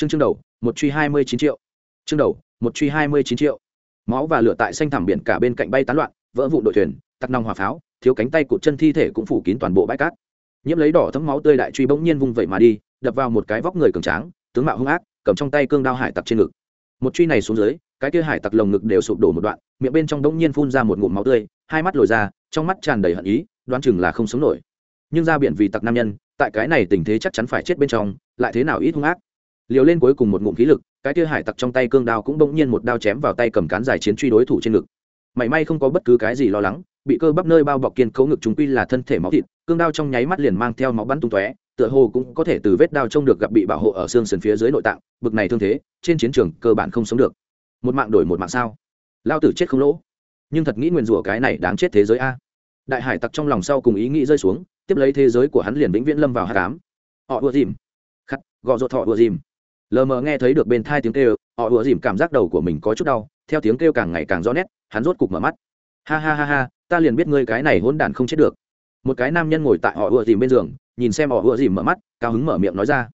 chương chương đầu, một truy hai mươi chín triệu. Chương đầu, một truy hai mươi chín triệu. Máu và lửa tại xanh thảm biển cả bên cạnh bay tán loạn, vỡ vụ đội thuyền tắc nòng hỏa pháo, thiếu cánh tay cụt chân thi thể cũng phủ kín toàn bộ bãi cát. Nhiễm lấy đỏ thấm máu tươi đại truy bỗng nhiên vung vẩy mà đi, đập vào một cái vóc người cường tráng, tướng mạo hung ác, cầm trong tay cương đao hải tặc trên ngực. Một truy này xuống dưới, cái kia hải tặc lồng ngực đều sụp đổ một đoạn, miệng bên trong bỗng nhiên phun ra một ngụm máu tươi, hai mắt lồi ra, trong mắt tràn đầy hận ý, đoán chừng là không sống nổi. Nhưng ra biển vì tặc nam nhân, tại cái này tình thế chắc chắn phải chết bên trong, lại thế nào ít hung ác? Liều lên cuối cùng một ngụm khí lực, cái kia hải tặc trong tay cương đao cũng bỗng nhiên một đao chém vào tay cầm cán dài chiến truy đối thủ trên ngực. Mảy may không có bất cứ cái gì lo lắng, bị cơ bắp nơi bao bọc kiên cấu ngực chúng quy là thân thể máu thịt, cương đao trong nháy mắt liền mang theo máu bắn tung tóe, tựa hồ cũng có thể từ vết đao trông được gặp bị bảo hộ ở xương sườn phía dưới nội tạng, bực này thương thế, trên chiến trường cơ bản không sống được. Một mạng đổi một mạng sao? Lao tử chết không lỗ. Nhưng thật nghĩ nguyền rủa cái này đáng chết thế giới a. Đại hải tặc trong lòng sau cùng ý nghĩ rơi xuống, tiếp lấy thế giới của hắn liền vĩnh viễn lâm vào hạ cám họ ùa dìm. Khắc gò ruột thọ ùa dìm lờ mờ nghe thấy được bên thai tiếng kêu, họ ùa dìm cảm giác đầu của mình có chút đau, theo tiếng kêu càng ngày càng rõ nét, hắn rốt cục mở mắt. Ha ha ha ha, ta liền biết ngươi cái này hỗn đản không chết được. Một cái nam nhân ngồi tại họ ùa dìm bên giường, nhìn xem họ ùa dìm mở mắt, cao hứng mở miệng nói ra.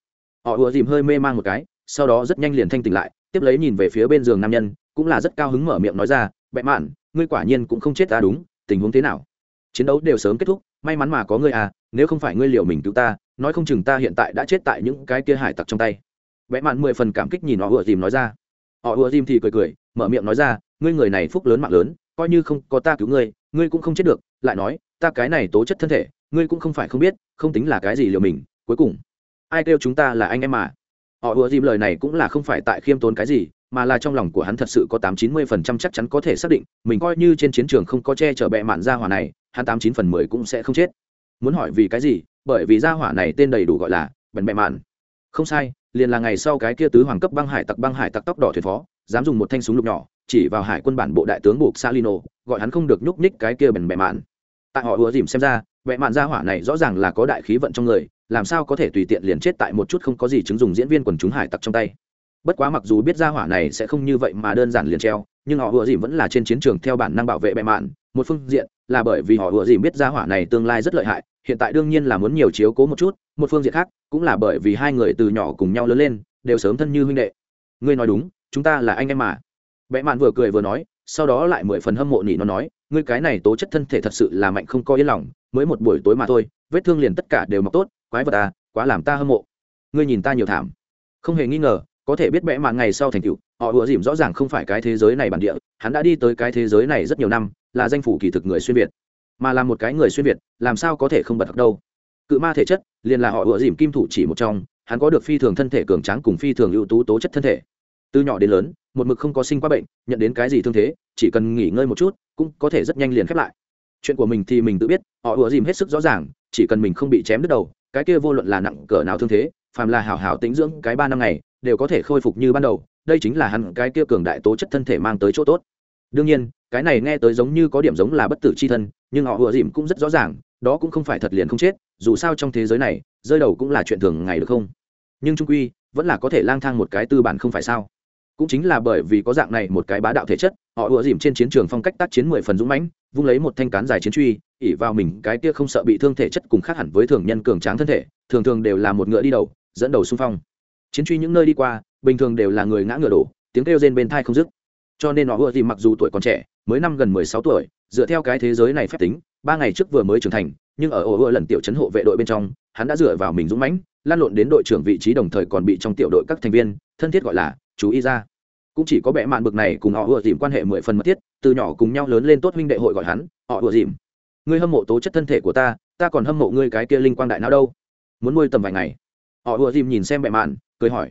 Họ ùa dìm hơi mê man một cái, sau đó rất nhanh liền thanh tỉnh lại, tiếp lấy nhìn về phía bên giường nam nhân, cũng là rất cao hứng mở miệng nói ra, bệ mạn, ngươi quả nhiên cũng không chết ta đúng, tình huống thế nào? Chiến đấu đều sớm kết thúc, may mắn mà có ngươi à nếu không phải ngươi liều mình cứu ta, nói không chừng ta hiện tại đã chết tại những cái kia hải tặc trong tay vẽ mạn mười phần cảm kích nhìn họ ùa dìm nói ra. Họ ùa dìm thì cười cười, mở miệng nói ra, ngươi người này phúc lớn mạng lớn, coi như không có ta cứu ngươi ngươi cũng không chết được, lại nói, ta cái này tố chất thân thể, ngươi cũng không phải không biết, không tính là cái gì liều mình, cuối cùng, ai kêu chúng ta là anh em mà? Họ ùa dìm lời này cũng là không phải tại khiêm tốn cái gì, mà là trong lòng của hắn thật sự có tám chín mươi phần trăm chắc chắn có thể xác định, mình coi như trên chiến trường không có che chở bẹ mạn gia hỏa này, hắn tám chín phần mười cũng sẽ không chết. Muốn hỏi vì cái gì? Bởi vì gia hỏa này tên đầy đủ gọi là bần bẹ mạn. Không sai liền là ngày sau cái kia tứ hoàng cấp băng hải tặc băng hải tặc tóc đỏ thuyền phó, dám dùng một thanh súng lục nhỏ, chỉ vào hải quân bản bộ đại tướng buộc salino, gọi hắn không được nhúc nhích cái kia bần bẹ mạn. Tại họ ùa dìm xem ra bệ mạn gia hỏa này rõ ràng là có đại khí vận trong người, làm sao có thể tùy tiện liền chết tại một chút không có gì chứng dùng diễn viên quần chúng hải tặc trong tay. Bất quá mặc dù biết gia hỏa này sẽ không như vậy mà đơn giản liền treo, nhưng họ ùa dìm vẫn là trên chiến trường theo bản năng bảo vệ bẹ mạn một phương diện là bởi vì họ vừa dìm biết ra hỏa này tương lai rất lợi hại, hiện tại đương nhiên là muốn nhiều chiếu cố một chút, một phương diện khác cũng là bởi vì hai người từ nhỏ cùng nhau lớn lên, đều sớm thân như huynh đệ. Ngươi nói đúng, chúng ta là anh em mà. Vẽ mạn vừa cười vừa nói, sau đó lại mười phần hâm mộ nỉ nó nói, ngươi cái này tố chất thân thể thật sự là mạnh không có yên lòng, mới một buổi tối mà thôi, vết thương liền tất cả đều mọc tốt, quái vật à quá làm ta hâm mộ. Ngươi nhìn ta nhiều thảm. Không hề nghi ngờ, có thể biết bẽ mạn ngày sau thành tựu, họ vừa dìm rõ ràng không phải cái thế giới này bản địa, hắn đã đi tới cái thế giới này rất nhiều năm là danh phủ kỳ thực người xuyên việt. Mà là một cái người xuyên việt, làm sao có thể không bật học đâu? Cự ma thể chất, liền là họ ùa dìm kim thủ chỉ một trong, hắn có được phi thường thân thể cường tráng cùng phi thường ưu tú tố chất thân thể. Từ nhỏ đến lớn, một mực không có sinh qua bệnh, nhận đến cái gì thương thế, chỉ cần nghỉ ngơi một chút, cũng có thể rất nhanh liền khép lại. Chuyện của mình thì mình tự biết, họ ùa dìm hết sức rõ ràng, chỉ cần mình không bị chém đứt đầu, cái kia vô luận là nặng cỡ nào thương thế, phàm là hảo hảo tĩnh dưỡng cái ba năm ngày, đều có thể khôi phục như ban đầu, đây chính là hắn cái kia cường đại tố chất thân thể mang tới chỗ tốt đương nhiên, cái này nghe tới giống như có điểm giống là bất tử c h i thân, nhưng họ vừa dìm cũng rất rõ ràng, đó cũng không phải thật liền không chết, dù sao trong thế giới này, rơi đầu cũng là chuyện thường ngày được không? Nhưng trung quy, vẫn là có thể lang thang một cái tư bản không phải sao? Cũng chính là bởi vì có dạng này một cái bá đạo thể chất, họ ùa dìm trên chiến trường phong cách tác chiến mười phần dũng mãnh, vung lấy một thanh cán dài chiến truy ỉ vào mình cái kia không sợ bị thương thể chất cùng khác hẳn với thường nhân cường tráng thân thể, thường thường đều là một ngựa đi đầu, dẫn đầu xung phong. Chiến truy những nơi đi qua, bình thường đều là người ngã ngựa đổ, tiếng kêu rên bên thai không dứt cho nên họ ưa dìm mặc dù tuổi còn trẻ, mới năm gần mười sáu tuổi, dựa theo cái thế giới này phép tính, ba ngày trước vừa mới trưởng thành, nhưng ở ổ ưa lần tiểu chấn hộ vệ đội bên trong, hắn đã dựa vào mình dũng mãnh, lan lộn đến đội trưởng vị trí đồng thời còn bị trong tiểu đội các thành viên, thân thiết gọi là chú ý ra. Cũng chỉ có bệ mạn bực này cùng họ ưa dìm quan hệ mười phần mật thiết, từ nhỏ cùng nhau lớn lên tốt huynh đệ hội gọi hắn, họ ưa dìm. Ngươi hâm mộ tố chất thân thể của ta ta còn hâm mộ ngươi cái kia linh quang đại não đâu. Muốn nuôi tầm vài ngày. Họ ưa dìm nhìn xem bệ mạn, cười hỏi.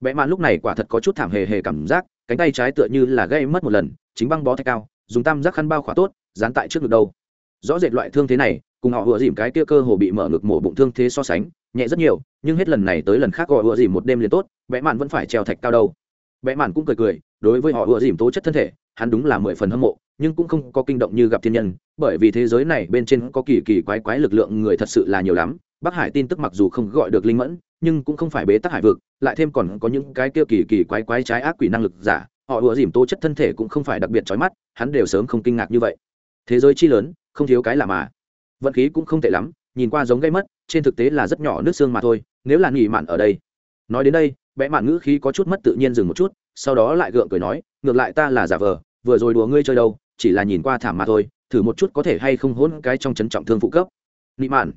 Bệ mạn lúc này quả thật có chút thảm hề hề cảm giác cánh tay trái tựa như là gây mất một lần, chính băng bó thạch cao, dùng tam giác khăn bao khỏa tốt, dán tại trước ngực đâu. Rõ rệt loại thương thế này, cùng họ vừa dìm cái kia cơ hồ bị mở ngực mổ bụng thương thế so sánh, nhẹ rất nhiều, nhưng hết lần này tới lần khác gọi vừa dìm một đêm liền tốt vẽ mạn vẫn phải treo thạch cao đâu. Vẽ mạn cũng cười cười, đối với họ vừa dìm tố chất thân thể, hắn đúng là mười phần hâm mộ, nhưng cũng không có kinh động như gặp thiên nhân, bởi vì thế giới này bên trên có kỳ kỳ quái quái lực lượng người thật sự là nhiều lắm bắc hải tin tức mặc dù không gọi được linh mẫn, nhưng cũng không phải bế tắc hải vực, lại thêm còn có những cái kia kỳ kỳ quái quái trái ác quỷ năng lực giả, họ ùa dìm tố chất thân thể cũng không phải đặc biệt trói mắt, hắn đều sớm không kinh ngạc như vậy. Thế giới chi lớn, không thiếu cái là mà. Vận khí cũng không tệ lắm, nhìn qua giống gây mất, trên thực tế là rất nhỏ nước xương mà thôi, nếu là nghỉ mạn ở đây. Nói đến đây vẽ mạn ngữ khí có chút mất tự nhiên dừng một chút, sau đó lại gượng cười nói, ngược lại ta là giả vờ, vừa rồi đùa ngươi chơi đâu, chỉ là nhìn qua thảm mà thôi, thử một chút có thể hay không hỗn cái trong chấn trọng thương phụ cấp. Nghỉ mạn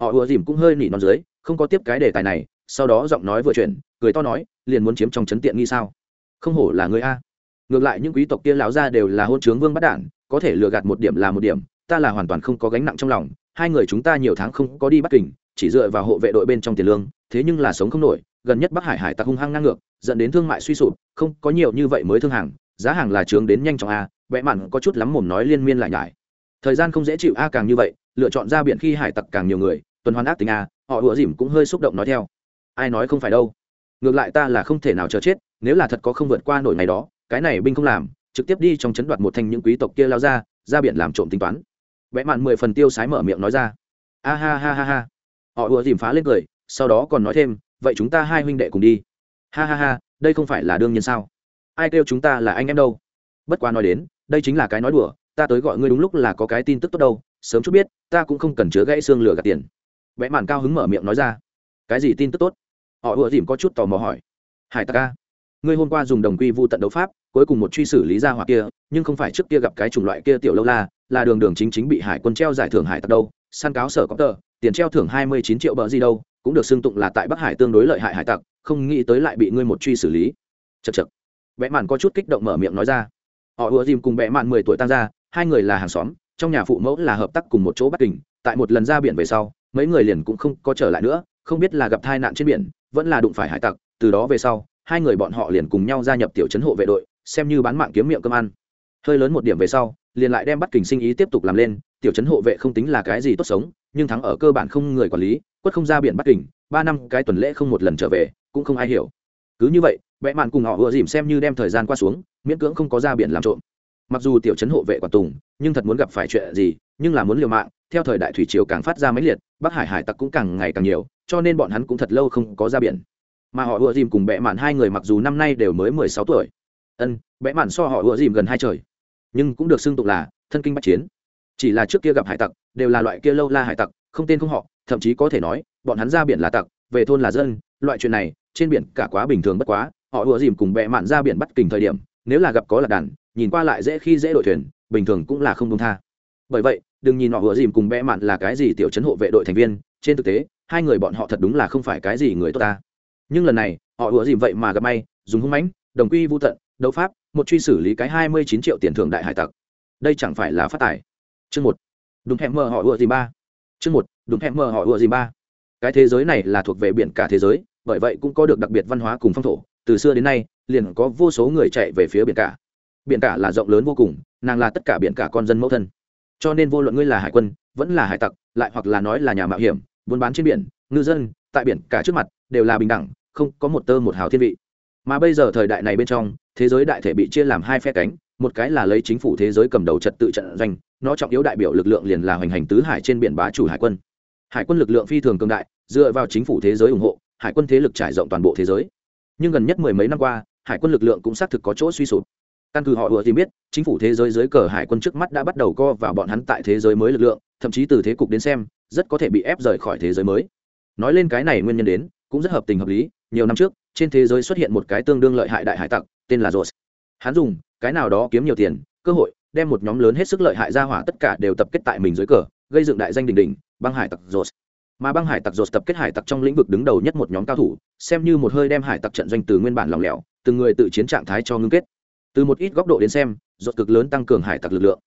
họ ùa dìm cũng hơi nỉ non dưới, không có tiếp cái đề tài này, sau đó giọng nói vừa chuyển, cười to nói, liền muốn chiếm trong chấn tiện nghi sao? Không hổ là người a. Ngược lại những quý tộc kia lão ra đều là hôn trướng vương bắt đản, có thể lừa gạt một điểm là một điểm, ta là hoàn toàn không có gánh nặng trong lòng, hai người chúng ta nhiều tháng không có đi bắt kình chỉ dựa vào hộ vệ đội bên trong tiền lương, thế nhưng là sống không nổi, gần nhất bắc hải hải tặc hung hăng ngang ngược, dẫn đến thương mại suy sụp, không có nhiều như vậy mới thương hàng, giá hàng là trướng đến nhanh chóng a vẽ mặn có chút lắm mồm nói liên miên lại nhải thời gian không dễ chịu a, càng như vậy, lựa chọn ra biển khi hải tặc càng nhiều người, tuần hoàn ác tình a, họ ủa dìm cũng hơi xúc động nói theo. Ai nói không phải đâu. Ngược lại ta là không thể nào chờ chết, nếu là thật có không vượt qua nổi ngày đó, cái này binh không làm, trực tiếp đi trong chấn đoạt một thanh những quý tộc kia lao ra ra biển làm trộm tính toán. Vẽ mạn mười phần tiêu sái mở miệng nói ra. A ha ha ha ha. Họ ùa dìm phá lên cười, sau đó còn nói thêm, vậy chúng ta hai huynh đệ cùng đi. Ha ha ha, đây không phải là đương nhiên sao? Ai kêu chúng ta là anh em đâu? Bất quá nói đến, đây chính là cái nói đùa ta tới gọi ngươi đúng lúc là có cái tin tức tốt đâu, sớm chút biết, ta cũng không cần chứa gãy xương lửa gạt tiền. Vẽ mạn cao hứng mở miệng nói ra. Cái gì tin tức tốt? Họ ùa dìm có chút tò mò hỏi. Hải ta ca ngươi hôm qua dùng đồng quy vu tận đấu pháp, cuối cùng một truy xử lý ra hoặc kia, nhưng không phải trước kia gặp cái chủng loại kia tiểu lâu la, là đường đường chính chính bị hải quân treo giải thưởng hải tặc đâu, săn cáo sở có tờ, tiền treo thưởng hai mươi chín triệu bờ gì đâu, cũng được xưng tụng là tại bắc hải tương đối lợi hại hải tặc, không nghĩ tới lại bị ngươi một truy xử lý. Chật chật vẽ mạn có chút kích động mở miệng nói ra. Họ ùa dìm cùng vẽ mạn mười tuổi tăng ra hai người là hàng xóm, trong nhà phụ mẫu là hợp tác cùng một chỗ bắt kình tại một lần ra biển về sau, mấy người liền cũng không có trở lại nữa, không biết là gặp tai nạn trên biển, vẫn là đụng phải hải tặc, từ đó về sau, hai người bọn họ liền cùng nhau gia nhập tiểu trấn hộ vệ đội, xem như bán mạng kiếm miệng cơm ăn. Hơi lớn một điểm về sau, liền lại đem bắt kình sinh ý tiếp tục làm lên, tiểu trấn hộ vệ không tính là cái gì tốt sống, nhưng thắng ở cơ bản không người quản lý, quất không ra biển bắt kình ba năm cái tuần lễ không một lần trở về, cũng không ai hiểu. Cứ như vậy vẽ mạn cùng họ vừa dìm xem như đem thời gian qua xuống, miễn cưỡng không có ra biển làm trộm mặc dù tiểu trấn hộ vệ quản tùng, nhưng thật muốn gặp phải chuyện gì, nhưng là muốn liều mạng, theo thời đại thủy triều càng phát ra máy liệt, bắc hải hải tặc cũng càng ngày càng nhiều, cho nên bọn hắn cũng thật lâu không có ra biển. Mà họ ùa dìm cùng bệ mạn hai người mặc dù năm nay đều mới mười sáu tuổi. Ân, bệ mạn so họ ùa dìm gần hai trời, nhưng cũng được xưng tụng là thân kinh bắc chiến. Chỉ là trước kia gặp hải tặc, đều là loại kia lâu la hải tặc, không tên không họ, thậm chí có thể nói, bọn hắn ra biển là tặc, về thôn là dân, loại chuyện này, trên biển cả quá bình thường bất quá, họ ùa dìm cùng bệ mạn ra biển bắt kình thời điểm, nếu là gặp có lạc đàn nhìn qua lại dễ khi dễ đội thuyền, bình thường cũng là không công tha. Bởi vậy, đừng nhìn họ vừa dìm cùng bẽ mạn là cái gì tiểu chấn hộ vệ đội thành viên, trên thực tế, hai người bọn họ thật đúng là không phải cái gì người tốt ta. Nhưng lần này, họ vừa dìm vậy mà gặp may, dùng hung mãnh, đồng quy vô tận, đấu pháp, một truy xử lý cái hai mươi chín triệu tiền thưởng đại hải tặc. Đây chẳng phải là phát tài. Chương một. Đúng hẹn mờ họ vừa dìm ba. Chương một. Đúng hẹn mờ họ vừa dìm ba. Cái thế giới này là thuộc về biển cả thế giới, bởi vậy cũng có được đặc biệt văn hóa cùng phong thổ. Từ xưa đến nay, liền có vô số người chạy về phía biển cả biển cả là rộng lớn vô cùng, nàng là tất cả biển cả con dân mẫu thân. Cho nên vô luận ngươi là hải quân, vẫn là hải tặc, lại hoặc là nói là nhà mạo hiểm, buôn bán trên biển, ngư dân, tại biển cả trước mặt, đều là bình đẳng, không có một tơ một hào thiên vị. Mà bây giờ thời đại này bên trong, thế giới đại thể bị chia làm hai phe cánh, một cái là lấy chính phủ thế giới cầm đầu trật tự trận doanh, nó trọng yếu đại biểu lực lượng liền là hoành hành tứ hải trên biển bá chủ hải quân. Hải quân lực lượng phi thường cường đại, dựa vào chính phủ thế giới ủng hộ, hải quân thế lực trải rộng toàn bộ thế giới. Nhưng gần nhất mười mấy năm qua, hải quân lực lượng cũng xác thực có chỗ suy sụp căn cứ họ vừa thì biết, chính phủ thế giới dưới cờ hải quân trước mắt đã bắt đầu co vào bọn hắn tại thế giới mới lực lượng, thậm chí từ thế cục đến xem, rất có thể bị ép rời khỏi thế giới mới. Nói lên cái này nguyên nhân đến, cũng rất hợp tình hợp lý, nhiều năm trước, trên thế giới xuất hiện một cái tương đương lợi hại đại hải tặc, tên là rột hắn dùng cái nào đó kiếm nhiều tiền, cơ hội, đem một nhóm lớn hết sức lợi hại ra hỏa tất cả đều tập kết tại mình dưới cờ, gây dựng đại danh đình đình băng hải tặc rột mà băng hải tặc rột tập kết hải tặc trong lĩnh vực đứng đầu nhất một nhóm cao thủ, xem như một hơi đem hải tặc trận doanh từ nguyên bản lòng lẻo, từng người tự chiến trạng thái cho ngưng kết từ một ít góc độ đến xem rột cực lớn tăng cường hải tặc lực lượng.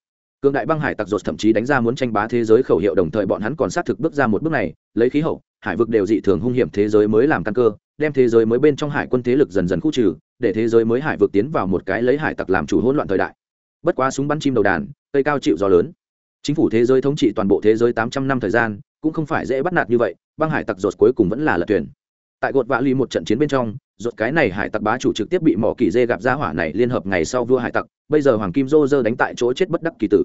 Cường đại băng hải tặc rột thậm chí đánh ra muốn tranh bá thế giới khẩu hiệu đồng thời bọn hắn còn xác thực bước ra một bước này, lấy khí hậu, hải vực đều dị thường hung hiểm thế giới mới làm căn cơ, đem thế giới mới bên trong hải quân thế lực dần dần khu trừ, để thế giới mới hải vực tiến vào một cái lấy hải tặc làm chủ hỗn loạn thời đại. Bất quá súng bắn chim đầu đàn, cây cao chịu gió lớn. Chính phủ thế giới thống trị toàn bộ thế giới tám trăm năm thời gian, cũng không phải dễ bắt nạt như vậy, băng hải tặc rột cuối cùng vẫn là lật tuyển tại gột vạ ly một trận chiến bên trong rốt cái này hải tặc bá chủ trực tiếp bị mỏ kỳ dê gặp ra hỏa này liên hợp ngày sau vua hải tặc, bây giờ hoàng kim Rô Rơ đánh tại chỗ chết bất đắc kỳ tử.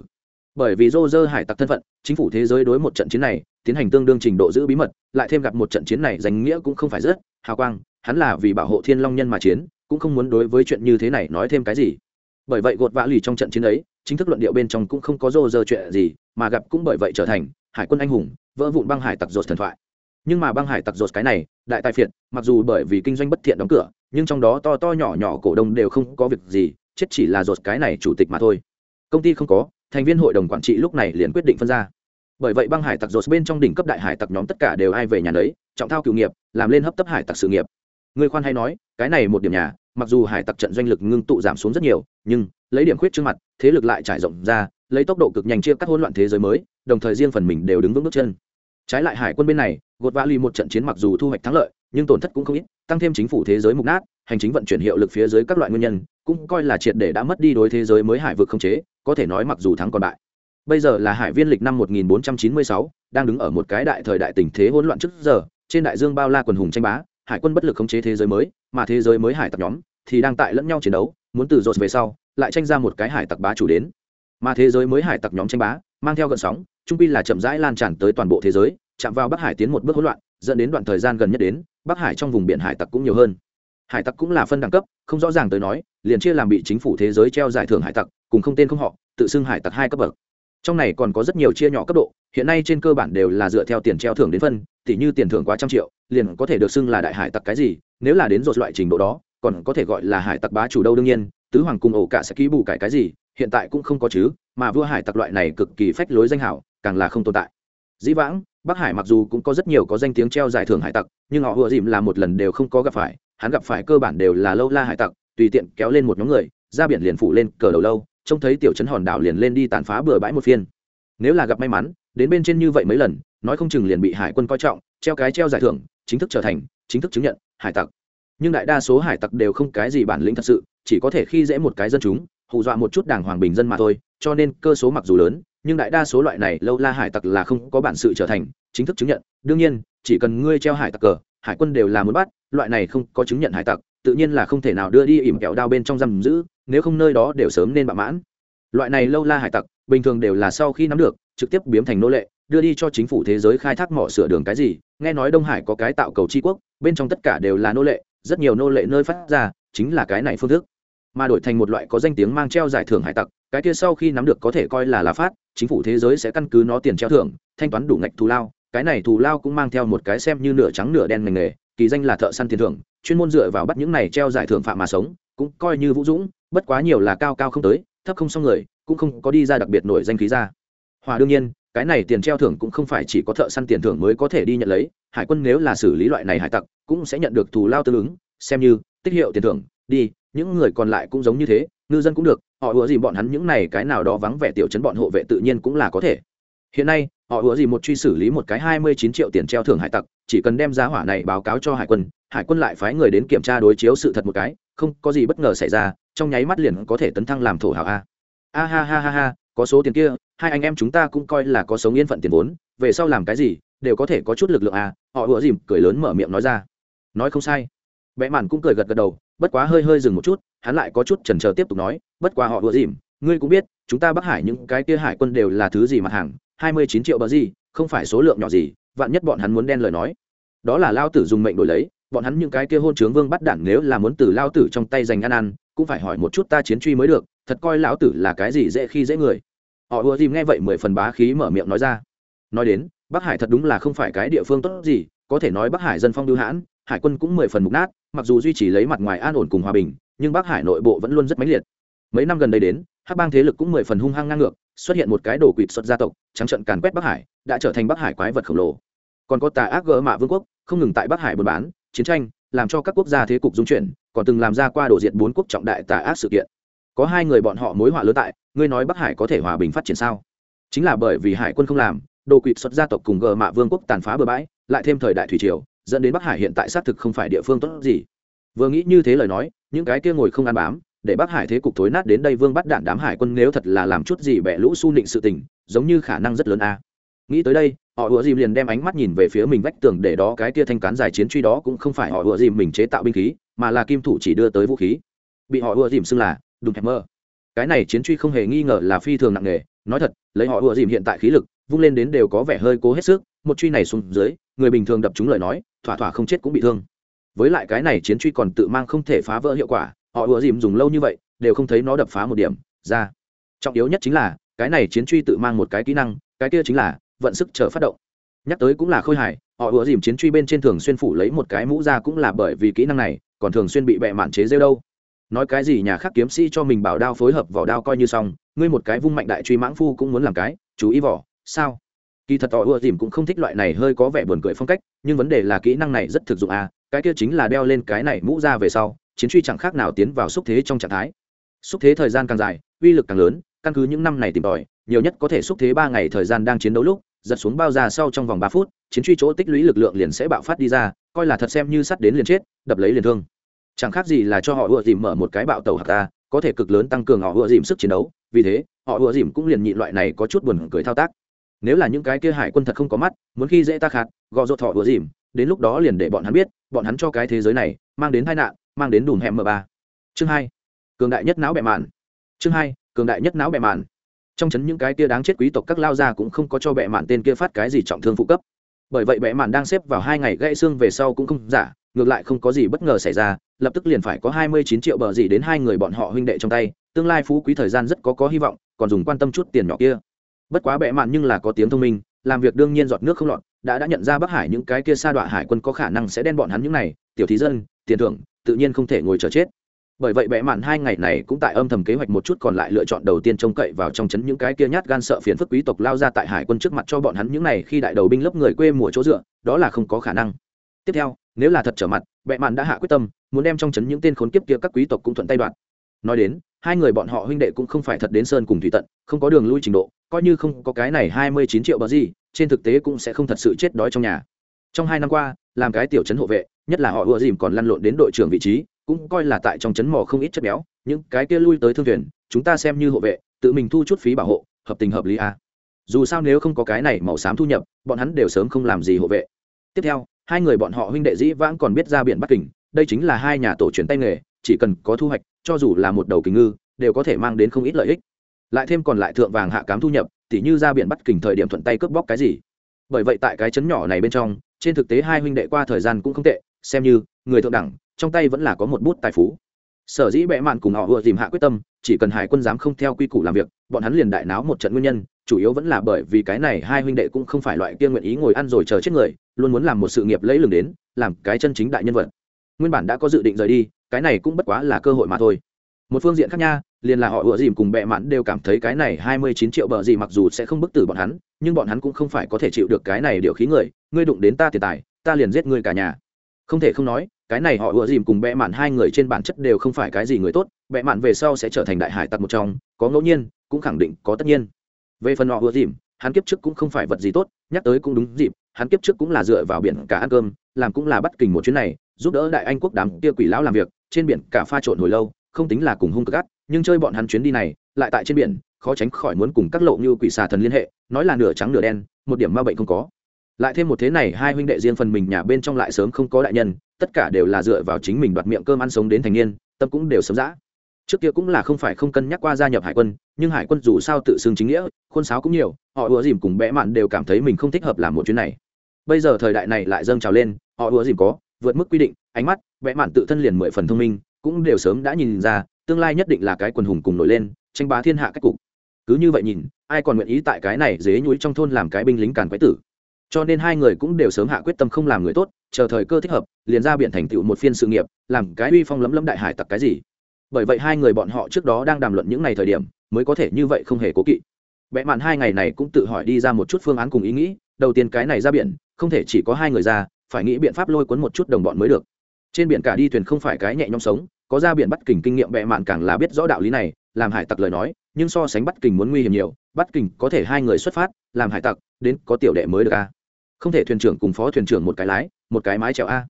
Bởi vì Rô Rơ hải tặc thân phận, chính phủ thế giới đối một trận chiến này tiến hành tương đương trình độ giữ bí mật, lại thêm gặp một trận chiến này danh nghĩa cũng không phải rất hào quang, hắn là vì bảo hộ thiên long nhân mà chiến, cũng không muốn đối với chuyện như thế này nói thêm cái gì. Bởi vậy gột vã lì trong trận chiến ấy, chính thức luận điệu bên trong cũng không có Rô Rơ chuyện gì, mà gặp cũng bởi vậy trở thành hải quân anh hùng, vỡ vụn băng hải tặc rột thần thoại nhưng mà băng hải tặc dột cái này, đại tài phiệt, mặc dù bởi vì kinh doanh bất thiện đóng cửa, nhưng trong đó to to nhỏ nhỏ cổ đông đều không có việc gì, chết chỉ là dột cái này chủ tịch mà thôi. Công ty không có, thành viên hội đồng quản trị lúc này liền quyết định phân ra. Bởi vậy băng hải tặc dột bên trong đỉnh cấp đại hải tặc nhóm tất cả đều ai về nhà đấy trọng thao cựu nghiệp, làm lên hấp tấp hải tặc sự nghiệp. Người khoan hay nói, cái này một điểm nhà, mặc dù hải tặc trận doanh lực ngưng tụ giảm xuống rất nhiều, nhưng lấy điểm khuyết trước mặt, thế lực lại trải rộng ra, lấy tốc độ cực nhanh chia cắt hỗn loạn thế giới mới, đồng thời riêng phần mình đều đứng vững bước chân trái lại hải quân bên này gột vã ly một trận chiến mặc dù thu hoạch thắng lợi nhưng tổn thất cũng không ít tăng thêm chính phủ thế giới mục nát hành chính vận chuyển hiệu lực phía dưới các loại nguyên nhân cũng coi là triệt để đã mất đi đối thế giới mới hải vực không chế có thể nói mặc dù thắng còn bại. Bây giờ là hải viên lịch năm 1496, đang đứng ở một cái đại thời đại tình thế hỗn loạn trước giờ trên đại dương bao la quần hùng tranh bá hải quân bất lực khống chế thế giới mới mà thế giới mới hải tặc nhóm thì đang tại lẫn nhau chiến đấu muốn từ dột về sau lại tranh ra một cái hải tặc bá chủ đến. Mà thế giới mới hải tặc nhóm tranh bá mang theo gợn sóng, trung pi là chậm rãi lan tràn tới toàn bộ thế giới, chạm vào bắc hải tiến một bước hỗn loạn, dẫn đến đoạn thời gian gần nhất đến, bắc hải trong vùng biển hải tặc cũng nhiều hơn. Hải tặc cũng là phân đẳng cấp, không rõ ràng tới nói, liền chia làm bị chính phủ thế giới treo giải thưởng hải tặc, cùng không tên không họ, tự xưng hải tặc hai cấp bậc. Trong này còn có rất nhiều chia nhỏ cấp độ, hiện nay trên cơ bản đều là dựa theo tiền treo thưởng đến phân, tỉ như tiền thưởng quá trăm triệu, liền có thể được xưng là đại hải tặc cái gì, nếu là đến rột loại trình độ đó, còn có thể gọi là hải tặc bá chủ đâu đương nhiên, tứ hoàng cùng ổ cả sẽ ký bù cải cái gì hiện tại cũng không có chứ, mà vua hải tặc loại này cực kỳ phách lối danh hảo, càng là không tồn tại. Dĩ vãng, bắc hải mặc dù cũng có rất nhiều có danh tiếng treo giải thưởng hải tặc, nhưng họ vừa dìm là một lần đều không có gặp phải, hắn gặp phải cơ bản đều là lâu la hải tặc, tùy tiện kéo lên một nhóm người, ra biển liền phủ lên cờ đầu lâu, trông thấy tiểu trấn hòn đảo liền lên đi tàn phá bừa bãi một phiên. Nếu là gặp may mắn, đến bên trên như vậy mấy lần, nói không chừng liền bị hải quân coi trọng, treo cái treo giải thưởng, chính thức trở thành, chính thức chứng nhận hải tặc. Nhưng đại đa số hải tặc đều không cái gì bản lĩnh thật sự, chỉ có thể khi dễ một cái dân chúng hù dọa một chút đảng hoàng bình dân mà thôi, cho nên cơ số mặc dù lớn, nhưng đại đa số loại này lâu la hải tặc là không có bản sự trở thành, chính thức chứng nhận. Đương nhiên, chỉ cần ngươi treo hải tặc cờ, hải quân đều là muốn bắt, loại này không có chứng nhận hải tặc, tự nhiên là không thể nào đưa đi ỉm kẹo đao bên trong giam giữ, nếu không nơi đó đều sớm nên bạo mãn. Loại này lâu la hải tặc, bình thường đều là sau khi nắm được, trực tiếp biếm thành nô lệ, đưa đi cho chính phủ thế giới khai thác mỏ sửa đường cái gì. Nghe nói đông hải có cái tạo cầu tri quốc, bên trong tất cả đều là nô lệ, rất nhiều nô lệ nơi phát ra, chính là cái này phương thức mà đổi thành một loại có danh tiếng mang treo giải thưởng hải tặc, cái kia sau khi nắm được có thể coi là lá phát, chính phủ thế giới sẽ căn cứ nó tiền treo thưởng, thanh toán đủ ngạch thù lao. Cái này thù lao cũng mang theo một cái xem như nửa trắng nửa đen ngành nghề, kỳ danh là thợ săn tiền thưởng, chuyên môn dựa vào bắt những này treo giải thưởng phạm mà sống, cũng coi như vũ dũng, bất quá nhiều là cao cao không tới, thấp không xong người, cũng không có đi ra đặc biệt nổi danh khí ra. Hòa đương nhiên, cái này tiền treo thưởng cũng không phải chỉ có thợ săn tiền thưởng mới có thể đi nhận lấy, hải quân nếu là xử lý loại này hải tặc, cũng sẽ nhận được thù lao tương ứng, xem như tích hiệu tiền thưởng, đi những người còn lại cũng giống như thế, ngư dân cũng được, họ ủa gì bọn hắn những này cái nào đó vắng vẻ tiểu chấn bọn hộ vệ tự nhiên cũng là có thể. Hiện nay, họ ủa gì một truy xử lý một cái hai mươi chín triệu tiền treo thưởng hải tặc, chỉ cần đem giá hỏa này báo cáo cho hải quân hải quân lại phái người đến kiểm tra đối chiếu sự thật một cái, không có gì bất ngờ xảy ra, trong nháy mắt liền có thể tấn thăng làm thổ hào a. A ha ha ha ha, có số tiền kia, hai anh em chúng ta cũng coi là có sống yên phận tiền vốn, về sau làm cái gì, đều có thể có chút lực lượng à họ ủa dìm cười lớn mở miệng nói ra. Nói không sai vẽ mạn cũng cười gật gật đầu, bất quá hơi hơi dừng một chút, hắn lại có chút chần chờ tiếp tục nói, bất quá họ đùa dìm, ngươi cũng biết, chúng ta bắc hải những cái kia hải quân đều là thứ gì mặt hàng, hai mươi chín triệu bờ gì, không phải số lượng nhỏ gì, vạn nhất bọn hắn muốn đen lời nói. Đó là lao tử dùng mệnh đổi lấy, bọn hắn những cái kia hôn trướng vương bắt đản nếu là muốn từ lao tử trong tay giành ăn ăn, cũng phải hỏi một chút ta chiến truy mới được, thật coi lão tử là cái gì dễ khi dễ người. Họ ùa dìm nghe vậy mười phần bá khí mở miệng nói ra. Nói đến, bắc hải thật đúng là không phải cái địa phương tốt gì, có thể nói bắc hải dân phong lưu hãn hải quân cũng mười phần mục nát, mặc dù duy trì lấy mặt ngoài an ổn cùng hòa bình, nhưng bắc hải nội bộ vẫn luôn rất mãnh liệt. Mấy năm gần đây đến, hắc bang thế lực cũng mười phần hung hăng ngang ngược, xuất hiện một cái đồ quỵt xuất gia tộc, trắng trận càn quét bắc hải, đã trở thành bắc hải quái vật khổng lồ. Còn có tà ác gỡ mạ vương quốc, không ngừng tại bắc hải buôn bán, chiến tranh, làm cho các quốc gia thế cục dung chuyển, còn từng làm ra qua đổ diện bốn quốc trọng đại tà ác sự kiện. Có hai người bọn họ mối họa lớn tại, ngươi nói bắc hải có thể hòa bình phát triển sao? Chính là bởi vì hải quân không làm đồ quỵt xuất gia tộc cùng gờ mạ vương quốc tàn phá bừa bãi, lại thêm thời đại thủy triều dẫn đến bắc hải hiện tại xác thực không phải địa phương tốt gì. Vừa nghĩ như thế lời nói, những cái kia ngồi không ăn bám, để bắc hải thế cục thối nát đến đây vương bắt đạn đám hải quân nếu thật là làm chút gì bẻ lũ su nịnh sự tình, giống như khả năng rất lớn a. Nghĩ tới đây, họ ùa dìm liền đem ánh mắt nhìn về phía mình vách tường để đó cái kia thanh cán dài chiến truy đó cũng không phải họ ùa dìm mình chế tạo binh khí, mà là kim thủ chỉ đưa tới vũ khí. Bị họ ùa dìm xưng là đùng hẹp mơ. Cái này chiến truy không hề nghi ngờ là phi thường nặng nề, nói thật, lấy họ ùa dìm hiện tại khí lực, vung lên đến đều có vẻ hơi cố hết sức, một truy này xuống dưới, người bình thường đập chúng lời nói thỏa thỏa không chết cũng bị thương. Với lại cái này chiến truy còn tự mang không thể phá vỡ hiệu quả, họ ùa dìm dùng lâu như vậy, đều không thấy nó đập phá một điểm, ra. Trọng yếu nhất chính là, cái này chiến truy tự mang một cái kỹ năng, cái kia chính là, vận sức chờ phát động. Nhắc tới cũng là khôi hài, họ ùa dìm chiến truy bên trên thường xuyên phủ lấy một cái mũ ra cũng là bởi vì kỹ năng này, còn thường xuyên bị bẹ mạn chế rêu đâu. Nói cái gì nhà khác kiếm sĩ cho mình bảo đao phối hợp vỏ đao coi như xong, ngươi một cái vung mạnh đại truy mãng phu cũng muốn làm cái, chú ý vỏ, sao? Kỳ thật họ ưa dìm cũng không thích loại này hơi có vẻ buồn cười phong cách, nhưng vấn đề là kỹ năng này rất thực dụng à cái kia chính là đeo lên cái này mũ ra về sau, chiến truy chẳng khác nào tiến vào xúc thế trong trạng thái. Xúc thế thời gian càng dài, uy lực càng lớn, căn cứ những năm này tìm tòi, nhiều nhất có thể xúc thế ba ngày thời gian đang chiến đấu lúc, giật xuống bao ra sau trong vòng ba phút, chiến truy chỗ tích lũy lực lượng liền sẽ bạo phát đi ra, coi là thật xem như sắt đến liền chết, đập lấy liền thương. Chẳng khác gì là cho họ ưa dìm mở một cái bạo tàu hạt ta, có thể cực lớn tăng cường họ ưa dìm sức chiến đấu, vì thế, họ ưa dìm cũng liền nhị loại này có chút buồn cười thao tác nếu là những cái kia hải quân thật không có mắt, muốn khi dễ ta khát gò rột thọ đùa dìm, đến lúc đó liền để bọn hắn biết, bọn hắn cho cái thế giới này mang đến tai nạn, mang đến đùm hẹm m ba. Chương hai, cường đại nhất não bẹ mạn. Chương hai, cường đại nhất não bẹ mạn. Trong chấn những cái kia đáng chết quý tộc các lao gia cũng không có cho bẹ mạn tên kia phát cái gì trọng thương phụ cấp. Bởi vậy bẹ mạn đang xếp vào hai ngày gãy xương về sau cũng không giả, ngược lại không có gì bất ngờ xảy ra, lập tức liền phải có hai mươi chín triệu bờ gì đến hai người bọn họ huynh đệ trong tay, tương lai phú quý thời gian rất có có hy vọng, còn dùng quan tâm chút tiền nhỏ kia bất quá bệ mạn nhưng là có tiếng thông minh, làm việc đương nhiên giọt nước không lọt, đã đã nhận ra bắc hải những cái kia sa đọa hải quân có khả năng sẽ đen bọn hắn những này, tiểu thí dân, tiền thưởng, tự nhiên không thể ngồi chờ chết. Bởi vậy bẽ mạn hai ngày này cũng tại âm thầm kế hoạch một chút còn lại lựa chọn đầu tiên trông cậy vào trong chấn những cái kia nhát gan sợ phiền phức quý tộc lao ra tại hải quân trước mặt cho bọn hắn những này khi đại đầu binh lớp người quê mùa chỗ dựa, đó là không có khả năng. Tiếp theo, nếu là thật trở mặt bẽ mạn đã hạ quyết tâm, muốn đem trong chấn những tên khốn kiếp kia các quý tộc cũng thuận tay đoạn nói đến, hai người bọn họ huynh đệ cũng không phải thật đến sơn cùng thủy tận, không có đường lui trình độ coi như không có cái này hai mươi chín triệu bờ gì, trên thực tế cũng sẽ không thật sự chết đói trong nhà. Trong hai năm qua, làm cái tiểu trấn hộ vệ, nhất là họ ùa dìm còn lăn lộn đến đội trưởng vị trí, cũng coi là tại trong trấn mỏ không ít chất béo, những cái kia lui tới thương thuyền, chúng ta xem như hộ vệ, tự mình thu chút phí bảo hộ, hợp tình hợp lý a à. dù sao nếu không có cái này màu xám thu nhập, bọn hắn đều sớm không làm gì hộ vệ. Tiếp theo, hai người bọn họ huynh đệ dĩ vãng còn biết ra biển bắc kình đây chính là hai nhà tổ truyền tay nghề, chỉ cần có thu hoạch, cho dù là một đầu kình ngư, đều có thể mang đến không ít lợi ích lại thêm còn lại thượng vàng hạ cám thu nhập, tỉ như ra biển bắt kình thời điểm thuận tay cướp bóc cái gì. Bởi vậy tại cái chấn nhỏ này bên trong, trên thực tế hai huynh đệ qua thời gian cũng không tệ, xem như, người thượng đẳng, trong tay vẫn là có một bút tài phú. Sở dĩ bẽ mạn cùng họ vừa dìm hạ quyết tâm, chỉ cần hải quân dám không theo quy củ làm việc, bọn hắn liền đại náo một trận nguyên nhân, chủ yếu vẫn là bởi vì cái này hai huynh đệ cũng không phải loại kia nguyện ý ngồi ăn rồi chờ chết người, luôn muốn làm một sự nghiệp lấy lừng đến, làm cái chân chính đại nhân vật. Nguyên bản đã có dự định rời đi, cái này cũng bất quá là cơ hội mà thôi một phương diện khác nha, liền là họ ủa dìm cùng bệ mạn đều cảm thấy cái này hai mươi chín triệu bờ gì mặc dù sẽ không bức tử bọn hắn, nhưng bọn hắn cũng không phải có thể chịu được cái này điều khí người, ngươi đụng đến ta tiền tài, ta liền giết ngươi cả nhà. Không thể không nói, cái này họ ủa dìm cùng bệ mạn hai người trên bản chất đều không phải cái gì người tốt bệ mạn về sau sẽ trở thành đại hải tặc một trong, có ngẫu nhiên, cũng khẳng định có tất nhiên. Về phần họ ủa dìm, hắn kiếp trước cũng không phải vật gì tốt, nhắc tới cũng đúng dịp, hắn kiếp trước cũng là dựa vào biển cả ăn cơm, làm cũng là bắt kình một chuyến này, giúp đỡ đại anh quốc đám kia quỷ lão làm việc, trên biển cả pha trộn hồi lâu không tính là cùng hung cực ác, nhưng chơi bọn hắn chuyến đi này, lại tại trên biển, khó tránh khỏi muốn cùng các lộ như quỷ xà thần liên hệ, nói là nửa trắng nửa đen, một điểm ma bệnh không có. Lại thêm một thế này, hai huynh đệ riêng phần mình nhà bên trong lại sớm không có đại nhân, tất cả đều là dựa vào chính mình đoạt miệng cơm ăn sống đến thành niên, tâm cũng đều sớm dã. Trước kia cũng là không phải không cân nhắc qua gia nhập hải quân, nhưng hải quân dù sao tự xưng chính nghĩa, khuôn sáo cũng nhiều, họ ùa dìm cùng bẽ mạn đều cảm thấy mình không thích hợp làm một chuyến này. Bây giờ thời đại này lại dâng trào lên, họ ùa dìm có, vượt mức quy định, ánh mắt, bẽ mạn tự thân liền mười phần thông minh cũng đều sớm đã nhìn ra, tương lai nhất định là cái quần hùng cùng nổi lên, tranh bá thiên hạ cách cục. Cứ như vậy nhìn, ai còn nguyện ý tại cái này dế nhúi trong thôn làm cái binh lính càn quái tử? Cho nên hai người cũng đều sớm hạ quyết tâm không làm người tốt, chờ thời cơ thích hợp, liền ra biển thành tựu một phiên sự nghiệp, làm cái uy phong lấm lấm đại hải tặc cái gì. Bởi vậy hai người bọn họ trước đó đang đàm luận những ngày thời điểm, mới có thể như vậy không hề cố kỵ. Vẽ mạn hai ngày này cũng tự hỏi đi ra một chút phương án cùng ý nghĩ, đầu tiên cái này ra biển, không thể chỉ có hai người ra, phải nghĩ biện pháp lôi cuốn một chút đồng bọn mới được. Trên biển cả đi thuyền không phải cái nhẹ nhõm sống có ra biển bắt kình kinh nghiệm bệ mạn càng là biết rõ đạo lý này, làm hải tặc lời nói, nhưng so sánh bắt kình muốn nguy hiểm nhiều, bắt kình có thể hai người xuất phát, làm hải tặc, đến có tiểu đệ mới được a. Không thể thuyền trưởng cùng phó thuyền trưởng một cái lái, một cái mái chèo a.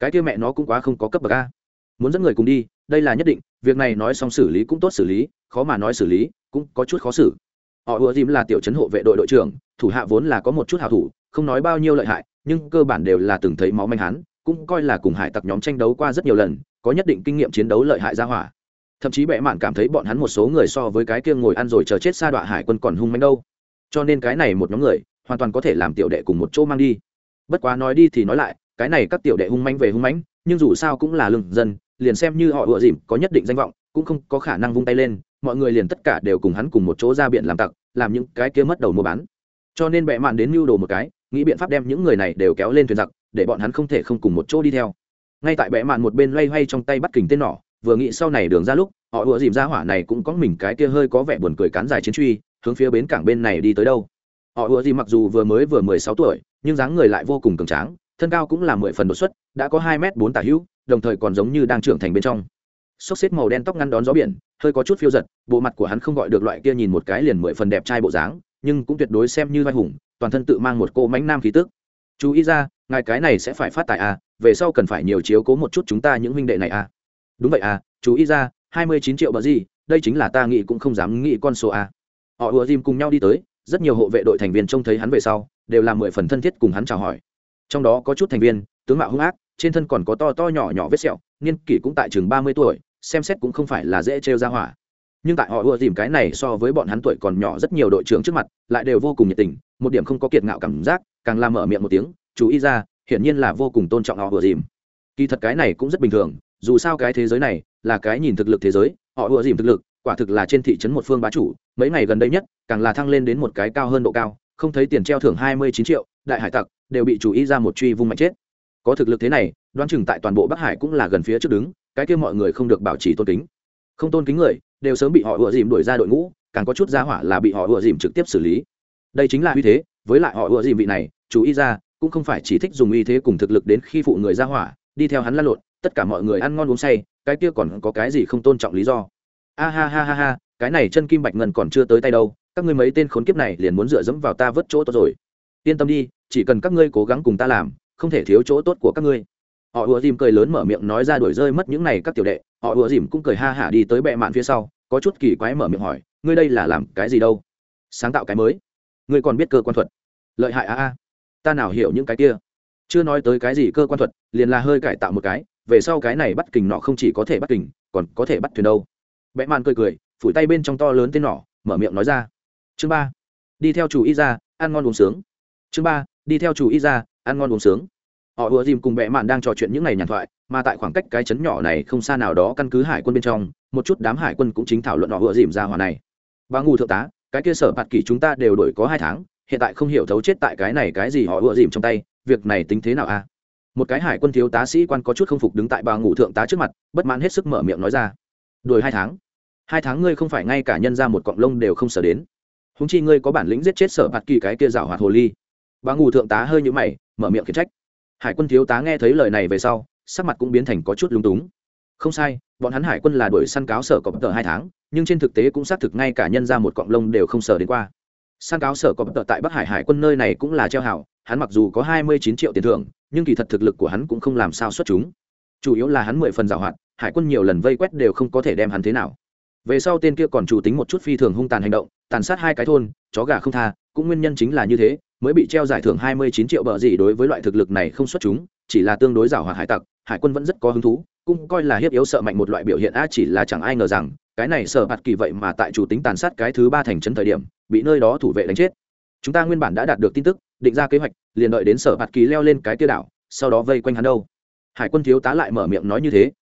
Cái kia mẹ nó cũng quá không có cấp bậc a. Muốn dẫn người cùng đi, đây là nhất định, việc này nói xong xử lý cũng tốt xử lý, khó mà nói xử lý, cũng có chút khó xử. Họ ùa dìm là tiểu chấn hộ vệ đội đội trưởng, thủ hạ vốn là có một chút hào thủ, không nói bao nhiêu lợi hại, nhưng cơ bản đều là từng thấy máu manh hắn, cũng coi là cùng hải tặc nhóm tranh đấu qua rất nhiều lần có nhất định kinh nghiệm chiến đấu lợi hại ra hỏa. Thậm chí bệ mạn cảm thấy bọn hắn một số người so với cái kia ngồi ăn rồi chờ chết xa đoạn hải quân còn hung manh đâu. Cho nên cái này một nhóm người, hoàn toàn có thể làm tiểu đệ cùng một chỗ mang đi. Bất quá nói đi thì nói lại, cái này các tiểu đệ hung manh về hung mãnh, nhưng dù sao cũng là lương dân, liền xem như họ ựa dìm, có nhất định danh vọng, cũng không có khả năng vung tay lên, mọi người liền tất cả đều cùng hắn cùng một chỗ ra biển làm tặc, làm những cái kia mất đầu mua bán. Cho nên bệ mạn đến mưu đồ một cái, nghĩ biện pháp đem những người này đều kéo lên thuyền giặc, để bọn hắn không thể không cùng một chỗ đi theo ngay tại bẽ mạn một bên loay hoay trong tay bắt kình tên nỏ, vừa nghĩ sau này đường ra lúc, họ ùa dìm ra hỏa này cũng có mình cái kia hơi có vẻ buồn cười cán dài chiến truy, hướng phía bến cảng bên này đi tới đâu. Họ ùa dìm mặc dù vừa mới vừa mười sáu tuổi, nhưng dáng người lại vô cùng cường tráng, thân cao cũng là mười phần đột xuất, đã có hai m bốn tả hữu, đồng thời còn giống như đang trưởng thành bên trong. Xốc xếp màu đen tóc ngăn đón gió biển, hơi có chút phiêu giật, bộ mặt của hắn không gọi được loại kia nhìn một cái liền mười phần đẹp trai bộ dáng, nhưng cũng tuyệt đối xem như vai hùng, toàn thân tự mang một cô mánh nam khí tức. Chú ý ra, ngài cái này sẽ phải phát tài à về sau cần phải nhiều chiếu cố một chút chúng ta những huynh đệ này à. Đúng vậy à chú ý ra, hai mươi chín triệu bờ gì, đây chính là ta nghĩ cũng không dám nghĩ con số à. Họ ùa dìm cùng nhau đi tới, rất nhiều hộ vệ đội thành viên trông thấy hắn về sau, đều là mười phần thân thiết cùng hắn chào hỏi. Trong đó có chút thành viên, tướng mạo hung ác, trên thân còn có to to nhỏ nhỏ vết sẹo, niên kỷ cũng tại chừng ba mươi tuổi, xem xét cũng không phải là dễ trêu ra hỏa. Nhưng tại họ ùa dìm cái này so với bọn hắn tuổi còn nhỏ rất nhiều đội trưởng trước mặt, lại đều vô cùng nhiệt tình, một điểm không có kiệt ngạo cảm giác, càng làm mở miệng một tiếng, chú ý ra hiển nhiên là vô cùng tôn trọng họ ùa dìm. Kỳ thật cái này cũng rất bình thường, dù sao cái thế giới này là cái nhìn thực lực thế giới, họ ùa dìm thực lực, quả thực là trên thị trấn một phương bá chủ, mấy ngày gần đây nhất, càng là thăng lên đến một cái cao hơn độ cao, không thấy tiền treo thưởng hai mươi chín triệu, đại hải tặc đều bị chủ ý ra một truy vung mạnh chết. Có thực lực thế này, đoán chừng tại toàn bộ bắc hải cũng là gần phía trước đứng, cái kia mọi người không được bảo trì tôn kính. Không tôn kính người, đều sớm bị họ ùa dìm đuổi ra đội ngũ, càng có chút gia hỏa là bị họ ùa dìm trực tiếp xử lý. Đây chính là uy thế, với lại họ ùa dìm vị này chú ý ra cũng không phải chỉ thích dùng uy thế cùng thực lực đến khi phụ người ra hỏa, đi theo hắn lăn lộn, tất cả mọi người ăn ngon uống say, cái kia còn có cái gì không tôn trọng lý do? A ha ha ha ha, cái này chân kim bạch ngân còn chưa tới tay đâu, các ngươi mấy tên khốn kiếp này liền muốn dựa dẫm vào ta vớt chỗ tốt rồi. Yên tâm đi, chỉ cần các ngươi cố gắng cùng ta làm, không thể thiếu chỗ tốt của các ngươi. Họ ùa dìm cười lớn mở miệng nói ra đuổi rơi mất những này các tiểu đệ, họ ùa dìm cũng cười ha hả đi tới bệ mạn phía sau, có chút kỳ quái mở miệng hỏi, ngươi đây là làm cái gì đâu? Sáng tạo cái mới. Ngươi còn biết cơ quan thuật. Lợi hại a a ta nào hiểu những cái kia? Chưa nói tới cái gì cơ quan thuật, liền là hơi cải tạo một cái, về sau cái này bắt kình nọ không chỉ có thể bắt kình, còn có thể bắt thuyền đâu. Bẽ mạn cười cười, phủi tay bên trong to lớn tên nọ, mở miệng nói ra. Chương ba, đi theo chủ y ra, ăn ngon uống sướng. Chương ba, đi theo chủ y ra, ăn ngon uống sướng. Họ ùa dìm cùng bệ mạn đang trò chuyện những ngày nhàn thoại, mà tại khoảng cách cái chấn nhỏ này không xa nào đó căn cứ hải quân bên trong, một chút đám hải quân cũng chính thảo luận họ ùa dìm ra hòa này. Bà ngù thượng tá, cái kia sở bạt kỷ chúng ta đều đổi có hai tháng hiện tại không hiểu thấu chết tại cái này cái gì họ ùa dìm trong tay, việc này tính thế nào a? Một cái hải quân thiếu tá sĩ quan có chút không phục đứng tại bà ngủ thượng tá trước mặt, bất mãn hết sức mở miệng nói ra. Đuổi hai tháng. Hai tháng ngươi không phải ngay cả nhân ra một cọng lông đều không sở đến. Húng chi ngươi có bản lĩnh giết chết sở bạt kỳ cái kia rào hoạt hồ ly. Bà ngủ thượng tá hơi nhũ mày, mở miệng khiển trách. Hải quân thiếu tá nghe thấy lời này về sau, sắc mặt cũng biến thành có chút lúng túng. Không sai, bọn hắn hải quân là đuổi săn cáo sở cọp tờ hai tháng, nhưng trên thực tế cũng xác thực ngay cả nhân ra một cọng lông đều không sở đến qua. Sang cáo sở có bất tại bắc hải hải quân nơi này cũng là treo hảo, hắn mặc dù có hai mươi chín triệu tiền thưởng, nhưng kỳ thật thực lực của hắn cũng không làm sao xuất chúng. Chủ yếu là hắn mười phần giảo hoạt hải quân nhiều lần vây quét đều không có thể đem hắn thế nào. Về sau tên kia còn chủ tính một chút phi thường hung tàn hành động, tàn sát hai cái thôn, chó gà không tha, cũng nguyên nhân chính là như thế, mới bị treo giải thưởng hai mươi chín triệu bờ gì đối với loại thực lực này không xuất chúng, chỉ là tương đối giảo hoạt hải tặc, hải quân vẫn rất có hứng thú, cũng coi là hiếp yếu sợ mạnh một loại biểu hiện a chỉ là chẳng ai ngờ rằng cái này sở bạt kỳ vậy mà tại chủ tính tàn sát cái thứ ba thành trấn thời điểm, bị nơi đó thủ vệ đánh chết. Chúng ta nguyên bản đã đạt được tin tức, định ra kế hoạch, liền đợi đến sở bạt kỳ leo lên cái tiêu đảo, sau đó vây quanh hắn đâu. Hải quân thiếu tá lại mở miệng nói như thế.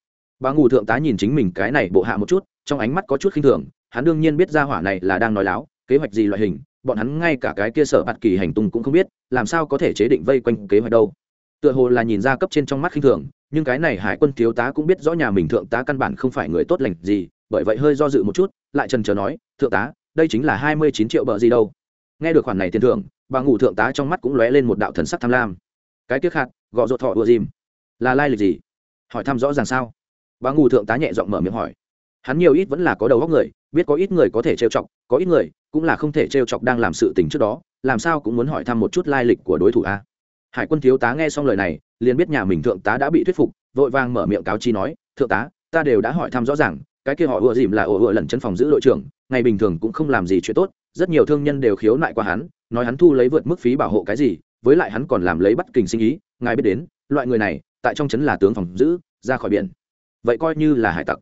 Bà ngù thượng tá nhìn chính mình cái này bộ hạ một chút, trong ánh mắt có chút khinh thường, hắn đương nhiên biết ra hỏa này là đang nói láo, kế hoạch gì loại hình, bọn hắn ngay cả cái kia sở bạt kỳ hành tung cũng không biết, làm sao có thể chế định vây quanh kế hoạch đâu. Tựa hồ là nhìn ra cấp trên trong mắt khinh thường, nhưng cái này hải quân thiếu tá cũng biết rõ nhà mình thượng tá căn bản không phải người tốt lành gì bởi vậy hơi do dự một chút, lại trần trờ nói, thượng tá, đây chính là hai mươi chín triệu bờ gì đâu? Nghe được khoản này tiền thưởng, bà ngủ thượng tá trong mắt cũng lóe lên một đạo thần sắc tham lam. Cái tiếc hạt gọ ruột thọ ùa dìm. Là lai lịch gì? Hỏi thăm rõ ràng sao? Bà ngủ thượng tá nhẹ giọng mở miệng hỏi. Hắn nhiều ít vẫn là có đầu góc người, biết có ít người có thể trêu chọc, có ít người cũng là không thể trêu chọc đang làm sự tình trước đó, làm sao cũng muốn hỏi thăm một chút lai lịch của đối thủ a? Hải quân thiếu tá nghe xong lời này, liền biết nhà mình thượng tá đã bị thuyết phục, vội vàng mở miệng cáo chi nói, thượng tá, ta đều đã hỏi thăm rõ ràng cái kia họ ùa dìm là ùa ùa lần chân phòng giữ đội trưởng, ngày bình thường cũng không làm gì chuyện tốt, rất nhiều thương nhân đều khiếu nại qua hắn, nói hắn thu lấy vượt mức phí bảo hộ cái gì, với lại hắn còn làm lấy bắt kình sinh ý, ngài biết đến, loại người này, tại trong trấn là tướng phòng giữ, ra khỏi biển. Vậy coi như là hải tặc.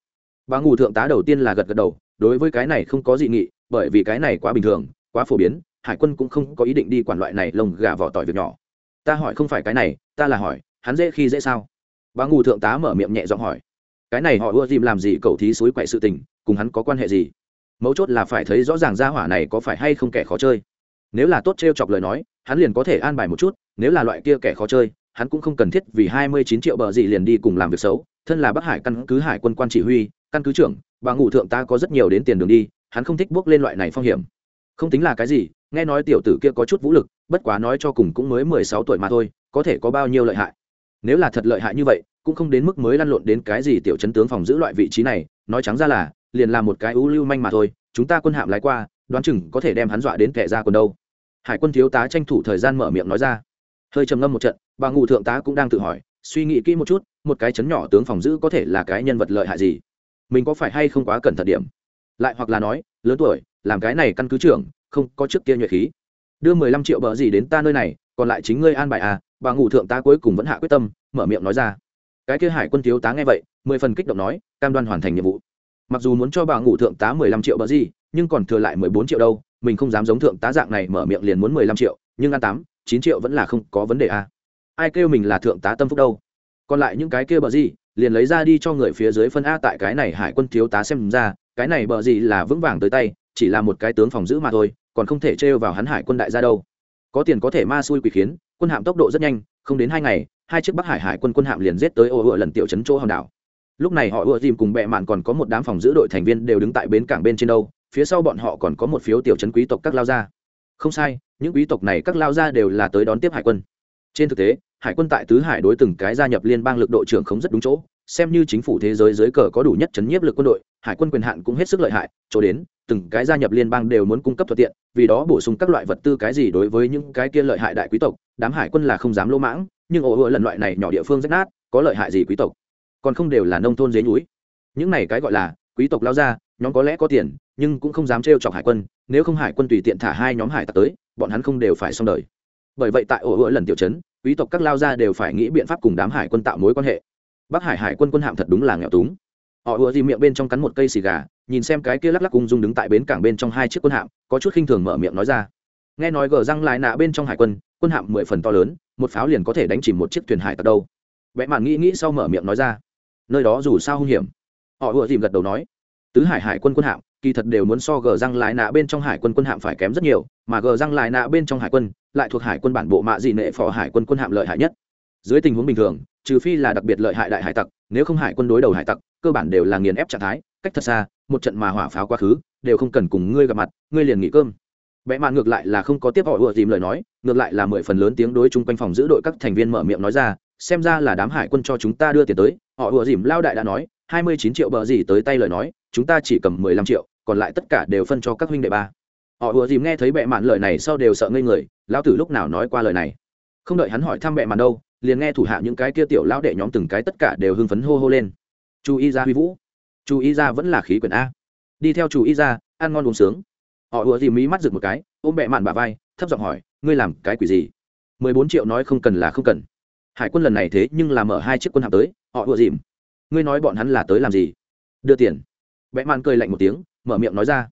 Bà ngủ thượng tá đầu tiên là gật gật đầu, đối với cái này không có dị nghị, bởi vì cái này quá bình thường, quá phổ biến, hải quân cũng không có ý định đi quản loại này lồng gà vỏ tỏi việc nhỏ. Ta hỏi không phải cái này, ta là hỏi, hắn dễ khi dễ sao? Bà ngủ thượng tá mở miệng nhẹ giọng hỏi cái này họ ưa dìm làm gì cậu thí suối quậy sự tình, cùng hắn có quan hệ gì? Mấu chốt là phải thấy rõ ràng ra hỏa này có phải hay không kẻ khó chơi. Nếu là tốt t r e o chọc lời nói, hắn liền có thể an bài một chút, nếu là loại kia kẻ khó chơi, hắn cũng không cần thiết vì hai mươi chín triệu bờ gì liền đi cùng làm việc xấu, thân là bắc hải căn cứ hải quân quan chỉ huy, căn cứ trưởng, bà ngụ thượng ta có rất nhiều đến tiền đường đi, hắn không thích bước lên loại này phong hiểm. Không tính là cái gì, nghe nói tiểu tử kia có chút vũ lực, bất quá nói cho cùng cũng mới mười sáu tuổi mà thôi, có thể có bao nhiêu lợi hại. Nếu là thật lợi hại như vậy cũng không đến mức mới lăn lộn đến cái gì tiểu chấn tướng phòng giữ loại vị trí này, nói trắng ra là, liền là một cái ưu lưu manh mà thôi, chúng ta quân hạm lái qua, đoán chừng có thể đem hắn dọa đến kẻ ra còn đâu. Hải quân thiếu tá tranh thủ thời gian mở miệng nói ra. Hơi trầm ngâm một trận, bà ngụ thượng tá cũng đang tự hỏi, suy nghĩ kỹ một chút, một cái chấn nhỏ tướng phòng giữ có thể là cái nhân vật lợi hại gì? Mình có phải hay không quá cẩn thận điểm? Lại hoặc là nói, lớn tuổi, làm cái này căn cứ trưởng, không có trước kia nhuệ khí. Đưa mười lăm triệu bờ gì đến ta nơi này, còn lại chính ngươi an bài à? Bà ngụ thượng tá cuối cùng vẫn hạ quyết tâm, mở miệng nói ra cái kia hải quân thiếu tá nghe vậy, mười phần kích động nói, cam đoan hoàn thành nhiệm vụ. Mặc dù muốn cho bà ngủ thượng tá mười lăm triệu bờ gì, nhưng còn thừa lại mười bốn triệu đâu, mình không dám giống thượng tá dạng này mở miệng liền muốn mười lăm triệu, nhưng ăn tám, chín triệu vẫn là không có vấn đề à. ai kêu mình là thượng tá tâm phúc đâu. Còn lại những cái kia bờ gì, liền lấy ra đi cho người phía dưới phân a tại cái này hải quân thiếu tá xem ra, cái này bờ gì là vững vàng tới tay, chỉ là một cái tướng phòng giữ mà thôi, còn không thể trêu vào hắn hải quân đại gia đâu. Có tiền có thể ma xui quỷ khiến, quân hạm tốc độ rất nhanh không đến hai ngày, hai chiếc bắc hải hải quân quân hạm liền giết tới ô ựa lần tiểu trấn chỗ hòn đảo. Lúc này họ ựa dìm cùng bệ mạn còn có một đám phòng giữ đội thành viên đều đứng tại bến cảng bên trên đâu, phía sau bọn họ còn có một phiếu tiểu trấn quý tộc các lao gia. Không sai, những quý tộc này các lao gia đều là tới đón tiếp hải quân. Trên thực tế, hải quân tại tứ hải đối từng cái gia nhập liên bang lực đội trưởng không rất đúng chỗ, xem như chính phủ thế giới dưới cờ có đủ nhất chấn nhiếp lực quân đội, hải quân quyền hạn cũng hết sức lợi hại, chỗ đến từng cái gia nhập liên bang đều muốn cung cấp thuận tiện, vì đó bổ sung các loại vật tư cái gì đối với những cái kia lợi hại đại quý tộc, đám hải quân là không dám lỗ mãng, nhưng ổ ựa lần loại này nhỏ địa phương rách nát, có lợi hại gì quý tộc? Còn không đều là nông thôn dưới núi những này cái gọi là quý tộc lao ra, nhóm có lẽ có tiền, nhưng cũng không dám trêu chọc hải quân, nếu không hải quân tùy tiện thả hai nhóm hải tặc tới, bọn hắn không đều phải xong đời. Bởi vậy tại ổ ựa lần tiểu trấn, quý tộc các lao gia đều phải nghĩ biện pháp cùng đám hải quân tạo mối quan hệ. Bắc hải hải quân quân hạm thật đúng là nghèo túng. Họ ùa gì miệng bên trong cắn một cây xì gà nhìn xem cái kia lắc lắc ung dung đứng tại bến cảng bên trong hai chiếc quân hạm, có chút khinh thường mở miệng nói ra. Nghe nói gờ răng lại nạ bên trong hải quân quân hạm mười phần to lớn, một pháo liền có thể đánh chìm một chiếc thuyền hải tặc đâu. Vẽ mạn nghĩ nghĩ sau mở miệng nói ra. Nơi đó dù sao hung hiểm. Họ ùa dìm gật đầu nói. Tứ hải hải quân quân hạm, kỳ thật đều muốn so gờ răng lại nạ bên trong hải quân quân hạm phải kém rất nhiều, mà gờ răng lại nạ bên trong hải quân, lại thuộc hải quân bản bộ mạ dị nệ phò hải quân quân hạm lợi hại nhất. Dưới tình huống bình thường, trừ phi là đặc biệt lợi hại đại hải tặc, nếu không hải quân đối đầu hải tặc, cơ bản đều là nghiền ép trạng thái cách thật xa, một trận mà hỏa pháo quá khứ, đều không cần cùng ngươi gặp mặt, ngươi liền nghỉ cơm. Vẽ mạn ngược lại là không có tiếp họ ùa dìm lời nói, ngược lại là mười phần lớn tiếng đối chung quanh phòng giữ đội các thành viên mở miệng nói ra, xem ra là đám hải quân cho chúng ta đưa tiền tới, họ ùa dìm lao đại đã nói, hai mươi chín triệu bờ gì tới tay lời nói, chúng ta chỉ cầm mười lăm triệu, còn lại tất cả đều phân cho các huynh đệ ba. Họ ùa dìm nghe thấy bệ mạn lời này sau đều sợ ngây người, lao tử lúc nào nói qua lời này? Không đợi hắn hỏi thăm bệ mạn đâu, liền nghe thủ hạ những cái kia tiểu lão đệ nhóm từng cái tất cả đều hưng phấn hô hô lên. Chú ý ra huy vũ chú ý ra vẫn là khí quyển a. Đi theo chú ý ra ăn ngon uống sướng. Họ ùa dìm mí mắt rực một cái, ôm bẹ mạn bà vai, thấp giọng hỏi, ngươi làm cái quỷ gì? Mười bốn triệu nói không cần là không cần. Hải quân lần này thế nhưng là mở hai chiếc quân hạm tới, họ ùa dìm. Ngươi nói bọn hắn là tới làm gì? Đưa tiền. Bẹ mạn cười lạnh một tiếng, mở miệng nói ra.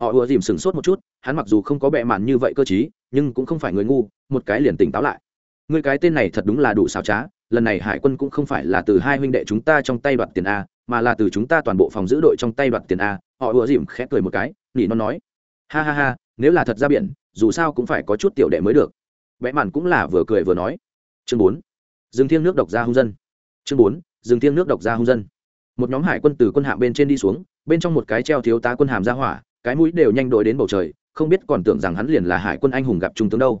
Họ ùa dìm sửng sốt một chút, hắn mặc dù không có bẹ mạn như vậy cơ t nhưng cũng không phải người ngu, một cái liền tỉnh táo lại. Ngươi cái tên này thật đúng là đủ xảo trá, lần này hải quân cũng không phải là từ hai huynh đệ chúng ta trong tay đoạt tiền a mà là từ chúng ta toàn bộ phòng giữ đội trong tay đoạt tiền a, họ ùa dìm khẽ cười một cái, nỉ nó nói. Ha ha ha, nếu là thật ra biển, dù sao cũng phải có chút tiểu đệ mới được. Vẽ màn cũng là vừa cười vừa nói. Chương bốn, rừng thiêng nước độc ra hung dân. Chương bốn, rừng thiêng nước độc ra hung dân. Một nhóm hải quân từ quân hạm bên trên đi xuống, bên trong một cái treo thiếu tá quân hàm ra hỏa, cái mũi đều nhanh đội đến bầu trời, không biết còn tưởng rằng hắn liền là hải quân anh hùng gặp trung tướng đâu.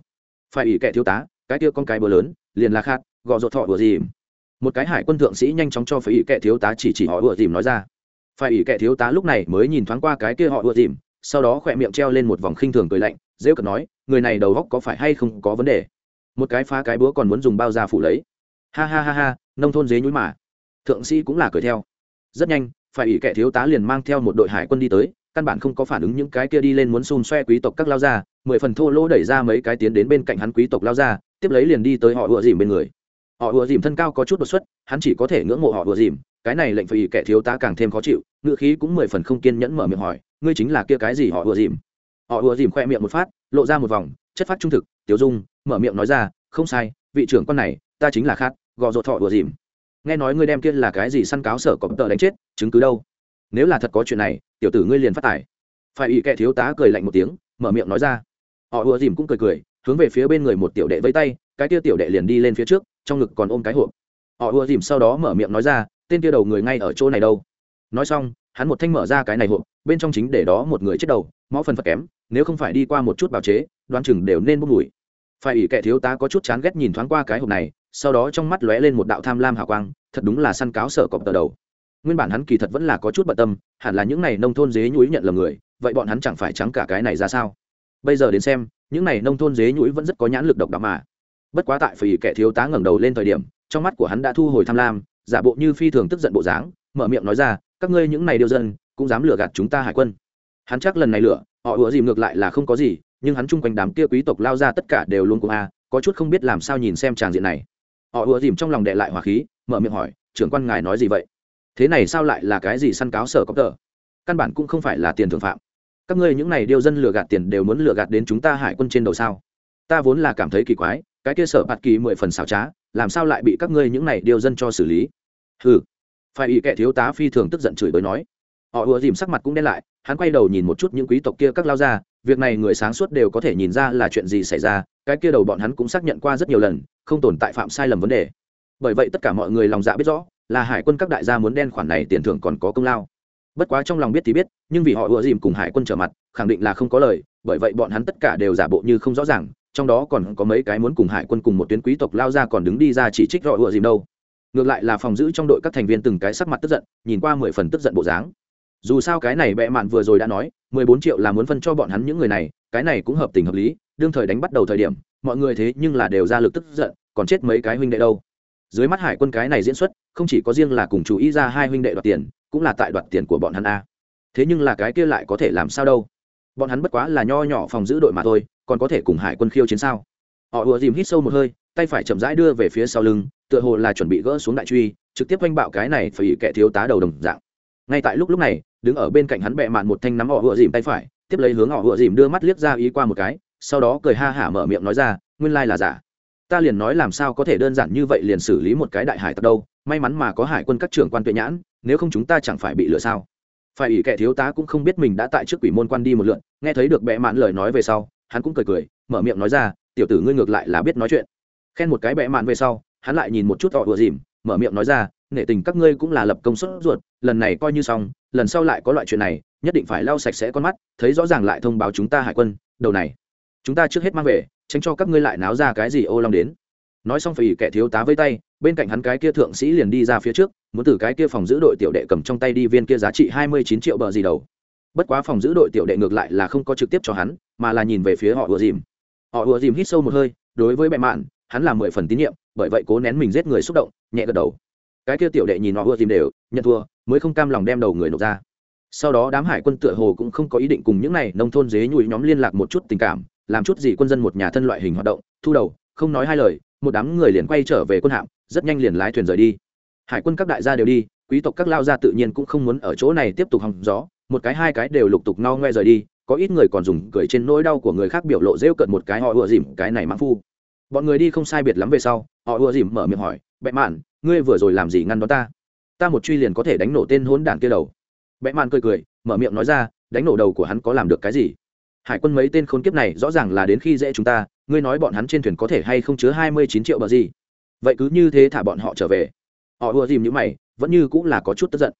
Phải ủy kẻ thiếu tá, cái kia con cái bờ lớn, liền là khát gọ ruột thọ vừa dìm một cái hải quân thượng sĩ nhanh chóng cho phải ủy kệ thiếu tá chỉ chỉ họ ùa dìm nói ra. Phải ủy kệ thiếu tá lúc này mới nhìn thoáng qua cái kia họ ùa dìm, sau đó khỏe miệng treo lên một vòng khinh thường cười lạnh dễ cận nói, người này đầu góc có phải hay không có vấn đề? Một cái phá cái búa còn muốn dùng bao da phủ lấy. Ha ha ha ha, nông thôn dế nhúi mà. Thượng sĩ cũng là cười theo. Rất nhanh phải ủy kệ thiếu tá liền mang theo một đội hải quân đi tới, căn bản không có phản ứng những cái kia đi lên muốn xun xoe quý tộc các lao ra mười phần thô lỗ đẩy ra mấy cái tiến đến bên cạnh hắn quý tộc lao ra tiếp lấy liền đi tới họ ùa dìm bên người họ ùa dìm thân cao có chút đột xuất, hắn chỉ có thể ngưỡng mộ họ ùa dìm, cái này lệnh phải kẻ thiếu tá càng thêm khó chịu ngựa khí cũng mười phần không kiên nhẫn mở miệng hỏi, ngươi chính là kia cái gì họ ùa dìm? Họ ùa dìm khoe miệng một phát, lộ ra một vòng, chất phát trung thực, tiểu dung, mở miệng nói ra, không sai, vị trưởng con này, ta chính là khát gò rột họ ùa dìm. Nghe nói ngươi đem kia là cái gì săn cáo sở có tờ đánh chết, chứng cứ đâu? Nếu là thật có chuyện này, tiểu tử ngươi liền phát tài. Phải ủy kẻ thiếu tá cười lạnh một tiếng, mở miệng nói ra. Họ ùa dìm cũng cười cười, hướng về phía bên người một tiểu đệ vẫy tay, cái kia tiểu đệ liền đi lên phía trước trong ngực còn ôm cái hộp. Họ ùa dìm sau đó mở miệng nói ra, tên kia đầu người ngay ở chỗ này đâu? Nói xong, hắn một thanh mở ra cái này hộp, bên trong chính để đó một người chết đầu, máu phần phật kém, nếu không phải đi qua một chút bào chế, đoán chừng đều nên bốc mùi. Phải ủy kẻ thiếu tá có chút chán ghét nhìn thoáng qua cái hộp này, sau đó trong mắt lóe lên một đạo tham lam hào quang, thật đúng là săn cáo sợ cọp tờ đầu. Nguyên bản hắn kỳ thật vẫn là có chút bận tâm, hẳn là những n à y nông thôn dế nhũi nhận lầm người, vậy bọn hắn chẳng phải trắng cả cái này ra sao? Bây giờ đến xem, những n à y nông thôn dế nhũi vẫn rất có nhãn lực độc đ mà bất quá tại phỉ kẻ thiếu tá ngẩng đầu lên thời điểm, trong mắt của hắn đã thu hồi tham lam, giả bộ như phi thường tức giận bộ dáng, mở miệng nói ra, các ngươi những này điêu dân, cũng dám lừa gạt chúng ta hải quân. Hắn chắc lần này lừa họ ủa dìm ngược lại là không có gì, nhưng hắn chung quanh đám kia quý tộc lao ra tất cả đều luôn cùng a, có chút không biết làm sao nhìn xem tràng diện này. Họ ủa dìm trong lòng đệ lại hỏa khí, mở miệng hỏi, trưởng quan ngài nói gì vậy? Thế này sao lại là cái gì săn cáo sở có tờ? Căn bản cũng không phải là tiền thượng phạm. Các ngươi những này điêu dân lừa gạt tiền đều muốn lừa gạt đến chúng ta hải quân trên đầu sao? Ta vốn là cảm thấy kỳ quái cái kia sở bạt kỳ mười phần xảo trá, làm sao lại bị các ngươi những này điều dân cho xử lý? Ừ phải ý kẻ thiếu tá phi thường tức giận chửi bới nói. Họ ùa dìm sắc mặt cũng đen lại, hắn quay đầu nhìn một chút những quý tộc kia các lao ra việc này người sáng suốt đều có thể nhìn ra là chuyện gì xảy ra, cái kia đầu bọn hắn cũng xác nhận qua rất nhiều lần, không tồn tại phạm sai lầm vấn đề. Bởi vậy tất cả mọi người lòng dạ biết rõ, là hải quân các đại gia muốn đen khoản này tiền thưởng còn có công lao. Bất quá trong lòng biết thì biết, nhưng vì họ ùa dìm cùng hải quân trở mặt, khẳng định là không có lời, bởi vậy bọn hắn tất cả đều giả bộ như không rõ ràng trong đó còn có mấy cái muốn cùng hải quân cùng một tuyến quý tộc lao ra còn đứng đi ra chỉ trích họ ựa dìm đâu. Ngược lại là phòng giữ trong đội các thành viên từng cái sắc mặt tức giận, nhìn qua mười phần tức giận bộ dáng. Dù sao cái này bệ mạn vừa rồi đã nói, mười bốn triệu là muốn phân cho bọn hắn những người này, cái này cũng hợp tình hợp lý, đương thời đánh bắt đầu thời điểm, mọi người thế nhưng là đều ra lực tức giận, còn chết mấy cái huynh đệ đâu. Dưới mắt hải quân cái này diễn xuất, không chỉ có riêng là cùng chú ý ra hai huynh đệ đoạt tiền, cũng là tại đoạt tiền của bọn hắn a. Thế nhưng là cái kia lại có thể làm sao đâu? Bọn hắn bất quá là nho nhỏ phòng giữ đội mà thôi, còn có thể cùng hải quân khiêu chiến sao? Họ ùa dìm hít sâu một hơi, tay phải chậm rãi đưa về phía sau lưng, tựa hồ là chuẩn bị gỡ xuống đại truy, trực tiếp oanh bạo cái này phải kẻ thiếu tá đầu đồng dạng. Ngay tại lúc lúc này, đứng ở bên cạnh hắn bẹ mạn một thanh nắm họ ùa dìm tay phải, tiếp lấy hướng họ ùa dìm đưa mắt liếc ra ý qua một cái, sau đó cười ha hả mở miệng nói ra, nguyên lai là giả. Ta liền nói làm sao có thể đơn giản như vậy liền xử lý một cái đại hải tặc đâu, may mắn mà có hải quân các trưởng quan tuệ nhãn, nếu không chúng ta chẳng phải bị lừa sao? Phải ỷ kẻ thiếu tá cũng không biết mình đã tại trước quỷ môn quan đi một lượn, nghe thấy được bệ mạn lời nói về sau, hắn cũng cười cười, mở miệng nói ra, tiểu tử ngươi ngược lại là biết nói chuyện. Khen một cái bệ mạn về sau, hắn lại nhìn một chút họ vừa dìm, mở miệng nói ra, nể tình các ngươi cũng là lập công suất ruột, lần này coi như xong, lần sau lại có loại chuyện này, nhất định phải lau sạch sẽ con mắt, thấy rõ ràng lại thông báo chúng ta hải quân, đầu này. Chúng ta trước hết mang về, tránh cho các ngươi lại náo ra cái gì ô long đến. Nói xong phải kẻ thiếu tá với tay bên cạnh hắn cái kia thượng sĩ liền đi ra phía trước, muốn từ cái kia phòng giữ đội tiểu đệ cầm trong tay đi viên kia giá trị hai mươi chín triệu bờ gì đầu. Bất quá phòng giữ đội tiểu đệ ngược lại là không có trực tiếp cho hắn, mà là nhìn về phía họ ùa dìm. Họ ùa dìm hít sâu một hơi, đối với bệ mạn, hắn là mười phần tín nhiệm, bởi vậy cố nén mình giết người xúc động, nhẹ gật đầu. Cái kia tiểu đệ nhìn họ ùa dìm đều, nhận thua, mới không cam lòng đem đầu người nộp ra. Sau đó đám hải quân tựa hồ cũng không có ý định cùng những này nông thôn dế nhùi nhóm liên lạc một chút tình cảm, làm chút gì quân dân một nhà thân loại hình hoạt động, thu đầu, không nói hai lời, một đám người liền quay trở về quân hạm rất nhanh liền lái thuyền rời đi. Hải quân các đại gia đều đi, quý tộc các lao gia tự nhiên cũng không muốn ở chỗ này tiếp tục hòng gió, một cái hai cái đều lục tục no ngoe rời đi, có ít người còn dùng cười trên nỗi đau của người khác biểu lộ rêu cận một cái, họ ùa dìm, cái này mãn phu. Bọn người đi không sai biệt lắm về sau, họ ùa dìm mở miệng hỏi bẹ mạn, ngươi vừa rồi làm gì ngăn đón ta? Ta một truy liền có thể đánh nổ tên hốn đản kia đầu. Bẹ mạn cười cười, mở miệng nói ra, đánh nổ đầu của hắn có làm được cái gì? Hải quân mấy tên khốn kiếp này rõ ràng là đến khi dễ chúng ta, ngươi nói bọn hắn trên thuyền có thể hay không chứa hai mươi chín triệu bờ gì? Vậy cứ như thế thả bọn họ trở về. Họ ùa dìm như mày, vẫn như cũng là có chút tức giận.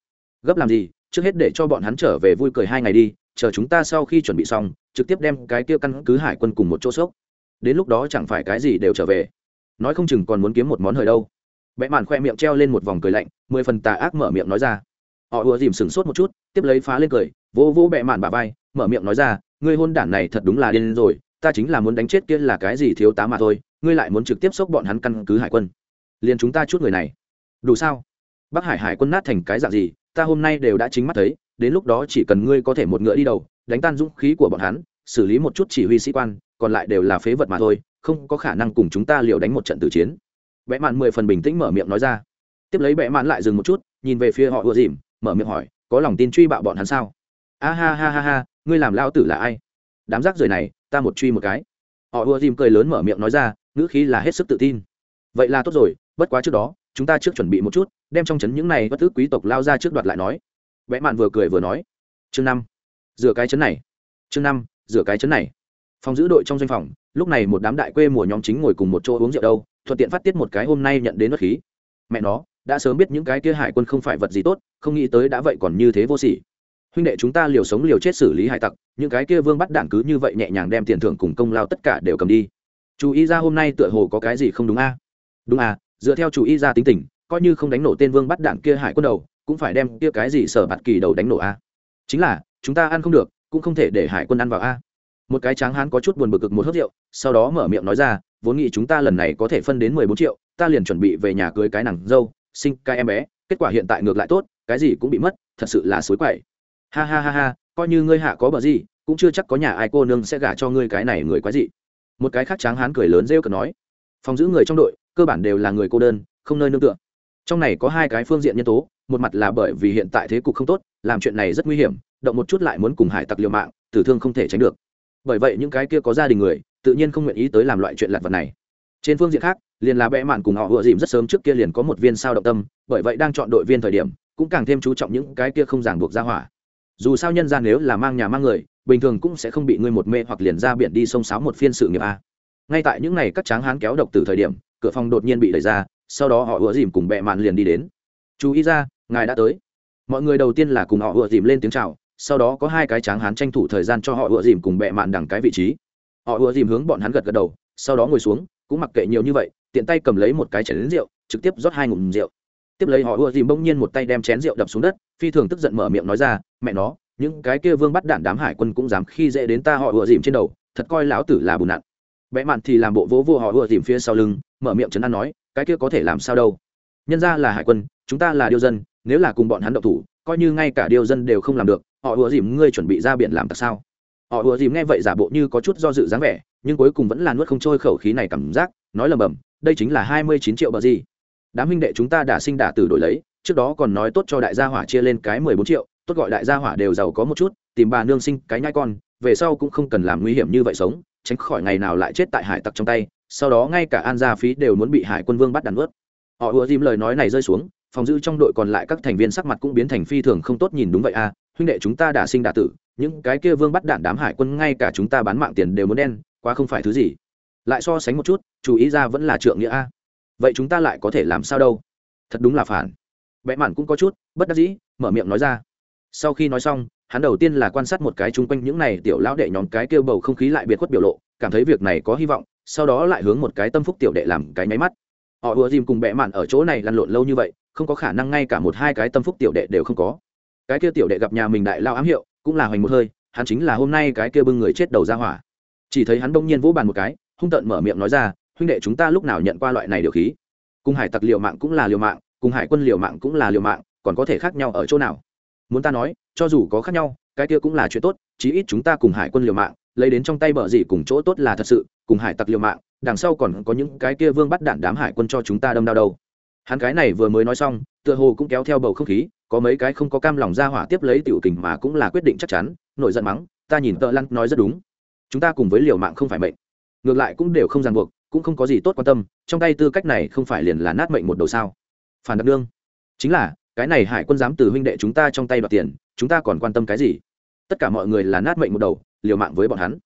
Gấp làm gì, trước hết để cho bọn hắn trở về vui cười hai ngày đi, chờ chúng ta sau khi chuẩn bị xong, trực tiếp đem cái kia căn cứ hải quân cùng một chỗ sốc. Đến lúc đó chẳng phải cái gì đều trở về. Nói không chừng còn muốn kiếm một món hời đâu. Vẽ màn khoe miệng treo lên một vòng cười lạnh, mười phần tà ác mở miệng nói ra. Họ ùa dìm sửng sốt một chút, tiếp lấy phá lên cười, vỗ vỗ bẹ màn bà vai, mở miệng nói ra người hôn đản này thật đúng là điên rồi, ta chính là muốn đánh chết kia là cái gì thiếu tá mà thôi ngươi lại muốn trực tiếp xốc bọn hắn căn cứ hải quân. Liền chúng ta chút người này. Đủ sao? Bắc hải hải quân nát thành cái dạng gì, ta hôm nay đều đã chính mắt thấy, đến lúc đó chỉ cần ngươi có thể một ngựa đi đầu, đánh tan dũng khí của bọn hắn, xử lý một chút chỉ huy sĩ quan, còn lại đều là phế vật mà thôi, không có khả năng cùng chúng ta liều đánh một trận tử chiến. Vẽ mạn mười phần bình tĩnh mở miệng nói ra. Tiếp lấy vẽ mạn lại dừng một chút, nhìn về phía họ ùa dìm, mở miệng hỏi, có lòng tin truy bạo bọn hắn sao? A ha ha ha ha, ngươi làm lao tử là ai? Đám rác rưởi này, ta một truy một cái. Họ ùa dìm cười lớn mở miệng nói ra ngữ khí là hết sức tự tin. Vậy là tốt rồi, bất quá trước đó, chúng ta trước chuẩn bị một chút, đem trong chấn những này bất tức quý tộc lao ra trước đoạt lại nói. Vẽ mạn vừa cười vừa nói. Chương năm, rửa cái chấn này, chương năm, rửa cái chấn này. Phòng giữ đội trong doanh phòng, lúc này một đám đại quê mùa nhóm chính ngồi cùng một chỗ uống rượu đâu, thuận tiện phát tiết một cái hôm nay nhận đến bất khí. Mẹ nó, đã sớm biết những cái kia hải quân không phải vật gì tốt, không nghĩ tới đã vậy còn như thế vô sỉ. Huynh đệ chúng ta liều sống liều chết xử lý hải tặc, những cái kia vương bắt đảng cứ như vậy nhẹ nhàng đem tiền thưởng cùng công lao tất cả đều cầm đi chú ý ra hôm nay tựa hồ có cái gì không đúng a? Đúng à dựa theo chú ý ra tính tình, coi như không đánh nổ tên vương bắt đạn kia hải quân đầu, cũng phải đem kia cái gì sở bạt kỳ đầu đánh nổ a. Chính là, chúng ta ăn không được, cũng không thể để hải quân ăn vào a. Một cái tráng hán có chút buồn bực cực một hớt rượu, sau đó mở miệng nói ra, vốn nghĩ chúng ta lần này có thể phân đến mười bốn triệu, ta liền chuẩn bị về nhà cưới cái nàng dâu, sinh cái em bé, kết quả hiện tại ngược lại tốt, cái gì cũng bị mất, thật sự là suối quậy. Ha ha ha ha, coi như ngươi hạ có bờ gì, cũng chưa chắc có nhà ai cô nương sẽ gả cho ngươi cái này người quái dị một cái khác tráng hán cười lớn rêu cờ nói, phòng giữ người trong đội, cơ bản đều là người cô đơn, không nơi nương tựa. Trong này có hai cái phương diện nhân tố, một mặt là bởi vì hiện tại thế cục không tốt, làm chuyện này rất nguy hiểm, động một chút lại muốn cùng hải tặc liều mạng, tử thương không thể tránh được. Bởi vậy những cái kia có gia đình người, tự nhiên không nguyện ý tới làm loại chuyện lặt vật này. Trên phương diện khác, liền là bẽ mạn cùng họ vừa dìm rất sớm trước kia liền có một viên sao động tâm, bởi vậy đang chọn đội viên thời điểm, cũng càng thêm chú trọng những cái kia không ràng buộc ra hỏa. Dù sao nhân gian nếu là mang nhà mang người bình thường cũng sẽ không bị ngươi một mê hoặc liền ra biển đi sông sáo một phiên sự nghiệp a. Ngay tại những ngày các tráng hán kéo độc từ thời điểm, cửa phòng đột nhiên bị đẩy ra, sau đó họ ùa dìm cùng bẹ mạn liền đi đến. Chú ý ra, ngài đã tới. Mọi người đầu tiên là cùng họ ùa dìm lên tiếng chào, sau đó có hai cái tráng hán tranh thủ thời gian cho họ ùa dìm cùng bẹ mạn đằng cái vị trí. Họ ùa dìm hướng bọn hắn gật gật đầu, sau đó ngồi xuống, cũng mặc kệ nhiều như vậy, tiện tay cầm lấy một cái chén rượu, trực tiếp rót hai ngụm rượu. Tiếp lấy họ ùa dìm bỗng nhiên một tay đem chén rượu đập xuống đất, phi thường tức giận mở miệng nói ra, mẹ nó những cái kia vương bắt đạn đám hải quân cũng dám khi dễ đến ta họ ùa dìm trên đầu, thật coi lão tử là bùn nặn. Vẽ mạn thì làm bộ vỗ vô họ ùa dìm phía sau lưng, mở miệng chấn an nói, cái kia có thể làm sao đâu. Nhân ra là hải quân, chúng ta là điêu dân, nếu là cùng bọn hắn động thủ, coi như ngay cả điêu dân đều không làm được, họ ùa dìm ngươi chuẩn bị ra biển làm tại sao? Họ ùa dìm nghe vậy giả bộ như có chút do dự dáng vẻ, nhưng cuối cùng vẫn là nuốt không trôi khẩu khí này cảm giác, nói lầm bầm, đây chính là hai mươi chín triệu bờ gì. Đám huynh đệ chúng ta đã sinh đả tử đổi lấy, trước đó còn nói tốt cho đại gia hỏa chia lên cái mười bốn triệu tốt gọi đại gia hỏa đều giàu có một chút, tìm bà nương sinh cái nhai con, về sau cũng không cần làm nguy hiểm như vậy sống, tránh khỏi ngày nào lại chết tại hải tặc trong tay, sau đó ngay cả an gia phí đều muốn bị hải quân vương bắt đàn ướt họ ùa dìm lời nói này rơi xuống, phòng giữ trong đội còn lại các thành viên sắc mặt cũng biến thành phi thường không tốt nhìn đúng vậy à huynh đệ chúng ta đã sinh đả tử, những cái kia vương bắt đạn đám hải quân ngay cả chúng ta bán mạng tiền đều muốn đen, quá không phải thứ gì. Lại so sánh một chút, chú ý ra vẫn là trượng nghĩa a. Vậy chúng ta lại có thể làm sao đâu? Thật đúng là phản. Vẽ mạn cũng có chút, bất đắc dĩ, mở miệng nói ra sau khi nói xong, hắn đầu tiên là quan sát một cái chung quanh những này tiểu lão đệ nhóm cái kêu bầu không khí lại biệt khuất biểu lộ, cảm thấy việc này có hy vọng, sau đó lại hướng một cái tâm phúc tiểu đệ làm cái nháy mắt. Họ ùa dìm cùng bẽ mạn ở chỗ này lăn lộn lâu như vậy, không có khả năng ngay cả một hai cái tâm phúc tiểu đệ đều không có. Cái kia tiểu đệ gặp nhà mình đại lao ám hiệu, cũng là hoành một hơi, hắn chính là hôm nay cái kia bưng người chết đầu ra hỏa. Chỉ thấy hắn đông nhiên vỗ bàn một cái, hung tợn mở miệng nói ra, huynh đệ chúng ta lúc nào nhận qua loại này điều khí? Cùng hải tặc liều mạng cũng là liều mạng, cùng hải quân liều mạng cũng là liều mạng, còn có thể khác nhau ở chỗ nào? Muốn ta nói, cho dù có khác nhau, cái kia cũng là chuyện tốt, chí ít chúng ta cùng hải quân liều mạng, lấy đến trong tay bờ gì cùng chỗ tốt là thật sự, cùng hải tặc liều mạng, đằng sau còn có những cái kia vương bắt đạn đám hải quân cho chúng ta đâm đau đầu. hắn cái này vừa mới nói xong, tựa hồ cũng kéo theo bầu không khí, có mấy cái không có cam lòng ra hỏa tiếp lấy tiểu kình mà cũng là quyết định chắc chắn, nổi giận mắng, ta nhìn tợ lăn nói rất đúng. Chúng ta cùng với liều mạng không phải mệnh. Ngược lại cũng đều không ràng buộc, cũng không có gì tốt quan tâm, trong tay tư cách này không phải liền là nát mệnh một đầu sao? Phản đặc đương chính là cái này hải quân dám từ huynh đệ chúng ta trong tay đoạt tiền, chúng ta còn quan tâm cái gì? Tất cả mọi người là nát mệnh một đầu, liều mạng với bọn hắn.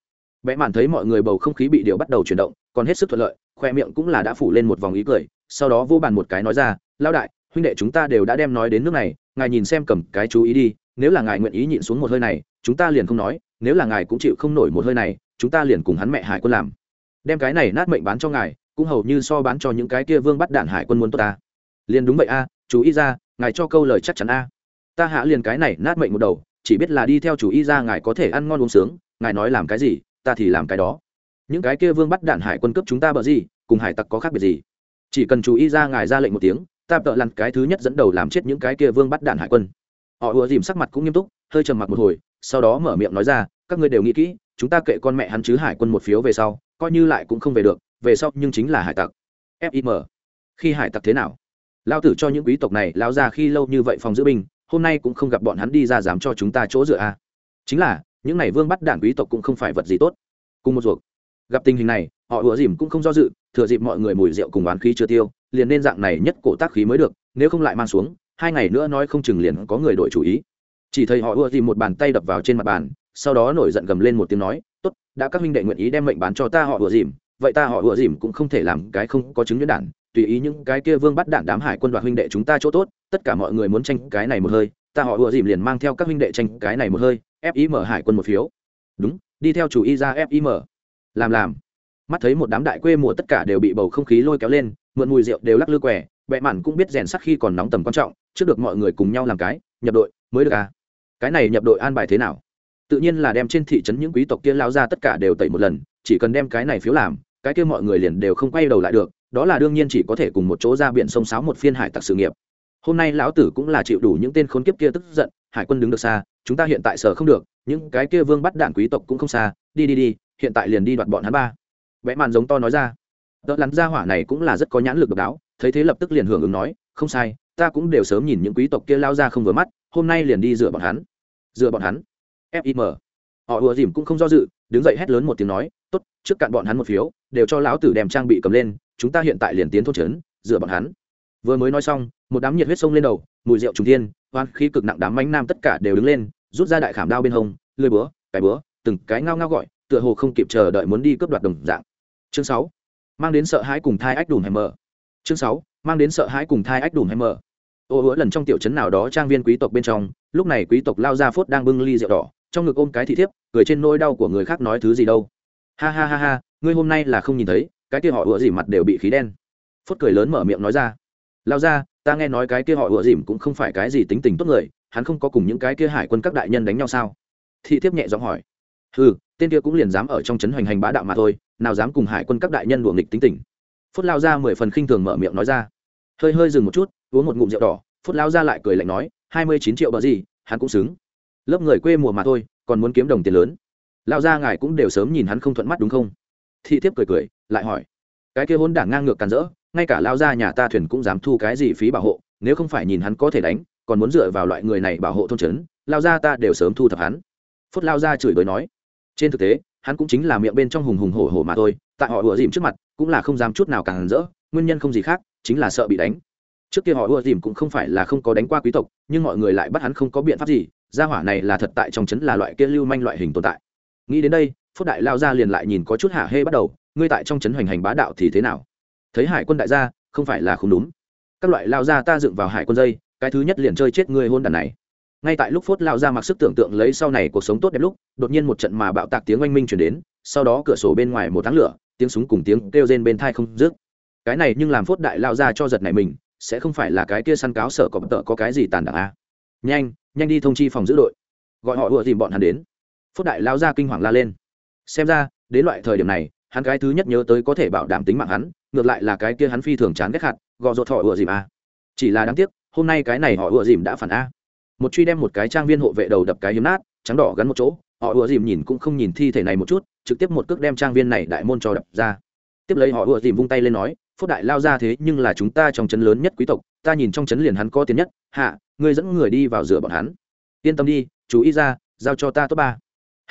Vẽ mạn thấy mọi người bầu không khí bị điều bắt đầu chuyển động, còn hết sức thuận lợi, khoe miệng cũng là đã phủ lên một vòng ý cười, sau đó vô bàn một cái nói ra lao đại, huynh đệ chúng ta đều đã đem nói đến nước này, ngài nhìn xem cầm cái chú ý đi, nếu là ngài nguyện ý nhịn xuống một hơi này, chúng ta liền không nói, nếu là ngài cũng chịu không nổi một hơi này, chúng ta liền cùng hắn mẹ hải quân làm. Đem cái này nát mệnh bán cho ngài, cũng hầu như so bán cho những cái kia vương bắt đạn hải quân muốn tốt ta. Liền đúng vậy a, chú ý ra ngài cho câu lời chắc chắn a. Ta hạ liền cái này, nát mệnh một đầu, chỉ biết là đi theo chủ y ra ngài có thể ăn ngon uống sướng, ngài nói làm cái gì, ta thì làm cái đó. Những cái kia vương bắt đạn hải quân cấp chúng ta bờ gì, cùng hải tặc có khác biệt gì? Chỉ cần chủ y ra ngài ra lệnh một tiếng, ta tợ lặn cái thứ nhất dẫn đầu làm chết những cái kia vương bắt đạn hải quân. Họ ùa dìm sắc mặt cũng nghiêm túc, hơi trầm mặc một hồi, sau đó mở miệng nói ra, các ngươi đều nghĩ kỹ, chúng ta kệ con mẹ hắn chứ hải quân một phiếu về sau, coi như lại cũng không về được, về sau nhưng chính là hải tặc. Fim khi hải tặc thế nào? Lao tử cho những quý tộc này lao ra khi lâu như vậy phòng giữ binh, hôm nay cũng không gặp bọn hắn đi ra dám cho chúng ta chỗ dựa a à. chính là, những này vương bắt đảng quý tộc cũng không phải vật gì tốt. Cùng một ruột. Gặp tình hình này, họ ủa dìm cũng không do dự, thừa dịp mọi người mùi rượu cùng oán khí chưa tiêu, liền nên dạng này nhất cổ tác khí mới được, nếu không lại mang xuống, hai ngày nữa nói không chừng liền có người đổi chủ ý. Chỉ thấy họ ủa dìm một bàn tay đập vào trên mặt bàn, sau đó nổi giận gầm lên một tiếng nói, tốt, đã các huynh đệ nguyện ý đem mệnh bán cho ta họ ủa dìm, vậy ta họ ủa dìm cũng không thể làm cái không có chứng nhuyễn đản tùy ý những cái kia vương bắt đạn đám hải quân đoạt huynh đệ chúng ta chỗ tốt, tất cả mọi người muốn tranh cái này một hơi, ta họ ùa dìm liền mang theo các huynh đệ tranh cái này một hơi fim hải quân một phiếu. Đúng, đi theo chủ y ra fim làm làm. Mắt thấy một đám đại quê mùa tất cả đều bị bầu không khí lôi kéo lên, mượn mùi rượu đều lắc lư quẻ, bệ mạn cũng biết rèn sắc khi còn nóng tầm quan trọng, trước được mọi người cùng nhau làm cái, nhập đội, mới được à? Cái này nhập đội an bài thế nào? Tự nhiên là đem trên thị trấn những quý tộc kia lao ra tất cả đều tẩy một lần, chỉ cần đem cái này phiếu làm cái kia mọi người liền đều không quay đầu lại được, đó là đương nhiên chỉ có thể cùng một chỗ ra biển sông sáo một phiên hải tặc sự nghiệp. Hôm nay lão tử cũng là chịu đủ những tên khốn kiếp kia tức giận, hải quân đứng được xa, chúng ta hiện tại sở không được, những cái kia vương bắt đạn quý tộc cũng không xa, đi đi đi, hiện tại liền đi đoạt bọn hắn ba. Vẽ màn giống to nói ra. Đỡ lắn ra hỏa này cũng là rất có nhãn lực độc đáo, thấy thế lập tức liền hưởng ứng nói, không sai, ta cũng đều sớm nhìn những quý tộc kia lao ra không vừa mắt, hôm nay liền đi dựa bọn hắn. Dựa bọn hắn. Fim họ ùa dìm cũng không do dự, đứng dậy hét lớn một tiếng nói tốt, trước cạn bọn hắn một phiếu, đều cho lão tử đem trang bị cầm lên, chúng ta hiện tại liền tiến thôn trấn dựa bọn hắn. Vừa mới nói xong, một đám nhiệt huyết sông lên đầu, mùi rượu trùng thiên hoan khí cực nặng đám mánh nam tất cả đều đứng lên, rút ra đại khảm đao bên hông, lười búa cái búa, từng cái ngao ngao gọi, tựa hồ không kịp chờ đợi muốn đi cướp đoạt đồng dạng. Chương sáu, mang đến sợ hãi cùng thai ách đùm hay mờ. Chương sáu, mang đến sợ hãi cùng thai ách đùm hay mờ. Ô hứa lần trong tiểu trấn nào đó trang viên quý tộc bên trong, lúc này quý tộc lao ra phốt đang bưng ly rượu đỏ, trong ngực ôm cái thị thiếp, cười trên nỗi đau của người khác nói thứ gì đâu ha ha ha ha, ngươi hôm nay là không nhìn thấy, cái kia họ ủa dìm mặt đều bị khí đen. Phốt cười lớn mở miệng nói ra. Lao ra, ta nghe nói cái kia họ ủa dìm cũng không phải cái gì tính tình tốt người, hắn không có cùng những cái kia hải quân các đại nhân đánh nhau sao? Thị thiếp nhẹ giọng hỏi. Ừ tên kia cũng liền dám ở trong trấn hoành hành bá đạo mà thôi, nào dám cùng hải quân các đại nhân luồng nghịch tính tình. Phút lao ra mười phần khinh thường mở miệng nói ra. Hơi hơi dừng một chút, uống một ngụm rượu đỏ phút lao ra lại cười lạnh nói, hai mươi chín triệu bờ gì, hắn cũng xứng. Lớp người quê mùa mà thôi, còn muốn kiếm đồng tiền lớn lao ra ngài cũng đều sớm nhìn hắn không thuận mắt đúng không? Thị thiếp cười cười, lại hỏi. Cái kia hôn đảng ngang ngược càn rỡ, ngay cả lao ra nhà ta thuyền cũng dám thu cái gì phí bảo hộ, nếu không phải nhìn hắn có thể đánh, còn muốn dựa vào loại người này bảo hộ thôn trấn lao ra ta đều sớm thu thập hắn. Phút lao ra chửi bới nói. Trên thực tế, hắn cũng chính là miệng bên trong hùng hùng hổ hổ mà thôi, tại họ ùa dìm trước mặt, cũng là không dám chút nào càng rỡ, nguyên nhân không gì khác, chính là sợ bị đánh. Trước kia họ ùa dìm cũng không phải là không có đánh qua quý tộc, nhưng mọi người lại bắt hắn không có biện pháp gì, gia hỏa này là thật tại trong trấn là loại kia lưu manh loại hình tồn tại nghĩ đến đây, phúc đại lao ra liền lại nhìn có chút hạ hê bắt đầu, ngươi tại trong trấn hoành hành bá đạo thì thế nào? Thấy hải quân đại gia, không phải là không đúng. Các loại lao ra ta dựng vào hải quân dây, cái thứ nhất liền chơi chết ngươi hôn đàn này. Ngay tại lúc phốt lao ra mặc sức tưởng tượng lấy sau này cuộc sống tốt đẹp lúc, đột nhiên một trận mà bạo tạc tiếng oanh minh chuyển đến, sau đó cửa sổ bên ngoài một tháng lửa, tiếng súng cùng tiếng kêu rên bên thai không rước cái này nhưng làm phốt đại lao ra cho giật này mình, sẽ không phải là cái kia săn cáo sợ có tợ có cái gì tàn đảng a à? nhanh nhanh đi thông chi phòng giữ đội. Gọi họ ùa tìm bọn hắn đến. Phúc đại lao ra kinh hoàng la lên. Xem ra, đến loại thời điểm này, hắn cái thứ nhất nhớ tới có thể bảo đảm tính mạng hắn, ngược lại là cái kia hắn phi thường chán ghét hạt, gò rột họ ựa dìm a. Chỉ là đáng tiếc, hôm nay cái này họ ựa dìm đã phản a. Một truy đem một cái trang viên hộ vệ đầu đập cái hiếm nát, trắng đỏ gắn một chỗ, họ ùa dìm nhìn cũng không nhìn thi thể này một chút, trực tiếp một cước đem trang viên này đại môn cho đập ra. Tiếp lấy họ ùa dìm vung tay lên nói, phúc đại lao ra thế nhưng là chúng ta trong trấn lớn nhất quý tộc, ta nhìn trong trấn liền hắn có tiền nhất. Hạ, ngươi dẫn người đi vào rửa bọn hắn. Yên tâm đi, chú ý ra, giao cho ta tốt ba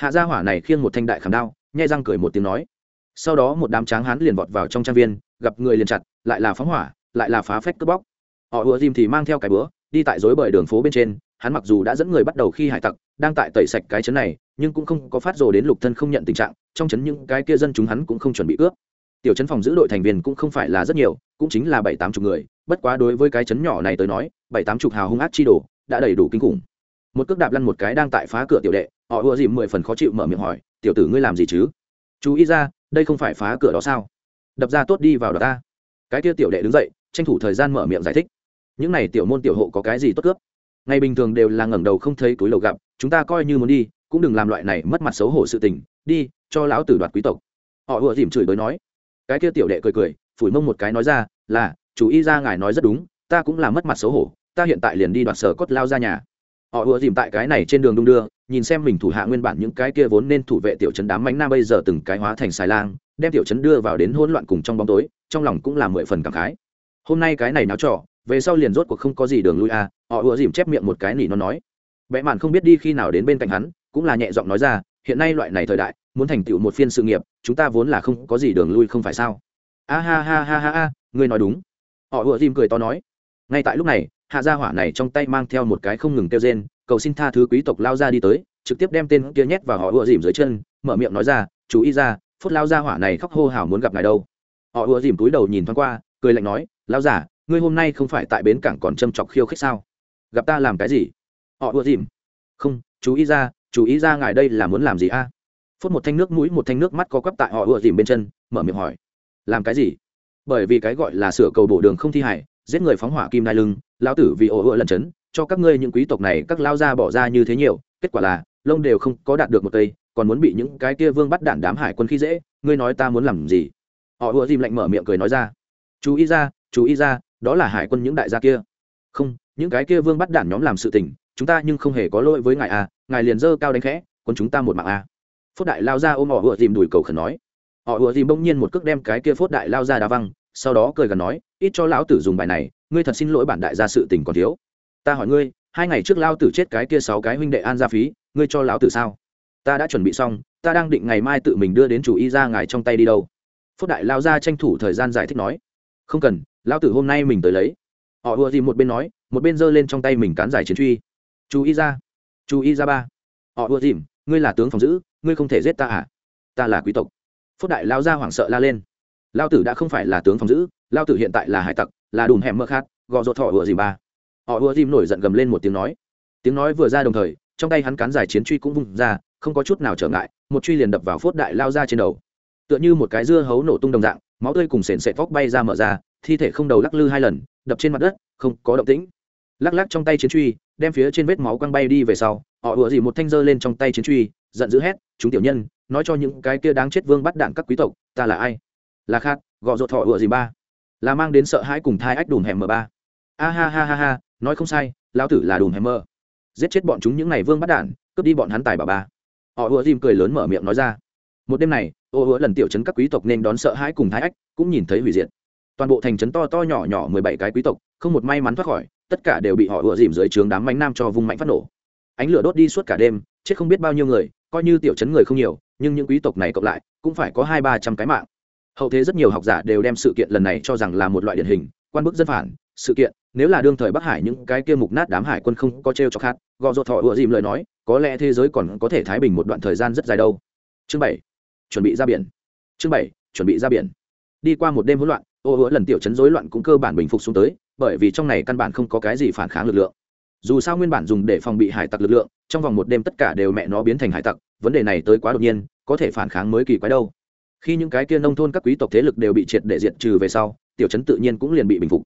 hạ gia hỏa này khiêng một thanh đại khảm đao, nhai răng cười một tiếng nói. Sau đó một đám tráng hán liền vọt vào trong trang viên, gặp người liền chặt, lại là phóng hỏa, lại là phá phách cướp bóc. Họ ùa dìm thì mang theo cái bữa, đi tại dối bởi đường phố bên trên, hắn mặc dù đã dẫn người bắt đầu khi hải tặc, đang tại tẩy sạch cái chấn này, nhưng cũng không có phát rồ đến lục thân không nhận tình trạng, trong chấn những cái kia dân chúng hắn cũng không chuẩn bị cướp. Tiểu chấn phòng giữ đội thành viên cũng không phải là rất nhiều, cũng chính là bảy tám chục người, bất quá đối với cái chấn nhỏ này tới nói, bảy tám chục hào hung ác chi đồ, đã đầy đủ kinh khủng. Một cước đạp lăn một cái đang tại phá cửa tiểu đệ họ ùa dìm mười phần khó chịu mở miệng hỏi, tiểu tử ngươi làm gì chứ? Chú ý ra, đây không phải phá cửa đó sao? Đập ra tốt đi vào đó ta. Cái kia tiểu đệ đứng dậy, tranh thủ thời gian mở miệng giải thích, những này tiểu môn tiểu hộ có cái gì tốt cướp? Ngày bình thường đều là ngẩng đầu không thấy túi lầu gặp, chúng ta coi như muốn đi, cũng đừng làm loại này mất mặt xấu hổ sự tình, đi, cho lão tử đoạt quý tộc. Họ ùa dìm chửi bới nói. Cái kia tiểu đệ cười cười, phủi mông một cái nói ra, là, chú y ra ngài nói rất đúng, ta cũng là mất mặt xấu hổ, ta hiện tại liền đi đoạt sở cốt lao ra nhà họ ùa dìm tại cái này trên đường đung đưa, nhìn xem mình thủ hạ nguyên bản những cái kia vốn nên thủ vệ tiểu trấn đám mánh na bây giờ từng cái hóa thành xài lang, đem tiểu trấn đưa vào đến hỗn loạn cùng trong bóng tối, trong lòng cũng là mười phần cảm khái. Hôm nay cái này náo trò, về sau liền rốt cuộc không có gì đường lui à họ ùa dìm chép miệng một cái nỉ nó nói. Vẽ mạn không biết đi khi nào đến bên cạnh hắn, cũng là nhẹ giọng nói ra, hiện nay loại này thời đại, muốn thành tựu một phiên sự nghiệp, chúng ta vốn là không có gì đường lui không phải sao? A ha ha ha ha ha, ngươi nói đúng. Họ ùa dìm cười to nói. Ngay tại lúc này hạ gia hỏa này trong tay mang theo một cái không ngừng kêu rên, cầu xin tha thứ quý tộc lao ra đi tới, trực tiếp đem tên kia nhét vào họ ùa dìm dưới chân, mở miệng nói ra, chú ý ra phút lao ra hỏa này khóc hô hào muốn gặp ngài đâu. Họ ùa dìm túi đầu nhìn thoáng qua, cười lạnh nói lao giả ngươi hôm nay không phải tại bến cảng còn châm chọc khiêu khích sao? Gặp ta làm cái gì? Họ ùa dìm, không, chú ý ra, chú ý ra ngài đây là muốn làm gì a? À? một thanh nước mũi, một thanh nước mắt có quắp tại họ ùa dìm bên chân, mở miệng hỏi, làm cái gì? Bởi vì cái gọi là sửa cầu bổ đường không thi hải giết người phóng hỏa kim đai lưng lao tử vì ổ ựa lần chấn cho các ngươi những quý tộc này các lao ra bỏ ra như thế nhiều, kết quả là, lông đều không có đạt được một cây, còn muốn bị những cái kia vương bắt đạn đám hải quân khi dễ, ngươi nói ta muốn làm gì? Họ ựa dìm lạnh mở miệng cười nói ra, chú ý ra, chú ý ra, đó là hải quân những đại gia kia. Không, những cái kia vương bắt đạn nhóm làm sự tình, chúng ta nhưng không hề có lỗi với ngài à ngài liền dơ cao đánh khẽ còn chúng ta một mạng à. Phốt đại lao ra ôm họ ựa dìm đùi cầu khẩn nói. Họ ựa dìm bỗng nhiên một cước đem cái kia phốt đại lao ra đá văng sau đó cười gần nói, ít cho lão tử dùng bài này, ngươi thật xin lỗi bản đại gia sự tình còn thiếu. Ta hỏi ngươi, hai ngày trước lao tử chết cái kia sáu cái huynh đệ an gia phí, ngươi cho lão tử sao? Ta đã chuẩn bị xong, ta đang định ngày mai tự mình đưa đến chủ y ra ngài trong tay đi đâu. Phúc đại lao ra tranh thủ thời gian giải thích nói, không cần lao tử hôm nay mình tới lấy. Họ ùa gì một bên nói, một bên giơ lên trong tay mình cán giải chiến truy. Chú y ra chú y ra ba. Họ ùa dìm, ngươi là tướng phòng giữ, ngươi không thể giết ta à? Ta là quý tộc. Phúc đại lao ra hoảng sợ la lên lao tử đã không phải là tướng phòng giữ, lao tử hiện tại là hải tặc, là đùm hẻm mơ khát, gò rột thọ ùa dìm ba. Họ ùa dìm nổi giận gầm lên một tiếng nói. Tiếng nói vừa ra đồng thời, trong tay hắn cán giải chiến truy cũng vung ra, không có chút nào trở ngại, một truy liền đập vào phốt đại lao ra trên đầu. Tựa như một cái dưa hấu nổ tung đồng dạng, máu tươi cùng sền sệt vóc bay ra mở ra, thi thể không đầu lắc lư hai lần, đập trên mặt đất, không có động tĩnh. Lắc lắc trong tay chiến truy, đem phía trên vết máu quăng bay đi về sau, họ ùa dì một thanh dơ lên trong tay chiến truy, giận dữ hét, chúng tiểu nhân, nói cho những cái kia đáng chết vương bắt đạn các quý tộc, ta là ai? Là khát, gọ rột thọ ựa gì ba? Là mang đến sợ hãi cùng thai ách đùm hẻm m ba. A ha ha ha ha, nói không sai lao tử là đùm hẻm mơ giết chết bọn chúng những ngày vương bắt đản cướp đi bọn hắn tài bà ba. Họ ựa dìm cười lớn mở miệng nói ra. Một đêm này, ô ựa lần tiểu chấn các quý tộc nên đón sợ hãi cùng thái ách, cũng nhìn thấy hủy diệt. Toàn bộ thành trấn to to nhỏ nhỏ mười bảy cái quý tộc, không một may mắn thoát khỏi, tất cả đều bị họ ựa dìm dưới trướng đám mánh nam cho vung mạnh phát nổ. Ánh lửa đốt đi suốt cả đêm, chết không biết bao nhiêu người, coi như tiểu chấn người không nhiều, nhưng những quý tộc này cộng lại, cũng phải có hai ba trăm cái mạng hậu thế rất nhiều học giả đều đem sự kiện lần này cho rằng là một loại điển hình, quan bức dân phản, sự kiện, nếu là đương thời bắc hải những cái kia mục nát đám hải quân không có t r e o cho khác, gò rột thọ ựa dìm lời nói, có lẽ thế giới còn có thể thái bình một đoạn thời gian rất dài đâu. Chương bảy, chuẩn bị ra biển. Chương bảy, chuẩn bị ra biển. Đi qua một đêm hỗn loạn, ô hứa lần tiểu chấn rối loạn cũng cơ bản bình phục xuống tới, bởi vì trong này căn bản không có cái gì phản kháng lực lượng. Dù sao nguyên bản dùng để phòng bị hải tặc lực lượng, trong vòng một đêm tất cả đều mẹ nó biến thành hải tặc, vấn đề này tới quá đột nhiên, có thể phản kháng mới kỳ quái đâu khi những cái kia nông thôn các quý tộc thế lực đều bị triệt để diệt trừ về sau, tiểu chấn tự nhiên cũng liền bị bình phục.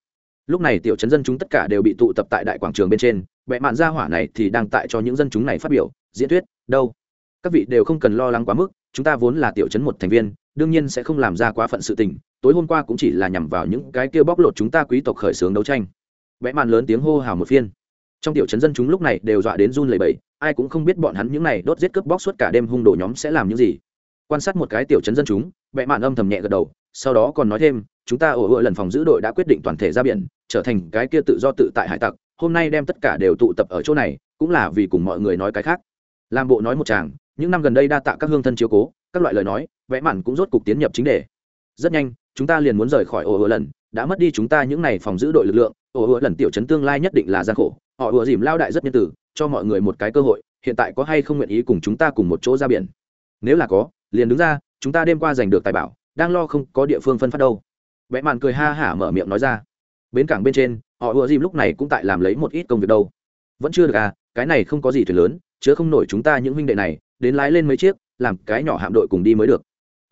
Lúc này tiểu chấn dân chúng tất cả đều bị tụ tập tại đại quảng trường bên trên vẽ mạn gia hỏa này thì đang tại cho những dân chúng này phát biểu, diễn thuyết, đâu. Các vị đều không cần lo lắng quá mức, chúng ta vốn là tiểu chấn một thành viên, đương nhiên sẽ không làm ra quá phận sự tình, tối hôm qua cũng chỉ là nhằm vào những cái kia bóc lột chúng ta quý tộc khởi xướng đấu tranh. Vẽ mạn lớn tiếng hô hào một phiên. Trong tiểu chấn dân chúng lúc này đều dọa đến run lẩy bẩy, ai cũng không biết bọn hắn những này đốt giết cướp bóc suốt cả đêm hung đồ nhóm sẽ làm những gì quan sát một cái tiểu chấn dân chúng vẽ mạn âm thầm nhẹ gật đầu, sau đó còn nói thêm, chúng ta ổ ựa lần phòng giữ đội đã quyết định toàn thể ra biển, trở thành cái kia tự do tự tại hải tặc, hôm nay đem tất cả đều tụ tập ở chỗ này, cũng là vì cùng mọi người nói cái khác. Làm bộ nói một chàng những năm gần đây đa tạ các hương thân chiếu cố, các loại lời nói, vẽ mạn cũng rốt cục tiến nhập chính đề. Rất nhanh, chúng ta liền muốn rời khỏi ổ ựa lần, đã mất đi chúng ta những n à y phòng giữ đội lực lượng ổ ựa lần tiểu chấn tương lai nhất định là gian khổ, họ ựa dìm lao đại rất nhân tử cho mọi người một cái cơ hội, hiện tại có hay không nguyện ý cùng chúng ta cùng một chỗ ra biển? Nếu là có liền đứng ra, chúng ta đêm qua giành được tài bảo, đang lo không có địa phương phân phát đâu. Vẽ mạn cười ha hả mở miệng nói ra. Bến cảng bên trên, họ ùa dìm lúc này cũng tại làm lấy một ít công việc đâu. Vẫn chưa được à cái này không có gì thuyền lớn chứa không nổi chúng ta những huynh đệ này, đến lái lên mấy chiếc, làm cái nhỏ hạm đội cùng đi mới được.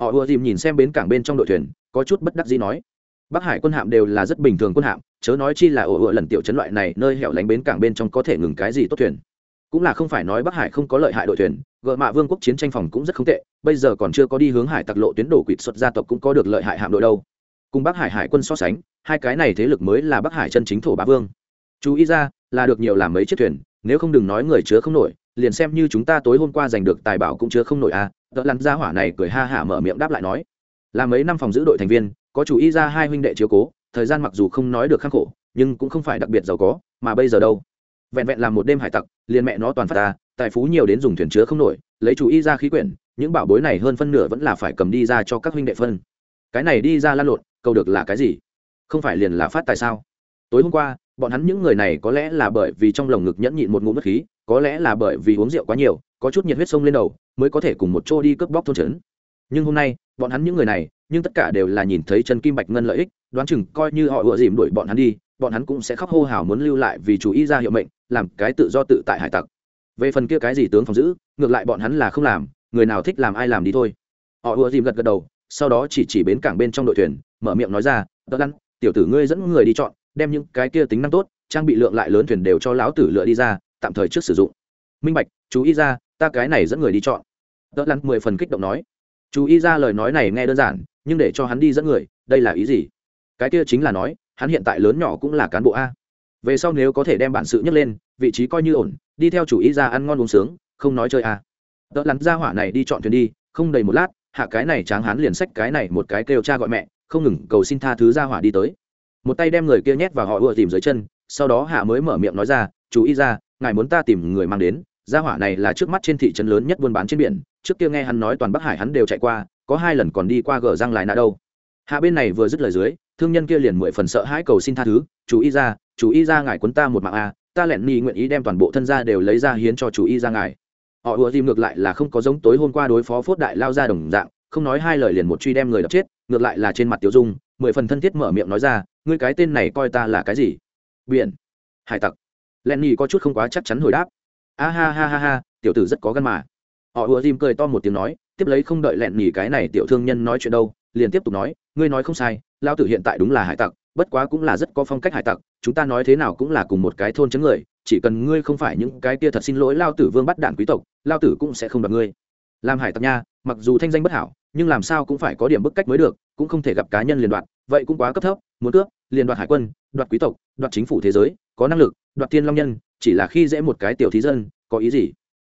Họ ùa dìm nhìn xem bến cảng bên trong đội thuyền, có chút bất đắc gì nói. Bắc hải quân hạm đều là rất bình thường quân hạm, chớ nói chi là ổ ùa lần tiểu chấn loại này, nơi hẻo lánh bến cảng bên trong có thể ngừng cái gì tốt thuyền. Cũng là không phải nói bắc hải không có lợi hại đội thuyền gợ mạ vương quốc chiến tranh phòng cũng rất không tệ, bây giờ còn chưa có đi hướng hải tặc lộ tuyến đổ quỵt xuất gia tộc cũng có được lợi hại hạm đội đâu. Cùng bắc hải hải quân so sánh, hai cái này thế lực mới là bắc hải chân chính thổ bá vương. Chú ý ra, là được nhiều làm mấy chiếc thuyền, nếu không đừng nói người chứa không nổi, liền xem như chúng ta tối hôm qua giành được tài bảo cũng chứa không nổi à đỡ lăn ra hỏa này cười ha hả mở miệng đáp lại nói. Là mấy năm phòng giữ đội thành viên, có chú ý ra hai huynh đệ chiếu cố, thời gian mặc dù không nói được khắc khổ, nhưng cũng không phải đặc biệt giàu có, mà bây giờ đâu? Vẹn vẹn làm một đêm hải tặc, liền mẹ nó toàn phát ta tài phú nhiều đến dùng thuyền chứa không nổi, lấy chú ý ra khí quyển, những bảo bối này hơn phân nửa vẫn là phải cầm đi ra cho các huynh đệ phân. Cái này đi ra lan lộn, câu được là cái gì? Không phải liền là phát tại sao? Tối hôm qua, bọn hắn những người này có lẽ là bởi vì trong lồng ngực nhẫn nhịn một ngụm mất khí, có lẽ là bởi vì uống rượu quá nhiều, có chút nhiệt huyết sông lên đầu, mới có thể cùng một chỗ đi cướp bóc thôn trấn. Nhưng hôm nay, bọn hắn những người này, nhưng tất cả đều là nhìn thấy chân kim bạch ngân lợi ích, đoán chừng coi như họ ựa dìm đuổi bọn hắn đi, bọn hắn cũng sẽ khóc hô hào muốn lưu lại vì chủ ý ra hiệu mệnh, làm cái tự do tự tại hải tặc về phần kia cái gì tướng phòng giữ, ngược lại bọn hắn là không làm, người nào thích làm ai làm đi thôi. Họ ùa dìm gật gật đầu, sau đó chỉ chỉ bến cảng bên trong đội thuyền, mở miệng nói ra đỡ lăn, tiểu tử ngươi dẫn người đi chọn, đem những cái kia tính năng tốt, trang bị lượng lại lớn thuyền đều cho lão tử lựa đi ra, tạm thời trước sử dụng. Minh bạch, chú ý ra, ta cái này dẫn người đi chọn. Đỡ lăn mười phần kích động nói. Chú ý ra lời nói này nghe đơn giản, nhưng để cho hắn đi dẫn người, đây là ý gì? Cái kia chính là nói, hắn hiện tại lớn nhỏ cũng là cán bộ a về sau nếu có thể đem bản sự nhấc lên, vị trí coi như ổn, đi theo chủ ý ra ăn ngon uống sướng, không nói chơi à? đỡ lắn ra hỏa này đi chọn thuyền đi, không đầy một lát, hạ cái này tráng hắn liền xách cái này một cái kêu cha gọi mẹ, không ngừng cầu xin tha thứ ra hỏa đi tới một tay đem người kia nhét vào họ ùa tìm dưới chân, sau đó hạ mới mở miệng nói ra, chú ý ra, ngài muốn ta tìm người mang đến gia hỏa này là trước mắt trên thị trấn lớn nhất buôn bán trên biển, trước kia nghe hắn nói toàn bắc hải hắn đều chạy qua, có hai lần còn đi qua gờ răng lại nạ đâu hạ bên này vừa dứt lời dưới, thương nhân kia liền mười phần sợ hãi cầu xin tha thứ, chú ý ra chú ý ra ngài quấn ta một mạng a, ta lẹn ni nguyện ý đem toàn bộ thân gia đều lấy ra hiến cho chú ý ra ngài. Họ ùa dìm ngược lại là không có giống tối hôm qua đối phó phốt đại lao ra đồng dạng, không nói hai lời liền một truy đem người đập chết, ngược lại là trên mặt tiểu dung, mười phần thân thiết mở miệng nói ra, ngươi cái tên này coi ta là cái gì? Biển. Hải tặc. Len nhi có chút không quá chắc chắn hồi đáp. A ha ha ha ha, tiểu tử rất có gân mà. Họ ùa dìm cười to một tiếng nói, tiếp lấy không đợi lẹn nhỉ cái này tiểu thương nhân nói chuyện đâu, liền tiếp tục nói, ngươi nói không sai, lao tử hiện tại đúng là hải tặc bất quá cũng là rất có phong cách hải tặc, chúng ta nói thế nào cũng là cùng một cái thôn chấn người, chỉ cần ngươi không phải những cái kia thật xin lỗi lao tử vương bắt đạn quý tộc, lao tử cũng sẽ không đoạt ngươi. Làm hải tặc nha, mặc dù thanh danh bất hảo, nhưng làm sao cũng phải có điểm bức cách mới được, cũng không thể gặp cá nhân liên đoạt, vậy cũng quá cấp thấp, muốn cướp liên đoạt hải quân, đoạt quý tộc, đoạt chính phủ thế giới, có năng lực, đoạt tiên long nhân, chỉ là khi dễ một cái tiểu thí dân, có ý gì?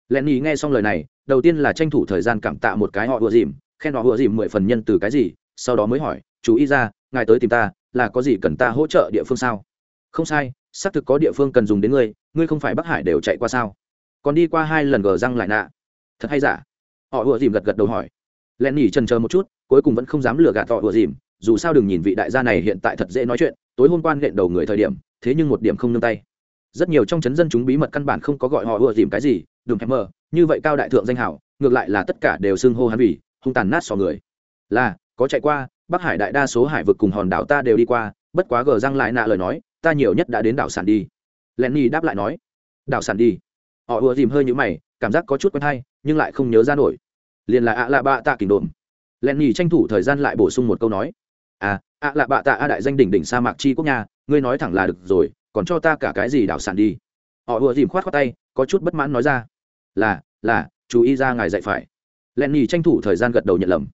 Lẹn nhì nghe xong lời này, đầu tiên là tranh thủ thời gian cảm tạ một cái họ vừa dìm, khen họ vừa dìm mười phần nhân từ cái gì, sau đó mới hỏi, chú ý ra, ngài tới tìm ta là có gì cần ta hỗ trợ địa phương sao? Không sai, xác thực có địa phương cần dùng đến ngươi ngươi không phải bắc hải đều chạy qua sao? Còn đi qua hai lần gờ răng lại nạ. Thật hay giả? Họ ùa dìm gật gật đầu hỏi. Len nhỉ trần chờ một chút, cuối cùng vẫn không dám lừa gạt họ ùa dìm, dù sao đừng nhìn vị đại gia này hiện tại thật dễ nói chuyện, tối hôm quan lện đầu người thời điểm, thế nhưng một điểm không nương tay. Rất nhiều trong chấn dân chúng bí mật căn bản không có gọi họ ùa dìm cái gì, đừng em mờ, như vậy cao đại thượng danh hảo, ngược lại là tất cả đều xưng hô hắn vì, hung tàn nát sò người. Là, có chạy qua bắc hải đại đa số hải vực cùng hòn đảo ta đều đi qua, bất quá gờ răng lại nạ lời nói, ta nhiều nhất đã đến đảo sản đi. Lenny đáp lại nói, đảo sản đi. Họ ùa dìm hơi nhũ mày, cảm giác có chút quen hay, nhưng lại không nhớ ra nổi. Liền là ạ lạ bạ tạ kình đồn. Lenny tranh thủ thời gian lại bổ sung một câu nói à ạ lạ bạ tạ a đại danh đỉnh đỉnh sa mạc chi quốc nha, ngươi nói thẳng là được rồi, còn cho ta cả cái gì đảo sản đi? Họ ùa dìm khoát khoát tay, có chút bất mãn nói ra, là là, chú ý ra ngài dạy phải. Lenny tranh thủ thời gian gật đầu nhận lầm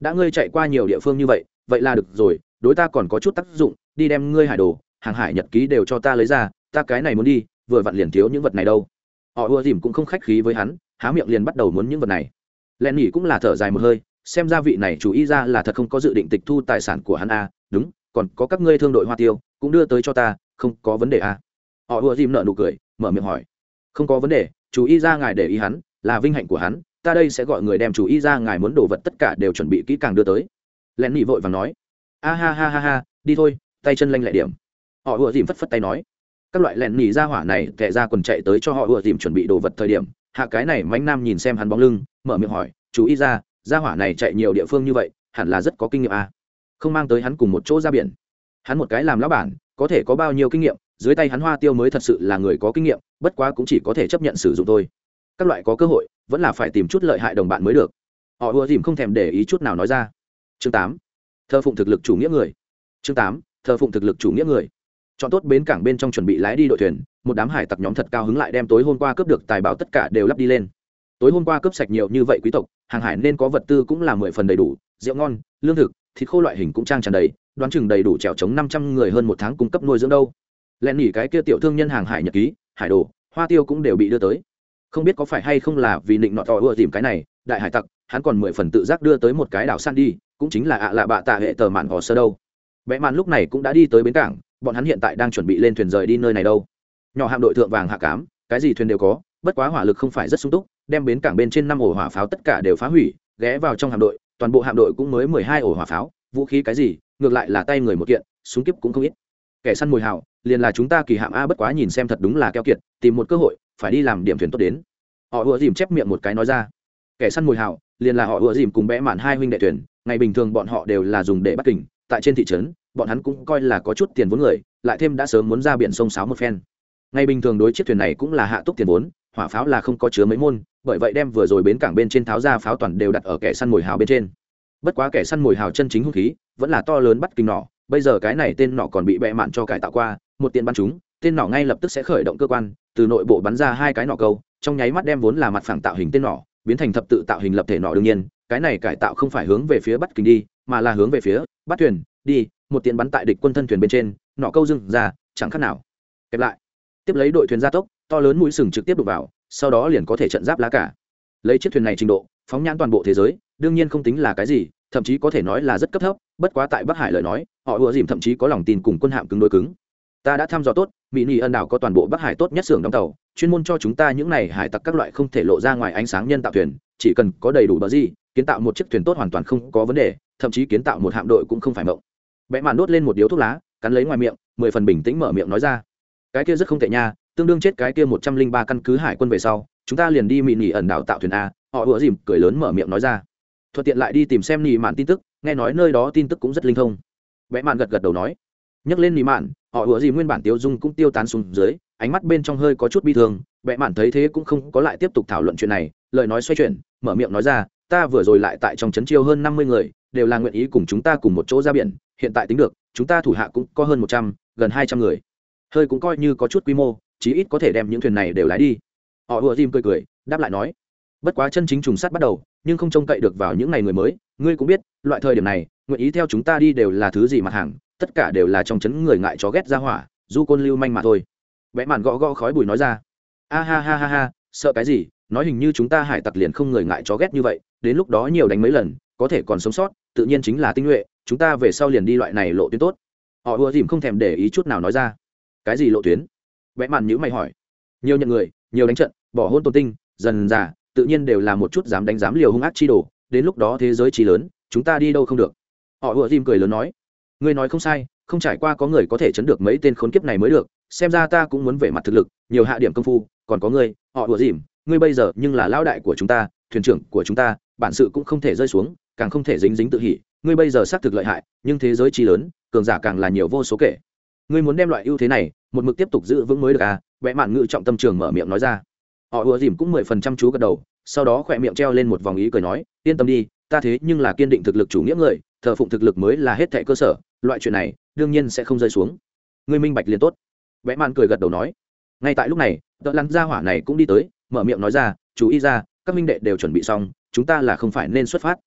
đã ngươi chạy qua nhiều địa phương như vậy vậy là được rồi đối ta còn có chút tác dụng đi đem ngươi hải đồ hàng hải nhật ký đều cho ta lấy ra ta cái này muốn đi vừa vặn liền thiếu những vật này đâu. Họ ưa dìm cũng không khách khí với hắn há miệng liền bắt đầu muốn những vật này. Len nghỉ cũng là thở dài một hơi xem ra vị này chú ý ra là thật không có dự định tịch thu tài sản của hắn a à, đúng còn có các ngươi thương đội hoa tiêu cũng đưa tới cho ta không có vấn đề a. À. họ ưa dìm nợ nụ cười mở miệng hỏi. Không có vấn đề chú ý ra ngài để ý hắn là vinh hạnh của hắn ta đây sẽ gọi người đem chú Y ra, ngài muốn đồ vật tất cả đều chuẩn bị kỹ càng đưa tới. Len nghỉ vội và nói. A ha ha ha ha, đi thôi, tay chân lanh lẹ điểm. Họ ùa dìm phất phất tay nói. Các loại lẹn nhì ra hỏa này tệ ra quần chạy tới cho họ ùa dìm chuẩn bị đồ vật thời điểm, hạ cái này mánh nam nhìn xem hắn bóng lưng, mở miệng hỏi chú Y ra ra hỏa này chạy nhiều địa phương như vậy, hẳn là rất có kinh nghiệm à. không mang tới hắn cùng một chỗ ra biển. Hắn một cái làm lão bản, có thể có bao nhiêu kinh nghiệm, dưới tay hắn hoa tiêu mới thật sự là người có kinh nghiệm, bất quá cũng chỉ có thể chấp nhận sử dụng thôi. Các loại có cơ hội vẫn là phải tìm chút lợi hại đồng bạn mới được. Họ ùa dìm không thèm để ý chút nào nói ra. Chương tám thơ phụng thực lực chủ nghĩa người. Chương tám, thờ phụng thực lực chủ nghĩa người. Chọn tốt bến cảng bên trong chuẩn bị lái đi đội thuyền, một đám hải tặc nhóm thật cao hứng lại đem tối hôm qua cướp được tài bảo tất cả đều lắp đi lên. Tối hôm qua cướp sạch nhiều như vậy quý tộc, hàng hải nên có vật tư cũng là mười phần đầy đủ, rượu ngon, lương thực, thịt khô loại hình cũng trang tràn đầy, đoán chừng đầy đủ trèo chống năm trăm người hơn một tháng cung cấp nuôi dưỡng đâu. Len nghỉ cái kia tiểu thương nhân hàng hải nhật ký, hải đồ, hoa tiêu cũng đều bị đưa tới không biết có phải hay không là vì định nọ tỏ ưa tìm cái này, đại hải tặc, hắn còn mười phần tự giác đưa tới một cái đảo san đi, cũng chính là ạ lạ bạ tạ hệ tờ mạn gò sơ đâu. Vẽ mạn lúc này cũng đã đi tới bến cảng, bọn hắn hiện tại đang chuẩn bị lên thuyền rời đi nơi này đâu. Nhỏ hạm đội thượng vàng hạ cám, cái gì thuyền đều có, bất quá hỏa lực không phải rất sung túc, đem bến cảng bên trên năm ổ hỏa pháo tất cả đều phá hủy, ghé vào trong hạm đội, toàn bộ hạm đội cũng mới mười hai ổ hỏa pháo, vũ khí cái gì, ngược lại là tay người một kiện, súng kíp cũng không ít. Kẻ săn mồi hào, liền là chúng ta kỳ hạm a bất quá nhìn xem thật đúng là keo kiệt, tìm một cơ hội phải đi làm điểm thuyền tốt đến. Họ ùa dìm chép miệng một cái nói ra. Kẻ săn mồi hào, liền là họ ùa dìm cùng bẽ mạn hai huynh đệ thuyền, ngày bình thường bọn họ đều là dùng để bắt kình, tại trên thị trấn, bọn hắn cũng coi là có chút tiền vốn người, lại thêm đã sớm muốn ra biển sông sáo một phen. Ngày bình thường đối chiếc thuyền này cũng là hạ túc tiền vốn, hỏa pháo là không có chứa mấy môn, bởi vậy đem vừa rồi bến cảng bên trên tháo ra pháo toàn đều đặt ở kẻ săn mồi hào bên trên. Bất quá kẻ săn mồi hào chân chính hung khí, vẫn là to lớn bắt kinh nọ bây giờ cái này tên nọ còn bị bẹ mạn cho cải tạo qua, một tiền bắn chúng tên nỏ ngay lập tức sẽ khởi động cơ quan, từ nội bộ bắn ra hai cái nỏ câu, trong nháy mắt đem vốn là mặt phẳng tạo hình tên nỏ, biến thành thập tự tạo hình lập thể nỏ đương nhiên, cái này cải tạo không phải hướng về phía bắt kính đi, mà là hướng về phía bắt thuyền, đi, một tiện bắn tại địch quân thân thuyền bên trên, nỏ câu dưng ra, chẳng khác nào. Kẹp lại. Tiếp lấy đội thuyền gia tốc, to lớn mũi sừng trực tiếp đục vào, sau đó liền có thể trận giáp lá cả. Lấy chiếc thuyền này trình độ, phóng nhãn toàn bộ thế giới, đương nhiên không tính là cái gì, thậm chí có thể nói là rất cấp thấp, bất quá tại bắc hải lời nói, họ ùa dìm thậm chí có lòng tin cùng quân hạm cứng đối cứng ta đã thăm dò tốt, mỹ nỉ ân đảo có toàn bộ bắc hải tốt nhất xưởng đóng tàu, chuyên môn cho chúng ta những này hải tặc các loại không thể lộ ra ngoài ánh sáng nhân tạo thuyền, chỉ cần có đầy đủ bờ gì, kiến tạo một chiếc thuyền tốt hoàn toàn không có vấn đề, thậm chí kiến tạo một hạm đội cũng không phải mộng. Vẽ màn đốt lên một điếu thuốc lá, cắn lấy ngoài miệng, mười phần bình tĩnh mở miệng nói ra. Cái kia rất không tệ nha, tương đương chết cái kia một trăm linh ba căn cứ hải quân về sau, chúng ta liền đi mị nỉ ẩn đảo tạo thuyền a, họ ủa dìm cười lớn mở miệng nói ra. Thuận tiện lại đi tìm xem nỉ mạn tin tức, nghe nói nơi đó tin tức cũng rất linh thông. Vẽ mạn gật gật đầu nói. Nhắc lên nỉ mạn họ ủa gì nguyên bản tiêu dung cũng tiêu tán xuống dưới, ánh mắt bên trong hơi có chút bi thương, Bệ mạn thấy thế cũng không có lại tiếp tục thảo luận chuyện này, lời nói xoay chuyển, mở miệng nói ra, ta vừa rồi lại tại trong trấn chiêu hơn năm mươi người, đều là nguyện ý cùng chúng ta cùng một chỗ ra biển, hiện tại tính được, chúng ta thủ hạ cũng có hơn một trăm, gần hai trăm người. Hơi cũng coi như có chút quy mô, chí ít có thể đem những thuyền này đều lái đi. Họ ùa dìm cười cười, đáp lại nói, bất quá chân chính trùng sát bắt đầu, nhưng không trông cậy được vào những ngày người mới, ngươi cũng biết, loại thời điểm này, nguyện ý theo chúng ta đi đều là thứ gì mặt hàng tất cả đều là trong chấn người ngại chó ghét ra hỏa, du côn lưu manh mà thôi. Vẽ màn gõ gõ khói bùi nói ra. A ha ha ha ha, sợ cái gì, nói hình như chúng ta hải tặc liền không người ngại chó ghét như vậy, đến lúc đó nhiều đánh mấy lần, có thể còn sống sót, tự nhiên chính là tinh nhuệ, chúng ta về sau liền đi loại này lộ tuyến tốt. Họ ùa dìm không thèm để ý chút nào nói ra. Cái gì lộ tuyến? Vẽ màn nhữ mày hỏi. Nhiều nhận người, nhiều đánh trận, bỏ hôn tôn tinh, dần già, tự nhiên đều là một chút dám đánh dám liều hung ác chi đồ, đến lúc đó thế giới chi lớn, chúng ta đi đâu không được. Họ ùa dìm cười lớn nói ngươi nói không sai, không trải qua có người có thể chấn được mấy tên khốn kiếp này mới được, xem ra ta cũng muốn về mặt thực lực, nhiều hạ điểm công phu, còn có ngươi, họ đùa dìm, ngươi bây giờ nhưng là lão đại của chúng ta, thuyền trưởng của chúng ta, bản sự cũng không thể rơi xuống, càng không thể dính dính tự hỉ, ngươi bây giờ xác thực lợi hại, nhưng thế giới chi lớn, cường giả càng là nhiều vô số kể. Ngươi muốn đem loại ưu thế này, một mực tiếp tục giữ vững mới được à? Vẽ mạn ngự trọng tâm trường mở miệng nói ra. Họ ùa dìm cũng mười phần trăm chú gật đầu, sau đó khỏe miệng treo lên một vòng ý cười nói, yên tâm đi, ta thế nhưng là kiên định thực lực chủ nghĩa người, thờ phụng thực lực mới là hết thệ cơ sở loại chuyện này đương nhiên sẽ không rơi xuống. Ngươi minh bạch liền tốt. Vẽ mạn cười gật đầu nói. Ngay tại lúc này, tợ lắn gia hỏa này cũng đi tới, mở miệng nói ra, chú ý ra, các minh đệ đều chuẩn bị xong, chúng ta là không phải nên xuất phát.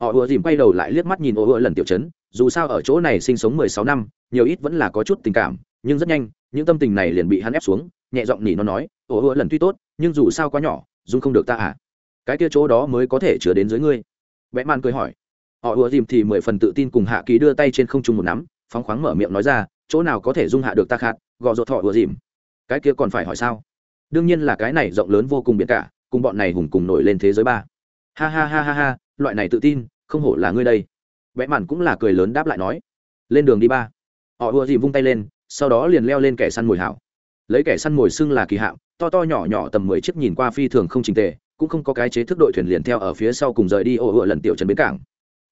Họ ùa dìm quay đầu lại liếc mắt nhìn ô ùa lần tiểu chấn, dù sao ở chỗ này sinh sống mười sáu năm, nhiều ít vẫn là có chút tình cảm, nhưng rất nhanh, những tâm tình này liền bị hắn ép xuống, nhẹ giọng nhỉ nó nói, ô ùa lần tuy tốt, nhưng dù sao quá nhỏ dung không được ta à. Cái kia chỗ đó mới có thể chứa đến dưới ngươi. Vẽ man cười hỏi họ ùa dìm thì mười phần tự tin cùng hạ ký đưa tay trên không trung một nắm, phóng khoáng mở miệng nói ra, chỗ nào có thể dung hạ được ta khát, gò rột họ ùa dìm. Cái kia còn phải hỏi sao? Đương nhiên là cái này rộng lớn vô cùng biệt cả, cùng bọn này hùng cùng nổi lên thế giới ba. Ha ha ha ha ha, loại này tự tin, không hổ là ngươi đây. Vẽ màn cũng là cười lớn đáp lại nói, lên đường đi ba. Họ ùa dìm vung tay lên, sau đó liền leo lên kẻ săn mồi hảo. Lấy kẻ săn mồi xưng là kỳ hạm, to to nhỏ nhỏ tầm mười chiếc nhìn qua phi thường không trình tề, cũng không có cái chế thức đội thuyền liền theo ở phía sau cùng rời đi, ồ ựa lần tiểu trần bến cảng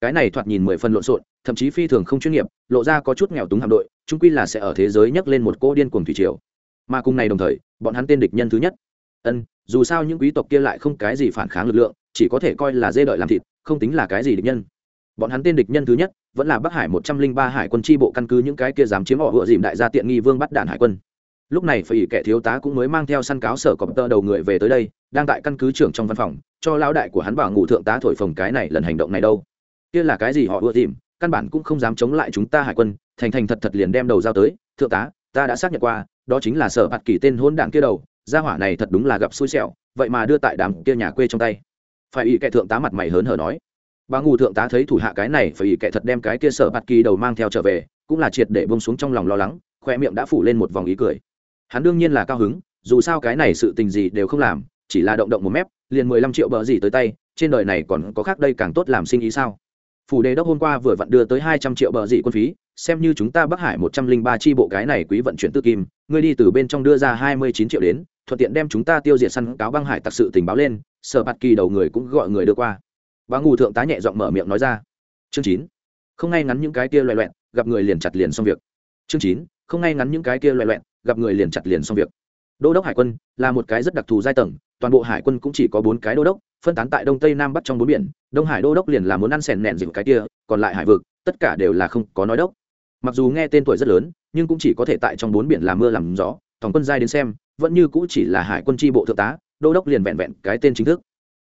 cái này thoạt nhìn mười phần lộn xộn, thậm chí phi thường không chuyên nghiệp, lộ ra có chút nghèo túng hạm đội trung quy là sẽ ở thế giới nhấc lên một cô điên cuồng thủy triều. Mà cùng này đồng thời, bọn hắn tên địch nhân thứ nhất. Ân, dù sao những quý tộc kia lại không cái gì phản kháng lực lượng, chỉ có thể coi là dê đợi làm thịt, không tính là cái gì địch nhân. Bọn hắn tên địch nhân thứ nhất, vẫn là bắc hải một trăm linh ba hải quân tri bộ căn cứ những cái kia dám chiếm họ vựa dìm đại gia tiện nghi vương bắt đạn hải quân. Lúc này phải kẻ thiếu tá cũng mới mang theo săn cáo sở cọp tơ đầu người về tới đây, đang tại căn cứ trưởng trong văn phòng, cho lão đại của hắn bảo ngủ thượng tá thổi phồng cái này lần hành động này đâu kia là cái gì họ ưa tìm, căn bản cũng không dám chống lại chúng ta hải quân, thành thành thật thật liền đem đầu giao tới, thượng tá, ta đã xác nhận qua, đó chính là sở bạt kỳ tên hôn đảng kia đầu, gia hỏa này thật đúng là gặp xui xẻo, vậy mà đưa tại đám kia nhà quê trong tay. Phải ý kệ thượng tá mặt mày hớn hở nói. Bà ngủ thượng tá thấy thủ hạ cái này, phải ý kệ thật đem cái kia sở bạt kỳ đầu mang theo trở về, cũng là triệt để bông xuống trong lòng lo lắng khoe miệng đã phủ lên một vòng ý cười. Hắn đương nhiên là cao hứng, dù sao cái này sự tình gì đều không làm, chỉ là động động một mép, liền mười lăm triệu bờ gì tới tay, trên đời này còn có khác đây càng tốt làm sinh ý sao? Phủ đề đốc hôm qua vừa vặn đưa tới hai trăm triệu bờ dị quân phí, xem như chúng ta bắc hải một trăm linh ba tri bộ cái này quý vận chuyển tư kim, ngươi đi từ bên trong đưa ra hai mươi chín triệu đến, thuận tiện đem chúng ta tiêu diệt săn cáo băng hải tặc sự tình báo lên, sở bạt kỳ đầu người cũng gọi người đưa qua. Bà ngủ thượng tá nhẹ giọng mở miệng nói ra. Chương chín. Không ngay ngắn những cái kia loè loẹn, gặp người liền chặt liền xong việc. Chương chín. Không ngay ngắn những cái kia loè loẹn, gặp người liền chặt liền xong việc. Đô đốc hải quân là một cái rất đặc thù giai tầng, toàn bộ hải quân cũng chỉ có bốn cái đô đốc phân tán tại đông tây nam bắc trong bốn biển, đông hải đô đốc liền là muốn ăn sèn nẹn dịu cái kia, còn lại hải vực, tất cả đều là không có nói đốc. Mặc dù nghe tên tuổi rất lớn, nhưng cũng chỉ có thể tại trong bốn biển làm mưa làm gió thòng quân giai đến xem, vẫn như cũ chỉ là hải quân tri bộ thượng tá, đô đốc liền vẹn vẹn cái tên chính thức.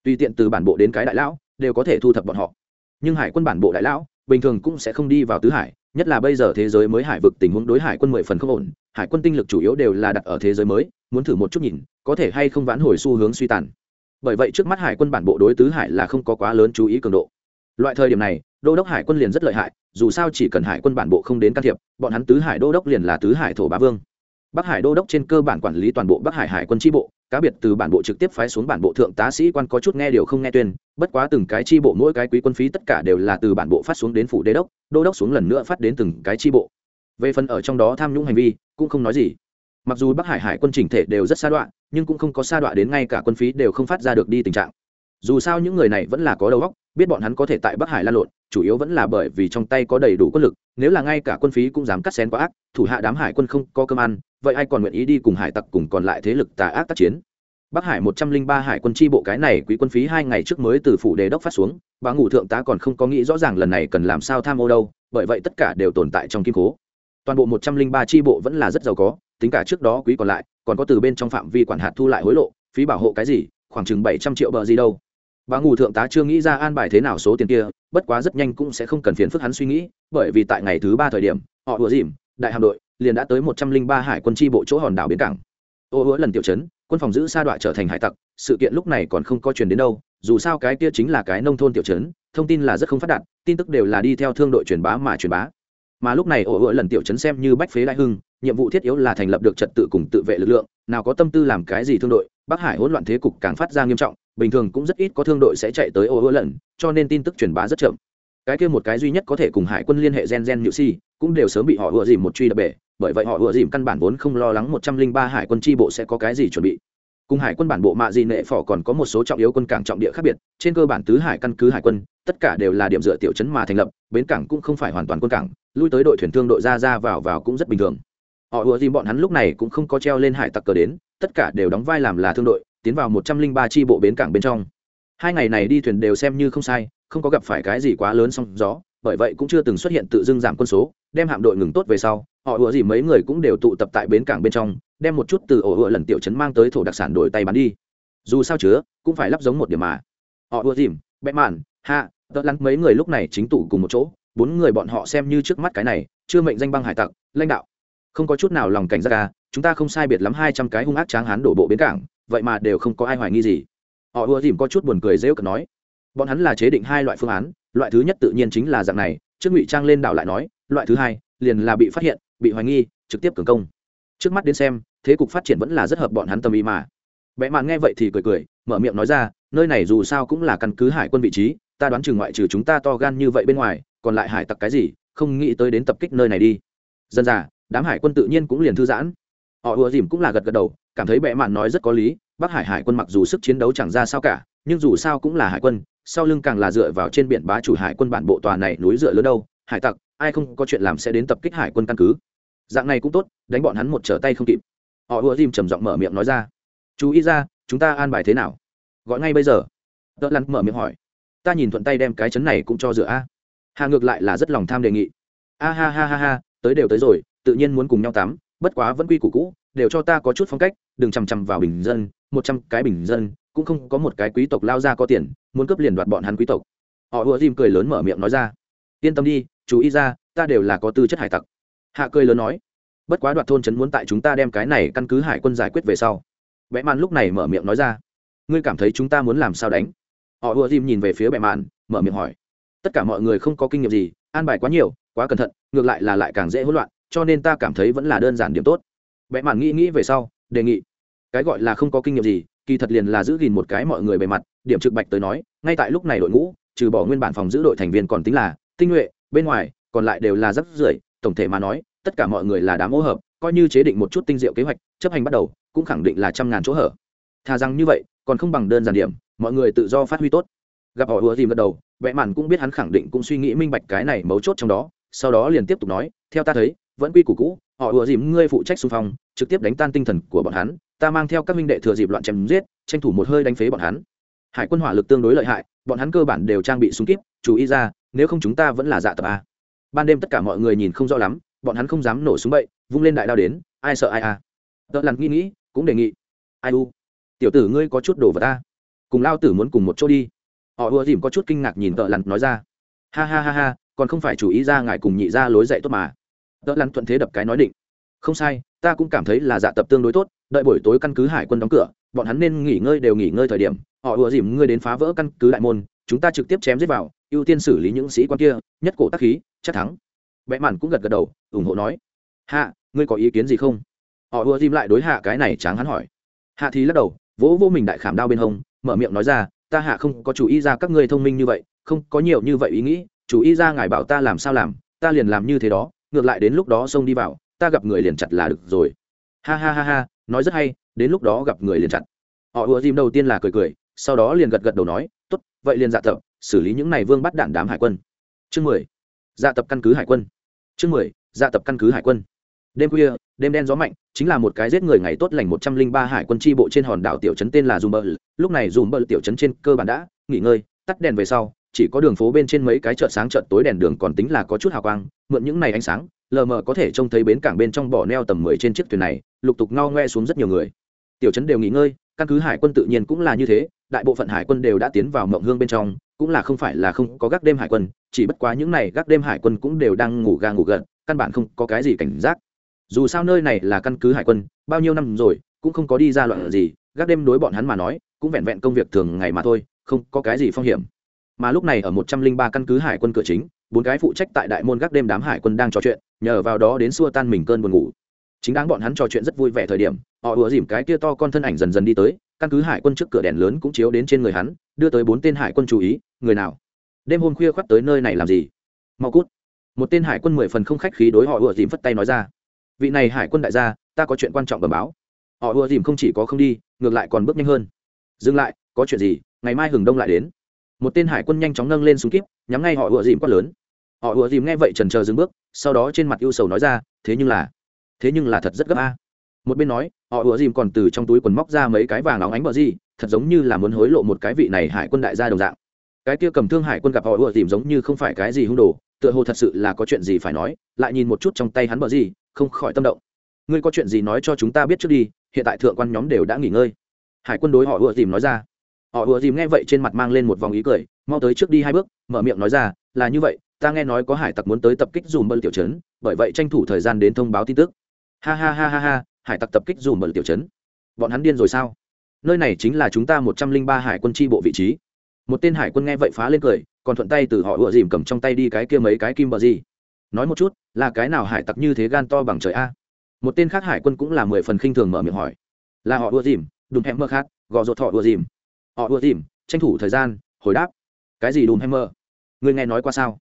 Tùy tiện từ bản bộ đến cái đại lão, đều có thể thu thập bọn họ. Nhưng hải quân bản bộ đại lão, bình thường cũng sẽ không đi vào tứ hải, nhất là bây giờ thế giới mới hải vực tình huống đối hải quân mười phần không ổn, hải quân tinh lực chủ yếu đều là đặt ở thế giới mới, muốn thử một chút nhìn, có thể hay không vãn hồi xu hướng suy tàn bởi vậy trước mắt hải quân bản bộ đối tứ hải là không có quá lớn chú ý cường độ. Loại thời điểm này, đô đốc hải quân liền rất lợi hại, dù sao chỉ cần hải quân bản bộ không đến can thiệp, bọn hắn tứ hải đô đốc liền là tứ hải thổ bá vương. Bắc hải đô đốc trên cơ bản quản lý toàn bộ bắc hải hải quân tri bộ, cá biệt từ bản bộ trực tiếp phái xuống bản bộ thượng tá sĩ quan có chút nghe điều không nghe tuyên, bất quá từng cái tri bộ mỗi cái quý quân phí tất cả đều là từ bản bộ phát xuống đến phủ đế đốc, đô đốc xuống lần nữa phát đến từng cái tri bộ. Về phần ở trong đó tham nhũng hành vi, cũng không nói gì. Mặc dù bắc hải hải quân chỉnh thể đều rất xa đoạn nhưng cũng không có sa đọa đến ngay cả quân phí đều không phát ra được đi tình trạng. Dù sao những người này vẫn là có đầu óc, biết bọn hắn có thể tại bắc hải lan lộn, chủ yếu vẫn là bởi vì trong tay có đầy đủ quân lực, nếu là ngay cả quân phí cũng dám cắt xén quá ác, thủ hạ đám hải quân không có cơm ăn, vậy ai còn nguyện ý đi cùng hải tặc cùng còn lại thế lực tà ác tác chiến? Bắc hải một trăm linh ba hải quân tri bộ cái này quỹ quân phí hai ngày trước mới từ phủ đề đốc phát xuống, bà ngủ thượng tá còn không có nghĩ rõ ràng lần này cần làm sao tham ô đâu, bởi vậy tất cả đều tồn tại trong kim cố. Toàn bộ một trăm linh ba tri bộ vẫn là rất giàu có, tính cả trước đó quý còn lại còn có từ bên trong phạm vi quản hạt thu lại hối lộ, phí bảo hộ cái gì, khoảng chừng bảy trăm triệu bờ gì đâu. Bà ngủ thượng tá chưa nghĩ ra an bài thế nào số tiền kia, bất quá rất nhanh cũng sẽ không cần phiền phức hắn suy nghĩ, bởi vì tại ngày thứ ba thời điểm, họ đùa dìm, đại hạm đội, liền đã tới một trăm linh ba hải quân tri bộ chỗ hòn đảo bến cảng. Ô hứa lần tiểu chấn quân phòng giữ sa đoạn trở thành hải tặc, sự kiện lúc này còn không có truyền đến đâu, dù sao cái kia chính là cái nông thôn tiểu chấn thông tin là rất không phát đạt, tin tức đều là đi theo thương đội truyền bá mà truyền bá mà lúc này ổ ựa lần tiểu chấn xem như bách phế đại hưng, nhiệm vụ thiết yếu là thành lập được trật tự cùng tự vệ lực lượng, nào có tâm tư làm cái gì thương đội, bắc hải hỗn loạn thế cục càng phát ra nghiêm trọng, bình thường cũng rất ít có thương đội sẽ chạy tới ổ ựa lần, cho nên tin tức truyền bá rất chậm. Cái kia một cái duy nhất có thể cùng hải quân liên hệ gen gen nhự si, cũng đều sớm bị họ ựa dìm một truy đập bể, bởi vậy họ ựa dìm căn bản vốn không lo lắng một trăm linh ba hải quân tri bộ sẽ có cái gì chuẩn bị cùng hải quân bản bộ mạ dị nệ phỏ còn có một số trọng yếu quân cảng trọng địa khác biệt, trên cơ bản tứ hải căn cứ hải quân, tất cả đều là điểm dựa tiểu chấn mà thành lập, bến cảng cũng không phải hoàn toàn quân cảng, lui tới đội thuyền thương đội ra ra vào vào cũng rất bình thường. Họ ùa dìm bọn hắn lúc này cũng không có treo lên hải tặc cờ đến, tất cả đều đóng vai làm là thương đội, tiến vào một trăm linh ba tri bộ bến cảng bên trong. Hai ngày này đi thuyền đều xem như không sai, không có gặp phải cái gì quá lớn song gió bởi vậy cũng chưa từng xuất hiện tự dưng giảm quân số, đem hạm đội ngừng tốt về sau, họ ủa gì mấy người cũng đều tụ tập tại bến cảng bên trong, đem một chút từ ổ ủa lần tiểu chấn mang tới thổ đặc sản đổi tay bán đi. Dù sao chứa, cũng phải lắp giống một điểm mà. Họ ủa dìm bẽ mạn hạ tớ lắn mấy người lúc này chính tụ cùng một chỗ, bốn người bọn họ xem như trước mắt cái này, chưa mệnh danh băng hải tặc, lãnh đạo. Không có chút nào lòng cảnh giác ca chúng ta không sai biệt lắm hai trăm cái hung ác tráng hán đổ bộ bến cảng, vậy mà đều không có ai hoài nghi gì. Họ ùa dìm có chút buồn cười rêu cợt nói, bọn hắn là chế định hai loại phương án loại thứ nhất tự nhiên chính là dạng này, trước ngụy trang lên đảo lại nói, loại thứ hai, liền là bị phát hiện, bị hoài nghi, trực tiếp cường công. Trước mắt đến xem, thế cục phát triển vẫn là rất hợp bọn hắn tâm ý mà. Vẽ mạn nghe vậy thì cười cười, mở miệng nói ra, nơi này dù sao cũng là căn cứ hải quân vị trí, ta đoán chừng ngoại trừ chúng ta to gan như vậy bên ngoài, còn lại hải tặc cái gì, không nghĩ tới đến tập kích nơi này đi. Dân già, đám hải quân tự nhiên cũng liền thư giãn. Họ ùa dìm cũng là gật gật đầu, cảm thấy bệ mạn nói rất có lý, bắc hải hải quân mặc dù sức chiến đấu chẳng ra sao cả, nhưng dù sao cũng là hải quân sau lưng càng là dựa vào trên biển bá chủ hải quân bản bộ tòa này núi dựa lớn đâu, hải tặc, ai không có chuyện làm sẽ đến tập kích hải quân căn cứ. Dạng này cũng tốt, đánh bọn hắn một trở tay không kịp. Họ ùa dìm trầm giọng mở miệng nói ra. Chú ý ra, chúng ta an bài thế nào? Gọi ngay bây giờ. Đỡ lắn mở miệng hỏi. Ta nhìn thuận tay đem cái chấn này cũng cho rửa a. Hà ngược lại là rất lòng tham đề nghị. A ha ha ha ha, tới đều tới rồi, tự nhiên muốn cùng nhau tắm, bất quá vẫn quy củ cũ, đều cho ta có chút phong cách, đừng chằm chằm vào bình dân, một trăm cái bình dân cũng không có một cái quý tộc lao ra có tiền, muốn cướp liền đoạt bọn hắn quý tộc. Họ ùa dìm cười lớn mở miệng nói ra. Yên tâm đi, chú ý ra, ta đều là có tư chất hải tặc. Hạ cười lớn nói. Bất quá đoạt thôn trấn muốn tại chúng ta đem cái này căn cứ hải quân giải quyết về sau. Vẽ mạn lúc này mở miệng nói ra. Ngươi cảm thấy chúng ta muốn làm sao đánh? Họ ùa dìm nhìn về phía bệ mạn, mở miệng hỏi. Tất cả mọi người không có kinh nghiệm gì, an bài quá nhiều, quá cẩn thận, ngược lại là lại càng dễ hỗn loạn, cho nên ta cảm thấy vẫn là đơn giản điểm tốt. Bệ mạn nghĩ nghĩ về sau, đề nghị. Cái gọi là không có kinh nghiệm gì kỳ thật liền là giữ gìn một cái mọi người bề mặt, điểm trực bạch tới nói, ngay tại lúc này đội ngũ, trừ bỏ nguyên bản phòng giữ đội thành viên còn tính là tinh nhuệ, bên ngoài, còn lại đều là rất rưởi, tổng thể mà nói, tất cả mọi người là đám ô hợp, coi như chế định một chút tinh diệu kế hoạch, chấp hành bắt đầu, cũng khẳng định là trăm ngàn chỗ hở. Thà rằng như vậy, còn không bằng đơn giản điểm, mọi người tự do phát huy tốt. Gặp họ ùa dìm gật đầu, vẽ màn cũng biết hắn khẳng định cũng suy nghĩ minh bạch cái này mấu chốt trong đó, sau đó liền tiếp tục nói, theo ta thấy, vẫn quy củ cũ, họ ùa dìm ngươi phụ trách xung phong, trực tiếp đánh tan tinh thần của bọn hắn ta mang theo các minh đệ thừa dịp loạn chém giết, tranh thủ một hơi đánh phế bọn hắn. Hải quân hỏa lực tương đối lợi hại, bọn hắn cơ bản đều trang bị súng kíp, chú ý ra, nếu không chúng ta vẫn là dạ tập a. Ban đêm tất cả mọi người nhìn không rõ lắm, bọn hắn không dám nổ súng bậy, vung lên đại đao đến, ai sợ ai a tợ lặn nghĩ nghĩ, cũng đề nghị. Ai u. Tiểu tử ngươi có chút đồ vào ta. Cùng lao tử muốn cùng một chỗ đi. Họ ùa dìm có chút kinh ngạc nhìn tợ lặn nói ra. Ha ha ha ha, còn không phải chủ ý ra ngài cùng nhị ra lối dạy tốt mà. Tợ lặn thuận thế đập cái nói định. Không sai, ta cũng cảm thấy là dạ tập tương đối tốt đợi buổi tối căn cứ hải quân đóng cửa, bọn hắn nên nghỉ ngơi đều nghỉ ngơi thời điểm, họ ùa dìm ngươi đến phá vỡ căn cứ đại môn, chúng ta trực tiếp chém giết vào, ưu tiên xử lý những sĩ quan kia, nhất cổ tác khí, chắc thắng. Vẽ mạn cũng gật gật đầu, ủng hộ nói. Hạ, ngươi có ý kiến gì không? Họ ùa dìm lại đối hạ cái này tráng hắn hỏi. Hạ thì lắc đầu, vỗ vô mình đại khảm đao bên hông, mở miệng nói ra, ta hạ không có chủ ý ra các ngươi thông minh như vậy, không có nhiều như vậy ý nghĩ, chủ ý ra ngài bảo ta làm sao làm, ta liền làm như thế đó, ngược lại đến lúc đó xông đi vào, ta gặp người liền chặt là được rồi. Ha ha ha ha nói rất hay, đến lúc đó gặp người liền chặt họ ùa dìm đầu tiên là cười cười, sau đó liền gật gật đầu nói, tốt, vậy liền dạ tập, xử lý những này vương bắt đạn đám hải quân. Chương mười dạ tập căn cứ hải quân. Chương mười dạ tập căn cứ hải quân. Đêm khuya, đêm đen gió mạnh, chính là một cái giết người ngày tốt lành một trăm linh ba hải quân tri bộ trên hòn đảo tiểu trấn tên là dùm bờ lúc này dùm bờ tiểu trấn trên cơ bản đã nghỉ ngơi, tắt đèn về sau, chỉ có đường phố bên trên mấy cái chợ sáng chợ tối đèn đường còn tính là có chút hào quang, mượn những này ánh sáng lờ mờ có thể trông thấy bến cảng bên trong bỏ neo tầm mười trên chiếc thuyền này, lục tục ngao ngoe xuống rất nhiều người. Tiểu trấn đều nghỉ ngơi, căn cứ hải quân tự nhiên cũng là như thế, đại bộ phận hải quân đều đã tiến vào mộng hương bên trong, cũng là không phải là không có gác đêm hải quân, chỉ bất quá những này gác đêm hải quân cũng đều đang ngủ ga ngủ gật, căn bản không có cái gì cảnh giác. Dù sao nơi này là căn cứ hải quân, bao nhiêu năm rồi, cũng không có đi ra loạn gì, gác đêm đối bọn hắn mà nói, cũng vẹn vẹn công việc thường ngày mà thôi, không có cái gì phong hiểm. Mà lúc này ở một trăm linh ba căn cứ hải quân cửa chính, bốn cái phụ trách tại đại môn gác đêm đám hải quân đang trò chuyện nhờ vào đó đến xua tan mình cơn buồn ngủ. Chính đáng bọn hắn trò chuyện rất vui vẻ thời điểm, họ ùa dìm cái kia to con thân ảnh dần dần đi tới, căn cứ hải quân trước cửa đèn lớn cũng chiếu đến trên người hắn, đưa tới bốn tên hải quân chú ý, người nào? Đêm hôm khuya khoắt tới nơi này làm gì? Mau cút. Một tên hải quân mười phần không khách khí đối họ ùa dìm phất tay nói ra. Vị này hải quân đại gia, ta có chuyện quan trọng bẩm báo. Họ ùa dìm không chỉ có không đi, ngược lại còn bước nhanh hơn. Dừng lại, có chuyện gì? Ngày mai hừng đông lại đến. Một tên hải quân nhanh chóng nâng lên súng kíp, nhắm ngay họ ùa dìm quát lớn họ ùa dìm nghe vậy trần chờ dừng bước, sau đó trên mặt ưu sầu nói ra, thế nhưng là, thế nhưng là thật rất gấp a. Một bên nói, họ ùa dìm còn từ trong túi quần móc ra mấy cái vàng óng ánh bờ gì, thật giống như là muốn hối lộ một cái vị này hải quân đại gia đồng dạng. Cái kia cầm thương hải quân gặp họ ùa dìm giống như không phải cái gì hung đồ, tựa hồ thật sự là có chuyện gì phải nói, lại nhìn một chút trong tay hắn bờ gì, không khỏi tâm động. Ngươi có chuyện gì nói cho chúng ta biết trước đi, hiện tại thượng quan nhóm đều đã nghỉ ngơi. Hải quân đối họ ùa dìm nói ra. Họ ùa dìm nghe vậy trên mặt mang lên một vòng ý cười, mau tới trước đi hai bước, mở miệng nói ra, là như vậy ta nghe nói có hải tặc muốn tới tập kích dùm bơ tiểu trấn, bởi vậy tranh thủ thời gian đến thông báo tin tức. Ha ha ha ha ha, hải tặc tập kích dùm bờ tiểu trấn. Bọn hắn điên rồi sao? Nơi này chính là chúng ta một trăm linh ba hải quân tri bộ vị trí. Một tên hải quân nghe vậy phá lên cười, còn thuận tay từ họ ựa dìm cầm trong tay đi cái kia mấy cái kim bờ gì. Nói một chút, là cái nào hải tặc như thế gan to bằng trời a? Một tên khác hải quân cũng là mười phần khinh thường mở miệng hỏi. Là họ ựa dìm, đùm hẹm mơ khác, gò rột họ ựa dìm. Họ ựa dìm, tranh thủ thời gian, hồi đáp. Cái gì đùm hẹm mơ? Người nghe nói qua sao?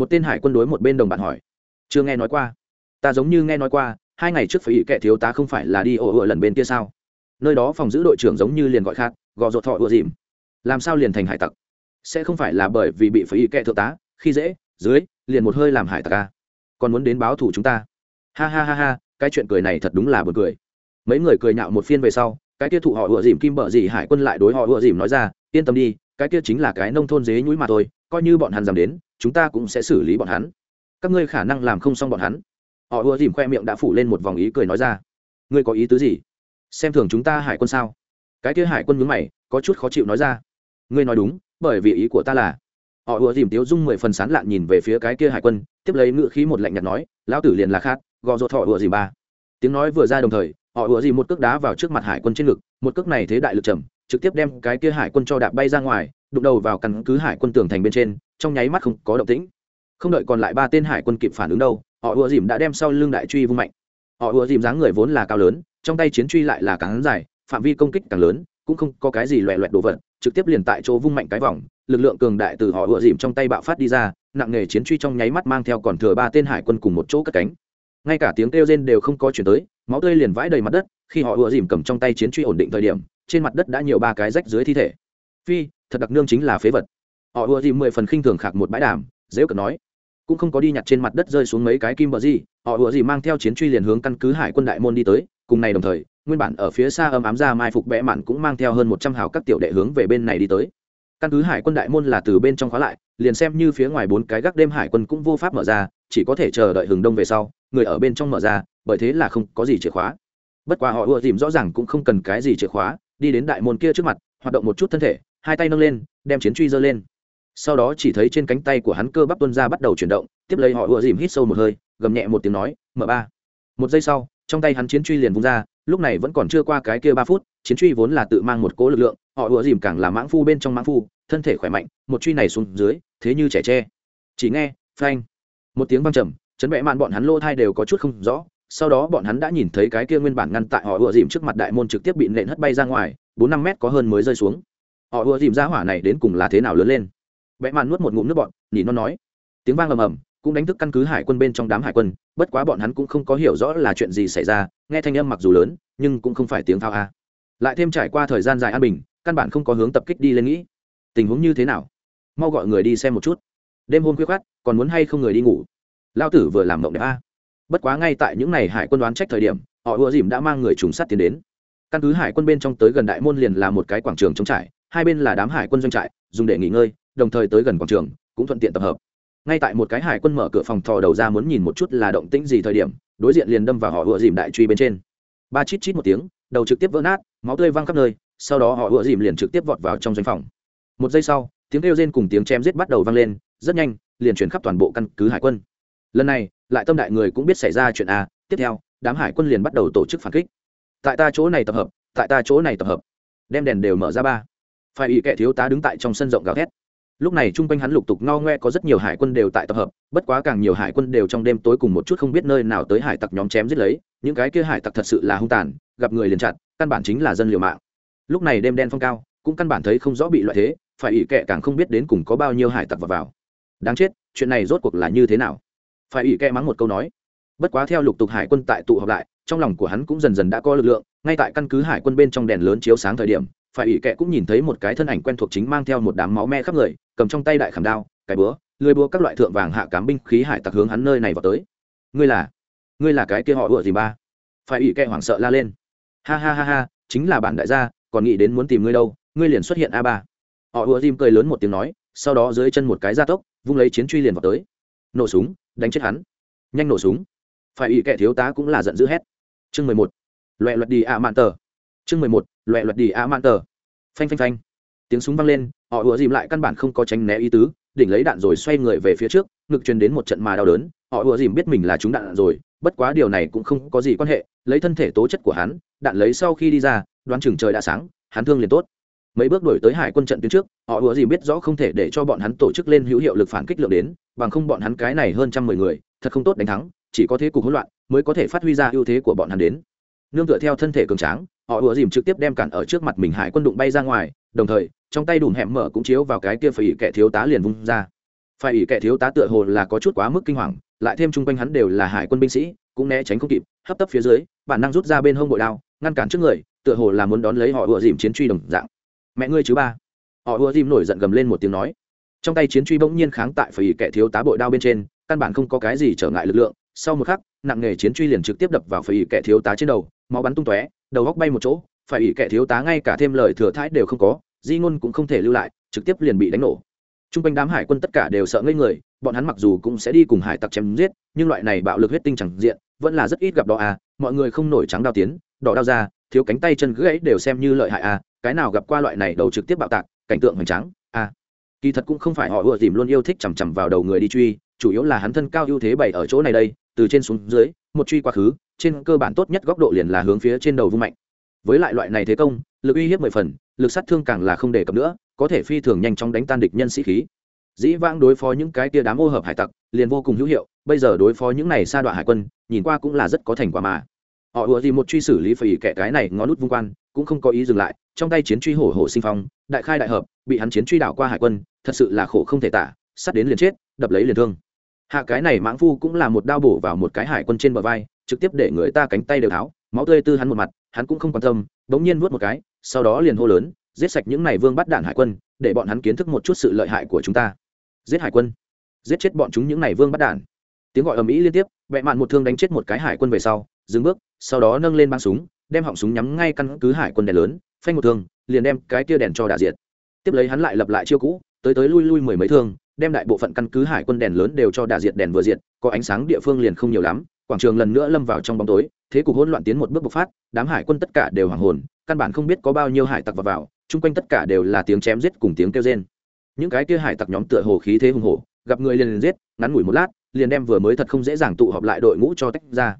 Một tên hải quân đối một bên đồng bạn hỏi, chưa nghe nói qua. Ta giống như nghe nói qua, hai ngày trước phải ý kệ thiếu tá không phải là đi ổ ựa lần bên kia sao? Nơi đó phòng giữ đội trưởng giống như liền gọi khác, gò rột thọ ựa dìm. Làm sao liền thành hải tặc? Sẽ không phải là bởi vì bị phải ý kệ thượng tá, khi dễ, dưới, liền một hơi làm hải tặc ca à? còn muốn đến báo thủ chúng ta? Ha ha ha ha, cái chuyện cười này thật đúng là buồn cười. Mấy người cười nhạo một phiên về sau, cái kia thụ họ ựa dìm kim bợ gì hải quân lại đối họ ựa dìm nói ra, yên tâm đi, cái kia chính là cái nông thôn dế nhũi mà thôi coi như bọn hắn dám đến, chúng ta cũng sẽ xử lý bọn hắn. Các ngươi khả năng làm không xong bọn hắn. Họ ùa dìm khoe miệng đã phủ lên một vòng ý cười nói ra. Ngươi có ý tứ gì? Xem thường chúng ta hải quân sao? Cái kia hải quân mướn mày, có chút khó chịu nói ra. Ngươi nói đúng, bởi vì ý của ta là. Họ ùa dìm tiếu dung mười phần sán lạn nhìn về phía cái kia hải quân, tiếp lấy ngự khí một lạnh nhạt nói, lão tử liền là khát gò ruột họ ùa dìm ba. Tiếng nói vừa ra đồng thời, họ ùa dìm một cước đá vào trước mặt hải quân trên ngực, một cước này thế đại lực trầm, trực tiếp đem cái kia hải quân cho đạp bay ra ngoài đụng đầu vào căn cứ hải quân tường thành bên trên, trong nháy mắt không có động tĩnh. Không đợi còn lại ba tên hải quân kịp phản ứng đâu, họ ùa dìm đã đem sau lưng đại truy vung mạnh. Họ ùa dìm dáng người vốn là cao lớn, trong tay chiến truy lại là càng dài, phạm vi công kích càng lớn, cũng không có cái gì loẹ loẹt đồ vật, trực tiếp liền tại chỗ vung mạnh cái vòng, lực lượng cường đại từ họ ùa dìm trong tay bạo phát đi ra, nặng nghề chiến truy trong nháy mắt mang theo còn thừa ba tên hải quân cùng một chỗ cất cánh. Ngay cả tiếng kêu rên đều không có chuyển tới, máu tươi liền vãi đầy mặt đất, khi họ ùa dìm cầm trong tay chiến truy ổn định thời điểm, trên mặt đất đã nhiều ba cái rách dưới thi thể phi, thật đặc nương chính là phế vật. Họ ùa dìm mười phần khinh thường khạc một bãi đàm, dễ cận nói. Cũng không có đi nhặt trên mặt đất rơi xuống mấy cái kim bờ gì, họ ùa dìm mang theo chiến truy liền hướng căn cứ hải quân đại môn đi tới. Cùng này đồng thời, nguyên bản ở phía xa âm ám ra mai phục bẽ mạn cũng mang theo hơn một trăm hào các tiểu đệ hướng về bên này đi tới. Căn cứ hải quân đại môn là từ bên trong khóa lại, liền xem như phía ngoài bốn cái gác đêm hải quân cũng vô pháp mở ra, chỉ có thể chờ đợi hừng đông về sau, người ở bên trong mở ra, bởi thế là không có gì chìa khóa. Bất quá họ ùa dìm rõ ràng cũng không cần cái gì chìa khóa, đi đến đại môn kia trước mặt, hoạt động một chút thân thể hai tay nâng lên, đem chiến truy giơ lên. Sau đó chỉ thấy trên cánh tay của hắn cơ bắp tuân ra bắt đầu chuyển động, tiếp lấy họ ùa dìm hít sâu một hơi, gầm nhẹ một tiếng nói m ba. Một giây sau, trong tay hắn chiến truy liền vung ra, lúc này vẫn còn chưa qua cái kia ba phút, chiến truy vốn là tự mang một cố lực lượng, họ ùa dìm càng là mãng phu bên trong mãng phu, thân thể khỏe mạnh, một truy này xuống dưới, thế như trẻ tre. Chỉ nghe, phanh, một tiếng văng trầm, chấn bẽ mạn bọn hắn lô thai đều có chút không rõ, sau đó bọn hắn đã nhìn thấy cái kia nguyên bản ngăn tại họ ùa dìm trước mặt đại môn trực tiếp bị nện hất bay ra ngoài, bốn năm mét có hơn mới rơi xuống họ ùa dìm ra hỏa này đến cùng là thế nào lớn lên. Bẽ mạn nuốt một ngụm nước bọn nhỉ nó nói. Tiếng vang ầm ầm, cũng đánh thức căn cứ hải quân bên trong đám hải quân, bất quá bọn hắn cũng không có hiểu rõ là chuyện gì xảy ra, nghe thanh âm mặc dù lớn, nhưng cũng không phải tiếng thao a. Lại thêm trải qua thời gian dài an bình, căn bản không có hướng tập kích đi lên nghĩ. Tình huống như thế nào? Mau gọi người đi xem một chút. Đêm hôm khuya khoát còn muốn hay không người đi ngủ? Lao tử vừa làm mộng đẹp a. Bất quá ngay tại những ngày hải quân đoán trách thời điểm, họ ùa dìm đã mang người trùng sát tiến đến. Căn cứ hải quân bên trong tới gần đại môn liền là một cái quảng trường trống trải hai bên là đám hải quân doanh trại, dùng để nghỉ ngơi, đồng thời tới gần quảng trường, cũng thuận tiện tập hợp. Ngay tại một cái hải quân mở cửa phòng thò đầu ra muốn nhìn một chút là động tĩnh gì thời điểm, đối diện liền đâm vào họ ựa dìm đại truy bên trên. Ba chít chít một tiếng, đầu trực tiếp vỡ nát, máu tươi văng khắp nơi, sau đó họ ựa dìm liền trực tiếp vọt vào trong doanh phòng. Một giây sau, tiếng kêu rên cùng tiếng chém giết bắt đầu vang lên, rất nhanh, liền chuyển khắp toàn bộ căn cứ hải quân. Lần này, lại tâm đại người cũng biết xảy ra chuyện a, tiếp theo, đám hải quân liền bắt đầu tổ chức phản kích. Tại ta chỗ này tập hợp, tại ta chỗ này tập hợp. Đem đèn đều mở ra ba phải ý kệ thiếu tá đứng tại trong sân rộng gào thét. Lúc này chung quanh hắn lục tục ngao ngoe có rất nhiều hải quân đều tại tập hợp, bất quá càng nhiều hải quân đều trong đêm tối cùng một chút không biết nơi nào tới hải tặc nhóm chém giết lấy, những cái kia hải tặc thật sự là hung tàn, gặp người liền chặt, căn bản chính là dân liều mạng. Lúc này đêm đen phong cao, cũng căn bản thấy không rõ bị loại thế, phải ỷ kệ càng không biết đến cùng có bao nhiêu hải tặc vào vào. Đáng chết, chuyện này rốt cuộc là như thế nào? Phải ỷ kệ mắng một câu nói. Bất quá theo lục tục hải quân tại tụ họp lại, trong lòng của hắn cũng dần dần đã có lực lượng, ngay tại căn cứ hải quân bên trong đèn lớn chiếu sáng thời điểm phải ỷ kệ cũng nhìn thấy một cái thân ảnh quen thuộc chính mang theo một đám máu me khắp người, cầm trong tay đại khảm đao, cái búa, lưới búa các loại thượng vàng hạ cám binh khí hải tặc hướng hắn nơi này vào tới. Ngươi là ngươi là cái kia họ ủa gì ba? Phải ỷ kệ hoảng sợ la lên. Ha ha ha ha, chính là bản đại gia, còn nghĩ đến muốn tìm ngươi đâu, ngươi liền xuất hiện a ba. Họ ủa dìm cười lớn một tiếng nói, sau đó dưới chân một cái gia tốc, vung lấy chiến truy liền vào tới. Nổ súng, đánh chết hắn. Nhanh nổ súng. Phải ủy kệ thiếu tá cũng là giận dữ hét. Chương mười một. Loẹ loẹt đi à mạn tờ chương mười một, loẹ luật đi a mạn tờ. Phanh phanh phanh. Tiếng súng vang lên, họ ùa dìm lại căn bản không có tránh né ý tứ, đỉnh lấy đạn rồi xoay người về phía trước, ngực truyền đến một trận mà đau đớn, họ ùa dìm biết mình là trúng đạn rồi, bất quá điều này cũng không có gì quan hệ, lấy thân thể tố chất của hắn, đạn lấy sau khi đi ra, đoán chừng trời đã sáng, hắn thương liền tốt. Mấy bước đổi tới hải quân trận tuyến trước, họ ùa dìm biết rõ không thể để cho bọn hắn tổ chức lên hữu hiệu lực phản kích lượng đến, bằng không bọn hắn cái này hơn trăm mười người, thật không tốt đánh thắng, chỉ có thế cục hỗn loạn, mới có thể phát huy ra ưu thế của bọn hắn đến. Nương tựa theo thân thể cường tráng họ ùa dìm trực tiếp đem cản ở trước mặt mình hải quân đụng bay ra ngoài, đồng thời, trong tay đùm hẻm mở cũng chiếu vào cái kia phải ỉ kẻ thiếu tá liền vung ra. Phải ỉ kẻ thiếu tá tựa hồ là có chút quá mức kinh hoàng, lại thêm chung quanh hắn đều là hải quân binh sĩ, cũng né tránh không kịp, hấp tấp phía dưới, bản năng rút ra bên hông bội đao, ngăn cản trước người, tựa hồ là muốn đón lấy họ ùa dìm chiến truy đồng dạng. Mẹ ngươi chứ ba. Họ ùa dìm nổi giận gầm lên một tiếng nói. Trong tay chiến truy bỗng nhiên kháng tại phải kẻ thiếu tá bội đao bên trên, căn bản không có cái gì trở ngại lực lượng, sau một khắc, nặng nghề chiến truy liền trực tiếp đập vào phải kẻ thiếu tá trên đầu máu bắn tung tóe đầu góc bay một chỗ phải kẻ thiếu tá ngay cả thêm lời thừa thãi đều không có di ngôn cũng không thể lưu lại trực tiếp liền bị đánh nổ. T r u n g quanh đám hải quân tất cả đều sợ ngây người bọn hắn mặc dù cũng sẽ đi cùng hải tặc chém giết nhưng loại này bạo lực huyết tinh chẳng diện vẫn là rất ít gặp đó à mọi người không nổi trắng đao tiến đỏ đao ra thiếu cánh tay chân gãy đều xem như lợi hại à cái nào gặp qua loại này đầu trực tiếp bạo tạc cảnh tượng hoành tráng à, kỳ thật cũng không phải họ ưa dìm luôn yêu thích chằm chằm vào đầu người đi truy chủ yếu là hắn thân cao ưu thế bày ở chỗ này đây từ trên xuống dưới một truy quá khứ, trên cơ bản tốt nhất góc độ liền là hướng phía trên đầu vung mạnh. Với lại loại này thế công, lực uy hiếp mười phần, lực sát thương càng là không đề cập nữa, có thể phi thường nhanh chóng đánh tan địch nhân sĩ khí. Dĩ vãng đối phó những cái tia đám ô hợp hải tặc, liền vô cùng hữu hiệu, bây giờ đối phó những này sa đoạn hải quân, nhìn qua cũng là rất có thành quả mà. Họ ùa gì một truy xử lý phải kẻ cái này ngó nút vung quan, cũng không có ý dừng lại, trong tay chiến truy hổ hổ sinh phong, đại khai đại hợp, bị hắn chiến truy đảo qua hải quân, thật sự là khổ không thể tả sắt đến liền chết, đập lấy liền thương hạ cái này mãng phu cũng là một đao bổ vào một cái hải quân trên bờ vai, trực tiếp để người ta cánh tay đều tháo, máu tươi tư hắn một mặt, hắn cũng không quan tâm, bỗng nhiên vuốt một cái, sau đó liền hô lớn, giết sạch những này vương bắt đạn hải quân, để bọn hắn kiến thức một chút sự lợi hại của chúng ta. Giết hải quân. Giết chết bọn chúng những này vương bắt đạn. Tiếng gọi ầm ĩ liên tiếp vẹ mạn một thương đánh chết một cái hải quân về sau, dừng bước, sau đó nâng lên băng súng, đem họng súng nhắm ngay căn cứ hải quân đèn lớn, phanh một thương, liền đem cái kia đèn cho đả diệt. Tiếp lấy hắn lại lập lại chiêu cũ, tới tới lui lui mười mấy thương đem đại bộ phận căn cứ hải quân đèn lớn đều cho đả diệt đèn vừa diệt, có ánh sáng địa phương liền không nhiều lắm, quảng trường lần nữa lâm vào trong bóng tối, thế cục hỗn loạn tiến một bước bộc phát, đám hải quân tất cả đều hoàng hồn, căn bản không biết có bao nhiêu hải tặc vào vào, chung quanh tất cả đều là tiếng chém giết cùng tiếng kêu rên. Những cái kia hải tặc nhóm tựa hồ khí thế hùng hổ, gặp người liền liền giết, ngắn ngủi một lát, liền đem vừa mới thật không dễ dàng tụ họp lại đội ngũ cho tách ra.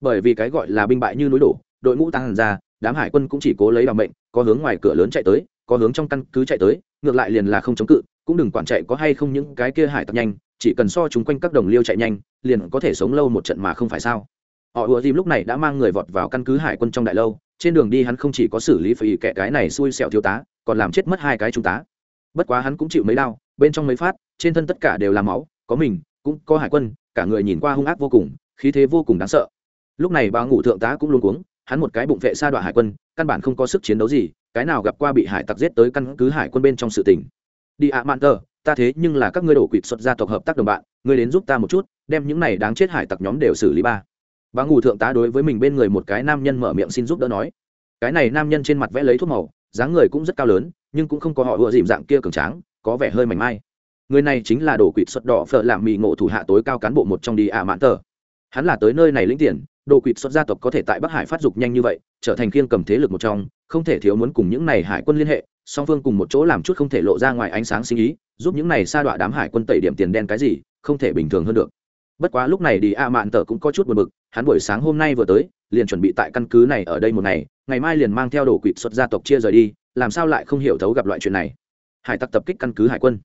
Bởi vì cái gọi là binh bại như núi đổ, đội ngũ tăng ra, đám hải quân cũng chỉ cố lấy bằng mệnh, có hướng ngoài cửa lớn chạy tới, có hướng trong căn cứ chạy tới, ngược lại liền là không chống cự cũng đừng quản chạy có hay không những cái kia hải tặc nhanh, chỉ cần so chúng quanh các đồng liêu chạy nhanh, liền có thể sống lâu một trận mà không phải sao? Họ ùa dìm lúc này đã mang người vọt vào căn cứ hải quân trong đại lâu, trên đường đi hắn không chỉ có xử lý phải kẻ cái này xui xẻo thiếu tá, còn làm chết mất hai cái trung tá. Bất quá hắn cũng chịu mấy đau, bên trong mấy phát, trên thân tất cả đều là máu, có mình, cũng có hải quân, cả người nhìn qua hung ác vô cùng, khí thế vô cùng đáng sợ. Lúc này bà ngủ thượng tá cũng luôn cuống, hắn một cái bụng vệ sa đoạn hải quân, căn bản không có sức chiến đấu gì, cái nào gặp qua bị hải tặc giết tới căn cứ hải quân bên trong sự tình đi ạ, mạn tờ, ta thế nhưng là các ngươi đổ quỵt xuất gia tộc hợp tác đồng bạn, ngươi đến giúp ta một chút, đem những này đáng chết hải tặc nhóm đều xử lý ba. Bà ngủ thượng tá đối với mình bên người một cái nam nhân mở miệng xin giúp đỡ nói. Cái này nam nhân trên mặt vẽ lấy thuốc màu, dáng người cũng rất cao lớn, nhưng cũng không có họ ựa dìm dạng kia cường tráng, có vẻ hơi mảnh mai. Người này chính là đổ quỵt xuất đỏ phở làm mì ngộ thủ hạ tối cao cán bộ một trong đi ạ, mạn tờ. Hắn là tới nơi này lĩnh tiền đồ quỵt xuất gia tộc có thể tại bắc hải phát dục nhanh như vậy, trở thành khiêng cầm thế lực một trong, không thể thiếu muốn cùng những này hải quân liên hệ song phương cùng một chỗ làm chút không thể lộ ra ngoài ánh sáng sinh ý, giúp những này sa đọa đám hải quân tẩy điểm tiền đen cái gì, không thể bình thường hơn được. Bất quá lúc này đi a mạn tờ cũng có chút buồn bực, hắn buổi sáng hôm nay vừa tới, liền chuẩn bị tại căn cứ này ở đây một ngày ngày mai liền mang theo đồ quỵt xuất gia tộc chia rời đi, làm sao lại không hiểu thấu gặp loại chuyện này. Hải tặc tập kích căn cứ hải quân.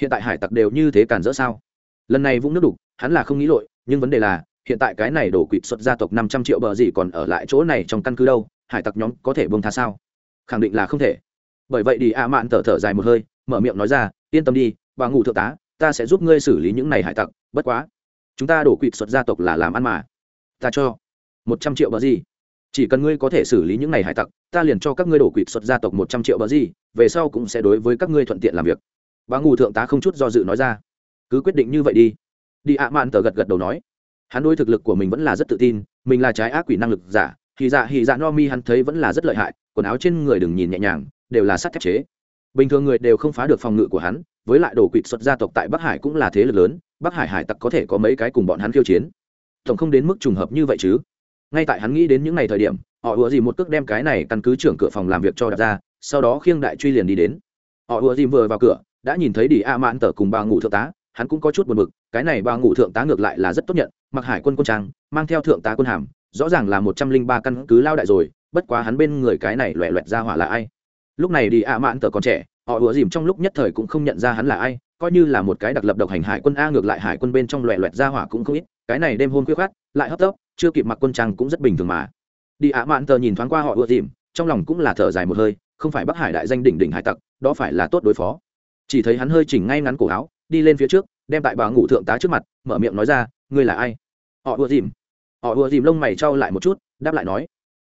Hiện tại hải tặc đều như thế cản rỡ sao? Lần này vũng nước đục, hắn là không nghĩ lội, nhưng vấn đề là, hiện tại cái này đổ quỵt xuất gia tộc năm trăm triệu bờ gì còn ở lại chỗ này trong căn cứ đâu, hải tặc nhóm có thể bông tha sao? Khẳng định là không thể bởi vậy đi a mạn thở thở dài một hơi, mở miệng nói ra, yên tâm đi, bà ngủ thượng tá, ta sẽ giúp ngươi xử lý những này hải tặc, bất quá, chúng ta đổ quỵt xuất gia tộc là làm ăn mà. Ta cho một trăm triệu bờ gì? Chỉ cần ngươi có thể xử lý những này hải tặc, ta liền cho các ngươi đổ quỵt xuất gia tộc một trăm triệu bờ gì, về sau cũng sẽ đối với các ngươi thuận tiện làm việc. Bà ngủ thượng tá không chút do dự nói ra. Cứ quyết định như vậy đi. Đi ạ mạn tờ gật gật đầu nói. Hắn đối thực lực của mình vẫn là rất tự tin, mình là trái ác quỷ năng lực giả thì dạ hì dạ no mi hắn thấy vẫn là rất lợi hại, quần áo trên người đừng nhìn nhẹ nhàng đều là sắt thép chế. Bình thường người đều không phá được phòng ngự của hắn, với lại đồ quỵt xuất gia tộc tại bắc hải cũng là thế lực lớn, bắc hải hải tặc có thể có mấy cái cùng bọn hắn khiêu chiến. Tổng không đến mức trùng hợp như vậy chứ. Ngay tại hắn nghĩ đến những ngày thời điểm, họ ùa gì một cước đem cái này căn cứ trưởng cửa phòng làm việc cho đặt ra, sau đó khiêng đại truy liền đi đến. Họ ùa gì vừa vào cửa, đã nhìn thấy đi a mãn tở cùng bà ngủ thượng tá, hắn cũng có chút buồn bực, cái này bà ngủ thượng tá ngược lại là rất tốt nhận, mặc hải quân quân trang, mang theo thượng tá quân hàm, rõ ràng là một trăm linh ba căn cứ lao đại rồi, bất quá hắn bên người cái này loẹ loẹt ra hỏa là ai? Lúc này đi a mạn tờ còn trẻ, họ ùa dìm trong lúc nhất thời cũng không nhận ra hắn là ai, coi như là một cái đặc lập độc hành hải quân a ngược lại hải quân bên trong loẹ loẹt ra hỏa cũng không ít, cái này đêm hôn khuya khát lại hấp tấp, chưa kịp mặc quân trang cũng rất bình thường mà. Đi a mạn tờ nhìn thoáng qua họ ùa dìm, trong lòng cũng là thở dài một hơi, không phải bắc hải đại danh đỉnh đỉnh hải tặc, đó phải là tốt đối phó. Chỉ thấy hắn hơi chỉnh ngay ngắn cổ áo, đi lên phía trước, đem tại bà ngủ thượng tá trước mặt, mở miệng nói ra, ngươi là ai? Họ ùa dìm. Họ ùa dìm lông mày trao lại một chút, đáp lại nói,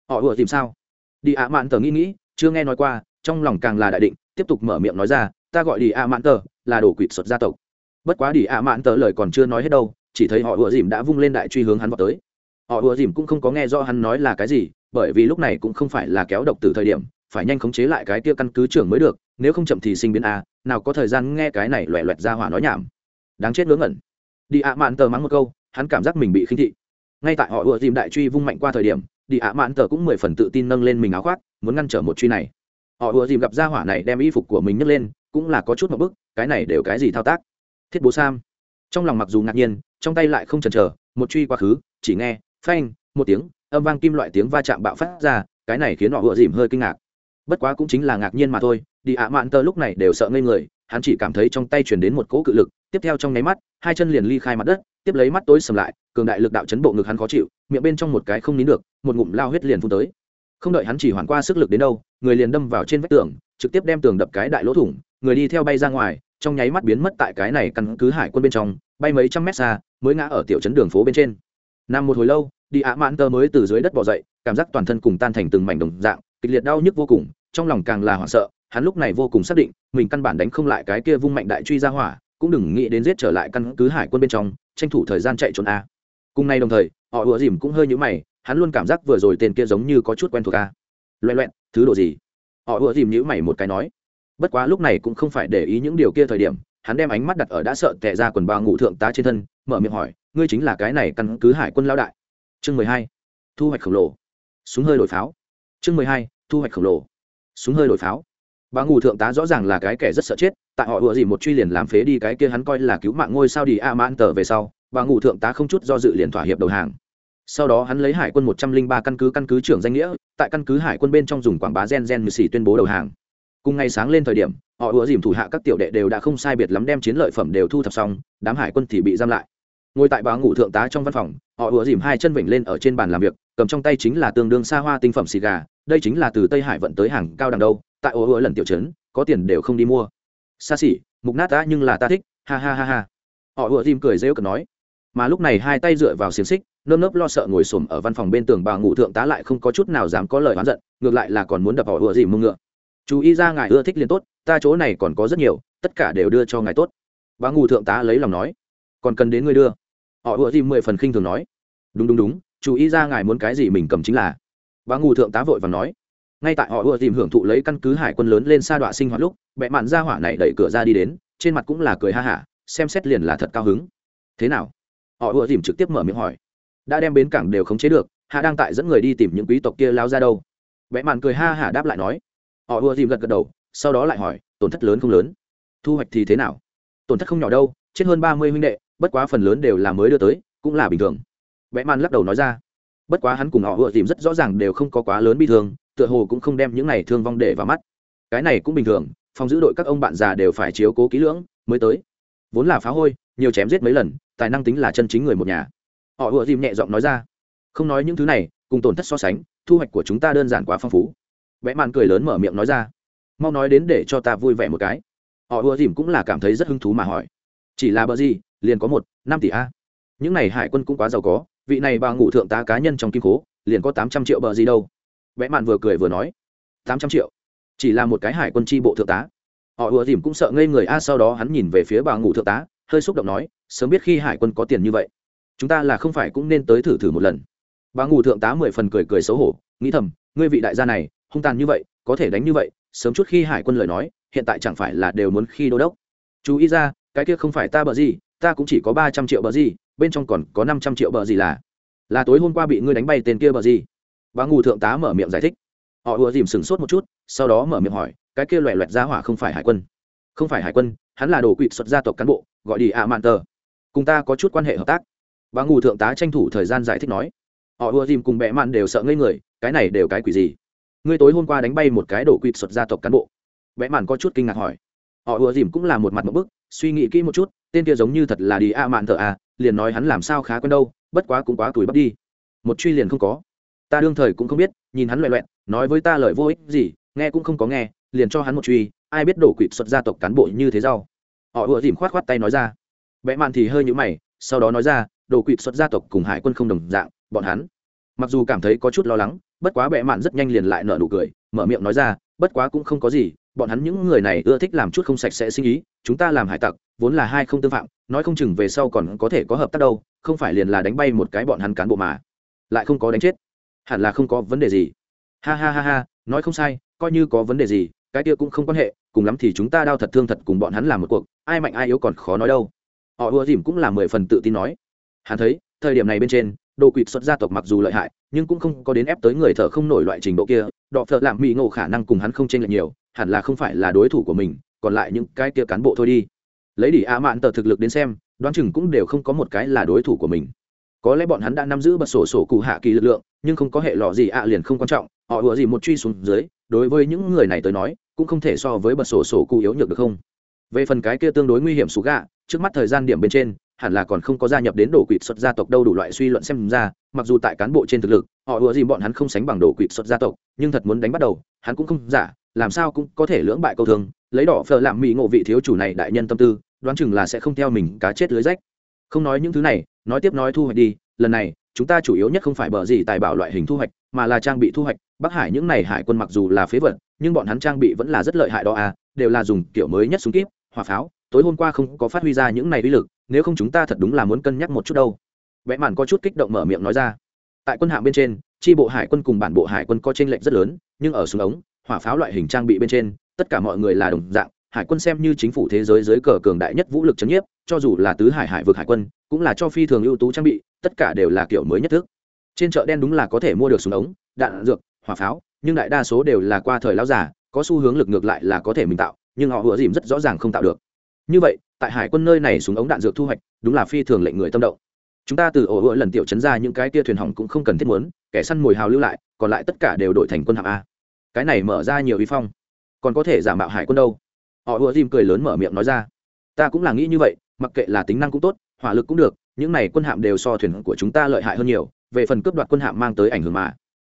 họ ùa dìm sao? Đi ạ mạn tờ nghĩ nghĩ, chưa nghe nói qua trong lòng càng là đại định, tiếp tục mở miệng nói ra, ta gọi đi a mạn tờ, là đồ quỵt xuất gia tộc. Bất quá đi a mạn tờ lời còn chưa nói hết đâu, chỉ thấy họ ùa dìm đã vung lên đại truy hướng hắn vào tới. Họ ùa dìm cũng không có nghe rõ hắn nói là cái gì, bởi vì lúc này cũng không phải là kéo độc từ thời điểm, phải nhanh khống chế lại cái kia căn cứ trưởng mới được, nếu không chậm thì sinh biến a, nào có thời gian nghe cái này loẹ loẹt ra hỏa nói nhảm. Đáng chết ngớ ngẩn. Đi ạ mạn tờ mắng một câu, hắn cảm giác mình bị khinh thị. Ngay tại họ ùa dìm đại truy vung mạnh qua thời điểm đi ạ mạn tờ cũng mười phần tự tin nâng lên mình áo khoác, muốn ngăn trở một truy này họ ùa dìm gặp ra hỏa này đem y phục của mình nhấc lên, cũng là có chút một bức, cái này đều cái gì thao tác? Thiết bố sam. Trong lòng mặc dù ngạc nhiên, trong tay lại không chần chờ, một truy quá khứ, chỉ nghe, phanh, một tiếng, âm vang kim loại tiếng va chạm bạo phát ra, cái này khiến họ ùa dìm hơi kinh ngạc. Bất quá cũng chính là ngạc nhiên mà thôi, đi ạ mạn Tơ lúc này đều sợ ngây người, hắn chỉ cảm thấy trong tay chuyển đến một cỗ cự lực, tiếp theo trong nháy mắt, hai chân liền ly khai mặt đất, tiếp lấy mắt tối sầm lại, cường đại lực đạo chấn bộ ngực hắn khó chịu, miệng bên trong một cái không nín được, một ngụm lao huyết liền phun tới không đợi hắn chỉ hoàn qua sức lực đến đâu, người liền đâm vào trên vách tường, trực tiếp đem tường đập cái đại lỗ thủng, người đi theo bay ra ngoài, trong nháy mắt biến mất tại cái này căn cứ hải quân bên trong, bay mấy trăm mét xa, mới ngã ở tiểu trấn đường phố bên trên. Nằm một hồi lâu, đi ạ mãn tơ mới từ dưới đất bỏ dậy, cảm giác toàn thân cùng tan thành từng mảnh đồng dạng, kịch liệt đau nhức vô cùng, trong lòng càng là hoảng sợ, hắn lúc này vô cùng xác định, mình căn bản đánh không lại cái kia vung mạnh đại truy ra hỏa, cũng đừng nghĩ đến giết trở lại căn cứ hải quân bên trong, tranh thủ thời gian chạy trốn a. Cùng nay đồng thời, họ ùa dìm cũng hơi nhũ mày hắn luôn cảm giác vừa rồi tên kia giống như có chút quen thuộc a. Loẹ loẹn, thứ đồ gì? Họ ùa dìm nhũ mày một cái nói. Bất quá lúc này cũng không phải để ý những điều kia thời điểm, hắn đem ánh mắt đặt ở đã sợ tệ ra quần bao ngụ thượng tá trên thân, mở miệng hỏi, ngươi chính là cái này căn cứ hải quân lao đại? Chương mười hai, thu hoạch khổng lồ. Súng hơi đổi pháo. Chương mười hai, thu hoạch khổng lồ. Súng hơi đổi pháo. Bà ngụ thượng tá rõ ràng là cái kẻ rất sợ chết, tại họ ùa dìm một truy liền làm phế đi cái kia hắn coi là cứu mạng ngôi sao đi a mãn tờ về sau bà ngụ thượng tá không chút do dự liền thỏa hiệp đầu hàng sau đó hắn lấy hải quân một trăm linh ba căn cứ căn cứ trưởng danh nghĩa, tại căn cứ hải quân bên trong dùng quảng bá gen gen mười xì tuyên bố đầu hàng. Cùng ngày sáng lên thời điểm, họ ủa dìm thủ hạ các tiểu đệ đều đã không sai biệt lắm đem chiến lợi phẩm đều thu thập xong, đám hải quân thì bị giam lại. Ngồi tại bà ngủ thượng tá trong văn phòng, họ ủa dìm hai chân vịnh lên ở trên bàn làm việc, cầm trong tay chính là tương đương xa hoa tinh phẩm xì gà, đây chính là từ tây hải vận tới hàng cao đằng đâu, tại ùa ùa lần tiểu trấn, có tiền đều không đi mua. Xa xỉ, mục nát ta nhưng là ta thích, ha ha ha ha. Họ ủa dìm cười rêu cần nói, mà lúc này hai tay dựa vào xiềng xích nơm nớp lo sợ ngồi xổm ở văn phòng bên tường bà ngủ thượng tá lại không có chút nào dám có lời oán giận, ngược lại là còn muốn đập họ ùa dìm mông ngựa. Chú ý ra ngài ưa thích liền tốt, ta chỗ này còn có rất nhiều, tất cả đều đưa cho ngài tốt. Bà ngủ thượng tá lấy lòng nói. Còn cần đến ngươi đưa. Họ ùa dìm mười phần khinh thường nói. Đúng đúng đúng, chú ý ra ngài muốn cái gì mình cầm chính là. Bà ngủ thượng tá vội và nói. Ngay tại họ ùa dìm hưởng thụ lấy căn cứ hải quân lớn lên sa đọa sinh hoạt lúc bẹ mạn ra hỏa này đẩy cửa ra đi đến, trên mặt cũng là cười ha hả, xem xét liền là thật cao hứng. Thế nào? Họ ùa dìm trực tiếp mở miệng hỏi đã đem bến cảng đều khống chế được, hạ đang tại dẫn người đi tìm những quý tộc kia lao ra đâu. Vẽ mạn cười ha hả đáp lại nói. Họ ùa dìm gật gật đầu, sau đó lại hỏi, tổn thất lớn không lớn? Thu hoạch thì thế nào? Tổn thất không nhỏ đâu, chết hơn ba mươi huynh đệ, bất quá phần lớn đều là mới đưa tới, cũng là bình thường. Vẽ man lắc đầu nói ra. Bất quá hắn cùng họ ùa dìm rất rõ ràng đều không có quá lớn bi thương, tựa hồ cũng không đem những này thương vong để vào mắt. Cái này cũng bình thường, phòng giữ đội các ông bạn già đều phải chiếu cố kỹ lưỡng mới tới. Vốn là phá hôi, nhiều chém giết mấy lần, tài năng tính là chân chính người một nhà họ ùa dìm nhẹ giọng nói ra. Không nói những thứ này, cùng tổn thất so sánh, thu hoạch của chúng ta đơn giản quá phong phú. Vẽ mạn cười lớn mở miệng nói ra. Mau nói đến để cho ta vui vẻ một cái. Họ ùa dìm cũng là cảm thấy rất hứng thú mà hỏi. Chỉ là bờ gì, liền có một, năm tỷ a. Những này hải quân cũng quá giàu có, vị này bà ngủ thượng tá cá nhân trong kim cố liền có tám trăm triệu bờ gì đâu. Vẽ mạn vừa cười vừa nói. Tám trăm triệu? Chỉ là một cái hải quân tri bộ thượng tá. Họ ùa dìm cũng sợ ngây người, a, sau đó hắn nhìn về phía bà ngủ thượng tá, hơi xúc động nói, sớm biết khi hải quân có tiền như vậy chúng ta là không phải cũng nên tới thử thử một lần. Bà ngủ thượng tá mười phần cười cười xấu hổ, nghĩ thầm, ngươi vị đại gia này, hung tàn như vậy, có thể đánh như vậy, sớm chút khi hải quân lời nói, hiện tại chẳng phải là đều muốn khi đô đốc. Chú ý ra, cái kia không phải ta bờ gì, ta cũng chỉ có ba trăm triệu bờ gì, bên trong còn có năm trăm triệu bờ gì là là tối hôm qua bị ngươi đánh bay tên kia bờ gì. Bà ngủ thượng tá mở miệng giải thích. Họ ùa dìm sừng sốt một chút, sau đó mở miệng hỏi, cái kia loẹ loẹt ra hỏa không phải hải quân. Không phải hải quân, hắn là đồ quỵ xuất gia tộc cán bộ, gọi đi ạ mạn tờ. Cùng ta có chút quan hệ hợp tác bà ngụ thượng tá tranh thủ thời gian giải thích nói, họ ùa dìm cùng bẹ mạn đều sợ ngây người, cái này đều cái quỷ gì? Ngươi tối hôm qua đánh bay một cái đổ quỵt xuất gia tộc cán bộ. Vẽ mạn có chút kinh ngạc hỏi, họ ùa dìm cũng là một mặt một bức, suy nghĩ kỹ một chút, tên kia giống như thật là đi a mạn thợ à liền nói hắn làm sao khá quen đâu, bất quá cũng quá tuổi bắt đi. Một truy liền không có. Ta đương thời cũng không biết, nhìn hắn loẹ loẹn nói với ta lời vô ích gì, nghe cũng không có nghe, liền cho hắn một truy, ai biết đổ quỵt xuất gia tộc cán bộ như thế rau. Họ ùa dìm khoát khoát tay nói ra. Bẽ mạn thì hơi nhũ mày, sau đó nói ra đồ quỵt xuất gia tộc cùng hải quân không đồng dạng, bọn hắn. Mặc dù cảm thấy có chút lo lắng, bất quá bệ mạn rất nhanh liền lại nở nụ cười, mở miệng nói ra, bất quá cũng không có gì, bọn hắn những người này ưa thích làm chút không sạch sẽ sinh ý, chúng ta làm hải tặc, vốn là hai không tương phạm, nói không chừng về sau còn có thể có hợp tác đâu, không phải liền là đánh bay một cái bọn hắn cán bộ mà. Lại không có đánh chết. Hẳn là không có vấn đề gì. Ha ha ha ha, nói không sai, coi như có vấn đề gì, cái kia cũng không quan hệ, cùng lắm thì chúng ta đau thật thương thật cùng bọn hắn làm một cuộc, ai mạnh ai yếu còn khó nói đâu. Họ ưa dìm cũng là mười phần tự tin nói hắn thấy, thời điểm này bên trên, đồ quỵt xuất gia tộc mặc dù lợi hại, nhưng cũng không có đến ép tới người thở không nổi loại trình độ kia, đọ phợ lạm mỹ ngộ khả năng cùng hắn không chênh lệch nhiều, hẳn là không phải là đối thủ của mình, còn lại những cái kia cán bộ thôi đi. Lấy đỉ a mạn tờ thực lực đến xem, đoán chừng cũng đều không có một cái là đối thủ của mình. Có lẽ bọn hắn đã nắm giữ bật sổ sổ cụ hạ kỳ lực lượng, nhưng không có hệ lọ gì ạ liền không quan trọng, họ ủa gì một truy xuống dưới, đối với những người này tới nói, cũng không thể so với bật sổ sổ cụ yếu nhược được không? Về phần cái kia tương đối nguy hiểm xú gạ trước mắt thời gian điểm bên trên hẳn là còn không có gia nhập đến đổ quỷ xuất gia tộc đâu đủ loại suy luận xem ra, mặc dù tại cán bộ trên thực lực, họ ùa gì bọn hắn không sánh bằng đổ quỷ xuất gia tộc, nhưng thật muốn đánh bắt đầu, hắn cũng không giả, làm sao cũng có thể lưỡng bại câu thường, lấy đỏ phờ làm mỹ ngộ vị thiếu chủ này đại nhân tâm tư, đoán chừng là sẽ không theo mình cá chết lưới rách. Không nói những thứ này, nói tiếp nói thu hoạch đi, lần này, chúng ta chủ yếu nhất không phải bờ gì tài bảo loại hình thu hoạch, mà là trang bị thu hoạch, bắc hải những này hải quân mặc dù là phế vật, nhưng bọn hắn trang bị vẫn là rất lợi hại đó à đều là dùng kiểu mới nhất súng kíp, hỏa pháo, tối hôm qua không có phát huy ra những này uy lực nếu không chúng ta thật đúng là muốn cân nhắc một chút đâu. Vẽ màn có chút kích động mở miệng nói ra. Tại quân hạng bên trên tri bộ hải quân cùng bản bộ hải quân có t r ê n lệch rất lớn, nhưng ở súng ống, hỏa pháo loại hình trang bị bên trên, tất cả mọi người là đồng dạng, hải quân xem như chính phủ thế giới dưới cờ cường đại nhất vũ lực c h ấ n nhiếp, cho dù là tứ hải hải vực hải quân, cũng là cho phi thường ưu tú trang bị, tất cả đều là kiểu mới nhất thức. Trên chợ đen đúng là có thể mua được súng ống, đạn, dược, hỏa pháo, nhưng đại đa số đều là qua thời lao già, có xu hướng lực ngược lại là có thể mình tạo, nhưng họ vừa dìm rất rõ ràng không tạo được. Như vậy tại hải quân nơi này súng ống đạn dược thu hoạch, đúng là phi thường lệnh người tâm động. Chúng ta từ ổ ựa lần tiểu chấn ra những cái tia thuyền hỏng cũng không cần thiết muốn, kẻ săn mồi hào lưu lại, còn lại tất cả đều đổi thành quân hạng a. Cái này mở ra nhiều uy phong. Còn có thể giả mạo hải quân đâu? Họ ựa dìm cười lớn mở miệng nói ra. Ta cũng là nghĩ như vậy, mặc kệ là tính năng cũng tốt, hỏa lực cũng được, những này quân hạm đều so thuyền của chúng ta lợi hại hơn nhiều, về phần cướp đoạt quân hạm mang tới ảnh hưởng mà.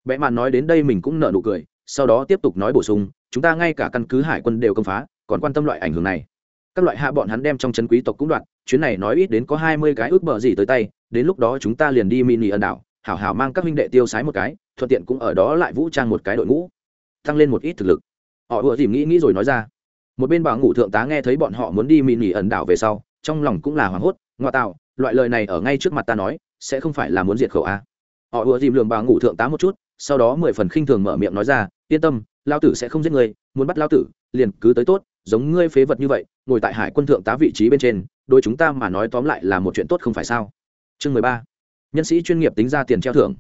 Vẽ màn nói đến đây mình cũng nợ nụ cười, sau đó tiếp tục nói bổ sung, chúng ta ngay cả căn cứ hải quân đều công phá, còn quan tâm loại ảnh hưởng này các loại hạ bọn hắn đem trong trấn quý tộc cũng đoạt, chuyến này nói ít đến có hai mươi cái ước bờ gì tới tay, đến lúc đó chúng ta liền đi mini ẩn đảo, hảo hảo mang các huynh đệ tiêu sái một cái, thuận tiện cũng ở đó lại vũ trang một cái đội ngũ. Tăng lên một ít thực lực. Họ ùa dìm nghĩ nghĩ rồi nói ra. Một bên bà ngủ thượng tá nghe thấy bọn họ muốn đi mini ẩn đảo về sau, trong lòng cũng là hoảng hốt, ngoa tạo, loại lời này ở ngay trước mặt ta nói, sẽ không phải là muốn diệt khẩu a. Họ ùa dìm lường bà ngủ thượng tá một chút, sau đó mười phần khinh thường mở miệng nói ra, yên tâm lao tử sẽ không giết người, muốn bắt lao tử, liền cứ tới tốt giống ngươi phế vật như vậy, ngồi tại hải quân thượng tá vị trí bên trên đôi chúng ta mà nói tóm lại là một chuyện tốt không phải sao? Chương mười ba. Nhân sĩ chuyên nghiệp tính ra tiền treo thưởng.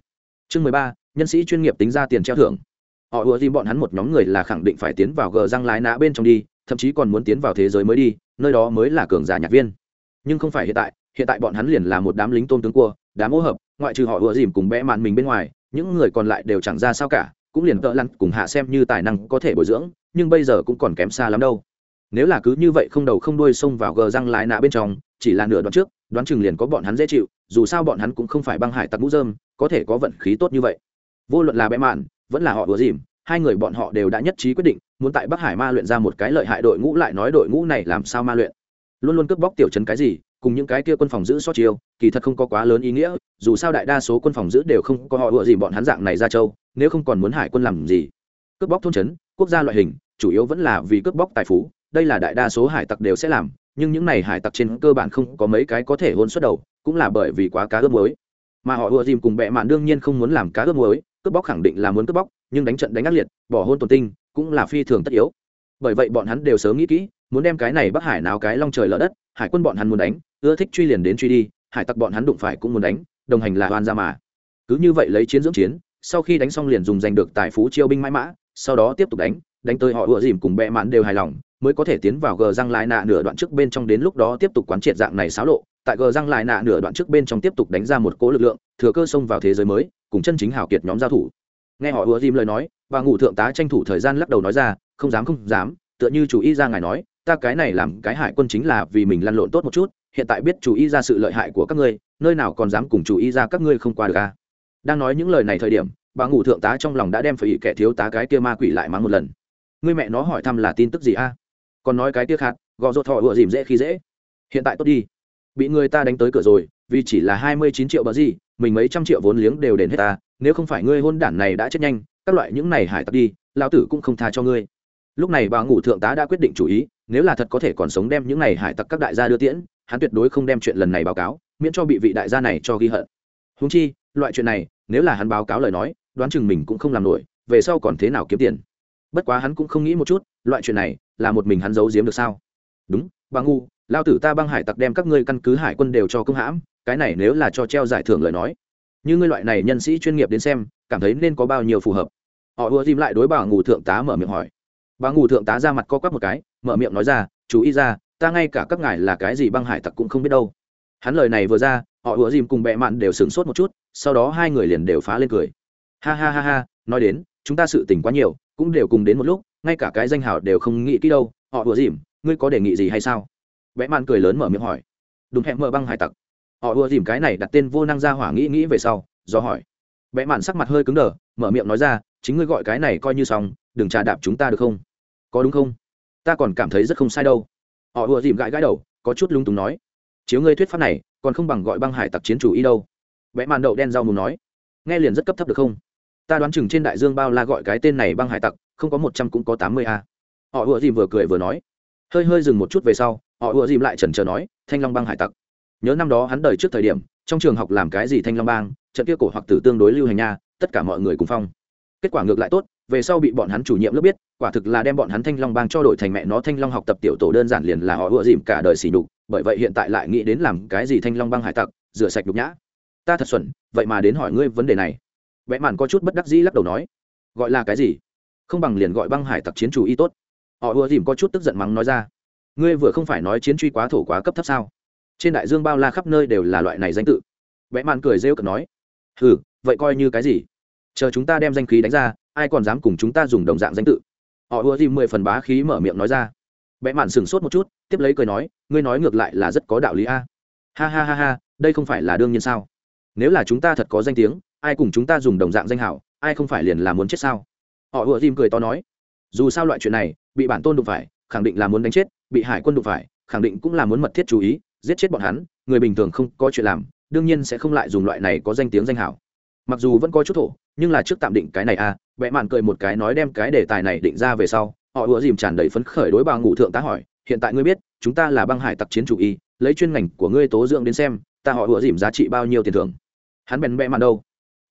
Chương mười ba. Nhân sĩ chuyên nghiệp tính ra tiền treo thưởng. Họ ùa tìm bọn hắn một nhóm người là khẳng định phải tiến vào gờ răng lái nã bên trong đi, thậm chí còn muốn tiến vào thế giới mới đi, nơi đó mới là cường giả nhạc viên. Nhưng không phải hiện tại hiện tại bọn hắn liền là một đám lính tôn tướng cua, đám ô hợp, ngoại trừ họ ùa dìm cùng bẽ mạn mình bên ngoài, những người còn lại đều chẳng ra sao cả, cũng liền tợ lăn cùng hạ xem như tài năng có thể bồi dưỡng, nhưng bây giờ cũng còn kém xa lắm đâu nếu là cứ như vậy không đầu không đuôi xông vào gờ răng lái nạ bên trong, chỉ là nửa đoạn trước, đoán chừng liền có bọn hắn dễ chịu, dù sao bọn hắn cũng không phải băng hải tặc mũ dơm, có thể có vận khí tốt như vậy. Vô luận là bẽ mạn, vẫn là họ vừa dìm, hai người bọn họ đều đã nhất trí quyết định, muốn tại bắc hải ma luyện ra một cái lợi hại đội ngũ lại nói đội ngũ này làm sao ma luyện. Luôn luôn cướp bóc tiểu chấn cái gì, cùng những cái kia quân phòng giữ so chiêu, kỳ thật không có quá lớn ý nghĩa, dù sao đại đa số quân phòng giữ đều không có họ đùa gì bọn hắn dạng này ra châu, nếu không còn muốn hải quân làm gì. Cướp bóc thôn chấn quốc gia loại hình, chủ yếu vẫn là vì cướp bóc tài phú đây là đại đa số hải tặc đều sẽ làm, nhưng những này hải tặc trên cơ bản không có mấy cái có thể hôn xuất đầu, cũng là bởi vì quá cá ướp muối. Mà họ ùa dìm cùng bệ mạn đương nhiên không muốn làm cá ướp muối, cướp bóc khẳng định là muốn cướp bóc, nhưng đánh trận đánh ác liệt, bỏ hôn tồn tinh, cũng là phi thường tất yếu. Bởi vậy bọn hắn đều sớm nghĩ kỹ, muốn đem cái này bắc hải nào cái long trời lở đất, hải quân bọn hắn muốn đánh, ưa thích truy liền đến truy đi, hải tặc bọn hắn đụng phải cũng muốn đánh, đồng hành là oan ra mà. Cứ như vậy lấy chiến dưỡng chiến, sau khi đánh xong liền dùng giành được tài phú chiêu binh mãi mã, sau đó tiếp tục đánh đánh tới họ ùa dìm cùng bệ mạn đều hài lòng mới có thể tiến vào gờ răng lại nạ nửa đoạn trước bên trong đến lúc đó tiếp tục quán triệt dạng này xáo lộ, tại gờ răng lại nạ nửa đoạn trước bên trong tiếp tục đánh ra một cỗ lực lượng, thừa cơ xông vào thế giới mới, cùng chân chính hào kiệt nhóm giao thủ. Nghe họ ùa dìm lời nói và ngủ thượng tá tranh thủ thời gian lắc đầu nói ra, không dám không dám, tựa như chủ y ra ngài nói, ta cái này làm cái hải quân chính là vì mình lăn lộn tốt một chút, hiện tại biết chủ y ra sự lợi hại của các ngươi, nơi nào còn dám cùng chủ y ra các ngươi không qua được à? đang nói những lời này thời điểm, bà ngủ thượng tá trong lòng đã đem phải ý kẻ thiếu tá cái kia ma quỷ lại mắng một lần. Ngươi mẹ nó hỏi thăm là tin tức gì a? Còn nói cái tiếc hạt, gò rột thọ ủa dìm dễ khi dễ. Hiện tại tốt đi. Bị người ta đánh tới cửa rồi vì chỉ là hai mươi chín triệu bờ gì mình mấy trăm triệu vốn liếng đều đền hết ta nếu không phải ngươi hôn đản này đã chết nhanh các loại những này hải tặc đi lao tử cũng không tha cho ngươi. Lúc này bà ngủ thượng tá đã quyết định chủ ý nếu là thật có thể còn sống đem những này hải tặc các đại gia đưa tiễn hắn tuyệt đối không đem chuyện lần này báo cáo miễn cho bị vị đại gia này cho ghi hận. Húng chi loại chuyện này nếu là hắn báo cáo lời nói đoán chừng mình cũng không làm nổi về sau còn thế nào kiếm tiền. Bất quá hắn cũng không nghĩ một chút loại chuyện này là một mình hắn giấu giếm được sao? Đúng, bà ngu, lao tử ta băng hải tặc đem các ngươi căn cứ hải quân đều cho công hãm, cái này nếu là cho treo giải thưởng lời nói. Như ngươi loại này nhân sĩ chuyên nghiệp đến xem, cảm thấy nên có bao nhiêu phù hợp? Họ ùa dìm lại đối bà ngủ thượng tá mở miệng hỏi. Bà ngủ thượng tá ra mặt co quắp một cái, mở miệng nói ra, chú ý ra, ta ngay cả các ngài là cái gì băng hải tặc cũng không biết đâu. Hắn lời này vừa ra, họ ùa dìm cùng bẹ mạn đều sửng sốt một chút, sau đó hai người liền đều phá lên cười. Ha ha ha ha, nói đến, chúng ta sự tình quá nhiều, cũng đều cùng đến một lúc ngay cả cái danh hào đều không nghĩ kỹ đâu, họ ùa dìm, ngươi có đề nghị gì hay sao? Vẽ man cười lớn mở miệng hỏi. Đúng hẹn mở băng hải tặc. Họ ùa dìm cái này đặt tên vô năng ra hỏa nghĩ nghĩ về sau, do hỏi. Vẽ mạn sắc mặt hơi cứng đờ, mở miệng nói ra, chính ngươi gọi cái này coi như xong, đừng trà đạp chúng ta được không? Có đúng không? Ta còn cảm thấy rất không sai đâu. Họ ùa dìm gãi gãi đầu, có chút lung túng nói. Chiếu ngươi thuyết pháp này, còn không bằng gọi băng hải tặc chiến chủ y đâu. Vẽ mạn đậu đen rau mù nói. Nghe liền rất cấp thấp được không? Ta đoán chừng trên đại dương bao la gọi cái tên này băng hải tặc không có một trăm cũng có tám mươi a. Họ ùa dìm vừa cười vừa nói. Hơi hơi dừng một chút về sau, họ ùa dìm lại chần chờ nói, thanh long băng hải tặc. Nhớ năm đó hắn đời trước thời điểm, trong trường học làm cái gì thanh long bang, trận kia cổ hoặc tử tương đối lưu hành nha, tất cả mọi người cùng phong. Kết quả ngược lại tốt, về sau bị bọn hắn chủ nhiệm lớp biết, quả thực là đem bọn hắn thanh long bang cho đổi thành mẹ nó thanh long học tập tiểu tổ đơn giản liền là họ ùa dìm cả đời xỉ đục bởi vậy hiện tại lại nghĩ đến làm cái gì thanh long băng hải tặc, rửa sạch đục nhã. Ta thật xuẩn, vậy mà đến hỏi ngươi vấn đề này. Vẽ màn có chút bất đắc dĩ lắc đầu nói. Gọi là cái gì? Không bằng liền gọi băng hải tặc chiến chủ y tốt. Họ ùa dìm có chút tức giận mắng nói ra. Ngươi vừa không phải nói chiến truy quá thổ quá cấp thấp sao? Trên đại dương bao la khắp nơi đều là loại này danh tự. Vẽ mạn cười rêu cực nói. Ừ vậy coi như cái gì? Chờ chúng ta đem danh khí đánh ra, ai còn dám cùng chúng ta dùng đồng dạng danh tự? Họ ùa dìm mười phần bá khí mở miệng nói ra. Vẽ mạn sửng sốt một chút, tiếp lấy cười nói, ngươi nói ngược lại là rất có đạo lý a. Ha ha ha ha, đây không phải là đương nhiên sao? Nếu là chúng ta thật có danh tiếng, ai cùng chúng ta dùng đồng dạng danh hảo, ai không phải liền là muốn chết sao? Họ ùa dìm cười to nói, dù sao loại chuyện này, bị bản tôn đụng phải, khẳng định là muốn đánh chết, bị hải quân đụng phải, khẳng định cũng là muốn mật thiết chú ý, giết chết bọn hắn, người bình thường không có chuyện làm, đương nhiên sẽ không lại dùng loại này có danh tiếng danh hảo. Mặc dù vẫn có chút thổ, nhưng là trước tạm định cái này à vẽ mạn cười một cái nói đem cái đề tài này định ra về sau, họ ùa dìm tràn đầy phấn khởi đối bà ngủ thượng tá hỏi, hiện tại ngươi biết, chúng ta là băng hải tặc chiến chủ y, lấy chuyên ngành của ngươi tố dưỡng đến xem, ta họ ùa dìm giá trị bao nhiêu tiền thưởng? Hắn bèn bẽ mạn đâu?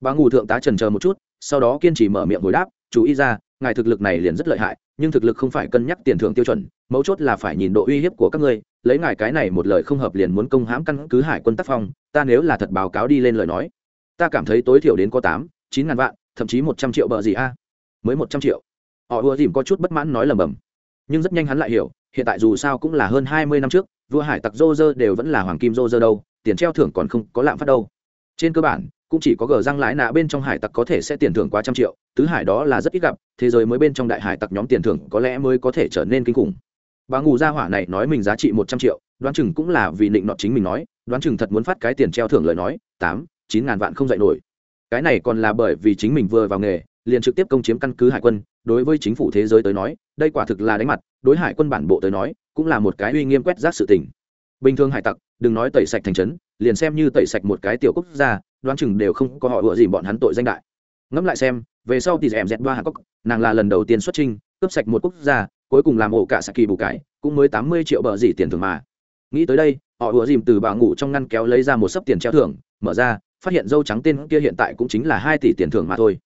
Bà ngủ thượng tá trần chờ một chút, sau đó kiên trì mở miệng hồi đáp chú ý ra, ngài thực lực này liền rất lợi hại, nhưng thực lực không phải cân nhắc tiền thưởng tiêu chuẩn, mấu chốt là phải nhìn độ uy hiếp của các ngươi, lấy ngài cái này một lời không hợp liền muốn công hãm căn cứ hải quân tác phong, ta nếu là thật báo cáo đi lên lời nói, ta cảm thấy tối thiểu đến có tám, chín ngàn vạn, thậm chí một trăm triệu bờ gì a? Mới một trăm triệu. Họ ùa dìm có chút bất mãn nói lầm bầm nhưng rất nhanh hắn lại hiểu, hiện tại dù sao cũng là hơn hai mươi năm trước, vua hải tặc dô dơ đều vẫn là hoàng kim dô dơ đâu, tiền treo thưởng còn không có lạm phát đâu. Trên cơ bản cũng chỉ có gờ răng lái nạ bên trong hải tặc có thể sẽ tiền thưởng quá trăm triệu, tứ hải đó là rất ít gặp, thế giới mới bên trong đại hải tặc nhóm tiền thưởng có lẽ mới có thể trở nên kinh khủng. Bà ngủ ra hỏa này nói mình giá trị một trăm triệu, đoán chừng cũng là vì định nọ chính mình nói, đoán chừng thật muốn phát cái tiền treo thưởng lời nói, tám, chín ngàn vạn không dạy nổi. Cái này còn là bởi vì chính mình vừa vào nghề, liền trực tiếp công chiếm căn cứ hải quân, đối với chính phủ thế giới tới nói, đây quả thực là đánh mặt, đối hải quân bản bộ tới nói, cũng là một cái uy nghiêm quét rác sự tình. Bình thường hải tặc, đừng nói tẩy sạch thành trấn, liền xem như tẩy sạch một cái tiểu quốc gia đoán chừng đều không có họ ủa gì bọn hắn tội danh đại. Ngẫm lại xem, về sau thì dẻm dẹt ba hạng cốc nàng là lần đầu tiên xuất trinh, cướp sạch một quốc gia, cuối cùng làm ổ cả saki bù cải, cũng mới tám mươi triệu bờ gì tiền thưởng mà. Nghĩ tới đây, họ ủa dìm từ bà ngủ trong ngăn kéo lấy ra một sấp tiền treo thưởng, mở ra, phát hiện dâu trắng tên kia hiện tại cũng chính là hai tỷ tiền thưởng mà thôi.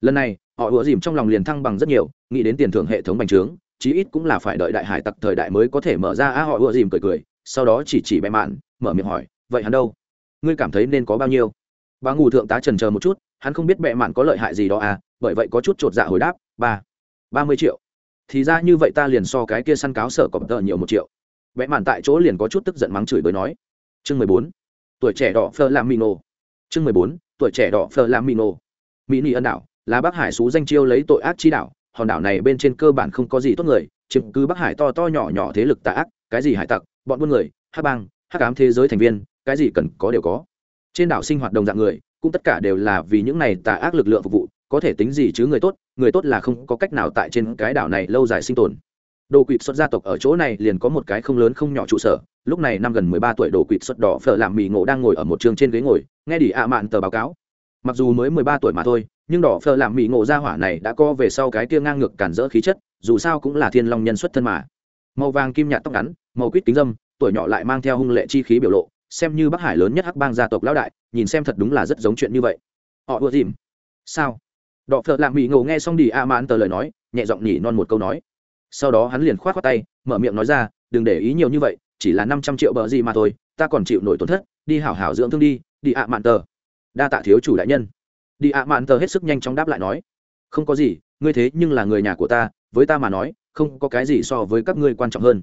Lần này, họ ủa dìm trong lòng liền thăng bằng rất nhiều, nghĩ đến tiền thưởng hệ thống bành trướng, chí ít cũng là phải đợi đại hải tặc thời đại mới có thể mở ra a họ ủa dìm cười cười, sau đó chỉ chỉ bẹ mạn, mở miệng hỏi, vậy hắn đâu? Ngươi cảm thấy nên có bao nhiêu? Và ngủ thượng tá trần chờ một chút, hắn không biết bệ mạn có lợi hại gì đó à bởi vậy có chút trột dạ hồi đáp, ba ba mươi triệu. Thì ra như vậy ta liền so cái kia săn cáo sở cọp tợ nhiều một triệu. Bệ mạn tại chỗ liền có chút tức giận mắng chửi bới nói. Chương mười bốn, tuổi trẻ đỏ phơ làm mino chương mười bốn, tuổi trẻ đỏ phơ làm mino mỹ ni ân đảo, là bắc hải xú danh chiêu lấy tội ác chi đảo, hòn đảo này bên trên cơ bản không có gì tốt người, chiếm cứ bắc hải to to nhỏ nhỏ thế lực tà ác, cái gì hải tặc, bọn buôn người, hắc bang, hắc ám thế giới thành viên, cái gì cần có đều có trên đảo sinh hoạt đồng dạng người, cũng tất cả đều là vì những này tà ác lực lượng phục vụ, có thể tính gì chứ người tốt người tốt là không có cách nào tại trên cái đảo này lâu dài sinh tồn. Đồ quỵt xuất gia tộc ở chỗ này liền có một cái không lớn không nhỏ trụ sở, lúc này năm gần mười ba tuổi đồ quỵt xuất đỏ phở làm mì ngộ đang ngồi ở một trường trên ghế ngồi, nghe đỉ ạ mạn tờ báo cáo. Mặc dù mới mười ba tuổi mà thôi, nhưng đỏ phở làm mì ngộ ra hỏa này đã co về sau cái kia ngang ngược cản rỡ khí chất, dù sao cũng là thiên long nhân xuất thân mà. Màu vàng kim nhạt tóc ngắn, màu quýt kính dâm, tuổi nhỏ lại mang theo hung lệ chi khí biểu lộ xem như bắc hải lớn nhất hắc bang gia tộc lão đại, nhìn xem thật đúng là rất giống chuyện như vậy. Họ ưa dìm. Sao? Đọ phợ lạ mỹ ngộ nghe xong đi a mãn tờ lời nói, nhẹ giọng nhỉ non một câu nói. Sau đó hắn liền k h o á t khoác tay, mở miệng nói ra, đừng để ý nhiều như vậy, chỉ là năm trăm triệu bờ gì mà thôi, ta còn chịu nổi tổn thất, đi hảo hảo dưỡng thương đi đi ạ mạn tờ. Đa tạ thiếu chủ đại nhân. Đi ạ mạn tờ hết sức nhanh chóng đáp lại nói, không có gì, ngươi thế nhưng là người nhà của ta, với ta mà nói, không có cái gì so với các ngươi quan trọng hơn.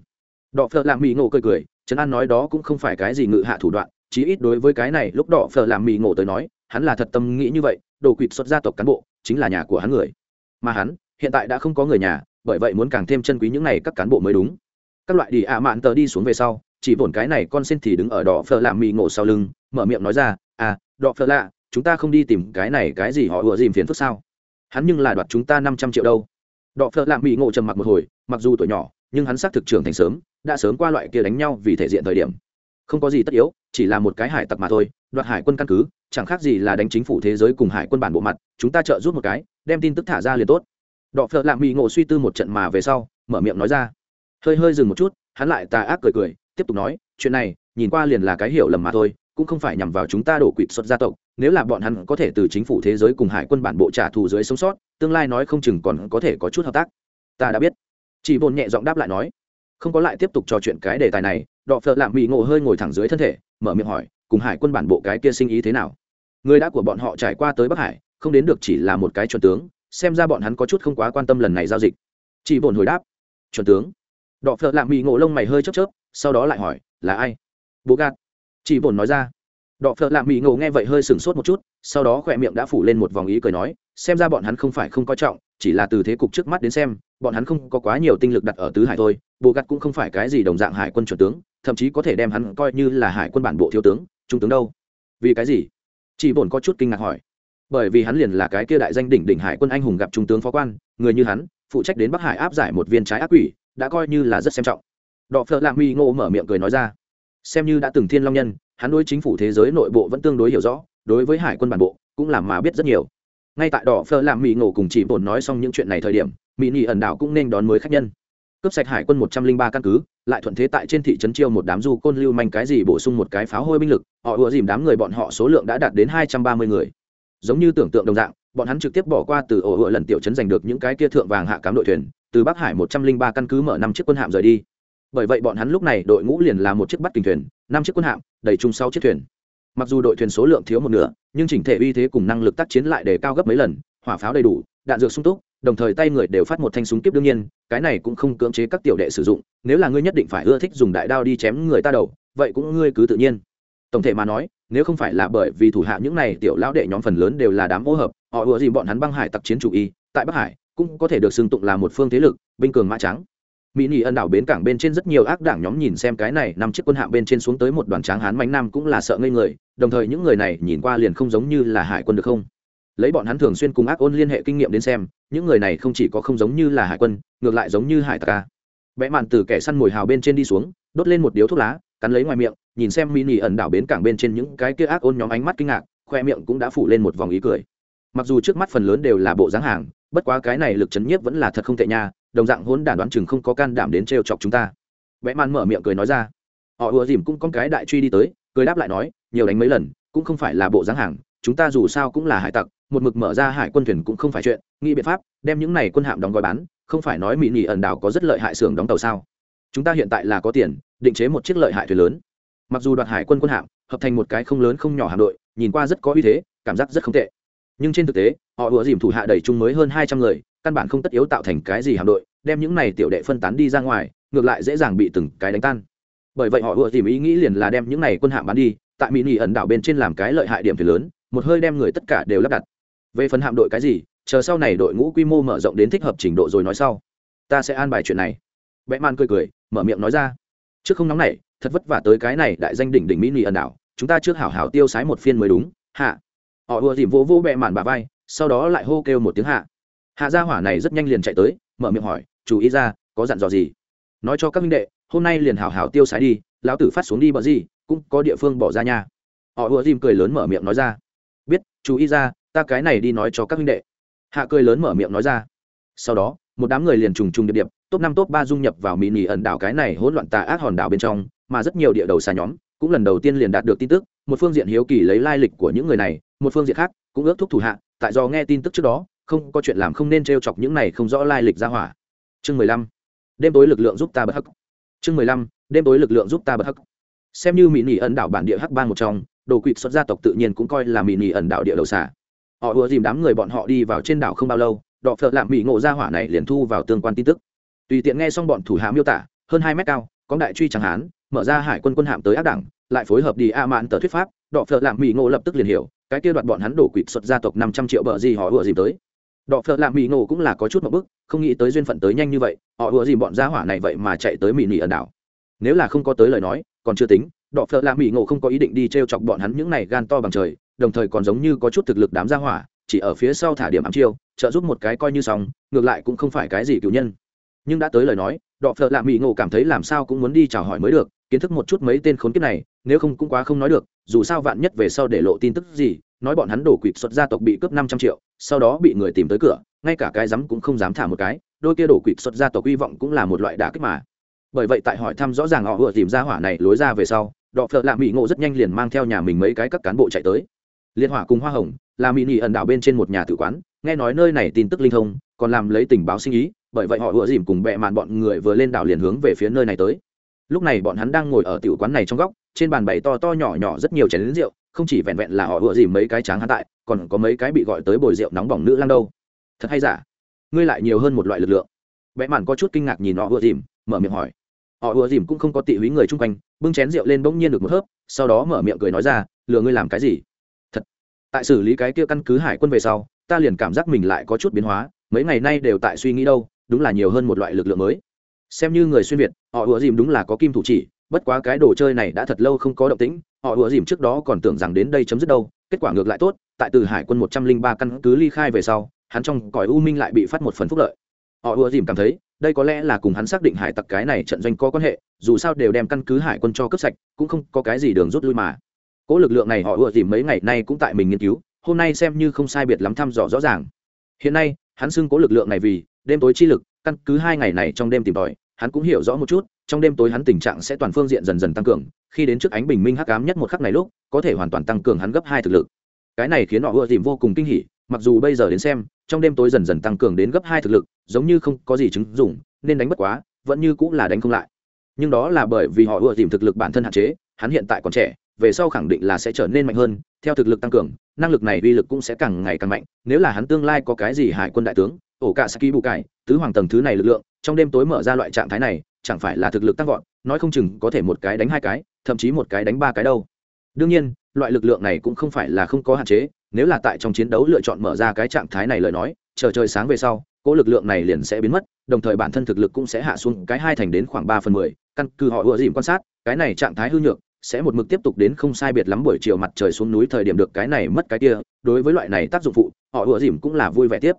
Đọ phợ lạ mỹ ngộ cười cười trấn an nói đó cũng không phải cái gì ngự hạ thủ đoạn, chí ít đối với cái này, lúc đỏ phở làm mì ngộ tới nói, hắn là thật tâm nghĩ như vậy, đồ quỵt xuất gia tộc cán bộ, chính là nhà của hắn người. Mà hắn, hiện tại đã không có người nhà, bởi vậy muốn càng thêm chân quý những này các cán bộ mới đúng. Các loại đi ạ mạn tờ đi xuống về sau, chỉ vồn cái này con xin thì đứng ở đỏ phở làm mì ngộ sau lưng, mở miệng nói ra à đỏ phở lạ, chúng ta không đi tìm cái này cái gì họ ủa dìm phiền phức sao? Hắn nhưng là đoạt chúng ta năm trăm triệu đâu. Đỏ phở làm mì ngộ trầm mặc một hồi, mặc dù tuổi nhỏ nhưng hắn xác thực trưởng thành sớm, đã sớm qua loại kia đánh nhau vì thể diện thời điểm. Không có gì tất yếu, chỉ là một cái hải tặc mà thôi, đoạt hải quân căn cứ, chẳng khác gì là đánh chính phủ thế giới cùng hải quân bản bộ mặt, chúng ta trợ giúp một cái, đem tin tức thả ra liền tốt. Đọ phợ lạ mỹ ngộ suy tư một trận mà về sau, mở miệng nói ra. Hơi hơi dừng một chút, hắn lại tà ác cười cười, tiếp tục nói, chuyện này, nhìn qua liền là cái hiểu lầm mà thôi, cũng không phải nhằm vào chúng ta đổ quỵt xuất gia tộc, nếu là bọn hắn có thể từ chính phủ thế giới cùng hải quân bản bộ trả thù dưới sống sót, tương lai nói không chừng còn có thể có chút hợp tác. Ta đã biết chị bồn nhẹ giọng đáp lại nói, không có lại tiếp tục trò chuyện cái đề tài này. Đọ phợ lạm bị ngộ hơi ngồi thẳng dưới thân thể, mở miệng hỏi, cùng hải quân bản bộ cái kia sinh ý thế nào? Người đã của bọn họ trải qua tới bắc hải, không đến được chỉ là một cái chuẩn tướng, xem ra bọn hắn có chút không quá quan tâm lần này giao dịch. Chị bồn hồi đáp, chuẩn tướng. Đọ phợ lạm bị ngộ lông mày hơi chớp chớp, sau đó lại hỏi, là ai? Bố gạt. Chị bồn nói ra đọ phợ lạ mỹ ngộ nghe vậy hơi sửng sốt một chút, sau đó khỏe miệng đã phủ lên một vòng ý cười nói, xem ra bọn hắn không phải không coi trọng, chỉ là từ thế cục trước mắt đến xem, bọn hắn không có quá nhiều tinh lực đặt ở tứ hải thôi, bộ gặt cũng không phải cái gì đồng dạng hải quân chuẩn tướng, thậm chí có thể đem hắn coi như là hải quân bản bộ thiếu tướng, trung tướng đâu. Vì cái gì? Chị bổn có chút kinh ngạc hỏi. Bởi vì hắn liền là cái kia đại danh đỉnh đỉnh hải quân anh hùng gặp trung tướng phó quan, người như hắn, phụ trách đến bắc hải áp giải một viên trái ác quỷ, đã coi như là rất xem trọng. Đọ phợ lạ mỹ ngộ mở miệng cười nói ra. Xem như đã từng thiên long nhân hắn đối chính phủ thế giới nội bộ vẫn tương đối hiểu rõ, đối với hải quân bản bộ cũng làm mà biết rất nhiều. Ngay tại đỏ phơ làm mỹ ngộ cùng chỉ bổn nói xong những chuyện này thời điểm mỹ nị ẩn đảo cũng nên đón mới khách nhân. Cướp sạch hải quân một trăm linh ba căn cứ, lại thuận thế tại trên thị trấn chiêu một đám du côn lưu manh cái gì bổ sung một cái pháo hôi binh lực, họ ùa dìm đám người bọn họ số lượng đã đạt đến hai trăm ba mươi người. Giống như tưởng tượng đồng dạng, bọn hắn trực tiếp bỏ qua từ ổ ùa lần tiểu trấn giành được những cái kia thượng vàng hạ cám đội thuyền, từ bắc hải một trăm linh ba căn cứ mở năm chiếc quân hạm rời đi. Bởi vậy bọn hắn lúc này đội ngũ liền là một chiếc bắt kình thuyền năm chiếc quân hạm, đầy chung sáu chiếc thuyền. Mặc dù đội thuyền số lượng thiếu một nửa, nhưng chỉnh thể uy thế cùng năng lực tác chiến lại để cao gấp mấy lần, hỏa pháo đầy đủ, đạn dược sung túc, đồng thời tay người đều phát một thanh súng kiếp đương nhiên, cái này cũng không cưỡng chế các tiểu đệ sử dụng, nếu là ngươi nhất định phải ưa thích dùng đại đao đi chém người ta đầu, vậy cũng ngươi cứ tự nhiên. Tổng thể mà nói, nếu không phải là bởi vì thủ hạ những này tiểu lão đệ nhóm phần lớn đều là đám ô hợp, họ ùa gì bọn hắn băng hải tặc chiến chủ y, tại bắc hải, cũng có thể được xưng tụng là một phương thế lực, binh cường mã trắng mỹ nỉ ân đảo bến cảng bên trên rất nhiều ác đảng nhóm nhìn xem cái này, năm chiếc quân hạm bên trên xuống tới một đoàn tráng hán mánh nam cũng là sợ ngây người, đồng thời những người này nhìn qua liền không giống như là hải quân được không? Lấy bọn hắn thường xuyên cùng ác ôn liên hệ kinh nghiệm đến xem, những người này không chỉ có không giống như là hải quân, ngược lại giống như hải tặc ca vẽ màn từ kẻ săn mồi hào bên trên đi xuống, đốt lên một điếu thuốc lá, cắn lấy ngoài miệng, nhìn xem mỹ nỉ ẩn đảo bến cảng bên trên những cái kia ác ôn nhóm ánh mắt kinh ngạc, khoe miệng cũng đã phủ lên một vòng ý cười. Mặc dù trước mắt phần lớn đều là bộ dáng hàng, bất quá cái này lực chấn nhiếp vẫn là thật không tệ nha đồng dạng hỗn đản đoán chừng không có can đảm đến trêu chọc chúng ta. Vẽ man mở miệng cười nói ra. Họ ùa dìm cũng có cái đại truy đi tới, cười đáp lại nói, nhiều đánh mấy lần, cũng không phải là bộ dáng hàng, chúng ta dù sao cũng là hải tặc, một mực mở ra hải quân thuyền cũng không phải chuyện, nghĩ biện pháp, đem những này quân hạm đóng gói bán, không phải nói mỹ nghỉ ẩn đảo có rất lợi hại xưởng đóng tàu sao? Chúng ta hiện tại là có tiền, định chế một chiếc lợi hại thuyền lớn. Mặc dù đoạt hải quân quân hạm, hợp thành một cái không lớn không nhỏ hạm đội, nhìn qua rất có uy thế, cảm giác rất không tệ. Nhưng trên thực tế, họ ùa dìm thủ hạ đầy chung mới hơn hai trăm người căn bản không tất yếu tạo thành cái gì hạm đội, đem những này tiểu đệ phân tán đi ra ngoài, ngược lại dễ dàng bị từng cái đánh tan. Bởi vậy họ ùa tìm ý nghĩ liền là đem những này quân hạm bán đi, tại mỹ nỉ ẩn đảo bên trên làm cái lợi hại điểm thuyền lớn, một hơi đem người tất cả đều lắp đặt. Về phần hạm đội cái gì, chờ sau này đội ngũ quy mô mở rộng đến thích hợp trình độ rồi nói sau. Ta sẽ an bài chuyện này. Vẽ man cười cười, mở miệng nói ra. Trước không nóng này thật vất vả tới cái này đại danh đỉnh đỉnh mỹ nỉ ẩn đảo, chúng ta trước hảo hảo tiêu sái một phiên mới đúng, hạ. Họ ùa tìm vô vô bẹ màn bà vai, sau đó lại hô kêu một tiếng hạ hạ gia hỏa này rất nhanh liền chạy tới, mở miệng hỏi chú ý ra, có dặn dò gì? Nói cho các minh đệ, hôm nay liền hảo hảo tiêu sái đi, lão tử phát xuống đi bờ gì, cũng có địa phương bỏ ra nha. Họ ùa dìm cười lớn mở miệng nói ra, biết chú ý ra, ta cái này đi nói cho các minh đệ. Hạ cười lớn mở miệng nói ra, sau đó, một đám người liền trùng trùng điệp điệp, top năm top ba dung nhập vào mỹ nỉ ẩn đảo cái này hỗn loạn tà ác hòn đảo bên trong, mà rất nhiều địa đầu xa nhóm cũng lần đầu tiên liền đạt được tin tức, một phương diện hiếu kỳ lấy lai lịch của những người này, một phương diện khác cũng ước thúc thủ hạ, tại do nghe tin tức trước đó không có chuyện làm không nên t chọc những này không rõ lai lịch ra hỏa. Chương mười lăm. Đêm tối lực lượng giúp ta bất hắc. Chương mười lăm. Đêm tối lực lượng giúp ta bất hắc. Xem như mỹ nỉ ẩn đảo bản địa hắc bang một trong, đồ quỵt xuất gia tộc tự nhiên cũng coi là mỹ nỉ ẩn đảo địa đầu xả họ ùa dìm đám người bọn họ đi vào trên đảo không bao lâu, đọ phợ lạm mỹ ngộ ra hỏa này liền thu vào tương quan tin tức. Tùy tiện nghe xong bọn thủ hạ miêu tả, hơn hai mét cao, có đại truy chẳng hán, mở ra hải quân quân hạm tới ác đẳng lại phối hợp đi a mạn tờ thuyết pháp, đọ phợ lạm mỹ ngộ lập tức liền hiểu, cái kia đoạt bọn hắn đổ quỵt xuất gia tộc năm trăm triệu bờ gì họ ùa dìm tới đọ phợ lạ mỹ nổ cũng là có chút một bức không nghĩ tới duyên phận tới nhanh như vậy, họ ùa dìm bọn gia hỏa này vậy mà chạy tới mỹ nỉ ẩn đảo. Nếu là không có tới lời nói, còn chưa tính, đọ phợ lạ mỹ nổ không có ý định đi t r e o chọc bọn hắn những này gan to bằng trời, đồng thời còn giống như có chút thực lực đám gia hỏa, chỉ ở phía sau thả điểm ám chiêu, trợ giúp một cái coi như xong, ngược lại cũng không phải cái gì cựu nhân. Nhưng đã tới lời nói, đọ phợ lạ mỹ ngộ cảm thấy làm sao cũng muốn đi chào hỏi mới được, kiến thức một chút mấy tên khốn kiếp này, nếu không cũng quá không nói được, dù sao vạn nhất về sau để lộ tin tức gì nói bọn hắn đổ quỵt xuất gia tộc bị cướp năm trăm triệu, sau đó bị người tìm tới cửa, ngay cả cái rắm cũng không dám thả một cái, đôi kia đổ quỵt xuất gia tộc hy vọng cũng là một loại đả kích mà. Bởi vậy tại hỏi thăm rõ ràng họ vừa tìm ra hỏa này lối ra về sau, đọ phợ lạ mỹ ngộ rất nhanh liền mang theo nhà mình mấy cái các cán bộ chạy tới. Liên hỏa cùng hoa hồng là mỹ nỉ ẩn đảo bên trên một nhà tử quán, nghe nói nơi này tin tức linh thông, còn làm lấy tình báo sinh ý, bởi vậy họ vừa dìm cùng bẹ màn bọn người vừa lên đảo liền hướng về phía nơi này tới. Lúc này bọn hắn đang ngồi ở tiểu quán này trong góc trên bàn bày to to nhỏ nhỏ rất nhiều chén lính rượu, không chỉ vẹn vẹn là họ ùa dìm mấy cái tráng hắn tại, còn có mấy cái bị gọi tới bồi rượu nóng bỏng nữ lang đâu. Thật hay giả? Ngươi lại nhiều hơn một loại lực lượng. Vẽ mạn có chút kinh ngạc nhìn họ ùa dìm, mở miệng hỏi. Họ ùa dìm cũng không có tị húy người chung quanh, bưng chén rượu lên bỗng nhiên được một hớp, sau đó mở miệng cười nói ra, lừa ngươi làm cái gì? Thật. Tại xử lý cái kia căn cứ hải quân về sau, ta liền cảm giác mình lại có chút biến hóa, mấy ngày nay đều tại suy nghĩ đâu, đúng là nhiều hơn một loại lực lượng mới. Xem như người xuyên việt, họ ùa dìm đúng là có kim thủ chỉ bất quá cái đồ chơi này đã thật lâu không có động tĩnh, họ ùa dìm trước đó còn tưởng rằng đến đây chấm dứt đâu, kết quả ngược lại tốt, tại từ hải quân một trăm linh ba căn cứ ly khai về sau, hắn trong cõi u minh lại bị phát một phần phúc lợi. Họ ùa dìm cảm thấy, đây có lẽ là cùng hắn xác định hải tặc cái này trận doanh có quan hệ, dù sao đều đem căn cứ hải quân cho cướp sạch, cũng không có cái gì đường rút lui mà. Cỗ lực lượng này họ ùa dìm mấy ngày nay cũng tại mình nghiên cứu, hôm nay xem như không sai biệt lắm thăm dò rõ ràng. Hiện nay, hắn xưng cố lực lượng này vì đêm tối chi lực, căn cứ hai ngày này trong đêm tìm tòi, hắn cũng hiểu rõ một chút trong đêm tối hắn tình trạng sẽ toàn phương diện dần dần tăng cường, khi đến trước ánh bình minh hắc ám nhất một khắc này lúc, có thể hoàn toàn tăng cường hắn gấp hai thực lực. Cái này khiến họ ưa tìm vô cùng kinh hỉ, mặc dù bây giờ đến xem, trong đêm tối dần dần tăng cường đến gấp hai thực lực, giống như không có gì chứng dùng nên đánh bất quá, vẫn như cũng là đánh không lại. Nhưng đó là bởi vì họ ưa tìm thực lực bản thân hạn chế, hắn hiện tại còn trẻ, về sau khẳng định là sẽ trở nên mạnh hơn, theo thực lực tăng cường, năng lực này uy lực cũng sẽ càng ngày càng mạnh, nếu là hắn tương lai có cái gì hải quân đại tướng ổ cả saki bù cải tứ hoàng tầng thứ này lực lượng, trong đêm tối mở ra loại trạng thái này chẳng phải là thực lực tăng vọt, nói không chừng có thể một cái đánh hai cái, thậm chí một cái đánh ba cái đâu. Đương nhiên, loại lực lượng này cũng không phải là không có hạn chế, nếu là tại trong chiến đấu lựa chọn mở ra cái trạng thái này lời nói, chờ trời sáng về sau, cỗ lực lượng này liền sẽ biến mất, đồng thời bản thân thực lực cũng sẽ hạ xuống cái hai thành đến khoảng ba phần mười, căn cứ họ ưa dìm quan sát, cái này trạng thái hư nhược, sẽ một mực tiếp tục đến không sai biệt lắm buổi chiều mặt trời xuống núi thời điểm được cái này mất cái kia, đối với loại này tác dụng phụ, họ ủa dìm cũng là vui vẻ tiếp.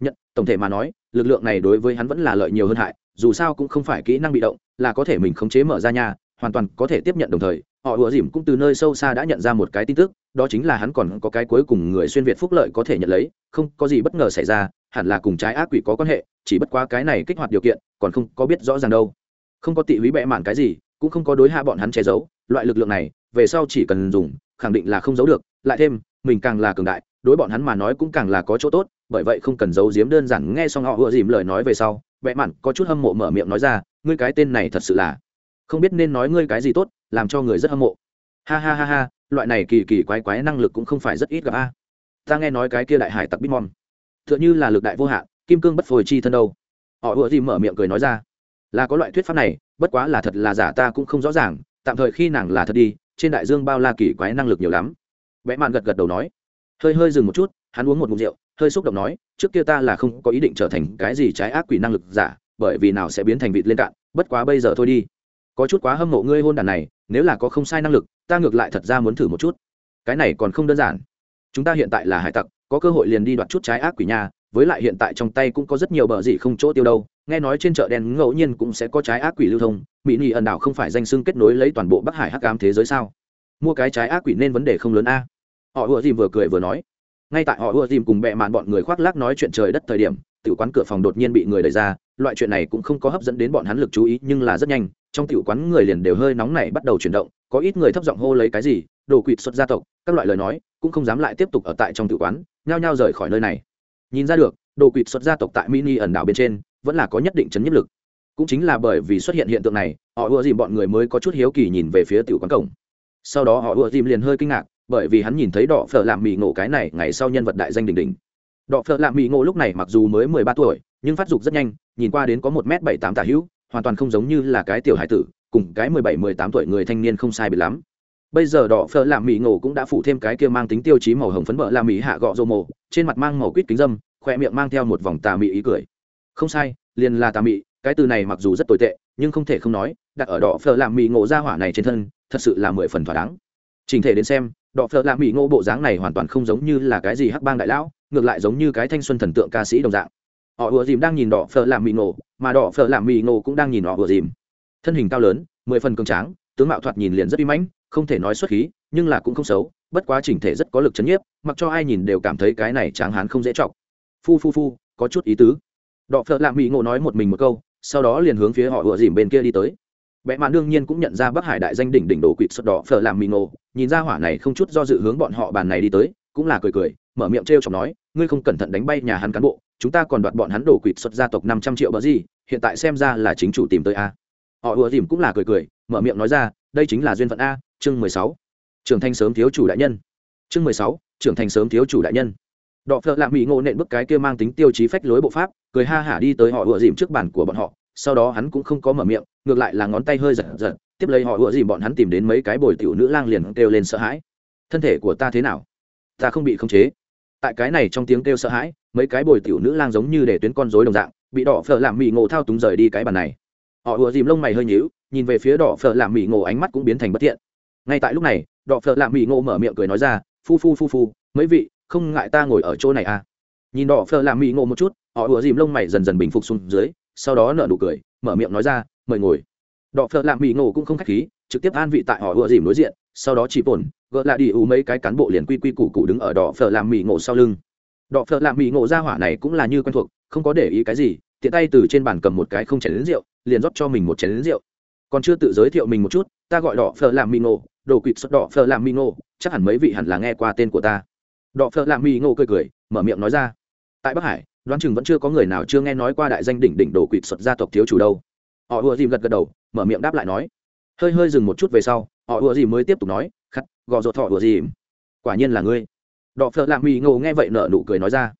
Nhận, tổng thể mà nói lực lượng này đối với hắn vẫn là lợi nhiều hơn hại, dù sao cũng không phải kỹ năng bị động, là có thể mình khống chế mở ra nhà, hoàn toàn có thể tiếp nhận đồng thời. Họ ủa dìm cũng từ nơi sâu xa đã nhận ra một cái tin tức, đó chính là hắn còn có cái cuối cùng người xuyên việt phúc lợi có thể nhận lấy, không có gì bất ngờ xảy ra, hẳn là cùng trái ác quỷ có quan hệ, chỉ bất quá cái này kích hoạt điều kiện, còn không có biết rõ ràng đâu. Không có tị húy bẽ mạn cái gì, cũng không có đối hạ bọn hắn che giấu, loại lực lượng này, về sau chỉ cần dùng, khẳng định là không giấu được, lại thêm, mình càng là cường đại, đối bọn hắn mà nói cũng càng là có chỗ tốt bởi vậy không cần giấu giếm đơn giản nghe xong họ ùa dìm lời nói về sau vẽ mặn có chút hâm mộ mở miệng nói ra, ngươi cái tên này thật sự là, không biết nên nói ngươi cái gì tốt, làm cho người rất hâm mộ. Ha ha ha ha, loại này kỳ kỳ quái quái năng lực cũng không phải rất ít gặp a. Ta nghe nói cái kia đại hải tặc bitmom t h ư ợ n h ư là lực đại vô hạn, kim cương bất phồi chi thân đâu. Họ ùa dìm mở miệng cười nói ra, là có loại thuyết pháp này, bất quá là thật là giả ta cũng không rõ ràng, tạm thời khi nàng là thật đi, trên đại dương bao la kỳ quái năng lực nhiều lắm. Vẽ mạn gật gật đầu nói, hơi hơi dừng một chút, hắn uống một mục rượu hơi xúc động nói, trước kia ta là không có ý định trở thành cái gì trái ác quỷ năng lực giả, bởi vì nào sẽ biến thành vịt lên cạn, bất quá bây giờ thôi đi. Có chút quá hâm mộ ngươi hôn đàn này, nếu là có không sai năng lực, ta ngược lại thật ra muốn thử một chút. Cái này còn không đơn giản. Chúng ta hiện tại là hải tặc, có cơ hội liền đi đoạt chút trái ác quỷ nha, với lại hiện tại trong tay cũng có rất nhiều bờ gì không chỗ tiêu đâu, nghe nói trên chợ đen ngẫu nhiên cũng sẽ có trái ác quỷ lưu thông, mỹ nị ẩn đảo không phải danh xưng kết nối lấy toàn bộ bắc hải hắc ám thế giới sao? Mua cái trái ác quỷ nên vấn đề không lớn a. Họ ùa gì vừa cười vừa nói ngay tại họ ưa dìm cùng bẹ màn bọn người khoác lác nói chuyện trời đất thời điểm, tiểu quán cửa phòng đột nhiên bị người đẩy ra, loại chuyện này cũng không có hấp dẫn đến bọn hắn lực chú ý, nhưng là rất nhanh, trong tiểu quán người liền đều hơi nóng này bắt đầu chuyển động, có ít người thấp giọng hô lấy cái gì, đồ quỵt xuất gia tộc, các loại lời nói, cũng không dám lại tiếp tục ở tại trong tiểu quán, nhao nhao rời khỏi nơi này. Nhìn ra được, đồ quỵt xuất gia tộc tại mini ẩn đảo bên trên, vẫn là có nhất định chấn nhất lực. Cũng chính là bởi vì xuất hiện hiện tượng này, họ ưa dìm bọn người mới có chút hiếu kỳ nhìn về phía tiểu quán cổng. Sau đó họ ưa dìm liền hơi kinh ngạc bởi vì hắn nhìn thấy đỏ phở làm mì ngộ cái này ngày sau nhân vật đại danh đình đình đỏ phở làm mì ngộ lúc này mặc dù mới mười ba tuổi, nhưng phát dục rất nhanh, nhìn qua đến có một m bảy tám tả hữu, hoàn toàn không giống như là cái tiểu hải tử, cùng cái mười bảy mười tám tuổi người thanh niên không sai bị lắm. Bây giờ đỏ phở làm mì ngộ cũng đã phủ thêm cái kia mang tính tiêu chí màu hồng phấn bợ làm mì hạ gọ rô mộ, trên mặt mang màu quýt kính dâm, khoe miệng mang theo một vòng tà mị ý cười. Không sai, liền là tà mị, cái từ này mặc dù rất tồi tệ, nhưng không thể không nói, đặt ở đỏ phở làm mì ngộ ra hỏa này trên thân, thật sự là mười phần thỏa đáng. Trình thể đến xem đọ phở làm mỹ ngô bộ dáng này hoàn toàn không giống như là cái gì hắc bang đại lão, ngược lại giống như cái thanh xuân thần tượng ca sĩ đồng dạng. Họ ùa dìm đang nhìn đỏ phở làm mỹ ngộ mà đỏ phở làm mỹ ngộ cũng đang nhìn họ ùa dìm. Thân hình cao lớn, mười phần cường tráng, tướng mạo thoạt nhìn liền rất uy mãnh, không thể nói xuất khí, nhưng là cũng không xấu, bất quá chỉnh thể rất có lực chấn nhiếp, mặc cho ai nhìn đều cảm thấy cái này tráng hán không dễ chọc. Phu phu phu, có chút ý tứ. Đọ phợ lạ mỹ ngộ nói một mình một câu, sau đó liền hướng phía họ ùa dìm bên kia đi tới. Bẽ mạn đương nhiên cũng nhận ra bắc hải đại danh đỉnh đỉnh đồ quỷ sọt đỏ phở làm mì ngộ nhìn ra hỏa này không chút do dự hướng bọn họ bàn này đi tới, cũng là cười cười, mở miệng trêu chọc nói, ngươi không cẩn thận đánh bay nhà hắn cán bộ, chúng ta còn đoạt bọn hắn đổ quỷ xuất gia tộc năm trăm triệu bở gì, hiện tại xem ra là chính chủ tìm tới a. Họ ùa dìm cũng là cười cười, mở miệng nói ra, đây chính là duyên phận a, chương mười sáu, trưởng thành sớm thiếu chủ đại nhân. Chương mười sáu, trưởng thành sớm thiếu chủ đại nhân. Đọ phở làm mì ngộ nện bức cái kia mang tính tiêu chí phách lối bộ pháp, cười ha hả đi tới họ ùa dìm trước bàn của bọn họ sau đó hắn cũng không có mở miệng, ngược lại là ngón tay hơi giật giật, tiếp lấy họ ủa dìm bọn hắn tìm đến mấy cái bồi tiểu nữ lang liền kêu lên sợ hãi. Thân thể của ta thế nào? Ta không bị khống chế. Tại cái này trong tiếng kêu sợ hãi, mấy cái bồi tiểu nữ lang giống như để tuyến con rối đồng dạng, bị đỏ phở làm mì ngộ thao túng rời đi cái bàn này. Họ ùa dìm lông mày hơi nhíu, nhìn về phía đỏ phở làm mì ngộ ánh mắt cũng biến thành bất thiện. Ngay tại lúc này, đỏ phở làm mì ngộ mở miệng cười nói ra, phu phu phu phu, mấy vị, không ngại ta ngồi ở chỗ này à? Nhìn đỏ phở làm mì ngộ một chút, họ ùa dìm lông mày dần dần bình phục xuống dưới sau đó nở nụ cười, mở miệng nói ra, mời ngồi. Đọ phở làm mì ngộ cũng không khách khí, trực tiếp an vị tại họ ùa dìm đối diện, sau đó chỉ bổn gỡ lại đi ủ mấy cái cán bộ liền quy quy củ cụ đứng ở đỏ phở làm mì ngộ sau lưng. Đỏ phở làm mì ngộ ra hỏa này cũng là như quen thuộc, không có để ý cái gì, tiện tay từ trên bàn cầm một cái không chén đến rượu, liền rót cho mình một chén đến rượu. Còn chưa tự giới thiệu mình một chút, ta gọi đỏ phở làm mì ngộ, đồ quỵt xuất đỏ phở làm mì ngộ, chắc hẳn mấy vị hẳn là nghe qua tên của ta. Đỏ phở làm mì ngộ cười cười, mở miệng nói ra, tại bắc hải đoán chừng vẫn chưa có người nào chưa nghe nói qua đại danh đỉnh đỉnh đồ quỵt xuất gia tộc thiếu chủ đâu. Họ ùa dìm gật gật đầu, mở miệng đáp lại nói. Hơi hơi dừng một chút về sau, họ ùa dìm mới tiếp tục nói, khắt, gò rột thọ ùa dìm. Quả nhiên là ngươi. Đọ phợ lạ mỹ ngộ nghe vậy nở nụ cười nói ra.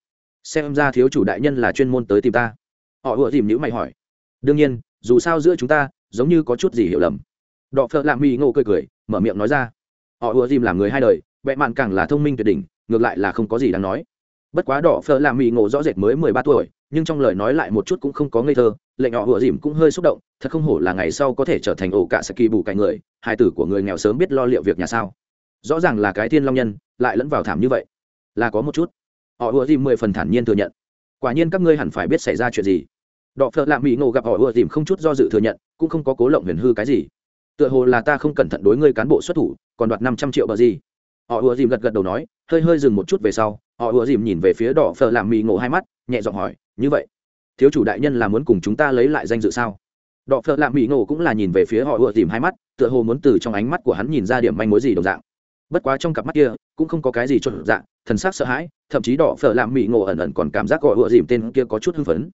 Xem ra thiếu chủ đại nhân là chuyên môn tới tìm ta. Họ ùa dìm nhữ mày hỏi. Đương nhiên, dù sao giữa chúng ta, giống như có chút gì hiểu lầm. Đọ phợ lạ mỹ ngộ cười cười, mở miệng nói ra. Họ ùa dìm làm người hai đời vẽ mạn càng là thông minh tuyệt đỉnh, ngược lại là không có gì đáng nói bất quá đỏ phở làm mì ngộ rõ rệt mới mười ba tuổi, nhưng trong lời nói lại một chút cũng không có ngây thơ, lệnh họ vừa dìm cũng hơi xúc động, thật không hổ là ngày sau có thể trở thành ổ cả saki bù cạnh người, hai tử của người nghèo sớm biết lo liệu việc nhà sao. Rõ ràng là cái thiên long nhân, lại lẫn vào thảm như vậy. Là có một chút. Họ vừa dìm mười phần thản nhiên thừa nhận. Quả nhiên các ngươi hẳn phải biết xảy ra chuyện gì. Đọ phợ lạ mỹ ngộ gặp họ ùa dìm không chút do dự thừa nhận, cũng không có cố lộng huyền hư cái gì. Tựa hồ là ta không cẩn thận đối ngươi cán bộ xuất thủ, còn đoạt năm trăm triệu bờ gì. Họ ùa dìm gật gật đầu nói hơi hơi dừng một chút về sau, họ ùa dìm nhìn về phía đỏ phở làm mì ngộ hai mắt, nhẹ giọng hỏi, như vậy, thiếu chủ đại nhân là muốn cùng chúng ta lấy lại danh dự sao? Đỏ phở làm mì ngộ cũng là nhìn về phía họ ùa dìm hai mắt, tựa hồ muốn từ trong ánh mắt của hắn nhìn ra điểm manh mối gì đồng dạng. Bất quá trong cặp mắt kia, cũng không có cái gì cho dạng, thần sắc sợ hãi, thậm chí đỏ phở làm mì ngộ ẩn ẩn còn cảm giác gọi ùa dìm tên kia có chút hưng phấn.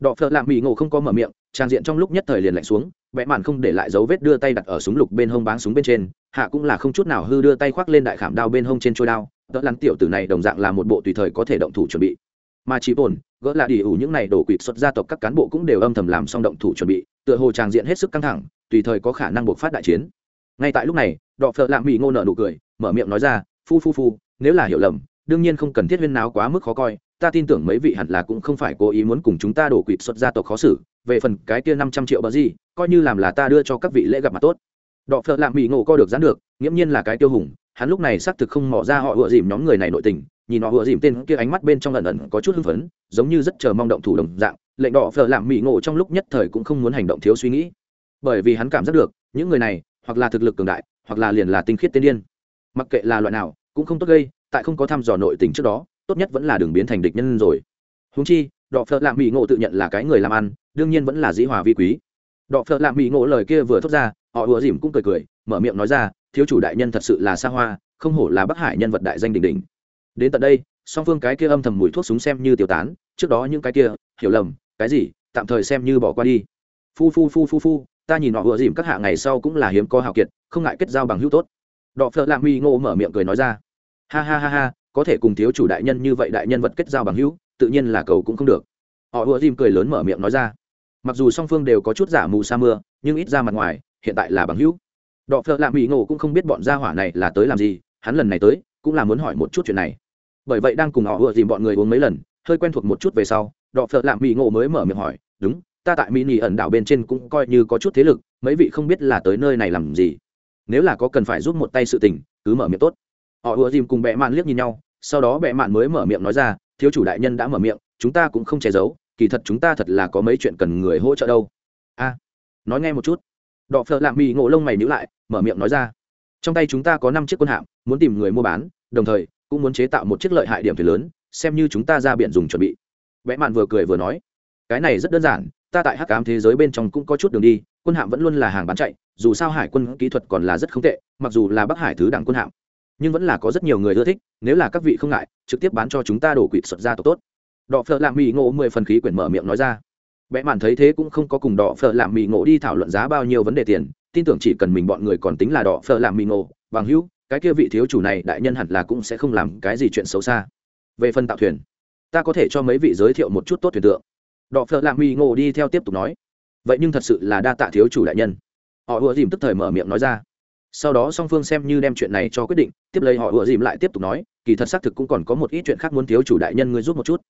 Đỏ phở làm mì ngộ không có mở miệng, trang diện trong lúc nhất thời liền lạnh xuống vẽ màn không để lại dấu vết đưa tay đặt ở súng lục bên hông báng súng bên trên, hạ cũng là không chút nào hư đưa tay khoác lên đại khảm đao bên hông trên trôi đao đỡ lắn tiểu tử này đồng dạng là một bộ tùy thời có thể động thủ chuẩn bị. Mà chỉ bổn gỡ là đi ủ những này đổ quỵt xuất gia tộc các cán bộ cũng đều âm thầm làm xong động thủ chuẩn bị, tựa hồ tràng diện hết sức căng thẳng, tùy thời có khả năng buộc phát đại chiến. Ngay tại lúc này, đọ phợ lạm mỹ ngô nợ nụ cười, mở miệng nói ra, phu phu phu, nếu là hiểu lầm, đương nhiên không cần thiết huyên náo quá mức khó coi, ta tin tưởng mấy vị hẳn là cũng không phải cố ý muốn cùng chúng ta đổ quỵt xuất gia tộc khó xử, về phần cái kia năm trăm triệu bờ gì, coi như làm là ta đưa cho các vị lễ gặp mặt tốt. Đọ phợ lạm mỹ ngộ co được dán được, nghiễm nhiên là cái tiêu hùng hắn lúc này xác thực không mỏ ra họ ựa dìm nhóm người này nội tình, nhìn họ ựa dìm tên kia ánh mắt bên trong lần ẩn có chút hưng phấn, giống như rất chờ mong động thủ đồng dạng, lệnh đỏ phở làm mỹ ngộ trong lúc nhất thời cũng không muốn hành động thiếu suy nghĩ. Bởi vì hắn cảm giác được, những người này, hoặc là thực lực cường đại, hoặc là liền là tinh khiết tiên điên. Mặc kệ là loại nào, cũng không tốt gây, tại không có thăm dò nội tình trước đó, tốt nhất vẫn là đường biến thành địch nhân rồi. Húng chi, đỏ phở làm mỹ ngộ tự nhận là cái người làm ăn, đương nhiên vẫn là dĩ hòa vi quý. Đỏ phở làm mỹ ngộ lời kia vừa thốt ra, họ ùa dìm cũng cười cười, mở miệng nói ra thiếu chủ đại nhân thật sự là xa hoa, không hổ là bắc hải nhân vật đại danh đỉnh đỉnh. Đến tận đây, song phương cái kia âm thầm mùi thuốc súng xem như tiêu tán, trước đó những cái kia, hiểu lầm, cái gì, tạm thời xem như bỏ qua đi. Phu phu phu phu phu, ta nhìn họ vừa dìm các hạ ngày sau cũng là hiếm có hào kiệt, không ngại kết giao bằng hữu tốt. Đọ phợ lạng huy ngô mở miệng cười nói ra. Ha ha ha ha, có thể cùng thiếu chủ đại nhân như vậy đại nhân vật kết giao bằng hữu, tự nhiên là cầu cũng không được. Họ vừa dìm cười lớn mở miệng nói ra. Mặc dù song phương đều có chút giả mù sa mưa, nhưng ít ra mặt ngoài, hiện tại là bằng hữu đọ phợ lạ mỹ ngộ cũng không biết bọn gia hỏa này là tới làm gì, hắn lần này tới cũng là muốn hỏi một chút chuyện này. Bởi vậy đang cùng họ vừa dìm bọn người uống mấy lần, hơi quen thuộc một chút về sau, đọ phợ lạ mỹ ngộ mới mở miệng hỏi, đúng, ta tại mỹ nỉ ẩn đảo bên trên cũng coi như có chút thế lực, mấy vị không biết là tới nơi này làm gì? Nếu là có cần phải giúp một tay sự tình, cứ mở miệng tốt. Họ vừa dìm cùng bệ mạn liếc nhìn nhau, sau đó bệ mạn mới mở miệng nói ra, thiếu chủ đại nhân đã mở miệng, chúng ta cũng không che giấu, kỳ thật chúng ta thật là có mấy chuyện cần người hỗ trợ đâu. A, nói nghe một chút đọ phợ lạ mỹ ngộ lông mày nhữ lại, mở miệng nói ra. Trong tay chúng ta có năm chiếc quân hạm, muốn tìm người mua bán, đồng thời, cũng muốn chế tạo một chiếc lợi hại điểm thuyền lớn, xem như chúng ta ra biển dùng chuẩn bị. Vẽ mạn vừa cười vừa nói, cái này rất đơn giản, ta tại hắc ám thế giới bên trong cũng có chút đường đi, quân hạm vẫn luôn là hàng bán chạy, dù sao hải quân kỹ thuật còn là rất không tệ, mặc dù là bắc hải thứ đẳng quân hạm, nhưng vẫn là có rất nhiều người ưa thích, nếu là các vị không ngại, trực tiếp bán cho chúng ta đổ quỵt xuất ra tốt. Đọ phợ lạm mỹ ngộ mười phần khí quyển mở miệng nói ra vẽ mạn thấy thế cũng không có cùng đỏ phở làm mì ngộ đi thảo luận giá bao nhiêu vấn đề tiền, tin tưởng chỉ cần mình bọn người còn tính là đỏ phở làm mì ngộ, bằng hữu, cái kia vị thiếu chủ này đại nhân hẳn là cũng sẽ không làm cái gì chuyện xấu xa. Về phần tạo thuyền, ta có thể cho mấy vị giới thiệu một chút tốt thuyền tượng. Đọ phợ lạ mỹ ngộ đi theo tiếp tục nói. Vậy nhưng thật sự là đa tạ thiếu chủ đại nhân. Họ ùa dìm tức thời mở miệng nói ra. Sau đó song phương xem như đem chuyện này cho quyết định, tiếp lấy họ ùa dìm lại tiếp tục nói, kỳ thật xác thực cũng còn có một ít chuyện khác muốn thiếu chủ đại nhân ngươi giúp một chút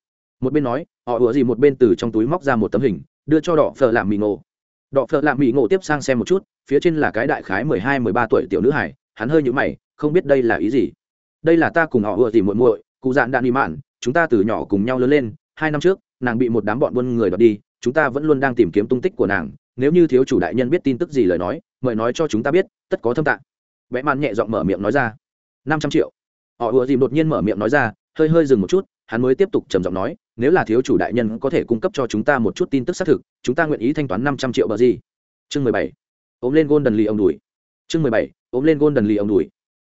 một bên nói, họ ủa gì một bên từ trong túi móc ra một tấm hình, đưa cho đọ phở làm mì ngộ. Đọ phở làm mì ngộ tiếp sang xem một chút, phía trên là cái đại khái mười hai, mười ba tuổi tiểu nữ hải hắn hơi nhũ mày, không biết đây là ý gì. Đây là ta cùng họ ủa gì muội muội, cụ dạn đạn đi mạn, chúng ta từ nhỏ cùng nhau lớn lên, hai năm trước, nàng bị một đám bọn buôn người đoạt đi, chúng ta vẫn luôn đang tìm kiếm tung tích của nàng, nếu như thiếu chủ đại nhân biết tin tức gì lời nói, mời nói cho chúng ta biết, tất có thâm tạng. Vẽ màn nhẹ giọng mở miệng nói ra. Năm trăm triệu. Họ ùa dìm đột nhiên mở miệng nói ra, hơi hơi dừng một chút hắn mới tiếp tục trầm giọng nói, nếu là thiếu chủ đại nhân có thể cung cấp cho chúng ta một chút tin tức xác thực, chúng ta nguyện ý thanh toán năm trăm triệu bờ gì? Chương mười bảy. Ôm lên gôn đần lì ông đùi chương mười bảy. Ôm lên gôn đần lì ông đùi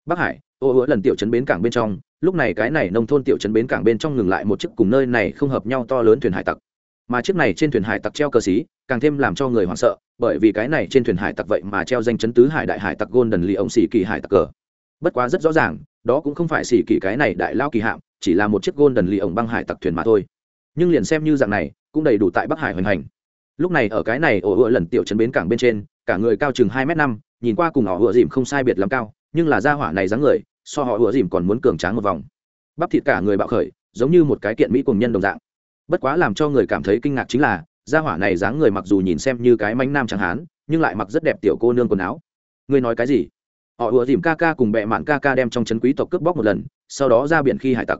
bắc hải, ô hứa lần tiểu trấn bến cảng bên trong, lúc này cái này nông thôn tiểu trấn bến cảng bên trong ngừng lại một chiếc cùng nơi này không hợp nhau to lớn thuyền hải tặc. Mà chiếc này trên thuyền hải tặc treo cờ xí, càng thêm làm cho người hoảng sợ, bởi vì cái này trên thuyền hải tặc vậy mà treo danh chấn tứ hải đại hải tặc golden lì ông xì kỳ hải tặc cờ. Bất quá rất rõ ràng, đó cũng không phải xì kỳ cái này đại lao kỳ hạm chỉ là một chiếc golden lì ông băng hải tặc thuyền mà thôi. Nhưng liền xem như dạng này, cũng đầy đủ tại bắc hải hoành hành. Lúc này ở cái này, ổ ựa lần tiểu trấn bến cảng bên trên, cả người cao chừng hai m năm, nhìn qua cùng họ ựa dìm không sai biệt lắm cao, nhưng là gia hỏa này dáng người, so họ ựa dìm còn muốn cường tráng một vòng. Bắp thịt cả người bạo khởi, giống như một cái kiện mỹ cùng nhân đồng dạng. Bất quá làm cho người cảm thấy kinh ngạc chính là, gia hỏa này dáng người mặc dù nhìn xem như cái mánh nam chẳng hán, nhưng lại mặc rất đẹp tiểu cô nương quần áo. Ngươi nói cái gì? Họ ùa dìm ca ca cùng bẹ mạn ca ca đem trong c quý tộc cướp bóc một lần, sau đó ra biển khi hải tặc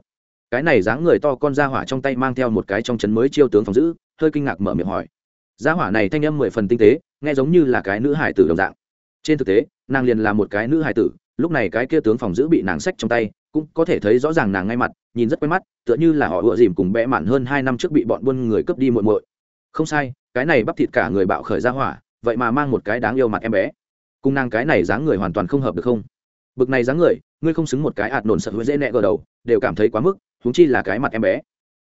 cái này dáng người to con gia hỏa trong tay mang theo một cái trong chấn mới chiêu tướng phòng giữ, hơi kinh ngạc mở miệng hỏi. Gia hỏa này thanh âm mười phần tinh tế, nghe giống như là cái nữ hải tử đồng dạng. Trên thực tế, nàng liền là một cái nữ hải tử, lúc này cái kia tướng phòng giữ bị nàng sách trong tay, cũng có thể thấy rõ ràng nàng ngay mặt, nhìn rất quen mắt, tựa như là họ ựa dìm cùng bẽ mạn hơn hai năm trước bị bọn buôn người cướp đi muộn muội. Không sai, cái này bắp thịt cả người bạo khởi ra hỏa, vậy mà mang một cái đáng yêu mặt em bé. Cùng nàng cái này dáng người hoàn toàn không hợp được không? Bực này dáng người, ngươi không xứng một cái ạt nổn sợ hứa dễ nẹ gờ đầu, đều cảm thấy quá mức húng chi là cái mặt em bé.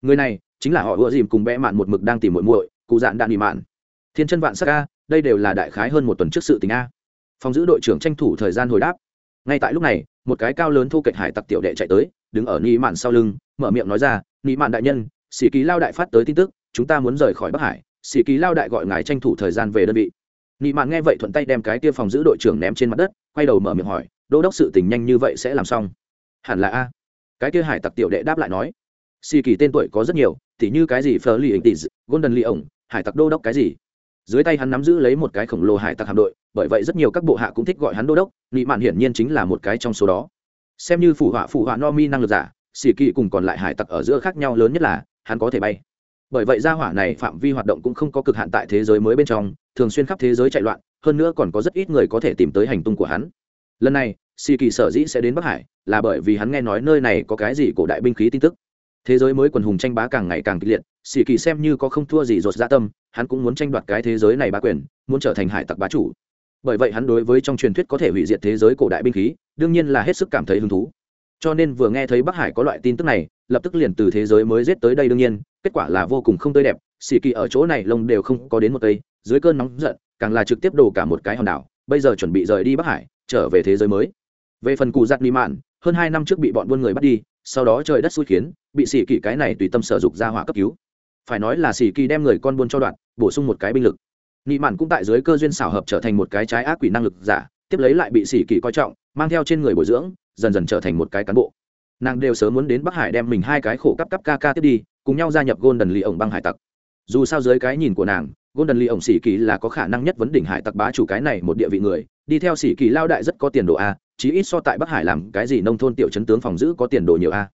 Người này chính là họ ưa dìm cùng bẽ mạn một mực đang tìm muội muội, cụ dạn đạn bị mạn. Thiên chân vạn sắc a, đây đều là đại khái hơn một tuần trước sự tình a. Phòng giữ đội trưởng tranh thủ thời gian hồi đáp. Ngay tại lúc này, một cái cao lớn thu kệch hải tặc tiểu đệ chạy tới, đứng ở ni mạn sau lưng, mở miệng nói ra ni mạn đại nhân, sĩ ký lao đại phát tới tin tức, chúng ta muốn rời khỏi bắc hải, sĩ ký lao đại gọi ngài tranh thủ thời gian về đơn vị. Ni mạn nghe vậy thuận tay đem cái kia phòng giữ đội trưởng ném trên mặt đất, quay đầu mở miệng hỏi, đô đốc sự tình nhanh như vậy sẽ làm xong? Hẳn là a cái kia hải tặc tiểu đệ đáp lại nói, xì kỳ tên tuổi có rất nhiều thì như cái gì phờ li tỷ golden li ổng hải tặc đô đốc cái gì? Dưới tay hắn nắm giữ lấy một cái khổng lồ hải tặc hạm đội, bởi vậy rất nhiều các bộ hạ cũng thích gọi hắn đô đốc, nị mạn hiển nhiên chính là một cái trong số đó. Xem như phủ họa phủ họa no mi năng lực giả, xì kỳ cùng còn lại hải tặc ở giữa khác nhau lớn nhất là, hắn có thể bay. Bởi vậy gia hỏa này phạm vi hoạt động cũng không có cực hạn tại thế giới mới bên trong, thường xuyên khắp thế giới chạy loạn, hơn nữa còn có rất ít người có thể tìm tới hành tung của hắn. Lần này xì kỳ sở dĩ sẽ đến bắc hải là bởi vì hắn nghe nói nơi này có cái gì cổ đại binh khí tin tức. Thế giới mới quần hùng tranh bá càng ngày càng kịch liệt, xì kỳ xem như có không thua gì rột ra dạ tâm, hắn cũng muốn tranh đoạt cái thế giới này bá quyền, muốn trở thành hải tặc bá chủ. Bởi vậy hắn đối với trong truyền thuyết có thể hủy diệt thế giới cổ đại binh khí, đương nhiên là hết sức cảm thấy hứng thú. Cho nên vừa nghe thấy bắc hải có loại tin tức này, lập tức liền từ thế giới mới giết tới đây đương nhiên, kết quả là vô cùng không tươi đẹp, xì kỳ ở chỗ này lông đều không có đến một tây dưới cơn nóng giận, càng là trực tiếp đổ cả một cái hòn đảo, bây giờ chuẩn bị rời đi bắc hải, trở về thế giới mới về phần cụ giặt ni mạn, hơn hai năm trước bị bọn buôn người bắt đi, sau đó trời đất xui khiến, bị xì kỳ cái này tùy tâm sở dục ra hỏa cấp cứu. Phải nói là xì kỳ đem người con buôn cho đoạn, bổ sung một cái binh lực. Nị mạn cũng tại dưới cơ duyên xảo hợp trở thành một cái trái ác quỷ năng lực giả, tiếp lấy lại bị xỉ kỳ coi trọng, mang theo trên người bồi dưỡng, dần dần trở thành một cái cán bộ. Nàng đều sớm muốn đến bắc hải đem mình hai cái khổ cấp cấp ca ca tiếp đi, cùng nhau gia nhập golden lì ổng băng hải tặc. Dù sao dưới cái nhìn của nàng, golden lì ổng xỉ kỳ là có khả năng nhất vấn đỉnh hải tặc bá chủ cái này một địa vị người, đi theo xỉ kỳ lao đại rất có tiền đồ a chí ít so tại bắc hải làm cái gì nông thôn tiểu chấn tướng phòng giữ có tiền đồ nhiều a.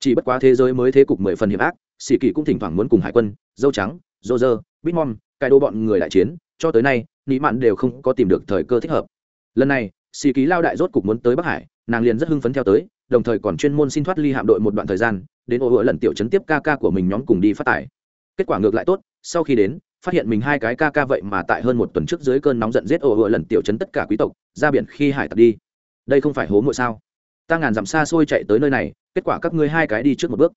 Chỉ bất quá thế giới mới thế cục mười phần hiểm ác, sĩ kỳ cũng thỉnh thoảng muốn cùng hải quân, dâu trắng dô dơ bitmom cai đô bọn người đại chiến, cho tới nay, nị mạn đều không có tìm được thời cơ thích hợp. Lần này xì kỳ lao đại rốt cục muốn tới bắc hải, nàng liền rất hưng phấn theo tới, đồng thời còn chuyên môn xin thoát ly hạm đội một đoạn thời gian, đến ô hứa lần tiểu chấn tiếp ca ca của mình nhóm cùng đi phát tải. Kết quả ngược lại tốt, sau khi đến, phát hiện mình hai cái ca ca vậy mà tại hơn một tuần trước dưới cơn nóng giận giết ô hứa lần tiểu chấn tất cả quý tộc, ra biển khi hải tặc đi đây không phải hố muội sao? Ta ngàn dặm xa xôi chạy tới nơi này, kết quả các ngươi hai cái đi trước một bước.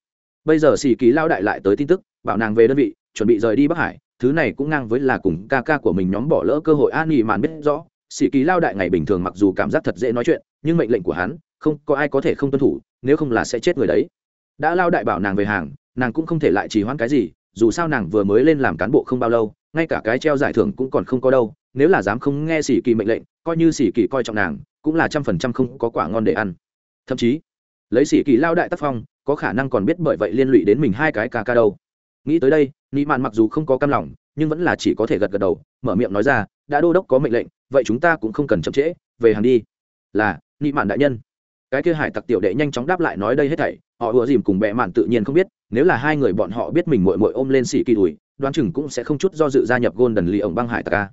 Bây giờ xì ký lao đại lại tới tin tức, bảo nàng về đơn vị, chuẩn bị rời đi bắc hải, thứ này cũng ngang với là cùng ca ca của mình nhóm bỏ lỡ cơ hội an nghỉ màn biết rõ. Sĩ ký lao đại ngày bình thường mặc dù cảm giác thật dễ nói chuyện, nhưng mệnh lệnh của hắn, không có ai có thể không tuân thủ, nếu không là sẽ chết người đấy. Đã lao đại bảo nàng về hàng, nàng cũng không thể lại trì hoãn cái gì, dù sao nàng vừa mới lên làm cán bộ không bao lâu, ngay cả cái treo giải thưởng cũng còn không có đâu, nếu là dám không nghe sĩ kỳ mệnh lệnh, coi như sĩ kỳ coi trọng nàng cũng là trăm phần trăm không có quả ngon để ăn. Thậm chí, lấy sĩ kỳ lao đại tác phong, có khả năng còn biết bởi vậy liên lụy đến mình hai cái ca ca đâu. Nghĩ tới đây, nị mạn mặc dù không có cam lòng, nhưng vẫn là chỉ có thể gật gật đầu, mở miệng nói ra, đã đô đốc có mệnh lệnh, vậy chúng ta cũng không cần chậm trễ, về hàng đi. Là, nị mạn đại nhân. Cái kia hải tặc tiểu đệ nhanh chóng đáp lại nói đây hết thảy, họ ùa dìm cùng bẹ mạn tự nhiên không biết, nếu là hai người bọn họ biết mình mội mội ôm lên xỉ kỳ đùi, đoán chừng cũng sẽ không chút do dự gia nhập golden lì ổng băng hải tặc ca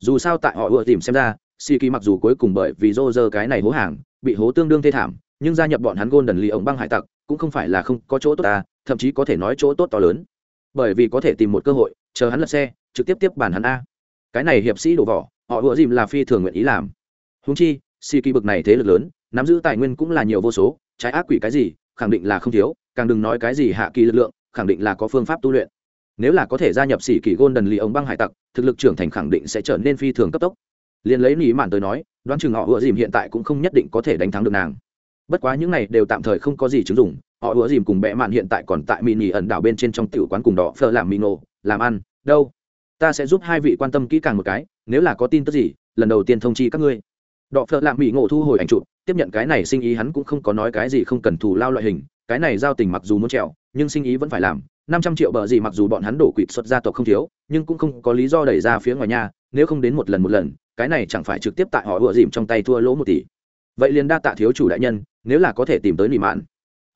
dù sao tại họ ùa dìm xem ra Si kỳ mặc dù cuối cùng bởi vì rô rơ cái này hố hàng, bị hố tương đương thê thảm, nhưng gia nhập bọn hắn golden lì ổng băng hải tặc cũng không phải là không có chỗ tốt ta, thậm chí có thể nói chỗ tốt to lớn. Bởi vì có thể tìm một cơ hội, chờ hắn lật xe, trực tiếp tiếp bàn hắn a. Cái này hiệp sĩ đổ vỏ, họ ùa dìm là phi thường nguyện ý làm. Húng chi si kỳ bực này thế lực lớn, nắm giữ tài nguyên cũng là nhiều vô số, trái ác quỷ cái gì, khẳng định là không thiếu, càng đừng nói cái gì hạ kỳ lực lượng, khẳng định là có phương pháp tu luyện. Nếu là có thể gia nhập sĩ kỳ gôn đần lì ống băng hải tặc, thực lực trưởng thành khẳng định sẽ trở nên phi thường cấp tốc liền lấy nỉ mạn tới nói, đoán chừng họ ùa dìm hiện tại cũng không nhất định có thể đánh thắng được nàng. Bất quá những này đều tạm thời không có gì chứng dụng, họ ùa dìm cùng bẹ mạn hiện tại còn tại mỹ nỉ ẩn đảo bên trên trong tiểu quán cùng đỏ phờ làm mino nổ, làm ăn, đâu? Ta sẽ giúp hai vị quan tâm kỹ càng một cái, nếu là có tin tức gì, lần đầu tiên thông chi các ngươi. Đọ phợ lạm mỹ ngộ thu hồi ảnh chụp, tiếp nhận cái này sinh ý hắn cũng không có nói cái gì không cần thù lao loại hình, cái này giao tình mặc dù muốn trèo, nhưng sinh ý vẫn phải làm năm trăm triệu bờ gì mặc dù bọn hắn đổ quỵt xuất gia tộc không thiếu, nhưng cũng không có lý do đẩy ra phía ngoài nhà, nếu không đến một lần một lần, cái này chẳng phải trực tiếp tại họ ùa dìm trong tay thua lỗ một tỷ. Vậy liền đa tạ thiếu chủ đại nhân, nếu là có thể tìm tới nỉ mạn.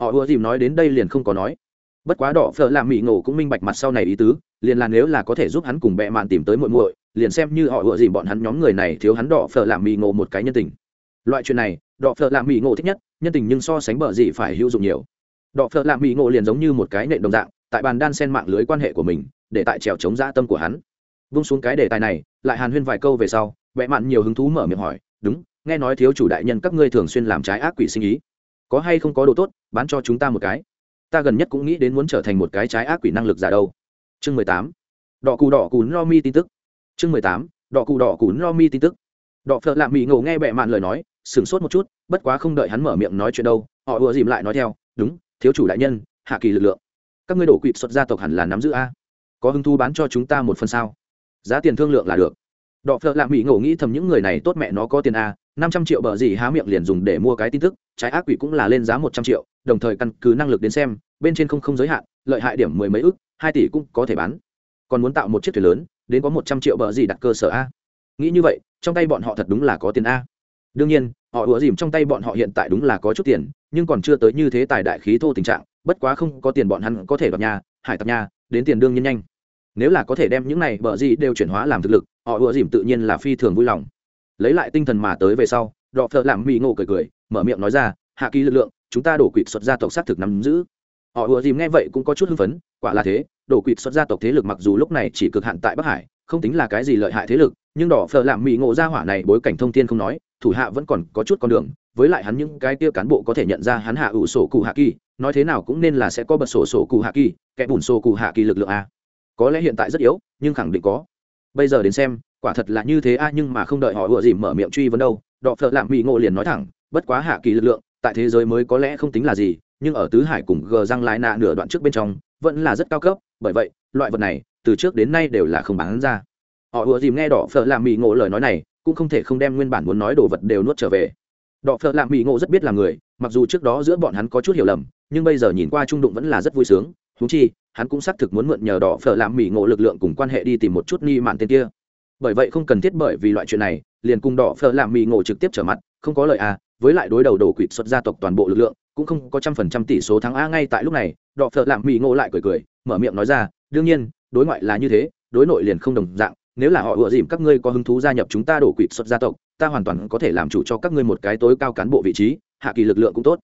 Họ ùa dìm nói đến đây liền không có nói. Bất quá đỏ phở làm mỹ ngộ cũng minh bạch mặt sau này ý tứ, liền là nếu là có thể giúp hắn cùng bệ mạn tìm tới muội muội, liền xem như họ ủa dìm bọn hắn nhóm người này thiếu hắn đỏ phở làm mỹ ngộ một cái nhân tình. Loại chuyện này, đỏ phở làm mỹ ngộ thích nhất, nhân tình nhưng so sánh bờ gì phải hữu dụng nhiều. Đỏ phở làm mỹ ngộ liền giống như một cái nện đồng dạng tại bàn đan sen mạng lưới quan hệ của mình, để tại trèo chống dã tâm của hắn. Vung xuống cái đề tài này, lại hàn huyên vài câu về sau bệ mạn nhiều hứng thú mở miệng hỏi, đúng, nghe nói thiếu chủ đại nhân các ngươi thường xuyên làm trái ác quỷ sinh ý. Có hay không có đồ tốt, bán cho chúng ta một cái? Ta gần nhất cũng nghĩ đến muốn trở thành một cái trái ác quỷ năng lực giả đâu. Chương mười tám. Đỏ cù đỏ cùn lo mi tin tức. Chương mười tám. Đỏ cù đỏ cùn lo mi tin tức. Đỏ phật lạ mỹ ngộ nghe bệ mạn lời nói, sửng sốt một chút, bất quá không đợi hắn mở miệng nói chuyện đâu, họ ùa dìm lại nói theo, đúng, thiếu chủ đại nhân, hạ kỳ lực lượng các ngươi đổ quỵt xuất gia tộc hẳn là nắm giữ a. Có hứng thu bán cho chúng ta một phần sao? Giá tiền thương lượng là được. Đọ phợ lạ mỹ ngộ nghĩ thầm những người này tốt mẹ nó có tiền a, năm trăm triệu bờ gì há miệng liền dùng để mua cái tin tức, trái ác quỷ cũng là lên giá một trăm triệu, đồng thời căn cứ năng lực đến xem, bên trên không không giới hạn, lợi hại điểm mười mấy ức, hai tỷ cũng có thể bán. Còn muốn tạo một chiếc thuyền lớn, đến có một trăm triệu bờ gì đặt cơ sở a. Nghĩ như vậy, trong tay bọn họ thật đúng là có tiền a. Đương nhiên, họ ủa dìm trong tay bọn họ hiện tại đúng là có chút tiền, nhưng còn chưa tới như thế tài đại khí thô tình trạng bất quá không có tiền bọn hắn có thể đoạt nhà, hải tặc nhà, đến tiền đương nhiên nhanh. Nếu là có thể đem những này bờ gì đều chuyển hóa làm thực lực, họ ùa dìm tự nhiên là phi thường vui lòng. Lấy lại tinh thần mà tới về sau, đọ phợ làm mỹ ngộ cười cười, mở miệng nói ra, hạ kỳ lực lượng, chúng ta đổ quỵt xuất gia tộc xác thực nắm giữ. Họ ùa dìm nghe vậy cũng có chút hưng phấn, quả là thế, đổ quỵt xuất gia tộc thế lực mặc dù lúc này chỉ cực hạn tại bắc hải, không tính là cái gì lợi hại thế lực, nhưng đỏ phở làm mỹ ngộ ra hỏa này bối cảnh thông tin không nói, thủ hạ vẫn còn có chút con đường, với lại hắn những cái tia cán bộ có thể nhận ra hắn hạ ủ sổ cụ hạ kỳ nói thế nào cũng nên là sẽ có bật sổ sổ cụ hạ kỳ, kẻ bùn sổ cụ hạ kỳ lực lượng a. Có lẽ hiện tại rất yếu, nhưng khẳng định có. Bây giờ đến xem, quả thật là như thế a, nhưng mà không đợi họ ủa dìm mở miệng truy vấn đâu, đọ phở làm mỹ ngộ liền nói thẳng, bất quá hạ kỳ lực lượng, tại thế giới mới có lẽ không tính là gì, nhưng ở tứ hải cùng gờ răng lái nạ nửa đoạn trước bên trong, vẫn là rất cao cấp, bởi vậy, loại vật này, từ trước đến nay đều là không bán ra. Họ ủa dìm nghe đỏ phở làm mỹ ngộ lời nói này, cũng không thể không đem nguyên bản muốn nói đồ vật đều nuốt trở về. Đỏ phở làm mỹ ngộ rất biết là người, mặc dù trước đó giữa bọn hắn có chút hiểu lầm nhưng bây giờ nhìn qua trung đụng vẫn là rất vui sướng. Thú chi, hắn cũng xác thực muốn mượn nhờ đỏ phở làm mỹ ngộ lực lượng cùng quan hệ đi tìm một chút ni mạn tên kia. Bởi vậy không cần thiết bởi vì loại chuyện này, liền cùng đỏ phở làm mỹ ngộ trực tiếp trở mặt, không có lợi à với lại đối đầu đồ quỵt xuất gia tộc toàn bộ lực lượng, cũng không có trăm phần trăm tỷ số thắng a ngay tại lúc này đọ Phở lạm mỹ ngộ lại cười cười, mở miệng nói ra, đương nhiên, đối ngoại là như thế, đối nội liền không đồng dạng, nếu là họ ủa dìm các ngươi có hứng thú gia nhập chúng ta đổ quỵt xuất gia tộc, ta hoàn toàn có thể làm chủ cho các ngươi một cái tối cao cán bộ vị trí, hạ kỳ lực lượng cũng tốt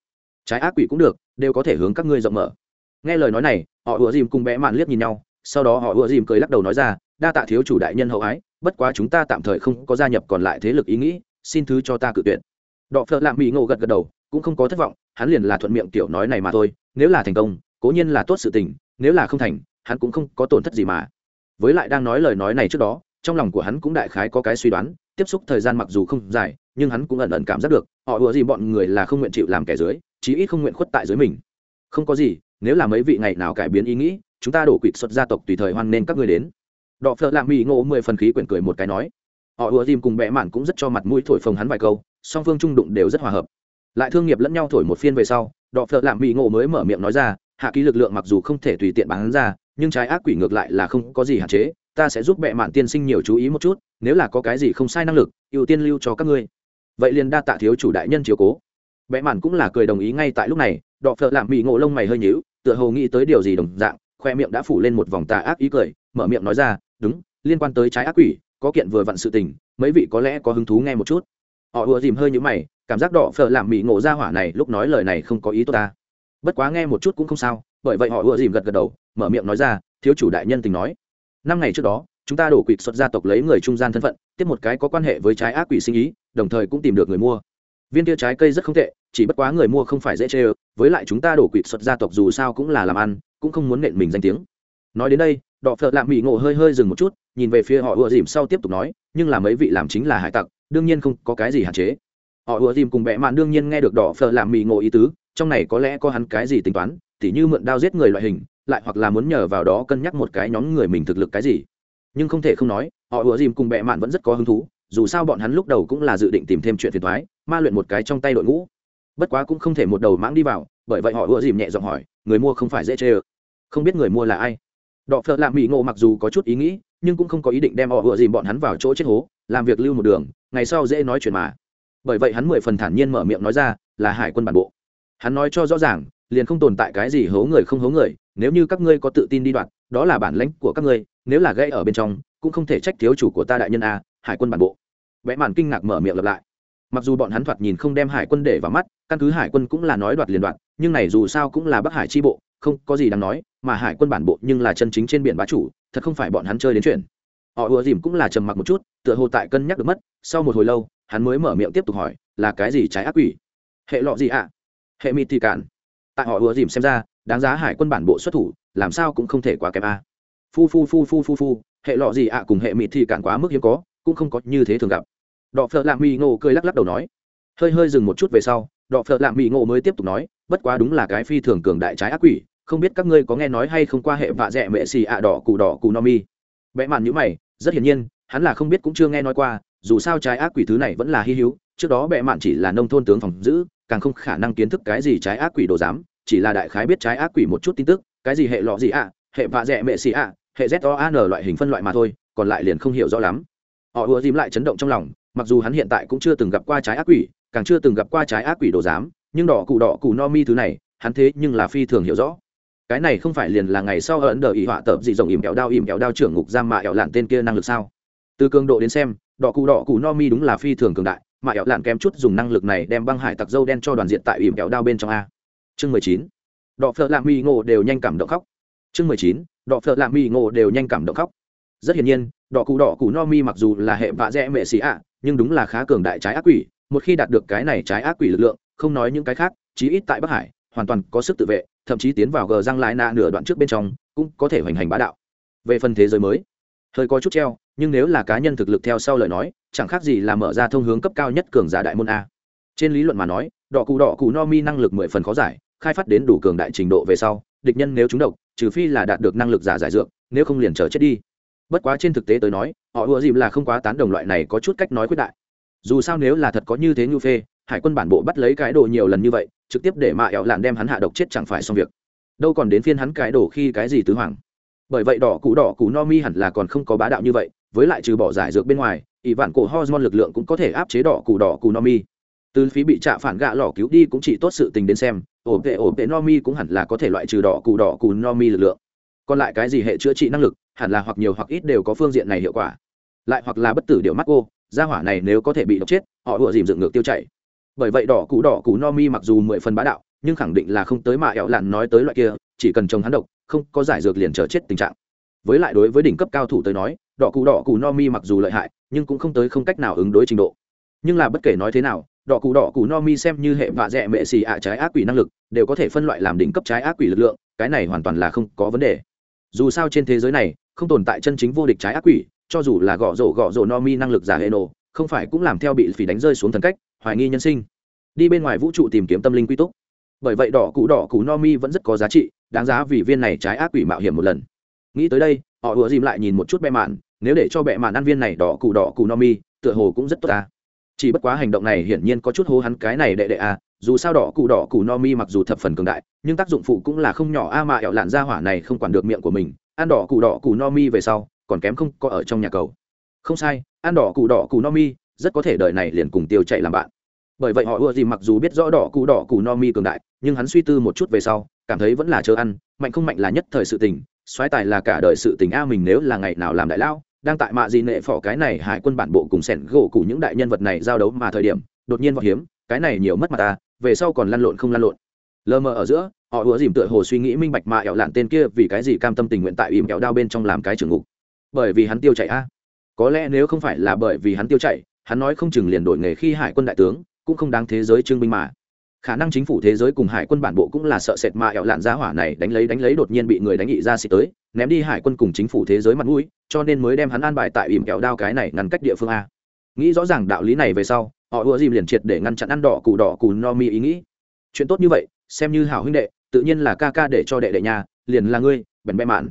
trái ác quỷ cũng được, đều có thể hướng các ngươi rộng mở. Nghe lời nói này, họ ủa dìm cùng bé mạn liếc nhìn nhau, sau đó họ ủa dìm cười lắc đầu nói ra, đa tạ thiếu chủ đại nhân hậu ái, bất quá chúng ta tạm thời không có gia nhập còn lại thế lực ý nghĩ, xin thứ cho ta cự tuyển. đọ phợ lạm mỹ ngộ gật gật đầu, cũng không có thất vọng, hắn liền là thuận miệng tiểu nói này mà thôi, nếu là thành công, cố nhiên là tốt sự tình, nếu là không thành, hắn cũng không có tổn thất gì mà. Với lại đang nói lời nói này trước đó, trong lòng của hắn cũng đại khái có cái suy đoán, tiếp xúc thời gian mặc dù không dài, nhưng hắn cũng ẩn ẩn cảm giác được, họ ùa gì bọn người là không nguyện chịu làm kẻ dưới chí ít không nguyện khuất tại dưới mình. Không có gì, nếu là mấy vị ngày nào cải biến ý nghĩ, chúng ta đổ quỵt xuất gia tộc tùy thời hoan nên các ngươi đến. Đọ phợ lạ mỹ ngộ mười phần khí quyển cười một cái nói. Họ ùa dìm cùng bẽ mạn cũng rất cho mặt mũi thổi phồng hắn vài câu, song phương trung đụng đều rất hòa hợp. Lại thương nghiệp lẫn nhau thổi một phiên về sau, đọ phợ lạ mỹ ngộ mới mở miệng nói ra, hạ ký lực lượng mặc dù không thể tùy tiện bán ra, nhưng trái ác quỷ ngược lại là không có gì hạn chế, ta sẽ giúp bệ mạn tiên sinh nhiều chú ý một chút, nếu là có cái gì không sai năng lực, ưu tiên lưu cho các ngươi. Vậy liền đa tạ thiếu chủ đại nhân chiếu cố. Bẽ mạn cũng là cười đồng ý ngay tại lúc này, đọ phợ lạm bị ngộ lông mày hơi nhíu, tựa hồ nghĩ tới điều gì đồng dạng, khoe miệng đã phủ lên một vòng tà ác ý cười, mở miệng nói ra, đúng, liên quan tới trái ác quỷ, có kiện vừa vặn sự tình, mấy vị có lẽ có hứng thú nghe một chút. Họ ùa dìm hơi như mày, cảm giác đỏ phở làm bị ngộ ra hỏa này lúc nói lời này không có ý tốt ta. Bất quá nghe một chút cũng không sao, bởi vậy họ ùa dìm gật gật đầu, mở miệng nói ra, thiếu chủ đại nhân tình nói. Năm ngày trước đó, chúng ta đổ quỵt xuất gia tộc lấy người trung gian thân phận, tiếp một cái có quan hệ với trái ác quỷ sinh ý, đồng thời cũng tìm được người mua viên kia trái cây rất không tệ, chỉ bất quá người mua không phải dễ chê ơ, với lại chúng ta đổ quỵt xuất gia tộc dù sao cũng là làm ăn, cũng không muốn nện mình danh tiếng. Nói đến đây đọ phợ lạ mỹ ngộ hơi hơi dừng một chút, nhìn về phía họ ùa dìm sau tiếp tục nói, nhưng là mấy vị làm chính là hải tặc, đương nhiên không có cái gì hạn chế. Họ ùa dìm cùng bệ mạn đương nhiên nghe được đỏ phở làm mì ngộ ý tứ, trong này có lẽ có hắn cái gì tính toán, tỉ như mượn đao giết người loại hình, lại hoặc là muốn nhờ vào đó cân nhắc một cái nhóm người mình thực lực cái gì. Nhưng không thể không nói, họ ùa dìm cùng bệ mạn vẫn rất có hứng thú dù sao bọn hắn lúc đầu cũng là dự định tìm thêm chuyện phiền thoái, ma luyện một cái trong tay đội ngũ. Bất quá cũng không thể một đầu mãng đi vào, bởi vậy họ ưa dìm nhẹ giọng hỏi, người mua không phải dễ chê ơ? Không biết người mua là ai? Đọ phợ lạ mỹ ngộ mặc dù có chút ý nghĩ, nhưng cũng không có ý định đem họ ưa dìm bọn hắn vào chỗ chết hố, làm việc lưu một đường, ngày sau dễ nói chuyện mà. Bởi vậy hắn mười phần thản nhiên mở miệng nói ra, là hải quân bản bộ. Hắn nói cho rõ ràng, liền không tồn tại cái gì hố người không hố người, nếu như các ngươi có tự tin đi đoạt đó là bản lãnh của các ngươi, nếu là gây ở bên trong, cũng không thể trách thiếu chủ của ta đại nhân a hải quân bản bộ. Vẽ màn kinh ngạc mở miệng lặp lại. Mặc dù bọn hắn thoạt nhìn không đem hải quân để vào mắt, căn cứ hải quân cũng là nói đoạt liền đoạt, nhưng này dù sao cũng là bắc hải tri bộ, không có gì đáng nói, mà hải quân bản bộ nhưng là chân chính trên biển bá chủ, thật không phải bọn hắn chơi đến chuyện. Họ ùa dìm cũng là trầm mặc một chút, tựa hồ tại cân nhắc được mất, sau một hồi lâu, hắn mới mở miệng tiếp tục hỏi, là cái gì trái ác quỷ? Hệ lọ gì ạ? À? hệ mịt thì cản tại họ ùa dìm xem ra, đáng giá hải quân bản bộ xuất thủ, làm sao cũng không thể quá kém a. Phu phu phu phu phu phu, hệ lọ gì ạ cùng hệ mịt thì cản quá mức hiếm có cũng không có như thế thường gặp. Đọ phợ lạ mỹ ngộ cười lắc lắc đầu nói, hơi hơi dừng một chút về sau, đọ phợ lạ mỹ ngộ mới tiếp tục nói, bất quá đúng là cái phi thường cường đại trái ác quỷ, không biết các ngươi có nghe nói hay không qua hệ vạ dẹ mệ xì ạ đỏ cụ đỏ cụ no mi? Vẽ màn nhữ mày, rất hiển nhiên, hắn là không biết cũng chưa nghe nói qua, dù sao trái ác quỷ thứ này vẫn là hy hữu, trước đó bệ mạn chỉ là nông thôn tướng phòng giữ, càng không khả năng kiến thức cái gì trái ác quỷ đồ giám, chỉ là đại khái biết trái ác quỷ một chút tin tức, cái gì hệ lọ gì ạ, hệ vạ dẹ mệ xì ạ, hệ z o a n loại hình phân loại mà thôi, còn lại liền không hiểu rõ lắm họ ùa dìm lại chấn động trong lòng, mặc dù hắn hiện tại cũng chưa từng gặp qua trái ác quỷ, càng chưa từng gặp qua trái ác quỷ đồ giám, nhưng đỏ cụ đỏ cụ no mi thứ này, hắn thế nhưng là phi thường hiểu rõ. Cái này không phải liền là ngày sau ấn đờ ỉ họa tập dị rộng ỉm kẹo đao ỉm kẹo đao trưởng ngục giam mà ẻo lạn tên kia năng lực sao? Từ cường độ đến xem, đỏ cụ đỏ cụ no mi đúng là phi thường cường đại, mà ẻo lạn kém chút dùng năng lực này đem băng hải tặc dâu đen cho đoàn diện tại ỉm kẹo đao bên trong a. Chương mười chín, đỏ phợ lạ mi ngộ đều nhanh cảm động khóc. Chương mười chín, đỏ phợ lạ mi ngộ đều nhanh cảm động khóc. Rất hiển nhiên đỏ cụ đỏ cụ no mi mặc dù là hệ vạ dẹ mệ xì ạ, nhưng đúng là khá cường đại trái ác quỷ. Một khi đạt được cái này trái ác quỷ lực lượng, không nói những cái khác, chí ít tại bắc hải, hoàn toàn có sức tự vệ, thậm chí tiến vào gờ răng lại nạ nửa đoạn trước bên trong, cũng có thể hoành hành bá đạo. Về phần thế giới mới, hơi có chút treo, nhưng nếu là cá nhân thực lực theo sau lời nói, chẳng khác gì là mở ra thông hướng cấp cao nhất cường giả đại môn a. Trên lý luận mà nói, đỏ cụ đỏ cụ no mi năng lực mười phần khó giải, khai phát đến đủ cường đại trình độ về sau, địch nhân nếu trúng độc, trừ phi là đạt được năng lực giả giải dược, nếu không liền chờ chết đi bất quá trên thực tế tới nói, họ ùa dìm là không quá tán đồng loại này có chút cách nói quyết đại. Dù sao nếu là thật có như thế như phê, hải quân bản bộ bắt lấy cái đồ nhiều lần như vậy, trực tiếp để mạ ẹo lạn đem hắn hạ độc chết chẳng phải xong việc. Đâu còn đến phiên hắn cái đồ khi cái gì tứ hoàng. Bởi vậy đỏ cụ đỏ cụ no mi hẳn là còn không có bá đạo như vậy, với lại trừ bỏ giải dược bên ngoài, ỷ vạn cổ hormone lực lượng cũng có thể áp chế đỏ cụ đỏ cụ no mi. Từ phí bị trạ phản gạ lỏ cứu đi cũng chỉ tốt sự tình đến xem ổn vệ ổn vệ no mi cũng hẳn là có thể loại trừ đỏ cụ đỏ cụ no mi lực lượng. Còn lại cái gì hệ chữa trị năng lực hẳn là hoặc nhiều hoặc ít đều có phương diện này hiệu quả. Lại hoặc là bất tử điệu mắt cô, gia hỏa này nếu có thể bị độc chết, họ ủa dìm dựng ngược tiêu chảy. Bởi vậy đỏ cụ đỏ cụ no mi mặc dù mười phần bá đạo, nhưng khẳng định là không tới mà ẹo lặn nói tới loại kia, chỉ cần trồng hắn độc, không có giải dược liền chờ chết tình trạng. Với lại đối với đỉnh cấp cao thủ tới nói, đỏ cụ đỏ cụ no mi mặc dù lợi hại, nhưng cũng không tới không cách nào ứng đối trình độ. Nhưng là bất kể nói thế nào, đỏ cụ đỏ cụ no mi xem như hệ vạ dẹ mệ xì ạ trái ác quỷ năng lực, đều có thể phân loại làm đỉnh cấp trái ác quỷ lực lượng, cái này hoàn toàn là không có vấn đề. Dù sao trên thế giới này không tồn tại chân chính vô địch trái ác quỷ, cho dù là gõ rổ gõ rổ no mi năng lực giả hệ nổ, không phải cũng làm theo bị phỉ đánh rơi xuống thần cách, hoài nghi nhân sinh. Đi bên ngoài vũ trụ tìm kiếm tâm linh quy túc. Bởi vậy đỏ cụ đỏ cụ no mi vẫn rất có giá trị, đáng giá vì viên này trái ác quỷ mạo hiểm một lần. Nghĩ tới đây, họ ùa dìm lại nhìn một chút bẹ mạn, nếu để cho bẹ mạn ăn viên này đỏ cụ đỏ cụ no mi, tựa hồ cũng rất tốt ta. Chỉ bất quá hành động này hiển nhiên có chút hô hắn cái này đệ đệ à dù sao đỏ cụ đỏ cụ no mi mặc dù thập phần cường đại, nhưng tác dụng phụ cũng là không nhỏ a mà ẹo lạn ra hỏa này không quản được miệng của mình ăn đỏ cụ đỏ cụ no mi về sau, còn kém không có ở trong nhà cầu. Không sai ăn đỏ cụ đỏ cụ no mi rất có thể đời này liền cùng tiêu chạy làm bạn. Bởi vậy họ ưa gì mặc dù biết rõ đỏ cụ đỏ cụ no mi cường đại, nhưng hắn suy tư một chút về sau, cảm thấy vẫn là chờ ăn, mạnh không mạnh là nhất thời sự tình, soái tài là cả đời sự tình a, mình nếu là ngày nào làm đại lao, đang tại mạ gì nệ phỏ cái này hải quân bản bộ cùng sẻn gỗ cụ những đại nhân vật này giao đấu mà thời điểm, đột nhiên vào hiếm, cái này nhiều mất mặt ta, về sau còn lăn lộn không lăn lộn lờ mờ ở giữa, họ ùa dìm tựa hồ suy nghĩ minh bạch mà ẹo lạn tên kia vì cái gì cam tâm tình nguyện tại ìm kẹo đao bên trong làm cái trường ngục. Bởi vì hắn tiêu chạy a. Có lẽ nếu không phải là bởi vì hắn tiêu chạy hắn nói không chừng liền đổi nghề khi hải quân đại tướng, cũng không đáng thế giới trương binh mà. Khả năng chính phủ thế giới cùng hải quân bản bộ cũng là sợ sệt mà ẹo lạn ra hỏa này đánh lấy đánh lấy đột nhiên bị người đánh nghị ra xịt tới, ném đi hải quân cùng chính phủ thế giới mặt mũi, cho nên mới đem hắn an bài tại ìm kẹo đao cái này ngăn cách địa phương a. Nghĩ rõ ràng đạo lý này về sau, họ ùa dìm liền triệt để ngăn chặn ăn đỏ củ đỏ cù no mi ý nghĩ. Chuyện tốt như vậy xem như hảo huynh đệ, tự nhiên là ca ca để cho đệ đệ nhà, liền là ngươi, bèn bẹ mạn.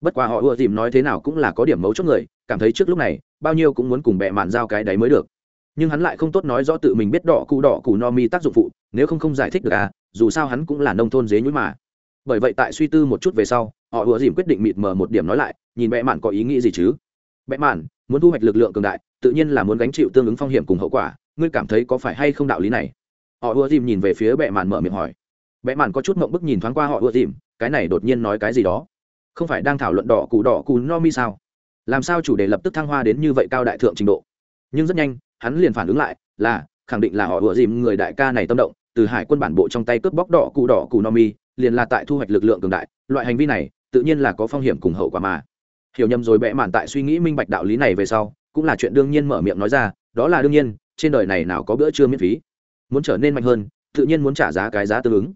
Bất quá họ ưa dìm nói thế nào cũng là có điểm mấu chốt người, cảm thấy trước lúc này, bao nhiêu cũng muốn cùng bẹ mạn giao cái đấy mới được. Nhưng hắn lại không tốt nói rõ tự mình biết đỏ cụ đỏ cụ no mi tác dụng phụ, nếu không không giải thích được à dù sao hắn cũng là nông thôn dế nhúi mà. Bởi vậy tại suy tư một chút về sau, họ ùa dìm quyết định mịt mờ một điểm nói lại, nhìn bẹ mạn có ý nghĩ gì chứ? Bẹ mạn, muốn thu hoạch lực lượng cường đại, tự nhiên là muốn gánh chịu tương ứng phong hiểm cùng hậu quả, ngươi cảm thấy có phải hay không đạo lý này? Họ ùa dìm nhìn về phía bẹ mạn mở miệng hỏi bẽ mạn có chút mộng bức nhìn thoáng qua họ ưa dìm, cái này đột nhiên nói cái gì đó. Không phải đang thảo luận đỏ cụ đỏ cụ no mi sao? Làm sao chủ đề lập tức thăng hoa đến như vậy cao đại thượng trình độ? Nhưng rất nhanh, hắn liền phản ứng lại, là, khẳng định là họ ùa dìm người đại ca này tâm động, từ hải quân bản bộ trong tay cướp bóc đỏ cụ đỏ cụ no mi, liền là tại thu hoạch lực lượng cường đại, loại hành vi này, tự nhiên là có phong hiểm cùng hậu quả mà. Hiểu nhầm rồi bẽ mạn tại suy nghĩ minh bạch đạo lý này về sau, cũng là chuyện đương nhiên mở miệng nói ra, đó là đương nhiên, trên đời này nào có bữa trưa miễn phí. Muốn trở nên mạnh hơn, tự nhiên muốn trả giá cái giá tương ứng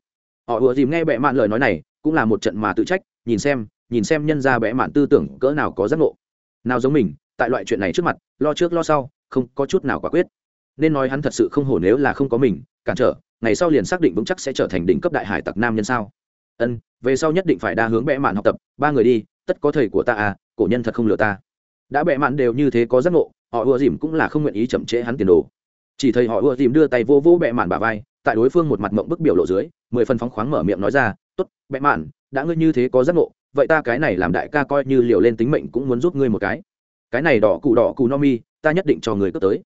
họ ùa dìm nghe bẽ mạn lời nói này, cũng là một trận mà tự trách, nhìn xem nhìn xem nhân ra bẽ mạn tư tưởng cỡ nào có giác ngộ. Nào giống mình, tại loại chuyện này trước mặt, lo trước lo sau, không có chút nào quả quyết. Nên nói hắn thật sự không hổ nếu là không có mình, cản trở, ngày sau liền xác định vững chắc sẽ trở thành đỉnh cấp đại hải tặc nam nhân sao. Ân, về sau nhất định phải đa hướng bẽ mạn học tập, ba người đi, tất có thầy của ta à cổ nhân thật không lừa ta. Đã bẽ mạn đều như thế có giác ngộ, họ ùa dìm cũng là không nguyện ý chậm trễ hắn tiền đồ. Chỉ thấy họ ùa dìm đưa tay vô vô bẽ mạn bà vai tại đối phương một mặt mộng bức biểu lộ dưới, mười phần phóng khoáng mở miệng nói ra t ố t bẽ mạn, đã ngươi như thế có giác ngộ, vậy ta cái này làm đại ca coi như liều lên tính mệnh cũng muốn giúp ngươi một cái. Cái này đỏ cụ đỏ cụ no mi, ta nhất định cho người cướp tới.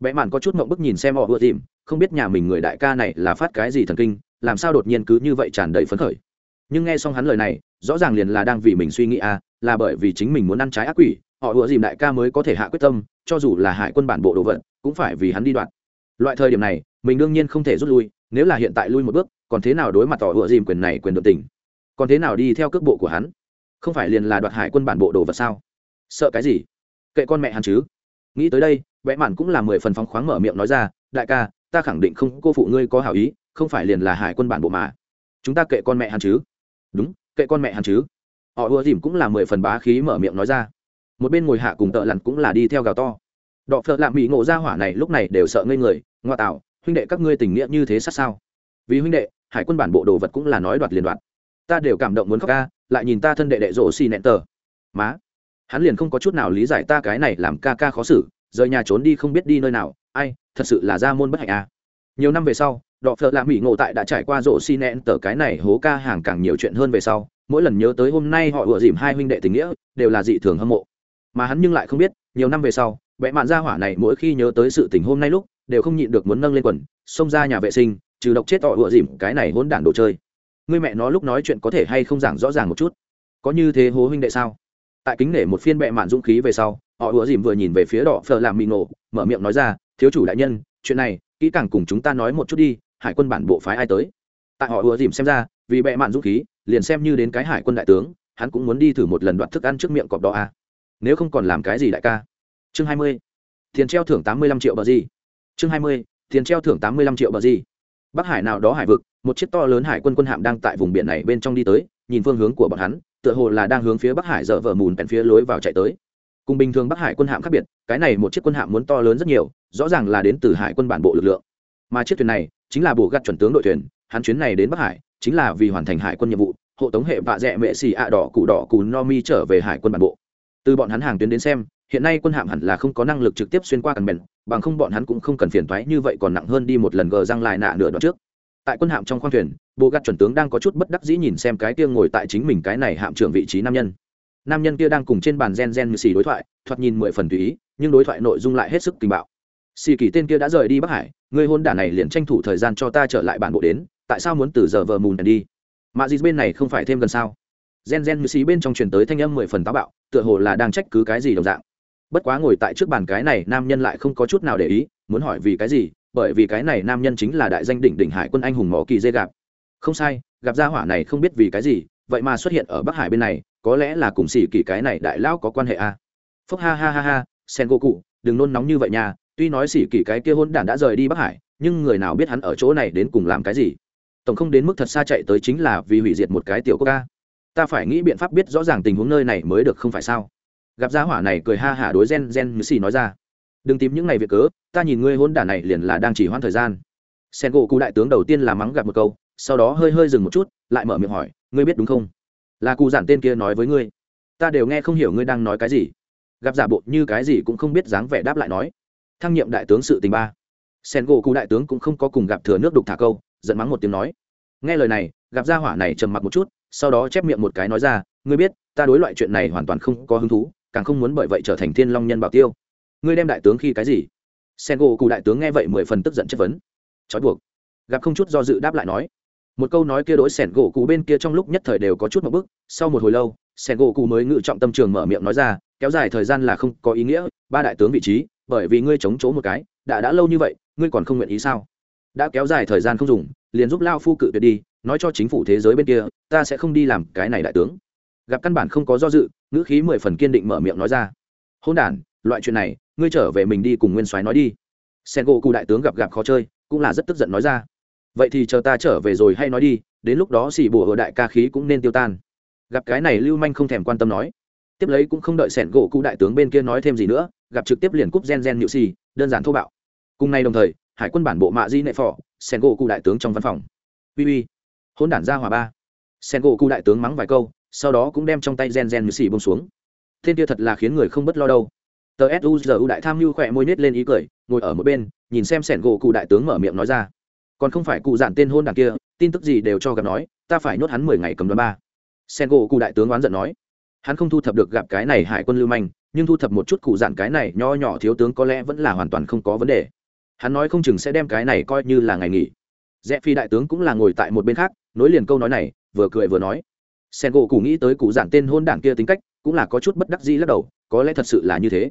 Bẽ mạn có chút mộng bức nhìn xem họ ùa dìm không biết nhà mình người đại ca này là phát cái gì thần kinh, làm sao đột nhiên cứ như vậy tràn đầy phấn khởi. Nhưng nghe xong hắn lời này, rõ ràng liền là đang vì mình suy nghĩ à là bởi vì chính mình muốn ăn trái ác quỷ, họ ùa dìm đại ca mới có thể hạ quyết tâm, cho dù là hải quân bản bộ đồ vật, cũng phải vì hắn đi đoạn. Loại thời điểm này mình đương nhiên không thể rút lui, nếu là hiện tại lui một bước, còn thế nào đối mặt tỏ ùa dìm quyền này quyền được tỉnh còn thế nào đi theo cước bộ của hắn? Không phải liền là đoạt hải quân bản bộ đồ vật sao? Sợ cái gì? Kệ con mẹ hắn chứ? Nghĩ tới đây vẽ mạn cũng là mười phần phóng khoáng mở miệng nói ra, đại ca, ta khẳng định không, cô phụ ngươi có hảo ý, không phải liền là hải quân bản bộ mà. Chúng ta kệ con mẹ hắn chứ? Đúng, kệ con mẹ hắn chứ. Họ ùa dìm cũng là mười phần bá khí mở miệng nói ra. Một bên ngồi hạ cùng tợ lặn cũng là đi theo gào to. Đọ phợ lạm bị ngộ ra hỏa này lúc này đều sợ ngây người, ngoa tạo huynh đệ các ngươi tình nghĩa như thế sát sao? Vì huynh đệ, hải quân bản bộ đồ vật cũng là nói đoạt liền đoạt. Ta đều cảm động muốn khóc ca, lại nhìn ta thân đệ đệ rổ xì nẹn tờ. Má, hắn liền không có chút nào lý giải ta cái này làm ca ca khó xử, rời nhà trốn đi không biết đi nơi nào. Ai, thật sự là ra môn bất hạnh à. Nhiều năm về sau, đọ phợ lạ mỹ ngộ tại đã trải qua rổ xi nẹn tờ cái này hố ca hàng càng nhiều chuyện hơn về sau, mỗi lần nhớ tới hôm nay họ ủa dìm hai huynh đệ tình nghĩa, đều là dị thường hâm mộ. Mà hắn nhưng lại không biết, nhiều năm về sau vẽ mạn gia hỏa này mỗi khi nhớ tới sự tình hôm nay lúc đều không nhịn được muốn nâng lên quần, xông ra nhà vệ sinh, trừ độc chết họ ựa dìm, cái này hỗn đản đồ chơi. Người mẹ nó lúc nói chuyện có thể hay không giảng rõ ràng một chút? Có như thế hố huynh đệ sao? Tại kính nể một phiên bệ mạn dũng khí về sau, họ ùa dìm vừa nhìn về phía đỏ phờ làm mì nổ mở miệng nói ra, thiếu chủ đại nhân, chuyện này, kỹ càng cùng chúng ta nói một chút đi, hải quân bản bộ phái ai tới? Tại họ ùa dìm xem ra, vì bệ mạn dũng khí, liền xem như đến cái hải quân đại tướng, hắn cũng muốn đi thử một lần đoạt thức ăn trước miệng cọp đỏ à. nếu không còn làm cái gì đại ca? Chương hai mươi. Tiền treo thưởng tám mươi lăm triệu bờ gì? Chương hai mươi, tiền treo thưởng tám mươi lăm triệu bờ gì? Bắc hải nào đó hải vực, một chiếc to lớn hải quân quân hạm đang tại vùng biển này bên trong đi tới, nhìn phương hướng của bọn hắn, tựa hồ là đang hướng phía bắc hải dở vở mùn bèn phía lối vào chạy tới. Cùng bình thường bắc hải quân hạm khác biệt, cái này một chiếc quân hạm muốn to lớn rất nhiều, rõ ràng là đến từ hải quân bản bộ lực lượng. Mà chiếc thuyền này, chính là bổ gắt chuẩn tướng đội thuyền, hắn chuyến này đến bắc hải, chính là vì hoàn thành hải quân nhiệm vụ, hộ tống hệ vạ dẹ mệ xì ạ đỏ cụ đỏ cù no mi trở về hải quân bản bộ. Từ bọn hắn hàng tuyến đến xem, hiện nay quân hạm hẳn là không có năng lực trực tiếp xuyên qua cần bèn bằng không bọn hắn cũng không cần phiền thoái như vậy còn nặng hơn đi một lần gờ răng lại nạ nửa đoạn trước. Tại quân hạm trong khoang thuyền, bộ gạt chuẩn tướng đang có chút bất đắc dĩ nhìn xem cái kia ngồi tại chính mình cái này hạm trưởng vị trí nam nhân. Nam nhân kia đang cùng trên bàn gen gen như xì đối thoại, thoạt nhìn mười phần tùy ý, nhưng đối thoại nội dung lại hết sức tình bạo. Xì kỳ tên kia đã rời đi bắc hải, người hôn đả này liền tranh thủ thời gian cho ta trở lại bản bộ đến, tại sao muốn từ giờ vờ mùn đi? Mà gì bên này không phải thêm gần sao? Gen gen như xì bên trong truyền tới thanh âm mười phần táo bạo, tựa hồ là đang trách cứ cái gì đồng dạng bất quá ngồi tại trước bàn cái này, nam nhân lại không có chút nào để ý, muốn hỏi vì cái gì, bởi vì cái này nam nhân chính là đại danh đỉnh đỉnh hải quân anh hùng mỏ kỳ dê gạp. Không sai, gặp gia hỏa này không biết vì cái gì, vậy mà xuất hiện ở bắc hải bên này, có lẽ là cùng xỉ kỳ cái này đại lão có quan hệ a à. phúc ha ha ha ha, sen go cụ đừng nôn nóng như vậy nha, tuy nói xỉ kỳ cái kia hôn đản đã rời đi bắc hải, nhưng người nào biết hắn ở chỗ này đến cùng làm cái gì? Tổng không đến mức thật xa chạy tới chính là vì hủy diệt một cái tiểu quốc ca. Ta phải nghĩ biện pháp biết rõ ràng tình huống nơi này mới được không phải sao? Gặp gia hỏa này cười ha hả đối gen gen như xì nói ra. Đừng tìm những ngày việc cớ, ta nhìn ngươi hôn đả này liền là đang chỉ hoãn thời gian. Sen gỗ cụ đại tướng đầu tiên là mắng gặp một câu, sau đó hơi hơi dừng một chút, lại mở miệng hỏi, ngươi biết đúng không? Là cụ giản tên kia nói với ngươi. Ta đều nghe không hiểu ngươi đang nói cái gì. Gặp giả bộ như cái gì cũng không biết dáng vẻ đáp lại nói. Thăng nhiệm đại tướng sự tình ba. Sen gỗ cụ đại tướng cũng không có cùng gặp thừa nước đục thả câu, giận mắng một tiếng nói. Nghe lời này, gặp gia hỏa này trầm mặc một chút, sau đó chép miệng một cái nói ra, ngươi biết, ta đối loại chuyện này hoàn toàn không có hứng thú càng không muốn bởi vậy trở thành thiên long nhân bảo tiêu. Ngươi đem đại tướng khi cái gì? Sen gỗ cụ đại tướng nghe vậy mười phần tức giận chất vấn. Trói buộc. Gặp không chút do dự đáp lại nói. Một câu nói kia đối sẻn gỗ cụ bên kia trong lúc nhất thời đều có chút một bức. Sau một hồi lâu sẻn gỗ cụ mới ngự trọng tâm trường mở miệng nói ra, kéo dài thời gian là không có ý nghĩa, ba đại tướng vị trí, bởi vì ngươi chống chỗ một cái, đã đã lâu như vậy, ngươi còn không nguyện ý sao? Đã kéo dài thời gian không dùng, liền giúp lao phu cự tuyệt đi, nói cho chính phủ thế giới bên kia, ta sẽ không đi làm cái này đại tướng gặp căn bản không có do dự, ngữ khí mười phần kiên định mở miệng nói ra. Hôn đản, loại chuyện này, ngươi trở về mình đi cùng nguyên soái nói đi. Sen gỗ cụ đại tướng gặp gặp khó chơi, cũng là rất tức giận nói ra. Vậy thì chờ ta trở về rồi hay nói đi, đến lúc đó xỉ bùa ở đại ca khí cũng nên tiêu tan. Gặp cái này lưu manh không thèm quan tâm nói. Tiếp lấy cũng không đợi sẻn gỗ cụ đại tướng bên kia nói thêm gì nữa, gặp trực tiếp liền cúp gen gen nhự xì, đơn giản thô bạo. Cùng nay đồng thời, hải quân bản bộ mạ di nệ phò sẻn gỗ cụ đại tướng trong văn phòng. Uy uy hôn đản ra hòa ba. Sẻn gỗ cụ đại tướng mắng vài câu sau đó cũng đem trong tay gen gen như xì bông xuống. Thiên kia thật là khiến người không bất lo đâu. Tờ suzu đại tham mưu khỏe môi nết lên ý cười, ngồi ở một bên, nhìn xem sẻn gỗ cụ đại tướng mở miệng nói ra. Còn không phải cụ giản tên hôn đảng kia, tin tức gì đều cho gặp nói, ta phải nhốt hắn mười ngày cầm đoán ba. Sen gỗ cụ đại tướng oán giận nói. Hắn không thu thập được gặp cái này hải quân lưu manh, nhưng thu thập một chút cụ giản cái này nho nhỏ thiếu tướng có lẽ vẫn là hoàn toàn không có vấn đề. Hắn nói không chừng sẽ đem cái này coi như là ngày nghỉ. Rẽ phi đại tướng cũng là ngồi tại một bên khác, nối liền câu nói này, vừa cười vừa nói sen gỗ cụ nghĩ tới cụ giản tên hôn đảng kia tính cách, cũng là có chút bất đắc dĩ lắc đầu, có lẽ thật sự là như thế.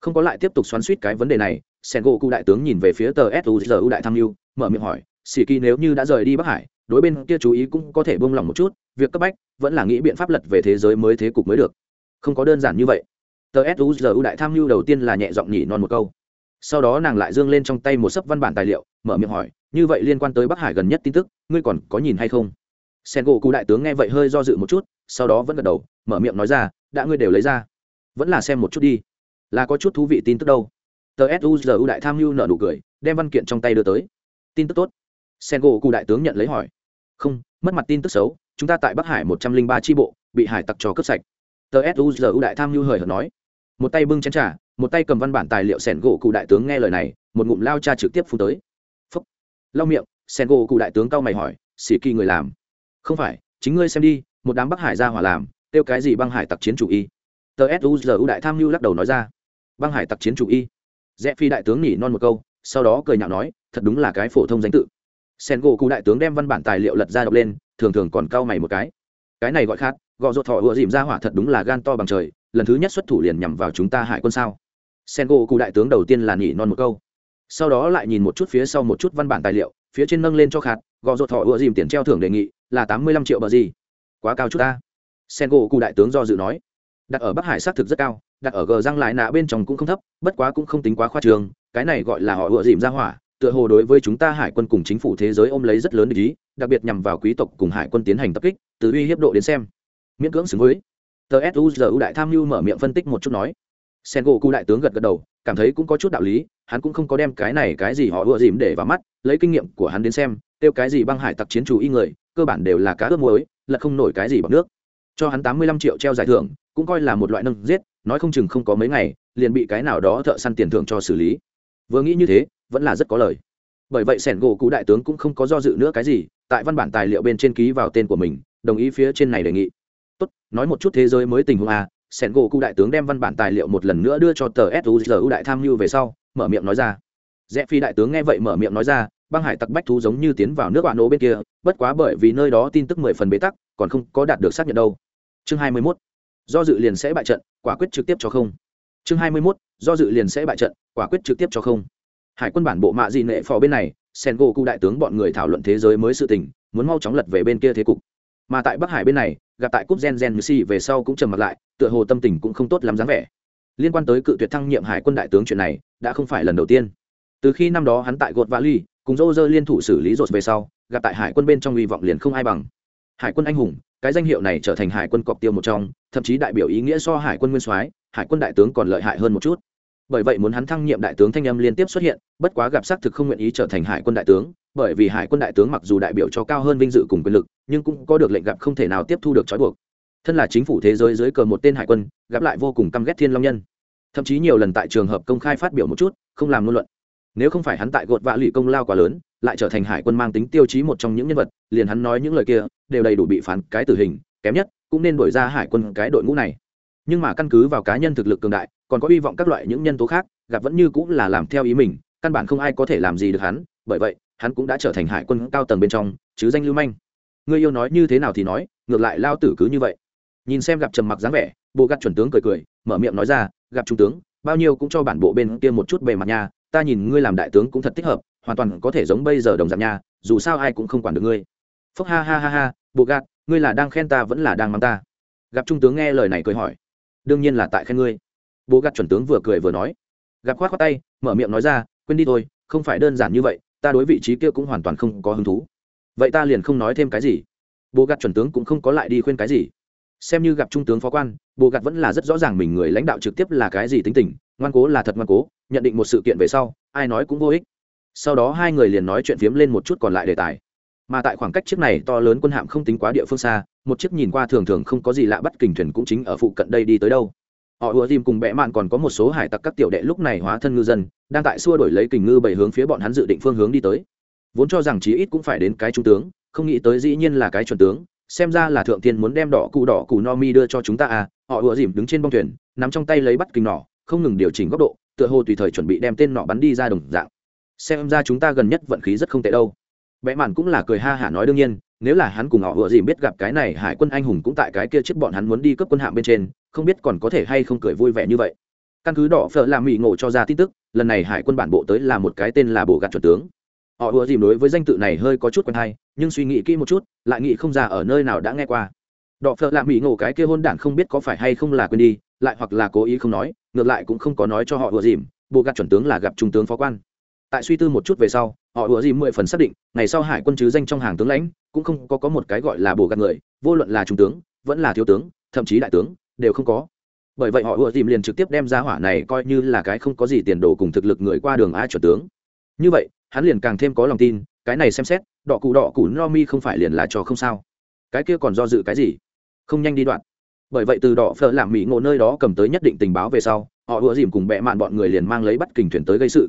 Không có lại tiếp tục xoắn suýt cái vấn đề này, sen gỗ cụ đại tướng nhìn về phía tờ suzu đại tham mưu, mở miệng hỏi, sĩ kỳ nếu như đã rời đi bắc hải, đối bên kia chú ý cũng có thể buông lỏng một chút, việc cấp bách vẫn là nghĩ biện pháp lật về thế giới mới thế cục mới được. Không có đơn giản như vậy. Tờ suzu đại tham mưu đầu tiên là nhẹ giọng nhỉ non một câu. Sau đó nàng lại dương lên trong tay một sấp văn bản tài liệu, mở miệng hỏi, như vậy liên quan tới bắc hải gần nhất tin tức, ngươi còn có nhìn hay không? Sen gỗ cụ đại tướng nghe vậy hơi do dự một chút, sau đó vẫn gật đầu, mở miệng nói ra, đã ngươi đều lấy ra, vẫn là xem một chút đi. Là có chút thú vị tin tức đâu. Tờ suzu đại tham mưu nợ nụ cười, đem văn kiện trong tay đưa tới. Tin tức tốt. Sen gỗ cụ đại tướng nhận lấy hỏi. Không, mất mặt tin tức xấu, chúng ta tại bắc hải một trăm linh ba tri bộ, bị hải tặc trò cướp sạch. Tờ suzu đại tham mưu hời hợt nói. Một tay bưng chén t r à một tay cầm văn bản tài liệu sẻn gỗ cụ đại tướng nghe lời này, một ngụm lao cha trực tiếp phun tới. Phúc. Lau miệng sẻn gỗ cụ đại tướng cau mày hỏi xỉ kỳ người làm không phải, chính ngươi xem đi, một đám bắc hải ra hỏa làm, kêu cái gì băng hải tặc chiến chủ y? Tờ suzu đại tham mưu lắc đầu nói ra. Băng hải tặc chiến chủ y. Rẽ phi đại tướng nhỉ non một câu, sau đó cười nhạo nói, thật đúng là cái phổ thông danh tự. Sen gỗ cụ đại tướng đem văn bản tài liệu lật ra đọc lên, thường thường còn cau mày một cái. Cái này gọi khác, gò ruột thọ ựa dìm ra hỏa thật đúng là gan to bằng trời, lần thứ nhất xuất thủ liền nhằm vào chúng ta hải quân sao? Sen gỗ cụ đại tướng đầu tiên là nhỉ non một câu. Sau đó lại nhìn một chút phía sau một chút văn bản tài liệu, phía trên nâng lên cho khát gò ruột thọ ựa dìm tiền treo thưởng đề nghị là tám mươi lăm triệu bờ gì. Quá cao chút ta. Sen gỗ cụ đại tướng do dự nói. Đặt ở bắc hải xác thực rất cao, đặt ở gờ răng lại nạ bên trong cũng không thấp, bất quá cũng không tính quá khoa trường cái này gọi là họ ựa dìm ra hỏa, tựa hồ đối với chúng ta hải quân cùng chính phủ thế giới ôm lấy rất lớn ý, đặc biệt nhằm vào quý tộc cùng hải quân tiến hành tập kích, từ uy hiếp độ đến xem. Miễn cưỡng xứng với. Tờ suzu đại tham mưu mở miệng phân tích một chút nói. Sen gỗ cụ đại tướng gật gật đầu, cảm thấy cũng có chút đạo lý, hắn cũng không có đem cái này cái gì họ ưa dìm để vào mắt, lấy kinh nghiệm của hắn đến xem, tiêu cái gì băng hải tặc chiến chủ y người cơ bản đều là cá ướp muối, lật không nổi cái gì bằng nước. Cho hắn tám mươi lăm triệu treo giải thưởng, cũng coi là một loại nâng giết, nói không chừng không có mấy ngày, liền bị cái nào đó thợ săn tiền thưởng cho xử lý. Vừa nghĩ như thế, vẫn là rất có lời. Bởi vậy sẻn gỗ cụ đại tướng cũng không có do dự nữa cái gì, tại văn bản tài liệu bên trên ký vào tên của mình, đồng ý phía trên này đề nghị. Tốt, nói một chút thế giới mới tình huống à? sẻn gỗ cụ đại tướng đem văn bản tài liệu một lần nữa đưa cho tờ suzu đại tham mưu về sau, mở miệng nói ra. Rẽ phi đại tướng nghe vậy mở miệng nói ra, băng hải tặc bách thú giống như tiến vào nước bạn nổ bên kia bất quá bởi vì nơi đó tin tức mười phần bế tắc, còn không có đạt được xác nhận đâu chương hai mươi 21. do dự liền sẽ bại trận, quả quyết trực tiếp cho không chương hai mươi 21. do dự liền sẽ bại trận, quả quyết trực tiếp cho không hải quân bản bộ mạ dị nệ phò bên này, sen gỗ cụ đại tướng bọn người thảo luận thế giới mới sự tình, muốn mau chóng lật về bên kia thế cục mà tại bắc hải bên này, gặp tại cúp gen gen si về sau cũng trầm mặt lại, tựa hồ tâm tình cũng không tốt lắm dáng vẻ liên quan tới cự tuyệt thăng nhiệm hải quân đại tướng chuyện này, đã không phải lần đầu tiên từ khi năm đó hắn tại gột vali, cùng dô dơ liên thủ xử lý rột về sau gặp tại hải quân bên trong hy vọng liền không ai bằng. Hải quân anh hùng, cái danh hiệu này trở thành hải quân cọc tiêu một trong, thậm chí đại biểu ý nghĩa so hải quân nguyên soái, hải quân đại tướng còn lợi hại hơn một chút. Bởi vậy muốn hắn thăng nhiệm đại tướng thanh âm liên tiếp xuất hiện, bất quá gặp xác thực không nguyện ý trở thành hải quân đại tướng, bởi vì hải quân đại tướng mặc dù đại biểu cho cao hơn vinh dự cùng quyền lực, nhưng cũng có được lệnh gặp không thể nào tiếp thu được trói buộc. Thân là chính phủ thế giới dưới cờ một tên hải quân, gặp lại vô cùng căm ghét thiên long nhân. Thậm chí nhiều lần tại trường hợp công khai phát biểu một chút, không làm ngôn luận nếu không phải hắn tại gột vạ lụy công lao quá lớn, lại trở thành hải quân mang tính tiêu chí một trong những nhân vật, liền hắn nói những lời kia, đều đầy đủ bị phán cái tử hình, kém nhất, cũng nên đổi ra hải quân cái đội ngũ này. Nhưng mà căn cứ vào cá nhân thực lực cường đại, còn có hy vọng các loại những nhân tố khác, gặp vẫn như cũng là làm theo ý mình, căn bản không ai có thể làm gì được hắn, bởi vậy, hắn cũng đã trở thành hải quân cao tầng bên trong, chứ danh lưu manh. Người yêu nói như thế nào thì nói, ngược lại lao tử cứ như vậy. Nhìn xem gặp trầm mặc dáng vẻ, bộ gắt chuẩn tướng cười cười, mở miệng nói ra, gặp trung tướng, bao nhiêu cũng cho bản bộ bên kia một chút bề mặt nha ta nhìn ngươi làm đại tướng cũng thật thích hợp, hoàn toàn có thể giống bây giờ đồng dạng nha, dù sao ai cũng không quản được ngươi. Phúc ha ha ha ha, bộ gạt, ngươi là đang khen ta vẫn là đang mắng ta. Gặp trung tướng nghe lời này cười hỏi. Đương nhiên là tại khen ngươi. Bộ gạt chuẩn tướng vừa cười vừa nói. Gặp khoát khoát tay, mở miệng nói ra, quên đi thôi, không phải đơn giản như vậy, ta đối vị trí kia cũng hoàn toàn không có hứng thú. Vậy ta liền không nói thêm cái gì. Bộ gạt chuẩn tướng cũng không có lại đi khuyên cái gì. Xem như gặp trung tướng phó quan, bộ gạt vẫn là rất rõ ràng mình người lãnh đạo trực tiếp là cái gì tính tình ngoan cố là thật ngoan cố, nhận định một sự kiện về sau, ai nói cũng vô ích. Sau đó hai người liền nói chuyện phiếm lên một chút còn lại đề tài. Mà tại khoảng cách chiếc này to lớn quân hạm không tính quá địa phương xa, một chiếc nhìn qua thường thường không có gì lạ bắt kình thuyền cũng chính ở phụ cận đây đi tới đâu. Họ ùa tìm cùng bẽ mạn còn có một số hải tặc các tiểu đệ lúc này hóa thân ngư dân, đang tại xua đổi lấy kình ngư bảy hướng phía bọn hắn dự định phương hướng đi tới. Vốn cho rằng chí ít cũng phải đến cái trung tướng, không nghĩ tới dĩ nhiên là cái chuẩn tướng, xem ra là thượng tiên muốn đem đỏ cụ đỏ cụ no mi đưa cho chúng ta à họ ùa dìm đứng trên bông thuyền, nắm trong tay lấy bắt kình nỏ không ngừng điều chỉnh góc độ, tựa hồ tùy thời chuẩn bị đem tên nọ bắn đi ra đồng dạng. Xem ra chúng ta gần nhất vận khí rất không tệ đâu. Vẽ mạn cũng là cười ha hả nói đương nhiên, nếu là hắn cùng họ vừa gì biết gặp cái này, hải quân anh hùng cũng tại cái kia trước bọn hắn muốn đi cấp quân hạm bên trên, không biết còn có thể hay không cười vui vẻ như vậy. Căn cứ đỏ phở làm mỹ ngộ cho ra tin tức, lần này hải quân bản bộ tới là một cái tên là bộ gạt chuẩn tướng. Họ vừa dìm đối với danh tự này hơi có chút quen hay, nhưng suy nghĩ kỹ một chút, lại nghĩ không ra ở nơi nào đã nghe qua. Đọ phở làm mỹ ngộ cái kia hôn đản không biết có phải hay không là quên đi, lại hoặc là cố ý không nói ngược lại cũng không có nói cho họ vừa dìm, bộ gạt chuẩn tướng là gặp trung tướng phó quan. Tại suy tư một chút về sau, họ ủa dìm mười phần xác định, ngày sau hải quân chứ danh trong hàng tướng lãnh, cũng không có có một cái gọi là bộ gạt người, vô luận là trung tướng, vẫn là thiếu tướng, thậm chí đại tướng, đều không có. Bởi vậy họ ủa dìm liền trực tiếp đem ra hỏa này coi như là cái không có gì tiền đồ cùng thực lực người qua đường ai chuẩn tướng. Như vậy, hắn liền càng thêm có lòng tin, cái này xem xét, đỏ cụ đỏ cụ no mi không phải liền là cho không sao. Cái kia còn do dự cái gì? Không nhanh đi đoạn bởi vậy từ đỏ phở làm mỹ ngộ nơi đó cầm tới nhất định tình báo về sau, họ ùa dìm cùng bẹ mạn bọn người liền mang lấy bắt kình thuyền tới gây sự.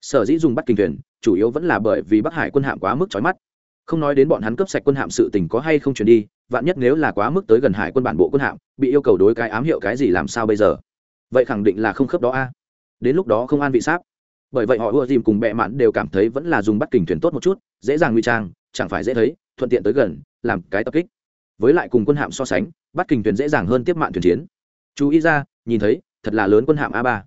Sở dĩ dùng bắt kinh thuyền, chủ yếu vẫn là bởi vì bắc hải quân hạm quá mức trói mắt. Không nói đến bọn hắn cướp sạch quân hạm sự tình có hay không chuyển đi, vạn nhất nếu là quá mức tới gần hải quân bản bộ quân hạm, bị yêu cầu đối cái ám hiệu cái gì làm sao bây giờ? Vậy khẳng định là không khớp đó a. Đến lúc đó không an vị sáp. Bởi vậy họ ùa dìm cùng bệ mạn đều cảm thấy vẫn là dùng bắt kình thuyền tốt một chút, dễ dàng nguy trang, chẳng phải dễ thấy, thuận tiện tới gần, làm cái tập kích với lại cùng quân hạm so sánh, bắt kình thuyền dễ dàng hơn tiếp mạng thuyền chiến. Chú ý ra, nhìn thấy, thật là lớn quân hạm a ba.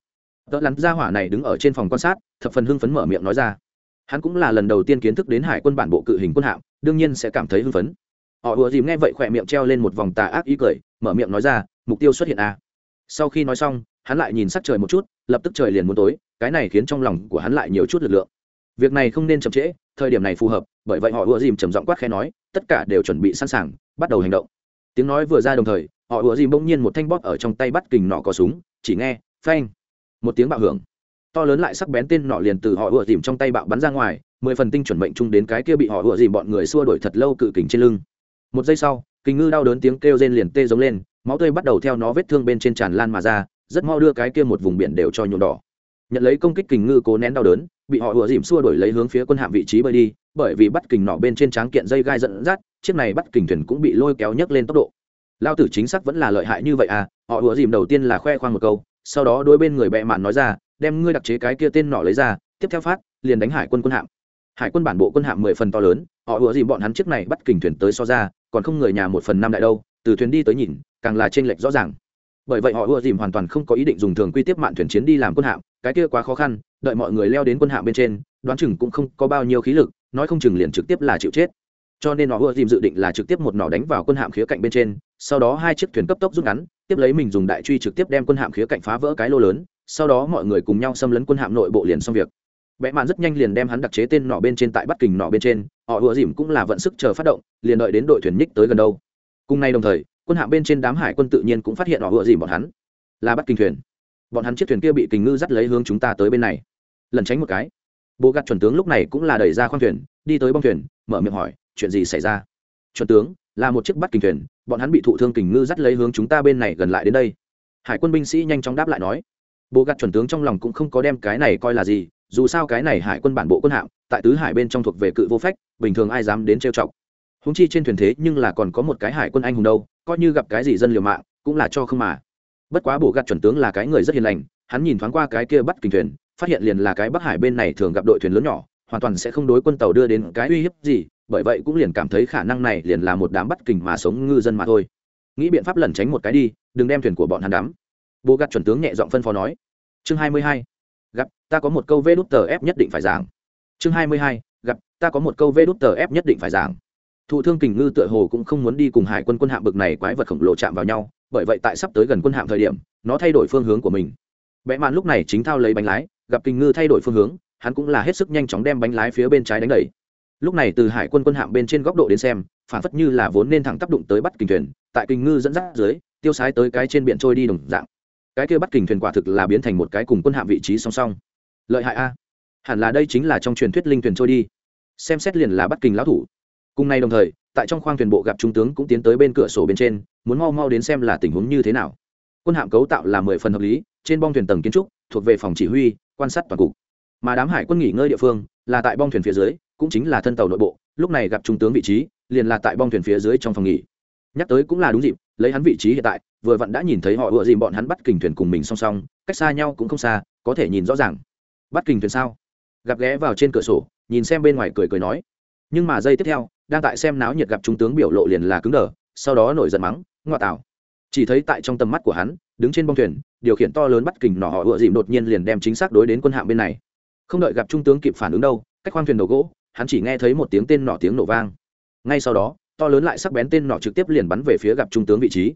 Tợ lắn ra hỏa này đứng ở trên phòng quan sát, thập phần hưng phấn mở miệng nói ra. Hắn cũng là lần đầu tiên kiến thức đến hải quân bản bộ cự hình quân hạm, đương nhiên sẽ cảm thấy hưng phấn. Họ ùa dìm nghe vậy khỏe miệng treo lên một vòng tà ác ý cười, mở miệng nói ra, mục tiêu xuất hiện a. Sau khi nói xong, hắn lại nhìn sắc trời một chút, lập tức trời liền muốn tối, cái này khiến trong lòng của hắn lại nhiều chút lực lượng. Việc này không nên chậm trễ, thời điểm này phù hợp, bởi vậy họ ùa dìm trầm giọng quát khẽ nói, tất cả đều chuẩn bị sẵn sàng bắt đầu hành động. Tiếng nói vừa ra đồng thời, họ ùa dìm bỗng nhiên một thanh bóp ở trong tay bắt kình nọ có súng, chỉ nghe, phanh, một tiếng bạo hưởng. To lớn lại sắc bén tên nọ liền từ họ ùa dìm trong tay bạo bắn ra ngoài, mười phần tinh chuẩn mệnh chung đến cái kia bị họ ùa dìm bọn người xua đuổi thật lâu cự kình trên lưng. Một giây sau, kình ngư đau đớn tiếng kêu rên liền tê giống lên, máu tươi bắt đầu theo nó vết thương bên trên tràn lan mà ra, rất mau đưa cái kia một vùng biển đều cho nhuộm đỏ. Nhận lấy công kích kình ngư cố nén đau đớn, bị họ ùa dìm xua đuổi lấy hướng phía quân hạm vị trí bơi đi bởi vì bắt kình nọ bên trên tráng kiện dây gai dẫn dắt, chiếc này bắt kình thuyền cũng bị lôi kéo nhấc lên tốc độ. Lao tử chính xác vẫn là lợi hại như vậy à họ ủa dìm đầu tiên là khoe khoang một câu, sau đó đôi bên người bệ mạn nói ra, đem ngươi đặc chế cái kia tên nọ lấy ra, tiếp theo phát, liền đánh hải quân quân hạm. Hải quân bản bộ quân hạm mười phần to lớn, họ ủa dìm bọn hắn chiếc này bắt kình thuyền tới so ra, còn không người nhà một phần năm đại đâu, từ thuyền đi tới nhìn, càng là t r ê n lệch rõ ràng. Bởi vậy họ ủa dìm hoàn toàn không có ý định dùng thường quy tiếp mạn thuyền chiến đi làm quân hạm, cái kia quá khó khăn, đợi mọi người leo đến quân hạm bên trên, đoán chừng cũng không có bao nhiêu khí lực nói không chừng liền trực tiếp là chịu chết. Cho nên họ ưa dìm dự định là trực tiếp một nỏ đánh vào quân hạm khía cạnh bên trên, sau đó hai chiếc thuyền cấp tốc rút ngắn, tiếp lấy mình dùng đại truy trực tiếp đem quân hạm khía cạnh phá vỡ cái lô lớn, sau đó mọi người cùng nhau xâm lấn quân hạm nội bộ liền xong việc. Vẽ mạn rất nhanh liền đem hắn đặc chế tên nỏ bên trên tại bắt kình nỏ bên trên, họ ùa dìm cũng là vận sức chờ phát động, liền đợi đến đội thuyền nhích tới gần đâu. Cùng nay đồng thời, quân hạm bên trên đám hải quân tự nhiên cũng phát hiện họ ùa dìm bọn hắn. Là bắt kình thuyền. Bọn hắn chiếc thuyền kia bị kình ngư dắt lấy hướng chúng ta tới bên này. Lần tránh một cái. Bộ gạt chuẩn tướng lúc này cũng là đẩy ra khoang thuyền, đi tới bong thuyền, mở miệng hỏi, chuyện gì xảy ra? Chuẩn tướng, là một chiếc bắt kình thuyền, bọn hắn bị thụ thương kình ngư dắt lấy hướng chúng ta bên này gần lại đến đây. Hải quân binh sĩ nhanh chóng đáp lại nói. Bộ gạt chuẩn tướng trong lòng cũng không có đem cái này coi là gì, dù sao cái này hải quân bản bộ quân hạm, tại tứ hải bên trong thuộc về cự vô phách, bình thường ai dám đến trêu chọc. Húng chi trên thuyền thế nhưng là còn có một cái hải quân anh hùng đâu, coi như gặp cái gì dân liều mạng, cũng là cho không mà. Bất quá bộ gạt chuẩn tướng là cái người rất hiền lành, hắn nhìn thoáng qua cái kia bắt kình thuyền phát hiện liền là cái bắc hải bên này thường gặp đội thuyền lớn nhỏ, hoàn toàn sẽ không đối quân tàu đưa đến cái uy hiếp gì, bởi vậy cũng liền cảm thấy khả năng này liền là một đám bắt kình mà sống ngư dân mà thôi. Nghĩ biện pháp lẩn tránh một cái đi, đừng đem thuyền của bọn hắn đắm. Bố gạt chuẩn tướng nhẹ giọng phân phó nói. Chương hai mươi hai. Gặp, ta có một câu vê đút tờ ép nhất định phải giảng. Chương hai mươi hai. Gặp, ta có một câu vê đút tờ ép nhất định phải giảng. Thụ thương kình ngư tựa hồ cũng không muốn đi cùng hải quân quân hạm bực này quái vật khổng lồ chạm vào nhau, bởi vậy tại sắp tới gần quân hạm thời điểm, nó thay đổi phương hướng của mình. Vẽ mạn lúc này chính thao lấy bánh lái gặp kình ngư thay đổi phương hướng, hắn cũng là hết sức nhanh chóng đem bánh lái phía bên trái đánh đẩy. Lúc này từ hải quân quân hạm bên trên góc độ đến xem, phản phất như là vốn nên thẳng tác đụng tới bắt kình thuyền, tại kình ngư dẫn dắt dưới, tiêu sái tới cái trên biển trôi đi đồng dạng. Cái kia bắt kình thuyền quả thực là biến thành một cái cùng quân hạm vị trí song song. Lợi hại a. Hẳn là đây chính là trong truyền thuyết linh thuyền trôi đi. Xem xét liền là bắt kình lão thủ. Cùng nay đồng thời, tại trong khoang thuyền bộ gặp trung tướng cũng tiến tới bên cửa sổ bên trên, muốn mau mau đến xem là tình huống như thế nào. Quân hạm cấu tạo là mười phần hợp lý, trên bong thuyền tầng kiến trúc thuộc về phòng chỉ huy, quan sát toàn cục. Mà đám hải quân nghỉ ngơi địa phương là tại bong thuyền phía dưới, cũng chính là thân tàu nội bộ, lúc này gặp trung tướng vị trí, liền là tại bong thuyền phía dưới trong phòng nghỉ. Nhắc tới cũng là đúng dịp, lấy hắn vị trí hiện tại, vừa vặn đã nhìn thấy họ ựa dìm bọn hắn bắt kình thuyền cùng mình song song, cách xa nhau cũng không xa, có thể nhìn rõ ràng. Bắt kình thuyền sao? Gặp ghé vào trên cửa sổ, nhìn xem bên ngoài cười cười nói. Nhưng mà giây tiếp theo, đang tại xem náo nhiệt gặp trung tướng biểu lộ liền là cứng đờ, sau đó nổi giận mắng, ngoa tạo. Chỉ thấy tại trong tầm mắt của hắn, đứng trên bông thuyền điều khiển to lớn bắt kình nỏ họ ựa dìm đột nhiên liền đem chính xác đối đến quân hạm bên này. Không đợi gặp trung tướng kịp phản ứng đâu, cách khoang thuyền đầu gỗ, hắn chỉ nghe thấy một tiếng tên nỏ tiếng nổ vang. Ngay sau đó, to lớn lại sắc bén tên nỏ trực tiếp liền bắn về phía gặp trung tướng vị trí.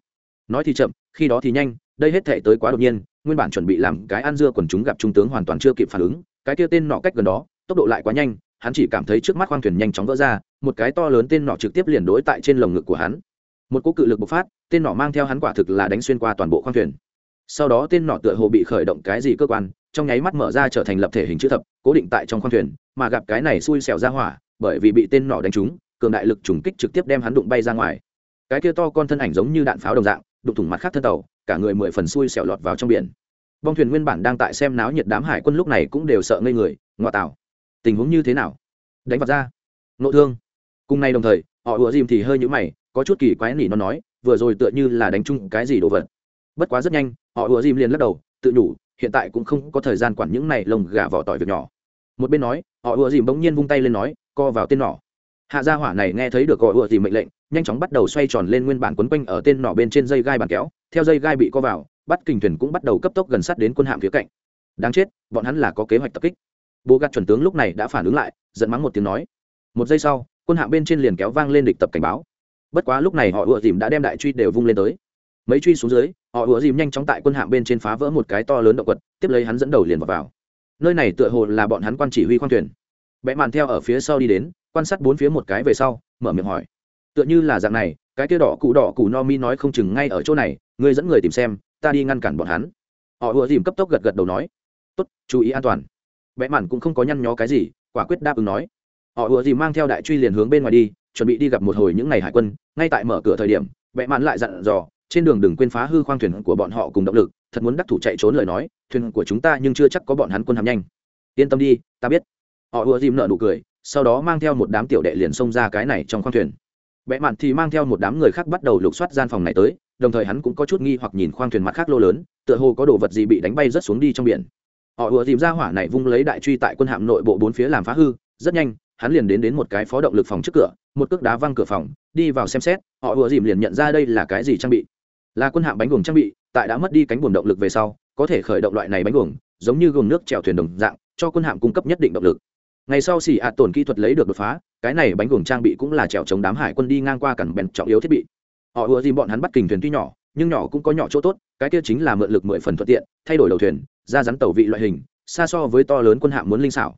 Nói thì chậm, khi đó thì nhanh, đây hết thể tới quá đột nhiên, nguyên bản chuẩn bị làm cái ăn dưa quần chúng gặp trung tướng hoàn toàn chưa kịp phản ứng, cái kia tên nọ cách gần đó, tốc độ lại quá nhanh, hắn chỉ cảm thấy trước mắt khoang thuyền nhanh chóng vỡ ra, một cái to lớn tên nọ trực tiếp liền đối tại trên lồng ngực của hắn. Một cú cự lực bộc phát, tên nọ mang theo hắn quả thực là đánh xuyên qua toàn bộ khoang thuyền sau đó tên nọ tựa hồ bị khởi động cái gì cơ quan, trong nháy mắt mở ra trở thành lập thể hình chữ thập, cố định tại trong khoang thuyền, mà gặp cái này xui xẻo ra hỏa, bởi vì bị tên nọ đánh trúng, cường đại lực trùng kích trực tiếp đem hắn đụng bay ra ngoài. Cái kia to con thân ảnh giống như đạn pháo đồng dạng, đụng thủng mặt khác thân tàu, cả người mười phần xui xẻo lọt vào trong biển. Bong thuyền nguyên bản đang tại xem náo nhiệt đám hải quân lúc này cũng đều sợ ngây người ngoại tảo tình huống như thế nào? Đánh vật ra. Nội thương. Cùng nay đồng thời, họ ùa dìm thì hơi nhũ mày, có chút kỳ quái nỉ nó nói, vừa rồi tựa như là đánh chung cái gì đồ vật. Bất quá rất nhanh họ ùa dìm liền lắc đầu, tự nhủ, hiện tại cũng không có thời gian quản những này lồng gà vỏ tỏi việc nhỏ. Một bên nói, họ ùa dìm bỗng nhiên vung tay lên nói, co vào tên nỏ. Hạ gia hỏa này nghe thấy được gọi ùa dìm mệnh lệnh, nhanh chóng bắt đầu xoay tròn lên nguyên bản quấn quanh ở tên nỏ bên trên dây gai bàn kéo, theo dây gai bị co vào, bắt kình thuyền cũng bắt đầu cấp tốc gần sát đến quân hạm phía cạnh. Đáng chết, bọn hắn là có kế hoạch tập kích. Bố gạt chuẩn tướng lúc này đã phản ứng lại, giận mắng một tiếng nói. Một giây sau, quân hạm bên trên liền kéo vang lên địch tập cảnh báo. Bất quá lúc này họ ùa dìm đã đem đại truy đều vung lên tới mấy truy xuống dưới họ ùa dìm nhanh chóng tại quân hạm bên trên phá vỡ một cái to lớn động quật tiếp lấy hắn dẫn đầu liền vào, vào. nơi này tựa hồ là bọn hắn quan chỉ huy khoang thuyền. Bẽ màn theo ở phía sau đi đến quan sát bốn phía một cái về sau mở miệng hỏi. Tựa như là dạng này cái kia đỏ cụ đỏ cụ no mi nói không chừng ngay ở chỗ này ngươi dẫn người tìm xem ta đi ngăn cản bọn hắn. Họ ùa dìm cấp tốc gật gật đầu nói. Tốt chú ý an toàn. Vẽ mạn cũng không có nhăn nhó cái gì quả quyết đáp ứng nói. Họ ùa dìm mang theo đại truy liền hướng bên ngoài đi chuẩn bị đi gặp một hồi những ngày hải quân. Ngay tại mở cửa thời điểm vẽ mạn lại dặn dò trên đường đừng quên phá hư khoang thuyền của bọn họ cùng động lực, thật muốn đắc thủ chạy trốn lời nói, thuyền của chúng ta nhưng chưa chắc có bọn hắn quân hàm nhanh. Yên tâm đi, ta biết. Họ ùa dìm nợ nụ cười, sau đó mang theo một đám tiểu đệ liền xông ra cái này trong khoang thuyền. Vẽ mạn thì mang theo một đám người khác bắt đầu lục soát gian phòng này tới, đồng thời hắn cũng có chút nghi hoặc nhìn khoang thuyền mặt khác lô lớn, tựa hồ có đồ vật gì bị đánh bay rớt xuống đi trong biển. Họ ùa dìm ra hỏa này vung lấy đại truy tại quân hạm nội bộ bốn phía làm phá hư, rất nhanh, hắn liền đến đến một cái phó động lực phòng trước cửa, một cước đá văng cửa phòng, đi vào xem xét, họ ùa dìm liền nhận ra đây là cái gì trang bị là quân hạm bánh buồng trang bị, tại đã mất đi cánh buồng động lực về sau, có thể khởi động loại này bánh buồng giống như gồm nước chèo thuyền đồng dạng, cho quân hạm cung cấp nhất định động lực. Ngày sau xì ạt tổn kỹ thuật lấy được đột phá, cái này bánh buồng trang bị cũng là chèo chống đám hải quân đi ngang qua cẳng bèn trọng yếu thiết bị. Họ ùa dìm bọn hắn bắt kình thuyền tuy nhỏ, nhưng nhỏ cũng có nhỏ chỗ tốt, cái kia chính là mượn lực mười phần thuận tiện, thay đổi đầu thuyền, ra rắn tàu vị loại hình, xa so với to lớn quân hạm muốn linh xảo.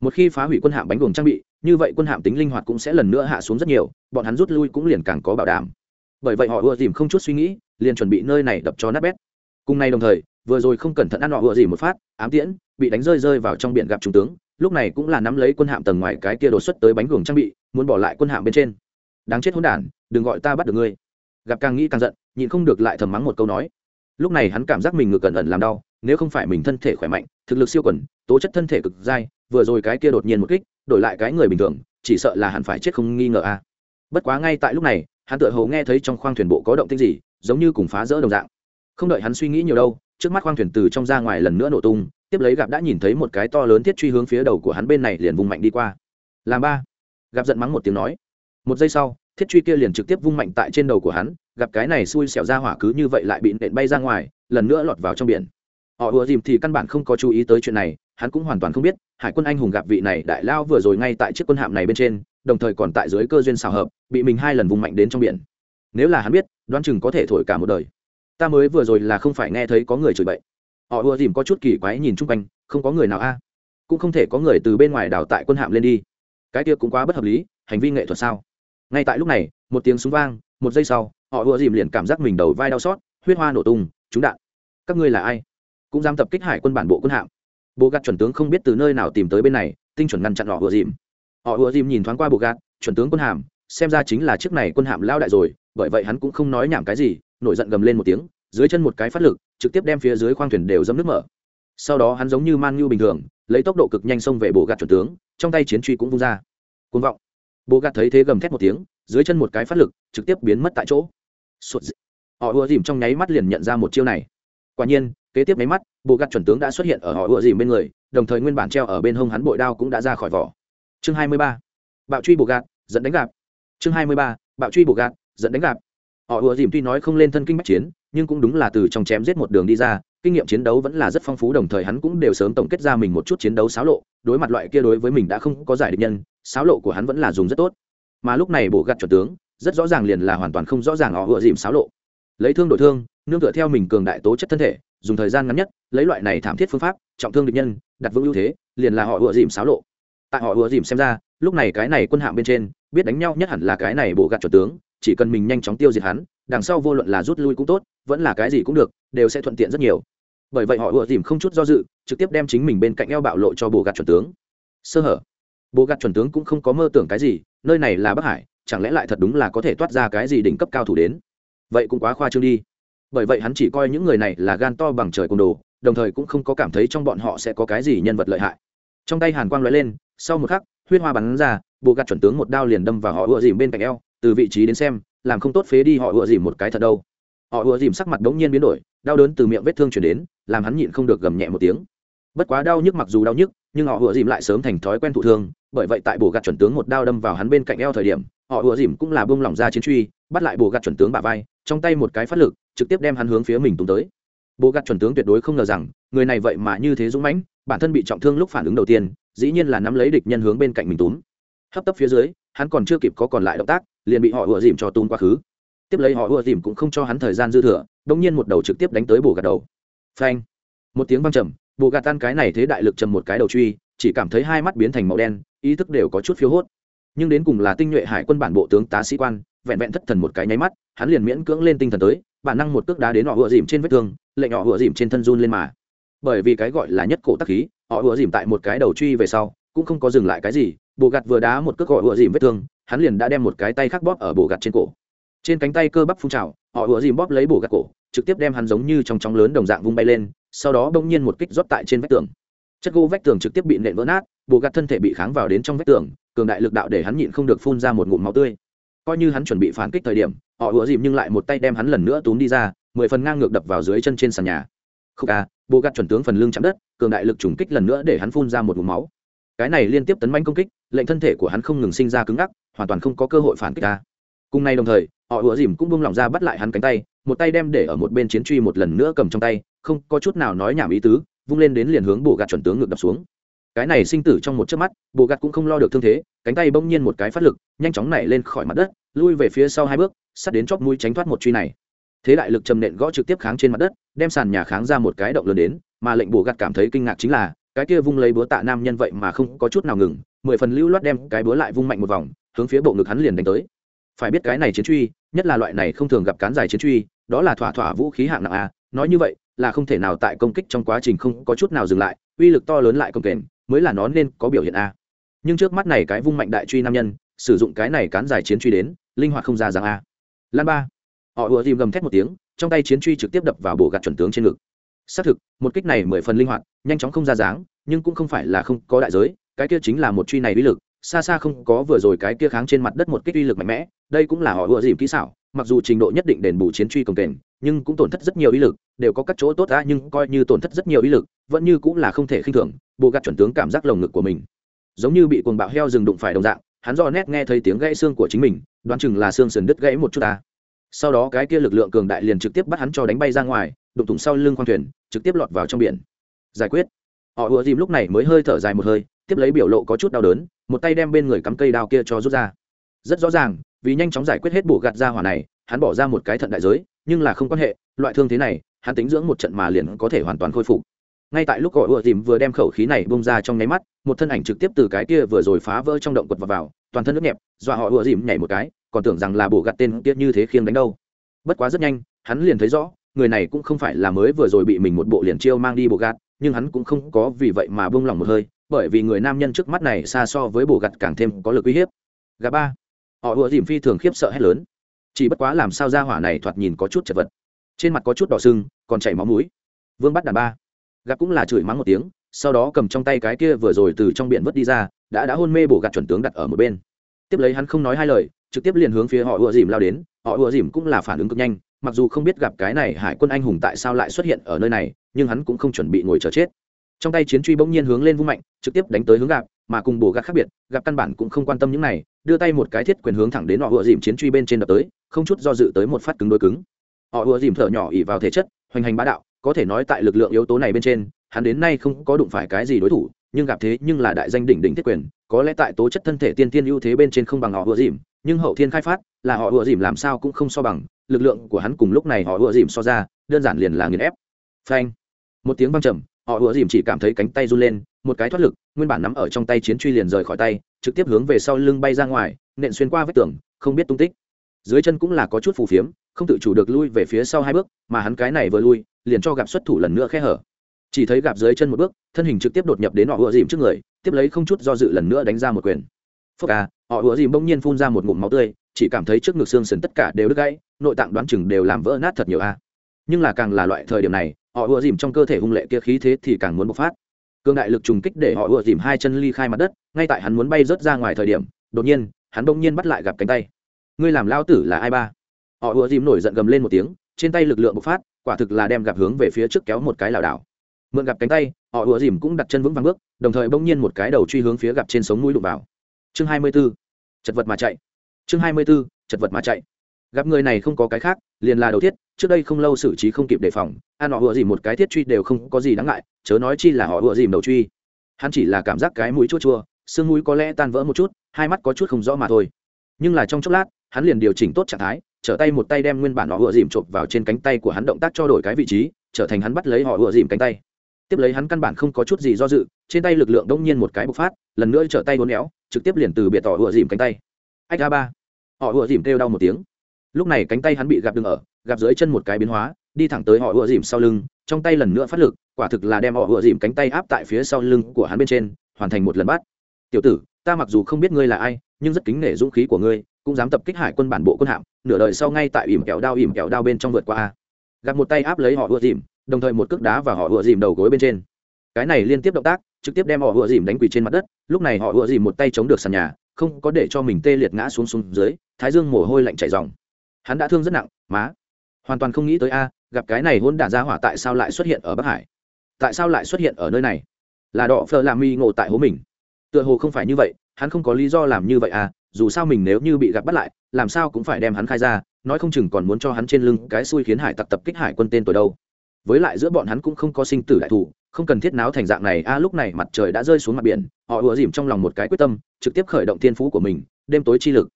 Một khi phá hủy quân hạm bánh buồng trang bị, như vậy quân hạm tính linh hoạt cũng sẽ lần nữa hạ xuống rất nhiều, bọn hắn rút lui cũng liền càng có bảo đảm. Bởi vậy họ ưa dìm không chút suy nghĩ liền chuẩn bị nơi này đập cho nát bét. Cùng ngày đồng thời, vừa rồi không cẩn thận ăn nọ vừa gì một phát, ám tiễn, bị đánh rơi rơi vào trong biển gặp trung tướng, lúc này cũng là nắm lấy quân hạm tầng ngoài cái kia đột xuất tới bánh gường trang bị, muốn bỏ lại quân hạm bên trên. Đáng chết hỗn đản, đừng gọi ta bắt được ngươi. Gặp càng nghĩ càng giận, nhịn không được lại thầm mắng một câu nói. Lúc này hắn cảm giác mình ngực cẩn ẩn làm đau, nếu không phải mình thân thể khỏe mạnh, thực lực siêu quẩn tố chất thân thể cực dai, vừa rồi cái kia đột nhiên một kích, đổi lại cái người bình thường, chỉ sợ là hắn phải chết không nghi ngờ a. Bất quá ngay tại lúc này, hắn tựa hồ nghe thấy trong khoang thuyền bộ có động tĩnh gì giống như cùng phá rỡ đồng dạng. Không đợi hắn suy nghĩ nhiều đâu, trước mắt khoang thuyền từ trong ra ngoài lần nữa nổ tung, tiếp lấy gặp đã nhìn thấy một cái to lớn thiết truy hướng phía đầu của hắn bên này liền vung mạnh đi qua. Làm ba. Gặp giận mắng một tiếng nói. Một giây sau, thiết truy kia liền trực tiếp vung mạnh tại trên đầu của hắn, gặp cái này xui xẻo ra hỏa cứ như vậy lại bị nện bay ra ngoài, lần nữa lọt vào trong biển. Họ ùa dìm thì căn bản không có chú ý tới chuyện này, hắn cũng hoàn toàn không biết, hải quân anh hùng gặp vị này đại lao vừa rồi ngay tại chiếc quân hạm này bên trên, đồng thời còn tại dưới cơ duyên xào hợp, bị mình hai lần vùng mạnh đến trong biển nếu là hắn biết, đoán chừng có thể thổi cả một đời. Ta mới vừa rồi là không phải nghe thấy có người chửi bậy. Họ ùa dìm có chút kỳ quái nhìn chung quanh, không có người nào a. Cũng không thể có người từ bên ngoài đào tại quân hạm lên đi. Cái kia cũng quá bất hợp lý, hành vi nghệ thuật sao? Ngay tại lúc này, một tiếng súng vang, một giây sau, họ ùa dìm liền cảm giác mình đầu vai đau xót, huyết hoa nổ tung, trúng đạn. Các ngươi là ai? Cũng dám tập kích hải quân bản bộ quân hạm. Bộ gạt chuẩn tướng không biết từ nơi nào tìm tới bên này, tinh chuẩn ngăn chặn họ ùa dìm. Họ ùa dìm nhìn thoáng qua bộ gạt, chuẩn tướng quân hàm xem ra chính là chiếc này quân hạm lao đại rồi bởi vậy hắn cũng không nói nhảm cái gì, nổi giận gầm lên một tiếng, dưới chân một cái phát lực, trực tiếp đem phía dưới khoang thuyền đều dấm nước mở. Sau đó hắn giống như man nhu bình thường, lấy tốc độ cực nhanh xông về bộ gạt chuẩn tướng, trong tay chiến truy cũng vung ra. Côn vọng. Bộ gạt thấy thế gầm thét một tiếng, dưới chân một cái phát lực, trực tiếp biến mất tại chỗ. Họ ùa dìm trong nháy mắt liền nhận ra một chiêu này. Quả nhiên, kế tiếp máy mắt, bộ gạt chuẩn tướng đã xuất hiện ở họ ùa dìm bên người, đồng thời nguyên bản treo ở bên hông hắn bội đao cũng đã ra khỏi vỏ. Chương hai mươi ba. Bạo truy bộ gạt, dẫn đánh gạp chương hai mươi ba. Bạo truy bộ gạt dẫn đánh gạp. Họ ùa dìm tuy nói không lên thân kinh bách chiến, nhưng cũng đúng là từ trong chém giết một đường đi ra, kinh nghiệm chiến đấu vẫn là rất phong phú, đồng thời hắn cũng đều sớm tổng kết ra mình một chút chiến đấu xáo lộ, đối mặt loại kia đối với mình đã không có giải địch nhân, xáo lộ của hắn vẫn là dùng rất tốt. Mà lúc này bộ gạt chuẩn tướng, rất rõ ràng liền là hoàn toàn không rõ ràng họ ùa dìm xáo lộ. Lấy thương đổi thương, nương tựa theo mình cường đại tố chất thân thể, dùng thời gian ngắn nhất, lấy loại này thảm thiết phương pháp, trọng thương địch nhân, đặt vững ưu thế, liền là họ ùa dìm xáo lộ. Tại họ ùa dìm xem ra, lúc này cái này quân hạm bên trên, biết đánh nhau nhất hẳn là cái này bộ gạt chuẩn tướng chỉ cần mình nhanh chóng tiêu diệt hắn, đằng sau vô luận là rút lui cũng tốt, vẫn là cái gì cũng được, đều sẽ thuận tiện rất nhiều. Bởi vậy họ ùa dìm không chút do dự, trực tiếp đem chính mình bên cạnh eo bạo lộ cho bộ gạt chuẩn tướng. Sơ hở. Bộ gạt chuẩn tướng cũng không có mơ tưởng cái gì, nơi này là bắc hải, chẳng lẽ lại thật đúng là có thể toát ra cái gì đỉnh cấp cao thủ đến? Vậy cũng quá khoa trương đi. Bởi vậy hắn chỉ coi những người này là gan to bằng trời côn đồ, đồng thời cũng không có cảm thấy trong bọn họ sẽ có cái gì nhân vật lợi hại. Trong tay hàn quang lóe lên, sau một khắc, huyết hoa bắn ra, bộ gạt chuẩn tướng một đao liền đâm vào họ ựa dìm bên cạnh eo từ vị trí đến xem, làm không tốt phế đi họ ựa dìm một cái thật đâu. Họ ựa dìm sắc mặt đống nhiên biến đổi, đau đớn từ miệng vết thương chuyển đến, làm hắn nhịn không được gầm nhẹ một tiếng. Bất quá đau nhức mặc dù đau nhức, nhưng họ ựa dìm lại sớm thành thói quen thụ thương, bởi vậy tại bổ gạt chuẩn tướng một đao đâm vào hắn bên cạnh eo thời điểm, họ ựa dìm cũng là bông lỏng ra chiến truy, bắt lại bổ gạt chuẩn tướng bà vai, trong tay một cái phát lực, trực tiếp đem hắn hướng phía mình tung tới. Bổ gạt chuẩn tướng tuyệt đối không ngờ rằng, người này vậy mà như thế dũng mãnh, bản thân bị trọng thương lúc phản ứng đầu tiên, dĩ nhiên là nắm lấy địch nhân hướng bên cạnh mình túm hấp tấp phía dưới, hắn còn chưa kịp có còn lại động tác, liền bị họ ùa dìm cho túm quá khứ. Tiếp lấy họ ùa dìm cũng không cho hắn thời gian dư thừa đông nhiên một đầu trực tiếp đánh tới bồ gạt đầu. Phanh! Một tiếng văng trầm bồ gạt tan cái này thế đại lực trầm một cái đầu truy, chỉ cảm thấy hai mắt biến thành màu đen, ý thức đều có chút phiếu hốt. Nhưng đến cùng là tinh nhuệ hải quân bản bộ tướng tá sĩ quan, vẹn vẹn thất thần một cái nháy mắt, hắn liền miễn cưỡng lên tinh thần tới, bản năng một cước đá đến họ ùa dìm trên vết thương, lệnh họ ùa dìm trên thân run lên mà. Bởi vì cái gọi là nhất cổ tắc khí, họ ùa dìm tại một cái đầu truy về sau, cũng không có dừng lại cái gì Bộ gạt vừa đá một cước gọi ựa dìm vết thương hắn liền đã đem một cái tay khác bóp ở bộ gạt trên cổ. Trên cánh tay cơ bắp phun trào họ ựa dìm bóp lấy bộ gạt cổ trực tiếp đem hắn giống như trong chóng lớn đồng dạng vung bay lên sau đó bỗng nhiên một kích rót tại trên vách tường. Chất gỗ vách tường trực tiếp bị nện vỡ nát bộ gạt thân thể bị kháng vào đến trong vách tường cường đại lực đạo để hắn nhịn không được phun ra một ngụm máu tươi. Coi như hắn chuẩn bị phản kích thời điểm họ ựa dìm nhưng lại một tay đem hắn lần nữa túm đi ra mười phần ngang ngược đập vào dưới chân trên sàn nhà. Khúc A, bộ gạt chuẩn tướng phần lưng chạm đất cường đại lực trùng kích lần nữa để hắn phun ra một ngụm máu cái này liên tiếp tấn manh công kích, lệnh thân thể của hắn không ngừng sinh ra cứng ngắc, hoàn toàn không có cơ hội phản kích ta. Cùng nay đồng thời, họ ủa dìm cũng buông lỏng ra bắt lại hắn cánh tay, một tay đem để ở một bên chiến truy một lần nữa cầm trong tay, không có chút nào nói nhảm ý tứ, vung lên đến liền hướng bồ gạt chuẩn tướng ngược đập xuống. Cái này sinh tử trong một chớp mắt bồ gạt cũng không lo được thương thế, cánh tay bỗng nhiên một cái phát lực, nhanh chóng nảy lên khỏi mặt đất, lui về phía sau hai bước, sắt đến chóp mũi tránh thoát một truy này. Thế đại lực trầm nện gõ trực tiếp kháng trên mặt đất, đem sàn nhà kháng ra một cái động lớn đến, mà lệnh bồ gạt cảm thấy kinh ngạc chính là cái kia vung lấy búa tạ nam nhân vậy mà không có chút nào ngừng, mười phần lưu loát đem cái búa lại vung mạnh một vòng, hướng phía bộ ngực hắn liền đánh tới. Phải biết cái này chiến truy, nhất là loại này không thường gặp cán dài chiến truy, đó là thỏa thỏa vũ khí hạng nặng a nói như vậy, là không thể nào tại công kích trong quá trình không có chút nào dừng lại, uy lực to lớn lại công kềnh, mới là nó nên có biểu hiện a nhưng trước mắt này cái vung mạnh đại truy nam nhân, sử dụng cái này cán dài chiến truy đến, linh hoạt không ra dáng a lan ba. Họ ùa tìm gầm thét một tiếng, trong tay chiến truy trực tiếp đập vào bộ gạt chuẩn tướng trên ngực xác thực, một kích này mười phần linh hoạt, nhanh chóng không ra dáng, nhưng cũng không phải là không có đại giới, cái kia chính là một truy này uy lực, xa xa không có vừa rồi cái kia kháng trên mặt đất một kích uy lực mạnh mẽ, đây cũng là họ ùa dìm kỹ xảo, mặc dù trình độ nhất định đền bù chiến truy cồng kềnh nhưng cũng tổn thất rất nhiều uy lực, đều có các chỗ tốt ra nhưng coi như tổn thất rất nhiều uy lực, vẫn như cũng là không thể khinh thường, bộ gạt chuẩn tướng cảm giác lồng ngực của mình. Giống như bị cuồng bạo heo rừng đụng phải đồng dạng, hắn do nét nghe thấy tiếng gãy xương của chính mình, đoán chừng là xương sườn đứt gãy một chút ta. Sau đó cái kia lực lượng cường đại liền trực tiếp bắt hắn cho đánh bay ra ngoài, đụng thủng sau lưng khoang thuyền trực tiếp lọt vào trong biển. Giải quyết. Họ ùa dìm lúc này mới hơi thở dài một hơi tiếp lấy biểu lộ có chút đau đớn một tay đem bên người cắm cây đao kia cho rút ra. Rất rõ ràng vì nhanh chóng giải quyết hết bộ gạt ra hỏa này hắn bỏ ra một cái thận đại giới nhưng là không quan hệ loại thương thế này hắn tính dưỡng một trận mà liền có thể hoàn toàn khôi phục. Ngay tại lúc gọi ùa dìm vừa đem khẩu khí này bông ra trong nháy mắt một thân ảnh trực tiếp từ cái kia vừa rồi phá vỡ trong động quật vào, vào toàn thân nước nhẹp dọa họ ùa dìm nhảy một cái còn tưởng rằng là bộ gạt tên kia như thế khiêng đánh đâu. Bất quá rất nhanh hắn liền thấy rõ người này cũng không phải là mới vừa rồi bị mình một bộ liền chiêu mang đi bộ gạt, nhưng hắn cũng không có vì vậy mà bông lòng một hơi, bởi vì người nam nhân trước mắt này xa so với bộ gặt càng thêm có lực uy hiếp. Gà ba, họ ùa dìm phi thường khiếp sợ hét lớn. Chỉ bất quá làm sao ra hỏa này thoạt nhìn có chút chật vật. Trên mặt có chút đỏ sưng còn chảy máu mũi. Vương bắt đàn ba. Gặp cũng là chửi mắng một tiếng, sau đó cầm trong tay cái kia vừa rồi từ trong biển vớt đi ra, đã đã hôn mê bổ gạt chuẩn tướng đặt ở một bên tiếp lấy hắn không nói hai lời, trực tiếp liền hướng phía họ ùa dìm lao đến. Họ ùa dìm cũng là phản ứng cực nhanh, mặc dù không biết gặp cái này hải quân anh hùng tại sao lại xuất hiện ở nơi này, nhưng hắn cũng không chuẩn bị ngồi chờ chết. Trong tay chiến truy bỗng nhiên hướng lên vung mạnh, trực tiếp đánh tới hướng gạp mà cùng bổ gạt khác biệt gặp căn bản cũng không quan tâm những này, đưa tay một cái thiết quyền hướng thẳng đến họ ùa dìm chiến truy bên trên đập tới, không chút do dự tới một phát cứng đôi cứng. Họ ùa dìm thở nhỏ ỉ vào thể chất, hoành hành bá đạo, có thể nói tại lực lượng yếu tố này bên trên, hắn đến nay không có đụng phải cái gì đối thủ nhưng gặp thế nhưng là đại danh đỉnh đỉnh thiết quyền, có lẽ tại tố chất thân thể tiên tiên ưu thế bên trên không bằng họ ùa dìm, nhưng hậu thiên khai phát, là họ ùa dìm làm sao cũng không so bằng, lực lượng của hắn cùng lúc này họ ùa dìm so ra, đơn giản liền là nghiền ép. Phanh. Một tiếng văng trầm, họ ùa dìm chỉ cảm thấy cánh tay run lên, một cái thoát lực, nguyên bản nắm ở trong tay chiến truy liền rời khỏi tay, trực tiếp hướng về sau lưng bay ra ngoài, nện xuyên qua vách tường, không biết tung tích. Dưới chân cũng là có chút phù phiếm, không tự chủ được lui về phía sau hai bước, mà hắn cái này vừa lui, liền cho gặp xuất thủ lần nữa khe hở chỉ thấy gặp dưới chân một bước, thân hình trực tiếp đột nhập đến họ ùa dìm trước người, tiếp lấy không chút do dự lần nữa đánh ra một quyền. Phúc à họ ùa dìm bỗng nhiên phun ra một ngụm máu tươi, chỉ cảm thấy trước ngực xương sườn tất cả đều đứt gãy, nội tạng đoán chừng đều làm vỡ nát thật nhiều a nhưng là càng là loại thời điểm này, họ ùa dìm trong cơ thể hung lệ kia khí thế thì càng muốn bộc phát. Cương đại lực trùng kích để họ ùa dìm hai chân ly khai mặt đất, ngay tại hắn muốn bay rớt ra ngoài thời điểm, đột nhiên, hắn bỗng nhiên bắt lại gặp cánh tay. Ngươi làm lao tử là ai ba? Họ ùa dìm nổi giận gầm lên một tiếng, trên tay lực lượng bộc phát, quả thực là đem gặp hướng về phía trước kéo một cái lảo đảo mượn gặp cánh tay, họ ùa dìm cũng đặt chân vững vàng bước, đồng thời bỗng nhiên một cái đầu truy hướng phía gặp trên sống mũi đụng vào chương hai mươi 24. chật vật mà chạy chương hai mươi 24. chật vật mà chạy gặp người này không có cái khác, liền là đầu thiết, trước đây không lâu xử trí không kịp đề phòng, ăn họ ùa dìm một cái thiết truy đều không có gì đáng ngại, chớ nói chi là họ ùa dìm đầu truy hắn chỉ là cảm giác cái mũi chua chua sương mũi có lẽ tan vỡ một chút, hai mắt có chút không rõ mà thôi nhưng là trong chốc lát, hắn liền điều chỉnh tốt trạng thái, trở tay một tay đem nguyên bản họ ùa dìm chộp vào trên cánh tay của hắn động tác cho đổi cái vị trí, trở thành hắn bắt lấy họ ùa dìm cánh tay tiếp lấy hắn căn bản không có chút gì do dự, trên tay lực lượng đông nhiên một cái bộc phát, lần nữa trở tay uốn éo, trực tiếp liền từ biệt tỏ ựa dìm cánh tay. Ách a ba. Họ ựa dìm kêu đau một tiếng. Lúc này cánh tay hắn bị gặp đường ở gặp dưới chân một cái biến hóa, đi thẳng tới họ ựa dìm sau lưng, trong tay lần nữa phát lực, quả thực là đem họ ựa dìm cánh tay áp tại phía sau lưng của hắn bên trên, hoàn thành một lần bắt. Tiểu tử, ta mặc dù không biết ngươi là ai, nhưng rất kính nể dũng khí của ngươi, cũng dám tập kích hải quân bản bộ quân hạm, nửa đời sau ngay tại ỉm kẹo đao ỉm kẹo đao bên trong vượt qua gặp một tay áp lấy họ ựa dìm đồng thời một cước đá và họ ùa dìm đầu gối bên trên. Cái này liên tiếp động tác, trực tiếp đem họ ùa dìm đánh quỳ trên mặt đất, lúc này họ ùa dìm một tay chống được sàn nhà, không có để cho mình tê liệt ngã xuống xuống dưới, thái dương mồ hôi lạnh chảy dòng hắn đã thương rất nặng, má. Hoàn toàn không nghĩ tới a, gặp cái này hôn đản ra hỏa tại sao lại xuất hiện ở bắc hải? Tại sao lại xuất hiện ở nơi này? Là đỏ phờ làm mi ngộ tại hố mình. Tựa hồ không phải như vậy, hắn không có lý do làm như vậy à dù sao mình nếu như bị gặp bắt lại, làm sao cũng phải đem hắn khai ra, nói không chừng còn muốn cho hắn trên lưng cái xui khiến hải tặc tập kích hải quân tên tuổi đâu với lại giữa bọn hắn cũng không có sinh tử đại thủ không cần thiết náo thành dạng này. A, lúc này mặt trời đã rơi xuống mặt biển, họ ùa dìm trong lòng một cái quyết tâm, trực tiếp khởi động thiên phú của mình, đêm tối chi lực.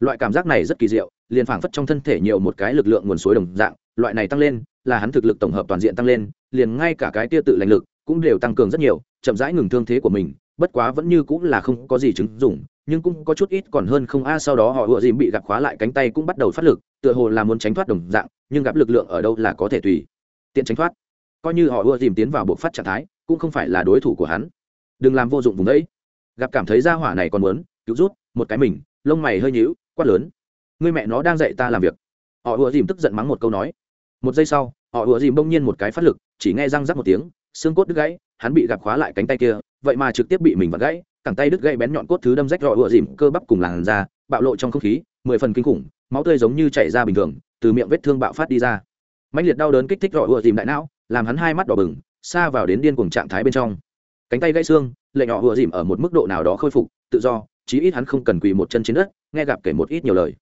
Loại cảm giác này rất kỳ diệu, liền phảng phất trong thân thể nhiều một cái lực lượng nguồn suối đồng dạng, loại này tăng lên, là hắn thực lực tổng hợp toàn diện tăng lên, liền ngay cả cái tia tự lành lực cũng đều tăng cường rất nhiều, chậm rãi ngừng thương thế của mình, bất quá vẫn như cũng là không có gì chứng dụng, nhưng cũng có chút ít còn hơn không. A, sau đó họ ùa dìm bị gặp khóa lại cánh tay cũng bắt đầu phát lực, tựa hồ là muốn tránh thoát đồng dạng, nhưng gặp lực lượng ở đâu là có thể tùy tiện tránh thoát. Coi như họ ưa dìm tiến vào buộc phát trạng thái, cũng không phải là đối thủ của hắn. Đừng làm vô dụng vùng đấy. Gặp cảm thấy ra hỏa này còn muốn, cứu rút, một cái mình, lông mày hơi nhíu, quát lớn. Người mẹ nó đang dạy ta làm việc. Họ ưa dìm tức giận mắng một câu nói. Một giây sau, họ ùa dìm bỗng nhiên một cái phát lực, chỉ nghe răng rắc một tiếng, xương cốt đứt gãy, hắn bị gặp khóa lại cánh tay kia, vậy mà trực tiếp bị mình vặn gãy, cẳng tay đứt gãy bén nhọn cốt thứ đâm rách họ ùa dìm cơ bắp cùng làn da, bạo lộ trong không khí, mười phần kinh khủng, máu tươi giống như chảy ra bình thường, từ miệng vết thương bạo phát đi ra mạnh liệt đau đớn kích thích rõ ùa dìm đại não, làm hắn hai mắt đỏ bừng, xa vào đến điên cuồng trạng thái bên trong. Cánh tay gãy xương, lệnh họ ùa dìm ở một mức độ nào đó khôi phục, tự do, chí ít hắn không cần quỳ một chân trên đất, nghe gặp kể một ít nhiều lời.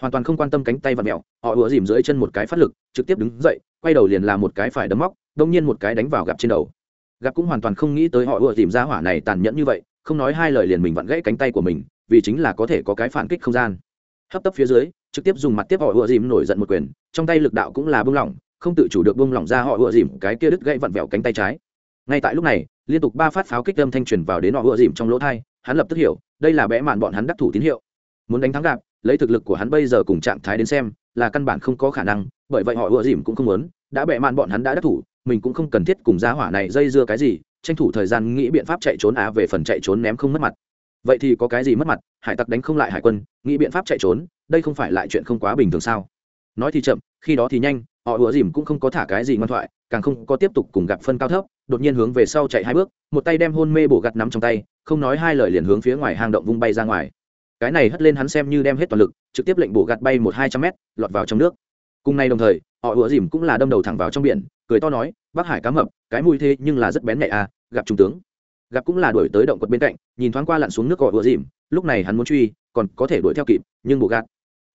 Hoàn toàn không quan tâm cánh tay và mẹo, họ ùa dìm dưới chân một cái phát lực, trực tiếp đứng dậy, quay đầu liền làm một cái phải đấm móc, đông nhiên một cái đánh vào gặp trên đầu. Gặp cũng hoàn toàn không nghĩ tới họ ùa dìm ra hỏa này tàn nhẫn như vậy, không nói hai lời liền mình vặn gãy cánh tay của mình, vì chính là có thể có cái phản kích không gian. Hấp tấp phía dưới trực tiếp dùng mặt tiếp họ ùa dìm nổi giận một quyền, trong tay lực đạo cũng là bung lỏng, không tự chủ được bung lỏng ra họ ùa dìm, cái kia đứt gãy vặn vẹo cánh tay trái. Ngay tại lúc này, liên tục ba phát pháo kích âm thanh truyền vào đến họ ùa dìm trong lỗ thai, hắn lập tức hiểu, đây là bẽ mạn bọn hắn đắc thủ tín hiệu. Muốn đánh thắng gạp lấy thực lực của hắn bây giờ cùng trạng thái đến xem, là căn bản không có khả năng, bởi vậy họ ùa dìm cũng không muốn, đã bẽ mạn bọn hắn đã đắc thủ, mình cũng không cần thiết cùng giá hỏa này dây dưa cái gì, tranh thủ thời gian nghĩ biện pháp chạy trốn á về phần chạy trốn ném không mất mặt vậy thì có cái gì mất mặt, hải tặc đánh không lại hải quân, nghĩ biện pháp chạy trốn, đây không phải lại chuyện không quá bình thường sao? Nói thì chậm, khi đó thì nhanh, họ ùa dìm cũng không có thả cái gì ngoan thoại, càng không có tiếp tục cùng gặp phân cao thấp, đột nhiên hướng về sau chạy hai bước, một tay đem hôn mê bổ gặt nắm trong tay, không nói hai lời liền hướng phía ngoài hang động vung bay ra ngoài. Cái này hất lên hắn xem như đem hết toàn lực, trực tiếp lệnh bổ gặt bay một hai trăm mét, lọt vào trong nước. Cùng nay đồng thời, họ ùa dìm cũng là đâm đầu thẳng vào trong biển, cười to nói bác hải cá mập, cái mùi thế nhưng là rất bén nhạy à gặp trung tướng gặp cũng là đuổi tới động quật bên cạnh, nhìn thoáng qua lặn xuống nước họ ùa dìm, lúc này hắn muốn truy, còn có thể đuổi theo kịp, nhưng bộ gạt.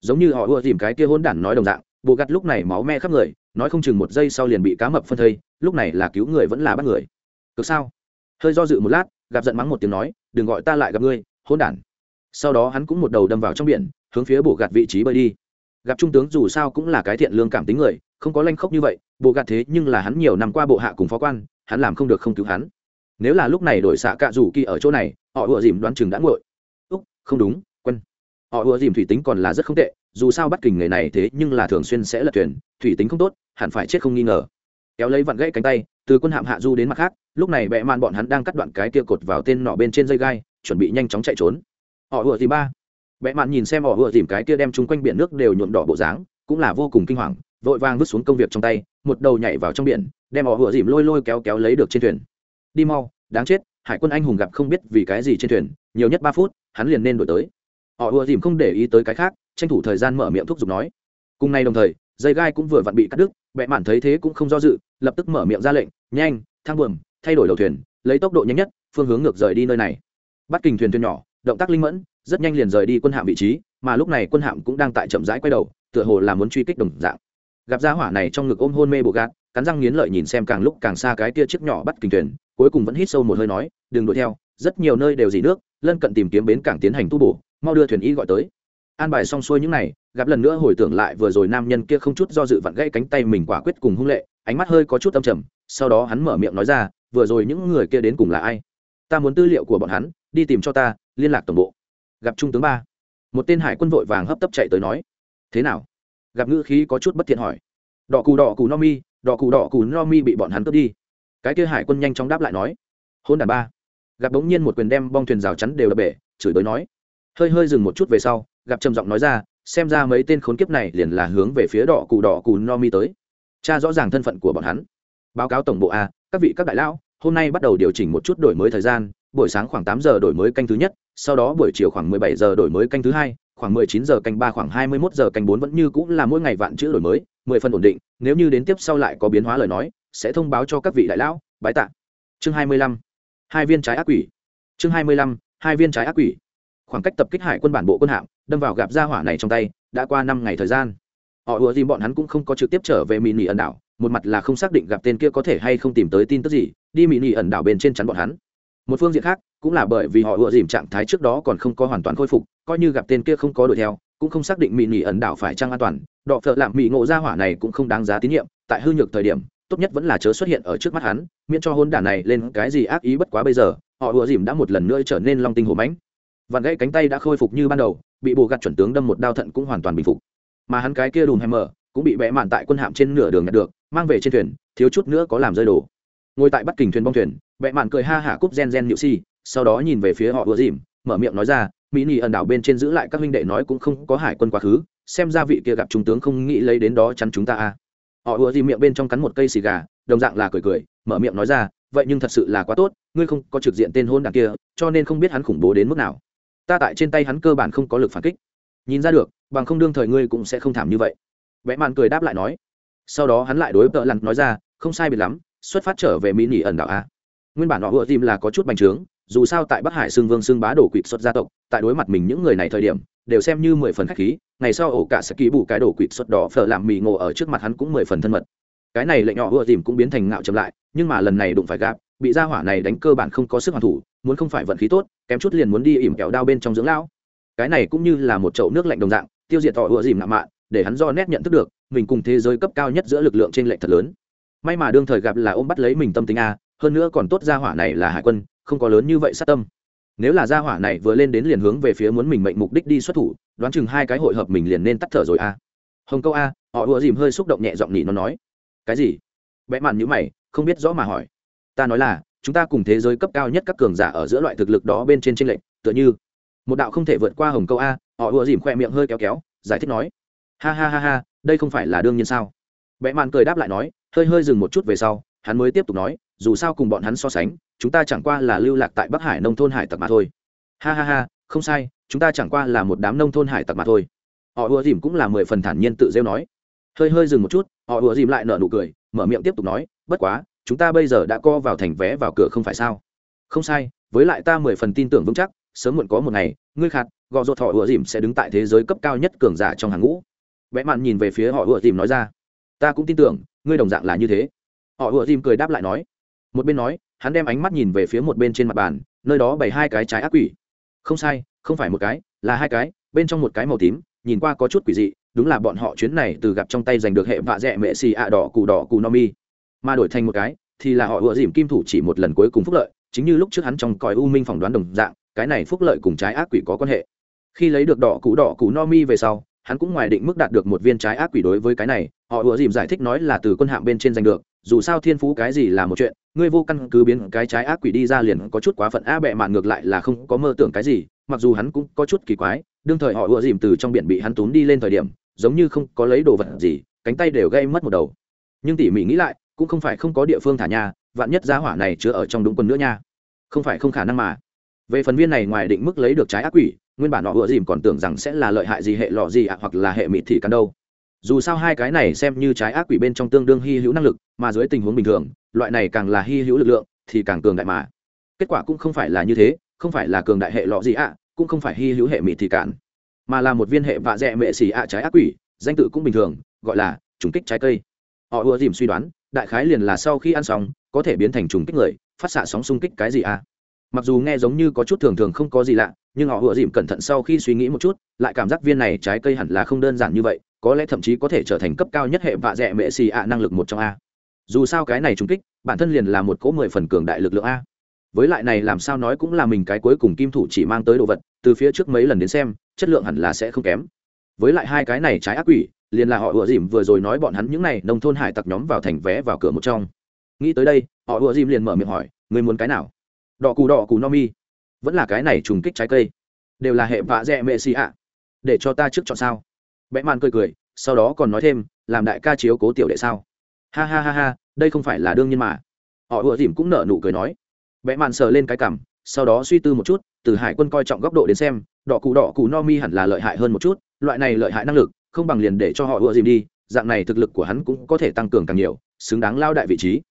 giống như họ ùa dìm cái kia hôn đản nói đồng dạng, bộ gạt lúc này máu me khắp người, nói không chừng một giây sau liền bị cá mập phân thây, lúc này là cứu người vẫn là bắt người. Cực sao? Hơi do dự một lát, gặp giận mắng một tiếng nói, đừng gọi ta lại gặp ngươi hôn đản. Sau đó hắn cũng một đầu đâm vào trong biển, hướng phía bộ gạt vị trí bơi đi. Gặp trung tướng dù sao cũng là cái thiện lương cảm tính người, không có lanh khốc như vậy, bộ gạt thế nhưng là hắn nhiều năm qua bộ hạ cùng phó quan, hắn làm không được không cứu hắn nếu là lúc này đổi xạ cạ rủ kỳ ở chỗ này, họ ùa dìm đoán chừng đã ngội úc, không đúng quân họ ùa dìm thủy tính còn là rất không tệ, dù sao bắt kình người này thế nhưng là thường xuyên sẽ lật thuyền, thủy tính không tốt, hẳn phải chết không nghi ngờ. Kéo lấy vặn gãy cánh tay, từ quân hạm hạ du đến mặt khác, lúc này bệ man bọn hắn đang cắt đoạn cái kia cột vào tên nọ bên trên dây gai, chuẩn bị nhanh chóng chạy trốn. Họ ùa dìm ba. Bệ man nhìn xem họ ùa dìm cái kia đem chung quanh biển nước đều nhuộm đỏ bộ dáng, cũng là vô cùng kinh hoàng, vội vàng vứt xuống công việc trong tay, một đầu nhảy vào trong biển, đem họ ùa dìm lôi lôi kéo kéo lấy được trên thuyền đi mau, đáng chết, hải quân anh hùng gặp không biết vì cái gì trên thuyền, nhiều nhất ba phút, hắn liền nên đổi tới. Họ ùa dìm không để ý tới cái khác, tranh thủ thời gian mở miệng thúc giục nói. Cùng nay đồng thời, dây gai cũng vừa vặn bị cắt đứt, bệ mạn thấy thế cũng không do dự, lập tức mở miệng ra lệnh, nhanh, thang buồm, thay đổi đầu thuyền, lấy tốc độ nhanh nhất, phương hướng ngược rời đi nơi này. Bắt kình thuyền thuyền nhỏ, động tác linh mẫn, rất nhanh liền rời đi quân hạm vị trí, mà lúc này quân hạm cũng đang tại chậm rãi quay đầu, tựa hồ là muốn truy kích đồng dạng. Gặp ra hỏa này trong ngực ôm hôn mê bộ gạt cắn răng nghiến lợi nhìn xem càng lúc càng xa cái kia chiếc nhỏ bắt kinh thuyền, cuối cùng vẫn hít sâu một hơi nói, đừng đuổi theo, rất nhiều nơi đều dỉ nước, lân cận tìm kiếm bến cảng tiến hành tu bổ, mau đưa thuyền y gọi tới. An bài xong xuôi những này, gặp lần nữa hồi tưởng lại vừa rồi nam nhân kia không chút do dự vặn gãy cánh tay mình quả quyết cùng hung lệ, ánh mắt hơi có chút âm trầm, sau đó hắn mở miệng nói ra, vừa rồi những người kia đến cùng là ai? Ta muốn tư liệu của bọn hắn, đi tìm cho ta, liên lạc tổng bộ. Gặp trung tướng ba, một tên hải quân vội vàng hấp tấp chạy tới nói, thế nào? Gặp ngữ khí có chút bất thiện hỏi đỏ cù đỏ cù no mi, đỏ cù đỏ cù no mi bị bọn hắn cướp đi. Cái kia hải quân nhanh chóng đáp lại nói hôn đàn ba. Gặp bỗng nhiên một quyền đem bong thuyền rào chắn đều đập bể, chửi tới nói, hơi hơi dừng một chút về sau. Gặp trầm giọng nói ra, xem ra mấy tên khốn kiếp này liền là hướng về phía đỏ cù đỏ cù no mi tới. Cha rõ ràng thân phận của bọn hắn. Báo cáo tổng bộ a, các vị, các đại lão, hôm nay bắt đầu điều chỉnh một chút đổi mới thời gian, buổi sáng khoảng tám giờ đổi mới canh thứ nhất, sau đó buổi chiều khoảng mười bảy giờ đổi mới canh thứ hai khoảng mười chín giờ canh ba, khoảng 21 giờ canh bốn vẫn như cũng là mỗi ngày vạn chữ đổi mới, mười phần ổn định. Nếu như đến tiếp sau lại có biến hóa lời nói, sẽ thông báo cho các vị đại lão, bái tạ. Chương hai mươi lăm. Hai viên trái ác quỷ. Chương hai mươi lăm. Hai viên trái ác quỷ. Khoảng cách tập kích hải quân bản bộ quân hạm, đâm vào gặp gia hỏa này trong tay, đã qua năm ngày thời gian. Họ ùa gì bọn hắn cũng không có trực tiếp trở về mỹ nỉ ẩn đảo, một mặt là không xác định gặp tên kia có thể hay không tìm tới tin tức gì, đi mỹ nỉ ẩn đảo bên trên chắn bọn hắn. Một phương diện khác cũng là bởi vì họ ùa dìm trạng thái trước đó còn không có hoàn toàn khôi phục, coi như gặp tên kia không có đuổi theo, cũng không xác định mỹ nỉ ẩn đảo phải trăng an toàn. Đọ phợ lạm mỹ ngộ ra hỏa này cũng không đáng giá tín nhiệm, tại hư nhược thời điểm, tốt nhất vẫn là chớ xuất hiện ở trước mắt hắn, miễn cho hôn đản này lên cái gì ác ý bất quá bây giờ, họ ùa dìm đã một lần nữa trở nên long tinh hồ mãnh. Vặn gãy cánh tay đã khôi phục như ban đầu, bị bồ gạt chuẩn tướng đâm một đao thận cũng hoàn toàn bình phục. Mà hắn cái kia đùm hay mở cũng bị bẽ mạn tại quân hạm trên nửa đường nhặt được, mang về trên thuyền, thiếu chút nữa có làm rơi đổ ngồi tại bắt kình thuyền bong thuyền bẽ mạn cười ha hả cúp gen gen nhự si sau đó nhìn về phía họ ùa dìm, mở miệng nói ra, mỹ nỉ ẩn đảo bên trên giữ lại các huynh đệ nói cũng không có hải quân quá khứ, xem ra vị kia gặp trung tướng không nghĩ lấy đến đó chắn chúng ta à. Họ ùa dìm miệng bên trong cắn một cây xì gà, đồng dạng là cười cười, mở miệng nói ra, vậy nhưng thật sự là quá tốt, ngươi không có trực diện tên hôn đằng kia, cho nên không biết hắn khủng bố đến mức nào. Ta tại trên tay hắn cơ bản không có lực phản kích. Nhìn ra được, bằng không đương thời ngươi cũng sẽ không thảm như vậy. Vẽ mạn cười đáp lại nói. Sau đó hắn lại đối tợ lặn nói ra, không sai biệt lắm, xuất phát trở về mỹ nỉ ẩn đảo a nguyên bản họ vừa tìm là có chút bành trướng dù sao tại bắc hải xương vương xương bá đổ quỵt xuất gia tộc, tại đối mặt mình những người này thời điểm, đều xem như mười phần khách khí, ngày sau ổ cả sẽ ký bù cái đổ quỵt xuất đỏ phở làm mì ngộ ở trước mặt hắn cũng mười phần thân mật. Cái này lệnh nhỏ vừa tìm cũng biến thành ngạo chậm lại, nhưng mà lần này đụng phải gạp, bị gia hỏa này đánh cơ bản không có sức hoàn thủ, muốn không phải vận khí tốt, kém chút liền muốn đi ỉm kẹo đao bên trong dưỡng lão. Cái này cũng như là một chậu nước lạnh đồng dạng, tiêu diệt họ ựa dìm nạm mạn, để hắn do nét nhận thức được, mình cùng thế giới cấp cao nhất giữa lực lượng trên lệnh thật lớn. May mà đương thời gặp là ôm bắt lấy mình tâm tính a, hơn nữa còn tốt gia hỏa này là hải quân không có lớn như vậy sát tâm. Nếu là gia hỏa này vừa lên đến liền hướng về phía muốn mình mệnh mục đích đi xuất thủ, đoán chừng hai cái hội hợp mình liền nên tắt thở rồi a. Hồng câu a, họ ùa dìm hơi xúc động nhẹ giọng nhị nó nói. Cái gì? Vẽ mạn nhữ mày, không biết rõ mà hỏi. Ta nói là, chúng ta cùng thế giới cấp cao nhất các cường giả ở giữa loại thực lực đó bên trên tranh lệch, tựa như, một đạo không thể vượt qua hồng câu a, họ ùa dìm khoe miệng hơi kéo kéo, giải thích nói. Ha ha ha ha, đây không phải là đương nhiên sao? Vẽ mạn cười đáp lại nói, hơi hơi dừng một chút về sau, hắn mới tiếp tục nói dù sao cùng bọn hắn so sánh, chúng ta chẳng qua là lưu lạc tại bắc hải nông thôn hải tặc mà thôi. Ha ha ha, không sai, chúng ta chẳng qua là một đám nông thôn hải tặc mà thôi. Họ ùa dìm cũng là mười phần thản nhiên tự rêu nói. Hơi hơi dừng một chút, họ ùa dìm lại nở nụ cười, mở miệng tiếp tục nói, bất quá, chúng ta bây giờ đã co vào thành vé vào cửa không phải sao? Không sai, với lại ta mười phần tin tưởng vững chắc, sớm muộn có một ngày, ngươi khát gò ruột họ ùa dìm sẽ đứng tại thế giới cấp cao nhất cường giả trong hàng ngũ. Vẽ mạn nhìn về phía họ ùa dìm nói ra. Ta cũng tin tưởng, ngươi đồng dạng là như thế. Họ ùa dìm cười đáp lại nói một bên nói, hắn đem ánh mắt nhìn về phía một bên trên mặt bàn, nơi đó bày hai cái trái ác quỷ. Không sai, không phải một cái, là hai cái, bên trong một cái màu tím, nhìn qua có chút quỷ dị, đúng là bọn họ chuyến này từ gặp trong tay giành được hệ vạ dẹ mẹ xì ạ đỏ cụ đỏ cụ no mi. Mà đổi thành một cái, thì là họ ùa dìm kim thủ chỉ một lần cuối cùng phúc lợi, chính như lúc trước hắn trong còi u minh phỏng đoán đồng dạng, cái này phúc lợi cùng trái ác quỷ có quan hệ. Khi lấy được đỏ cụ đỏ cụ no mi về sau, hắn cũng ngoài định mức đạt được một viên trái ác quỷ đối với cái này, họ ùa dìm giải thích nói là từ quân hạng bên trên giành được, dù sao thiên phú cái gì là một chuyện ngươi vô căn cứ biến cái trái ác quỷ đi ra liền có chút quá phận a bẹ mạn ngược lại là không có mơ tưởng cái gì, mặc dù hắn cũng có chút kỳ quái, đương thời họ ùa dìm từ trong biển bị hắn túm đi lên thời điểm, giống như không có lấy đồ vật gì, cánh tay đều gây mất một đầu. Nhưng tỉ mỉ nghĩ lại, cũng không phải không có địa phương thả nhà, vạn nhất giá hỏa này chứa ở trong đúng quân nữa nha. Không phải không khả năng mà. Về phần viên này ngoài định mức lấy được trái ác quỷ, nguyên bản họ ùa dìm còn tưởng rằng sẽ là lợi hại gì hệ lọ gì ạ, hoặc là hệ mịt thị cắn đâu dù sao hai cái này xem như trái ác quỷ bên trong tương đương hy hữu năng lực, mà dưới tình huống bình thường, loại này càng là hy hữu lực lượng, thì càng cường đại mà. Kết quả cũng không phải là như thế, không phải là cường đại hệ lọ gì ạ, cũng không phải hy hữu hệ mịt thị cản mà là một viên hệ vạ dẹ mệ xì ạ trái ác quỷ, danh tự cũng bình thường, gọi là trùng kích trái cây. Họ ùa dìm suy đoán, đại khái liền là sau khi ăn xong, có thể biến thành trùng kích người, phát xạ sóng xung kích cái gì à mặc dù nghe giống như có chút thường thường không có gì lạ, nhưng họ ùa dìm cẩn thận sau khi suy nghĩ một chút, lại cảm giác viên này trái cây hẳn là không đơn giản như vậy có lẽ thậm chí có thể trở thành cấp cao nhất hệ vạ dẹ mệ xì ạ năng lực một trong a. Dù sao cái này trùng kích, bản thân liền là một cỗ mười phần cường đại lực lượng a. Với lại này làm sao nói cũng là mình cái cuối cùng kim thủ chỉ mang tới đồ vật, từ phía trước mấy lần đến xem, chất lượng hẳn là sẽ không kém. Với lại hai cái này trái ác quỷ, liền là họ ủa dìm vừa rồi nói bọn hắn những n à y nông thôn hải tặc nhóm vào thành vé vào cửa một trong. Nghĩ tới đây, họ ủa dìm liền mở miệng hỏi người muốn cái nào? Đỏ cù đỏ cù, no mi. Vẫn là cái này trùng kích trái cây. Đều là hệ vạ dẹ mệ xì ạ. Để cho ta trước chọn sao? Bẽ man cười cười, sau đó còn nói thêm, làm đại ca chiếu cố tiểu đệ sao? Ha ha ha ha, đây không phải là đương nhiên mà. Họ ùa dìm cũng nở nụ cười nói. Vẽ man sờ lên cái cằm, sau đó suy tư một chút, từ hải quân coi trọng góc độ đến xem, đỏ cụ đỏ cụ no mi hẳn là lợi hại hơn một chút, loại này lợi hại năng lực, không bằng liền để cho họ ùa dìm đi, dạng này thực lực của hắn cũng có thể tăng cường càng nhiều, xứng đáng lao đại vị trí.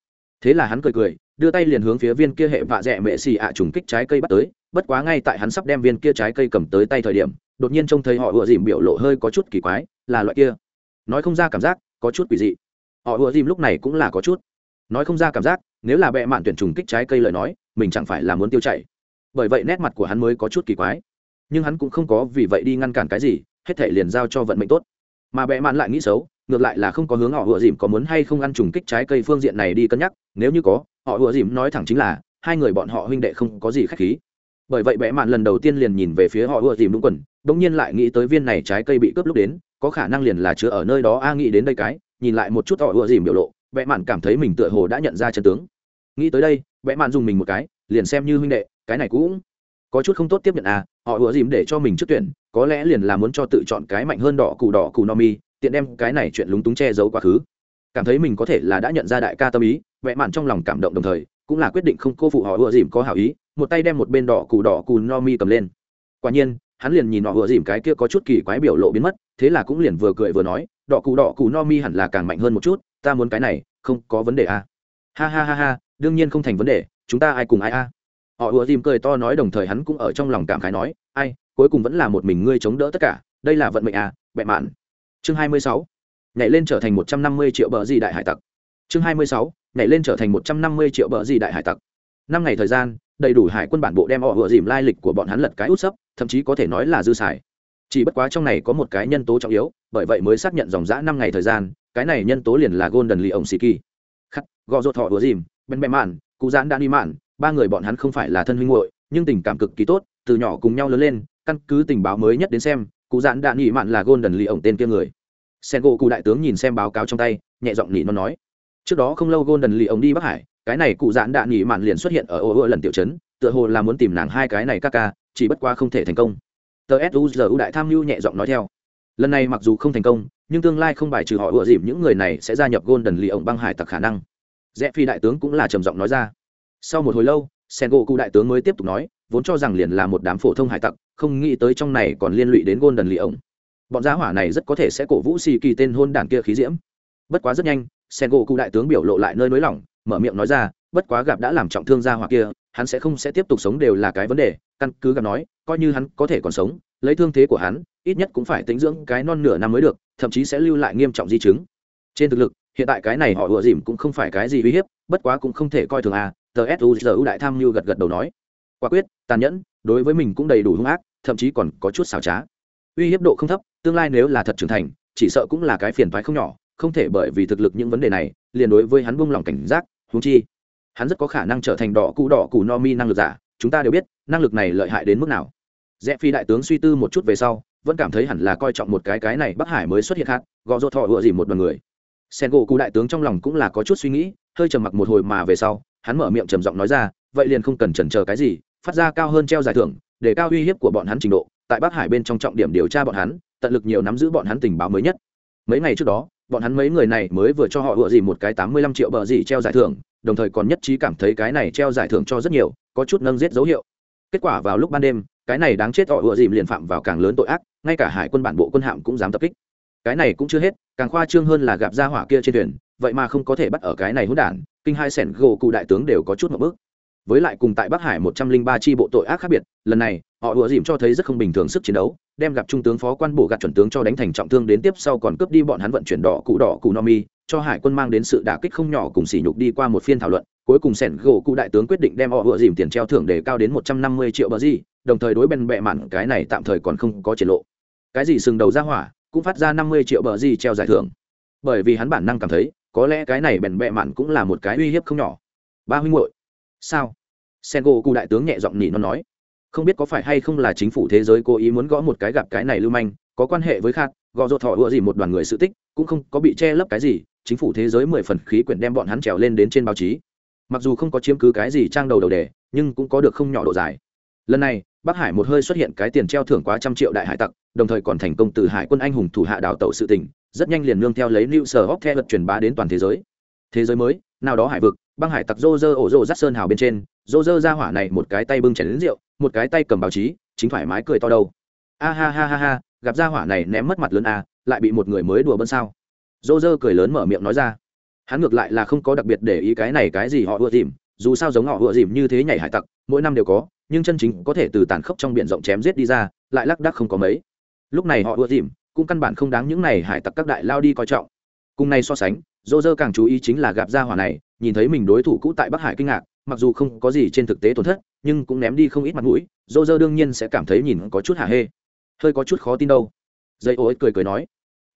Thế là hắn cười cười đưa tay liền hướng phía viên kia hệ vạ dẹ mẹ xì ạ trùng kích trái cây bắt tới, bất quá ngay tại hắn sắp đem viên kia trái cây cầm tới tay thời điểm, đột nhiên trông thấy họ ùa dìm biểu lộ hơi có chút kỳ quái, là loại kia. Nói không ra cảm giác, có chút quỷ dị. Họ ùa dìm lúc này cũng là có chút. Nói không ra cảm giác, nếu là bệ mạn tuyển trùng kích trái cây lời nói, mình chẳng phải là muốn tiêu chảy. Bởi vậy nét mặt của hắn mới có chút kỳ quái. Nhưng hắn cũng không có vì vậy đi ngăn cản cái gì, hết thể liền giao cho vận mệnh tốt. Mà bệ mạn lại nghĩ xấu ngược lại là không có hướng họ ủa dìm có muốn hay không ăn trùng kích trái cây phương diện này đi cân nhắc, nếu như có, họ ủa dìm nói thẳng chính là, hai người bọn họ huynh đệ không có gì khách khí. Bởi vậy bẽ mạn lần đầu tiên liền nhìn về phía họ ủa dìm đúng quần đ ỗ n g nhiên lại nghĩ tới viên này trái cây bị cướp lúc đến, có khả năng liền là chứa ở nơi đó, a nghĩ đến đây cái, nhìn lại một chút họ ủa dìm biểu lộ bẽ mạn cảm thấy mình tựa hồ đã nhận ra chân tướng. Nghĩ tới đây bẽ mạn dùng mình một cái, liền xem như huynh đệ, cái này cũng có chút không tốt tiếp nhận à họ ủa dìm để cho mình trước tuyển, có lẽ liền là muốn cho tự chọn cái mạnh hơn đỏ cù đỏ cù no mi tiện đem cái này chuyện lúng túng che giấu quá khứ cảm thấy mình có thể là đã nhận ra đại ca tâm ý vẽ mạn trong lòng cảm động đồng thời, cũng là quyết định không cô phụ họ ựa dìm có hảo ý, một tay đem một bên đỏ cù đỏ cù no mi cầm lên quả nhiên, hắn liền nhìn họ ựa dìm cái kia có chút kỳ quái biểu lộ biến mất, thế là cũng liền vừa cười vừa nói, đỏ cù đỏ cù no mi hẳn là càng mạnh hơn một chút, ta muốn cái này, không có vấn đề à. ha ha ha ha, đương nhiên không thành vấn đề, chúng ta ai cùng ai a à. họ ùa dìm cười to nói đồng thời hắn cũng ở trong lòng cảm khái nói, ai, cuối cùng vẫn là một mình ngươi chống đỡ tất cả, đây là vận mệnh à bẹ mạn chương hai mươi sáu. Nhảy lên trở thành một trăm năm mươi triệu bờ gì đại hải tặc. Chương hai mươi sáu. Nhảy lên trở thành một trăm năm mươi triệu bờ gì đại hải tặc. Năm ngày thời gian, đầy đủ hải quân bản bộ đem họ vừa dìm lai lịch của bọn hắn lật cái út sấp, thậm chí có thể nói là dư xài. Chỉ bất quá trong này có một cái nhân tố trọng yếu, bởi vậy mới xác nhận dòng dã năm ngày thời gian, cái này nhân tố liền là golden lì ông siki. Khắc, gò rột họ vừa dìm bên ben mạn cụ giãn đan đi mạn, ba người bọn hắn không phải là thân huynh muội, nhưng tình cảm cực kỳ tốt, từ nhỏ cùng nhau lớn lên, căn cứ tình báo mới nhất đến xem cụ giãn đan đi mạn là golden lì ông tên kia người sen gỗ cụ đại tướng nhìn xem báo cáo trong tay, nhẹ giọng nhị nó nói, trước đó không lâu golden lì ông đi bắc hải, cái này cụ giãn đạn nhị mạn liền xuất hiện ở ô ô lần tiểu chấn tựa hồ là muốn tìm nàng hai cái này ca ca, chỉ bất qua không thể thành công. Tờ suzu đại tham mưu nhẹ giọng nói theo, lần này mặc dù không thành công, nhưng tương lai không bài trừ họ ựa dịp những người này sẽ gia nhập golden lì ông băng hải tặc khả năng. Rẽ phi đại tướng cũng là trầm giọng nói ra. Sau một hồi lâu, sen gỗ cụ đại tướng mới tiếp tục nói, vốn cho rằng liền là một đám phổ thông hải tặc, không nghĩ tới trong này còn liên lụy đến golden lì ông bọn gia hỏa này rất có thể sẽ cổ vũ xì kỳ tên hôn đảng kia khí diễm. Bất quá rất nhanh sen gỗ cụ đại tướng biểu lộ lại nơi nới lỏng mở miệng nói ra, bất quá gặp đã làm trọng thương gia hỏa kia, hắn sẽ không sẽ tiếp tục sống đều là cái vấn đề. Căn cứ gặp nói, coi như hắn có thể còn sống, lấy thương thế của hắn, ít nhất cũng phải tính dưỡng cái non nửa năm mới được, thậm chí sẽ lưu lại nghiêm trọng di chứng. Trên thực lực, hiện tại cái này họ ùa dìm cũng không phải cái gì uy hiếp, bất quá cũng không thể coi thường à tờ suzu đại tham mưu gật gật đầu nói. Quả quyết, tàn nhẫn, đối với mình cũng đầy đủ hung ác, thậm chí còn có chút xảo trá. Uy hiếp độ không thấp tương lai nếu là thật trưởng thành, chỉ sợ cũng là cái phiền toái không nhỏ, không thể bởi vì thực lực những vấn đề này, liền đối với hắn buông lòng cảnh giác húng chi, hắn rất có khả năng trở thành đỏ cụ đỏ cụ no mi năng lực giả, chúng ta đều biết, năng lực này lợi hại đến mức nào. Rẽ phi đại tướng suy tư một chút về sau, vẫn cảm thấy hẳn là coi trọng một cái cái này bắc hải mới xuất hiện khác gò rột thọ ựa gì một đoàn người. Sen gỗ cụ đại tướng trong lòng cũng là có chút suy nghĩ, hơi trầm mặc một hồi mà về sau, hắn mở miệng trầm giọng nói ra, vậy liền không cần chần chờ cái gì, phát ra cao hơn treo giải thưởng, để cao uy hiếp của bọn hắn trình độ, tại bắc hải bên trong trọng điểm điều tra bọn hắn tận lực nhiều nắm giữ bọn hắn tình báo mới nhất. Mấy ngày trước đó, bọn hắn mấy người này mới vừa cho họ ựa gì một cái tám mươi lăm triệu bờ gì treo giải thưởng, đồng thời còn nhất trí cảm thấy cái này treo giải thưởng cho rất nhiều, có chút nâng giết dấu hiệu. Kết quả vào lúc ban đêm, cái này đáng chết họ ựa dìm liền phạm vào càng lớn tội ác, ngay cả hải quân bản bộ quân hạm cũng dám tập kích. Cái này cũng chưa hết, càng khoa trương hơn là gặp ra hỏa kia trên thuyền, vậy mà không có thể bắt ở cái này hỗn đản, kinh hai sẻn gỗ cụ đại tướng đều có chút một bước với lại cùng tại bắc hải một trăm linh ba tri bộ tội ác khác biệt, lần này, họ ùa dìm cho thấy rất không bình thường sức chiến đấu, đem gặp trung tướng phó quan bổ gạt chuẩn tướng cho đánh thành trọng thương đến tiếp sau còn cướp đi bọn hắn vận chuyển đỏ cụ đỏ cụ no mi, cho hải quân mang đến sự đả kích không nhỏ cùng sỉ nhục đi qua một phiên thảo luận, cuối cùng sẻn gỗ cụ đại tướng quyết định đem họ ùa dìm tiền treo thưởng để cao đến một trăm năm mươi triệu bờ di, đồng thời đối bên bệ mặn cái này tạm thời còn không có triển lộ. Cái gì sừng đầu ra hỏa, cũng phát ra năm mươi triệu bờ di treo giải thưởng. Bởi vì hắn bản năng cảm thấy, có lẽ cái này bèn bẹ mặn cũng là một cái uy hiếp không nhỏ. Ba huynh hội sao? Sen gỗ cụ đại tướng nhẹ giọng nhỉ nó nói. Không biết có phải hay không là chính phủ thế giới cố ý muốn gõ một cái gặp cái này lưu manh, có quan hệ với khác gò rột thỏ ựa gì một đoàn người sự tích, cũng không có bị che lấp cái gì, chính phủ thế giới mười phần khí quyển đem bọn hắn trèo lên đến trên báo chí. Mặc dù không có chiếm cứ cái gì trang đầu đầu đề, nhưng cũng có được không nhỏ độ dài. Lần này, bắc hải một hơi xuất hiện cái tiền treo thưởng quá trăm triệu đại hải tặc, đồng thời còn thành công từ hải quân anh hùng thủ hạ đào tẩu sự tỉnh rất nhanh liền nương theo lấy lưu sở hóc theo luật truyền bá đến toàn thế giới. Thế giới mới, nào đó hải vực băng hải tặc rô rơ ổ rô rắt sơn hào bên trên rô rơ ra hỏa này một cái tay bưng chén đến rượu, một cái tay cầm báo chí, chính thoải mái cười to đâu. A ha ha ha ha, gặp ra hỏa này ném mất mặt lớn a, lại bị một người mới đùa bỡn sao? Rô rơ cười lớn mở miệng nói ra. Hắn ngược lại là không có đặc biệt để ý cái này cái gì họ ưa dìm, dù sao giống họ ưa dìm như thế nhảy hải tặc, mỗi năm đều có, nhưng chân chính có thể từ tàn khốc trong biển rộng chém giết đi ra, lại lắc đắc không có mấy. Lúc này họ ưa dìm, cũng căn bản không đáng những này hải tặc các đại lao đi coi trọng. Cùng này so sánh dô dơ càng chú ý chính là gặp ra hỏa này, nhìn thấy mình đối thủ cũ tại bắc hải kinh ngạc, mặc dù không có gì trên thực tế tổn thất, nhưng cũng ném đi không ít mặt mũi, dô dơ đương nhiên sẽ cảm thấy nhìn có chút hả hê. Hơi có chút khó tin đâu. Dây ô ích cười cười nói.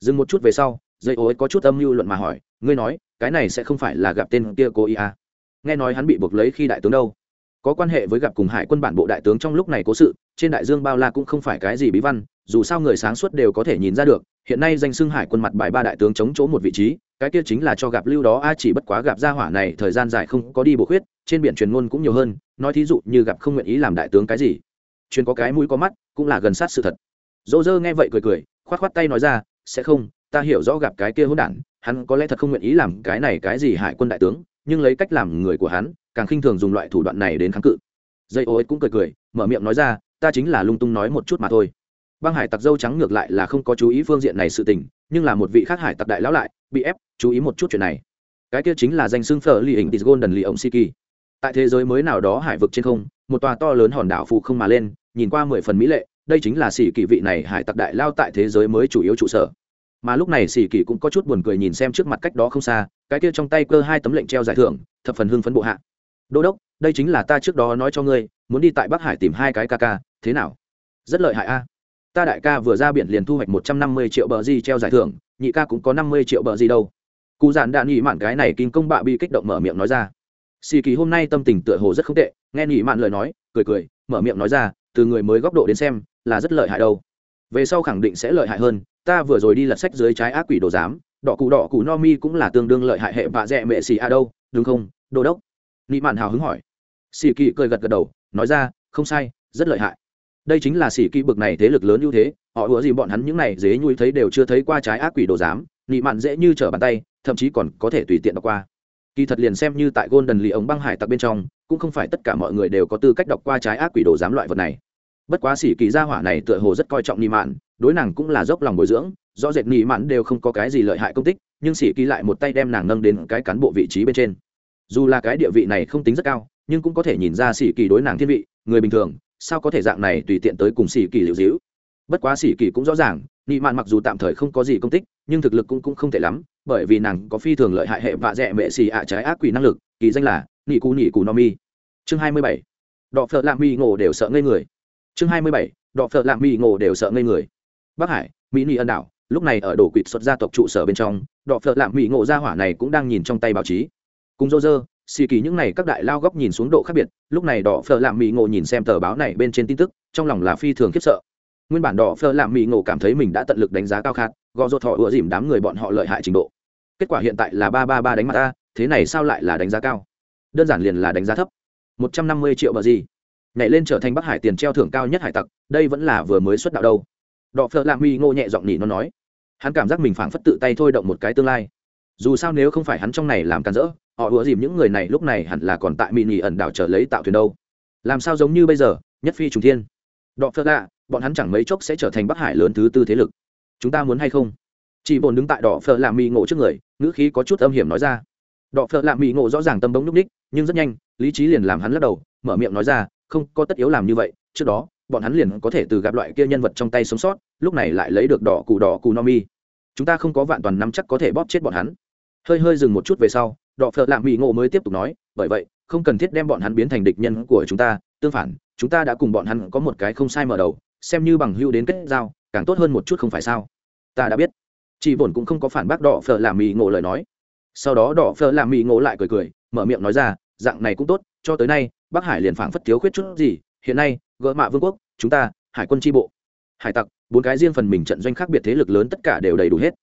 Dừng một chút về sau, dây ô ích có chút âm mưu luận mà hỏi, ngươi nói, cái này sẽ không phải là gặp tên kia cô ý à. nghe nói hắn bị buộc lấy khi đại tướng đâu. Có quan hệ với gặp cùng hải quân bản bộ đại tướng trong lúc này cố sự, trên đại dương bao la cũng không phải cái gì bí văn, dù sao người sáng suốt đều có thể nhìn ra được, hiện nay danh xưng hải quân mặt bài ba đại tướng chống chỗ một vị trí cái kia chính là cho gặp lưu đó, a, chỉ bất quá gặp gia hỏa này thời gian dài không có đi bổ khuyết, trên biển truyền ngôn cũng nhiều hơn, nói thí dụ như gặp không nguyện ý làm đại tướng cái gì. Truyền có cái mũi có mắt, cũng là gần sát sự thật. Dỗ dơ nghe vậy cười cười, khoát khoát tay nói ra, sẽ không, ta hiểu rõ gặp cái kia hỗn đản, hắn có lẽ thật không nguyện ý làm cái này cái gì hải quân đại tướng, nhưng lấy cách làm người của hắn, càng khinh thường dùng loại thủ đoạn này đến kháng cự. Dây ô cũng cười cười, mở miệng nói ra, ta chính là lung tung nói một chút mà thôi. Băng hải tặc dâu trắng ngược lại là không có chú ý phương diện này sự tình, nhưng là một vị khác hải tặc đại lão lại bị ép, chú ý một chút chuyện này. Cái kia chính là danh xưng phở li hình tis golden li ông siki tại thế giới mới nào đó hải vực trên không, một tòa to lớn hòn đảo phụ không mà lên, nhìn qua mười phần mỹ lệ, đây chính là sĩ kỳ vị này hải tặc đại lao tại thế giới mới chủ yếu trụ sở. Mà lúc này sĩ kỳ cũng có chút buồn cười nhìn xem trước mặt cách đó không xa, cái kia trong tay cơ hai tấm lệnh treo giải thưởng, thập phần hưng phấn bộ hạ. Đô đốc, đây chính là ta trước đó nói cho ngươi, muốn đi tại bắc hải tìm hai cái ca ca, thế nào? Rất lợi hại a ta đại ca vừa ra biển liền thu hoạch một trăm năm mươi triệu bờ di treo giải thưởng, nhị ca cũng có năm mươi triệu bờ di đâu. Cụ giản đạn nhị mạn cái này kinh công bạ bị kích động mở miệng nói ra. Xì kỳ hôm nay tâm tình tựa hồ rất không tệ, nghe nhị mạn lời nói, cười cười, mở miệng nói ra, từ người mới góc độ đến xem, là rất lợi hại đâu. Về sau khẳng định sẽ lợi hại hơn, ta vừa rồi đi lật sách dưới trái ác quỷ đồ giám, đỏ cụ đỏ cụ no mi cũng là tương đương lợi hại hệ vạ dẹ mệ xì a đâu, đúng không đô đốc? Nhị mạn hào hứng hỏi. Xì kỳ cười gật gật đầu, nói ra, không sai, rất lợi hại đây chính là xỉ kỳ bực này thế lực lớn ưu thế, họ ủa gì bọn hắn những này dế nhui thấy đều chưa thấy qua trái ác quỷ đồ giám nị mạn dễ như trở bàn tay, thậm chí còn có thể tùy tiện đọc qua. Kỳ thật liền xem như tại golden lì ống băng hải tặc bên trong, cũng không phải tất cả mọi người đều có tư cách đọc qua trái ác quỷ đồ giám loại vật này. Bất quá xỉ kỳ gia hỏa này tựa hồ rất coi trọng nị mạn, đối nàng cũng là dốc lòng bồi dưỡng, rõ rệt nị mạn đều không có cái gì lợi hại công tích, nhưng xỉ kỳ lại một tay đem nàng nâng đến cái cán bộ vị trí bên trên. Dù là cái địa vị này không tính rất cao, nhưng cũng có thể nhìn ra xỉ kỳ đối nàng thiên vị, người bình thường sao có thể dạng này tùy tiện tới cùng xỉ kỳ liễu dĩu bất quá xỉ kỳ cũng rõ ràng nị mạn mặc dù tạm thời không có gì công tích nhưng thực lực cũng, cũng không tệ lắm bởi vì nàng có phi thường lợi hại hệ vạ dẹ mệ xì ạ trái ác quỷ năng lực kỳ danh là nị cù nị cù no mi. Chương hai mươi bảy. Đọ phợ lạ mi ngộ đều sợ ngây người. Chương hai mươi bảy. Đọ phợ lạ mi ngộ đều sợ ngây người. Bắc hải mỹ nị ân đảo lúc này ở đổ quỵt xuất gia tộc trụ sở bên trong đọ phợ lạ mỹ ngộ gia hỏa này cũng đang nhìn trong tay báo chí. Cùng dô dơ xì kỳ những này các đại lao góc nhìn xuống độ khác biệt, lúc này đỏ phở làm mỹ ngộ nhìn xem tờ báo này bên trên tin tức, trong lòng là phi thường khiếp sợ. Nguyên bản đỏ phở làm mỹ ngộ cảm thấy mình đã tận lực đánh giá cao khát, gò rột họ ựa dìm đám người bọn họ lợi hại trình độ. Kết quả hiện tại là ba ba ba đánh mặt ta, thế này sao lại là đánh giá cao? Đơn giản liền là đánh giá thấp. Một trăm năm mươi triệu bờ gì? Nhảy lên trở thành bắc hải tiền treo thưởng cao nhất hải tặc, đây vẫn là vừa mới xuất đạo đâu. Đỏ phở lạm mỹ ngộ nhẹ giọng nhỉ nó nói. Hắn cảm giác mình phảng phất tự tay thôi động một cái tương lai. Dù sao nếu không phải hắn trong này làm càn rỡ họ ủa dìm những người này lúc này hẳn là còn tại mỹ nỉ ẩn đảo trở lấy tạo thuyền đâu. Làm sao giống như bây giờ nhất phi trùng thiên. Đọ phớt lạ, bọn hắn chẳng mấy chốc sẽ trở thành bắc hải lớn thứ tư thế lực. Chúng ta muốn hay không? Chị bồn đứng tại đỏ phơ làm mỹ ngộ trước người ngữ khí có chút âm hiểm nói ra. Đọ phơ làm mỹ ngộ rõ ràng tâm bóng núp ních nhưng rất nhanh lý trí liền làm hắn lắc đầu mở miệng nói ra không có tất yếu làm như vậy trước đó bọn hắn liền có thể từ gặp loại kia nhân vật trong tay sống sót lúc này lại lấy được đỏ cụ đỏ cụ no mi. Chúng ta không có vạn toàn nắm chắc có thể bóp chết bọn hắn. Hơi hơi dừng một chút về sau đọ phợ lạ mỹ ngộ mới tiếp tục nói, bởi vậy, không cần thiết đem bọn hắn biến thành địch nhân của chúng ta. Tương phản, chúng ta đã cùng bọn hắn có một cái không sai mở đầu, xem như bằng hưu đến kết giao, càng tốt hơn một chút không phải sao? Ta đã biết. Chị bổn cũng không có phản bác đỏ phở làm mì ngộ lời nói. Sau đó đỏ phở làm mì ngộ lại cười cười, mở miệng nói ra, dạng này cũng tốt, cho tới nay, bắc hải liền phảng phất thiếu khuyết chút gì. Hiện nay, gỡ mạ vương quốc, chúng ta, hải quân tri bộ, hải tặc, bốn cái riêng phần mình trận doanh khác biệt thế lực lớn tất cả đều đầy đủ hết.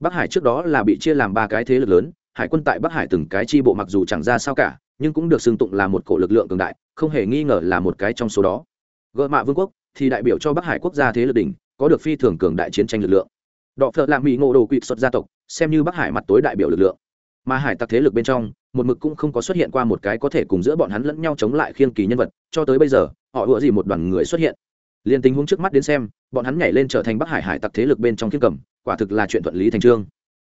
Bắc hải trước đó là bị chia làm ba cái thế lực lớn hải quân tại bắc hải từng cái tri bộ mặc dù chẳng ra sao cả, nhưng cũng được xưng tụng là một cổ lực lượng cường đại, không hề nghi ngờ là một cái trong số đó. Gợ mạ vương quốc thì đại biểu cho bắc hải quốc gia thế lực đỉnh, có được phi thường cường đại chiến tranh lực lượng. Đọ phợ lạ mỹ ngộ đồ quỵt xuất gia tộc, xem như bắc hải mặt tối đại biểu lực lượng. Mà hải tặc thế lực bên trong, một mực cũng không có xuất hiện qua một cái có thể cùng giữa bọn hắn lẫn nhau chống lại khiên kỳ nhân vật, cho tới bây giờ, họ ủa gì một đoàn người xuất hiện. Liền tình huống trước mắt đến xem, bọn hắn nhảy lên trở thành bắc hải hải tặc thế lực bên trong khiêng cầm, quả thực là chuyện thuận lý thành trương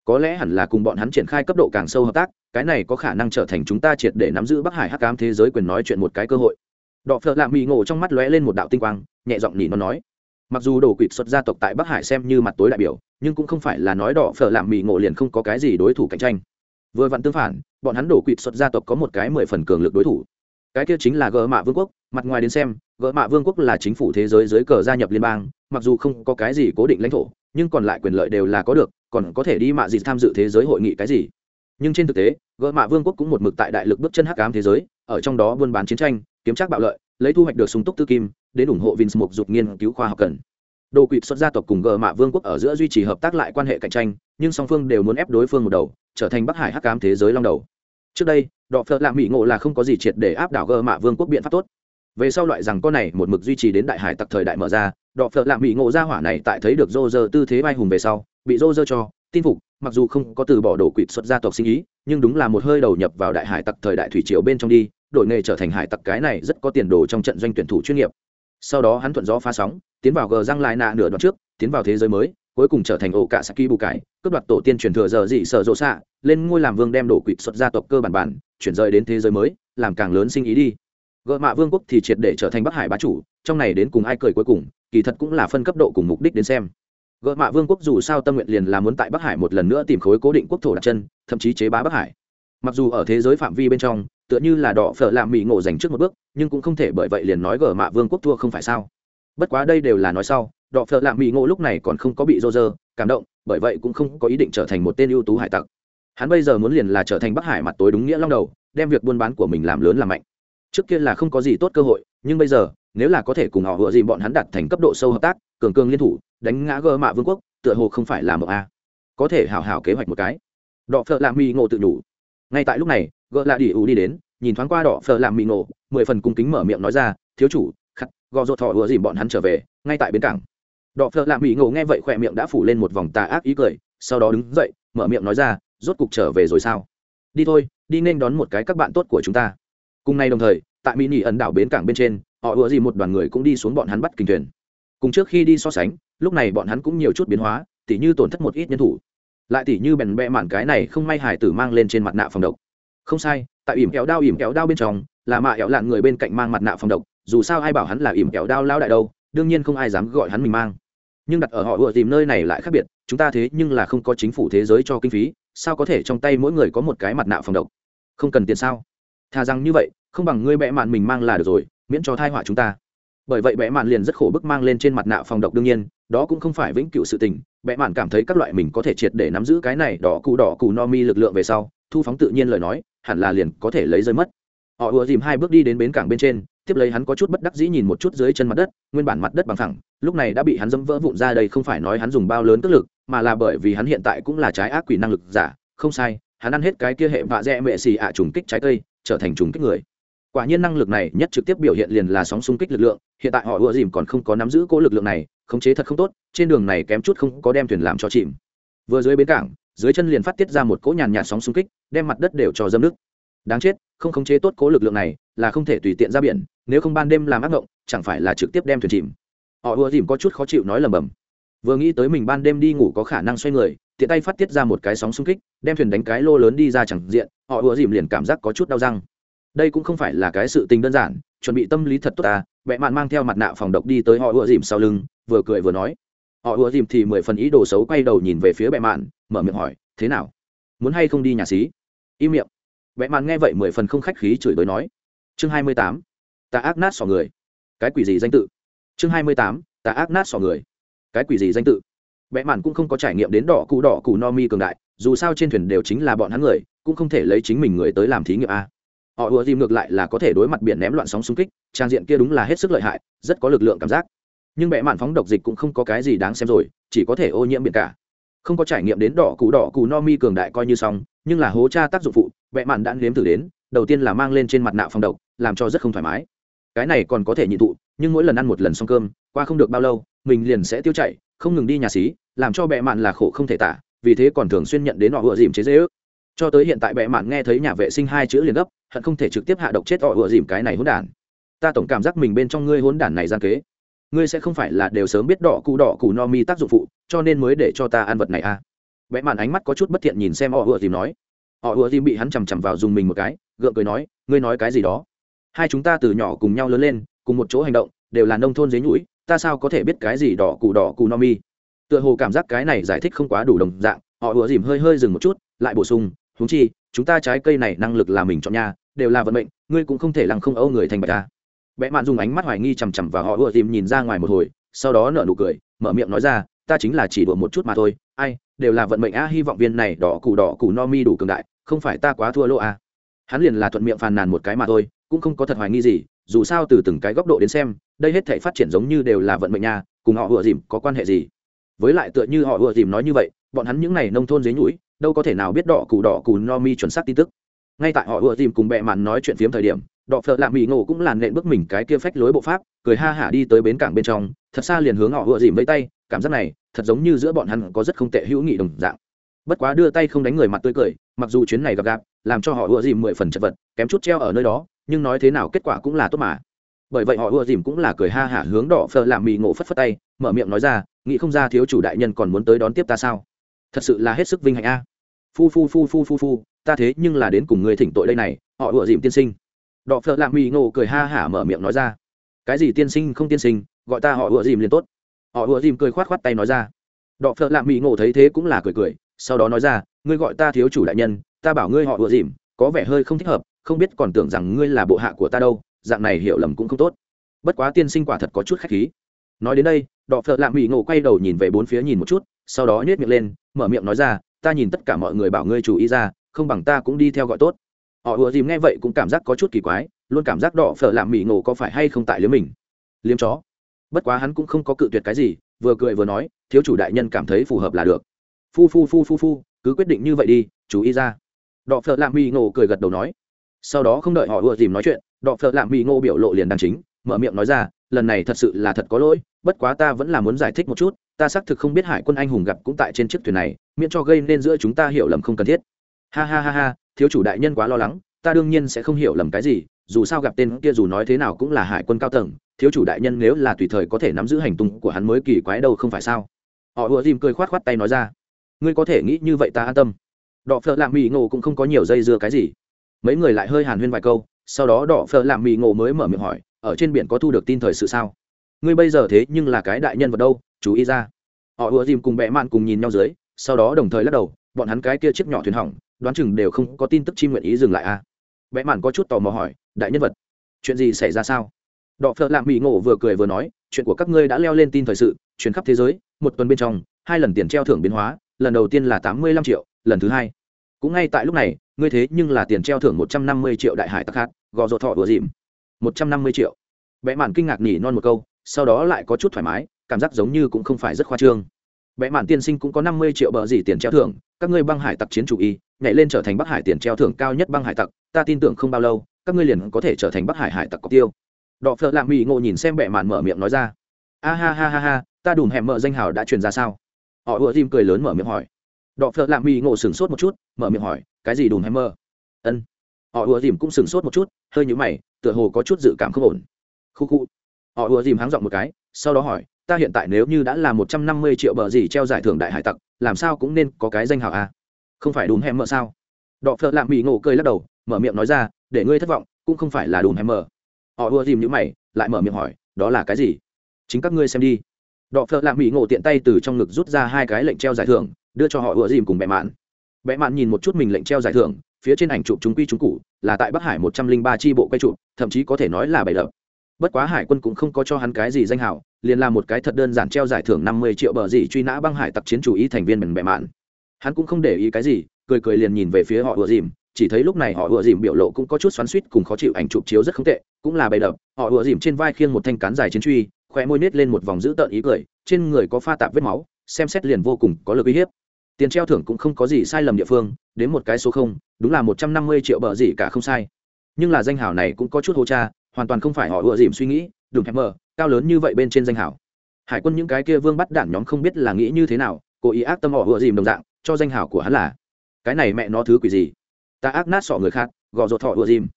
có lẽ hẳn là cùng bọn hắn triển khai cấp độ càng sâu hợp tác, cái này có khả năng trở thành chúng ta triệt để nắm giữ bắc hải hắc cám thế giới quyền nói chuyện một cái cơ hội. Đọ phợ lạ mỹ ngộ trong mắt lóe lên một đạo tinh quang, nhẹ giọng nhỉ nó nói. Mặc dù đồ quỵt xuất gia tộc tại bắc hải xem như mặt tối đại biểu, nhưng cũng không phải là nói đỏ phở làm mỹ ngộ liền không có cái gì đối thủ cạnh tranh. Vừa vặn tương phản, bọn hắn đổ quỵt xuất gia tộc có một cái mười phần cường lực đối thủ. Cái kia chính là gỡ mạ vương quốc, mặt ngoài đến xem, gỡ mạ vương quốc là chính phủ thế giới dưới cờ gia nhập liên bang, mặc dù không có cái gì cố định lãnh thổ, nhưng còn lại quyền lợi đều là có được còn có thể đi mạ gì tham dự thế giới hội nghị cái gì? Nhưng trên thực tế, gỡ mạ vương quốc cũng một mực tại đại lực bước chân hắc ám thế giới, ở trong đó buôn bán chiến tranh, kiếm trác bạo lợi, lấy thu hoạch được súng túc tư kim, đến ủng hộ vins mục dục nghiên cứu khoa học cần. Đồ quỵt xuất gia tộc cùng gờ mạ vương quốc ở giữa duy trì hợp tác lại quan hệ cạnh tranh, nhưng song phương đều muốn ép đối phương một đầu, trở thành bắc hải hắc cám thế giới long đầu. Trước đây, đọ phật lạ mỹ ngộ là không có gì triệt để áp đảo gờ mạ vương quốc biện pháp tốt. Về sau loại rằng con này một mực duy trì đến đại hải tặc thời đại mở ra, đọ phật lạ mỹ ngộ ra hỏa này tại thấy được rô rơ tư thế vai hùng về sau bị rô dơ cho, tin phục, mặc dù không có từ bỏ đồ quỵt xuất gia tộc sinh ý, nhưng đúng là một hơi đầu nhập vào đại hải tặc thời đại thủy triều bên trong đi, đổi nghề trở thành hải tặc cái này rất có tiền đồ trong trận doanh tuyển thủ chuyên nghiệp. Sau đó hắn thuận gió phá sóng, tiến vào gờ răng lại nạ nửa đoạn trước, tiến vào thế giới mới, cuối cùng trở thành ổ cả saki bù cải cướp đoạt tổ tiên truyền thừa giờ dị sở rộ xạ, lên ngôi làm vương đem đổ quỵt xuất gia tộc cơ bản bản, chuyển rời đến thế giới mới, làm càng lớn sinh ý đi. Gợ mạ vương quốc thì triệt để trở thành bắc hải bá chủ, trong này đến cùng ai cười cuối cùng, kỳ thật cũng là phân cấp độ cùng mục đích đến xem gợ mạ vương quốc dù sao tâm nguyện liền là muốn tại bắc hải một lần nữa tìm khối cố định quốc thổ đặt chân, thậm chí chế bá bắc hải. Mặc dù ở thế giới phạm vi bên trong, tựa như là đỏ phở làm mỹ ngộ dành trước một bước, nhưng cũng không thể bởi vậy liền nói gờ mạ vương quốc thua không phải sao. Bất quá đây đều là nói sau, đỏ phở làm mỹ ngộ lúc này còn không có bị rô rơ, cảm động, bởi vậy cũng không có ý định trở thành một tên ưu tú hải tặc. Hắn bây giờ muốn liền là trở thành bắc hải mặt tối đúng nghĩa long đầu, đem việc buôn bán của mình làm lớn làm mạnh. Trước kia là không có gì tốt cơ hội, nhưng bây giờ, nếu là có thể cùng họ vừa Dìm bọn hắn đặt thành cấp độ sâu hợp tác, cường cường liên thủ đánh ngã gờ mạ vương quốc, tựa hồ không phải là một a. Có thể hào hào kế hoạch một cái. Đọ phợ lạ mỹ ngộ tự đủ ngay tại lúc này gợ lạ đi ủ đi đến, nhìn thoáng qua đỏ phở làm mì nổ mười phần cung kính mở miệng nói ra, thiếu chủ, khắc, gò rột thỏ ùa dìm bọn hắn trở về, ngay tại bến cảng. Đỏ phở làm mì ngộ nghe vậy khỏe miệng đã phủ lên một vòng tà ác ý cười, sau đó đứng dậy, mở miệng nói ra, rốt cục trở về rồi sao? Đi thôi, đi nên đón một cái các bạn tốt của chúng ta. Cùng nay đồng thời, tại mỹ nỉ ẩn đảo bến cảng bên trên, họ ùa dìm một đoàn người cũng đi xuống bọn hắn bắt kinh thuyền. Cùng trước khi đi so sánh lúc này bọn hắn cũng nhiều chút biến hóa, tỉ như tổn thất một ít nhân thủ. Lại tỉ như bèn bẹ mạn cái này không may hải tử mang lên trên mặt nạ phòng độc. Không sai, tại ỉm kéo đao ỉm kéo đao bên trong, là mạ éo lạn người bên cạnh mang mặt nạ phòng độc, dù sao ai bảo hắn là ỉm kéo đao lao đại đâu, đương nhiên không ai dám gọi hắn mình mang. Nhưng đặt ở họ vừa tìm nơi này lại khác biệt, chúng ta thế nhưng là không có chính phủ thế giới cho kinh phí, sao có thể trong tay mỗi người có một cái mặt nạ phòng độc? Không cần tiền sao? Thà rằng như vậy, không bằng ngươi bẹ mạn mình mang là được rồi, miễn cho thai họa chúng ta bởi vậy bẽ mạn liền rất khổ bức mang lên trên mặt nạ phòng độc đương nhiên, đó cũng không phải vĩnh cửu sự tình, bẽ mạn cảm thấy các loại mình có thể triệt để nắm giữ cái này đỏ cụ đỏ cụ no mi lực lượng về sau, thu phóng tự nhiên lời nói, hẳn là liền có thể lấy rơi mất. Họ ùa dìm hai bước đi đến bến cảng bên trên, tiếp lấy hắn có chút bất đắc dĩ nhìn một chút dưới chân mặt đất, nguyên bản mặt đất bằng thẳng lúc này đã bị hắn dẫm vỡ vụn ra đây không phải nói hắn dùng bao lớn tức lực, mà là bởi vì hắn hiện tại cũng là trái ác quỷ năng lực giả, không sai, hắn ăn hết cái kia hệ vạ dẹ mệ xì ạ trùng kích trái cây, trở thành trùng kích người quả nhiên năng lực này nhất trực tiếp biểu hiện liền là sóng xung kích lực lượng, hiện tại họ ùa dìm còn không có nắm giữ cố lực lượng này, khống chế thật không tốt, trên đường này kém chút không có đem thuyền làm cho chìm. Vừa dưới bến cảng, dưới chân liền phát tiết ra một cỗ nhàn nhạt sóng xung kích, đem mặt đất đều cho dâm nước. Đáng chết, không khống chế tốt cố lực lượng này là không thể tùy tiện ra biển, nếu không ban đêm làm ác mộng, chẳng phải là trực tiếp đem thuyền chìm. Họ ùa dìm có chút khó chịu nói lầm bầm. Vừa nghĩ tới mình ban đêm đi ngủ có khả năng xoay người, tiện tay phát tiết ra một cái sóng xung kích, đem thuyền đánh cái lô lớn đi ra chẳng diện, họ ùa dìm liền cảm giác có chút đau răng đây cũng không phải là cái sự tình đơn giản, chuẩn bị tâm lý thật tốt ta vẽ mạn mang theo mặt nạ phòng độc đi tới họ ùa dìm sau lưng, vừa cười vừa nói. Họ ùa dìm thì mười phần ý đồ xấu quay đầu nhìn về phía bệ mạn, mở miệng hỏi, thế nào? Muốn hay không đi nhà xí? Im miệng. Vẽ mạn nghe vậy mười phần không khách khí chửi bới nói. Chương hai mươi tám, ta ác nát sỏ người. Cái quỷ gì danh tự? Chương hai mươi tám, ta ác nát sỏ người. Cái quỷ gì danh tự? Vẽ mạn cũng không có trải nghiệm đến đỏ cụ đỏ cụ no mi cường đại, dù sao trên thuyền đều chính là bọn hắn người, cũng không thể lấy chính mình người tới làm thí nghiệm a họ ùa dìm ngược lại là có thể đối mặt biển ném loạn sóng xung kích, trang diện kia đúng là hết sức lợi hại, rất có lực lượng cảm giác. Nhưng bệ mạn phóng độc dịch cũng không có cái gì đáng xem rồi, chỉ có thể ô nhiễm biển cả. Không có trải nghiệm đến đỏ cụ đỏ cụ no mi cường đại coi như xong, nhưng là hố cha tác dụng phụ, bệ mạn đã nếm thử đến, đầu tiên là mang lên trên mặt nạ phòng độc, làm cho rất không thoải mái. Cái này còn có thể nhịn thụ, nhưng mỗi lần ăn một lần xong cơm, qua không được bao lâu, mình liền sẽ tiêu chảy, không ngừng đi nhà xí, làm cho bệ mạn là khổ không thể tả, vì thế còn thường xuyên nhận đến họ ựa dìm chế dễ ước cho tới hiện tại bệ mạn nghe thấy nhà vệ sinh hai chữ liền gấp, hận không thể trực tiếp hạ độc chết họ ựa dìm cái này hỗn đản. Ta tổng cảm giác mình bên trong ngươi hỗn đản này gian kế. Ngươi sẽ không phải là đều sớm biết đỏ cụ đỏ cụ no mi tác dụng phụ, cho nên mới để cho ta ăn vật này à? Bệ mạn ánh mắt có chút bất thiện nhìn xem họ ựa dìm nói. Họ ựa dìm bị hắn chằm chằm vào dùng mình một cái, gượng cười nói, ngươi nói cái gì đó? Hai chúng ta từ nhỏ cùng nhau lớn lên, cùng một chỗ hành động, đều là nông thôn dế nhũi, ta sao có thể biết cái gì đỏ cụ đỏ cụ no mi? Tựa hồ cảm giác cái này giải thích không quá đủ đồng dạng, họ ựa dìm hơi hơi dừng một chút, lại bổ sung huống chi, chúng ta trái cây này năng lực là mình chọn nhà đều là vận mệnh, ngươi cũng không thể lăng không âu người thành bạch ta. Vẽ mạn dùng ánh mắt hoài nghi chằm chằm và họ ùa dìm nhìn ra ngoài một hồi, sau đó nở nụ cười, mở miệng nói ra, ta chính là chỉ đùa một chút mà thôi, ai, đều là vận mệnh a hy vọng viên này đỏ củ đỏ củ no mi đủ cường đại, không phải ta quá thua lỗ a hắn liền là thuận miệng phàn nàn một cái mà thôi, cũng không có thật hoài nghi gì, dù sao từ từng cái góc độ đến xem, đây hết thể phát triển giống như đều là vận mệnh nha, cùng họ ùa dìm có quan hệ gì? Với lại tựa như họ ùa dìm nói như vậy, bọn hắn những n à y nông thôn dế nhũi đâu có thể nào biết đỏ cụ đỏ cụ no mi chuẩn xác tin tức. Ngay tại họ ùa dìm cùng bẹ màn nói chuyện phiếm thời điểm đọ phợ lạ mỹ ngộ cũng làn nện bước mình cái kia phách lối bộ pháp, cười ha hả đi tới bến cảng bên trong, thật xa liền hướng họ ùa dìm lấy tay, cảm giác này, thật giống như giữa bọn hắn có rất không tệ hữu nghị đồng dạng. Bất quá đưa tay không đánh người mặt tươi cười, mặc dù chuyến này gặp gạp, làm cho họ ùa dìm mười phần chật vật, kém chút treo ở nơi đó, nhưng nói thế nào kết quả cũng là tốt mà. Bởi vậy họ ùa dìm cũng là cười ha hả hướng đỏ phờ làm mì ngộ phất phất tay, mở miệng nói ra, nghĩ không ra thiếu chủ đại nhân còn muốn tới đón tiếp ta sao? Thật sự là hết sức vinh hạnh a phu phu phu phu phu phu, ta thế nhưng là đến cùng người thỉnh tội đây này, họ ủa dìm tiên sinh. Đọ phợ lạ mỹ ngộ cười ha hả mở miệng nói ra. Cái gì tiên sinh không tiên sinh, gọi ta họ ủa dìm liền tốt. Họ ủa dìm cười khoát khoát tay nói ra. Đọ phợ lạ mỹ ngộ thấy thế cũng là cười cười, sau đó nói ra, ngươi gọi ta thiếu chủ đại nhân, ta bảo ngươi họ ủa dìm, có vẻ hơi không thích hợp, không biết còn tưởng rằng ngươi là bộ hạ của ta đâu, dạng này hiểu lầm cũng không tốt. Bất quá tiên sinh quả thật có chút khách khí. Nói đến đây, đọ phợ lạ mỹ ngộ quay đầu nhìn về bốn phía nhìn một chút, sau đó nhét miệng lên, mở miệng nói ra ta nhìn tất cả mọi người bảo ngươi chủ ý ra, không bằng ta cũng đi theo gọi tốt. Họ ùa dìm nghe vậy cũng cảm giác có chút kỳ quái, luôn cảm giác đỏ phở làm mỹ ngộ có phải hay không tại liếm mình. Liếm chó. Bất quá hắn cũng không có cự tuyệt cái gì, vừa cười vừa nói, thiếu chủ đại nhân cảm thấy phù hợp là được. Phu phu phu phu phu, cứ quyết định như vậy đi, chú ý ra. Đỏ phở làm mỹ ngộ cười gật đầu nói. Sau đó không đợi họ ùa dìm nói chuyện đọ phợ lạm mỹ ngô biểu lộ liền đăng chính, mở miệng nói ra, lần này thật sự là thật có lỗi, bất quá ta vẫn là muốn giải thích một chút ta xác thực không biết hải quân anh hùng gặp cũng tại trên chiếc thuyền này, miễn cho gây nên giữa chúng ta hiểu lầm không cần thiết. Ha ha ha ha, thiếu chủ đại nhân quá lo lắng, ta đương nhiên sẽ không hiểu lầm cái gì, dù sao gặp tên kia dù nói thế nào cũng là hải quân cao tầng, thiếu chủ đại nhân nếu là tùy thời có thể nắm giữ hành tung của hắn mới kỳ quái đâu không phải sao? Họ ùa dìm cười khoát khoát tay nói ra. Ngươi có thể nghĩ như vậy ta an tâm. Đọ phợ lạm mỹ ngộ cũng không có nhiều dây dưa cái gì. Mấy người lại hơi hàn huyên vài câu, sau đó đỏ phở làm mì ngộ mới mở miệng hỏi, ở trên biển có thu được tin thời sự sao? Ngươi bây giờ thế nhưng là cái đại nhân vật đâu, chú ý ra. Họ ùa dìm cùng bẹ mạn cùng nhìn nhau dưới, sau đó đồng thời lắc đầu, bọn hắn cái kia chiếc nhỏ thuyền hỏng, đoán chừng đều không có tin tức chi nguyện ý dừng lại à. Bẽ mạn có chút tò mò hỏi, đại nhân vật, chuyện gì xảy ra sao? Đọ phợ lạng mỹ ngộ vừa cười vừa nói, chuyện của các ngươi đã leo lên tin thời sự chuyến khắp thế giới, một tuần bên trong, hai lần tiền treo thưởng biến hóa, lần đầu tiên là tám mươi lăm triệu, lần thứ hai. Cũng ngay tại lúc này, ngươi thế nhưng là tiền treo thưởng một trăm năm mươi triệu đại hải tắc hát gò dột thọ vừa dìm. một trăm năm mươi triệu. Bẽ mạn kinh ngạc nhỉ non một câu sau đó lại có chút thoải mái, cảm giác giống như cũng không phải rất khoa trương. Vẽ mạn tiên sinh cũng có năm mươi triệu bờ gì tiền treo thưởng, các ngươi băng hải tặc chiến chủ y, nhảy lên trở thành bắc hải tiền treo thưởng cao nhất băng hải tặc, ta tin tưởng không bao lâu, các ngươi liền có thể trở thành bắc hải hải tặc cọc tiêu. Đọ phợ lạ mỹ ngộ nhìn xem bệ mạn mở miệng nói ra. A ha ha ha ha, ta đùm hẻm mở danh hào đã truyền ra sao? Họ ùa dìm cười lớn mở miệng hỏi. Đọ phợ lạ mỹ ngộ sửng sốt một chút, mở miệng hỏi, cái gì đùm hẻm mơ ân. Họ ùa dìm cũng sửng sốt một chút, hơi nhũ mày, tựa hồ có chút dự cảm không ổn. Khu khu họ ùa dìm háng giọng một cái, sau đó hỏi, ta hiện tại nếu như đã là một trăm năm mươi triệu bờ gì treo giải thưởng đại hải tặc, làm sao cũng nên có cái danh hào à? không phải đùm hẻm mợ sao? Đọ phợ lạm mỹ ngộ cười lắc đầu, mở miệng nói ra, để ngươi thất vọng, cũng không phải là đùm hèm mờ họ ùa dìm nhữ mày, lại mở miệng hỏi, đó là cái gì? Chính các ngươi xem đi. Đọ phợ lạm mỹ ngộ tiện tay từ trong ngực rút ra hai cái lệnh treo giải thưởng, đưa cho họ ùa dìm cùng bẹ mạn. Bẹ mạn nhìn một chút mình lệnh treo giải thưởng, phía trên ảnh chụp chúng quy chúng cụ, là tại bắc hải một trăm linh ba tri bộ quay chụp, thậm chí có thể nói là bày lập bất quá hải quân cũng không có cho hắn cái gì danh hảo, liền là một cái thật đơn giản treo giải thưởng năm mươi triệu bờ dì truy nã băng hải tặc chiến chủ ý thành viên mình bệ mạn. Hắn cũng không để ý cái gì, cười cười liền nhìn về phía họ ùa dìm, chỉ thấy lúc này họ ùa dìm biểu lộ cũng có chút xoắn suýt cùng khó chịu ảnh chụp chiếu rất không tệ, cũng là bày đập, họ ùa dìm trên vai khiêng một thanh cán dài chiến truy, khoe môi nết lên một vòng dữ tợn ý cười, trên người có pha tạp vết máu, xem xét liền vô cùng có lực uy hiếp. Tiền treo thưởng cũng không có gì sai lầm địa phương, đến một cái số không, đúng là một trăm năm mươi triệu bờ gì cả không sai. Nhưng là danh hảo này cũng có chút hô cha hoàn toàn không phải họ ùa dìm suy nghĩ, đừng hẹp mờ, cao lớn như vậy bên trên danh hảo. Hải quân những cái kia vương bắt đản nhóm không biết là nghĩ như thế nào, cố ý ác tâm họ ùa dìm đồng dạng, cho danh hảo của hắn là, cái này mẹ nó thứ quỷ gì? Ta ác nát sọ người khác, gò rột họ ùa dìm.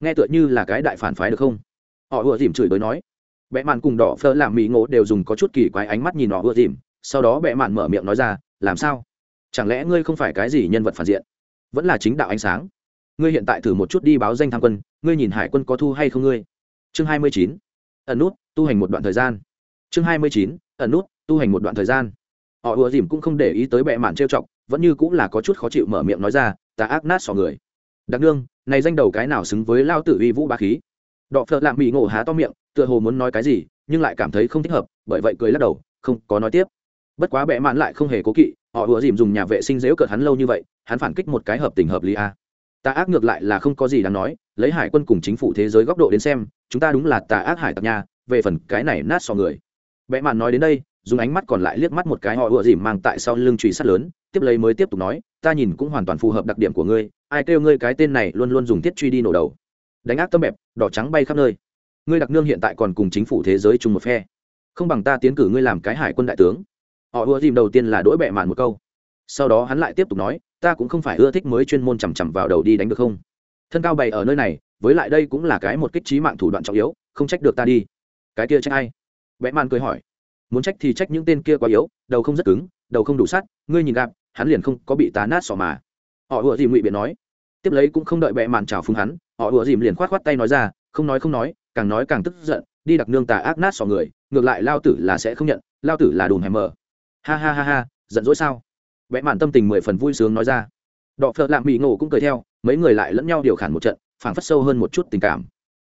Nghe tựa như là cái đại phản phái được không? Họ ùa dìm chửi bới nói. Bệ mạn cùng đỏ phơ làm mỹ ngộ đều dùng có chút kỳ quái ánh mắt nhìn họ ùa dìm, sau đó bệ mạn mở miệng nói ra, làm sao? Chẳng lẽ ngươi không phải cái gì nhân vật phản diện? Vẫn là chính đạo ánh sáng? Ngươi hiện tại thử một chút đi báo danh tham quân, ngươi nhìn hải quân có thu hay không ngươi? Chương hai mươi chín, ẩn nút, tu hành một đoạn thời gian. Chương hai mươi chín, ẩn nút, tu hành một đoạn thời gian. Họ ùa dìm cũng không để ý tới bệ mạn trêu chọc, vẫn như cũng là có chút khó chịu mở miệng nói ra, ta ác nát sò người. Đặc đương, này danh đầu cái nào xứng với lao tử uy vũ ba khí? Đọ phợ lạm bị ngộ há to miệng, tựa hồ muốn nói cái gì, nhưng lại cảm thấy không thích hợp, bởi vậy cười lắc đầu, không, có nói tiếp. Bất quá bệ mạn lại không hề cố kỵ, họ ùa dìm dùng nhà vệ sinh dễu cợt hắn lâu như vậy, hắn phản kích một cái hợp tình hợp lý a ta ác ngược lại là không có gì đáng nói, lấy hải quân cùng chính phủ thế giới góc độ đến xem, chúng ta đúng là tà ác hải tặc nha, về phần cái này nát so người. Bệ mạn nói đến đây, dùng ánh mắt còn lại liếc mắt một cái họ ựa dìm mang tại sau lưng trùy sắt lớn, tiếp lấy mới tiếp tục nói, ta nhìn cũng hoàn toàn phù hợp đặc điểm của ngươi, ai kêu ngươi cái tên này luôn luôn dùng thiết truy đi nổ đầu. Đánh ác tâm bẹp, đỏ trắng bay khắp nơi. Ngươi đặc nương hiện tại còn cùng chính phủ thế giới chung một phe. Không bằng ta tiến cử ngươi làm cái hải quân đại tướng. Họ ùa dìm đầu tiên là đỗi bẹ mạn một câu. Sau đó hắn lại tiếp tục nói ta cũng không phải ưa thích mới chuyên môn chằm chằm vào đầu đi đánh được không? Thân cao bày ở nơi này, với lại đây cũng là cái một kích trí mạng thủ đoạn trọng yếu, không trách được ta đi. Cái kia trách ai? Vẽ mạn cười hỏi. Muốn trách thì trách những tên kia quá yếu, đầu không rất cứng, đầu không đủ sát, ngươi nhìn gặp, hắn liền không có bị tá nát sỏ mà. Họ ủa dìm ngụy biện nói. Tiếp lấy cũng không đợi bệ mạn chào phúng hắn, họ ủa dìm liền khoát khoát tay nói ra, không nói không nói, càng nói càng tức giận, đi đặc nương tà ác nát sỏ người, ngược lại lao tử là sẽ không nhận, lao tử là đùm hèm mờ. Ha ha ha ha, giận dỗi sao? Vẽ mạn tâm tình mười phần vui sướng nói ra. Đọ phợ lạm mỹ ngộ cũng cười theo, mấy người lại lẫn nhau điều khản một trận, phảng phất sâu hơn một chút tình cảm.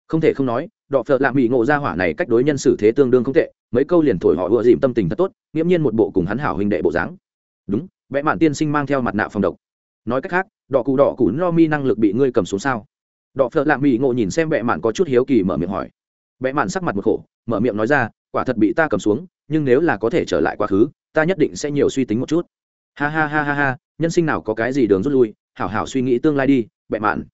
Không thể không nói, đọ phợ lạm mỹ ngộ ra hỏa này cách đối nhân xử thế tương đương không tệ, mấy câu liền thổi họ ùa dìm tâm tình thật tốt, nghiễm nhiên một bộ cùng hắn hảo huynh đệ bộ dáng. Đúng, vẽ mạn tiên sinh mang theo mặt nạ phòng độc. Nói cách khác, đọ cụ đỏ cụ no mi năng lực bị ngươi cầm xuống sao? Đọ phợ lạm mỹ ngộ nhìn xem vẽ mạn có chút hiếu kỳ mở miệng hỏi. Vẽ mạn sắc mặt một khổ, mở miệng nói ra, quả thật bị ta cầm xuống, nhưng nếu là có thể trở lại quá khứ, ta nhất định sẽ nhiều suy tính một chút ha ha ha ha ha, nhân sinh nào có cái gì đường rút lui, hảo hảo suy nghĩ tương lai đi, bệ mạn.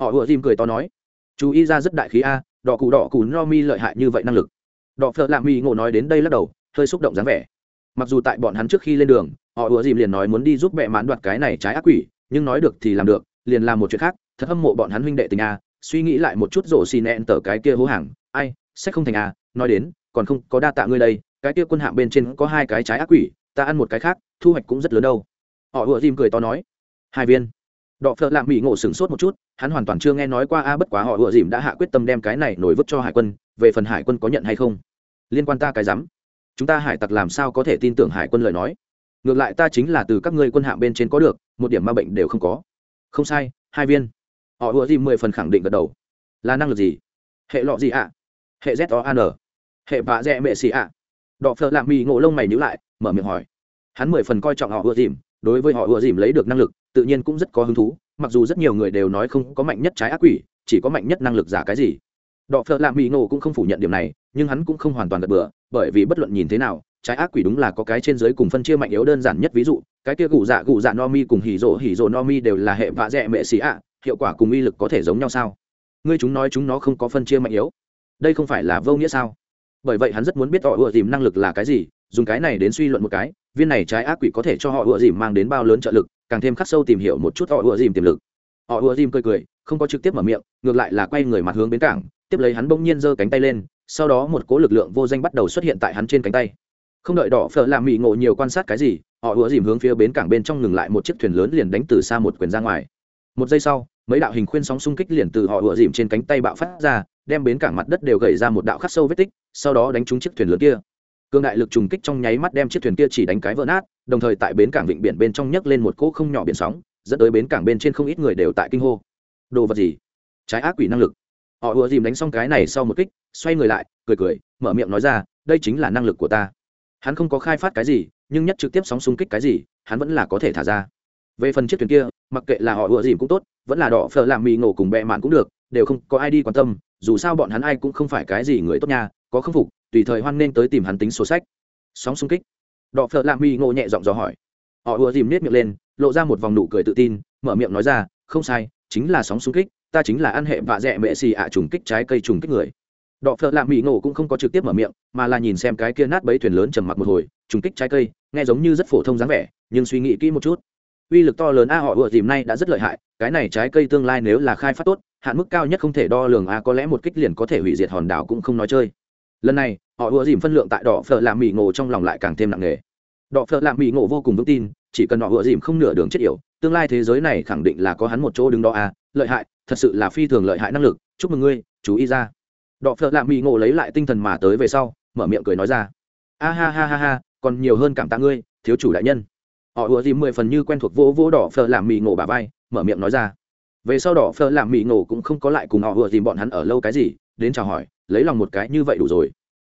Họ vừa dìm cười to nói. Chú ý ra rất đại khí a, đỏ cụ đỏ cụ no mi lợi hại như vậy năng lực. Đỏ phợ lạ mi ngộ nói đến đây lắc đầu, hơi xúc động dáng vẻ. Mặc dù tại bọn hắn trước khi lên đường, họ ùa dìm liền nói muốn đi giúp bệ mạn đoạt cái này trái ác quỷ, nhưng nói được thì làm được, liền làm một chuyện khác, thật hâm mộ bọn hắn huynh đệ tình a, suy nghĩ lại một chút rổ xì nẹn tờ cái kia hố hàng. Ai, sẽ không thành a, nói đến, còn không có đa tạ ngươi đây, cái kia quân hạng bên trên có hai cái trái ác quỷ ta ăn một cái khác, thu hoạch cũng rất lớn đâu. Họ ùa dìm cười to nói. Hai viên. Đọ phợ lạm mỹ ngộ sửng sốt một chút, hắn hoàn toàn chưa nghe nói qua, a, bất quá họ ùa dìm đã hạ quyết tâm đem cái này nổi vứt cho hải quân, về phần hải quân có nhận hay không? Liên quan ta cái rắm. Chúng ta hải tặc làm sao có thể tin tưởng hải quân lời nói? Ngược lại ta chính là từ các ngươi quân hạng bên trên có được, một điểm ma bệnh đều không có. Không sai, hai viên. Họ ùa dìm mười phần khẳng định gật đầu. Là năng lực gì? Hệ lọ gì ạ? Hệ z o an hệ vạ dẹ mệ xì ạ. Đọ phợ lạm mỹ ngộ lông mày nhữ lại mở miệng hỏi. Hắn mười phần coi trọng họ ưa dìm, đối với họ ưa dìm lấy được năng lực, tự nhiên cũng rất có hứng thú, mặc dù rất nhiều người đều nói không có mạnh nhất trái ác quỷ, chỉ có mạnh nhất năng lực giả cái gì. Đọ phợ lạ mỹ nổ cũng không phủ nhận điểm này, nhưng hắn cũng không hoàn toàn gật bừa, bởi vì bất luận nhìn thế nào, trái ác quỷ đúng là có cái trên giới cùng phân chia mạnh yếu đơn giản nhất ví dụ, cái kia gù dạ gù dạ no mi cùng hỉ rỗ hỉ rỗ no mi đều là hệ vạ dẹ mệ xì ạ, hiệu quả cùng uy lực có thể giống nhau sao? Ngươi chúng nói chúng nó không có phân chia mạnh yếu. Đây không phải là vô nghĩa sao? Bởi vậy hắn rất muốn biết họ ùa dìm năng lực là cái gì dùng cái này đến suy luận một cái, viên này trái ác quỷ có thể cho họ ùa dìm mang đến bao lớn trợ lực, càng thêm khắc sâu tìm hiểu một chút họ ùa dìm tiềm lực. Họ ùa dìm cười cười, không có trực tiếp mở miệng, ngược lại là quay người mặt hướng bến cảng, tiếp lấy hắn bỗng nhiên giơ cánh tay lên, sau đó một cố lực lượng vô danh bắt đầu xuất hiện tại hắn trên cánh tay. Không đợi đỏ phở làm mị ngộ nhiều quan sát cái gì, họ ùa dìm hướng phía bến cảng bên trong ngừng lại một chiếc thuyền lớn liền đánh từ xa một quyền ra ngoài. Một giây sau, mấy đạo hình khuyên sóng xung kích liền từ họ ựa dìm trên cánh tay bạo phát ra, đem bến cảng mặt đất đều gầy ra một đạo khắc sâu vết tích, sau đó đánh trúng chiếc thuyền lớn kia cương đại lực trùng kích trong nháy mắt đem chiếc thuyền kia chỉ đánh cái vỡ nát, đồng thời tại bến cảng vịnh biển bên trong nhấc lên một cỗ không nhỏ biển sóng, dẫn tới bến cảng bên trên không ít người đều tại kinh hô. Đồ vật gì? Trái ác quỷ năng lực. Họ ùa dìm đánh xong cái này sau một kích, xoay người lại, cười cười, mở miệng nói ra, đây chính là năng lực của ta. Hắn không có khai phát cái gì, nhưng nhất trực tiếp sóng xung kích cái gì, hắn vẫn là có thể thả ra. Về phần chiếc thuyền kia, mặc kệ là họ ùa dìm cũng tốt, vẫn là đỏ phở làm mì ngộ cùng bẹ mạn cũng được, đều không có ai đi quan tâm, dù sao bọn hắn ai cũng không phải cái gì người tốt nha, có khâm phục tùy thời hoan nên tới tìm hắn tính sổ sách. Sóng xung kích. Đọ phở lạ mi ngộ nhẹ giọng dò hỏi. Họ ùa dìm nết miệng lên, lộ ra một vòng nụ cười tự tin, mở miệng nói ra, không sai, chính là sóng xung kích, ta chính là ăn hệ vạ dẹ mẹ xì ạ trùng kích trái cây trùng kích người. Đọ phợ lạ mỹ ngộ cũng không có trực tiếp mở miệng, mà là nhìn xem cái kia nát bấy thuyền lớn trầm mặc một hồi, trùng kích trái cây, nghe giống như rất phổ thông dáng vẻ, nhưng suy nghĩ kỹ một chút. Uy lực to lớn a, họ ùa dìm nay đã rất lợi hại, cái này trái cây tương lai nếu là khai phát tốt, hạn mức cao nhất không thể đo lường a, có lẽ một kích liền có thể hủy diệt hòn đảo cũng không nói chơi. Lần này họ ùa dìm phân lượng tại đỏ phở làm mì ngộ trong lòng lại càng thêm nặng nề. Đỏ phở làm mì ngộ vô cùng vững tin, chỉ cần họ ùa dìm không nửa đường chết yểu, tương lai thế giới này khẳng định là có hắn một chỗ đứng đó à? lợi hại, thật sự là phi thường lợi hại năng lực, chúc mừng ngươi, chú ý ra. Đọ phợ lạ mỹ ngộ lấy lại tinh thần mà tới về sau, mở miệng cười nói ra. A ha ha ha ha, còn nhiều hơn cảm tạ ngươi, thiếu chủ đại nhân. Họ ùa dìm mười phần như quen thuộc vỗ vỗ đỏ phở làm mì ngộ bà vai, mở miệng nói ra. Về sau đỏ phở làm mì ngộ cũng không có lại cùng họ ùa dìm bọn hắn ở lâu cái gì, đến chào hỏi, lấy lòng một cái như vậy đủ rồi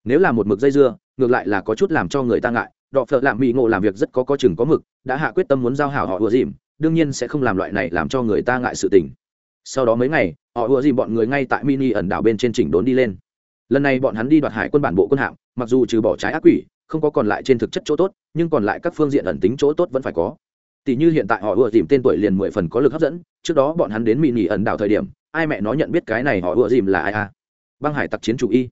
nếu là một mực dây dưa, ngược lại là có chút làm cho người ta ngại. Đọ phợ làm mỹ ngộ làm việc rất có có chừng có mực, đã hạ quyết tâm muốn giao hảo họ ùa dìm, đương nhiên sẽ không làm loại này làm cho người ta ngại sự tình. Sau đó mấy ngày, họ ùa dìm bọn người ngay tại mini ẩn đảo bên trên chỉnh đốn đi lên. Lần này bọn hắn đi đoạt hải quân bản bộ quân hạm, mặc dù trừ bỏ trái ác quỷ, không có còn lại trên thực chất chỗ tốt, nhưng còn lại các phương diện ẩn tính chỗ tốt vẫn phải có. Tỷ như hiện tại họ ùa dìm tên tuổi liền mười phần có lực hấp dẫn, trước đó bọn hắn đến mini ẩn đảo thời điểm, ai mẹ nó nhận biết cái này họ ùa dìm là ai à? Băng hải tặc chiến chủ y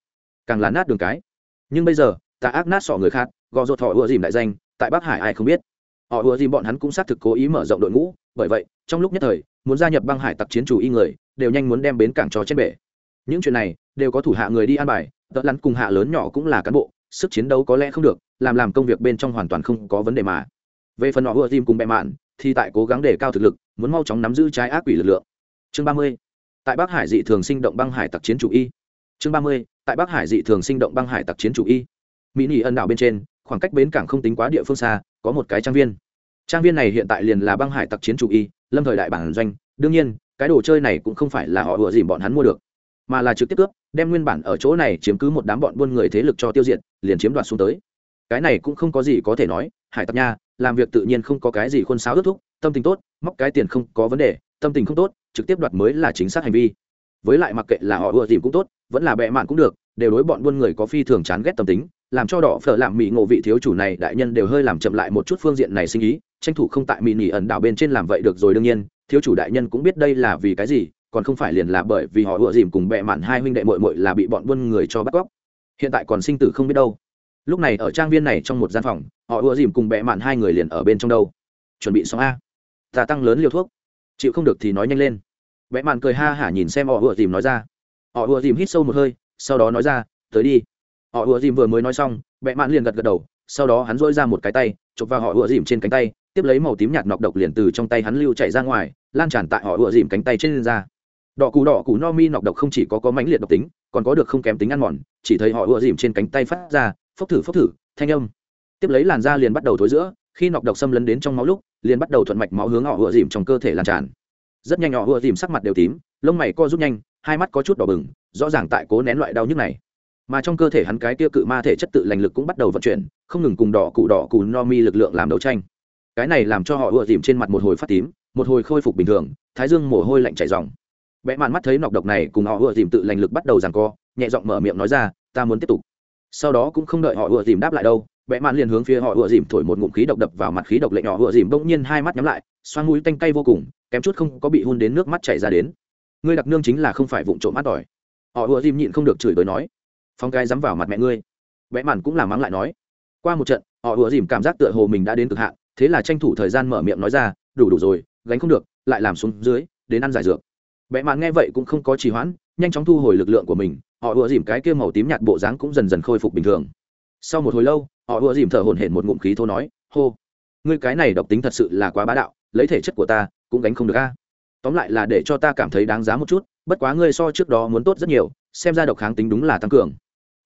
càng là nát đường cái. Nhưng bây giờ, ta ác nát sọ người khác, gò ruột họ ùa dìm đại danh, tại bắc hải ai không biết. Họ ùa dìm bọn hắn cũng xác thực cố ý mở rộng đội ngũ, bởi vậy, trong lúc nhất thời, muốn gia nhập băng hải tặc chiến chủ y người, đều nhanh muốn đem bến cảng cho trên bể. Những chuyện này, đều có thủ hạ người đi an bài tợ lắn cùng hạ lớn nhỏ cũng là cán bộ, sức chiến đấu có lẽ không được, làm làm công việc bên trong hoàn toàn không có vấn đề mà. Về phần họ ưa dìm cùng bẹ mạn, thì tại cố gắng để cao thực lực, muốn mau chóng nắm giữ trái ác quỷ lực lượng. Chương ba mươi, tại bắc hải dị thường sinh động băng hải tặc chiến chủ y chương ba mươi, tại bắc hải dị thường sinh động băng hải tặc chiến chủ y. Mỹ nỉ ân đảo bên trên, khoảng cách bến cảng không tính quá địa phương xa, có một cái trang viên. Trang viên này hiện tại liền là băng hải tặc chiến chủ y, lâm thời đại bản doanh. Đương nhiên, cái đồ chơi này cũng không phải là họ ủa dìm bọn hắn mua được, mà là trực tiếp cướp, đem nguyên bản ở chỗ này chiếm cứ một đám bọn buôn người thế lực cho tiêu diệt, liền chiếm đoạt xuống tới. Cái này cũng không có gì có thể nói, hải tặc nha, làm việc tự nhiên không có cái gì khuôn sáo ước thúc, tâm tình tốt, móc cái tiền không có vấn đề, tâm tình không tốt, trực tiếp đoạt mới là chính xác hành vi với lại mặc kệ là họ ưa dìm cũng tốt, vẫn là bệ mạn cũng được, đều đối bọn buôn người có phi thường chán ghét tâm tính, làm cho đỏ phở làm mỹ ngộ vị thiếu chủ này đại nhân đều hơi làm chậm lại một chút phương diện này sinh ý, tranh thủ không tại mỹ nỉ ẩn đảo bên trên làm vậy được rồi đương nhiên, thiếu chủ đại nhân cũng biết đây là vì cái gì, còn không phải liền là bởi vì họ ựa dìm cùng bệ mạn hai huynh đệ mội mội là bị bọn buôn người cho bắt cóc. Hiện tại còn sinh tử không biết đâu. Lúc này ở trang viên này trong một gian phòng, họ ựa dìm cùng bệ mạn hai người liền ở bên trong đâu. Chuẩn bị xong a. Ta tăng lớn liều thuốc. Chịu không được thì nói nhanh lên bệ mạn cười ha hả nhìn xem họ ựa dìm nói ra. Họ ựa dìm hít sâu một hơi, sau đó nói ra, tới đi. Họ ựa dìm vừa mới nói xong bệ mạn liền gật gật đầu, sau đó hắn dỗi ra một cái tay, chụp vào họ ựa dìm trên cánh tay, tiếp lấy màu tím nhạt nọc độc liền từ trong tay hắn lưu chạy ra ngoài, lan tràn tại họ ựa dìm cánh tay trên ra. Đỏ cù đỏ cù no mi nọc độc không chỉ có có mãnh liệt độc tính, còn có được không kém tính ăn mòn, chỉ thấy họ ựa dìm trên cánh tay phát ra, phốc thử phốc thử, thanh âm. Tiếp lấy làn da liền bắt đầu thối giữa, khi nọc độc xâm lấn đến trong máu lúc, liền bắt đầu thuận mạch máu hướng họ ựa dìm trong cơ thể lan tràn rất nhanh họ ưa dìm sắc mặt đều tím, lông mày co rút nhanh, hai mắt có chút đỏ bừng, rõ ràng tại cố nén loại đau nhức này. Mà trong cơ thể hắn cái tiêu cự ma thể chất tự lành lực cũng bắt đầu vận chuyển, không ngừng cùng đỏ cụ đỏ cụ no mi lực lượng làm đấu tranh. Cái này làm cho họ ưa dìm trên mặt một hồi phát tím, một hồi khôi phục bình thường, thái dương mồ hôi lạnh chảy dòng vẽ mạn mắt thấy nọc độc này cùng họ ưa dìm tự lành lực bắt đầu ràng co, nhẹ giọng mở miệng nói ra, ta muốn tiếp tục. Sau đó cũng không đợi họ ưa dìm đáp lại đâu vẽ mạn liền hướng phía họ ựa dìm thổi một ngụm khí độc đập vào mặt khí độc lệnh họ ựa dìm bỗng nhiên hai mắt nhắm lại xoang mũi tanh cay vô cùng, kém chút không có bị hun đến nước mắt chảy ra đến. Ngươi đặc nương chính là không phải vụng trộm mắt đòi. Họ ùa dìm nhịn không được chửi tới nói. Phong cái dám vào mặt mẹ ngươi. Vẽ màn cũng là mắng lại nói. Qua một trận, họ ùa dìm cảm giác tựa hồ mình đã đến cực hạn, thế là tranh thủ thời gian mở miệng nói ra, đủ đủ rồi, gánh không được, lại làm xuống dưới, đến ăn giải dược. Vẽ màn nghe vậy cũng không có trì hoãn, nhanh chóng thu hồi lực lượng của mình, họ ùa dìm cái kia màu tím nhạt bộ dáng cũng dần dần khôi phục bình thường. Sau một hồi lâu, họ ùa dìm thở hổn hển một ngụm khí thô nói, hô, ngươi cái này độc tính thật sự là quá bá đạo lấy thể chất của ta, cũng gánh không được a. Tóm lại là để cho ta cảm thấy đáng giá một chút, bất quá ngươi so trước đó muốn tốt rất nhiều, xem ra độc kháng tính đúng là tăng cường.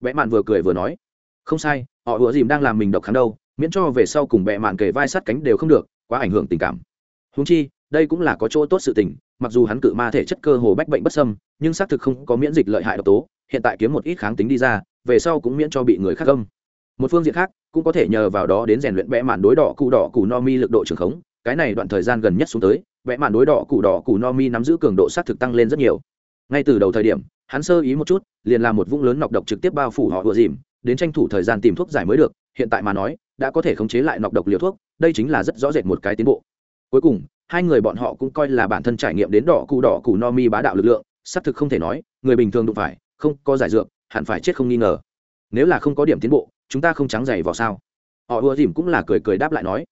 Vẽ mạn vừa cười vừa nói, không sai, họ vừa dìm đang làm mình độc kháng đâu, miễn cho về sau cùng bẹ mạn kề vai sát cánh đều không được, quá ảnh hưởng tình cảm. Húng chi, đây cũng là có chỗ tốt sự tình, mặc dù hắn cự ma thể chất cơ hồ bách bệnh bất sâm nhưng xác thực không có miễn dịch lợi hại độc tố, hiện tại kiếm một ít kháng tính đi ra, về sau cũng miễn cho bị người khác gâm. Một phương diện khác, cũng có thể nhờ vào đó đến rèn luyện vẽ mạn đối đỏ, cụ đỏ, cụ no mi lực độ trường khống cái này đoạn thời gian gần nhất xuống tới, vẽ mạn đối đỏ cụ đỏ cụ no mi nắm giữ cường độ xác thực tăng lên rất nhiều. Ngay từ đầu thời điểm, hắn sơ ý một chút, liền làm một vũng lớn nọc độc trực tiếp bao phủ họ vừa dìm, đến tranh thủ thời gian tìm thuốc giải mới được, hiện tại mà nói, đã có thể khống chế lại nọc độc liều thuốc, đây chính là rất rõ rệt một cái tiến bộ. Cuối cùng, hai người bọn họ cũng coi là bản thân trải nghiệm đến đỏ cụ đỏ cụ no mi bá đạo lực lượng, xác thực không thể nói, người bình thường đụng phải, không có giải dược, hẳn phải chết không nghi ngờ. Nếu là không có điểm tiến bộ, chúng ta không trắng dày vào sao? Họ ùa dìm cũng là cười cười đáp lại nói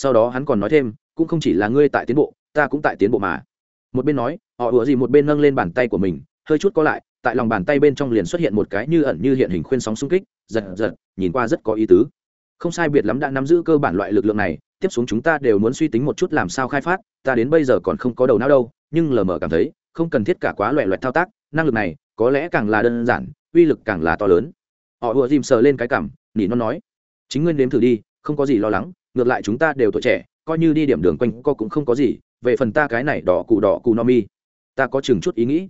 sau đó hắn còn nói thêm, cũng không chỉ là ngươi tại tiến bộ, ta cũng tại tiến bộ mà. Một bên nói, họ ủa gì một bên nâng lên bàn tay của mình, hơi chút có lại, tại lòng bàn tay bên trong liền xuất hiện một cái như ẩn như hiện hình khuyên sóng xung kích, giật giật, nhìn qua rất có ý tứ. Không sai biệt lắm đã nắm giữ cơ bản loại lực lượng này, tiếp xuống chúng ta đều muốn suy tính một chút làm sao khai phát, ta đến bây giờ còn không có đầu não đâu, nhưng lờ mờ cảm thấy, không cần thiết cả quá loại loại thao tác, năng lực này, có lẽ càng là đơn giản, uy lực càng là to lớn. Họ ùa dìm sờ lên cái cảm, nỉ nó nói, chính nguyên đếm thử đi, không có gì lo lắng ngược lại chúng ta đều tuổi trẻ, coi như đi điểm đường quanh co cũng không có gì, về phần ta cái này đỏ cụ đỏ cụ no mi, ta có chừng chút ý nghĩ.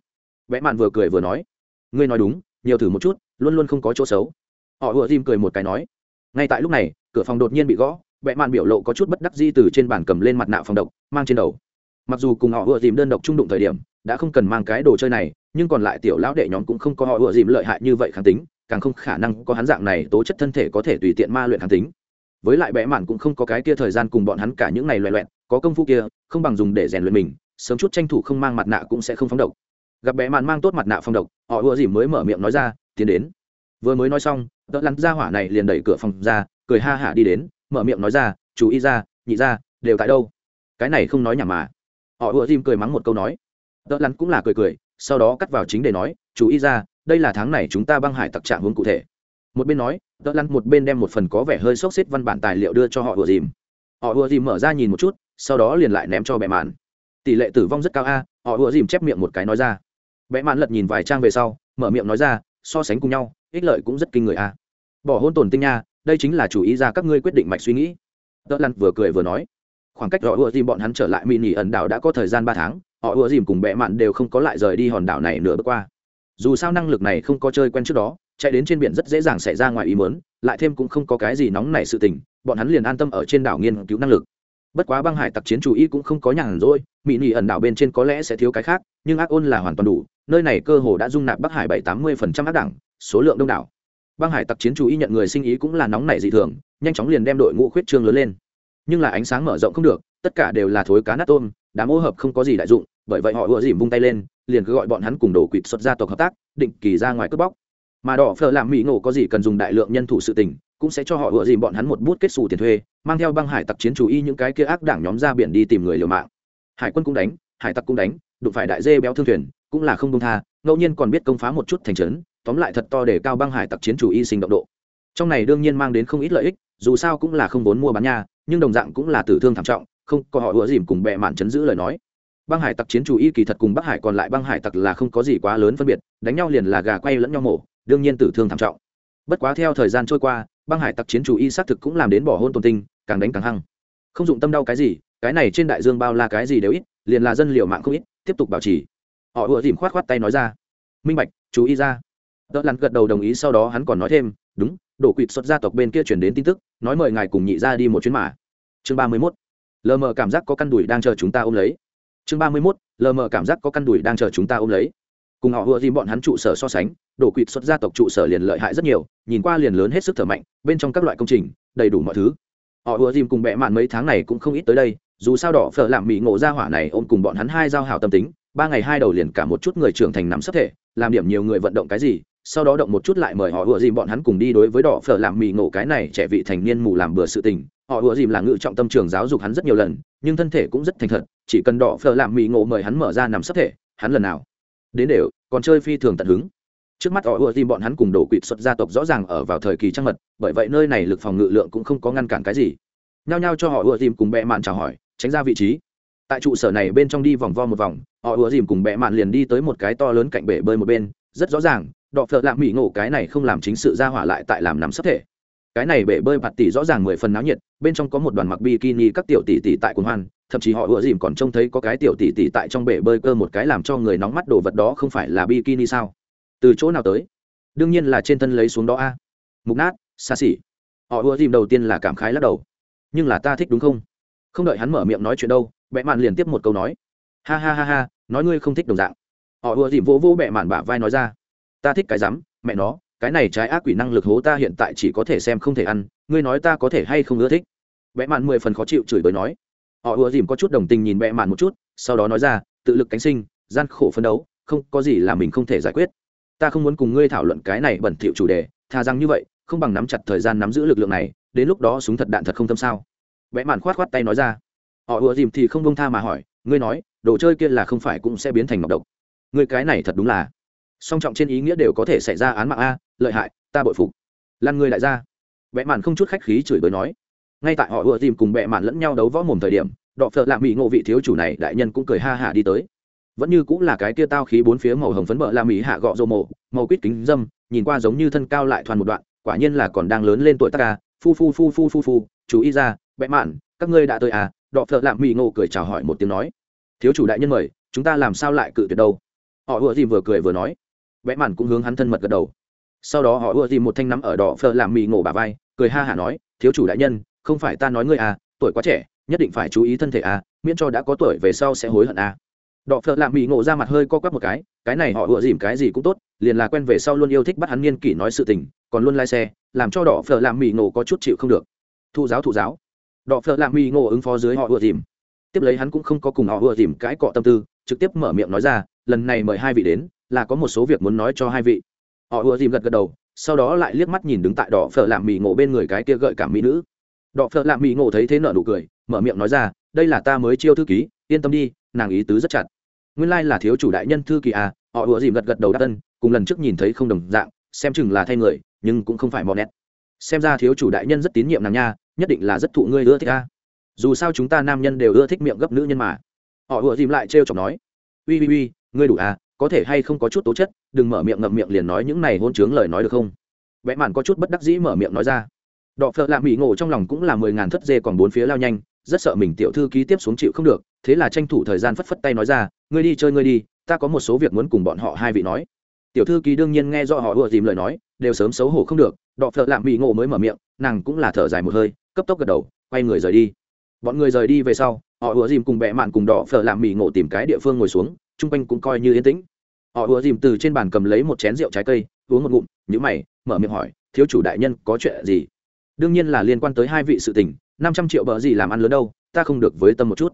Vẽ mạn vừa cười vừa nói, ngươi nói đúng, nhiều thử một chút, luôn luôn không có chỗ xấu. Họ vừa dìm cười một cái nói, ngay tại lúc này, cửa phòng đột nhiên bị gõ, vẽ mạn biểu lộ có chút bất đắc di từ trên bàn cầm lên mặt nạ phòng độc, mang trên đầu. Mặc dù cùng họ vừa dìm đơn độc trung đụng thời điểm, đã không cần mang cái đồ chơi này, nhưng còn lại tiểu lão đệ nhóm cũng không có họ vừa dìm lợi hại như vậy kháng tính, càng không khả năng có hắn dạng này tố chất thân thể có thể tùy tiện ma luyện kháng tính với lại bẽ mạn cũng không có cái kia thời gian cùng bọn hắn cả những ngày loẹ loẹn, có công phu kia, không bằng dùng để rèn luyện mình, sớm chút tranh thủ không mang mặt nạ cũng sẽ không phóng độc. Gặp bẽ mạn mang tốt mặt nạ phong độc, họ ùa dìm mới mở miệng nói ra, tiến đến. Vừa mới nói xong đỡ lắn ra hỏa này liền đẩy cửa phòng ra, cười ha hả đi đến, mở miệng nói ra, chú ý ra, nhị ra, đều tại đâu? Cái này không nói nhảm mà. Họ ùa dìm cười mắng một câu nói. Đỡ lắn cũng là cười cười, sau đó cắt vào chính để nói, chú ý ra, đây là tháng này chúng ta băng hải tặc trạng hướng cụ thể. Một bên nói đỡ lăn một bên đem một phần có vẻ hơi sốc xếp văn bản tài liệu đưa cho họ ùa dìm. Họ ùa dìm mở ra nhìn một chút, sau đó liền lại ném cho bệ mạn. Tỷ lệ tử vong rất cao a, họ ùa dìm chép miệng một cái nói ra. Bệ mạn lật nhìn vài trang về sau, mở miệng nói ra, so sánh cùng nhau, ích lợi cũng rất kinh người a. Bỏ hôn tồn tinh nha, đây chính là chủ ý ra các ngươi quyết định mạch suy nghĩ. Đỡ lăn vừa cười vừa nói. Khoảng cách họ ùa dìm bọn hắn trở lại mỹ nỉ ẩn đảo đã có thời gian ba tháng, họ ùa dìm cùng bệ mạn đều không có lại rời đi hòn đảo này nửa bước qua. Dù sao năng lực này không có chơi quen trước đó chạy đến trên biển rất dễ dàng xảy ra ngoài ý mớn lại thêm cũng không có cái gì nóng nảy sự tình, bọn hắn liền an tâm ở trên đảo nghiên cứu năng lực. Bất quá băng hải tặc chiến chủ y cũng không có nhàn rỗi, mỹ nỉ ẩn đảo bên trên có lẽ sẽ thiếu cái khác, nhưng ác ôn là hoàn toàn đủ, nơi này cơ hồ đã dung nạp bắc hải bảy tám mươi phần trăm ác đảng, số lượng đông đảo. Băng hải tặc chiến chủ y nhận người sinh ý cũng là nóng nảy dị thường, nhanh chóng liền đem đội ngũ khuyết trương lớn lên. Nhưng là ánh sáng mở rộng không được, tất cả đều là thối cá nát tôm, đám ô hợp không có gì đại dụng, bởi vậy họ ùa dìm vung tay lên, liền cứ gọi bọn hắn cùng đổ quỵt xuất gia tộc hợp tác, định kỳ ra ngoài cướp bóc mà đỏ phở làm mỹ ngộ có gì cần dùng đại lượng nhân thủ sự tình, cũng sẽ cho họ ựa dìm bọn hắn một bút kết xù tiền thuê, mang theo băng hải tặc chiến chủ y những cái kia ác đảng nhóm ra biển đi tìm người liều mạng. Hải quân cũng đánh, hải tặc cũng đánh, đụng phải đại dê béo thương thuyền, cũng là không công tha, ngẫu nhiên còn biết công phá một chút thành trấn, tóm lại thật to để cao băng hải tặc chiến chủ y sinh động độ. Trong này đương nhiên mang đến không ít lợi ích, dù sao cũng là không vốn mua bán nha, nhưng đồng dạng cũng là tử thương thảm trọng, không có họ ựa dìm cùng bệ mạn chấn giữ lời nói. Băng hải tặc chiến chủ y kỳ thật cùng bắc hải còn lại băng hải tặc là không có gì quá lớn phân biệt, đánh nhau liền là gà quay lẫn nhau mổ đương nhiên tử thương thảm trọng. Bất quá theo thời gian trôi qua, băng hải tặc chiến chủ y xác thực cũng làm đến bỏ hôn tồn tinh, càng đánh càng hăng. Không dụng tâm đau cái gì, cái này trên đại dương bao la cái gì đều ít, liền là dân liệu mạng không ít, tiếp tục bảo trì. Họ ùa dìm khoát khoát tay nói ra. Minh bạch, chú ý ra. Tớ lặn gật đầu đồng ý sau đó hắn còn nói thêm, đúng, đổ quỵt xuất gia tộc bên kia chuyển đến tin tức, nói mời ngài cùng nhị ra đi một chuyến mã chương ba mươi mốt. Lờ mờ cảm giác có căn đùi đang chờ chúng ta ôm lấy. Chương ba mươi mốt. Lờ mờ cảm giác có căn đùi đang chờ chúng ta ôm lấy cùng họ vừa dìm bọn hắn trụ sở so sánh, đổ quỵt xuất gia tộc trụ sở liền lợi hại rất nhiều, nhìn qua liền lớn hết sức thở mạnh, bên trong các loại công trình, đầy đủ mọi thứ. Họ vừa dìm cùng bẹ mạn mấy tháng này cũng không ít tới đây, dù sao đỏ phở làm mỹ ngộ ra hỏa này ôm cùng bọn hắn hai giao hảo tâm tính, ba ngày hai đầu liền cả một chút người trưởng thành nắm sắp thể, làm điểm nhiều người vận động cái gì, sau đó động một chút lại mời họ vừa dìm bọn hắn cùng đi đối với đỏ phở làm mì ngộ cái này trẻ vị thành niên mù làm bừa sự tình. Họ vừa dìm là ngự trọng tâm trường giáo dục hắn rất nhiều lần, nhưng thân thể cũng rất thành thật, chỉ cần đỏ phở làm mì ngộ mời hắn mở ra nằm sắp thể, hắn lần nào đến đều, còn chơi phi thường tận hứng. Trước mắt họ ưa dìm bọn hắn cùng đổ quỵt xuất gia tộc rõ ràng ở vào thời kỳ trăng mật, bởi vậy nơi này lực phòng ngự lượng cũng không có ngăn cản cái gì. Nhao nhao cho họ ưa dìm cùng bẹ mạn chào hỏi, tránh ra vị trí. Tại trụ sở này bên trong đi vòng vo một vòng, họ ưa dìm cùng bẹ mạn liền đi tới một cái to lớn cạnh bể bơi một bên, rất rõ ràng, đọ phợ lạ mỹ ngộ cái này không làm chính sự ra hỏa lại tại làm nắm sắp thể. Cái này bể bơi bạt tỷ rõ ràng mười phần náo nhiệt, bên trong có một đoàn mặc bikini các tiểu tỷ tỷ tại cuồng hoan thậm chí họ ủa dìm còn trông thấy có cái tiểu tỷ tỷ tại trong bể bơi cơ một cái làm cho người nóng mắt đồ vật đó không phải là bikini sao? Từ chỗ nào tới? Đương nhiên là trên thân lấy xuống đó a. Mục nát, xa xỉ. Họ ủa dìm đầu tiên là cảm khái lắc đầu. Nhưng là ta thích đúng không? Không đợi hắn mở miệng nói chuyện đâu, bẹ mạn liền tiếp một câu nói. Ha ha ha ha, nói ngươi không thích đồng dạng. Họ ùa dìm vỗ vỗ bẹ mạn bả vai nói ra. Ta thích cái rắm, mẹ nó, cái này trái ác quỷ năng lực hố ta hiện tại chỉ có thể xem không thể ăn, ngươi nói ta có thể hay không ưa thích? Bẽ mạn mười phần khó chịu chửi bới nói họ ùa dìm có chút đồng tình nhìn bẹ mạn một chút, sau đó nói ra, tự lực cánh sinh, gian khổ phấn đấu, không có gì là mình không thể giải quyết. Ta không muốn cùng ngươi thảo luận cái này bẩn thỉu chủ đề thà rằng như vậy, không bằng nắm chặt thời gian nắm giữ lực lượng này, đến lúc đó súng thật đạn thật không tâm sao. Vẽ mạn khoát khoát tay nói ra. Họ ùa dìm thì không bông tha mà hỏi, ngươi nói, đồ chơi kia là không phải cũng sẽ biến thành ngọc độc. Ngươi cái này thật đúng là. Song trọng trên ý nghĩa đều có thể xảy ra án mạng a, lợi hại, ta bội phục. Lan ngươi lại ra. Vẽ mạn không chút khách khí chửi bới nói ngay tại họ ùa dìm cùng bẹ mạn lẫn nhau đấu võ mồm thời điểm, đọ phợ lạ mỹ ngộ vị thiếu chủ này đại nhân cũng cười ha hả đi tới. Vẫn như cũng là cái kia tao khí bốn phía màu hồng phấn bợ la mỹ hạ gọ rô mộ, màu quýt kính dâm, nhìn qua giống như thân cao lại thoàn một đoạn, quả nhiên là còn đang lớn lên tuổi ta ca à. phu phu phu phu phu phu, chú ý ra bẽ mạn, các ngươi đã tới à? Đọ phợ lạ mỹ ngộ cười chào hỏi một tiếng nói. Thiếu chủ đại nhân mời, chúng ta làm sao lại cự tuyệt đâu? Họ ùa dìm vừa cười vừa nói. Bẽ mạn cũng hướng hắn thân mật gật đầu. Sau đó họ ùa dìm một thanh nắm ở đỏ phợ lạ mỹ ngộ bà vai, cười ha hả nói, thiếu chủ đại nhân không phải ta nói ngươi à tuổi quá trẻ, nhất định phải chú ý thân thể à miễn cho đã có tuổi về sau sẽ hối hận à. Đọ phợ lạ mỹ ngộ ra mặt hơi co quắp một cái cái này họ ựa dìm cái gì cũng tốt, liền là quen về sau luôn yêu thích bắt hắn niên kỷ nói sự tình, còn luôn lai xe, làm cho đỏ phở làm mỹ ngộ có chút chịu không được. Thụ giáo thụ giáo. Đỏ phở làm mỹ ngộ ứng phó dưới họ ựa dìm. Tiếp lấy hắn cũng không có cùng họ ựa dìm cãi cọ tâm tư, trực tiếp mở miệng nói ra, lần này mời hai vị đến, là có một số việc muốn nói cho hai vị. Họ ựa dìm gật gật đầu, sau đó lại liếc mắt nhìn đứng tại đỏ phở làm mì ngộ bên người cái kia gợi cảm mỹ nữ đọ phợ lạ mỹ ngộ thấy thế nợ nụ cười, mở miệng nói ra, đây là ta mới chiêu thư ký, yên tâm đi, nàng ý tứ rất chặt. Nguyên lai là thiếu chủ đại nhân thư kỳ à họ ủa dìm gật gật đầu đắc tân cùng lần trước nhìn thấy không đồng dạng, xem chừng là thay người, nhưng cũng không phải mò nét xem ra thiếu chủ đại nhân rất tín nhiệm nàng nha, nhất định là rất thụ ngươi ưa thích a. Dù sao chúng ta nam nhân đều ưa thích miệng gấp nữ nhân mà. Họ ủa dìm lại trêu chọc nói ui ui ui ngươi đủ à có thể hay không có chút tố chất, đừng mở miệng ngậm miệng liền nói những này hôn chướng lời nói được không? Vẽ mạn có chút bất đắc dĩ mở miệng nói ra đọ phợ lạ mỹ ngộ trong lòng cũng là mười ngàn thất dê còn bốn phía lao nhanh, rất sợ mình tiểu thư ký tiếp xuống chịu không được, thế là tranh thủ thời gian phất phất tay nói ra, ngươi đi chơi ngươi đi, ta có một số việc muốn cùng bọn họ hai vị nói. Tiểu thư ký đương nhiên nghe do họ ùa dìm lời nói, đều sớm xấu hổ không được, đọ phợ lạ mỹ ngộ mới mở miệng, nàng cũng là thở dài một hơi, cấp tốc gật đầu, quay người rời đi. Bọn người rời đi về sau, họ ùa dìm cùng bẹ mạn cùng đỏ phở làm mỹ ngộ tìm cái địa phương ngồi xuống, chung quanh cũng coi như yên tĩnh. Họ ùa dìm từ trên bàn cầm lấy một chén rượu trái cây, uống một ngụm nhữ mày, mở miệng hỏi, thiếu chủ đại nhân có chuyện gì? Đương nhiên là liên quan tới hai vị sự tình, năm trăm triệu bờ gì làm ăn lớn đâu, ta không được với tâm một chút.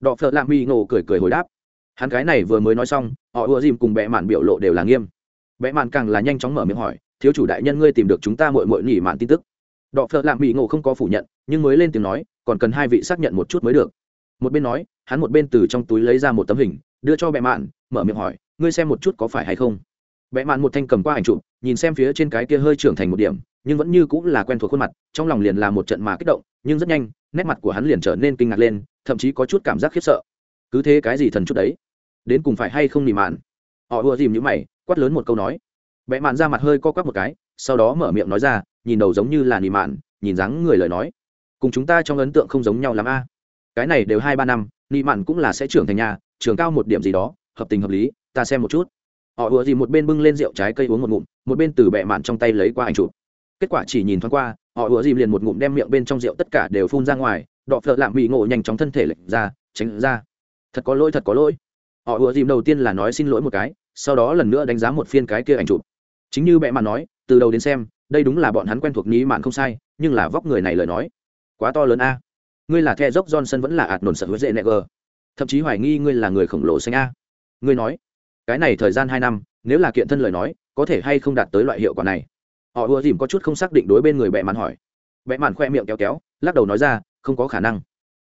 Đọ phợ lạ mỹ ngộ cười cười hồi đáp. Hắn cái này vừa mới nói xong, họ ùa dìm cùng bẹ mạn biểu lộ đều là nghiêm. Bẹ mạn càng là nhanh chóng mở miệng hỏi, thiếu chủ đại nhân ngươi tìm được chúng ta mội mội nhỉ mạn tin tức. Đọ phợ lạ mỹ ngộ không có phủ nhận, nhưng mới lên tiếng nói, còn cần hai vị xác nhận một chút mới được. Một bên nói, hắn một bên từ trong túi lấy ra một tấm hình, đưa cho bẹ mạn, mở miệng hỏi, ngươi xem một chút có phải hay không? Bẹ mạn một thanh cầm qua ảnh chụp, nhìn xem phía trên cái kia hơi trưởng thành một điểm nhưng vẫn như cũng là quen thuộc khuôn mặt, trong lòng liền là một trận mà kích động, nhưng rất nhanh, nét mặt của hắn liền trở nên kinh ngạc lên, thậm chí có chút cảm giác khiếp sợ. Cứ thế cái gì thần chút đấy? Đến cùng phải hay không nỉ mạn? Họ ùa dìm như mày, quát lớn một câu nói. Vẽ mạn ra mặt hơi co quắp một cái, sau đó mở miệng nói ra, nhìn đầu giống như là nỉ mạn, nhìn dáng người lời nói. Cùng chúng ta trong ấn tượng không giống nhau lắm a. Cái này đều hai ba năm, nỉ mạn cũng là sẽ trưởng thành nhà trường cao một điểm gì đó, hợp tình hợp lý, ta xem một chút. Họ ùa dìm một bên bưng lên rượu trái cây uống một ngụm, một bên từ bẹ mạn trong tay lấy qua ảnh chụp kết quả chỉ nhìn thoáng qua, họ ùa dìm liền một ngụm đem miệng bên trong rượu tất cả đều phun ra ngoài, đọ phợ lạm bị ngộ nhanh chóng thân thể lệch ra, tránh ra. Thật có lỗi, thật có lỗi. Họ ùa dìm đầu tiên là nói xin lỗi một cái, sau đó lần nữa đánh giá một phiên cái kia ảnh chụp. Chính như bệ mạn nói, từ đầu đến xem, đây đúng là bọn hắn quen thuộc ní mạn không sai, nhưng là vóc người này lời nói, quá to lớn a. Ngươi là the dốc johnson vẫn là ạt nổn sợ với dễ nẹ gờ. Thậm chí hoài nghi ngươi là người khổng lồ xanh a. Ngươi nói, cái này thời gian hai năm, nếu là kiện thân lời nói, có thể hay không đạt tới loại hiệu quả này? Họ ùa dìm có chút không xác định đối bên người bẹ mạn hỏi. Bẹ mạn khoe miệng kéo kéo, lắc đầu nói ra, không có khả năng.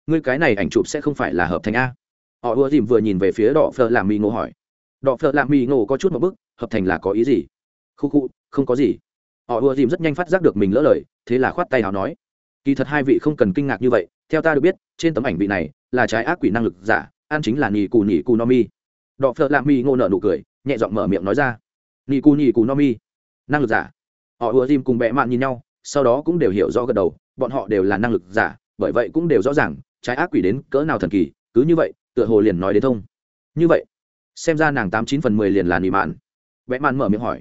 Ngươi cái này ảnh chụp sẽ không phải là hợp thành a. Họ ùa dìm vừa nhìn về phía đỏ phờ làm mì ngộ hỏi. Đỏ phờ làm mì ngộ có chút một bức, hợp thành là có ý gì? Khu khu, không có gì. Họ ùa dìm rất nhanh phát giác được mình lỡ lời, thế là khoát tay nào nói, kỳ thật hai vị không cần kinh ngạc như vậy, theo ta được biết, trên tấm ảnh vị này là trái ác quỷ năng lực giả an chính là nhì cù nhì cù no mi. Đọ phợ lạ mi ngô nợ nụ cười, nhẹ giọng mở miệng nói ra nhì cù nhì cù no mi, năng lực giả họ ùa dìm cùng bẹ mạn nhìn nhau, sau đó cũng đều hiểu rõ gật đầu, bọn họ đều là năng lực giả, bởi vậy cũng đều rõ ràng, trái ác quỷ đến cỡ nào thần kỳ, cứ như vậy, tựa hồ liền nói đến thông. Như vậy, xem ra nàng tám chín phần mười liền là nị mạn. Vẽ mạn mở miệng hỏi,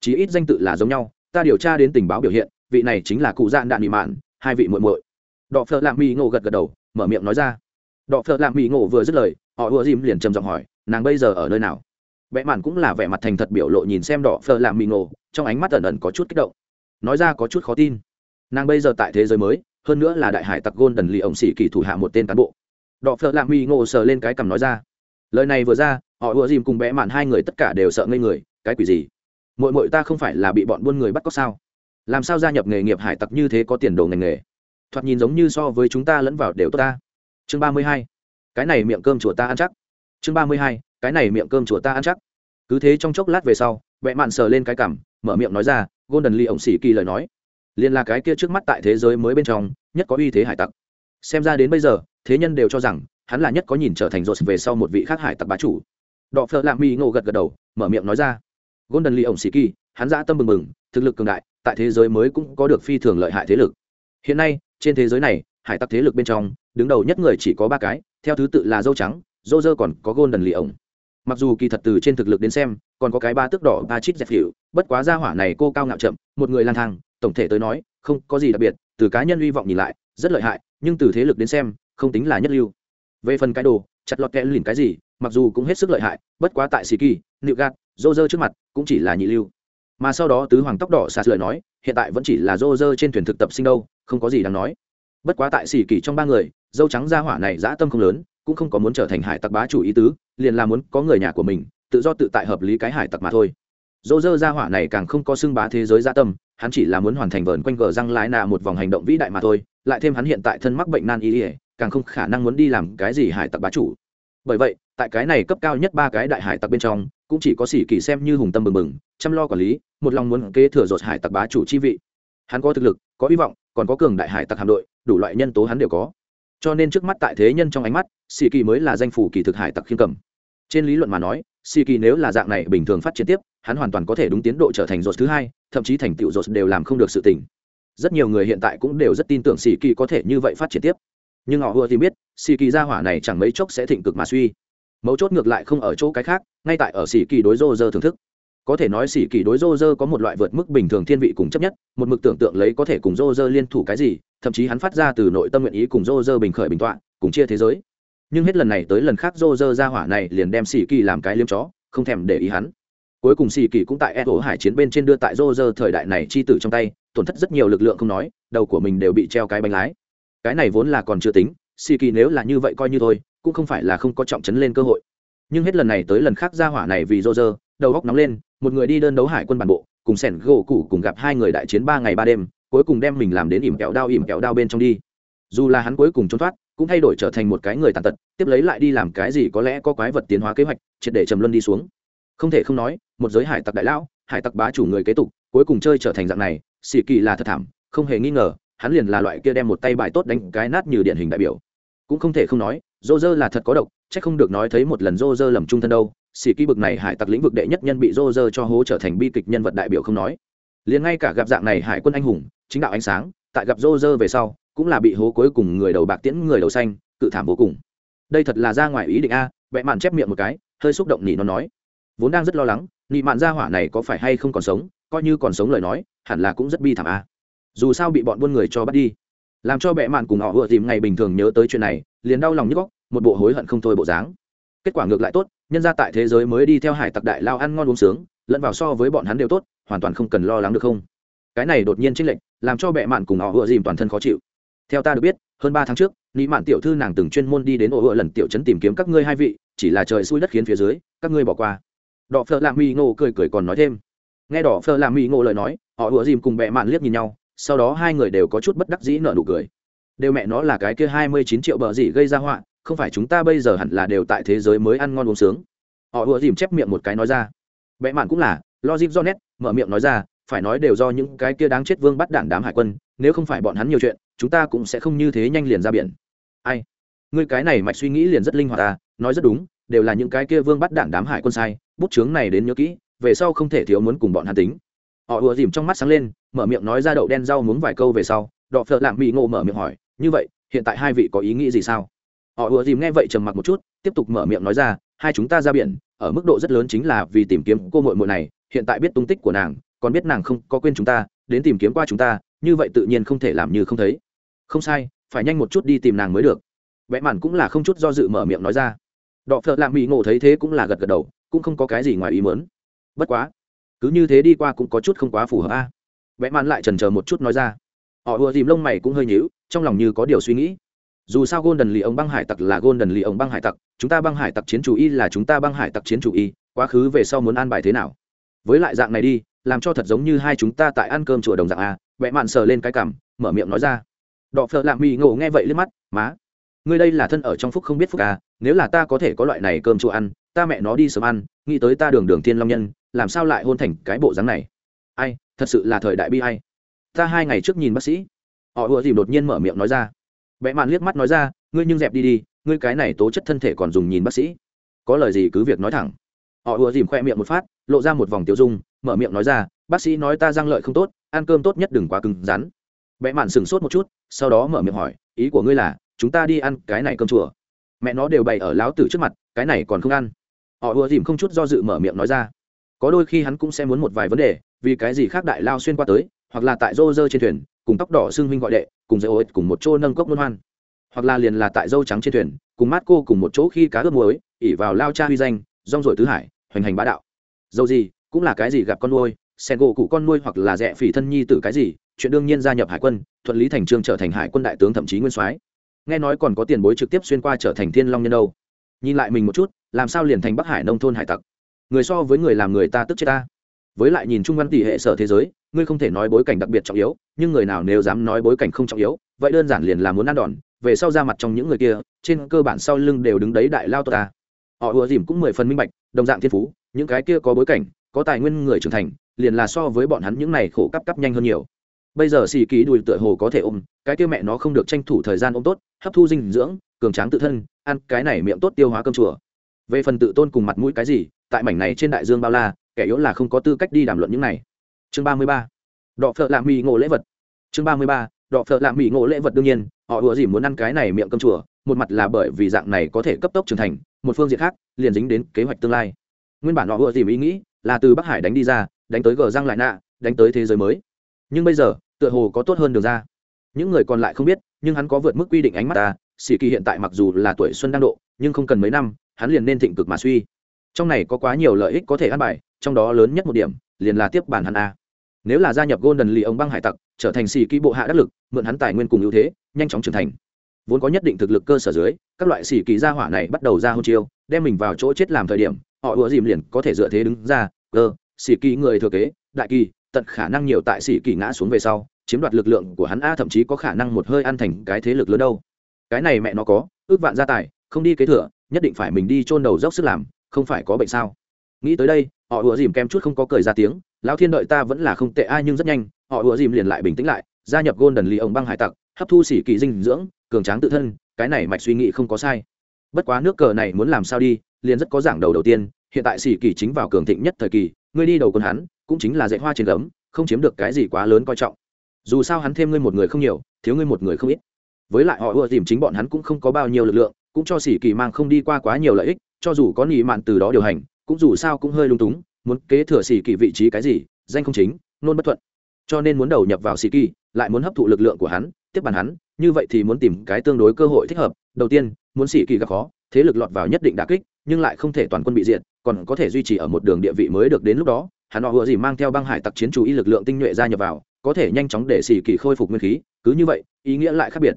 chí ít danh tự là giống nhau, ta điều tra đến tình báo biểu hiện, vị này chính là cụ dạn đạn nị mạn, hai vị muội muội. Đọ phợ lạng mỹ ngộ gật gật đầu, mở miệng nói ra. Đọ phợ lạng mỹ ngộ vừa dứt lời, họ ùa dìm liền trầm giọng hỏi, nàng bây giờ ở nơi nào? Vẽ mạn cũng là vẻ mặt thành thật biểu lộ nhìn xem đỏ phờ làm mì ngộ, trong ánh mắt ẩn ẩn có chút kích động. Nói ra có chút khó tin. Nàng bây giờ tại thế giới mới, hơn nữa là đại hải tặc gôn đần lì ổng xỉ kỳ thủ hạ một tên cán bộ. Đỏ phờ làm mì ngộ sờ lên cái cằm nói ra. Lời này vừa ra, họ ùa dìm cùng vẽ mạn hai người tất cả đều sợ ngây người, cái quỷ gì? Mội mội ta không phải là bị bọn buôn người bắt cóc sao? Làm sao gia nhập nghề nghiệp hải tặc như thế có tiền đồ ngành nghề? Thoạt nhìn giống như so với chúng ta lẫn vào đều tốt ta. Chương ba mươi hai. Cái này miệng cơm chùa ta ăn chắc. Chương ba mươi hai cái này miệng cơm chùa ta ăn chắc. Cứ thế trong chốc lát về sau vẽ mạn sờ lên cái cảm, mở miệng nói ra, golden lee ổng xỉ kỳ lời nói. Liền là cái kia trước mắt tại thế giới mới bên trong, nhất có uy thế hải tặc. Xem ra đến bây giờ, thế nhân đều cho rằng, hắn là nhất có nhìn trở thành rột về sau một vị khác hải tặc bá chủ. Đọ phợ lạ mi ngộ gật gật đầu, mở miệng nói ra, golden lee ổng xỉ kỳ, hắn dã tâm mừng mừng thực lực cường đại, tại thế giới mới cũng có được phi thường lợi hại thế lực. Hiện nay, trên thế giới này, hải tặc thế lực bên trong, đứng đầu nhất người chỉ có ba cái, theo thứ tự là dâu trắng, dô dơ còn có golden lee ổng mặc dù kỳ thật từ trên thực lực đến xem, còn có cái ba tước đỏ ba chít dẹp hiệu, bất quá ra hỏa này cô cao ngạo chậm, một người lang thang, tổng thể tới nói, không có gì đặc biệt, từ cá nhân hy vọng nhìn lại, rất lợi hại, nhưng từ thế lực đến xem, không tính là nhất lưu. Về phần cái đồ, chặt lọt kẽ lìn cái gì, mặc dù cũng hết sức lợi hại, bất quá tại sĩ kỳ, nịu gạt dô dơ trước mặt, cũng chỉ là nhị lưu. Mà sau đó tứ hoàng tóc đỏ sạt lời nói, hiện tại vẫn chỉ là dô dơ trên thuyền thực tập sinh đâu, không có gì đáng nói. Bất quá tại sĩ kỳ trong ba người, dâu trắng ra hỏa này dã tâm không lớn cũng không có muốn trở thành hải tặc bá chủ ý tứ, liền là muốn có người nhà của mình, tự do tự tại hợp lý cái hải tặc mà thôi. Dỗ dơ ra hỏa này càng không có xưng bá thế giới gia tâm, hắn chỉ là muốn hoàn thành vờn quanh gờ răng lái nạ một vòng hành động vĩ đại mà thôi, lại thêm hắn hiện tại thân mắc bệnh nan y ỉa càng không khả năng muốn đi làm cái gì hải tặc bá chủ. Bởi vậy, tại cái này cấp cao nhất ba cái đại hải tặc bên trong, cũng chỉ có sĩ kỳ xem như hùng tâm bừng bừng, chăm lo quản lý, một lòng muốn kế thừa dột hải tặc bá chủ chi vị. Hắn có thực lực, có hy vọng, còn có cường đại hải tặc hạm đội, đủ loại nhân tố hắn đều có cho nên trước mắt tại thế nhân trong ánh mắt, sĩ kỳ mới là danh phủ kỳ thực hải tặc khiêm cầm trên lý luận mà nói, sĩ kỳ nếu là dạng này bình thường phát triển tiếp, hắn hoàn toàn có thể đúng tiến độ trở thành rột thứ hai, thậm chí thành tựu rột đều làm không được sự tình. Rất nhiều người hiện tại cũng đều rất tin tưởng sĩ kỳ có thể như vậy phát triển tiếp. Nhưng họ vừa thì biết, sĩ kỳ gia hỏa này chẳng mấy chốc sẽ thịnh cực mà suy. Mấu chốt ngược lại không ở chỗ cái khác, ngay tại ở sĩ kỳ đối rô rơ thưởng thức. Có thể nói sĩ kỳ đối rô rơ có một loại vượt mức bình thường thiên vị cùng chấp nhất, một mực tưởng tượng lấy có thể cùng rô rơ liên thủ cái gì thậm chí hắn phát ra từ nội tâm nguyện ý cùng rô rơ bình khởi bình tọa, cùng chia thế giới. Nhưng hết lần này tới lần khác rô rơ ra hỏa này liền đem sĩ kỳ làm cái liếm chó, không thèm để ý hắn. Cuối cùng sĩ kỳ cũng tại ed hải chiến bên trên đưa tại rô rơ thời đại này chi tử trong tay, tổn thất rất nhiều lực lượng không nói, đầu của mình đều bị treo cái bánh lái. Cái này vốn là còn chưa tính sĩ kỳ nếu là như vậy coi như thôi, cũng không phải là không có trọng chấn lên cơ hội. Nhưng hết lần này tới lần khác ra hỏa này vì rô rơ đầu góc nóng lên, một người đi đơn đấu hải quân bản bộ, cùng sẻn gỗ cụ cùng gặp hai người đại chiến ba ngày ba đêm cuối cùng đem mình làm đến ỉm kẹo đao, ỉm kẹo đao bên trong đi. Dù là hắn cuối cùng trốn thoát, cũng thay đổi trở thành một cái người tàn tật, tiếp lấy lại đi làm cái gì có lẽ có quái vật tiến hóa kế hoạch, triệt để trầm luân đi xuống. Không thể không nói, một giới hải tặc đại lão, hải tặc bá chủ người kế tục, cuối cùng chơi trở thành dạng này, xì kỳ là thật thảm, không hề nghi ngờ, hắn liền là loại kia đem một tay bài tốt đánh cái nát như điển hình đại biểu. Cũng không thể không nói dô dơ là thật có độc c h ắ c không được nói thấy một lần dô dơ lầm trung thân đâu, xì kỳ bực này hải tặc lĩnh vực đệ nhất nhân bị dô dơ cho hố trở thành bi kịch nhân vật đại biểu không nói. Liền ngay cả gặp dạng này hải quân anh hùng chính đạo ánh sáng, tại gặp rô rơ về sau, cũng là bị hố cuối cùng người đầu bạc tiễn, người đầu xanh, cự thảm vô cùng. Đây thật là ra ngoài ý định a, vẽ mạn chép miệng một cái, hơi xúc động nỉ nó nói. Vốn đang rất lo lắng nị mạn gia hỏa này có phải hay không còn sống, coi như còn sống lời nói, hẳn là cũng rất bi thảm a. Dù sao bị bọn buôn người cho bắt đi, làm cho bệ mạn cùng họ vừa tìm ngày bình thường nhớ tới chuyện này, liền đau lòng như góc, một bộ hối hận không thôi bộ dáng. Kết quả ngược lại tốt, nhân ra tại thế giới mới đi theo hải tặc đại lao ăn ngon uống sướng, lẫn vào so với bọn hắn đều tốt, hoàn toàn không cần lo lắng được không? Cái này đột nhiên chênh lệnh làm cho bệ mạn cùng họ ựa dìm toàn thân khó chịu. Theo ta được biết, hơn ba tháng trước, nị mạn tiểu thư nàng từng chuyên môn đi đến ổ ựa lần tiểu trấn tìm kiếm các ngươi hai vị, chỉ là trời xui đất khiến phía dưới, các ngươi bỏ qua. Đỏ phở làm mỹ ngô cười cười còn nói thêm. Nghe đỏ phở làm mỹ ngô lời nói, họ ựa dìm cùng bệ mạn liếc nhìn nhau, sau đó hai người đều có chút bất đắc dĩ nở nụ cười. Đều mẹ nó là cái kia hai mươi chín triệu bờ gì gây ra họa, không phải chúng ta bây giờ hẳn là đều tại thế giới mới ăn ngon uống sướng. Họ ùa dìm chép miệng một cái nói ra. Bệ mạn cũng là, lo dịp do nét, mở miệng nói ra phải nói đều do những cái kia đáng chết vương bắt đảng đám hải quân, nếu không phải bọn hắn nhiều chuyện, chúng ta cũng sẽ không như thế nhanh liền ra biển. Ai? Ngươi cái này mạch suy nghĩ liền rất linh hoạt à nói rất đúng, đều là những cái kia vương bắt đảng đám hải quân sai, bút chướng này đến nhớ kỹ, về sau không thể thiếu muốn cùng bọn hắn tính. Họ ùa dìm trong mắt sáng lên, mở miệng nói ra đậu đen rau muốn vài câu về sau, đọ phợ lạng mỹ ngộ mở miệng hỏi, như vậy, hiện tại hai vị có ý nghĩ gì sao? Họ ùa dìm nghe vậy trầm mặc một chút, tiếp tục mở miệng nói ra, hai chúng ta ra biển, ở mức độ rất lớn chính là vì tìm kiếm cô mội mội này, hiện tại biết tung tích của nàng còn biết nàng không có quên chúng ta, đến tìm kiếm qua chúng ta, như vậy tự nhiên không thể làm như không thấy. Không sai, phải nhanh một chút đi tìm nàng mới được. Vẽ mạn cũng là không chút do dự mở miệng nói ra. Đọ phợ lạng mỹ ngộ thấy thế cũng là gật gật đầu, cũng không có cái gì ngoài ý mớn bất quá, cứ như thế đi qua cũng có chút không quá phù hợp a. À. vẽ mạn lại trần chờ một chút nói ra. Họ ùa dìm lông mày cũng hơi nhíu, trong lòng như có điều suy nghĩ. Dù sao golden lì ông băng hải tặc là golden lì ông băng hải tặc, chúng ta băng hải tặc chiến chủ y là chúng ta băng hải tặc chiến chủ y, quá khứ về sau muốn an bài thế nào? Với lại dạng này đi làm cho thật giống như hai chúng ta tại ăn cơm chùa đồng dạng a vẽ mạn sờ lên cái cằm, mở miệng nói ra. Đọ phợ lạ mì ngộ nghe vậy liếc mắt, má, ngươi đây là thân ở trong phúc không biết phúc à nếu là ta có thể có loại này cơm chùa ăn, ta mẹ nó đi sớm ăn, nghĩ tới ta đường đường thiên long nhân, làm sao lại hôn thành cái bộ dáng này? Ai, thật sự là thời đại bi hay ta hai ngày trước nhìn bác sĩ. Họ ùa dìm đột nhiên mở miệng nói ra. Vẽ mạn liếc mắt nói ra, ngươi nhưng dẹp đi đi, ngươi cái này tố chất thân thể còn dùng nhìn bác sĩ. Có lời gì cứ việc nói thẳng. Họ ùa dìm khoe miệng một phát, lộ ra một vòng tiêu dung mở miệng nói ra, bác sĩ nói ta răng lợi không tốt, ăn cơm tốt nhất đừng quá cứng rắn. Vẽ mạn sừng sốt một chút, sau đó mở miệng hỏi, ý của ngươi là, chúng ta đi ăn cái này cơm chùa? Mẹ nó đều bày ở láo tử trước mặt, cái này còn không ăn. Họ ùa dìm không chút do dự mở miệng nói ra. Có đôi khi hắn cũng sẽ muốn một vài vấn đề, vì cái gì khác đại lao xuyên qua tới, hoặc là tại rô rơ trên thuyền, cùng tóc đỏ xương huynh gọi đệ, cùng dây ô cùng một chỗ nâng cốc luân hoan. Hoặc là liền là tại dâu trắng trên thuyền, cùng mát cô cùng một chỗ khi cá ướp muối, ỉ vào lao cha huy danh, rong rổi tứ hải, hoành hành bá đạo. Dâu gì cũng là cái gì gặp con nuôi, sen gỗ cụ con nuôi hoặc là rẻ phỉ thân nhi tử cái gì, chuyện đương nhiên gia nhập hải quân, thuận lý thành trương trở thành hải quân đại tướng thậm chí nguyên soái. Nghe nói còn có tiền bối trực tiếp xuyên qua trở thành thiên long nhân đâu. Nhìn lại mình một chút, làm sao liền thành bắc hải nông thôn hải tặc? Người so với người làm người ta tức chết ta. Với lại nhìn chung văn tỷ hệ sở thế giới, ngươi không thể nói bối cảnh đặc biệt trọng yếu, nhưng người nào nếu dám nói bối cảnh không trọng yếu, vậy đơn giản liền là muốn ăn đòn, về sau ra mặt trong những người kia, trên cơ bản sau lưng đều đứng đấy đại lao tốt ta. Họ ùa dìm cũng mười phần minh bạch, đồng dạng thiên phú, những cái kia có bối cảnh có tài nguyên người trưởng thành, liền là so với bọn hắn những này khổ cấp cấp nhanh hơn nhiều. Bây giờ xì ký đùi tựa hồ có thể ôm, cái kia mẹ nó không được tranh thủ thời gian ôm tốt, hấp thu dinh dưỡng, cường tráng tự thân, ăn cái này miệng tốt tiêu hóa cơm chùa. Về phần tự tôn cùng mặt mũi cái gì, tại mảnh này trên đại dương bao la, kẻ yếu là không có tư cách đi đàm luận những này. Chương ba mươi ba. Đọ phợ lạ mì ngộ lễ vật. Chương ba mươi ba. Đọ phợ lạ mì ngộ lễ vật đương nhiên, họ ủa gì muốn ăn cái này miệng cơm chùa, một mặt là bởi vì dạng này có thể cấp tốc trưởng thành, một phương diện khác, liền dính đến kế hoạch tương lai. Nguyên bản họ ủa gì ý nghĩ là từ bắc hải đánh đi ra, đánh tới gờ răng lại nạ, đánh tới thế giới mới. Nhưng bây giờ, tựa hồ có tốt hơn đường ra. Những người còn lại không biết, nhưng hắn có vượt mức quy định ánh mắt ta, sĩ kỳ hiện tại mặc dù là tuổi xuân đang độ, nhưng không cần mấy năm, hắn liền nên thịnh cực mà suy. Trong này có quá nhiều lợi ích có thể ăn bài, trong đó lớn nhất một điểm, liền là tiếp bản hắn a. Nếu là gia nhập golden lì ông băng hải tặc, trở thành sĩ kỳ bộ hạ đắc lực, mượn hắn tài nguyên cùng ưu thế, nhanh chóng trưởng thành. Vốn có nhất định thực lực cơ sở dưới, các loại sĩ kỳ gia hỏa này bắt đầu ra hôn chiêu, đem mình vào chỗ chết làm thời điểm họ ùa dìm liền có thể dựa thế đứng ra, gờ sĩ kỳ người thừa kế, đại kỳ, tận khả năng nhiều tại sĩ kỳ ngã xuống về sau, chiếm đoạt lực lượng của hắn a, thậm chí có khả năng một hơi ăn thành cái thế lực lớn đâu. Cái này mẹ nó có, ước vạn gia tài, không đi kế thừa, nhất định phải mình đi chôn đầu dốc sức làm, không phải có bệnh sao? Nghĩ tới đây, họ ùa dìm kem chút không có cười ra tiếng, lão thiên đợi ta vẫn là không tệ ai nhưng rất nhanh, họ ùa dìm liền lại bình tĩnh lại, gia nhập golden lì ông băng hải tặc, hấp thu xỉ kỳ dinh dưỡng, cường tráng tự thân, cái này mạch suy nghĩ không có sai. Bất quá nước cờ này muốn làm sao đi liền rất có giảng đầu đầu tiên, hiện tại sĩ kỳ chính vào cường thịnh nhất thời kỳ, ngươi đi đầu quân hắn, cũng chính là dạy hoa trên gấm, không chiếm được cái gì quá lớn coi trọng. Dù sao hắn thêm ngươi một người không nhiều, thiếu ngươi một người không ít. Với lại họ ưa tìm chính bọn hắn cũng không có bao nhiêu lực lượng, cũng cho sĩ kỳ mang không đi qua quá nhiều lợi ích, cho dù có nị mạn từ đó điều hành, cũng dù sao cũng hơi lung túng, muốn kế thừa sĩ kỳ vị trí cái gì, danh không chính, nôn bất thuận. Cho nên muốn đầu nhập vào sĩ kỳ, lại muốn hấp thụ lực lượng của hắn, tiếp bàn hắn, như vậy thì muốn tìm cái tương đối cơ hội thích hợp. Đầu tiên, muốn sĩ kỳ gặp khó thế lực lọt vào nhất định đà kích, nhưng lại không thể toàn quân bị diệt, còn có thể duy trì ở một đường địa vị mới được đến lúc đó, hắn họ vừa gì mang theo băng hải tặc chiến chủ ý lực lượng tinh nhuệ ra nhập vào, có thể nhanh chóng để xì kỳ khôi phục nguyên khí, cứ như vậy, ý nghĩa lại khác biệt.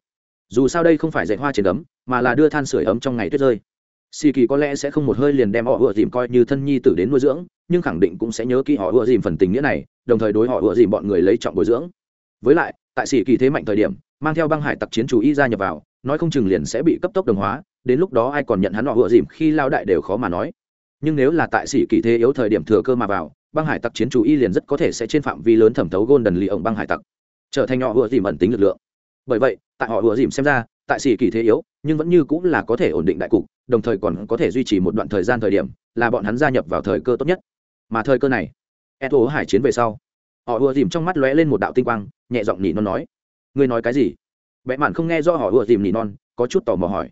Dù sao đây không phải dạy hoa trên ấm mà là đưa than sửa ấm trong ngày tuyết rơi. Xì kỳ có lẽ sẽ không một hơi liền đem họ vừa dìm coi như thân nhi tử đến nuôi dưỡng, nhưng khẳng định cũng sẽ nhớ kỹ họ vừa dìm phần tình nghĩa này, đồng thời đối họ vừa dìm bọn người lấy trọng bồi dưỡng. Với lại, tại xì kỳ thế mạnh thời điểm, mang theo băng hải tặc chiến chủ y gia nhập vào, nói không chừng liền sẽ bị cấp tốc đồng hóa đến lúc đó ai còn nhận hắn họ vừa dìm khi lao đại đều khó mà nói. Nhưng nếu là tại sĩ kỳ thế yếu thời điểm thừa cơ mà vào, băng hải tặc chiến chủ y liền rất có thể sẽ trên phạm vi lớn thẩm thấu gôn đần lì ổng băng hải tặc, trở thành họ vừa dìm ẩn tính lực lượng. Bởi vậy, tại họ vừa dìm xem ra, tại sĩ kỳ thế yếu, nhưng vẫn như cũng là có thể ổn định đại cục, đồng thời còn có thể duy trì một đoạn thời gian thời điểm, là bọn hắn gia nhập vào thời cơ tốt nhất. Mà thời cơ này, eto hải chiến về sau, họ ùa dìm trong mắt lóe lên một đạo tinh quang, nhẹ giọng nhị non nói, ngươi nói cái gì? Vẽ mạn không nghe do họ ùa dìm nhị non, có chút tò mò hỏi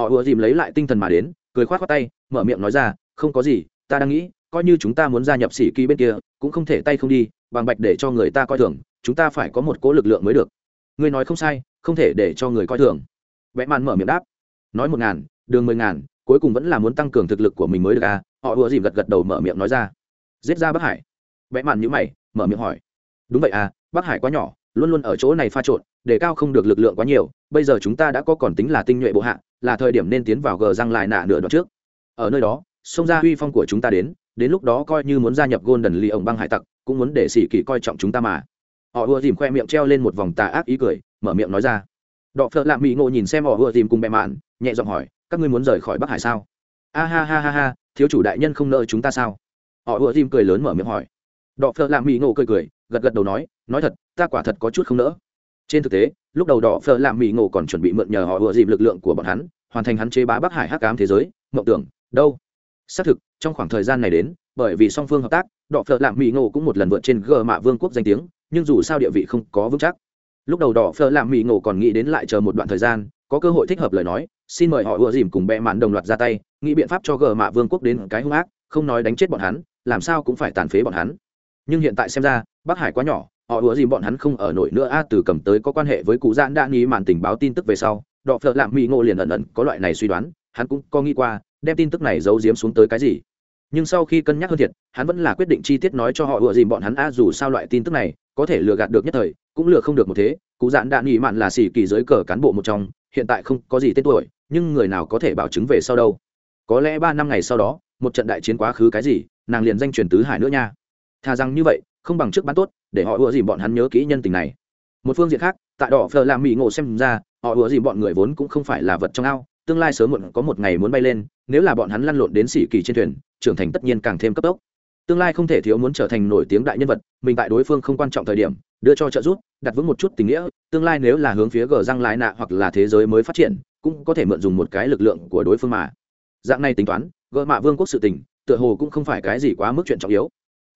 họ ùa dìm lấy lại tinh thần mà đến, cười khoát khoát tay, mở miệng nói ra, không có gì, ta đang nghĩ, coi như chúng ta muốn gia nhập sĩ kỳ bên kia, cũng không thể tay không đi, bằng bạch để cho người ta coi thường, chúng ta phải có một cố lực lượng mới được. Ngươi nói không sai, không thể để cho người coi thường. Vẽ mạn mở miệng đáp. Nói một ngàn, đường mười ngàn, cuối cùng vẫn là muốn tăng cường thực lực của mình mới được à? Họ ùa dìm gật gật đầu mở miệng nói ra. Giết ra bắc hải. Vẽ mạn nhữ mày, mở miệng hỏi. Đúng vậy à bắc hải quá nhỏ, luôn luôn ở chỗ này pha trộn để cao không được lực lượng quá nhiều, bây giờ chúng ta đã có còn tính là tinh nhuệ bộ hạ là thời điểm nên tiến vào gờ răng lại nạ nửa đoạn trước. Ở nơi đó xông ra uy phong của chúng ta đến đến lúc đó coi như muốn gia nhập golden ly ổng băng hải tặc, cũng muốn để sĩ kỳ coi trọng chúng ta mà. Họ ùa dìm khoe miệng treo lên một vòng tà ác ý cười, mở miệng nói ra. Đọ phợ lạ mỹ ngộ nhìn xem họ ùa dìm cùng bẹ mạn, nhẹ giọng hỏi, các ngươi muốn rời khỏi bắc hải sao? A ha ha ha ha, thiếu chủ đại nhân không nợ chúng ta sao? Họ ùa dìm cười lớn mở miệng hỏi. Đọ phợ lạ mỹ ngộ cười cười, gật gật đầu nói nói thật, ta quả thật có chút không nỡ trên thực tế, lúc đầu đỏ phở làm mỹ ngộ còn chuẩn bị mượn nhờ họ ùa dịp lực lượng của bọn hắn, hoàn thành hắn chế bá bắc hải hắc ám thế giới. Mộng tưởng, đâu? Xác thực, trong khoảng thời gian này đến, bởi vì song phương hợp tác, đỏ phở làm mỹ ngộ cũng một lần vượt trên gờ mạ vương quốc danh tiếng, nhưng dù sao địa vị không có vững chắc. Lúc đầu đỏ phở làm mỹ ngộ còn nghĩ đến lại chờ một đoạn thời gian, có cơ hội thích hợp lời nói, xin mời họ ùa dìm cùng bẹ mạn đồng loạt ra tay, nghĩ biện pháp cho gờ mạ vương quốc đến cái hung ác, không nói đánh chết bọn hắn, làm sao cũng phải tàn phế bọn hắn. Nhưng hiện tại xem ra, bắc hải quá nhỏ họ ủa gì bọn hắn không ở nổi nữa. A, từ cầm tới có quan hệ với cụ giãn đã nghĩ màn tình báo tin tức về sau, đọ phợ lạm mỹ ngộ liền ẩn ẩn có loại này suy đoán. Hắn cũng có nghĩ qua, đem tin tức này giấu giếm xuống tới cái gì. Nhưng sau khi cân nhắc hơn thiệt, hắn vẫn là quyết định chi tiết nói cho họ ủa gì bọn hắn. A, dù sao loại tin tức này có thể lừa gạt được nhất thời, cũng lừa không được một thế. Cụ giãn đã nghĩ mạn là xỉ kỳ giới cờ cán bộ một trong, hiện tại không có gì tên tuổi, nhưng người nào có thể bảo chứng về sau đâu? Có lẽ ba năm ngày sau đó, một trận đại chiến quá khứ cái gì, nàng liền danh truyền tứ hải nữa nha. Thà rằng như vậy, không bằng trước bán tốt để họ ùa dìm bọn hắn nhớ kỹ nhân tình này. Một phương diện khác, tại đỏ phờ làm mỹ ngộ xem ra, họ ùa dìm bọn người vốn cũng không phải là vật trong ao, tương lai sớm muộn có một ngày muốn bay lên, nếu là bọn hắn lăn lộn đến xỉ kỳ trên thuyền, trưởng thành tất nhiên càng thêm cấp tốc. Tương lai không thể thiếu muốn trở thành nổi tiếng đại nhân vật, mình tại đối phương không quan trọng thời điểm, đưa cho trợ giúp, đặt vững một chút tình nghĩa, tương lai nếu là hướng phía gờ răng lái nạ hoặc là thế giới mới phát triển, cũng có thể mượn dùng một cái lực lượng của đối phương mà. Dạng này tính toán gợ mạ vương quốc sự tình, tựa hồ cũng không phải cái gì quá mức chuyện trọng yếu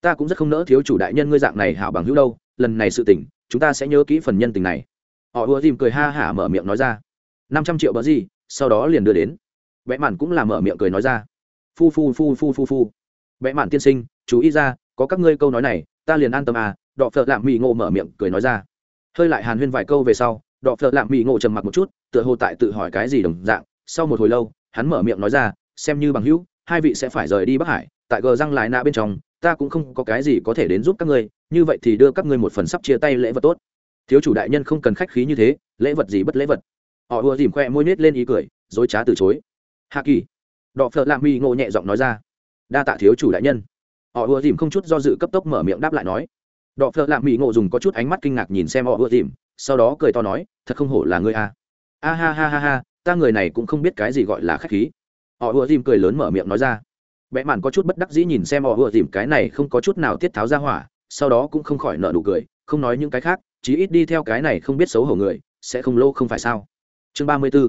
ta cũng rất không nỡ thiếu chủ đại nhân ngươi dạng này hảo bằng hữu đâu, lần này sự tình, chúng ta sẽ nhớ kỹ phần nhân tình này. Họ ùa dìm cười ha hả mở miệng nói ra. Năm trăm triệu bờ gì, sau đó liền đưa đến. Vẽ mạn cũng là mở miệng cười nói ra. Phu phu phu phu phu phu. Vẽ mạn tiên sinh, chú ý ra, có các ngươi câu nói này, ta liền an tâm à đọ phợ lạm mỹ ngộ mở miệng cười nói ra. Hơi lại hàn huyên vài câu về sau, đọ phợ lạm mỹ ngộ trầm mặc một chút, tựa hồ tại tự hỏi cái gì đồng dạng. Sau một hồi lâu, hắn mở miệng nói ra, xem như bằng hữu, hai vị sẽ phải rời đi bắc hải, tại gờ răng lại nạ bên trong ta cũng không có cái gì có thể đến giúp các ngươi, như vậy thì đưa các ngươi một phần sắp chia tay lễ vật tốt. Thiếu chủ đại nhân không cần khách khí như thế, lễ vật gì bất lễ vật. Họ ùa dìm khoe môi nết lên ý cười, dối trá từ chối. Hạ kỳ. Đọ phợ lạ mi ngộ nhẹ giọng nói ra. Đa tạ thiếu chủ đại nhân. Họ ùa dìm không chút do dự cấp tốc mở miệng đáp lại nói. Đọ phợ lạ mi ngộ dùng có chút ánh mắt kinh ngạc nhìn xem họ ùa dìm, sau đó cười to nói, thật không hổ là ngươi a. A ha ha ha ha, ta người này cũng không biết cái gì gọi là khách khí. Họ ùa dìm cười lớn mở miệng nói ra vẽ mạn có chút bất đắc dĩ nhìn xem họ vừa dìm cái này không có chút nào tiết tháo ra hỏa, sau đó cũng không khỏi nợ nụ cười, không nói những cái khác, chí ít đi theo cái này không biết xấu hổ người, sẽ không lâu không phải sao. Chương ba mươi b ố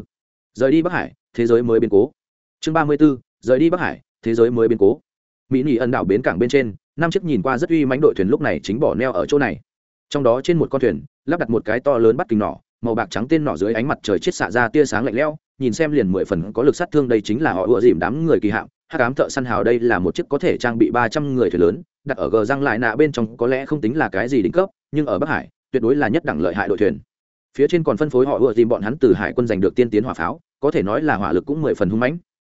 rời đi bắc hải, thế giới mới biến cố. Chương ba mươi b ố rời đi bắc hải, thế giới mới biến cố. Mỹ nỉ ẩn đảo bến cảng bên trên, năm chiếc nhìn qua rất uy mánh đội thuyền lúc này chính bỏ neo ở chỗ này. Trong đó trên một con thuyền, lắp đặt một cái to lớn bắt kính nỏ màu bạc trắng tên nỏ dưới ánh mặt trời chết xạ ra tia sáng lạnh lẽo, nhìn xem liền mười phần có lực sát thương đây chính là họ ựa dìm đám người kỳ hạng hắc ám thợ săn hào đây là một chiếc có thể trang bị ba trăm người thuyền lớn, đặt ở gờ răng lại nạ bên trong có lẽ không tính là cái gì đỉnh cấp, nhưng ở bắc hải, tuyệt đối là nhất đẳng lợi hại đội thuyền. Phía trên còn phân phối họ ưa tìm bọn hắn từ hải quân giành được tiên tiến hỏa pháo, có thể nói là hỏa lực cũng mười phần hung mãnh.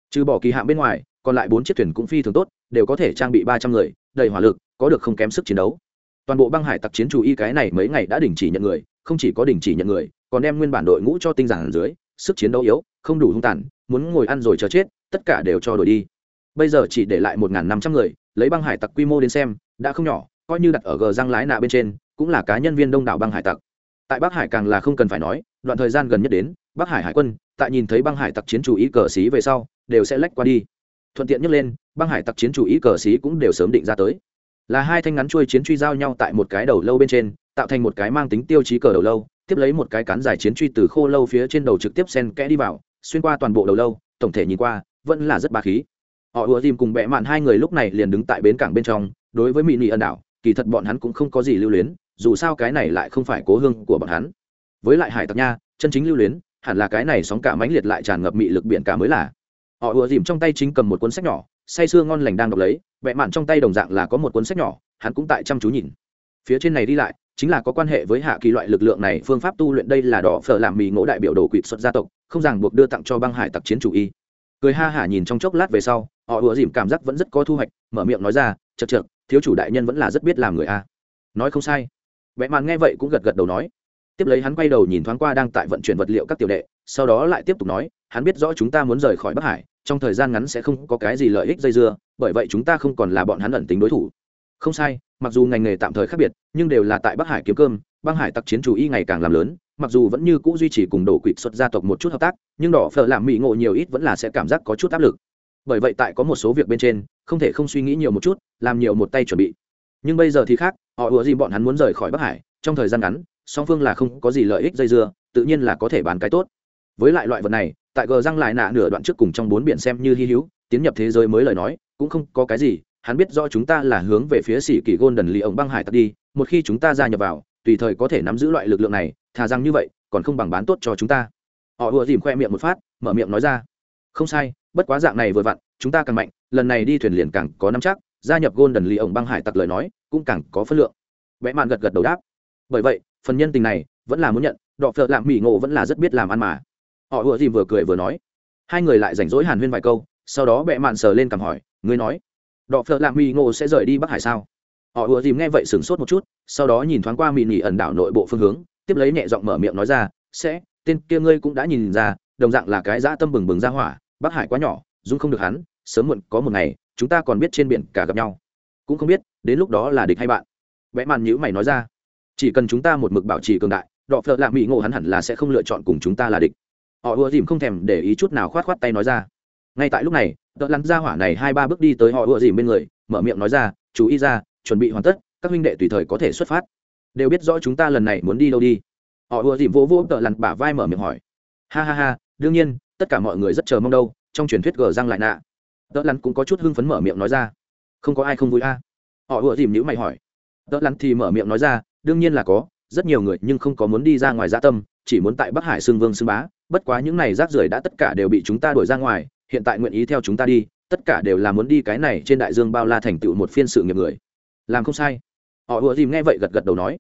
Trừ bỏ kỳ hạm bên ngoài, còn lại bốn chiếc thuyền cũng phi thường tốt, đều có thể trang bị ba trăm người, đầy hỏa lực, có được không kém sức chiến đấu. Toàn bộ băng hải tặc chiến chủ y cái này mấy ngày đã đình chỉ nhận người, không chỉ có đình chỉ nhận người, còn đem nguyên bản đội ngũ cho tinh giản dưới, sức chiến đấu yếu, không đủ hung tàn, muốn ngồi ăn rồi chờ chết, tất cả đều cho đổi đi bây giờ chỉ để lại một năm trăm người, lấy băng hải tặc quy mô đến xem, đã không nhỏ, coi như đặt ở gờ răng lái nạ bên trên, cũng là cá nhân viên đông đảo băng hải tặc. Tại bắc hải càng là không cần phải nói, đoạn thời gian gần nhất đến, bắc hải hải quân, tại nhìn thấy băng hải tặc chiến chủ ý cờ xí về sau, đều sẽ lách qua đi. Thuận tiện nhắc lên, băng hải tặc chiến chủ ý cờ xí cũng đều sớm định ra tới. Là hai thanh ngắn chuôi chiến truy giao nhau tại một cái đầu lâu bên trên, tạo thành một cái mang tính tiêu chí cờ đầu lâu, tiếp lấy một cái cán dài chiến truy từ khô lâu phía trên đầu trực tiếp sen kẽ đi vào, xuyên qua toàn bộ đầu lâu, tổng thể nhìn qua, vẫn là rất ba khí họ ùa dìm cùng bẹ mạn hai người lúc này liền đứng tại bến cảng bên trong, đối với mỹ nị ẩn đảo, kỳ thật bọn hắn cũng không có gì lưu luyến, dù sao cái này lại không phải cố hương của bọn hắn. Với lại hải tặc nha, chân chính lưu luyến, hẳn là cái này sóng cả mãnh liệt lại tràn ngập mị lực biển cả mới là. Họ ùa dìm trong tay chính cầm một cuốn sách nhỏ, say sưa ngon lành đang đọc lấy, bẹ mạn trong tay đồng dạng là có một cuốn sách nhỏ, hắn cũng tại chăm chú nhìn. Phía trên này đi lại, chính là có quan hệ với hạ kỳ loại lực lượng này, phương pháp tu luyện đây là đỏ phở làm mì ngỗ đại biểu đồ quỵt xuất gia tộc, không ràng buộc đưa tặng cho băng hải tặc chiến chủ y cười ha hả nhìn trong chốc lát về sau, họ ùa dìm cảm giác vẫn rất có thu hoạch, mở miệng nói ra chật chật thiếu chủ đại nhân vẫn là rất biết làm người a. Nói không sai. Vẽ màn nghe vậy cũng gật gật đầu nói. Tiếp lấy hắn quay đầu nhìn thoáng qua đang tại vận chuyển vật liệu các tiểu đệ, sau đó lại tiếp tục nói, hắn biết rõ chúng ta muốn rời khỏi bắc hải, trong thời gian ngắn sẽ không có cái gì lợi ích dây dưa, bởi vậy chúng ta không còn là bọn hắn ẩn tính đối thủ. Không sai, mặc dù ngành nghề tạm thời khác biệt, nhưng đều là tại bắc hải kiếm cơm băng hải tặc chiến chủ y ngày càng làm lớn mặc dù vẫn như cũ duy trì cùng đổ quỵ xuất gia tộc một chút hợp tác, nhưng đỏ phở làm mỹ ngộ nhiều ít vẫn là sẽ cảm giác có chút áp lực. Bởi vậy tại có một số việc bên trên, không thể không suy nghĩ nhiều một chút, làm nhiều một tay chuẩn bị. Nhưng bây giờ thì khác, họ ùa gì bọn hắn muốn rời khỏi bắc hải, trong thời gian ngắn, song phương là không có gì lợi ích dây dưa, tự nhiên là có thể bán cái tốt. Với lại loại vật này, tại gờ răng lại nạ nửa đoạn trước cùng trong bốn biển xem như hy hữu, tiến nhập thế giới mới lời nói, cũng không có cái gì, hắn biết rõ chúng ta là hướng về phía sĩ kỳ gôn đần lì ổng băng hải tặc đi, một khi chúng ta gia nhập vào, tùy thời có thể nắm giữ loại lực lượng này thà rằng như vậy, còn không bằng bán tốt cho chúng ta. Họ ùa dìm khoe miệng một phát, mở miệng nói ra. Không sai, bất quá dạng này vừa vặn, chúng ta càng mạnh, lần này đi thuyền liền càng có năm chắc, gia nhập gôn đần lì ổng băng hải tặc lời nói, cũng càng có phân lượng. Vẽ mạn gật gật đầu đáp. Bởi vậy, phần nhân tình này vẫn là muốn nhận, đọ phợ lạm mỹ ngộ vẫn là rất biết làm ăn mà. Họ ùa dìm vừa cười vừa nói. Hai người lại rảnh rỗi hàn huyên vài câu, sau đó bệ mạn sờ lên cằm hỏi, ngươi nói, đọ phợ lạm mỹ ngộ sẽ rời đi bắc hải sao? Họ ùa dìm nghe vậy sửng sốt một chút, sau đó nhìn thoáng qua mỹ nỉ ẩn đảo nội bộ phương hướng tiếp lấy nhẹ giọng mở miệng nói ra, sẽ, tên kia ngươi cũng đã nhìn ra, đồng dạng là cái dã tâm bừng bừng ra hỏa, bắc hải quá nhỏ, dung không được hắn, sớm muộn có một ngày, chúng ta còn biết trên biển cả gặp nhau. Cũng không biết, đến lúc đó là địch hay bạn. Vẽ màn nhữ mày nói ra, chỉ cần chúng ta một mực bảo trì cường đại, đọ phợ lạ mỹ ngộ hắn hẳn là sẽ không lựa chọn cùng chúng ta là địch. Họ ùa dìm không thèm để ý chút nào khoát khoát tay nói ra. Ngay tại lúc này đợt lắn ra hỏa này hai ba bước đi tới họ ùa dìm bên người, mở miệng nói ra, chú ý ra, chuẩn bị hoàn tất, các huynh đệ tùy thời có thể xuất phát đều biết rõ chúng ta lần này muốn đi đâu đi. Họ ùa dìm vỗ vỗ tợ lặn bả vai mở miệng hỏi. Ha ha ha, đương nhiên, tất cả mọi người rất chờ mong đâu, trong truyền thuyết gờ răng lại nạ. Tợ lặn cũng có chút hưng phấn mở miệng nói ra. Không có ai không vui a. Họ ùa dìm nhữ mày hỏi. Tợ lặn thì mở miệng nói ra, đương nhiên là có, rất nhiều người nhưng không có muốn đi ra ngoài gia tâm, chỉ muốn tại bắc hải xương vương xương bá. Bất quá những này rác rưởi đã tất cả đều bị chúng ta đuổi ra ngoài, hiện tại nguyện ý theo chúng ta đi, tất cả đều là muốn đi cái này trên đại dương bao la thành tựu một phiên sự nghiệp người. Làm không sai họ ùa dìm nghe vậy gật gật đầu nói.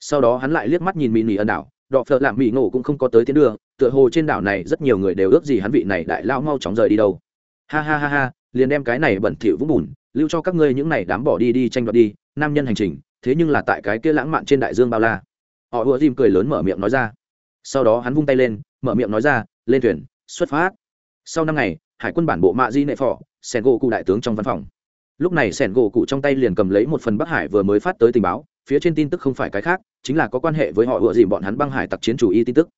Sau đó hắn lại liếc mắt nhìn mỹ nỉ ân đảo. Đọ phợ làm mỹ ngộ cũng không có tới tiến đường, tựa hồ trên đảo này rất nhiều người đều ước gì hắn vị này đại lao mau chóng rời đi đâu. Ha ha ha ha, liền đem cái này bẩn thỉu vũng bùn, lưu cho các ngươi những này đám bỏ đi đi tranh đoạt đi, nam nhân hành trình, thế nhưng là tại cái kia lãng mạn trên đại dương bao la. Họ ùa dìm cười lớn mở miệng nói ra. Sau đó hắn vung tay lên, mở miệng nói ra, lên thuyền, xuất phát. Sau năm ngày, hải quân bản bộ mạ di nệ phò sen gỗ cụ đại tướng trong văn phòng lúc này sẻn gỗ cụ trong tay liền cầm lấy một phần bắc hải vừa mới phát tới tình báo, phía trên tin tức không phải cái khác, chính là có quan hệ với họ ùa dìm bọn hắn băng hải tặc chiến chủ y tin tức.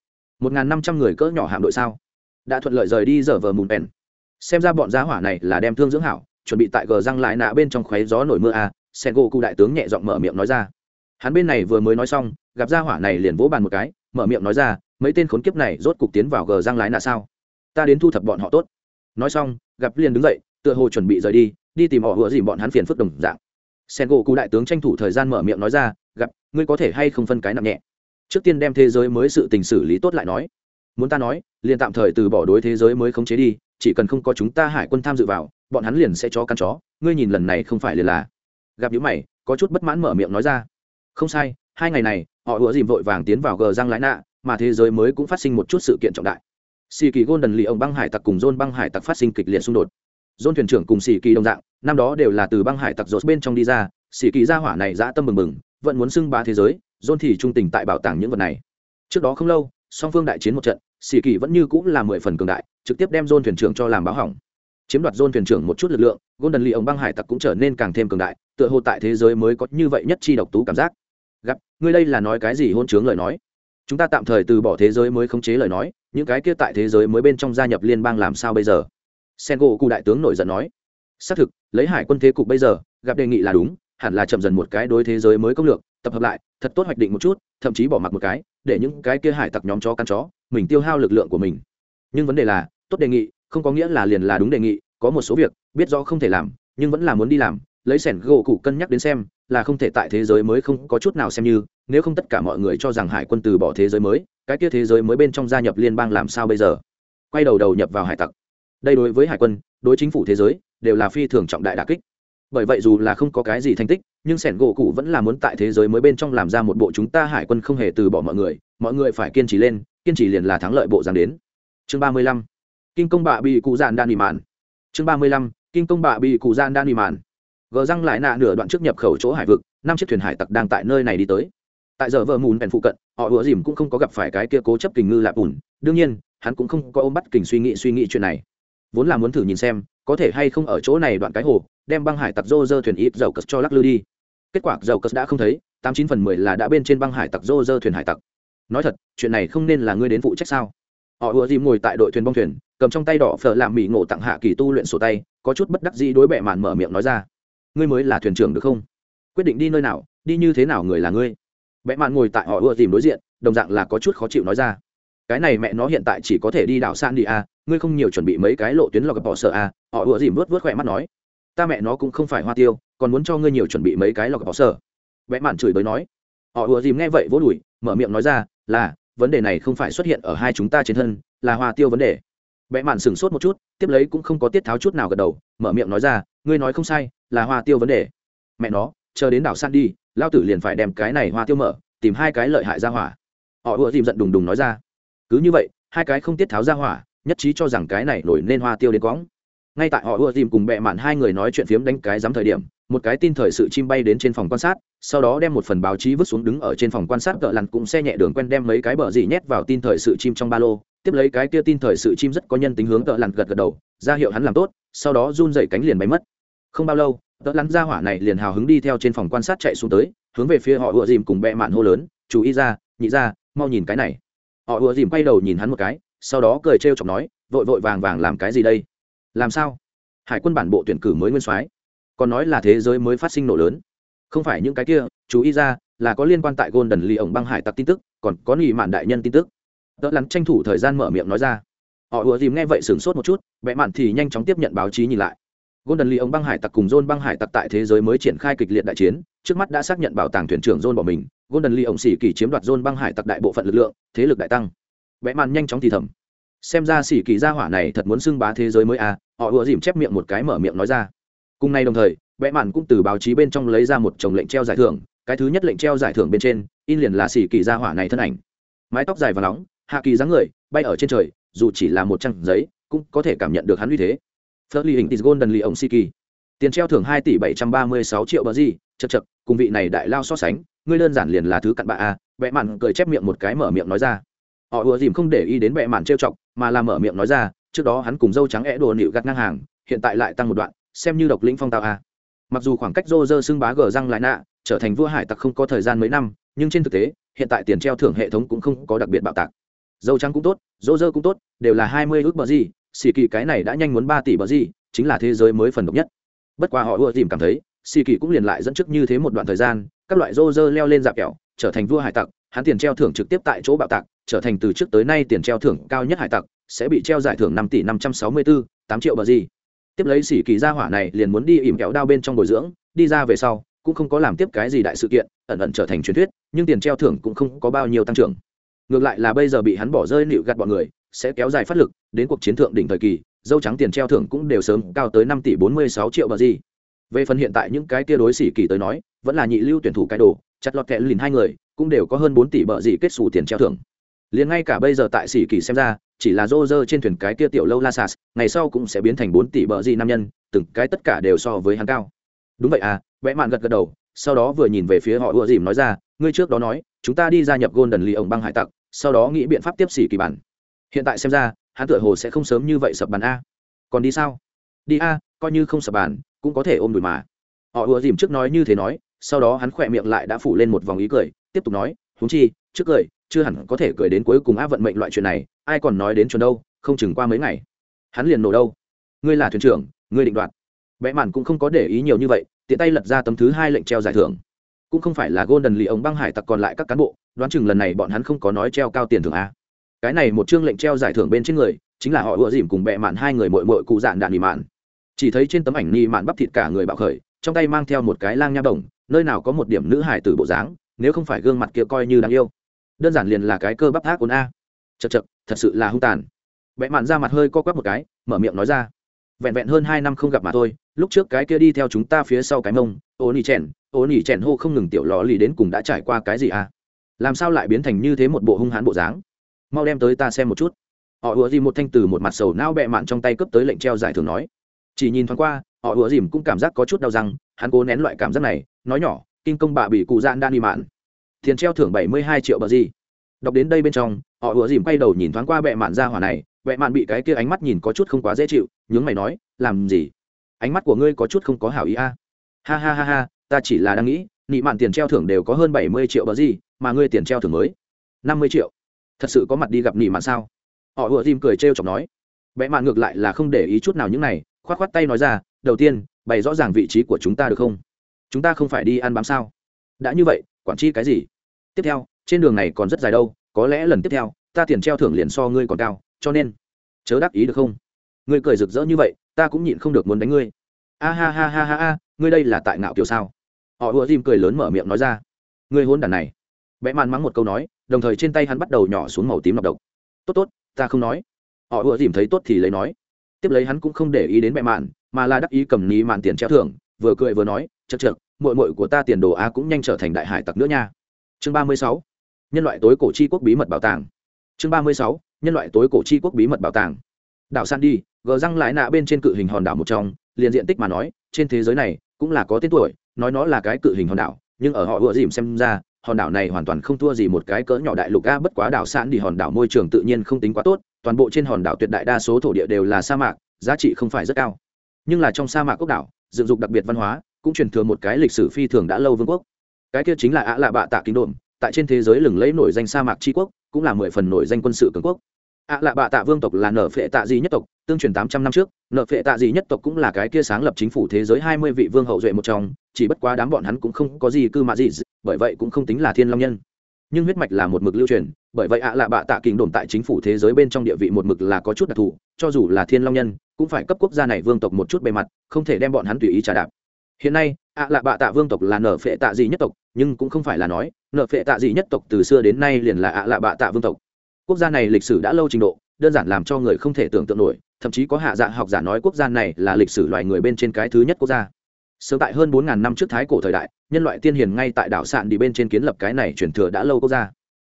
Một n g h n năm trăm người cỡ nhỏ hạm đội sao? Đã thuận lợi rời đi giờ vờ mùn bèn. Xem ra bọn giá hỏa này là đem thương dưỡng hảo, chuẩn bị tại gờ răng lại nạ bên trong khoáy gió nổi mưa à sen gỗ cụ đại tướng nhẹ giọng mở miệng nói ra. Hắn bên này vừa mới nói xong, gặp gia hỏa này liền vỗ bàn một cái, mở miệng nói ra, mấy tên khốn kiếp này rốt cục tiến vào gờ răng lái nạ sao? Ta đến thu thập bọn họ tốt. Nói xong, gặp liền đứng dậy, tựa hồ chuẩn bị rời đi đi tìm họ vừa dìm bọn hắn phiền phức đồng dạng. Sen gỗ cụ đại tướng tranh thủ thời gian mở miệng nói ra, gặp, ngươi có thể hay không phân cái nặng nhẹ? Trước tiên đem thế giới mới sự tình xử lý tốt lại nói. Muốn ta nói, liền tạm thời từ bỏ đối thế giới mới khống chế đi, chỉ cần không có chúng ta hải quân tham dự vào, bọn hắn liền sẽ cho căn chó, ngươi nhìn lần này không phải liền là. Gặp những mày, có chút bất mãn mở miệng nói ra, không sai, hai ngày này, họ ủa dìm vội vàng tiến vào gờ răng lái nạ, mà thế giới mới cũng phát sinh một chút sự kiện trọng đại. Xì kỳ gôn đần lì ông băng hải tặc cùng dôn băng hải tặc phát sinh kịch liệt xung đột dôn thuyền trưởng cùng sĩ kỳ đồng dạng, năm đó đều là từ băng hải tặc rột bên trong đi ra sĩ kỳ gia hỏa này dã tâm mừng mừng, vẫn muốn xưng ba thế giới, dôn thì trung tình tại bảo tàng những vật này. Trước đó không lâu, song phương đại chiến một trận sĩ kỳ vẫn như cũng là mười phần cường đại, trực tiếp đem dôn thuyền trưởng cho làm báo hỏng. Chiếm đoạt dôn thuyền trưởng một chút lực lượng, golden lee ông băng hải tặc cũng trở nên càng thêm cường đại, tựa hồ tại thế giới mới có như vậy nhất chi độc tú cảm giác. Gặp, ngươi đây là nói cái gì hôn chướng lời nói? Chúng ta tạm thời từ bỏ thế giới mới khống chế lời nói, những cái kia tại thế giới mới bên trong gia nhập liên bang làm sao bây giờ? Sen gỗ cụ đại tướng nổi giận nói, xác thực, lấy hải quân thế cục bây giờ, gặp đề nghị là đúng, hẳn là chậm dần một cái đối thế giới mới công lược, tập hợp lại, thật tốt hoạch định một chút, thậm chí bỏ mặc một cái, để những cái kia hải tặc nhóm chó căn chó, mình tiêu hao lực lượng của mình. Nhưng vấn đề là, tốt đề nghị, không có nghĩa là liền là đúng đề nghị, có một số việc, biết rõ không thể làm, nhưng vẫn là muốn đi làm, lấy sẻn gỗ cụ cân nhắc đến xem, là không thể tại thế giới mới không có chút nào xem như, nếu không tất cả mọi người cho rằng hải quân từ bỏ thế giới mới, cái kia thế giới mới bên trong gia nhập liên bang làm sao bây giờ? Quay đầu đầu nhập vào hải tặc đây đối với hải quân, đối chính phủ thế giới, đều là phi thường trọng đại đà kích. Bởi vậy dù là không có cái gì thành tích, nhưng sẻn gỗ cụ vẫn là muốn tại thế giới mới bên trong làm ra một bộ chúng ta hải quân không hề từ bỏ mọi người mọi người phải kiên trì lên, kiên trì liền là thắng lợi bộ dàn đến. Chương ba mươi lăm, kinh công bạ bị cụ dạn đan bị mạn. Chương ba mươi lăm, kinh công bạ bị cụ dàn đan bị mạn. Gờ răng lại nạ nửa đoạn trước nhập khẩu chỗ hải vực, năm chiếc thuyền hải tặc đang tại nơi này đi tới. Tại giờ vợ mùn bèn phụ cận, họ ủa dìm cũng không có gặp phải cái kia cố chấp kình ngư lạp bùn đương nhiên, hắn cũng không có ôm bắt kình suy nghĩ suy nghĩ chuyện này vốn là muốn thử nhìn xem, có thể hay không ở chỗ này đoạn cái hồ, đem băng hải tặc rô dơ thuyền ít dầu cất cho lắc lư đi. Kết quả dầu cất đã không thấy, tám chín phần mười là đã bên trên băng hải tặc rô dơ thuyền hải tặc. Nói thật, chuyện này không nên là ngươi đến phụ trách sao? Họ ùa dìm ngồi tại đội thuyền bong thuyền, cầm trong tay đỏ phở làm mỹ ngộ tặng hạ kỳ tu luyện sổ tay, có chút bất đắc dĩ đối bệ mạn mở miệng nói ra. Ngươi mới là thuyền trưởng được không? Quyết định đi nơi nào, đi như thế nào người là ngươi? Bệ mạn ngồi tại họ ùa dìm đối diện, đồng dạng là có chút khó chịu nói ra cái này mẹ nó hiện tại chỉ có thể đi đảo san đi a à, ngươi không nhiều chuẩn bị mấy cái lộ tuyến lọc gặp bỏ sợ a à, họ ủa dìm vớt vớt khỏe mắt nói. Ta mẹ nó cũng không phải hoa tiêu còn muốn cho ngươi nhiều chuẩn bị mấy cái lọc gặp bỏ sợ. Vẽ mạn chửi bới nói. Họ ủa dìm nghe vậy vỗ đùi mở miệng nói ra là vấn đề này không phải xuất hiện ở hai chúng ta trên thân là hoa tiêu vấn đề. Vẽ mạn sửng sốt một chút tiếp lấy cũng không có tiết tháo chút nào gật đầu mở miệng nói ra ngươi nói không sai là hoa tiêu vấn đề. Mẹ nó chờ đến đảo san đi lao tử liền phải đem cái này hoa tiêu mở tìm hai cái lợi hại ra hỏa. Họ ủa dìm giận đùng đùng nói ra cứ như vậy, hai cái không tiết tháo ra hỏa, nhất trí cho rằng cái này nổi nên hoa tiêu đến quõng. Ngay tại họ ưa dìm cùng bẹ mạn hai người nói chuyện phiếm đánh cái dám thời điểm, một cái tin thời sự chim bay đến trên phòng quan sát, sau đó đem một phần báo chí vứt xuống đứng ở trên phòng quan sát cỡ lặn cũng xe nhẹ đường quen đem mấy cái bờ dì nhét vào tin thời sự chim trong ba lô. Tiếp lấy cái kia tin thời sự chim rất có nhân tính hướng cỡ lặn gật gật đầu, ra hiệu hắn làm tốt, sau đó run dậy cánh liền bay mất. Không bao lâu cỡ lặn ra hỏa này liền hào hứng đi theo trên phòng quan sát chạy xuống tới, hướng về phía họ ưa dìm cùng bẹ mạn hô lớn, chú ý ra, nhị ra, mau nhìn cái này họ ùa dìm quay đầu nhìn hắn một cái, sau đó cười trêu chọc nói, vội vội vàng vàng làm cái gì đây? Làm sao? Hải quân bản bộ tuyển cử mới nguyên soái, còn nói là thế giới mới phát sinh nổ lớn. Không phải những cái kia, chú ý ra, là có liên quan tại golden lee ổng băng hải tặc tin tức, còn có nghỉ mạn đại nhân tin tức. Đỡ lắn tranh thủ thời gian mở miệng nói ra. Họ ùa dìm nghe vậy sửng sốt một chút vẽ mạn thì nhanh chóng tiếp nhận báo chí nhìn lại golden lee ông băng hải tặc cùng john băng hải tặc tại thế giới mới triển khai kịch liệt đại chiến, trước mắt đã xác nhận bảo tàng thuyền trưởng john bỏ mình, golden lee ông sĩ kỳ chiếm đoạt john băng hải tặc đại bộ phận lực lượng, thế lực đại tăng. Bẽ mạn nhanh chóng thì thầm. Xem ra sĩ kỳ gia hỏa này thật muốn xưng bá thế giới mới à họ vừa dìm chép miệng một cái mở miệng nói ra. Cùng nay đồng thời Bẽ mạn cũng từ báo chí bên trong lấy ra một chồng lệnh treo giải thưởng, cái thứ nhất lệnh treo giải thưởng bên trên, in liền là sĩ kỳ gia hỏa này thân ảnh. Mái tóc dài và nóng, hạ kỳ dáng người, bay ở trên trời, dù chỉ là một trang giấy, cũng có thể cảm nhận được hắn uy thế phớt ly hình tis golden ly ông siki. Tiền treo thưởng hai tỷ bảy trăm ba mươi sáu triệu bờ gì. Chậc chậc, cùng vị này đại lao so sánh ngươi đơn giản liền là thứ cặn bạ a à. Bệ mạn cười chép miệng một cái mở miệng nói ra. Họ ùa dìm không để ý đến bệ mạn trêu chọc mà làm mở miệng nói ra trước đó hắn cùng dâu trắng é đồ nịu gắt ngang hàng hiện tại lại tăng một đoạn xem như độc lĩnh phong tao a mặc dù khoảng cách Roger xưng bá gở răng lại nạ trở thành vua hải tặc không có thời gian mấy năm nhưng trên thực tế hiện tại tiền treo thưởng hệ thống cũng không có đặc biệt bạo tạc. Dâu trắng cũng tốt Roger cũng tốt đều là hai mươi ước bờ gì xì kỳ cái này đã nhanh muốn ba tỷ bờ gì, chính là thế giới mới phần độc nhất. Bất quá họ ưa tìm cảm thấy, xì kỳ cũng liền lại dẫn trước như thế một đoạn thời gian, các loại rô rơ leo lên dạp kẹo, trở thành vua hải tặc, hắn tiền treo thưởng trực tiếp tại chỗ bạo tạc, trở thành từ trước tới nay tiền treo thưởng cao nhất hải tặc, sẽ bị treo giải thưởng năm tỷ năm trăm sáu mươi bốn tám triệu bờ gì. Tiếp lấy sĩ kỳ gia hỏa này liền muốn đi ỉm kéo đao bên trong bồi dưỡng, đi ra về sau, cũng không có làm tiếp cái gì đại sự kiện, ẩn ẩn trở thành truyền thuyết, nhưng tiền treo thưởng cũng không có bao nhiêu tăng trưởng. Ngược lại là bây giờ bị hắn bỏ rơi nịu gạt bọn người sẽ kéo dài phát lực đến cuộc chiến thượng đỉnh thời kỳ, dâu trắng tiền treo thưởng cũng đều sớm cao tới năm tỷ bốn mươi sáu triệu bờ gì. Về phần hiện tại những cái tia đối xỉ kỳ tới nói, vẫn là nhị lưu tuyển thủ cái đồ, chặt lọt kẹ lìn hai người, cũng đều có hơn bốn tỷ bờ gì kết xù tiền treo thưởng. Liền ngay cả bây giờ tại xỉ kỳ xem ra, chỉ là rô rơ trên thuyền cái kia tiểu lâu la sas, ngày sau cũng sẽ biến thành bốn tỷ bờ gì nam nhân, từng cái tất cả đều so với hắn cao. Đúng vậy à vẽ mạn gật gật đầu, sau đó vừa nhìn về phía họ ùa dìm nói ra, ngươi trước đó nói, chúng ta đi gia nhập golden lee ổng băng hải tặc, sau đó nghĩ biện pháp tiếp xỉ kỳ bản hiện tại xem ra, hắn tựa hồ sẽ không sớm như vậy sập bàn a. Còn đi sao? Đi a, coi như không sập bàn, cũng có thể ôm đùi mà. Họ ùa dìm trước nói như thế nói, sau đó hắn khỏe miệng lại đã phủ lên một vòng ý cười, tiếp tục nói húng chi, trước cười, chưa hẳn có thể cười đến cuối cùng á vận mệnh loại chuyện này, ai còn nói đến chuẩn đâu, không chừng qua mấy ngày. Hắn liền nổ đâu. Ngươi là thuyền trưởng, ngươi định đoạt. Vẽ mạn cũng không có để ý nhiều như vậy, tiện tay lật ra tấm thứ hai lệnh treo giải thưởng. Cũng không phải là golden lì ống băng hải tặc còn lại các cán bộ, đoán chừng lần này bọn hắn không có nói treo cao tiền thưởng a cái này một chương lệnh treo giải thưởng bên trên người, chính là họ ùa dìm cùng bẹ mạn hai người mội mội cụ dạn đạn nỉ mạn. Chỉ thấy trên tấm ảnh nỉ mạn bắp thịt cả người bạo khởi, trong tay mang theo một cái lang nha đồng, nơi nào có một điểm nữ hải tử bộ dáng, nếu không phải gương mặt kia coi như đáng yêu. Đơn giản liền là cái cơ bắp thác ôn a. Chật chật thật sự là hung tàn. Bẹ mạn ra mặt hơi co quắp một cái, mở miệng nói ra. Vẹn vẹn hơn hai năm không gặp mà thôi, lúc trước cái kia đi theo chúng ta phía sau cái mông, ô nỉ chèn, ô nỉ chèn hô không ngừng tiểu lò lì đến cùng đã trải qua cái gì à? Làm sao lại biến thành như thế một bộ hung hãn bộ dáng? Mau đem tới ta xem một chút. Họ ùa dìm một thanh từ một mặt sầu nao bẹ mạn trong tay cướp tới lệnh treo giải thưởng nói. Chỉ nhìn thoáng qua, họ ùa dìm cũng cảm giác có chút đau răng, hắn cố nén loại cảm giác này, nói nhỏ, kinh công bạ bị cụ dạn đan đi mạn. Tiền treo thưởng bảy mươi hai triệu bờ gì. Đọc đến đây bên trong, họ ùa dìm quay đầu nhìn thoáng qua bẹ mạn ra hỏa này, bẹ mạn bị cái kia ánh mắt nhìn có chút không quá dễ chịu, nhướng mày nói, làm gì? Ánh mắt của ngươi có chút không có hảo ý a. Ha ha ha ha, ta chỉ là đang nghĩ, nị mạn tiền treo thưởng đều có hơn bảy mươi triệu bờ gì, mà ngươi tiền treo thưởng mới năm mươi triệu thật sự có mặt đi gặp nỉ mạn sao? Họ ùa dìm cười trêu chọc nói. Bẽ mạn ngược lại là không để ý chút nào những này, khoát khoát tay nói ra, đầu tiên, bày rõ ràng vị trí của chúng ta được không? Chúng ta không phải đi ăn bám sao? Đã như vậy, quản chi cái gì? Tiếp theo, trên đường này còn rất dài đâu, có lẽ lần tiếp theo, ta tiền treo thưởng liền so ngươi còn cao, cho nên, chớ đáp ý được không? Ngươi cười rực rỡ như vậy, ta cũng nhịn không được muốn đánh ngươi. A ha ha ha ha ha, ngươi đây là tại ngạo kiểu sao? Họ ùa dìm cười lớn mở miệng nói ra. Ngươi hôn đàn này. Vẽ mạn mắng một câu nói đồng thời trên tay hắn bắt đầu nhỏ xuống màu tím nọc độc. Tốt tốt, ta không nói. Họ ùa dìm thấy tốt thì lấy nói. Tiếp lấy hắn cũng không để ý đến mẹ mạn, mà là đắc ý cầm ní mạn tiền treo thưởng, vừa cười vừa nói chật chật mội mội của ta tiền đồ á cũng nhanh trở thành đại hải tặc nữa nha. Chương ba mươi sáu, nhân loại tối cổ chi quốc bí mật bảo tàng. Chương ba mươi sáu, nhân loại tối cổ chi quốc bí mật bảo tàng. Đảo san đi gờ răng lại nạ bên trên cự hình hòn đảo một trong, liền diện tích mà nói, trên thế giới này cũng là có tên tuổi, nói nó là cái cự hình hòn đảo, nhưng ở họ ùa dìm xem ra hòn đảo này hoàn toàn không thua gì một cái cỡ nhỏ đại lục, a, bất quá đảo sạn đi hòn đảo môi trường tự nhiên không tính quá tốt, toàn bộ trên hòn đảo tuyệt đại đa số thổ địa đều là sa mạc, giá trị không phải rất cao. Nhưng là trong sa mạc quốc đảo, dựng dục đặc biệt văn hóa, cũng truyền thừa một cái lịch sử phi thường đã lâu vương quốc. Cái kia chính là ạ lạ bạ tạ kính đồn tại trên thế giới lừng lẫy nổi danh sa mạc tri quốc, cũng là mười phần nổi danh quân sự cường quốc ạ lạ bạ tạ vương tộc là nở phệ tạ di nhất tộc, tương truyền tám trăm năm trước nợ phệ tạ di nhất tộc cũng là cái kia sáng lập chính phủ thế giới hai mươi vị vương hậu duệ một trong, chỉ bất quá đám bọn hắn cũng không có gì cư mạ gì bởi vậy cũng không tính là thiên long nhân. Nhưng huyết mạch là một mực lưu truyền, bởi vậy ạ lạ bạ tạ Kình đồn tại chính phủ thế giới bên trong địa vị một mực là có chút đặc thù, cho dù là thiên long nhân, cũng phải cấp quốc gia này vương tộc một chút bề mặt, không thể đem bọn hắn tùy ý trả đạp. Hiện nay, ạ lạ bạ tạ vương tộc là nở phệ tạ gì nhất tộc, nhưng cũng không phải là nói, nở phệ tạ gì nhất tộc từ xưa đến nay liền là ạ lạ bạ tạ vương tộc quốc gia này lịch sử đã lâu trình độ, đơn giản làm cho người không thể tưởng tượng nổi, thậm chí có hạ dạ học giả nói quốc gia này là lịch sử loài người bên trên cái thứ nhất quốc gia. Sớm tại hơn bốn ngàn năm trước thái cổ thời đại, nhân loại tiên hiền ngay tại đảo sạn đi bên trên kiến lập cái này truyền thừa đã lâu quốc gia.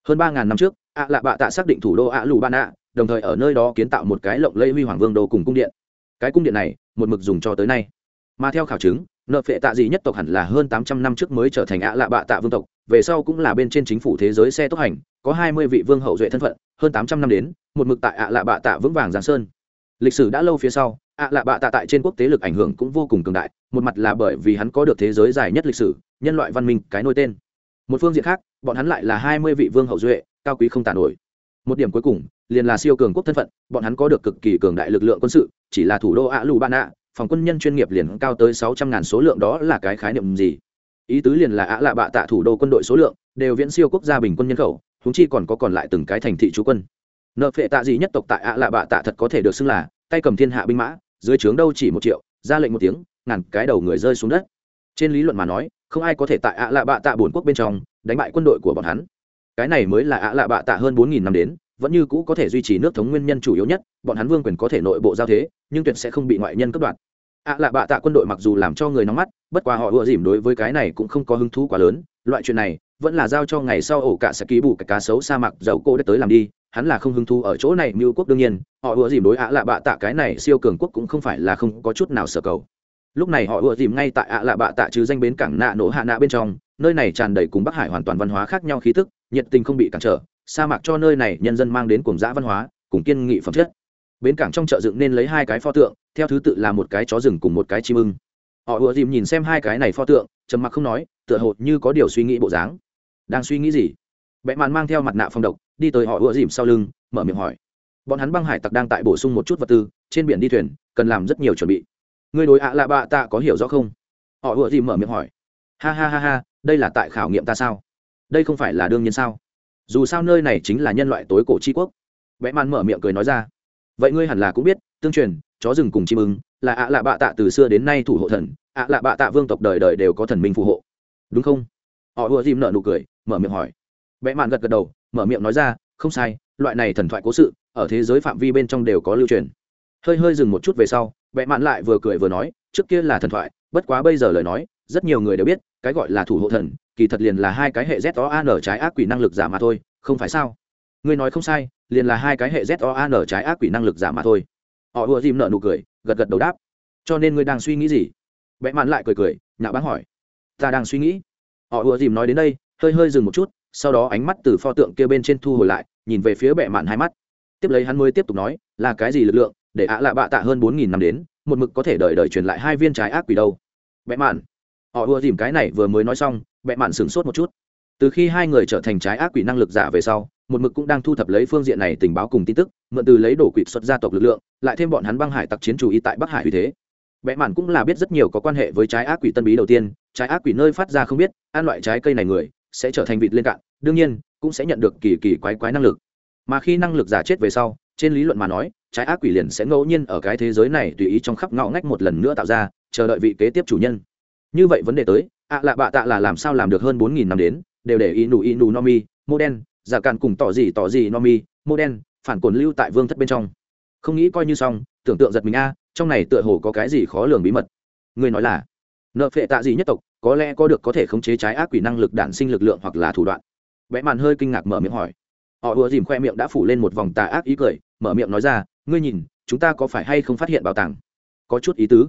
Hơn ba ngàn năm trước, ạ lạ bạ tạ xác định thủ đô ạ lù ban ạ đồng thời ở nơi đó kiến tạo một cái lộng lẫy huy hoàng vương đô cùng cung điện. Cái cung điện này, một mực dùng cho tới nay. Mà theo khảo chứng, nợ phệ tạ gì nhất tộc hẳn là hơn tám trăm năm trước mới trở thành ạ lạ bạ tạ vương tộc, về sau cũng là bên trên chính phủ thế giới xe tốc hành có hai mươi vị vương hậu duệ thân phận, hơn tám trăm năm đến, một mực tại ạ lạ bạ tạ vững vàng giang sơn. Lịch sử đã lâu phía sau, ạ lạ bạ tạ tại trên quốc tế lực ảnh hưởng cũng vô cùng cường đại, một mặt là bởi vì hắn có được thế giới dài nhất lịch sử, nhân loại văn minh cái nôi tên. Một phương diện khác, bọn hắn lại là hai mươi vị vương hậu duệ, cao quý không tàn nổi. Một điểm cuối cùng, liền là siêu cường quốc thân phận, bọn hắn có được cực kỳ cường đại lực lượng quân sự, chỉ là thủ đô ạ lù ban ạ phòng quân nhân chuyên nghiệp liền cao tới sáu trăm ngàn số lượng đó là cái khái niệm gì? Ý tứ liền là ạ lạ bạ tạ thủ đô quân đội số lượng, đều viễn siêu quốc gia bình quân nhân khẩu húng chi còn có còn lại từng cái thành thị trú quân. Nợ phệ tạ gì nhất tộc tại ạ lạ bạ tạ thật có thể được xưng là, tay cầm thiên hạ binh mã, dưới trướng đâu chỉ một triệu, ra lệnh một tiếng, ngàn cái đầu người rơi xuống đất. Trên lý luận mà nói, không ai có thể tại ạ lạ bạ tạ bồn quốc bên trong đánh bại quân đội của bọn hắn. Cái này mới là ạ lạ bạ tạ hơn bốn nghìn năm đến, vẫn như cũ có thể duy trì nước thống nguyên nhân chủ yếu nhất, bọn hắn vương quyền có thể nội bộ giao thế, nhưng tuyệt sẽ không bị ngoại nhân cướp đoạt. Ạ lạ bạ tạ quân đội mặc dù làm cho người nóng mắt, bất quá họ ùa dìm đối với cái này cũng không có hứng thú quá lớn, loại chuyện này vẫn là giao cho ngày sau ổ cả sẽ ký bù cái cá sấu sa mạc dầu cô đã tới làm đi, hắn là không hứng thú ở chỗ này như quốc đương nhiên, họ ủa dìm đối ạ lạ bạ tạ cái này, siêu cường quốc cũng không phải là không có chút nào sở cầu. Lúc này họ ủa dìm ngay tại ạ lạ bạ tạ chứ danh bến cảng nạ nổ hạ nạ bên trong, nơi này tràn đầy cùng bắc hải hoàn toàn văn hóa khác nhau khí thức nhiệt tình không bị cản trở, sa mạc cho nơi này nhân dân mang đến cùng dã văn hóa, cùng kiên nghị phẩm chất. Bến cảng trong chợ dựng nên lấy hai cái pho tượng, theo thứ tự là một cái chó rừng cùng một cái chim ưng. Họ ùa dìm nhìn xem hai cái này pho tượng, trầm mặc không nói, tựa hồ như có điều suy nghĩ bộ dáng đang suy nghĩ gì? Bẽ mạn mang theo mặt nạ phong độc, đi tới họ ùa dìm sau lưng, mở miệng hỏi. Bọn hắn băng hải tặc đang tại bổ sung một chút vật tư, trên biển đi thuyền, cần làm rất nhiều chuẩn bị. Ngươi đối ạ lạ bạ tạ có hiểu rõ không? Họ ùa dìm mở miệng hỏi. Ha ha ha ha, đây là tại khảo nghiệm ta sao? Đây không phải là đương nhiên sao? Dù sao nơi này chính là nhân loại tối cổ tri quốc. Vẽ man mở miệng cười nói ra. Vậy ngươi hẳn là cũng biết, tương truyền, chó rừng cùng chim ưng là ạ lạ bạ tạ từ xưa đến nay thủ hộ thần, ạ lạ bạ tạ vương tộc đời đời đều có thần minh phù hộ. Đúng không? Họ ùa dìm nợ nụ cười mở miệng hỏi. Vẽ mạn gật gật đầu, mở miệng nói ra, không sai, loại này thần thoại cố sự, ở thế giới phạm vi bên trong đều có lưu truyền. Hơi hơi dừng một chút về sau vẽ mạn lại vừa cười vừa nói, trước kia là thần thoại, bất quá bây giờ lời nói, rất nhiều người đều biết, cái gọi là thủ hộ thần, kỳ thật liền là hai cái hệ z o an trái ác quỷ năng lực giả mà thôi, không phải sao? Ngươi nói không sai, liền là hai cái hệ z o an trái ác quỷ năng lực giả mà thôi. Họ ùa dìm nợ nụ cười, gật gật đầu đáp. Cho nên ngươi đang suy nghĩ gì? Vẽ mạn lại cười cười, nhạo báng hỏi. Ta đang suy nghĩ. Họ ùa dìm nói đến đây hơi hơi dừng một chút, sau đó ánh mắt từ pho tượng kia bên trên thu hồi lại, nhìn về phía bệ mạn hai mắt. Tiếp lấy hắn mới tiếp tục nói, là cái gì lực lượng, để ạ lạ bạ tạ hơn bốn nghìn năm đến, một mực có thể đợi đợi truyền lại hai viên trái ác quỷ đâu. Bệ mạn, họ ùa dìm cái này vừa mới nói xong, bệ mạn sửng sốt một chút. Từ khi hai người trở thành trái ác quỷ năng lực giả về sau, một mực cũng đang thu thập lấy phương diện này tình báo cùng tin tức, mượn từ lấy đổ quỷ xuất gia tộc lực lượng, lại thêm bọn hắn băng hải tặc chiến chủ y tại bắc hải vì thế. Bệ mạn cũng là biết rất nhiều có quan hệ với trái ác quỷ tân bí đầu tiên, trái ác quỷ nơi phát ra không biết, ăn loại trái cây này người sẽ trở thành vịt lên cạn, đương nhiên, cũng sẽ nhận được kỳ kỳ quái quái năng lực. Mà khi năng lực giả chết về sau, trên lý luận mà nói, trái ác quỷ liền sẽ ngẫu nhiên ở cái thế giới này tùy ý trong khắp ngõ ngách một lần nữa tạo ra, chờ đợi vị kế tiếp chủ nhân. Như vậy vấn đề tới, ạ lạ bạ tạ là làm sao làm được hơn bốn nghìn năm đến, đều để inu inu nomi mô đen dạ giả càn cùng tỏ gì tỏ gì nomi mô đen, phản cồn lưu tại vương thất bên trong. Không nghĩ coi như xong, tưởng tượng giật mình a, trong này tựa hồ có cái gì khó lường bí mật. Người nói là, nợ phệ tạ gì nhất tộc có lẽ có được có thể khống chế trái ác quỷ năng lực đản sinh lực lượng hoặc là thủ đoạn. Vẽ màn hơi kinh ngạc mở miệng hỏi. Họ ùa dìm khoe miệng đã phủ lên một vòng tà ác ý cười, mở miệng nói ra, ngươi nhìn, chúng ta có phải hay không phát hiện bảo tàng? Có chút ý tứ.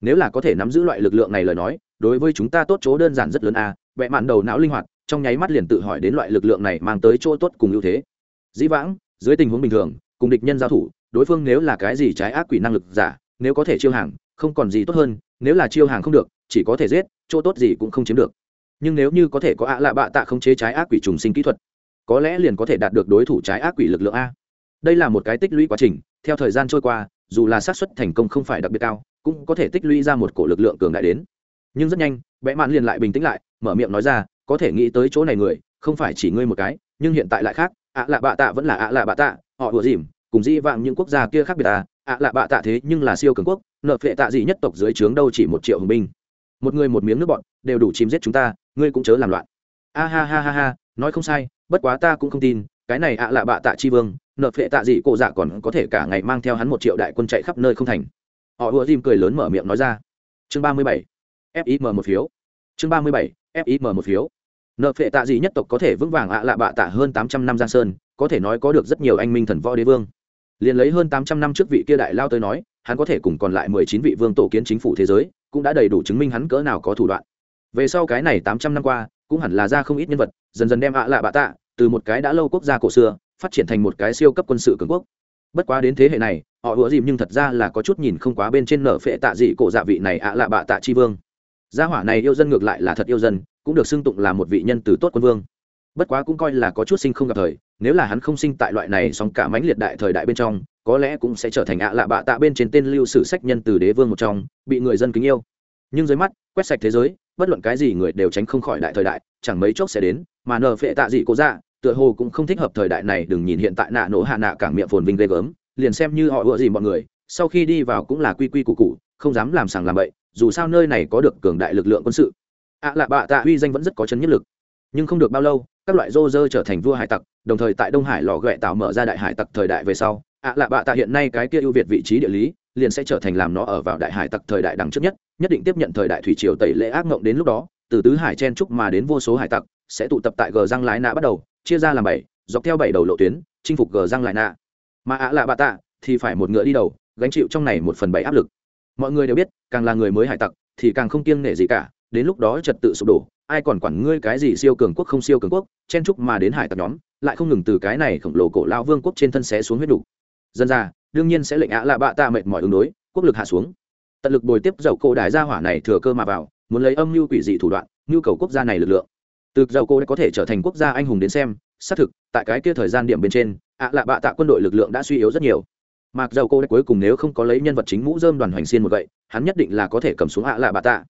Nếu là có thể nắm giữ loại lực lượng này lời nói, đối với chúng ta tốt chỗ đơn giản rất lớn a. Vẽ màn đầu não linh hoạt, trong nháy mắt liền tự hỏi đến loại lực lượng này mang tới chỗ tốt cùng ưu thế. Dĩ vãng, dưới tình huống bình thường, cùng địch nhân giao thủ, đối phương nếu là cái gì trái ác quỷ năng lực giả, nếu có thể chiêu hàng, không còn gì tốt hơn, nếu là chiêu hàng không được chỉ có thể giết, chỗ tốt gì cũng không chiếm được. Nhưng nếu như có thể có ạ lạ bạ tạ không chế trái ác quỷ trùng sinh kỹ thuật, có lẽ liền có thể đạt được đối thủ trái ác quỷ lực lượng a. Đây là một cái tích lũy quá trình, theo thời gian trôi qua, dù là xác suất thành công không phải đặc biệt cao, cũng có thể tích lũy ra một cổ lực lượng cường đại đến. Nhưng rất nhanh vẽ mạn liền lại bình tĩnh lại, mở miệng nói ra, có thể nghĩ tới chỗ này người, không phải chỉ ngươi một cái, nhưng hiện tại lại khác, ạ lạ bạ tạ vẫn là ạ lạ bạ tạ, họ đùa dìm, cùng di vạng những quốc gia kia khác biệt à ạ lạ bạ tạ thế nhưng là siêu cường quốc, nợ phệ tạ gì nhất tộc dưới trướng đâu chỉ một triệu hùng binh một người một miếng nước bọn, đều đủ chìm giết chúng ta, ngươi cũng chớ làm loạn. A ha ha ha ha, nói không sai, bất quá ta cũng không tin, cái này ạ lạ bạ tạ chi vương, nợ phệ tạ gì cổ dạ còn có thể cả ngày mang theo hắn một triệu đại quân chạy khắp nơi không thành. Họ ùa dìm cười lớn mở miệng nói ra. Chương ba mươi bảy fim một phiếu. Chương ba mươi bảy fim một phiếu. Nợ phệ tạ gì nhất tộc có thể vững vàng ạ lạ bạ tạ hơn tám trăm năm giang sơn, có thể nói có được rất nhiều anh minh thần võ đế vương. Liền lấy hơn tám trăm năm trước vị kia đại lao tới nói, hắn có thể cùng còn lại mười chín vị vương tổ kiến chính phủ thế giới cũng đã đầy đủ chứng minh hắn cỡ nào có thủ đoạn. Về sau cái này tám trăm năm qua, cũng hẳn là ra không ít nhân vật, dần dần đem ạ lạ bạ tạ, từ một cái đã lâu quốc gia cổ xưa, phát triển thành một cái siêu cấp quân sự cường quốc. Bất quá đến thế hệ này, họ ủa dìm nhưng thật ra là có chút nhìn không quá bên trên nở phệ tạ dị cổ dạ vị này ạ lạ bạ tạ chi vương. Gia hỏa này yêu dân ngược lại là thật yêu dân, cũng được xưng tụng là một vị nhân từ tốt quân vương. Bất quá cũng coi là có chút sinh không gặp thời, nếu là hắn không sinh tại loại này song cả mãnh liệt đại thời đại bên trong có lẽ cũng sẽ trở thành ạ lạ bạ tạ bên trên tên lưu sử sách nhân từ đế vương một trong, bị người dân kính yêu. Nhưng dưới mắt, quét sạch thế giới, bất luận cái gì người đều tránh không khỏi đại thời đại, chẳng mấy chốc sẽ đến, mà nở phệ tạ dị cố dạ tựa hồ cũng không thích hợp thời đại này, đừng nhìn hiện tại nạ nổ hạ nạ cảng miệng phồn vinh ghê gớm, liền xem như họ ựa gì mọi người, sau khi đi vào cũng là quy quy củ cụ không dám làm sàng làm bậy, dù sao nơi này có được cường đại lực lượng quân sự. Ạ lạ bạ tạ uy danh vẫn rất có chấn nhất lực, nhưng không được bao lâu, các loại rô rơ trở thành vua hải tặc, đồng thời tại đông hải lò ghẹ tạo mở ra đại hải tặc thời đại về sau ạ lạ bạ tạ hiện nay cái kia ưu việt vị trí địa lý, liền sẽ trở thành làm nó ở vào đại hải tặc thời đại đằng trước nhất nhất định tiếp nhận thời đại thủy triều tẩy lễ ác mộng đến lúc đó, từ tứ hải chen trúc mà đến vô số hải tặc, sẽ tụ tập tại gờ răng lái nạ bắt đầu, chia ra làm bảy, dọc theo bảy đầu lộ tuyến, chinh phục gờ răng lại nạ. Mà ạ lạ bạ tạ thì phải một ngựa đi đầu, gánh chịu trong này một phần bảy áp lực. Mọi người đều biết, càng là người mới hải tặc, thì càng không kiêng nể gì cả, đến lúc đó trật tự sụp đổ, ai còn quản ngươi cái gì siêu cường quốc không siêu cường quốc, chen trúc mà đến hải tặc nhóm, lại không ngừng từ cái này khổng lồ cổ lao vương quốc trên thân xé xuống huyết đủ dân ra, đương nhiên sẽ lệnh ạ lạ bạ tạ mệt mỏi ứng đối, quốc lực hạ xuống. Tận lực bồi tiếp dầu cổ đại gia hỏa này thừa cơ mà vào, muốn lấy âm mưu quỷ dị thủ đoạn, nhu cầu quốc gia này lực lượng. Từ dầu cô có thể trở thành quốc gia anh hùng đến xem, xác thực, tại cái kia thời gian điểm bên trên, ạ lạ bạ tạ quân đội lực lượng đã suy yếu rất nhiều. Mặc dầu cô cuối cùng nếu không có lấy nhân vật chính mũ dơm đoàn hoành xiên một vậy hắn nhất định là có thể cầm xuống ạ lạ bạ tạ.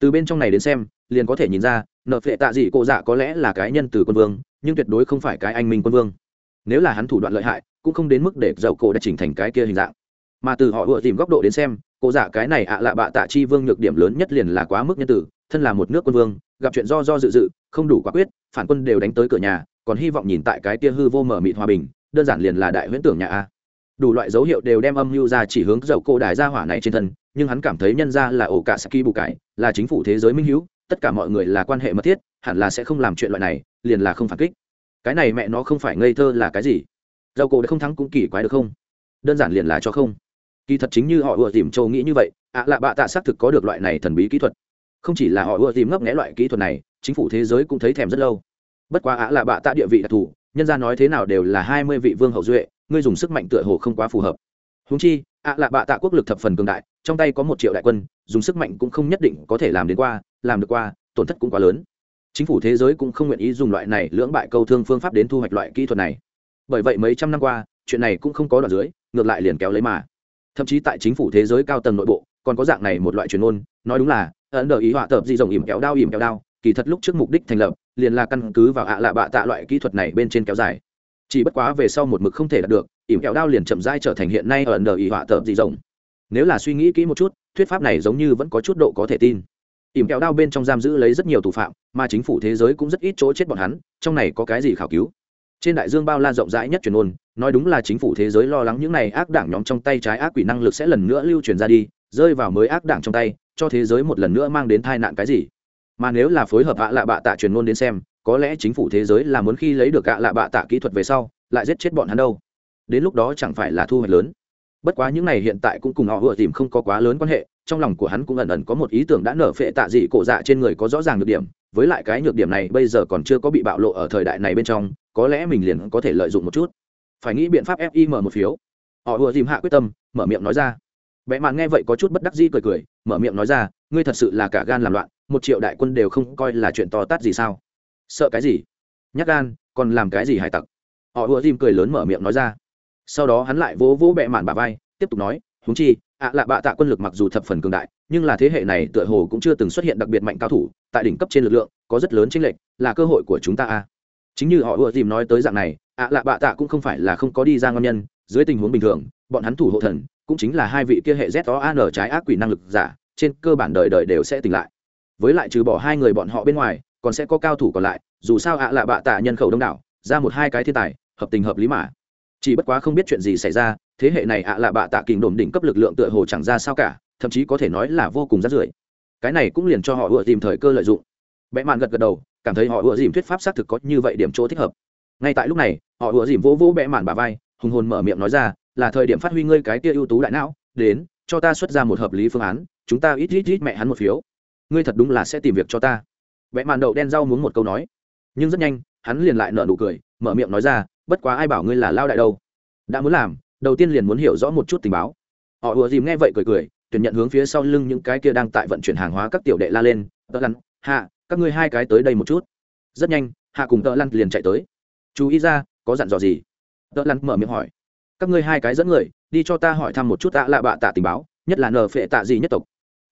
Từ bên trong này đến xem, liền có thể nhìn ra, nợ phệ tạ dị cổ dạ có lẽ là cái nhân từ quân vương, nhưng tuyệt đối không phải cái anh minh quân vương nếu là hắn thủ đoạn lợi hại, cũng không đến mức để dầu cổ đã chỉnh thành cái kia hình dạng. Mà từ họ vừa tìm góc độ đến xem cổ giả dạ cái này ạ à lạ bạ tạ chi vương nhược điểm lớn nhất liền là quá mức nhân tử, thân là một nước quân vương, gặp chuyện do do dự dự, không đủ quả quyết, phản quân đều đánh tới cửa nhà, còn hy vọng nhìn tại cái kia hư vô mở mịt hòa bình, đơn giản liền là đại huyễn tưởng nhà a. Đủ loại dấu hiệu đều đem âm mưu ra chỉ hướng dậu cổ đài gia hỏa này trên thân, nhưng hắn cảm thấy nhân ra là ổ cả saki bù cải, là chính phủ thế giới minh hữu tất cả mọi người là quan hệ mật thiết, hẳn là sẽ không làm chuyện loại này, liền là không phản kích cái này mẹ nó không phải ngây thơ là cái gì? Dầu cổ đã không thắng cũng kỳ quái được không? Đơn giản liền là cho không. Kỳ thật chính như họ ùa tìm châu nghĩ như vậy, ạ lạ bạ tạ xác thực có được loại này thần bí kỹ thuật. Không chỉ là họ ùa tìm ngấp nghẽ loại kỹ thuật này, chính phủ thế giới cũng thấy thèm rất lâu. Bất quá ạ lạ bạ tạ địa vị đặc thù, nhân ra nói thế nào đều là hai mươi vị vương hậu duệ, ngươi dùng sức mạnh tựa hồ không quá phù hợp. Húng chi, ạ lạ bạ tạ quốc lực thập phần cường đại, trong tay có một triệu đại quân, dùng sức mạnh cũng không nhất định có thể làm đến qua, làm được qua, tổn thất cũng quá lớn chính phủ thế giới cũng không nguyện ý dùng loại này lưỡng bại câu thương phương pháp đến thu hoạch loại kỹ thuật này. Bởi vậy mấy trăm năm qua, chuyện này cũng không có đoạn dưới, ngược lại liền kéo lấy mà. Thậm chí tại chính phủ thế giới cao tầng nội bộ, còn có dạng này một loại truyền ôn nói đúng là, ấn đờ ý họa tập di rồng ỉm kéo đao, ỉm kéo đao. Kỳ thật lúc trước mục đích thành lập, liền là căn cứ vào ạ lạ bạ tạ loại kỹ thuật này bên trên kéo dài. Chỉ bất quá về sau một mực không thể đạt được, ỉm kéo đao liền chậm rãi trở thành hiện nay ở ấn đờ ý họa tập di rồng nếu là suy nghĩ kỹ một chút, thuyết pháp này giống như vẫn có chút độ có thể tin ỉm kẹo đao bên trong giam giữ lấy rất nhiều tù phạm, mà chính phủ thế giới cũng rất ít chỗ chết bọn hắn, trong này có cái gì khảo cứu? Trên đại dương bao la rộng rãi nhất truyền ôn, nói đúng là chính phủ thế giới lo lắng những này ác đảng nhóm trong tay trái ác quỷ năng lực sẽ lần nữa lưu truyền ra đi, rơi vào mới ác đảng trong tay, cho thế giới một lần nữa mang đến tai nạn cái gì? Mà nếu là phối hợp ạ lạ bạ tạ truyền ngôn đến xem, có lẽ chính phủ thế giới là muốn khi lấy được ạ lạ bạ tạ kỹ thuật về sau, lại giết chết bọn hắn đâu? Đến lúc đó chẳng phải là thu hoạch lớn bất quá những này hiện tại cũng cùng họ vừa tìm không có quá lớn quan hệ, trong lòng của hắn cũng ẩn ẩn có một ý tưởng đã nở phệ tạ dị cổ dạ trên người có rõ ràng nhược điểm, với lại cái nhược điểm này bây giờ còn chưa có bị bạo lộ ở thời đại này bên trong, có lẽ mình liền có thể lợi dụng một chút. Phải nghĩ biện pháp fim một phiếu. Họ vừa tìm hạ quyết tâm, mở miệng nói ra. Vẽ mạn nghe vậy có chút bất đắc dĩ cười cười, mở miệng nói ra, ngươi thật sự là cả gan làm loạn, một triệu đại quân đều không coi là chuyện to tát gì sao? Sợ cái gì? Nhắc gan, còn làm cái gì hải tặc? Họ vừa tìm cười lớn mở miệng nói ra sau đó hắn lại vỗ vỗ bẹ mạn bà vai, tiếp tục nói húng chi, ạ lạ bạ tạ quân lực mặc dù thập phần cường đại, nhưng là thế hệ này tựa hồ cũng chưa từng xuất hiện đặc biệt mạnh cao thủ, tại đỉnh cấp trên lực lượng, có rất lớn chênh lệch, là cơ hội của chúng ta a. Chính như họ ùa dìm nói tới dạng này, ạ lạ bạ tạ cũng không phải là không có đi ra ngon nhân, dưới tình huống bình thường, bọn hắn thủ hộ thần, cũng chính là hai vị kia hệ z o an trái ác quỷ năng lực giả, trên cơ bản đời đời đều sẽ tỉnh lại. Với lại trừ bỏ hai người bọn họ bên ngoài, còn sẽ có cao thủ còn lại, dù sao ạ lạ bạ tạ nhân khẩu đông đảo, ra một hai cái thiên tài, hợp tình hợp lý mà chỉ bất quá không biết chuyện gì xảy ra, thế hệ này ạ lạ bạ tạ kình đồn đỉnh cấp lực lượng tựa hồ chẳng ra sao cả, thậm chí có thể nói là vô cùng rát rưởi. Cái này cũng liền cho họ ựa tìm thời cơ lợi dụng. Bẽ mạn gật gật đầu, cảm thấy họ ựa dìm thuyết pháp xác thực có như vậy điểm chỗ thích hợp. Ngay tại lúc này, họ ựa dìm vỗ vỗ bẽ mạn bà vai, hùng hồn mở miệng nói ra, là thời điểm phát huy ngươi cái kia ưu tú đại não, đến, cho ta xuất ra một hợp lý phương án, chúng ta ít ít ít mẹ hắn một phiếu. Ngươi thật đúng là sẽ tìm việc cho ta. Vẽ màn đậu đen rau muốn một câu nói. Nhưng rất nhanh, hắn liền lại nở nụ cười, mở miệng nói ra bất quá ai bảo ngươi là lao đại đâu. Đã muốn làm, đầu tiên liền muốn hiểu rõ một chút tình báo. Họ ùa dìm nghe vậy cười cười, tuyển nhận hướng phía sau lưng những cái kia đang tại vận chuyển hàng hóa các tiểu đệ la lên, tợ lăn, hạ, các ngươi hai cái tới đây một chút. Rất nhanh, hạ cùng tợ lăn liền chạy tới. Chú ý ra, có dặn dò gì? Tợ lăn mở miệng hỏi. Các ngươi hai cái dẫn người, đi cho ta hỏi thăm một chút tạ lạ bạ tạ tình báo, nhất là nờ phệ tạ gì nhất tộc.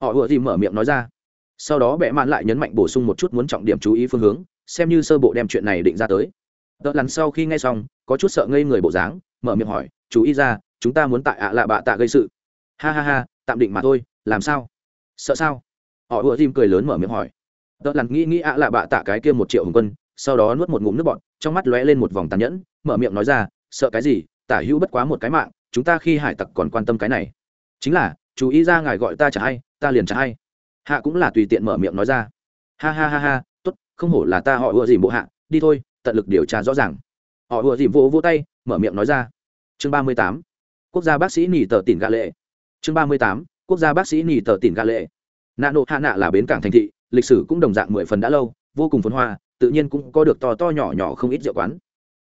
Họ ùa dìm mở miệng nói ra. Sau đó bệ mạn lại nhấn mạnh bổ sung một chút muốn trọng điểm chú ý phương hướng, xem như sơ bộ đem chuyện này định ra tới tớ lắn sau khi nghe xong, có chút sợ ngây người bộ dáng, mở miệng hỏi, chú ý ra, chúng ta muốn tại ạ lạ bạ tạ gây sự. Ha ha ha, tạm định mà thôi, làm sao? Sợ sao? Họ ùa dìm cười lớn mở miệng hỏi. Tớ lặn nghĩ nghĩ ạ lạ bạ tạ cái kia một triệu hồng quân, sau đó nuốt một ngụm nước bọt, trong mắt lóe lên một vòng tàn nhẫn, mở miệng nói ra, sợ cái gì? Tả hữu bất quá một cái mạng, chúng ta khi hải tặc còn quan tâm cái này. Chính là, chú ý ra ngài gọi ta trả hay, ta liền trả hay. Hạ cũng là tùy tiện mở miệng nói ra. Ha ha ha ha, tốt, không hổ là ta họ ùa dìm bộ hạ, đi thôi tận lực điều tra rõ ràng. Họ vừa dìm vỗ vỗ tay, mở miệng nói ra. Chương ba mươi tám, quốc gia bác sĩ nỉ tờ tỉnh gà lệ. Chương ba mươi tám, quốc gia bác sĩ nỉ tờ tỉnh gà lệ. Nạn nộ hạ nạ là bến cảng thành thị, lịch sử cũng đồng dạng mười phần đã lâu, vô cùng phồn hoa, tự nhiên cũng có được to to nhỏ nhỏ không ít rượu quán.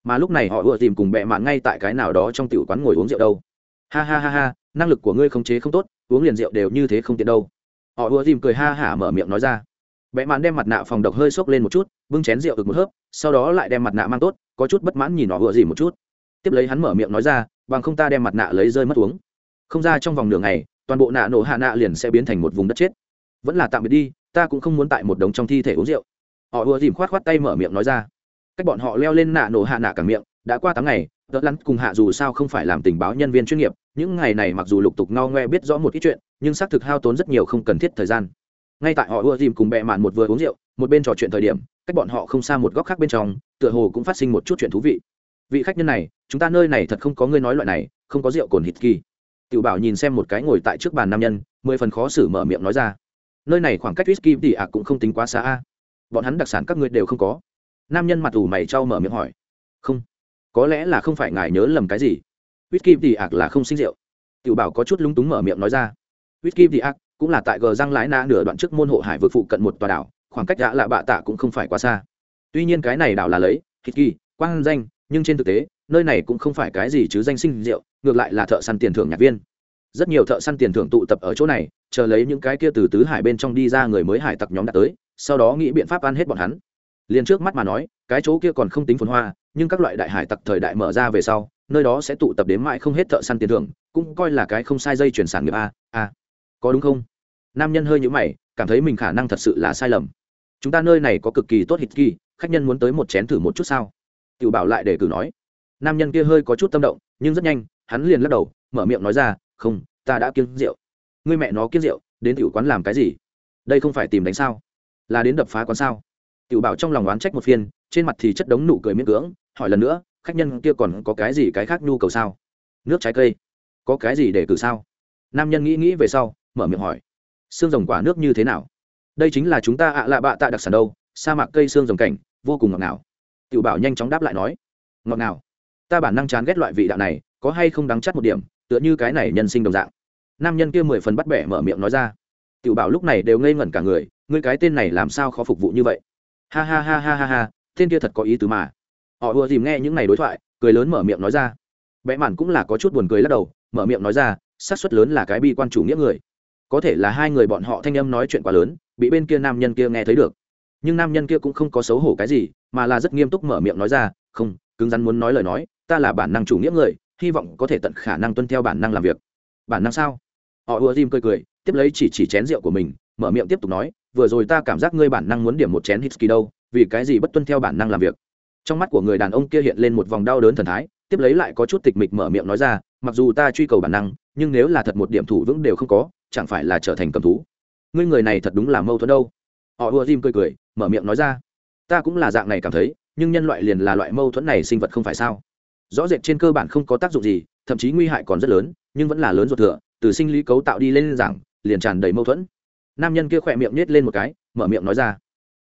Mà lúc này họ vừa tìm cùng bẹ mạn ngay tại cái nào đó trong tiểu quán ngồi uống rượu đâu. Ha ha ha ha, năng lực của ngươi khống chế không tốt, uống liền rượu đều như thế không tiện đâu. Họ vừa tìm cười ha hả mở miệng nói ra bẽ mạn đem mặt nạ phòng độc hơi sốc lên một chút, bưng chén rượu được một hớp, sau đó lại đem mặt nạ mang tốt, có chút bất mãn nhìn nó vừa gì một chút. Tiếp lấy hắn mở miệng nói ra, bằng không ta đem mặt nạ lấy rơi mất uống. Không ra trong vòng nửa ngày, toàn bộ nạ nổ hạ nạ liền sẽ biến thành một vùng đất chết. Vẫn là tạm biệt đi, ta cũng không muốn tại một đống trong thi thể uống rượu. Họ vừa dìm khoát khoát tay mở miệng nói ra. Cách bọn họ leo lên nạ nổ hạ nạ cả miệng, đã qua tháng ngày đỡ lắn cùng hạ dù sao không phải làm tình báo nhân viên chuyên nghiệp, những ngày này mặc dù lục tục ngo ngoe biết rõ một ít chuyện, nhưng xác thực hao tốn rất nhiều không cần thiết thời gian ngay tại họ ưa dìm cùng bẹ mạn một vừa uống rượu, một bên trò chuyện thời điểm, cách bọn họ không xa một góc khác bên trong, tựa hồ cũng phát sinh một chút chuyện thú vị. Vị khách nhân này, chúng ta nơi này thật không có ngươi nói loại này, không có rượu cồn hít kỳ. Tiểu bảo nhìn xem một cái ngồi tại trước bàn nam nhân, mười phần khó xử mở miệng nói ra. Nơi này khoảng cách whisky thì ạ cũng không tính quá xa a. Bọn hắn đặc sản các ngươi đều không có. Nam nhân mặt ủ mày trao mở miệng hỏi. Không. Có lẽ là không phải ngài nhớ lầm cái gì. Whisky thì ạc là không sinh rượu. Tiểu bảo có chút lúng túng mở miệng nói ra. Whisky thì ạc cũng là tại gờ răng lái na nửa đoạn trước môn hộ hải vực phụ cận một tòa đảo, khoảng cách đã là bạ tạ cũng không phải quá xa. Tuy nhiên cái này đảo là lấy thịt kỳ, quang danh, nhưng trên thực tế, nơi này cũng không phải cái gì chứ danh sinh rượu ngược lại là thợ săn tiền thưởng nhạc viên. Rất nhiều thợ săn tiền thưởng tụ tập ở chỗ này, chờ lấy những cái kia từ tứ hải bên trong đi ra người mới hải tặc nhóm đã tới, sau đó nghĩ biện pháp ăn hết bọn hắn. Liền trước mắt mà nói, cái chỗ kia còn không tính phồn hoa, nhưng các loại đại hải tặc thời đại mở ra về sau, nơi đó sẽ tụ tập đến mãi không hết thợ săn tiền thưởng, cũng coi là cái không sai dây chuyển sản nghiệp a a có đúng không? Nam nhân hơi nhũ mày, cảm thấy mình khả năng thật sự là sai lầm. Chúng ta nơi này có cực kỳ tốt hít kỳ khách nhân muốn tới một chén thử một chút sao? Tiểu bảo lại để cử nói. Nam nhân kia hơi có chút tâm động, nhưng rất nhanh, hắn liền lắc đầu, mở miệng nói ra, không, ta đã kiêng rượu. Người mẹ nó kiêng rượu, đến tiểu quán làm cái gì? Đây không phải tìm đánh sao? Là đến đập phá quán sao? Tiểu bảo trong lòng oán trách một phiên, trên mặt thì chất đống nụ cười miễn cưỡng, hỏi lần nữa, khách nhân kia còn có cái gì cái khác nhu cầu sao? Nước trái cây, có cái gì để cử sao? Nam nhân nghĩ nghĩ về sau mở miệng hỏi. Xương rồng quả nước như thế nào? Đây chính là chúng ta ạ lạ bạ tạ đặc sản đâu, sa mạc cây xương rồng cảnh, vô cùng ngọt ngào. Tiểu bảo nhanh chóng đáp lại nói. Ngọt ngào. Ta bản năng chán ghét loại vị đạo này, có hay không đắng chắt một điểm, tựa như cái này nhân sinh đồng dạng. Nam nhân kia mười phần bắt bẻ mở miệng nói ra. Tiểu bảo lúc này đều ngây ngẩn cả người, ngươi cái tên này làm sao khó phục vụ như vậy? Ha ha ha ha ha ha, tên kia thật có ý tứ mà. Họ ùa dìm nghe những ngày đối thoại, cười lớn mở miệng nói ra. Vẽ mạn cũng là có chút buồn cười lắc đầu, mở miệng nói ra, xác suất lớn là cái bi quan chủ nghĩa người có thể là hai người bọn họ thanh âm nói chuyện quá lớn, bị bên kia nam nhân kia nghe thấy được. Nhưng nam nhân kia cũng không có xấu hổ cái gì, mà là rất nghiêm túc mở miệng nói ra, không, cứng rắn muốn nói lời nói, ta là bản năng chủ nghĩa người, hy vọng có thể tận khả năng tuân theo bản năng làm việc. Bản năng sao? Họ ùa dìm cười cười, tiếp lấy chỉ chỉ chén rượu của mình, mở miệng tiếp tục nói, vừa rồi ta cảm giác ngươi bản năng muốn điểm một chén hitsky đâu, vì cái gì bất tuân theo bản năng làm việc? Trong mắt của người đàn ông kia hiện lên một vòng đau đớn thần thái, tiếp lấy lại có chút tịch mịch mở miệng nói ra mặc dù ta truy cầu bản năng, nhưng nếu là thật một điểm thủ vững đều không có, chẳng phải là trở thành cầm thú. Ngươi người này thật đúng là mâu thuẫn đâu. Họ ùa dìm cười cười, mở miệng nói ra. Ta cũng là dạng này cảm thấy, nhưng nhân loại liền là loại mâu thuẫn này sinh vật không phải sao? Rõ rệt trên cơ bản không có tác dụng gì, thậm chí nguy hại còn rất lớn, nhưng vẫn là lớn ruột thừa, từ sinh lý cấu tạo đi lên giảng liền tràn đầy mâu thuẫn. Nam nhân kia khỏe miệng nhét lên một cái, mở miệng nói ra.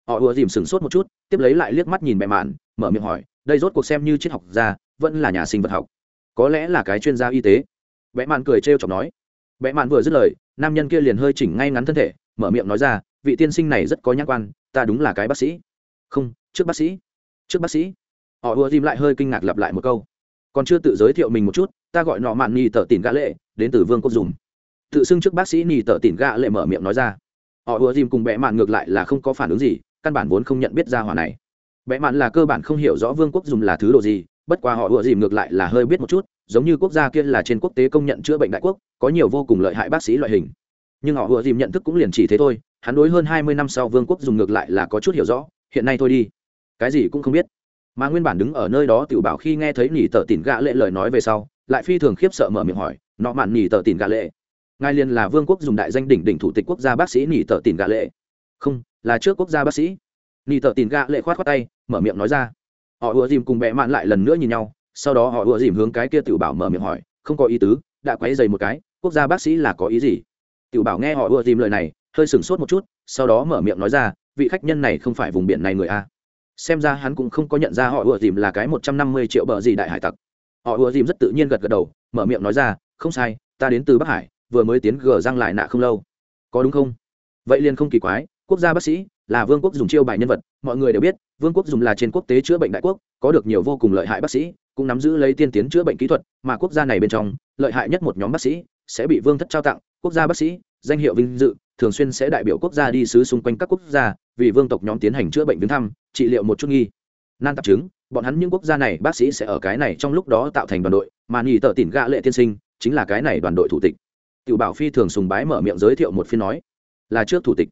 Họ ùa dìm sửng sốt một chút, tiếp lấy lại liếc mắt nhìn bẹ mạn, mở miệng hỏi, đây rốt cuộc xem như triết học gia, vẫn là nhà sinh vật học có lẽ là cái chuyên gia y tế. Bẹ mạn cười trêu chọc nói. Bẹ mạn vừa dứt lời, nam nhân kia liền hơi chỉnh ngay ngắn thân thể, mở miệng nói ra, vị tiên sinh này rất có nhãn quan, ta đúng là cái bác sĩ. Không, trước bác sĩ. Trước bác sĩ. Họ ùa dìm lại hơi kinh ngạc lặp lại một câu. Còn chưa tự giới thiệu mình một chút, ta gọi nọ mạn nhì tờ tỉn gã lệ, đến từ vương quốc dùng. Tự xưng trước bác sĩ nhì tờ tỉn gã lệ mở miệng nói ra. Họ ùa dìm cùng bẽ mạn ngược lại là không có phản ứng gì, căn bản vốn không nhận biết ra hỏa này. Bẽ mạn là cơ bản không hiểu rõ vương quốc dùng là thứ đồ gì bất qua họ ủa dìm ngược lại là hơi biết một chút, giống như quốc gia kia là trên quốc tế công nhận chữa bệnh đại quốc, có nhiều vô cùng lợi hại bác sĩ loại hình. Nhưng họ ủa dìm nhận thức cũng liền chỉ thế thôi, hắn đối hơn hai mươi năm sau vương quốc dùng ngược lại là có chút hiểu rõ, hiện nay thôi đi. Cái gì cũng không biết. Mà nguyên bản đứng ở nơi đó tiểu bảo khi nghe thấy nỉ tờ tỉn gạ lệ lời nói về sau, lại phi thường khiếp sợ mở miệng hỏi, nọ mạn nỉ tờ tỉn gạ lệ? Ngài liền là vương quốc dùng đại danh đỉnh đỉnh thủ tịch quốc gia bác sĩ nỉ tờ tỉn gạ lệ. Không, là trước quốc gia bác sĩ. Nỉ tờ tỉn gạ lệ khoát khoát tay, mở miệng nói ra họ ùa dìm cùng bẹ mạn lại lần nữa nhìn nhau, sau đó họ ùa dìm hướng cái kia tiểu bảo mở miệng hỏi, không có ý tứ, đã quấy dày một cái, quốc gia bác sĩ là có ý gì? Tiểu bảo nghe họ ùa dìm lời này, hơi sửng sốt một chút, sau đó mở miệng nói ra, vị khách nhân này không phải vùng biển này người a. Xem ra hắn cũng không có nhận ra họ ùa dìm là cái một trăm năm mươi triệu bờ gì đại hải tặc. Họ ùa dìm rất tự nhiên gật gật đầu, mở miệng nói ra, không sai, ta đến từ bắc hải, vừa mới tiến gờ răng lại nạ không lâu. Có đúng không? Vậy liền không kỳ quái quốc gia bác sĩ là vương quốc dùng chiêu bài nhân vật, mọi người đều biết, vương quốc dùng là trên quốc tế chữa bệnh đại quốc, có được nhiều vô cùng lợi hại bác sĩ, cũng nắm giữ lấy tiên tiến chữa bệnh kỹ thuật, mà quốc gia này bên trong, lợi hại nhất một nhóm bác sĩ sẽ bị vương thất trao tặng, quốc gia bác sĩ, danh hiệu vinh dự, thường xuyên sẽ đại biểu quốc gia đi sứ xung quanh các quốc gia, vì vương tộc nhóm tiến hành chữa bệnh viếng thăm, trị liệu một chút nghi. Nan tạp chứng, bọn hắn những quốc gia này bác sĩ sẽ ở cái này trong lúc đó tạo thành đoàn đội, mà nhì tờ tỉn gạ lệ tiên sinh chính là cái này đoàn đội thủ tịch. Tiểu bảo phi thường sùng bái mở miệng giới thiệu một phiên nói, là trước thủ tịch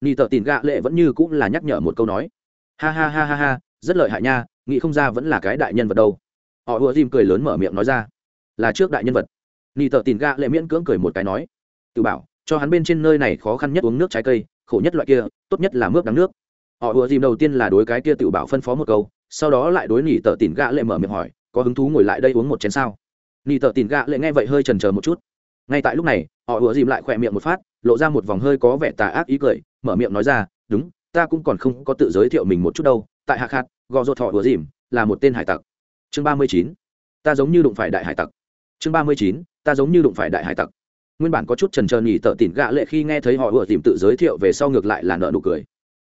ni tợ tìm gạ lệ vẫn như cũng là nhắc nhở một câu nói. Ha ha ha ha ha, rất lợi hại nha, nghĩ không ra vẫn là cái đại nhân vật đâu. Họ ùa dìm cười lớn mở miệng nói ra. Là trước đại nhân vật. Ni tợ tìm gạ lệ miễn cưỡng cười một cái nói. Tự bảo, cho hắn bên trên nơi này khó khăn nhất uống nước trái cây, khổ nhất loại kia, tốt nhất là mướp đắng nước. Họ ùa dìm đầu tiên là đối cái kia tự bảo phân phó một câu, sau đó lại đối nỉ tợ tìm gạ lệ mở miệng hỏi, có hứng thú ngồi lại đây uống một chén sao? Nỉ tợ tìm gạ lệ nghe vậy hơi trần chờ một chút. Ngay tại lúc này, họ ùa dìm lại khỏe miệng một phát, lộ ra một vòng hơi có vẻ tà ác ý cười mở miệng nói ra, đúng, ta cũng còn không có tự giới thiệu mình một chút đâu, tại hạ khát gò rột thọ vừa dìm, là một tên hải tặc. Chương ba mươi chín, ta giống như đụng phải đại hải tặc. Chương ba mươi chín, ta giống như đụng phải đại hải tặc. Nguyên bản có chút trần trờ nhỉ tợ tỉn gạ lệ khi nghe thấy họ vừa tìm tự giới thiệu về sau ngược lại là nợ nụ cười.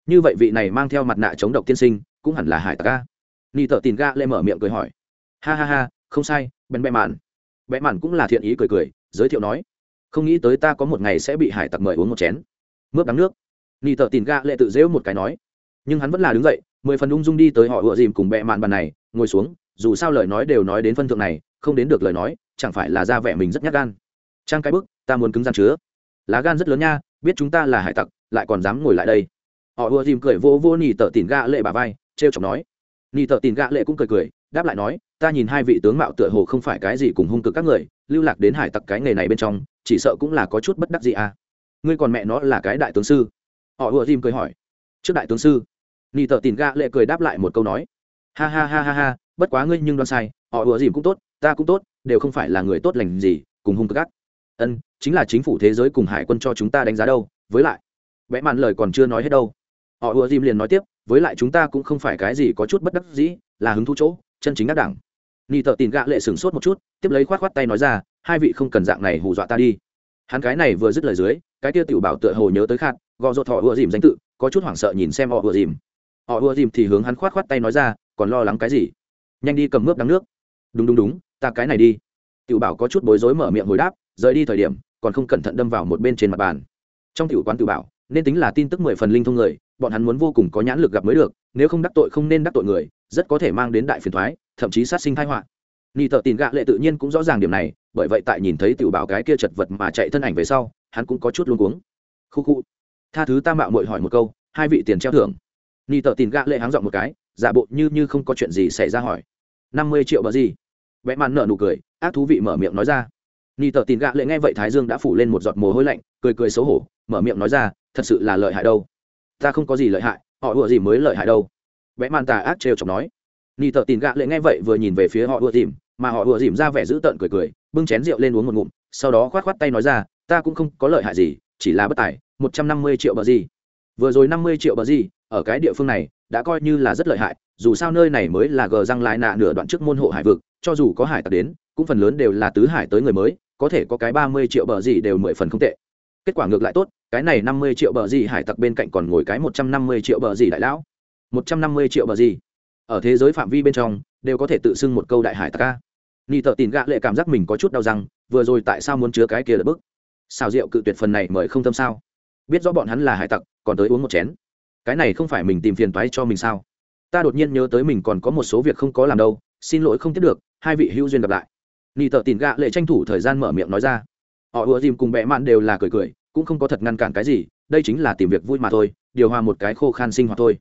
Như vậy vị này mang theo mặt nạ chống độc tiên sinh, cũng hẳn là hải tặc ca nhỉ tợ tỉn gạ lệ mở miệng cười hỏi. Ha ha ha, không sai, bèn bẹ mạn. Bẽ mạn cũng là thiện ý cười cười, giới thiệu nói. Không nghĩ tới ta có một ngày sẽ bị hải tặc mời uống một chén. Mướp đắng nước nị tợ tìm ga lệ tự dễu một cái nói. Nhưng hắn vẫn là đứng dậy, mười phần ung dung đi tới họ ựa dìm cùng bẹ mạn bàn này, ngồi xuống, dù sao lời nói đều nói đến phân thượng này, không đến được lời nói, chẳng phải là ra vẻ mình rất nhát gan. Trang cái bức, ta muốn cứng gian chứa. Lá gan rất lớn nha, biết chúng ta là hải tặc, lại còn dám ngồi lại đây. Họ ùa dìm cười vô vô nỉ tợ tìm gạ lệ bà vai t r e o chọc nói. Nỉ tợ tìm gạ lệ cũng cười cười, đáp lại nói, ta nhìn hai vị tướng mạo tựa hồ không phải cái gì cùng hung cực các người, lưu lạc đến hải tặc cái nghề này bên trong, chỉ sợ cũng là có chút bất đắc gì à. Ngươi còn mẹ nó là cái đại tướng sư họ ùa dìm cười hỏi. Trước đại tướng sư nỉ tợ tìm gạ lệ cười đáp lại một câu nói. Ha ha ha ha ha, bất quá ngươi nhưng đoan sai, họ ùa dìm cũng tốt, ta cũng tốt, đều không phải là người tốt lành gì, cùng hung cực gắt. ân, chính là chính phủ thế giới cùng hải quân cho chúng ta đánh giá đâu, với lại, vẽ mạn lời còn chưa nói hết đâu. Họ ùa dìm liền nói tiếp, với lại chúng ta cũng không phải cái gì có chút bất đắc dĩ, là hứng thú chỗ, chân chính ác đảng. Ni tờ tìm gạ lệ sửng sốt một chút, tiếp lấy khoát khoát tay nói ra, hai vị không cần dạng này hù dọa ta đi. Hắn cái này vừa dứt lời dưới, cái kia tiểu bảo tựa hồ nhớ tới khát gò rột họ ùa dìm danh tự, có chút hoảng sợ nhìn xem họ ùa dìm. Họ ùa dìm thì hướng hắn khoát khoát tay nói ra, còn lo lắng cái gì? Nhanh đi cầm mướp đắng nước. Đúng đúng đúng, ta cái này đi. Tiểu bảo có chút bối rối mở miệng hồi đáp, rời đi thời điểm, còn không cẩn thận đâm vào một bên trên mặt bàn. Trong tiểu quán tiểu bảo, nên tính là tin tức mười phần linh thông người, bọn hắn muốn vô cùng có nhãn lực gặp mới được, nếu không đắc tội không nên đắc tội người, rất có thể mang đến đại phiền thoái thậm chí sát sinh thái họa. Ni thợ tin gạ lệ tự nhiên cũng rõ ràng điểm này, bởi vậy tại nhìn thấy tiểu bảo cái kia chật vật mà chạy thân ảnh về sau, hắn cũng có chút luống cuống. Khu khu tha thứ ta mạo muội hỏi một câu, hai vị tiền treo thưởng. Ni tờ tin gã lệ háng dọn một cái, giả bộ như như không có chuyện gì xảy ra hỏi. Năm mươi triệu bờ gì? Vẽ màn nợ nụ cười, ác thú vị mở miệng nói ra. Ni tờ tin gã lệ nghe vậy thái dương đã phủ lên một giọt mồ hôi lạnh, cười cười xấu hổ, mở miệng nói ra, thật sự là lợi hại đâu. Ta không có gì lợi hại, họ ủa gì mới lợi hại đâu. Vẽ màn tà ác trêu chọc nói. Ni tờ tin gã lệ nghe vậy vừa nhìn về phía họ ủa dìm, mà họ ủa dìm ra vẻ dữ tợn cười cười, bưng chén rượu lên uống một ngụm, sau đó khoát khoát tay nói ra, ta cũng không có lợi hại gì, chỉ là bất tài một trăm năm mươi triệu bờ gì. Vừa rồi năm mươi triệu bờ gì, ở cái địa phương này, đã coi như là rất lợi hại, dù sao nơi này mới là gờ răng lại nạ nửa đoạn trước môn hộ hải vực, cho dù có hải tặc đến, cũng phần lớn đều là tứ hải tới người mới, có thể có cái ba mươi triệu bờ gì đều mười phần không tệ. Kết quả ngược lại tốt, cái này năm mươi triệu bờ gì hải tặc bên cạnh còn ngồi cái một trăm năm mươi triệu bờ gì đại lão. một trăm năm mươi triệu bờ gì. Ở thế giới phạm vi bên trong, đều có thể tự xưng một câu đại hải tặc ca ni tợ tìm gạ lệ cảm giác mình có chút đau răng, vừa rồi tại sao muốn chứa cái kia là bức? Xào rượu cự tuyệt phần này mời không tâm sao? Biết rõ bọn hắn là hải tặc, còn tới uống một chén. Cái này không phải mình tìm phiền toái cho mình sao? Ta đột nhiên nhớ tới mình còn có một số việc không có làm đâu, xin lỗi không tiếp được, hai vị hữu duyên gặp lại. Nị tợ tìm gạ lệ tranh thủ thời gian mở miệng nói ra. Họ ùa dìm cùng bẹ mạn đều là cười cười, cũng không có thật ngăn cản cái gì, đây chính là tìm việc vui mà thôi, điều hòa một cái khô khan sinh hoạt thôi.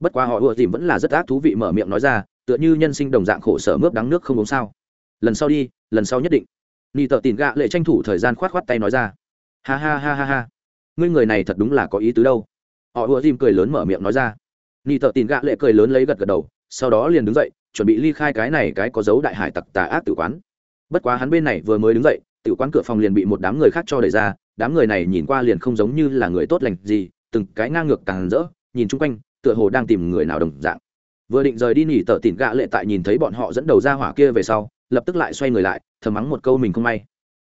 Bất quá họ ùa dìm vẫn là rất ác thú vị mở miệng nói ra, tựa như nhân sinh đồng dạng khổ sở mướp đắng nước không uống sao. Lần sau đi, lần sau nhất định. Nị tợ tìm gạ lệ tranh thủ thời gian khoát khoát tay nói ra. Ha ha ha ha ha ngươi người này thật đúng là có ý tứ đâu. Họ ùa dìm cười lớn mở miệng nói ra. Ni thợ tin gạ lệ cười lớn lấy gật gật đầu, sau đó liền đứng dậy, chuẩn bị ly khai cái này cái có dấu đại hải tặc tà ác tử quán. Bất quá hắn bên này vừa mới đứng dậy, tử quán cửa phòng liền bị một đám người khác cho đẩy ra, đám người này nhìn qua liền không giống như là người tốt lành gì, từng cái ngang ngược càng rỡ, nhìn chung quanh, tựa hồ đang tìm người nào đồng dạng. Vừa định rời đi nỉ tờ tỉn gạ lệ tại nhìn thấy bọn họ dẫn đầu ra hỏa kia về sau, lập tức lại xoay người lại, thầm mắng một câu mình không may.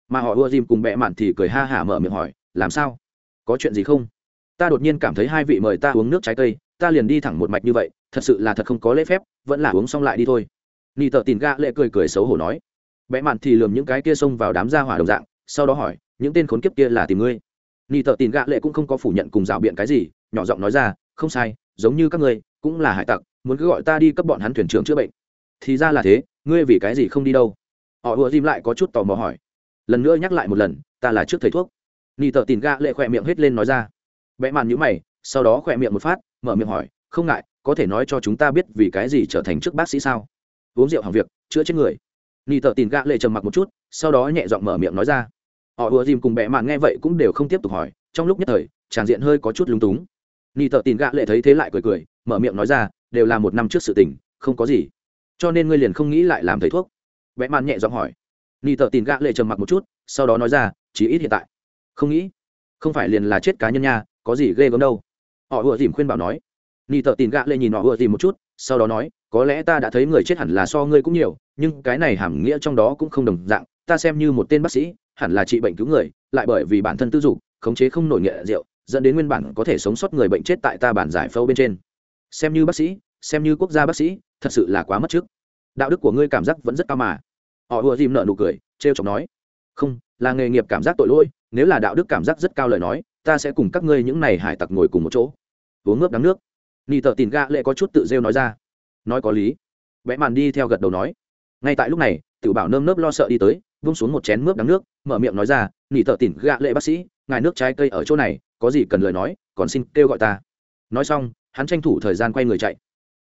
Mà họ ưa dìm cùng bẹ mạn thì cười ha hả mở miệng hỏi, làm sao? Có chuyện gì không? Ta đột nhiên cảm thấy hai vị mời ta uống nước trái cây, ta liền đi thẳng một mạch như vậy, thật sự là thật không có lễ phép, vẫn là uống xong lại đi thôi. Ni tờ tỉn ga lệ cười cười xấu hổ nói. Bẽ mạn thì lườm những cái kia xông vào đám gia hỏa đồng dạng, sau đó hỏi, những tên khốn kiếp kia là tìm ngươi? Ni tờ tin ga lệ cũng không có phủ nhận cùng rào biện cái gì, nhỏ giọng nói ra, không sai, giống như các ngươi, cũng là hải tặc, muốn cứ gọi ta đi cấp bọn hắn thuyền trưởng chữa bệnh. Thì ra là thế, ngươi vì cái gì không đi đâu? Họ ùa dìm lại có chút tò mò hỏi. Lần nữa nhắc lại một lần, ta là trước thầy thuốc ni tợ tin gạ lệ khỏe miệng hết lên nói ra. Vẽ màn nhữ mày, sau đó khỏe miệng một phát, mở miệng hỏi, không ngại, có thể nói cho chúng ta biết vì cái gì trở thành trước bác sĩ sao? Uống rượu hàng việc, chữa chết người. Ni tờ tìm gạ lệ trầm mặc một chút, sau đó nhẹ giọng mở miệng nói ra. Họ ùa dìm cùng bẹ mạn nghe vậy cũng đều không tiếp tục hỏi, trong lúc nhất thời, tràng diện hơi có chút lúng túng. Ni tờ tìm gạ lệ thấy thế lại cười cười, mở miệng nói ra, đều là một năm trước sự tình, không có gì. Cho nên ngươi liền không nghĩ lại làm thầy thuốc. Vẽ mạn nhẹ giọng hỏi. Ni tờ tìm gạ lệ trầm mặc một chút, sau đó nói ra chỉ ít hiện tại không nghĩ, không phải liền là chết cá nhân nha, có gì ghê gớm đâu. Họ ùa dìm khuyên bảo nói. Ni tợ tìm gạ lệ nhìn họ ùa dìm một chút, sau đó nói, có lẽ ta đã thấy người chết hẳn là so ngươi cũng nhiều, nhưng cái này hàm nghĩa trong đó cũng không đồng dạng, ta xem như một tên bác sĩ, hẳn là trị bệnh cứu người, lại bởi vì bản thân tư dục, khống chế không nổi nghệ rượu, dẫn đến nguyên bản có thể sống sót người bệnh chết tại ta bản giải phẫu bên trên. Xem như bác sĩ, xem như quốc gia bác sĩ, thật sự là quá mất trước. Đạo đức của ngươi cảm giác vẫn rất cao mà. Họ ùa dìm nợ nụ cười, trêu r chọc nói. Không là nghề nghiệp cảm giác tội lỗi, nếu là đạo đức cảm giác rất cao lời nói, ta sẽ cùng các ngươi những này hải tặc ngồi cùng một chỗ. Uống ngớp đắng nước. Ni tờ tìm gạ lệ có chút tự rêu nói ra. Nói có lý. Vẽ màn đi theo gật đầu nói. Ngay tại lúc này, tiểu bảo nơm nớp lo sợ đi tới, vung xuống một chén mướp đắng nước, mở miệng nói ra nỉ thợ tỉn gạ lệ bác sĩ, ngài nước trái cây ở chỗ này, có gì cần lời nói, còn xin kêu gọi ta. Nói xong, hắn tranh thủ thời gian quay người chạy.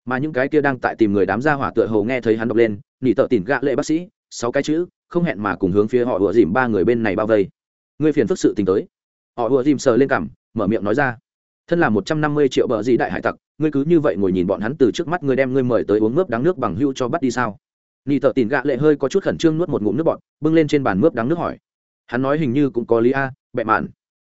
Mà những cái kia đang tại tìm người đám gia hỏa tựa hầu nghe thấy hắn đọc lên nỉ tờ tỉn gạ lệ bác sĩ, sáu cái chữ không hẹn mà cùng hướng phía họ ùa dìm ba người bên này bao vây. Ngươi phiền phức sự tính tới. Họ ùa dìm sờ lên cằm, mở miệng nói ra. Thân là một trăm năm mươi triệu bờ gì đại hải tặc, ngươi cứ như vậy ngồi nhìn bọn hắn từ trước mắt ngươi đem ngươi mời tới uống mướp đắng nước bằng hưu cho bắt đi sao? Ni thợ tìm gạ lệ hơi có chút khẩn trương nuốt một ngụm nước bọt, bưng lên trên bàn mướp đắng nước hỏi. Hắn nói hình như cũng có lý a bẹ mạn.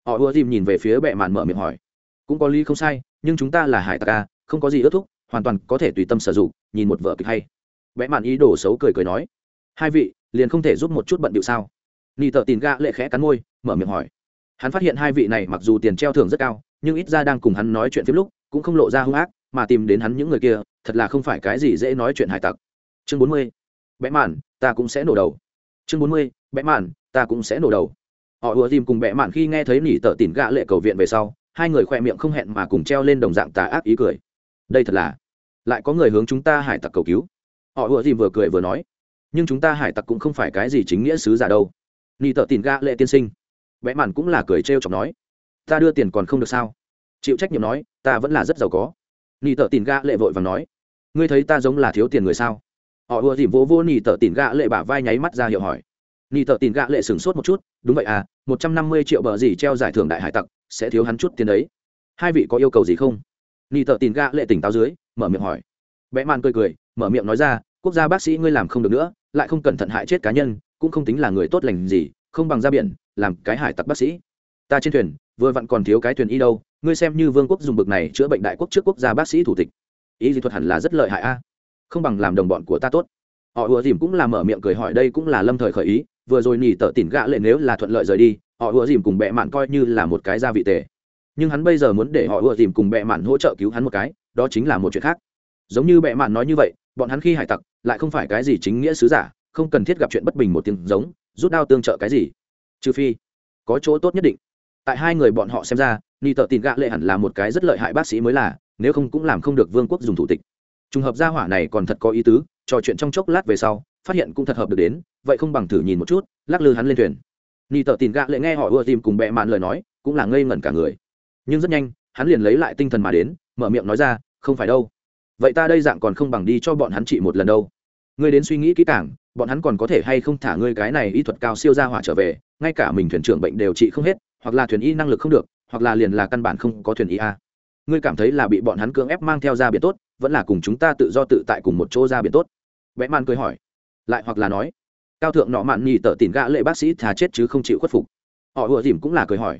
Họ ùa dìm nhìn về phía bẹ mạn mở miệng hỏi. Cũng có lý không sai, nhưng chúng ta là hải tặc a, không có gì ước thúc, hoàn toàn có thể tùy tâm sử dụng, nhìn một vợ kịch hay. Bẹ mạn ý đồ xấu cười cười nói. Hai vị liền không thể giúp một chút bận điệu sao? Nị thợ tìm gạ lệ khẽ cắn môi, mở miệng hỏi. Hắn phát hiện hai vị này mặc dù tiền treo thưởng rất cao, nhưng ít ra đang cùng hắn nói chuyện phim lúc, cũng không lộ ra hung ác, mà tìm đến hắn những người kia, thật là không phải cái gì dễ nói chuyện hải tặc. Chương bốn mươi. Bẽ mạn, ta cũng sẽ nổ đầu. Chương bốn mươi. Bẽ mạn, ta cũng sẽ nổ đầu. Họ ùa dìm cùng bẽ mạn khi nghe thấy nỉ tợ tỉn gạ lệ cầu viện về sau, hai người khoe miệng không hẹn mà cùng treo lên đồng dạng tà ác ý cười. Đây thật là, lại có người hướng chúng ta hải tặc cầu cứu. Họ ùa dìm vừa cười vừa nói nhưng chúng ta hải tặc cũng không phải cái gì chính nghĩa sứ giả đâu. Ni tợ tỉn Ga lệ tiên sinh. Bẽ mạn cũng là cười trêu chọc nói, ta đưa tiền còn không được sao? Chịu trách nhiệm nói, ta vẫn là rất giàu có. Ni tợ tỉn Ga lệ vội và nói, ngươi thấy ta giống là thiếu tiền người sao? Họ ùa dìm vô vô ni tợ tỉn Ga lệ bả vai nháy mắt ra hiệu hỏi. Ni tợ tỉn Ga lệ sửng sốt một chút, đúng vậy à một trăm năm mươi triệu bờ gì treo giải thưởng đại hải tặc, sẽ thiếu hắn chút tiền đấy. Hai vị có yêu cầu gì không? Ni tợ tỉn Ga lệ tỉnh táo dưới, mở miệng hỏi. Vẽ man cười cười, mở miệng nói ra quốc gia bác sĩ ngươi làm không được nữa, lại không cẩn thận hại chết cá nhân, cũng không tính là người tốt lành gì, không bằng ra biển, làm cái hải tặc bác sĩ. Ta trên thuyền, vừa vặn còn thiếu cái thuyền y đâu, ngươi xem như vương quốc dùng bực này chữa bệnh đại quốc trước quốc gia bác sĩ thủ tịch. Ý dị thuật hẳn là rất lợi hại a. Không bằng làm đồng bọn của ta tốt. Họ ùa dìm cũng là mở miệng cười hỏi đây cũng là lâm thời khởi ý, vừa rồi nỉ tợ tỉn gạ lệ nếu là thuận lợi rời đi, họ ùa dìm cùng bệ mạn coi như là một cái gia vị tề. Nhưng hắn bây giờ muốn để họ ùa dìm cùng bệ mạn hỗ trợ cứu hắn một cái, đó chính là một chuyện khác. Giống như bệ mạn nói như vậy bọn hắn khi hải tặc lại không phải cái gì chính nghĩa sứ giả, không cần thiết gặp chuyện bất bình một tiếng giống, rút đao tương trợ cái gì? Trừ phi, có chỗ tốt nhất định. Tại hai người bọn họ xem ra ni tợ tin gạ lệ hẳn là một cái rất lợi hại bác sĩ mới là, nếu không cũng làm không được vương quốc dùng thủ tịch. Trùng hợp gia hỏa này còn thật có ý tứ, trò chuyện trong chốc lát về sau, phát hiện cũng thật hợp được đến, vậy không bằng thử nhìn một chút, lắc lư hắn lên thuyền. Ni tợ tin gạ lệ nghe họ ưa tìm cùng bẹ mạn lời nói, cũng là ngây ngẩn cả người. Nhưng rất nhanh, hắn liền lấy lại tinh thần mà đến, mở miệng nói ra, không phải đâu vậy ta đây dạng còn không bằng đi cho bọn hắn trị một lần đâu. Ngươi đến suy nghĩ kỹ càng, bọn hắn còn có thể hay không thả ngươi cái này y thuật cao siêu ra hỏa trở về, ngay cả mình thuyền trưởng bệnh đều trị không hết, hoặc là thuyền y năng lực không được, hoặc là liền là căn bản không có thuyền y a. Ngươi cảm thấy là bị bọn hắn cưỡng ép mang theo ra biển tốt, vẫn là cùng chúng ta tự do tự tại cùng một chỗ ra biển tốt? Vẽ man cười hỏi. Lại hoặc là nói, cao thượng nọ mạn nhì tờ tìm gã lệ bác sĩ thà chết chứ không chịu khuất phục. Họ ùa dìm cũng là cười hỏi.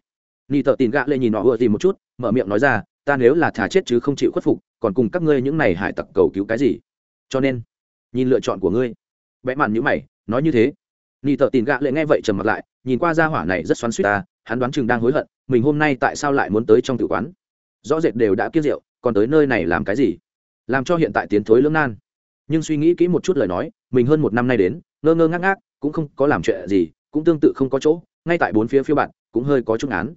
Nhì tờ tìm gã lệ nhìn họ ùa dìm một chút, mở miệng nói ra, ta nếu là thà chết chứ không chịu khuất phục còn cùng các ngươi những này hải tặc cầu cứu cái gì? Cho nên, nhìn lựa chọn của ngươi. Vẽ màn nhữ mày, nói như thế. Ni thợ tìm gạ lệ nghe vậy trầm mặt lại, nhìn qua gia hỏa này rất xoắn suýt ta, hắn đoán chừng đang hối hận, mình hôm nay tại sao lại muốn tới trong tử quán? Rõ rệt đều đã kiết rượu, còn tới nơi này làm cái gì? Làm cho hiện tại tiến thối lưỡng nan. Nhưng suy nghĩ kỹ một chút lời nói, mình hơn một năm nay đến, ngơ ngơ ngác ngác, cũng không có làm chuyện gì, cũng tương tự không có chỗ, ngay tại bốn phía phía bạn cũng hơi có chút án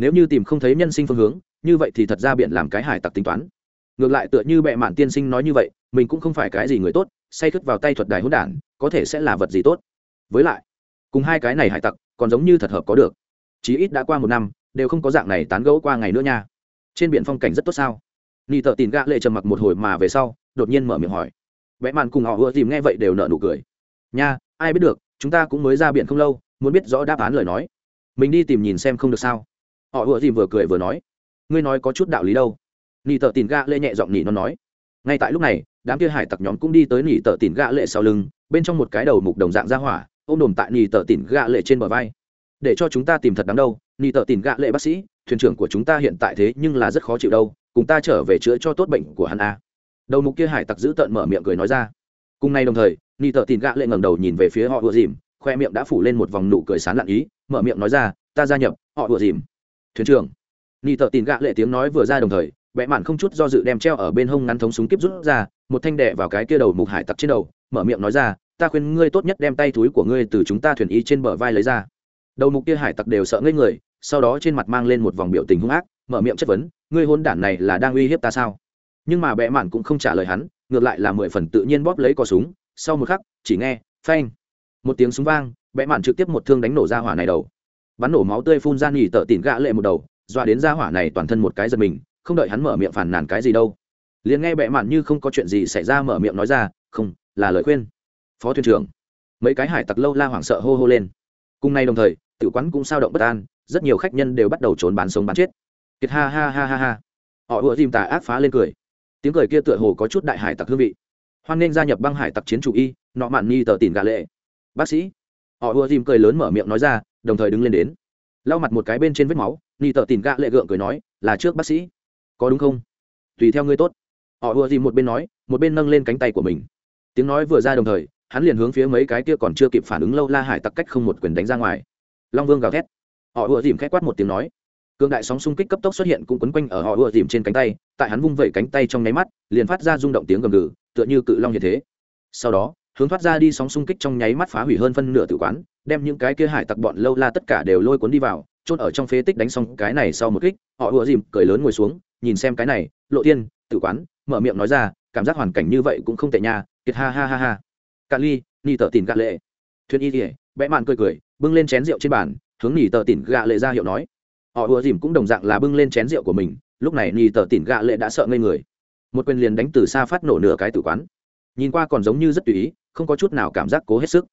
nếu như tìm không thấy nhân sinh phương hướng, như vậy thì thật ra biện làm cái hải tặc tính toán ngược lại tựa như bệ mạn tiên sinh nói như vậy, mình cũng không phải cái gì người tốt, say khất vào tay thuật đài hỗn đản, có thể sẽ là vật gì tốt. Với lại, cùng hai cái này hải tặc, còn giống như thật hợp có được. Chí ít đã qua một năm, đều không có dạng này tán gẫu qua ngày nữa nha. Trên biển phong cảnh rất tốt sao? Ni tợ tìm gạ lệ trầm mặc một hồi mà về sau, đột nhiên mở miệng hỏi. Vẽ mạn cùng họ ưa tìm nghe vậy đều nở nụ cười. Nha, ai biết được, chúng ta cũng mới ra biển không lâu, muốn biết rõ đáp án lời nói. Mình đi tìm nhìn xem không được sao. Họ ưa tìm vừa cười vừa nói. Ngươi nói có chút đạo lý đâu nỉ tợ tìm gạ lệ nhẹ giọng nỉ nó nói. Ngay tại lúc này, đám kia hải tặc nhóm cũng đi tới nỉ tợ tìm gạ lệ sau lưng, bên trong một cái đầu mục đồng dạng ra hỏa, ôm đồm tại nỉ tợ tìm gạ lệ trên bờ vai. Để cho chúng ta tìm thật đáng đâu, nỉ tợ tìm gạ lệ bác sĩ, thuyền trưởng của chúng ta hiện tại thế nhưng là rất khó chịu đâu, cùng ta trở về chữa cho tốt bệnh của hắn a. Đầu mục kia hải tặc giữ tợn mở miệng cười nói ra. Cùng nay đồng thời, nỉ tợ tin gạ lệ ngẩng đầu nhìn về phía họ ùa dìm, khoe miệng đã phủ lên một vòng nụ cười sán lặn ý, mở miệng nói ra, ta gia nhập, họ ùa dìm. Thuyền trưởng, nỉ tợ tin gạ lệ tiếng nói vừa ra đồng thời vẽ mạn không chút do dự đem treo ở bên hông ngắn thống súng kíp rút ra, một thanh đẻ vào cái kia đầu mục hải tặc trên đầu, mở miệng nói ra, ta khuyên ngươi tốt nhất đem tay túi của ngươi từ chúng ta thuyền y trên bờ vai lấy ra. Đầu mục kia hải tặc đều sợ ngây người, sau đó trên mặt mang lên một vòng biểu tình hung ác, mở miệng chất vấn, ngươi hôn đản này là đang uy hiếp ta sao? Nhưng mà bẽ mạn cũng không trả lời hắn, ngược lại là mười phần tự nhiên bóp lấy cò súng, sau một khắc, chỉ nghe, phanh, một tiếng súng vang bẽ mạn trực tiếp một thương đánh nổ ra hỏa này đầu. Bắn nổ máu tươi phun ra nghỉ tợ tỉn gã lệ một đầu, dọa đến ra hỏa này toàn thân một cái giật mình không đợi hắn mở miệng phản nàn cái gì đâu. Liền nghe bệ mạn như không có chuyện gì xảy ra mở miệng nói ra, không, là lời khuyên. Phó thuyền trưởng. Mấy cái hải tặc lâu la hoảng sợ hô hô lên. Cùng nay đồng thời tự quán cũng sao động bất an, rất nhiều khách nhân đều bắt đầu trốn bán sống bán chết. Kiệt ha ha ha ha ha. Họ ùa dìm tà ác phá lên cười. Tiếng cười kia tựa hồ có chút đại hải tặc hương vị. Hoan nên gia nhập băng hải tặc chiến chủ y, nọ mạn ni tờ tìm gà lệ. Bác sĩ. Họ ùa dìm cười lớn mở miệng nói ra, đồng thời đứng lên đến. Lau mặt một cái bên trên vết máu, ni tờ tìm gạ lệ gượng cười nói, là trước bác sĩ có đúng không? Tùy theo ngươi tốt. Họ ùa dìm một bên nói, một bên nâng lên cánh tay của mình. Tiếng nói vừa ra đồng thời, hắn liền hướng phía mấy cái kia còn chưa kịp phản ứng lâu la hải tặc cách không một quyền đánh ra ngoài. Long vương gào thét. Họ ùa dìm k h ẽ quát một tiếng nói. Cương đại sóng xung kích cấp tốc xuất hiện cũng quấn quanh ở họ ùa dìm trên cánh tay, tại hắn vung vẩy cánh tay trong nháy mắt, liền phát ra rung động tiếng gầm gừ, tựa như cự long như thế. Sau đó, hướng thoát ra đi sóng xung kích trong nháy mắt phá hủy hơn phân nửa tử quán, đem những cái kia hải tặc bọn lâu la tất cả đều lôi cuốn đi vào trôn ở trong phế tích đánh xong cái này sau một kích, họ ùa dìm, cười lớn ngồi xuống nhìn xem cái này, lộ tiên tử quán, mở miệng nói ra, cảm giác hoàn cảnh như vậy cũng không tệ nha, kiệt ha ha ha ha. Cà ly ni tờ tìm gạ lệ. Thuyền y kỉa vẽ mạn cười cười, bưng lên chén rượu trên bàn, hướng ni tờ tìm gạ lệ ra hiệu nói. Họ ùa dìm cũng đồng dạng là bưng lên chén rượu của mình, lúc này ni tờ tìm gạ lệ đã sợ ngây người. Một quyền liền đánh từ xa phát nổ nửa cái tử quán. Nhìn qua còn giống như rất tùy ý, không có chút nào cảm giác cố hết sức.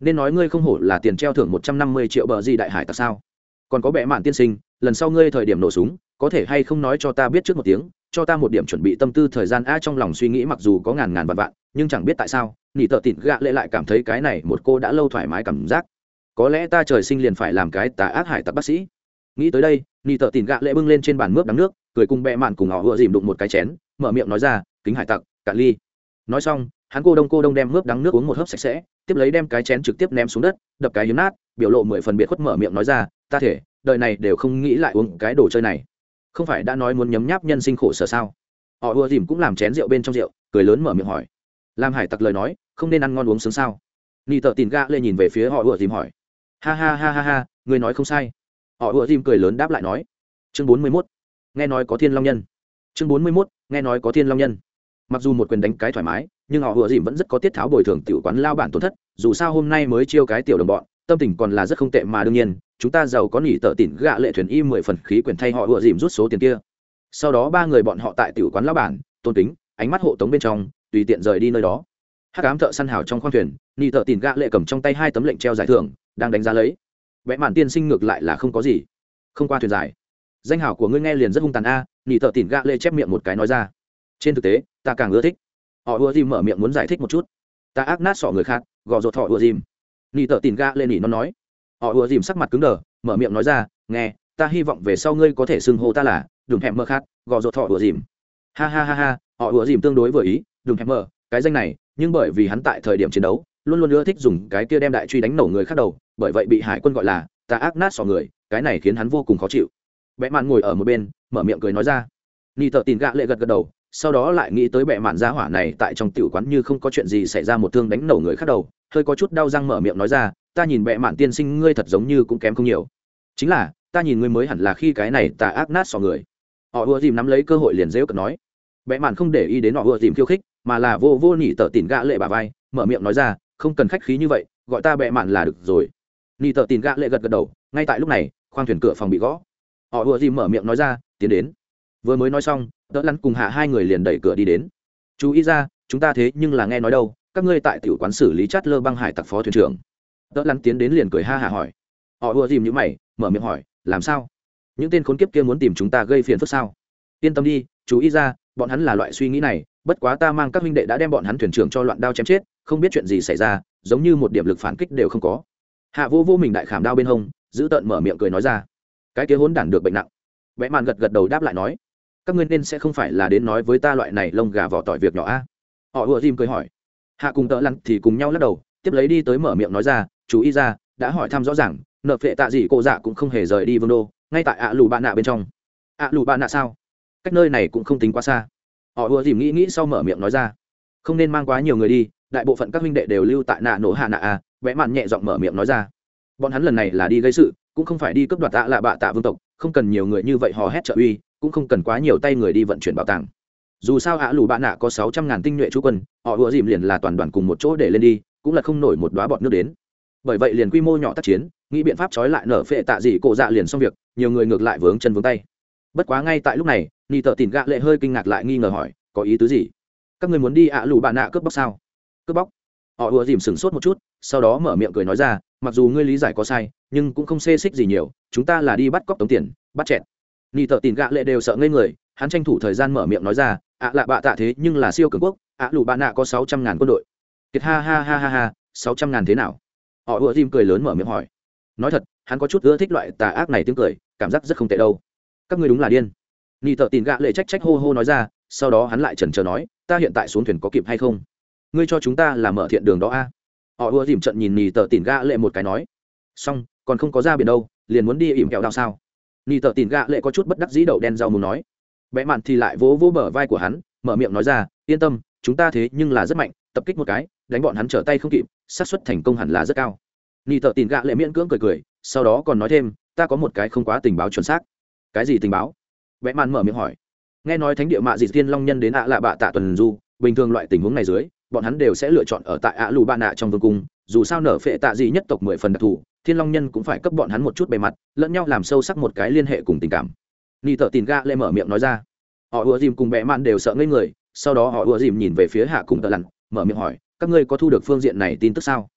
Nên nói ngươi không hổ là tiền treo thưởng một trăm năm mươi triệu bờ gì đại hải tại sao? Còn có bệ mạn tiên sinh, lần sau ngươi thời điểm nổ súng có thể hay không nói cho ta biết trước một tiếng, cho ta một điểm chuẩn bị tâm tư thời gian a trong lòng suy nghĩ mặc dù có ngàn ngàn vạn vạn, nhưng chẳng biết tại sao, nỉ tợ tịt gạ lệ lại cảm thấy cái này một cô đã lâu thoải mái cảm giác. Có lẽ ta trời sinh liền phải làm cái tà ác hải tặc bác sĩ. Nghĩ tới đây, nỉ tợ tịt gạ lệ bưng lên trên bàn mướp đắng nước, cười cùng bẹ mạn cùng họ vừa dìm đụng một cái chén, mở miệng nói ra, kính hải tặc cạn ly. Nói xong, hắn cô đông cô đông đem mướp đắng nước uống một hớp sạch sẽ, tiếp lấy đem cái chén trực tiếp ném xuống đất, đập cái hiếm nát, biểu lộ mười phần biệt khuất mở miệng nói ra, ta thể, đời này đều không nghĩ lại uống cái đồ chơi này không phải đã nói muốn nhấm nháp nhân sinh khổ sở sao? Họ ùa dìm cũng làm chén rượu bên trong rượu, cười lớn mở miệng hỏi. Làm hải tặc lời nói, không nên ăn ngon uống sướng sao? Ni tờ tìm ga lê nhìn về phía họ ùa dìm hỏi. Ha ha ha ha ha, người nói không sai. Họ ùa dìm cười lớn đáp lại nói. Chương bốn mươi mốt, nghe nói có thiên long nhân. Chương bốn mươi mốt, nghe nói có thiên long nhân. Mặc dù một quyền đánh cái thoải mái, nhưng họ ùa dìm vẫn rất có tiết tháo bồi thường tiểu quán lao bản tổn thất. Dù sao hôm nay mới chiêu cái tiểu đồng bọn, tâm tình còn là rất không tệ mà đương nhiên chúng ta giàu có nỉ tợ tỉn gạ lệ thuyền y mười phần khí quyển thay họ ựa dìm rút số tiền kia. Sau đó ba người bọn họ tại tiểu quán lao bản tôn kính ánh mắt hộ tống bên trong tùy tiện rời đi nơi đó. Hát cám thợ săn hào trong khoang thuyền nỉ tợ tỉn gạ lệ cầm trong tay hai tấm lệnh treo giải thưởng đang đánh giá lấy. Vẽ mạn tiên sinh ngược lại là không có gì. Không qua thuyền giải danh hảo của ngươi nghe liền rất hung tàn a à, nỉ tợ tỉn gạ lệ chép miệng một cái nói ra. Trên thực tế ta càng ưa thích. Họ ùa dìm mở miệng muốn giải thích một chút. Ta ác nát sọ người khác gò rột họ ùa dìm. Nỉ tợ tỉn gạ lệ nỉ nó nói họ ùa dìm sắc mặt cứng đờ, mở miệng nói ra, nghe, ta hy vọng về sau ngươi có thể xưng hô ta là đừng hẹm mơ khát, gò rột họ ùa dìm. Ha ha ha ha, họ ùa dìm tương đối vừa ý đừng hẹm mơ, cái danh này, nhưng bởi vì hắn tại thời điểm chiến đấu, luôn luôn ưa thích dùng cái kia đem đại truy đánh nổ người khác đầu, bởi vậy bị hải quân gọi là, ta ác nát sò người, cái này khiến hắn vô cùng khó chịu. Bẽ mạn ngồi ở một bên, mở miệng cười nói ra. Ni tờ tin gạ lệ gật gật đầu, sau đó lại nghĩ tới bệ mạn gia hỏa này tại trong tiểu quán như không có chuyện gì xảy ra một thương đánh nổ người khác đầu, hơi có chút đau răng mở miệng nói ra ta nhìn bệ mạn tiên sinh ngươi thật giống như cũng kém không nhiều. Chính là, ta nhìn ngươi mới hẳn là khi cái này ta ác nát sọ người. Họ ưa dìm nắm lấy cơ hội liền dễu cật nói. Bệ mạn không để ý đến họ ưa dìm khiêu khích, mà là vô vô nỉ tờ tỉn gã lệ bà vai, mở miệng nói ra, không cần khách khí như vậy, gọi ta bệ mạn là được rồi. Nỉ tờ tỉn gã lệ gật gật đầu, ngay tại lúc này, khoang thuyền cửa phòng bị gõ. Họ ùa dìm mở miệng nói ra, tiến đến. Vừa mới nói xong đỡ lăn cùng hạ hai người liền đẩy cửa đi đến. Chú ý ra, chúng ta thế nhưng là nghe nói đâu, các ngươi tại tiểu quán xử lý chát lơ băng hải tặc phó thuyền trưởng đỡ lăn tiến đến liền cười ha hả hỏi. Họ ùa dìm những mày, mở miệng hỏi, làm sao? Những tên khốn kiếp kia muốn tìm chúng ta gây phiền phức sao? Yên tâm đi, chú ý ra, bọn hắn là loại suy nghĩ này, bất quá ta mang các huynh đệ đã đem bọn hắn thuyền trưởng cho loạn đao chém chết, không biết chuyện gì xảy ra, giống như một điểm lực phản kích đều không có. Hạ vô vô mình đại khảm đao bên hông, giữ tợn mở miệng cười nói ra. Cái kia hốn đản được bệnh nặng. Vẽ màn gật gật đầu đáp lại nói, các ngươi nên sẽ không phải là đến nói với ta loại này lông gà vỏ tỏi việc nhỏ a. Họ ùa dìm cười hỏi. Hạ cùng tợ lặn thì cùng nhau lắc đầu tiếp lấy đi tới mở miệng nói ra, chú ý ra đã hỏi thăm rõ ràng, nợ phệ tạ gì cô dạ cũng không hề rời đi vương đô, ngay tại ạ lù bạn nạ bên trong. Ạ lù bạn nạ sao? Cách nơi này cũng không tính quá xa. Họ ùa dìm nghĩ nghĩ sau mở miệng nói ra. Không nên mang quá nhiều người đi, đại bộ phận các huynh đệ đều lưu tại nạ nổ hạ nạ à vẽ mạn nhẹ giọng mở miệng nói ra. Bọn hắn lần này là đi gây sự, cũng không phải đi cướp đoạt tạ lạ bạ tạ vương tộc, không cần nhiều người như vậy hò hét trợ uy, cũng không cần quá nhiều tay người đi vận chuyển bảo tàng. Dù sao ạ lù bạn nạ có sáu trăm ngàn tinh nhuệ chú quân, họ ùa dìm liền là toàn đoàn cùng một chỗ để lên đi cũng là không nổi một đoá bọt nước đến. Bởi vậy liền quy mô nhỏ tác chiến, nghĩ biện pháp trói lại nở phệ tạ dị cổ dạ liền xong việc, nhiều người ngược lại vướng chân vướng tay. Bất quá ngay tại lúc này ni tợ tìm gạ lệ hơi kinh ngạc lại nghi ngờ hỏi, có ý tứ gì? Các người muốn đi ạ lù bạn nạ cướp bóc sao? Cướp bóc? Họ ùa dìm sửng sốt một chút, sau đó mở miệng cười nói ra, mặc dù ngươi lý giải có sai, nhưng cũng không xê xích gì nhiều, chúng ta là đi bắt cóc tống tiền, bắt chẹt. Ni tợ tìm gạ lệ đều sợ ngây người, hắn tranh thủ thời gian mở miệng nói ra, ạ lạ bạ tạ thế nhưng là siêu cường quốc, ạ lù bạn nạ có sáu trăm ngàn quân đội kiệt ha ha ha ha ha, sáu trăm ngàn thế nào? Họ ùa dìm cười lớn mở miệng hỏi. Nói thật, hắn có chút ưa thích loại tà ác này tiếng cười, cảm giác rất không tệ đâu. Các ngươi đúng là điên. Ni thợ tìm gạ lệ trách trách hô hô nói ra, sau đó hắn lại chần chờ nói, ta hiện tại xuống thuyền có kịp hay không? Ngươi cho chúng ta là mở thiện đường đó a. Họ ùa dìm trận nhìn nì tờ tìm gạ lệ một cái nói. Xong, còn không có ra biển đâu, liền muốn đi ỉm kẹo đao sao? Nì tờ tìm gạ lệ có chút bất đắc dĩ đậu đen rau muốn nói. Bẽ mạn thì lại vỗ vỗ bờ vai của hắn, mở miệng nói ra, yên tâm, chúng ta thế nhưng là rất mạnh tập kích một cái, đánh bọn hắn trở tay không kịp, xác suất thành công hẳn là rất cao. Nì tờ tìm gạ lệ miễn cưỡng cười cười, sau đó còn nói thêm, ta có một cái không quá tình báo chuẩn xác. Cái gì tình báo? Vẽ man mở miệng hỏi. Nghe nói thánh địa mạ dị tiên long nhân đến ạ lạ bạ tạ tuần du, bình thường loại tình huống này dưới, bọn hắn đều sẽ lựa chọn ở tại ạ lù ba nạ trong vương cung, dù sao nở phệ tạ dị nhất tộc mười phần đặc thù, thiên long nhân cũng phải cấp bọn hắn một chút bề mặt, lẫn nhau làm sâu sắc một cái liên hệ cùng tình cảm. Ni tợ tin ga lê mở miệng nói ra. Họ ùa dìm cùng bẽ mạn đều sợ ngây người, sau đó họ ùa dìm nhìn về phía hạ cùng tờ lặn mở miệng hỏi, các ngươi có thu được phương diện này tin tức sao?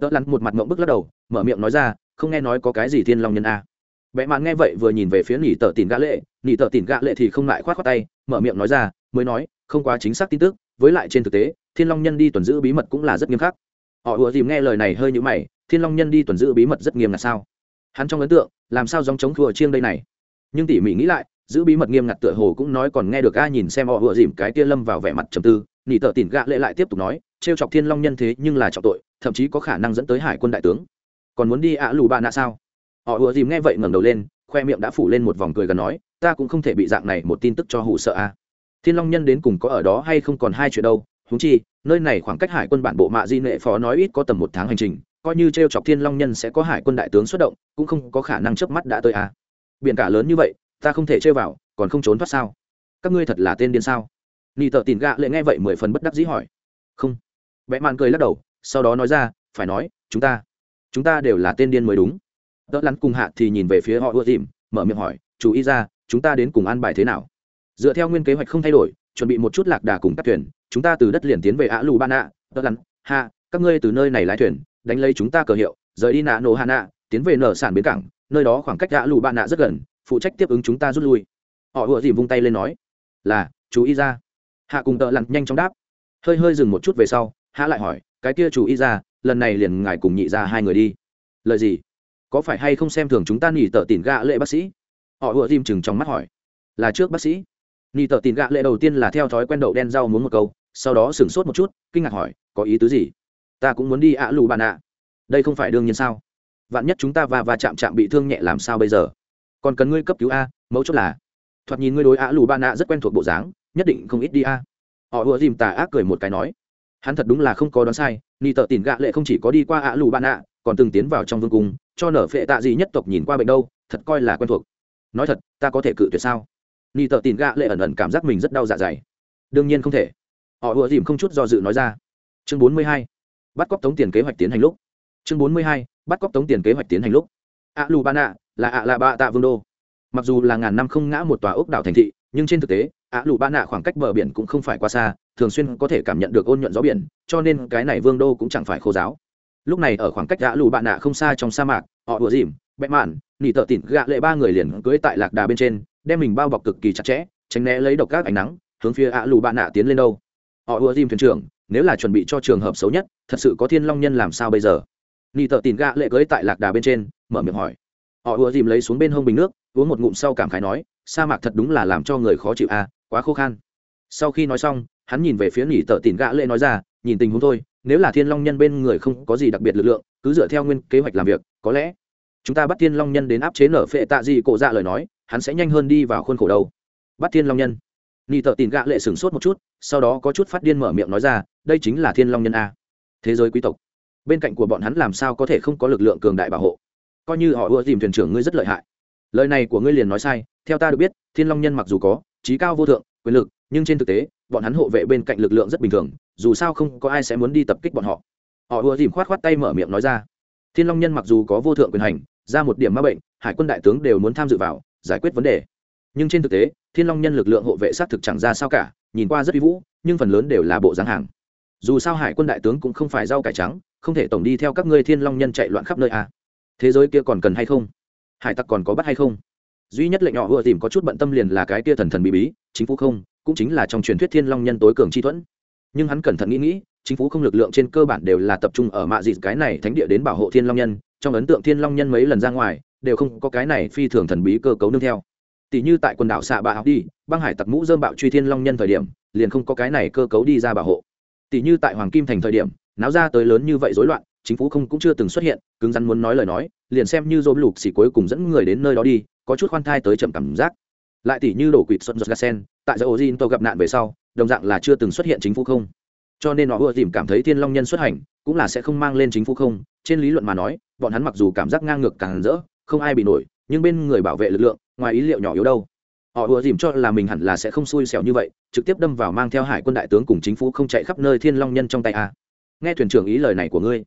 Đỡ lắn một mặt mộng bức lắc đầu, mở miệng nói ra, không nghe nói có cái gì thiên long nhân a. Vẽ mạn nghe vậy vừa nhìn về phía nỉ tờ tìm gã lệ, nỉ tờ tìm gã lệ thì không lại khoát khoát tay, mở miệng nói ra, mới nói, không quá chính xác tin tức, với lại trên thực tế, thiên long nhân đi tuần giữ bí mật cũng là rất nghiêm khắc. Họ ùa dìm nghe lời này hơi nhũ mày, thiên long nhân đi tuần giữ bí mật rất nghiêm là sao? Hắn trong ấn tượng, làm sao dòng chống thua chiêng đây này? Nhưng tỉ mỉ nghĩ lại, giữ bí mật nghiêm ngặt tựa hồ cũng nói còn nghe được a nhìn xem họ ùa dìm cái kia lâm vào vẻ mặt trầm tư nỉ tờ tỉn gạ lệ lại tiếp tục nói, trêu chọc thiên long nhân thế nhưng là trọng tội, thậm chí có khả năng dẫn tới hải quân đại tướng. Còn muốn đi ạ lù ba nạ sao? Họ ùa dìm nghe vậy ngẩng đầu lên, khoe miệng đã phủ lên một vòng cười gần nói, ta cũng không thể bị dạng này một tin tức cho hụ sợ a. Thiên long nhân đến cùng có ở đó hay không còn hai chuyện đâu húng chi, nơi này khoảng cách hải quân bản bộ mạ di nệ phó nói ít có tầm một tháng hành trình, coi như t r e o chọc thiên long nhân sẽ có hải quân đại tướng xuất động, cũng không có khả năng chớp mắt đã tới à. biển cả lớn như vậy, ta không thể chơi vào, còn không trốn thoát sao? Các ngươi thật là tên điên sao? Nị tợ tìm gạ lệ nghe vậy mười phần bất đắc dĩ hỏi. Không. Vẽ mạn cười lắc đầu, sau đó nói ra, phải nói, chúng ta chúng ta đều là tên điên mới đúng. Đỡ lắn cùng hạ thì nhìn về phía họ ưa tìm mở miệng hỏi, chú ý ra, chúng ta đến cùng an bài thế nào? Dựa theo nguyên kế hoạch không thay đổi, chuẩn bị một chút lạc đà cùng các thuyền, chúng ta từ đất liền tiến về ả lù ba nạ đỡ lắn hạ các ngươi từ nơi này lái thuyền, đánh lấy chúng ta cờ hiệu, rời đi nạ nổ hạ nạ tiến về nở sản bến cảng, nơi đó khoảng cách ả lù ba nạ rất gần, phụ trách tiếp ứng chúng ta rút lui. Họ ùa dìm vung tay lên nói, là, chú ý ra hạ cùng tợ lặn nhanh chóng đáp. Hơi hơi dừng một chút về sau, hạ lại hỏi, cái kia chủ ý ra, lần này liền ngài cùng nhị ra hai người đi. Lời gì? Có phải hay không xem thường chúng ta nghỉ tợ tỉn gạ lệ bác sĩ? Họ ùa tim chừng trong mắt hỏi. Là trước bác sĩ. Ni tợ tin gạ lệ đầu tiên là theo thói quen đậu đen rau muốn một câu, sau đó sửng sốt một chút, kinh ngạc hỏi, có ý tứ gì? Ta cũng muốn đi ạ lù bạn ạ. Đây không phải đương nhiên sao? Vạn nhất chúng ta va va chạm chạm bị thương nhẹ làm sao bây giờ? Còn cần ngươi cấp cứu a mẫu chốt là thoạt nhìn ngươi đối ạ lù bạn ạ rất quen thuộc bộ dáng nhất định không ít đi a. Họ ùa dìm tà ác cười một cái nói, hắn thật đúng là không có đoán sai, ni tờ tìm gạ lệ không chỉ có đi qua ạ lù bạn ạ, còn từng tiến vào trong vương cung, cho nở phệ tạ gì nhất tộc nhìn qua bệnh đâu, thật coi là quen thuộc. Nói thật, ta có thể cự tuyệt sao? Ni tờ tìm gạ lệ ẩn ẩn cảm giác mình rất đau dạ dày. Đương nhiên không thể. Họ ùa dìm không chút do dự nói ra. Chương bốn mươi hai, bắt cóc tống tiền kế hoạch tiến hành lúc. Chương bốn mươi hai, bắt cóc tống tiền kế hoạch tiến hành lúc. Ạ lù bạn ạ, là ạ là bạ tạ vương đô. Mặc dù là ngàn năm không ngã một tòa ốc đảo thành thị nhưng trên thực tế, ạ lụ ba nạ khoảng cách bờ biển cũng không phải quá xa, thường xuyên có thể cảm nhận được ôn nhuận gió biển, cho nên cái này vương đô cũng chẳng phải khô giáo. Lúc này ở khoảng cách ạ lụ ba nạ không xa trong sa mạc, họ đùa dìm, bẹ mạn, nỉ tợ tỉn gạ lệ ba người liền cưỡi tại lạc đà bên trên, đem mình bao bọc cực kỳ chặt chẽ, tránh né lấy độc các ánh nắng, hướng phía ạ lụ ba nạ tiến lên đâu. Họ đùa dìm thuyền trưởng, nếu là chuẩn bị cho trường hợp xấu nhất, thật sự có thiên long nhân làm sao bây giờ? Nỉ tợ tỉn gạ lệ cưỡi tại lạc đà bên trên, mở miệng hỏi. Họ ùa dìm lấy xuống bên hông bình nước, uống một ngụm sau cảm khái nói sa mạc thật đúng là làm cho người khó chịu à quá khô khan. Sau khi nói xong, hắn nhìn về phía nghỉ tợ tỉn gã lệ nói ra, nhìn tình huống thôi, nếu là thiên long nhân bên người không có gì đặc biệt lực lượng, cứ dựa theo nguyên kế hoạch làm việc, có lẽ chúng ta bắt thiên long nhân đến áp chế nở phệ tạ gì cổ dạ lời nói, hắn sẽ nhanh hơn đi vào khuôn khổ đâu. Bắt thiên long nhân. Nghỉ tợ tỉn gã lệ sửng sốt một chút, sau đó có chút phát điên mở miệng nói ra, đây chính là thiên long nhân a. Thế giới quý tộc. Bên cạnh của bọn hắn làm sao có thể không có lực lượng cường đại bảo hộ? Coi như họ ưa tìm thuyền trưởng ngươi rất lợi hại lời này của ngươi liền nói sai, theo ta được biết, thiên long nhân mặc dù có trí cao vô thượng, quyền lực, nhưng trên thực tế, bọn hắn hộ vệ bên cạnh lực lượng rất bình thường, dù sao không có ai sẽ muốn đi tập kích bọn họ. Họ ưa tìm khoát khoát tay mở miệng nói ra. Thiên long nhân mặc dù có vô thượng quyền hành, ra một điểm ma bệnh, hải quân đại tướng đều muốn tham dự vào, giải quyết vấn đề. Nhưng trên thực tế, thiên long nhân lực lượng hộ vệ xác thực chẳng ra sao cả, nhìn qua rất uy vũ, nhưng phần lớn đều là bộ dáng hàng. Dù sao hải quân đại tướng cũng không phải rau cải trắng, không thể tổng đi theo các ngươi thiên long nhân chạy loạn khắp nơi à. Thế giới kia còn cần hay không? Hải tặc còn có bắt hay không? Duy nhất lệnh nhỏ vừa tìm có chút bận tâm liền là cái kia thần thần bí bí, chính phủ không, cũng chính là trong truyền thuyết thiên long nhân tối cường chi thuẫn. Nhưng hắn cẩn thận nghĩ nghĩ, chính phủ không lực lượng trên cơ bản đều là tập trung ở mạ dịt cái này thánh địa đến bảo hộ thiên long nhân, trong ấn tượng thiên long nhân mấy lần ra ngoài, đều không có cái này phi thường thần bí cơ cấu nương theo. Tỷ như tại quần đảo xạ bạ học đi, băng hải tặc mũ dơm bạo truy thiên long nhân thời điểm, liền không có cái này cơ cấu đi ra bảo hộ. Tỷ như tại hoàng kim thành thời điểm, náo ra tới lớn như vậy rối loạn chính phủ không cũng chưa từng xuất hiện, cứng rắn muốn nói lời nói, liền xem như dôm lục xỉ cuối cùng dẫn người đến nơi đó đi, có chút khoan thai tới chậm cảm giác. Lại tỷ như đổ quỵt xuân giật gasen tại giờ ozin tô gặp nạn về sau, đồng dạng là chưa từng xuất hiện chính phủ không. Cho nên họ ưa tìm cảm thấy thiên long nhân xuất hành, cũng là sẽ không mang lên chính phủ không, trên lý luận mà nói, bọn hắn mặc dù cảm giác ngang ngược càng rỡ, không ai bị nổi, nhưng bên người bảo vệ lực lượng, ngoài ý liệu nhỏ yếu đâu. Họ ùa dìm cho là mình hẳn là sẽ không xui xẻo như vậy, trực tiếp đâm vào mang theo hải quân đại tướng cùng chính phủ không chạy khắp nơi thiên long nhân trong tay a. Nghe thuyền trưởng ý lời này của ngươi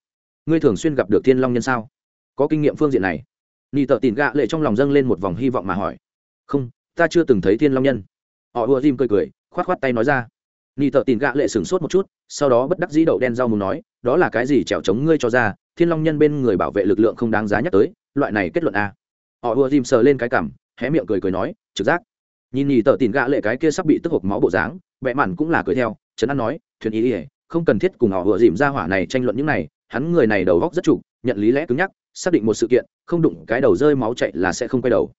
ngươi thường xuyên gặp được thiên long nhân sao? Có kinh nghiệm phương diện này. Ni tợ tìm gạ lệ trong lòng dâng lên một vòng hy vọng mà hỏi. Không, ta chưa từng thấy thiên long nhân. Họ ùa dìm cười cười k h o á t k h o á t tay nói ra. Ni tợ tìm gạ lệ sửng sốt một chút, sau đó bất đắc dĩ đậu đen rau mù nói, đó là cái gì trèo chống ngươi cho ra, thiên long nhân bên người bảo vệ lực lượng không đáng giá nhắc tới, loại này kết luận a họ ùa dìm sờ lên cái cảm hé miệng cười cười nói, trực giác. Nhìn nhì tợ tìm gạ lệ cái kia sắp bị tức hộp máu bộ dáng vẽ mặn cũng là cười theo, trấn an nói, thuyền ý ỉa không cần thiết cùng họ ùa dìm ra hỏa này tranh luận những này hắn người này đầu góc rất chủ nhận lý lẽ cứng nhắc, xác định một sự kiện, không đụng cái đầu rơi máu chạy là sẽ không quay đầu.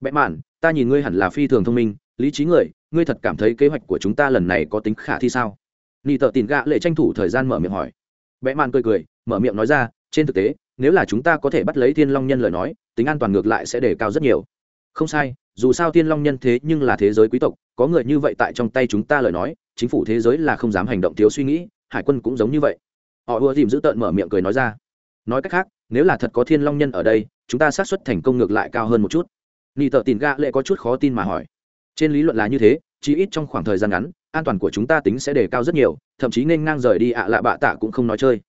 Bẽ mạn, ta nhìn ngươi hẳn là phi thường thông minh, lý trí người, ngươi thật cảm thấy kế hoạch của chúng ta lần này có tính khả thi sao? Nị tợ tìm gạ lệ tranh thủ thời gian mở miệng hỏi. Bẽ mạn cười cười, mở miệng nói ra, trên thực tế, nếu là chúng ta có thể bắt lấy thiên long nhân lời nói, tính an toàn ngược lại sẽ đề cao rất nhiều. Không sai, dù sao thiên long nhân thế nhưng là thế giới quý tộc, có người như vậy tại trong tay chúng ta lời nói, chính phủ thế giới là không dám hành động thiếu suy nghĩ, hải quân cũng giống như vậy họ ùa dìm giữ tợn mở miệng cười nói ra. Nói cách khác, nếu là thật có thiên long nhân ở đây, chúng ta xác suất thành công ngược lại cao hơn một chút. Nị tợ tìm gạ lệ có chút khó tin mà hỏi. Trên lý luận là như thế chí ít trong khoảng thời gian ngắn, an toàn của chúng ta tính sẽ đề cao rất nhiều, thậm chí nên ngang rời đi ạ lạ bạ tạ cũng không nói chơi.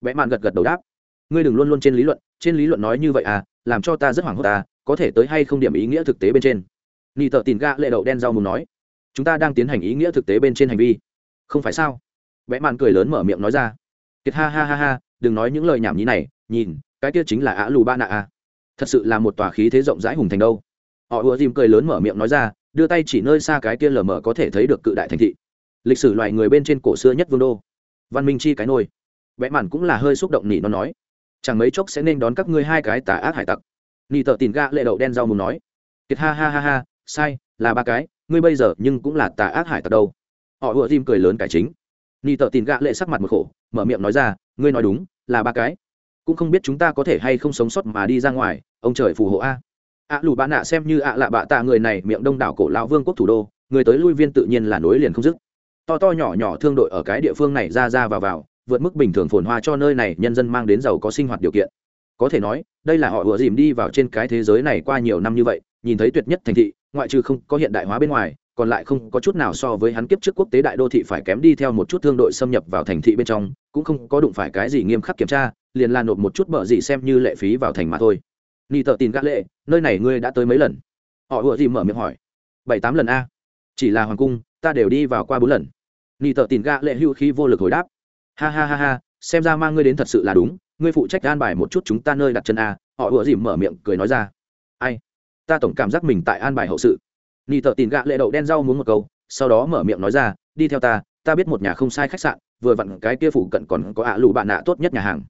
Vẽ mạn gật gật đầu đáp. Ngươi đừng luôn luôn trên lý luận, trên lý luận nói như vậy à làm cho ta rất hoảng hốt ta có thể tới hay không điểm ý nghĩa thực tế bên trên. Nị tợ tìm gạ lệ đậu đen rau mù nói. Chúng ta đang tiến hành ý nghĩa thực tế bên trên hành vi. Không phải sao? Vẽ mạn cười lớn mở miệng nói ra kiệt ha ha ha ha, đừng nói những lời nhảm nhí này, nhìn, cái kia chính là ả lù ba nạ a thật sự là một tòa khí thế rộng rãi hùng thành đâu. Họ ùa dìm cười lớn mở miệng nói ra, đưa tay chỉ nơi xa cái kia lờ mờ có thể thấy được cự đại thành thị. Lịch sử loài người bên trên cổ xưa nhất vương đô. Văn minh chi cái nôi. Vẽ mạn cũng là hơi xúc động nỉ nó nói. Chẳng mấy chốc sẽ nên đón các ngươi hai cái tà ác hải tặc. Nỉ tợ tìm ga lệ đậu đen rau mù nói. Kiệt ha ha ha ha, sai, là ba cái, ngươi bây giờ nhưng cũng là tà ác hải tặc đâu. Họ ùa dìm cười lớn cải chính. Ni tợ tin gạ lệ sắc mặt một khổ, mở miệng nói ra, ngươi nói đúng, là ba cái. Cũng không biết chúng ta có thể hay không sống sót mà đi ra ngoài, ông trời phù hộ a. Ạ lù bạ nạ xem như ạ lạ bạ tạ người này miệng đông đảo cổ lão vương quốc thủ đô, người tới lui viên tự nhiên là nối liền không dứt. To to nhỏ nhỏ thương đội ở cái địa phương này ra ra vào vào, vượt mức bình thường phồn hoa cho nơi này nhân dân mang đến giàu có sinh hoạt điều kiện. Có thể nói, đây là họ vừa dìm đi vào trên cái thế giới này qua nhiều năm như vậy, nhìn thấy tuyệt nhất thành thị, ngoại trừ không có hiện đại hóa bên ngoài còn lại không có chút nào so với hắn kiếp trước quốc tế đại đô thị phải kém đi theo một chút thương đội xâm nhập vào thành thị bên trong, cũng không có đụng phải cái gì nghiêm khắc kiểm tra, liền là nộp một chút bợ gì xem như lệ phí vào thành mà thôi. Ni tờ tin gác lệ, nơi này ngươi đã tới mấy lần? Họ vừa gì mở miệng hỏi. Bảy tám lần a. Chỉ là hoàng cung, ta đều đi vào qua bốn lần. Ni tờ tin gác lệ hưu khi vô lực hồi đáp. Ha ha ha ha, xem ra mang ngươi đến thật sự là đúng, ngươi phụ trách an bài một chút chúng ta nơi đặt chân a, họ vừa gì mở miệng cười nói ra. Ai? Ta tổng cảm giác mình tại an bài hậu sự nị thợ tìm gạ lệ đậu đen rau muốn một câu, sau đó mở miệng nói ra, đi theo ta ta biết một nhà không sai khách sạn, vừa vặn cái kia phụ cận còn có ạ lụ bạn nạ tốt nhất nhà hàng.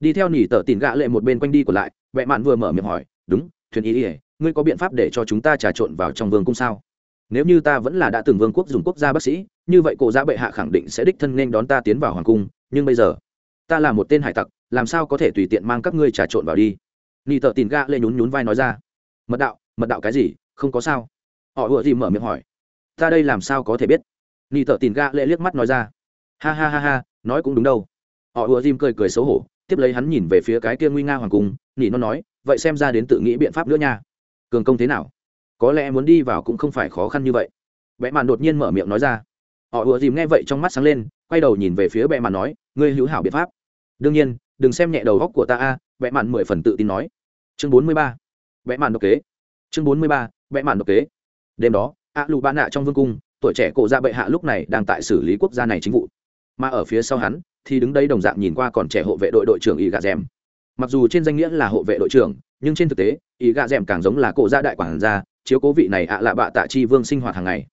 Đi theo nỉ tờ tìm gạ lệ một bên quanh đi còn lại vẹ mạn vừa mở miệng hỏi, đúng, thuyền ý ỉa ngươi có biện pháp để cho chúng ta trà trộn vào trong vương cung sao? Nếu như ta vẫn là đã từng vương quốc dùng quốc gia bác sĩ, như vậy cổ gia bệ hạ khẳng định sẽ đích thân nên đón ta tiến vào hoàng cung, nhưng bây giờ, ta là một tên hải tặc, làm sao có thể tùy tiện mang các ngươi trà trộn vào đi? Nỉ tờ tìm gạ lệ nhún nhún vai nói ra, mật đạo mật đạo cái gì, không có sao họ ủa gì mở miệng hỏi. Ta đây làm sao có thể biết? Ni tờ tìm ga lệ liếc mắt nói ra. Ha ha ha ha, nói cũng đúng đâu. Họ ủa dìm cười cười xấu hổ, tiếp lấy hắn nhìn về phía cái kia nguy nga hoàng cung nỉ nó nói, vậy xem ra đến tự nghĩ biện pháp nữa nha. Cường công thế nào? Có lẽ muốn đi vào cũng không phải khó khăn như vậy. Vẽ màn đột nhiên mở miệng nói ra. Họ ùa dìm nghe vậy trong mắt sáng lên, quay đầu nhìn về phía bệ màn nói, ngươi hữu hảo biện pháp. Đương nhiên, đừng xem nhẹ đầu góc của ta a. Vẽ màn mười phần tự tin nói. Chương bốn mươi ba. Vẽ màn độc kế. Chương bốn mươi ba. Vẽ màn độc kế đêm đó, a lụ ba nạ trong vương cung, tuổi trẻ cổ gia bệ hạ lúc này đang tại xử lý quốc gia này chính vụ. Mà ở phía sau hắn, thì đứng đây đồng dạng nhìn qua còn trẻ hộ vệ đội đội trưởng y gà rèm mặc dù trên danh nghĩa là hộ vệ đội trưởng, nhưng trên thực tế, y gà rèm càng giống là cổ gia đại quản gia, chiếu cố vị này ạ là bạ tạ chi vương sinh hoạt hàng ngày.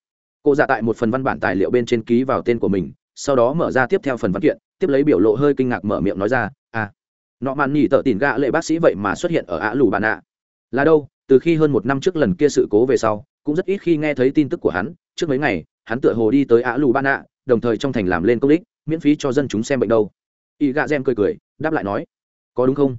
Cô dạ tại một phần văn bản tài liệu bên trên ký vào tên của mình, sau đó mở ra tiếp theo phần văn kiện, tiếp lấy biểu lộ hơi kinh ngạc mở miệng nói ra à nọ màn nhỉ tợ tìm gạ lệ bác sĩ vậy mà xuất hiện ở ạ lù bạn ạ là đâu, từ khi hơn một năm trước lần kia sự cố về sau cũng rất ít khi nghe thấy tin tức của hắn. Trước mấy ngày, hắn tựa hồ đi tới ả lù bạn ạ đồng thời trong thành làm lên công đích, miễn phí cho dân chúng xem bệnh đâu. Y gạ gem cười cười, đáp lại nói, có đúng không?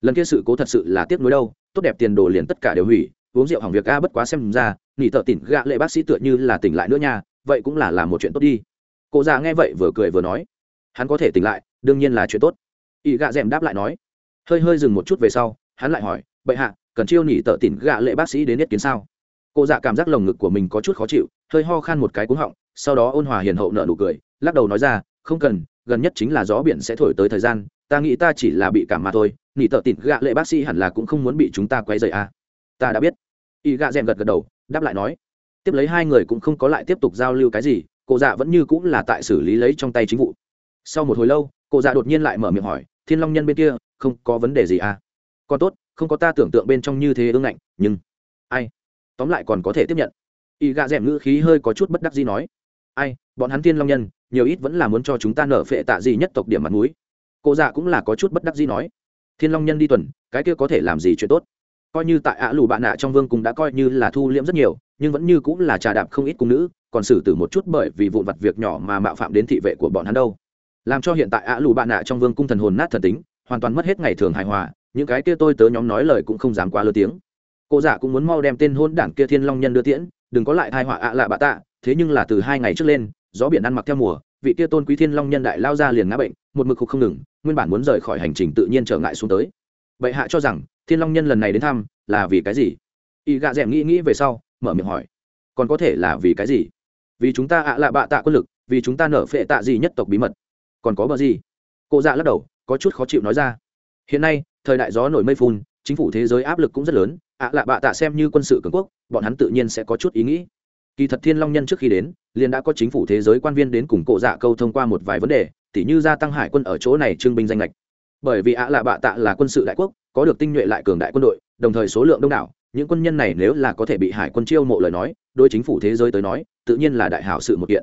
Lần kia sự cố thật sự là tiếc nuối đâu, tốt đẹp tiền đồ liền tất cả đều hủy, uống rượu hỏng việc a, bất quá xem ra nghỉ thợ tỉnh gạ lệ bác sĩ tựa như là tỉnh lại nữa nha, vậy cũng là làm một chuyện tốt đi. Cụ già nghe vậy vừa cười vừa nói, hắn có thể tỉnh lại, đương nhiên là chuyện tốt. Y gạ d đáp lại nói, hơi hơi dừng một chút về sau, hắn lại hỏi, bệ hạ, cần chiêu nghỉ tợ tỉnh gạ lệ bác sĩ đến nhất kiến sao? Cô dạ cảm giác lồng ngực của mình có chút khó chịu, hơi ho khan một cái cúng họng, sau đó ôn hòa hiền hậu nợ nụ cười, lắc đầu nói ra, không cần, gần nhất chính là gió biển sẽ thổi tới thời gian, ta nghĩ ta chỉ là bị cảm mà thôi nghĩ tợ tịt gạ lệ bác sĩ hẳn là cũng không muốn bị chúng ta quay dậy à. ta đã biết. Y gạ rèm gật gật đầu, đáp lại nói. Tiếp lấy hai người cũng không có lại tiếp tục giao lưu cái gì, Cô dạ vẫn như cũng là tại xử lý lấy trong tay chính vụ. Sau một hồi lâu, cô dạ đột nhiên lại mở miệng hỏi, thiên long nhân bên kia, không có vấn đề gì à? Còn tốt, không có ta tưởng tượng bên trong như thế ương ngạnh, nhưng ai? Tóm lại còn có thể tiếp nhận. Y gạ rèm ngữ khí hơi có chút bất đắc gì nói. Ai, bọn hắn thiên long nhân, nhiều ít vẫn là muốn cho chúng ta nở phệ tạ gì nhất tộc điểm mặt mũi. Cô dạ cũng là có chút bất đắc gì nói. Thiên long nhân đi tuần, cái kia có thể làm gì chuyện tốt? Coi như tại ạ lù bạn nạ trong vương cung đã coi như là thu liễm rất nhiều, nhưng vẫn như cũng là trà đạp không ít cung nữ, còn xử tử một chút bởi vì vụn vặt việc nhỏ mà mạo phạm đến thị vệ của bọn hắn đâu. Làm cho hiện tại ạ lù bạn nạ trong vương cung thần hồn nát thần tính, hoàn toàn mất hết ngày thường hài hòa, những cái kia tôi tớ nhóm nói lời cũng không dám quá lơ tiếng cô dạ cũng muốn mau đem tên hôn đảng kia thiên long nhân đưa tiễn, đừng có lại thai họa ạ lạ bạ tạ, thế nhưng là từ hai ngày trước lên, gió biển ăn mặc theo mùa, vị kia tôn quý thiên long nhân đại lao ra liền ngã bệnh, một mực khục không ngừng, nguyên bản muốn rời khỏi hành trình tự nhiên trở ngại xuống tới. Bệ hạ cho rằng, thiên long nhân lần này đến thăm, là vì cái gì? Y gạ d ẻ m nghĩ nghĩ về sau, mở miệng hỏi. Còn có thể là vì cái gì? Vì chúng ta ạ lạ bạ tạ quân lực, vì chúng ta nở phệ tạ gì nhất tộc bí mật. Còn có bờ gì? Cô dạ lắc đầu, có chút khó chịu nói ra. Hiện nay, thời đại gió nổi mây phun, chính phủ thế giới áp lực cũng rất lớn ạ lạ bạ tạ xem như quân sự cường quốc, bọn hắn tự nhiên sẽ có chút ý nghĩ. Kỳ thật thiên long nhân trước khi đến, liền đã có chính phủ thế giới quan viên đến cùng cổ dạ câu thông qua một vài vấn đề, tỉ như gia tăng hải quân ở chỗ này trưng binh danh lệch bởi vì ạ lạ bạ tạ là quân sự đại quốc, có được tinh nhuệ lại cường đại quân đội, đồng thời số lượng đông đảo, những quân nhân này nếu là có thể bị hải quân chiêu mộ lời nói đôi chính phủ thế giới tới nói, tự nhiên là đại hảo sự một kiện.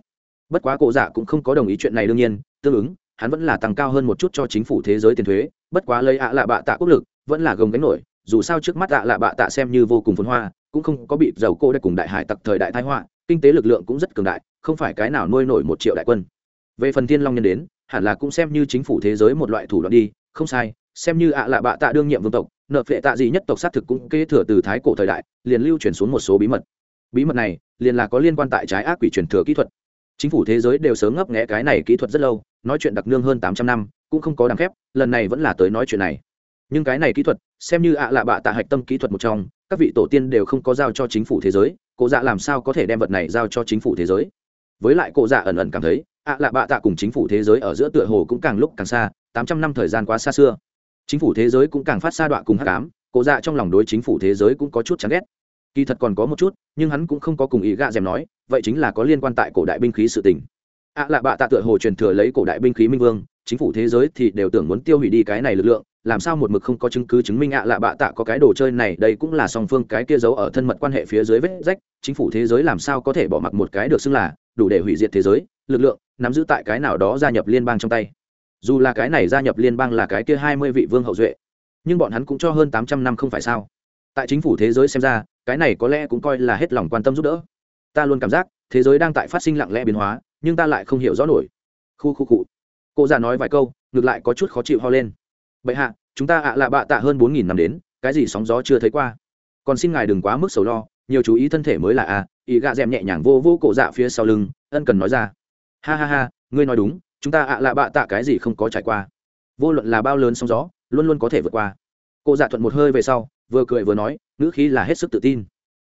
Bất quá cổ dạ cũng không có đồng ý chuyện này đương nhiên, tương ứng, hắn vẫn là tăng cao hơn một chút cho chính phủ thế giới tiền thuế, bất quá lấy ạ lạ bạ tạ quốc lực, vẫn là gồng gánh nổi dù sao trước mắt ạ lạ bạ tạ xem như vô cùng phồn hoa, cũng không có bị giàu cô đã cùng đại hải tặc thời đại thái họa, kinh tế lực lượng cũng rất cường đại, không phải cái nào nuôi nổi một triệu đại quân. Về phần thiên long nhân đến, hẳn là cũng xem như chính phủ thế giới một loại thủ đoạn đi, không sai, xem như ạ lạ bạ tạ đương nhiệm vương tộc, nợ phệ tạ gì nhất tộc xác thực cũng kế thừa từ thái cổ thời đại, liền lưu chuyển xuống một số bí mật. Bí mật này, liền là có liên quan tại trái ác quỷ truyền thừa kỹ thuật. Chính phủ thế giới đều sớm ngấp nghẽ cái này kỹ thuật rất lâu, nói chuyện đặc nương hơn tám trăm năm, cũng không có đáng phép lần này vẫn là tới nói chuyện này nhưng cái này kỹ thuật, xem như ạ lạ bạ tạ hạch tâm kỹ thuật một trong, các vị tổ tiên đều không có giao cho chính phủ thế giới cụ dạ làm sao có thể đem vật này giao cho chính phủ thế giới? Với lại cụ dạ ẩn ẩn cảm thấy, ạ lạ bạ tạ cùng chính phủ thế giới ở giữa tựa hồ cũng càng lúc càng xa, tám trăm năm thời gian quá xa xưa. Chính phủ thế giới cũng càng phát xa đoạn cùng hát cám cụ dạ trong lòng đối chính phủ thế giới cũng có chút chán ghét. Kỳ thật còn có một chút, nhưng hắn cũng không có cùng ý gạ dèm nói, vậy chính là có liên quan tại cổ đại binh khí sự tình. Ạ lạ bạ tạ tựa hồ truyền thừa lấy cổ đại binh khí minh vương, chính phủ thế giới thì đều tưởng muốn tiêu hủy đi cái này lực lượng làm sao một mực không có chứng cứ chứng minh ạ lạ bạ tạ có cái đồ chơi này, đây cũng là song phương cái kia giấu ở thân mật quan hệ phía dưới vết rách, chính phủ thế giới làm sao có thể bỏ mặc một cái được xưng là đủ để hủy diệt thế giới, lực lượng nắm giữ tại cái nào đó gia nhập liên bang trong tay. Dù là cái này gia nhập liên bang là cái kia hai mươi vị vương hậu duệ, nhưng bọn hắn cũng cho hơn tám trăm năm không phải sao? Tại chính phủ thế giới xem ra, cái này có lẽ cũng coi là hết lòng quan tâm giúp đỡ. Ta luôn cảm giác, thế giới đang tại phát sinh lặng lẽ biến hóa, nhưng ta lại không hiểu rõ nổi. Khu khu cụ cô già nói vài câu, ngược lại có chút khó chịu ho lên bệ hạ, chúng ta ạ lạ bạ tạ hơn bốn nghìn năm đến, cái gì sóng gió chưa thấy qua? Còn xin ngài đừng quá mức sầu lo, nhiều chú ý thân thể mới là a ý gạ d nhẹ nhàng vô vô cổ dạ phía sau lưng, ân cần nói ra. Ha ha ha, ngươi nói đúng, chúng ta ạ lạ bạ tạ cái gì không có trải qua. Vô luận là bao lớn sóng gió, luôn luôn có thể vượt qua. Cô dạ thuận một hơi về sau, vừa cười vừa nói, ngữ khí là hết sức tự tin.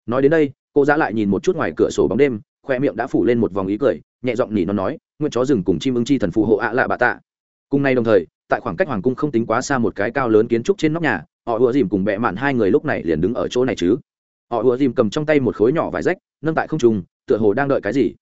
Nói đến đây, cô dạ lại nhìn một chút ngoài cửa sổ bóng đêm khoe miệng đã phủ lên một vòng ý cười, nhẹ giọng nỉ nó nói, nguyện chó rừng cùng chim ưng chi thần phù hộ ạ lạ bạ tạ. Cùng nay đồng thời tại khoảng cách hoàng cung không tính quá xa một cái cao lớn kiến trúc trên nóc nhà, họ ùa dìm cùng bẹ mạn hai người lúc này liền đứng ở chỗ này chứ. Họ ùa dìm cầm trong tay một khối nhỏ vải rách, nâng tại không trùng tựa hồ đang đợi cái gì.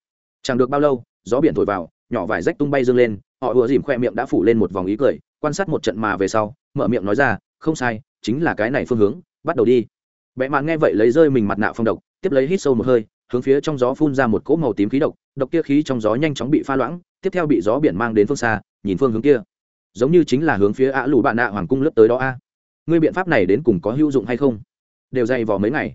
Chẳng được bao lâu, gió biển thổi vào, nhỏ vải rách tung bay dâng lên, họ ùa dìm khoe miệng đã phủ lên một vòng ý cười, quan sát một trận mà về sau, mở miệng nói ra, không sai, chính là cái này phương hướng, bắt đầu đi. Bẹ mạn nghe vậy lấy rơi mình mặt nạ phong độc, tiếp lấy hít sâu một hơi, hướng phía trong gió phun ra một cỗ màu tím khí độc độc kia khí trong gió nhanh chóng bị pha loãng, tiếp theo bị gió biển mang đến phương xa, nhìn phương hướng kia giống như chính là hướng phía ạ lù bạn nạ hoàng cung lướt tới đó a. Ngươi biện pháp này đến cùng có hữu dụng hay không? Đều dày vò mấy ngày.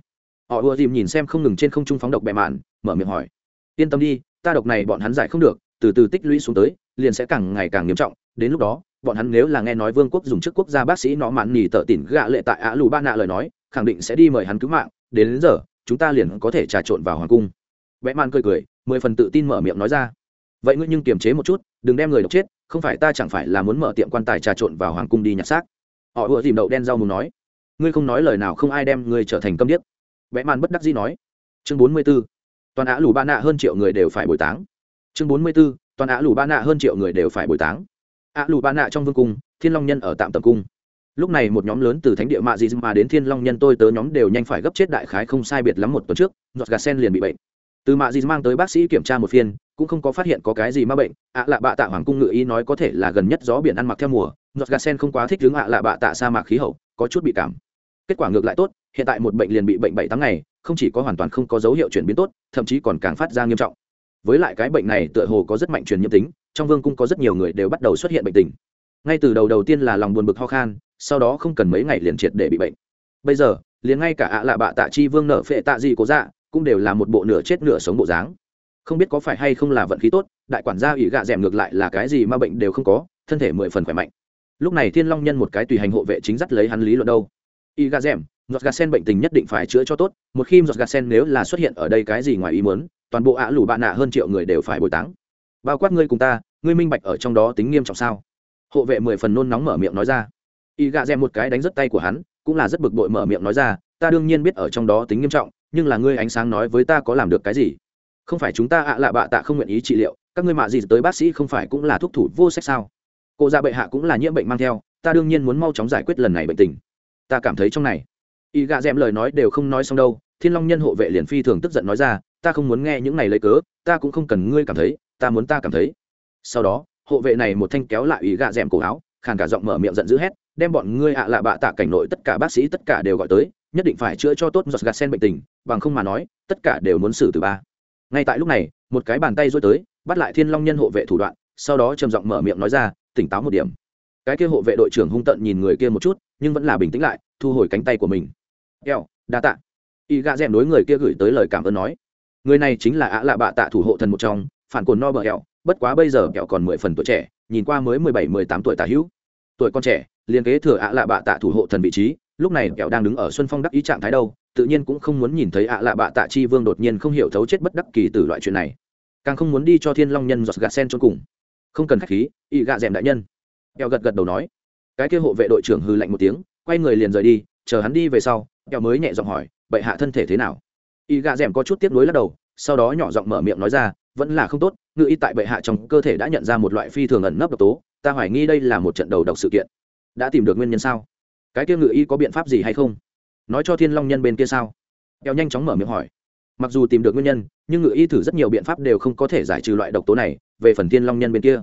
Họ ùa dìm nhìn xem không ngừng trên không trung phóng độc bẹ mạn mở miệng hỏi. Yên tâm đi ta độc này bọn hắn giải không được từ từ tích lũy xuống tới liền sẽ càng ngày càng nghiêm trọng. Đến lúc đó bọn hắn nếu là nghe nói vương quốc dùng chức quốc gia bác sĩ nó mạn nỉ tợ tỉn gạ lệ tại ạ lù ba nạ lời nói khẳng định sẽ đi mời hắn cứu mạng. Đến, đến giờ chúng ta liền có thể trà trộn vào hoàng cung. Vẽ man cười cười mười phần tự tin mở miệng nói ra. Vậy ngươi nhưng kiềm chế một chút đừng đem người độc chết không phải ta chẳng phải là muốn mở tiệm quan tài trà trộn vào hoàng cung đi nhặt xác. Họ ùa dìm đậu đen rau mù nói. Ngươi không nói lời nào không ai đem ngươi trở thành câm điếc. Vẽ man bất đắc dĩ nói. Chương bốn mươi b ố toàn á lù ba nạ hơn triệu người đều phải bồi táng. Chương bốn mươi b ố toàn á lù ba nạ hơn triệu người đều phải bồi táng. Á lù ba nạ trong vương cung, thiên long nhân ở tạm tầm cung. Lúc này một nhóm lớn từ thánh địa mạ dị mà đến thiên long nhân tôi tớ nhóm đều nhanh phải gấp chết đại khái không sai biệt lắm một tuần trước. Giọt gà sen liền bị bệnh. Từ mạ dị mang tới bác sĩ kiểm tra một phiên cũng không có phát hiện có cái gì ma bệnh. Ạ lạ bạ tạ hoàng cung ngự ý nói có thể là gần nhất gió biển ăn mặc theo mùa. Giọt gà sen không quá thích hướng ạ lạ bạ tạ sa mạc khí hậu, có chút bị cảm. Kết quả ngược lại tốt, hiện tại một bệnh liền bị bệnh bảy tháng ngày, không chỉ có hoàn toàn không có dấu hiệu chuyển biến tốt, thậm chí còn càng phát ra nghiêm trọng. Với lại cái bệnh này tựa hồ có rất mạnh truyền nhiễm tính, trong vương cung có rất nhiều người đều bắt đầu xuất hiện bệnh tình. Ngay từ đầu đầu tiên là lòng buồn bực ho khan, sau đó không cần mấy ngày liền triệt để bị bệnh. Bây giờ, liền ngay cả ạ lạ bạ tạ chi vương nở phệ tạ gì cố dạ cũng đều là một bộ nửa chết nửa sống bộ dáng không biết có phải hay không là vận khí tốt, đại quản gia ủy gạ d ngược lại là cái gì mà bệnh đều không có, thân thể mười phần khỏe mạnh. Lúc này thiên long nhân một cái tùy hành hộ vệ chính dắt lấy hắn lý luận đâu. Y gà rèm giọt gà sen bệnh tình nhất định phải chữa cho tốt, một khi giọt gà sen nếu là xuất hiện ở đây cái gì ngoài ý muốn, toàn bộ ạ lủ bạn nạ hơn triệu người đều phải bồi táng. Bao quát ngươi cùng ta, ngươi minh bạch ở trong đó tính nghiêm trọng sao? Hộ vệ mười phần nôn nóng mở miệng nói ra. Y gà rèm một cái đánh rất tay của hắn, cũng là rất bực bội mở miệng nói ra, ta đương nhiên biết ở trong đó tính nghiêm trọng, nhưng là ngươi ánh sáng nói với ta có làm được cái gì? Không phải chúng ta ạ lạ bạ tạ không nguyện ý trị liệu, các ngươi mạ gì tới bác sĩ không phải cũng là thuốc thủ vô sách sao? Cô già bệ hạ cũng là nhiễm bệnh mang theo, ta đương nhiên muốn mau chóng giải quyết lần này bệnh tình. Ta cảm thấy trong này, y gạ d m lời nói đều không nói xong đâu, thiên long nhân hộ vệ liền phi thường tức giận nói ra, ta không muốn nghe những này lấy cớ, ta cũng không cần ngươi cảm thấy, ta muốn ta cảm thấy. Sau đó, hộ vệ này một thanh kéo lại y gạ d m cổ áo, khàn cả giọng mở miệng giận dữ hét, đem bọn ngươi ạ lạ bạ tạ cảnh nội tất cả bác sĩ tất cả đều gọi tới, nhất định phải chữa cho tốt giọt gạt sen bệnh tình, bằng không mà nói, tất cả đều muốn xử từ ba ngay tại lúc này, một cái bàn tay rối tới, bắt lại thiên long nhân hộ vệ thủ đoạn, sau đó trầm giọng mở miệng nói ra, tỉnh táo một điểm. Cái kia hộ vệ đội trưởng hung tận nhìn người kia một chút, nhưng vẫn là bình tĩnh lại, thu hồi cánh tay của mình. Eo đa tạ. Y gạ rèm đối người kia gửi tới lời cảm ơn nói. Người này chính là ạ lạ bạ tạ thủ hộ thần một trong, phản cồn no bờ eo bất quá bây giờ kẹo còn mười phần tuổi trẻ, nhìn qua mới mười bảy, mười tám tuổi tả hữu. Tuổi con trẻ liên kế thừa ạ lạ bạ tạ thủ hộ thần vị trí, lúc này kẹo đang đứng ở xuân phong đắc ý trạng thái đâu tự nhiên cũng không muốn nhìn thấy ạ lạ bạ tạ chi vương đột nhiên không hiểu thấu chết bất đắc kỳ từ loại chuyện này. Càng không muốn đi cho thiên long nhân giọt gạt sen cho cùng. Không cần khách khí y gạ rèm đại nhân. Kẹo gật gật đầu nói. Cái kia hộ vệ đội trưởng hư lạnh một tiếng, quay người liền rời đi, chờ hắn đi về sau, kẹo mới nhẹ giọng hỏi, bệ hạ thân thể thế nào? Y gạ d có chút tiếp nối lắc đầu, sau đó nhỏ giọng mở miệng nói ra, vẫn là không tốt, ngự y tại bệ hạ trong cơ thể đã nhận ra một loại phi thường ẩn nấp độc tố, ta hoài nghi đây là một trận đầu độc sự kiện. Đã tìm được nguyên nhân sao? Cái kia ngự y có biện pháp gì hay không? Nói cho thiên long nhân bên kia sao? Eo nhanh chóng mở miệng hỏi. Mặc dù tìm được nguyên nhân, nhưng ngự y thử rất nhiều biện pháp đều không có thể giải trừ loại độc tố này, về phần thiên long nhân bên kia.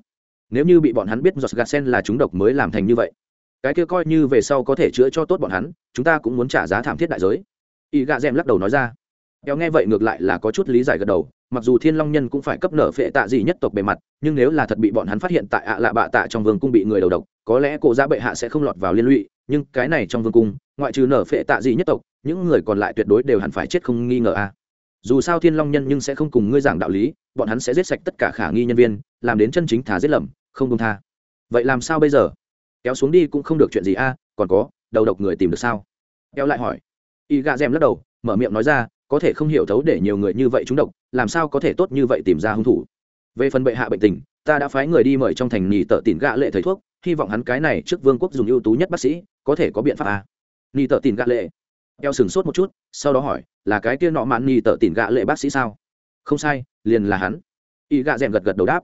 Nếu như bị bọn hắn biết giọt gạt sen là chúng độc mới làm thành như vậy, cái kia coi như về sau có thể chữa cho tốt bọn hắn, chúng ta cũng muốn trả giá thảm thiết đại giới. Y gạ d lắc đầu nói ra eo nghe vậy ngược lại là có chút lý giải gật đầu, mặc dù thiên long nhân cũng phải cấp nở phệ tạ gì nhất tộc bề mặt, nhưng nếu là thật bị bọn hắn phát hiện tại ạ lạ bạ tạ trong vương cung bị người đầu độc, có lẽ cổ gia bệ hạ sẽ không lọt vào liên lụy, nhưng cái này trong vương cung, ngoại trừ nở phệ tạ gì nhất tộc, những người còn lại tuyệt đối đều hẳn phải chết không nghi ngờ a. Dù sao thiên long nhân nhưng sẽ không cùng ngươi giảng đạo lý, bọn hắn sẽ giết sạch tất cả khả nghi nhân viên, làm đến chân chính thả giết lầm, không công tha. Vậy làm sao bây giờ? Kéo xuống đi cũng không được chuyện gì a, còn có, đầu độc người tìm được sao? Kéo lại hỏi. Y gà rèm lắc đầu, mở miệng nói ra có thể không hiểu thấu để nhiều người như vậy trúng độc, làm sao có thể tốt như vậy tìm ra hung thủ? Về phần bệ hạ bệnh tình, ta đã phái người đi mời trong thành nhì tợ tỉn gạ lệ thầy thuốc, hy vọng hắn cái này trước vương quốc dùng ưu tú nhất bác sĩ, có thể có biện pháp à. nhì tợ tỉn gạ lệ. Eo sừng sốt một chút, sau đó hỏi, là cái kia nọ mạn nhì tợ tỉn gạ lệ bác sĩ sao? Không sai, liền là hắn. Y gạ rèm gật gật đầu đáp.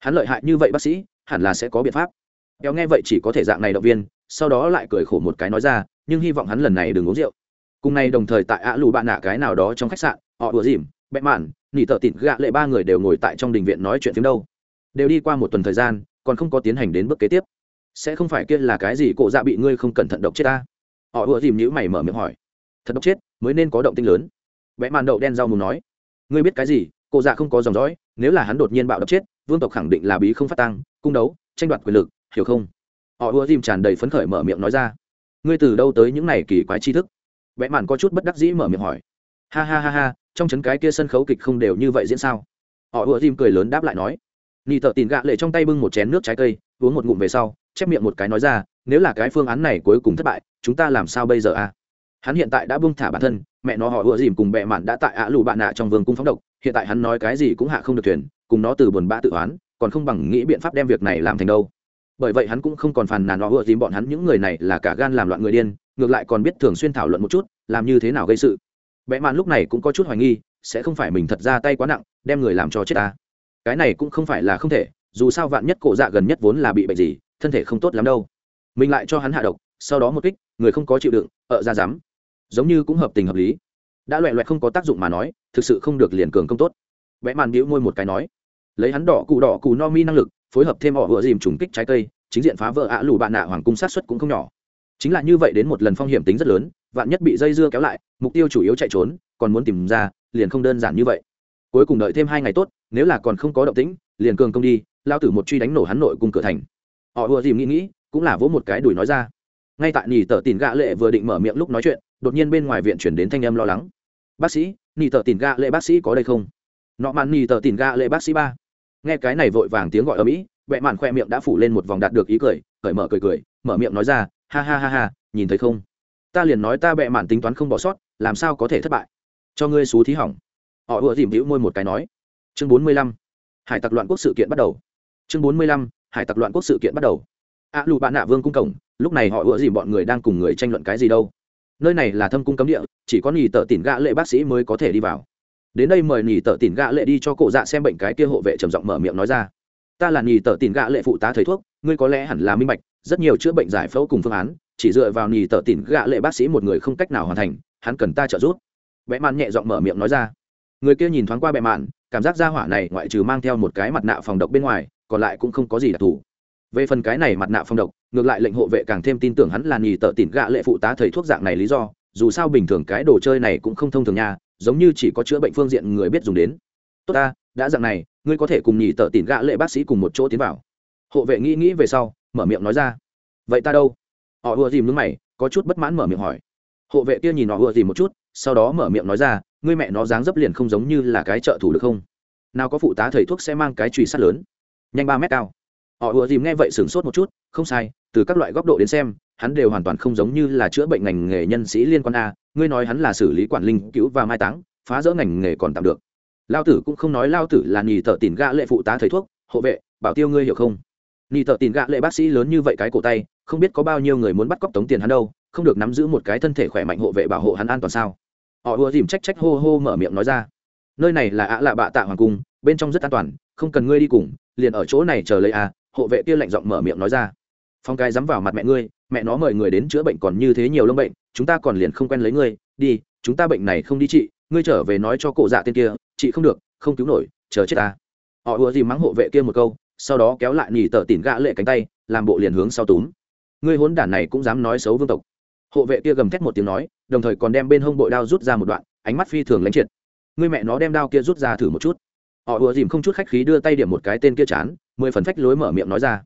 Hắn lợi hại như vậy bác sĩ, hẳn là sẽ có biện pháp. Eo nghe vậy chỉ có thể dạng này động viên, sau đó lại cười khổ một cái nói ra, nhưng hy vọng hắn lần này đừng uống rượu cùng ngày đồng thời tại ạ lù bạn nạ cái nào đó trong khách sạn, họ ùa dìm, bẹ mạn, nỉ tợ tịt gạ lệ ba người đều ngồi tại trong đình viện nói chuyện phiếm đâu. Đều đi qua một tuần thời gian, còn không có tiến hành đến bước kế tiếp. Sẽ không phải kia là cái gì cộ dạ bị ngươi không cẩn thận độc chết ta? Họ ùa dìm nhữ mày mở miệng hỏi. Thật độc chết, mới nên có động tinh lớn. Vẽ màn đậu đen rau mù nói. Ngươi biết cái gì cộ dạ không có dòng dõi, nếu là hắn đột nhiên bạo độc chết, vương tộc khẳng định là bí không phát tăng, cung đấu, tranh đoạt quyền lực, hiểu không? Họ ùa dìm tràn đầy phấn khởi mở miệng nói ra. Ngươi từ đâu tới những này kỳ quái tri thức? Vẽ màn có chút bất đắc dĩ mở miệng hỏi. Ha ha ha ha, trong chấn cái kia sân khấu kịch không đều như vậy diễn sao? Họ ùa dìm cười lớn đáp lại nói. Nị thợ tìm gạ lệ trong tay bưng một chén nước trái cây, uống một ngụm về sau, chép miệng một cái nói ra, nếu là cái phương án này cuối cùng thất bại, chúng ta làm sao bây giờ à? Hắn hiện tại đã bưng thả bản thân, mẹ nó họ ùa dìm cùng bệ mạn đã tại ạ lù bạn nạ trong vườn cung phóng độc, hiện tại hắn nói cái gì cũng hạ không được thuyền, cùng nó từ buồn bã tự oán, còn không bằng nghĩ biện pháp đem việc này làm thành đâu. Bởi vậy hắn cũng không còn phàn nàn họ ùa dìm bọn hắn, những người này là cả gan làm loạn người điên ngược lại còn biết thường xuyên thảo luận một chút, làm như thế nào gây sự. Vẽ mạn lúc này cũng có chút hoài nghi, sẽ không phải mình thật ra tay quá nặng, đem người làm cho chết ta. Cái này cũng không phải là không thể, dù sao vạn nhất cổ dạ gần nhất vốn là bị bệnh gì, thân thể không tốt lắm đâu. Mình lại cho hắn hạ độc, sau đó một kích, người không có chịu đựng, ợ ra dám. Giống như cũng hợp tình hợp lý. Đã loẹ loẹt không có tác dụng mà nói, thực sự không được liền cường công tốt. Vẽ màn đĩu môi một cái nói. Lấy hắn đỏ cụ đỏ cụ no mi năng lực, phối hợp thêm họ vừa dìm trùng kích trái cây, chính diện phá vỡ ạ lù bạn nạ hoàng cung sát xuất cũng không nhỏ chính là như vậy đến một lần phong hiểm tính rất lớn, vạn nhất bị dây dưa kéo lại, mục tiêu chủ yếu chạy trốn, còn muốn tìm ra, liền không đơn giản như vậy. Cuối cùng đợi thêm hai ngày tốt, nếu là còn không có động tĩnh, liền cường công đi lao tử một truy đánh nổ hắn nội cung cửa thành. Họ ùa dìm nghĩ nghĩ, cũng là vỗ một cái đùi nói ra. Ngay tại nỉ tờ tìm gạ lệ vừa định mở miệng lúc nói chuyện, đột nhiên bên ngoài viện chuyển đến thanh âm lo lắng. Bác sĩ, nỉ tờ tìm gạ lệ bác sĩ có đây không? Nọ màn nỉ tờ tìm gạ lệ bác sĩ ba. Nghe cái này vội vàng tiếng gọi ở mỹ vẹ màn khoe miệng đã phủ lên một vòng đạt được ý cười, cởi mở cười cười, mở miệng nói ra ha ha ha ha nhìn thấy không? Ta liền nói ta bẹ mạn tính toán không bỏ sót làm sao có thể thất bại? Cho ngươi xú thí hỏng. Họ ùa dìm hữu môi một cái nói. Chương bốn mươi lăm. Hải tặc loạn quốc sự kiện bắt đầu. Chương bốn mươi lăm. Hải tặc loạn quốc sự kiện bắt đầu. A à, lụ bạn nạ vương cung cổng lúc này họ ùa dìm bọn người đang cùng người tranh luận cái gì đâu. Nơi này là thâm cung cấm địa chỉ có nghỉ tợ tỉn gã lệ bác sĩ mới có thể đi vào. Đến đây mời nghỉ tợ tỉn gã lệ đi cho cổ dạ xem bệnh cái kia hộ vệ trầm giọng mở miệng nói ra. Ta là nghỉ tợ tỉn gã lệ phụ tá thầy thuốc ngươi có lẽ hẳn là minh bạch rất nhiều chữa bệnh giải phẫu cùng phương án, chỉ dựa vào nhì tờ tỉn gạ lệ bác sĩ một người không cách nào hoàn thành, hắn cần ta trợ giúp. Vẽ mạn nhẹ giọng mở miệng nói ra. Người kia nhìn thoáng qua bệ mạn, cảm giác ra hỏa này ngoại trừ mang theo một cái mặt nạ phòng độc bên ngoài, còn lại cũng không có gì đặc thù. Về phần cái này mặt nạ phòng độc, ngược lại lệnh hộ vệ càng thêm tin tưởng hắn là nhì tờ tỉn gạ lệ phụ tá thầy thuốc dạng này lý do, dù sao bình thường cái đồ chơi này cũng không thông thường nha, giống như chỉ có chữa bệnh phương diện người biết dùng đến. Tốt ta, đã dạng này, ngươi có thể cùng nhì tờ tỉn gạ lệ bác sĩ cùng một chỗ tiến vào. Hộ vệ nghĩ nghĩ về sau mở miệng nói ra. Vậy ta đâu? Họ ùa dìm nước mày, có chút bất mãn mở miệng hỏi. Hộ vệ kia nhìn họ ùa dìm một chút, sau đó mở miệng nói ra, ngươi mẹ nó dáng dấp liền không giống như là cái trợ thủ được không? Nào có phụ tá thầy thuốc sẽ mang cái trùy sắt lớn. Nhanh ba mét cao. Họ ùa dìm nghe vậy sửng sốt một chút, không sai, từ các loại góc độ đến xem, hắn đều hoàn toàn không giống như là chữa bệnh ngành nghề nhân sĩ liên quan a, ngươi nói hắn là xử lý quản linh cứu và mai táng, phá rỡ ngành nghề còn tạm được. Lao tử cũng không nói lao tử là nhì tờ tìm gã lệ phụ tá thầy thuốc, hộ vệ, bảo tiêu ngươi hiểu không? Nhì tờ tìm gạ lệ bác sĩ lớn như vậy cái cổ tay, không biết có bao nhiêu người muốn bắt cóc tống tiền hắn đâu, không được nắm giữ một cái thân thể khỏe mạnh hộ vệ bảo hộ hắn an toàn sao? Họ ùa dìm trách trách hô hô mở miệng nói ra. Nơi này là ạ lạ bạ tạ hoàng cung, bên trong rất an toàn, không cần ngươi đi cùng, liền ở chỗ này chờ lấy à hộ vệ kia lạnh giọng mở miệng nói ra. Phong cái dám vào mặt mẹ ngươi, mẹ nó mời người đến chữa bệnh còn như thế nhiều lông bệnh, chúng ta còn liền không quen lấy ngươi, đi, chúng ta bệnh này không đi trị ngươi trở về nói cho cổ dạ tên kia, chị không được, không cứu nổi, chờ chết ta. Họ ùa dìm mắng hộ vệ kia một câu sau đó kéo lại nhì tờ tỉn gã lệ cánh tay, làm bộ liền hướng sau túm. Ngươi hốn đản này cũng dám nói xấu vương tộc. Hộ vệ kia gầm thét một tiếng nói, đồng thời còn đem bên hông bội đao rút ra một đoạn, ánh mắt phi thường lánh triệt. Ngươi mẹ nó đem đao kia rút ra thử một chút. Họ ùa dìm không chút khách khí đưa tay điểm một cái tên kia chán, mười phần phách lối mở miệng nói ra.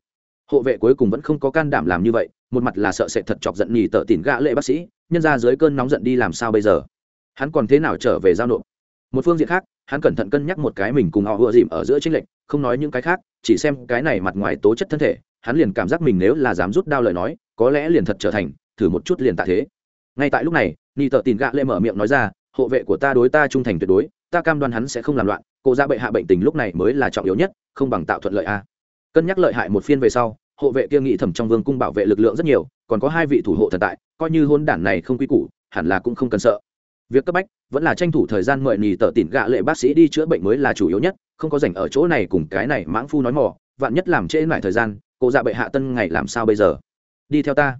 Hộ vệ cuối cùng vẫn không có can đảm làm như vậy, một mặt là sợ sệt thật chọc giận nhì tợ tỉn gã lệ bác sĩ, nhân ra dưới cơn nóng giận đi làm sao bây giờ? Hắn còn thế nào trở về giao nộp? Một phương diện khác, hắn cẩn thận cân nhắc một cái mình cùng họ ùa dìm ở giữa tranh lệch, không nói những cái khác chỉ xem cái này mặt ngoài tố chất thân thể, hắn liền cảm giác mình nếu là dám rút đao lời nói, có lẽ liền thật trở thành, thử một chút liền tạ thế. Ngay tại lúc này ni tợ tìm gạ lệ mở miệng nói ra, hộ vệ của ta đối ta trung thành tuyệt đối, ta cam đoan hắn sẽ không làm loạn, cô ra bệ hạ bệnh tình lúc này mới là trọng yếu nhất, không bằng tạo thuận lợi a. Cân nhắc lợi hại một phiên về sau, hộ vệ kia nghĩ thẩm trong vương cung bảo vệ lực lượng rất nhiều, còn có hai vị thủ hộ thần tại, coi như hôn đản này không quy củ, hẳn là cũng không cần sợ việc cấp bách vẫn là tranh thủ thời gian mời nì tờ tỉn gạ lệ bác sĩ đi chữa bệnh mới là chủ yếu nhất, không có dành ở chỗ này cùng cái này mãng phu nói mỏ vạn nhất làm trễ lại thời gian, cô dạ bệ hạ tân ngày làm sao bây giờ? Đi theo ta.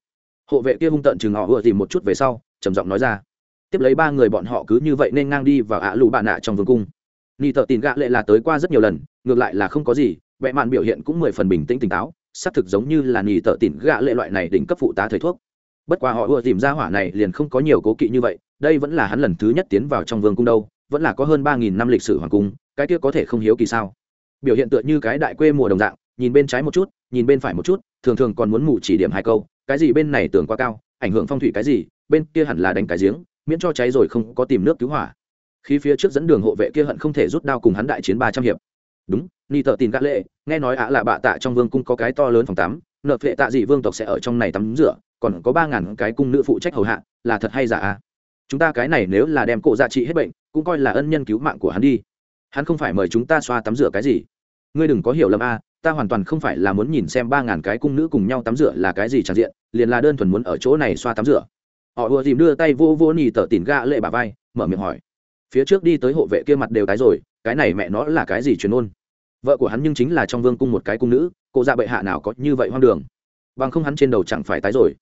Hộ vệ kia hung tận chừng họ vừa tìm một chút về sau, trầm giọng nói ra. Tiếp lấy ba người bọn họ cứ như vậy nên ngang đi vào ạ lù bạn nạ trong vương cung. Nì tờ tỉn gạ lệ là tới qua rất nhiều lần, ngược lại là không có gì vẽ mạn biểu hiện cũng mười phần bình tĩnh tỉnh táo, xác thực giống như là nì tờ tỉn gạ lệ loại này đỉnh cấp phụ tá thầy thuốc bất quá họ ưa tìm ra hỏa này liền không có nhiều cố kỵ như vậy, đây vẫn là hắn lần thứ nhất tiến vào trong vương cung đâu, vẫn là có hơn ba nghìn năm lịch sử hoàng cung, cái kia có thể không hiếu kỳ sao? Biểu hiện tựa như cái đại quê mùa đồng dạng, nhìn bên trái một chút, nhìn bên phải một chút, thường thường còn muốn mù chỉ điểm hai câu, cái gì bên này tưởng quá cao, ảnh hưởng phong thủy cái gì, bên kia hẳn là đánh cái giếng, miễn cho cháy rồi không có tìm nước cứu hỏa. Khi phía trước dẫn đường hộ vệ kia hận không thể rút đao cùng hắn đại chiến ba trăm hiệp. Đúng ni tợ tin gã lệ, nghe nói ạ là bạ tạ trong vương cung có cái to lớn phòng tắm, nợ phệ tạ dị vương tộc sẽ ở trong này tắm rửa còn có ba ngàn cái cung nữ phụ trách hầu hạ, là thật hay giả à? Chúng ta cái này nếu là đem cổ dạ trị hết bệnh, cũng coi là ân nhân cứu mạng của hắn đi. Hắn không phải mời chúng ta xoa tắm rửa cái gì. Ngươi đừng có hiểu lầm a ta hoàn toàn không phải là muốn nhìn xem ba ngàn cái cung nữ cùng nhau tắm rửa là cái gì tràn diện, liền là đơn thuần muốn ở chỗ này xoa tắm rửa. Họ ùa dìm đưa tay vô vô nì tờ tỉn ga lệ bà vai, mở miệng hỏi. Phía trước đi tới hộ vệ kia mặt đều tái rồi, cái này mẹ nó là cái gì truyền ôn? Vợ của hắn nhưng chính là trong vương cung một cái cung nữ, cô dạ bệ hạ nào có như vậy hoang đường. Bằng không hắn trên đầu chẳng phải tái rồi.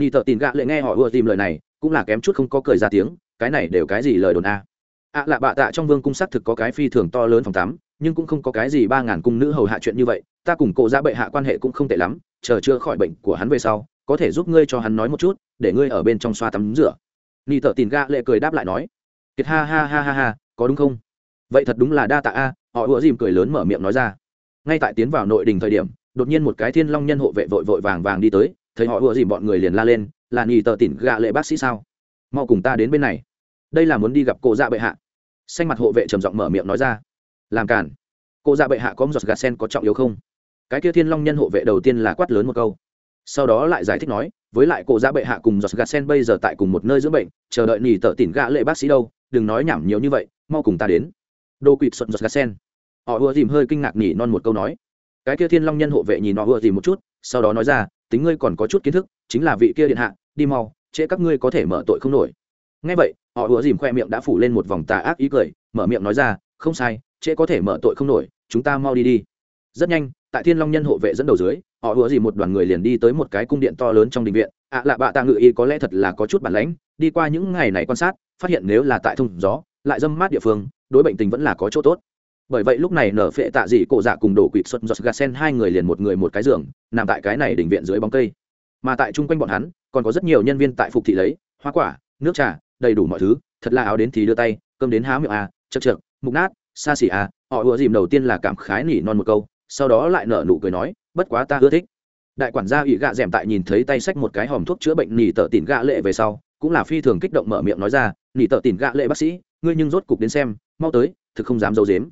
Ni tờ tỉn gạ lệ nghe họ ùa dìm lời này, cũng là kém chút không có cười ra tiếng, cái này đều cái gì lời đồn a? À. ạ lạ bạ tạ trong vương cung xác thực có cái phi thường to lớn phòng tắm, nhưng cũng không có cái gì ba ngàn cung nữ hầu hạ chuyện như vậy, ta cùng cộ ra bệ hạ quan hệ cũng không tệ lắm, chờ chưa khỏi bệnh của hắn về sau, có thể giúp ngươi cho hắn nói một chút, để ngươi ở bên trong xoa tắm rửa. Ni tợ tìm Gạ lệ cười đáp lại nói, kiệt ha ha ha ha ha, có đúng không? Vậy thật đúng là đa tạ a. Họ ủa dìm cười lớn mở miệng nói ra. Ngay tại tiến vào nội đình thời điểm, đột nhiên một cái thiên long nhân hộ vệ vội vội vàng vàng đi tới thấy họ ùa dìm bọn người liền la lên, là nghỉ tờ tỉn gạ lệ bác sĩ sao? Mau cùng ta đến bên này. Đây là muốn đi gặp cô dạ bệ hạ. Xanh mặt hộ vệ trầm giọng mở miệng nói ra. Làm cản cô dạ bệ hạ có một giọt gà sen có trọng yếu không? Cái kia thiên long nhân hộ vệ đầu tiên là quát lớn một câu. Sau đó lại giải thích nói, với lại cô dạ bệ hạ cùng giọt gà sen bây giờ tại cùng một nơi dưỡng bệnh, chờ đợi nghỉ tờ tỉn gạ lệ bác sĩ đâu, đừng nói nhảm nhiều như vậy, mau cùng ta đến. Đô quỵt xuân giọt gà sen. Họ ùa dìm hơi kinh ngạc nhỉ non một câu nói. Cái kia thiên long nhân hộ vệ nhìn họ ùa dìm một chút, sau đó nói ra tính ngươi còn có chút kiến thức chính là vị kia điện hạ đi mau trễ các ngươi có thể mở tội không nổi. Ngay vậy họ ùa dìm khoe miệng đã phủ lên một vòng tà ác ý cười mở miệng nói ra không sai trễ có thể mở tội không nổi chúng ta mau đi đi. Rất nhanh tại thiên long nhân hộ vệ dẫn đầu dưới họ ùa dìm một đoàn người liền đi tới một cái cung điện to lớn trong đình viện. Ạ à, lạ bạ tạ ngự y có lẽ thật là có chút bản lãnh đi qua những ngày này quan sát phát hiện nếu là tại thông gió lại dâm mát địa phương đối bệnh tình vẫn là có chỗ tốt bởi vậy lúc này nở phệ tạ dị cổ dạ cùng đổ quỵt xuất giọt gà sen hai người liền một người một cái giường, nằm tại cái này đỉnh viện dưới bóng cây. Mà tại chung quanh bọn hắn, còn có rất nhiều nhân viên tại phục thị lấy, hoa quả, nước trà, đầy đủ mọi thứ, thật là áo đến thì đưa tay, cơm đến há miệng à chật chật mục nát, xa xỉ à họ ùa dìm đầu tiên là cảm khái nỉ non một câu, sau đó lại nở nụ cười nói, bất quá ta ưa thích. Đại quản gia ủy gạ d tại nhìn thấy tay sách một cái hòm thuốc chữa bệnh nỉ tợ tỉn gạ lệ về sau, cũng là phi thường kích động mở miệng nói ra, nỉ tợ tỉn gạ lệ bác sĩ, ngươi nhưng rốt cục đến xem, mau tới, thực không dám d i ấ u dếm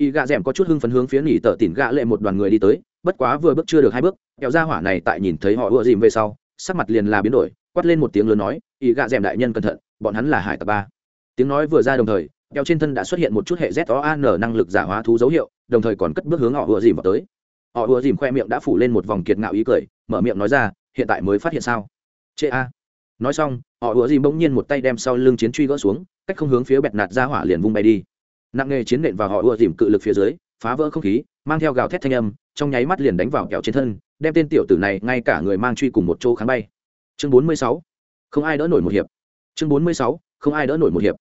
y gạ d có chút hưng phấn hướng phía nỉ tợ tỉn gạ lệ một đoàn người đi tới, bất quá vừa bước chưa được hai bước, kẹo ra hỏa này tại nhìn thấy họ ùa dìm về sau, sắc mặt liền là biến đổi, quát lên một tiếng lớn nói, y gạ d đại nhân cẩn thận, bọn hắn là hải tặc ba. Tiếng nói vừa ra đồng thời, kẹo trên thân đã xuất hiện một chút hệ z o an năng lực giả hóa thú dấu hiệu, đồng thời còn cất bước hướng họ ùa dìm vào tới. Họ ùa dìm khoe miệng đã phủ lên một vòng kiệt ngạo ý cười, mở miệng nói ra, hiện tại mới phát hiện sao? Chê a. Nói xong, họ ùa dìm bỗng nhiên một tay đem sau lưng chiến truy gỡ xuống, cách không hướng phía bẹt nạt ra hỏa liền vung bay đi nặng nghề chiến nện và họ ùa dìm cự lực phía dưới, phá vỡ không khí, mang theo gào thét thanh âm, trong nháy mắt liền đánh vào kẹo trên thân, đem tên tiểu tử này ngay cả người mang truy cùng một chỗ kháng bay. Chương bốn mươi sáu, không ai đỡ nổi một hiệp. Chương bốn mươi sáu, không ai đỡ nổi một hiệp.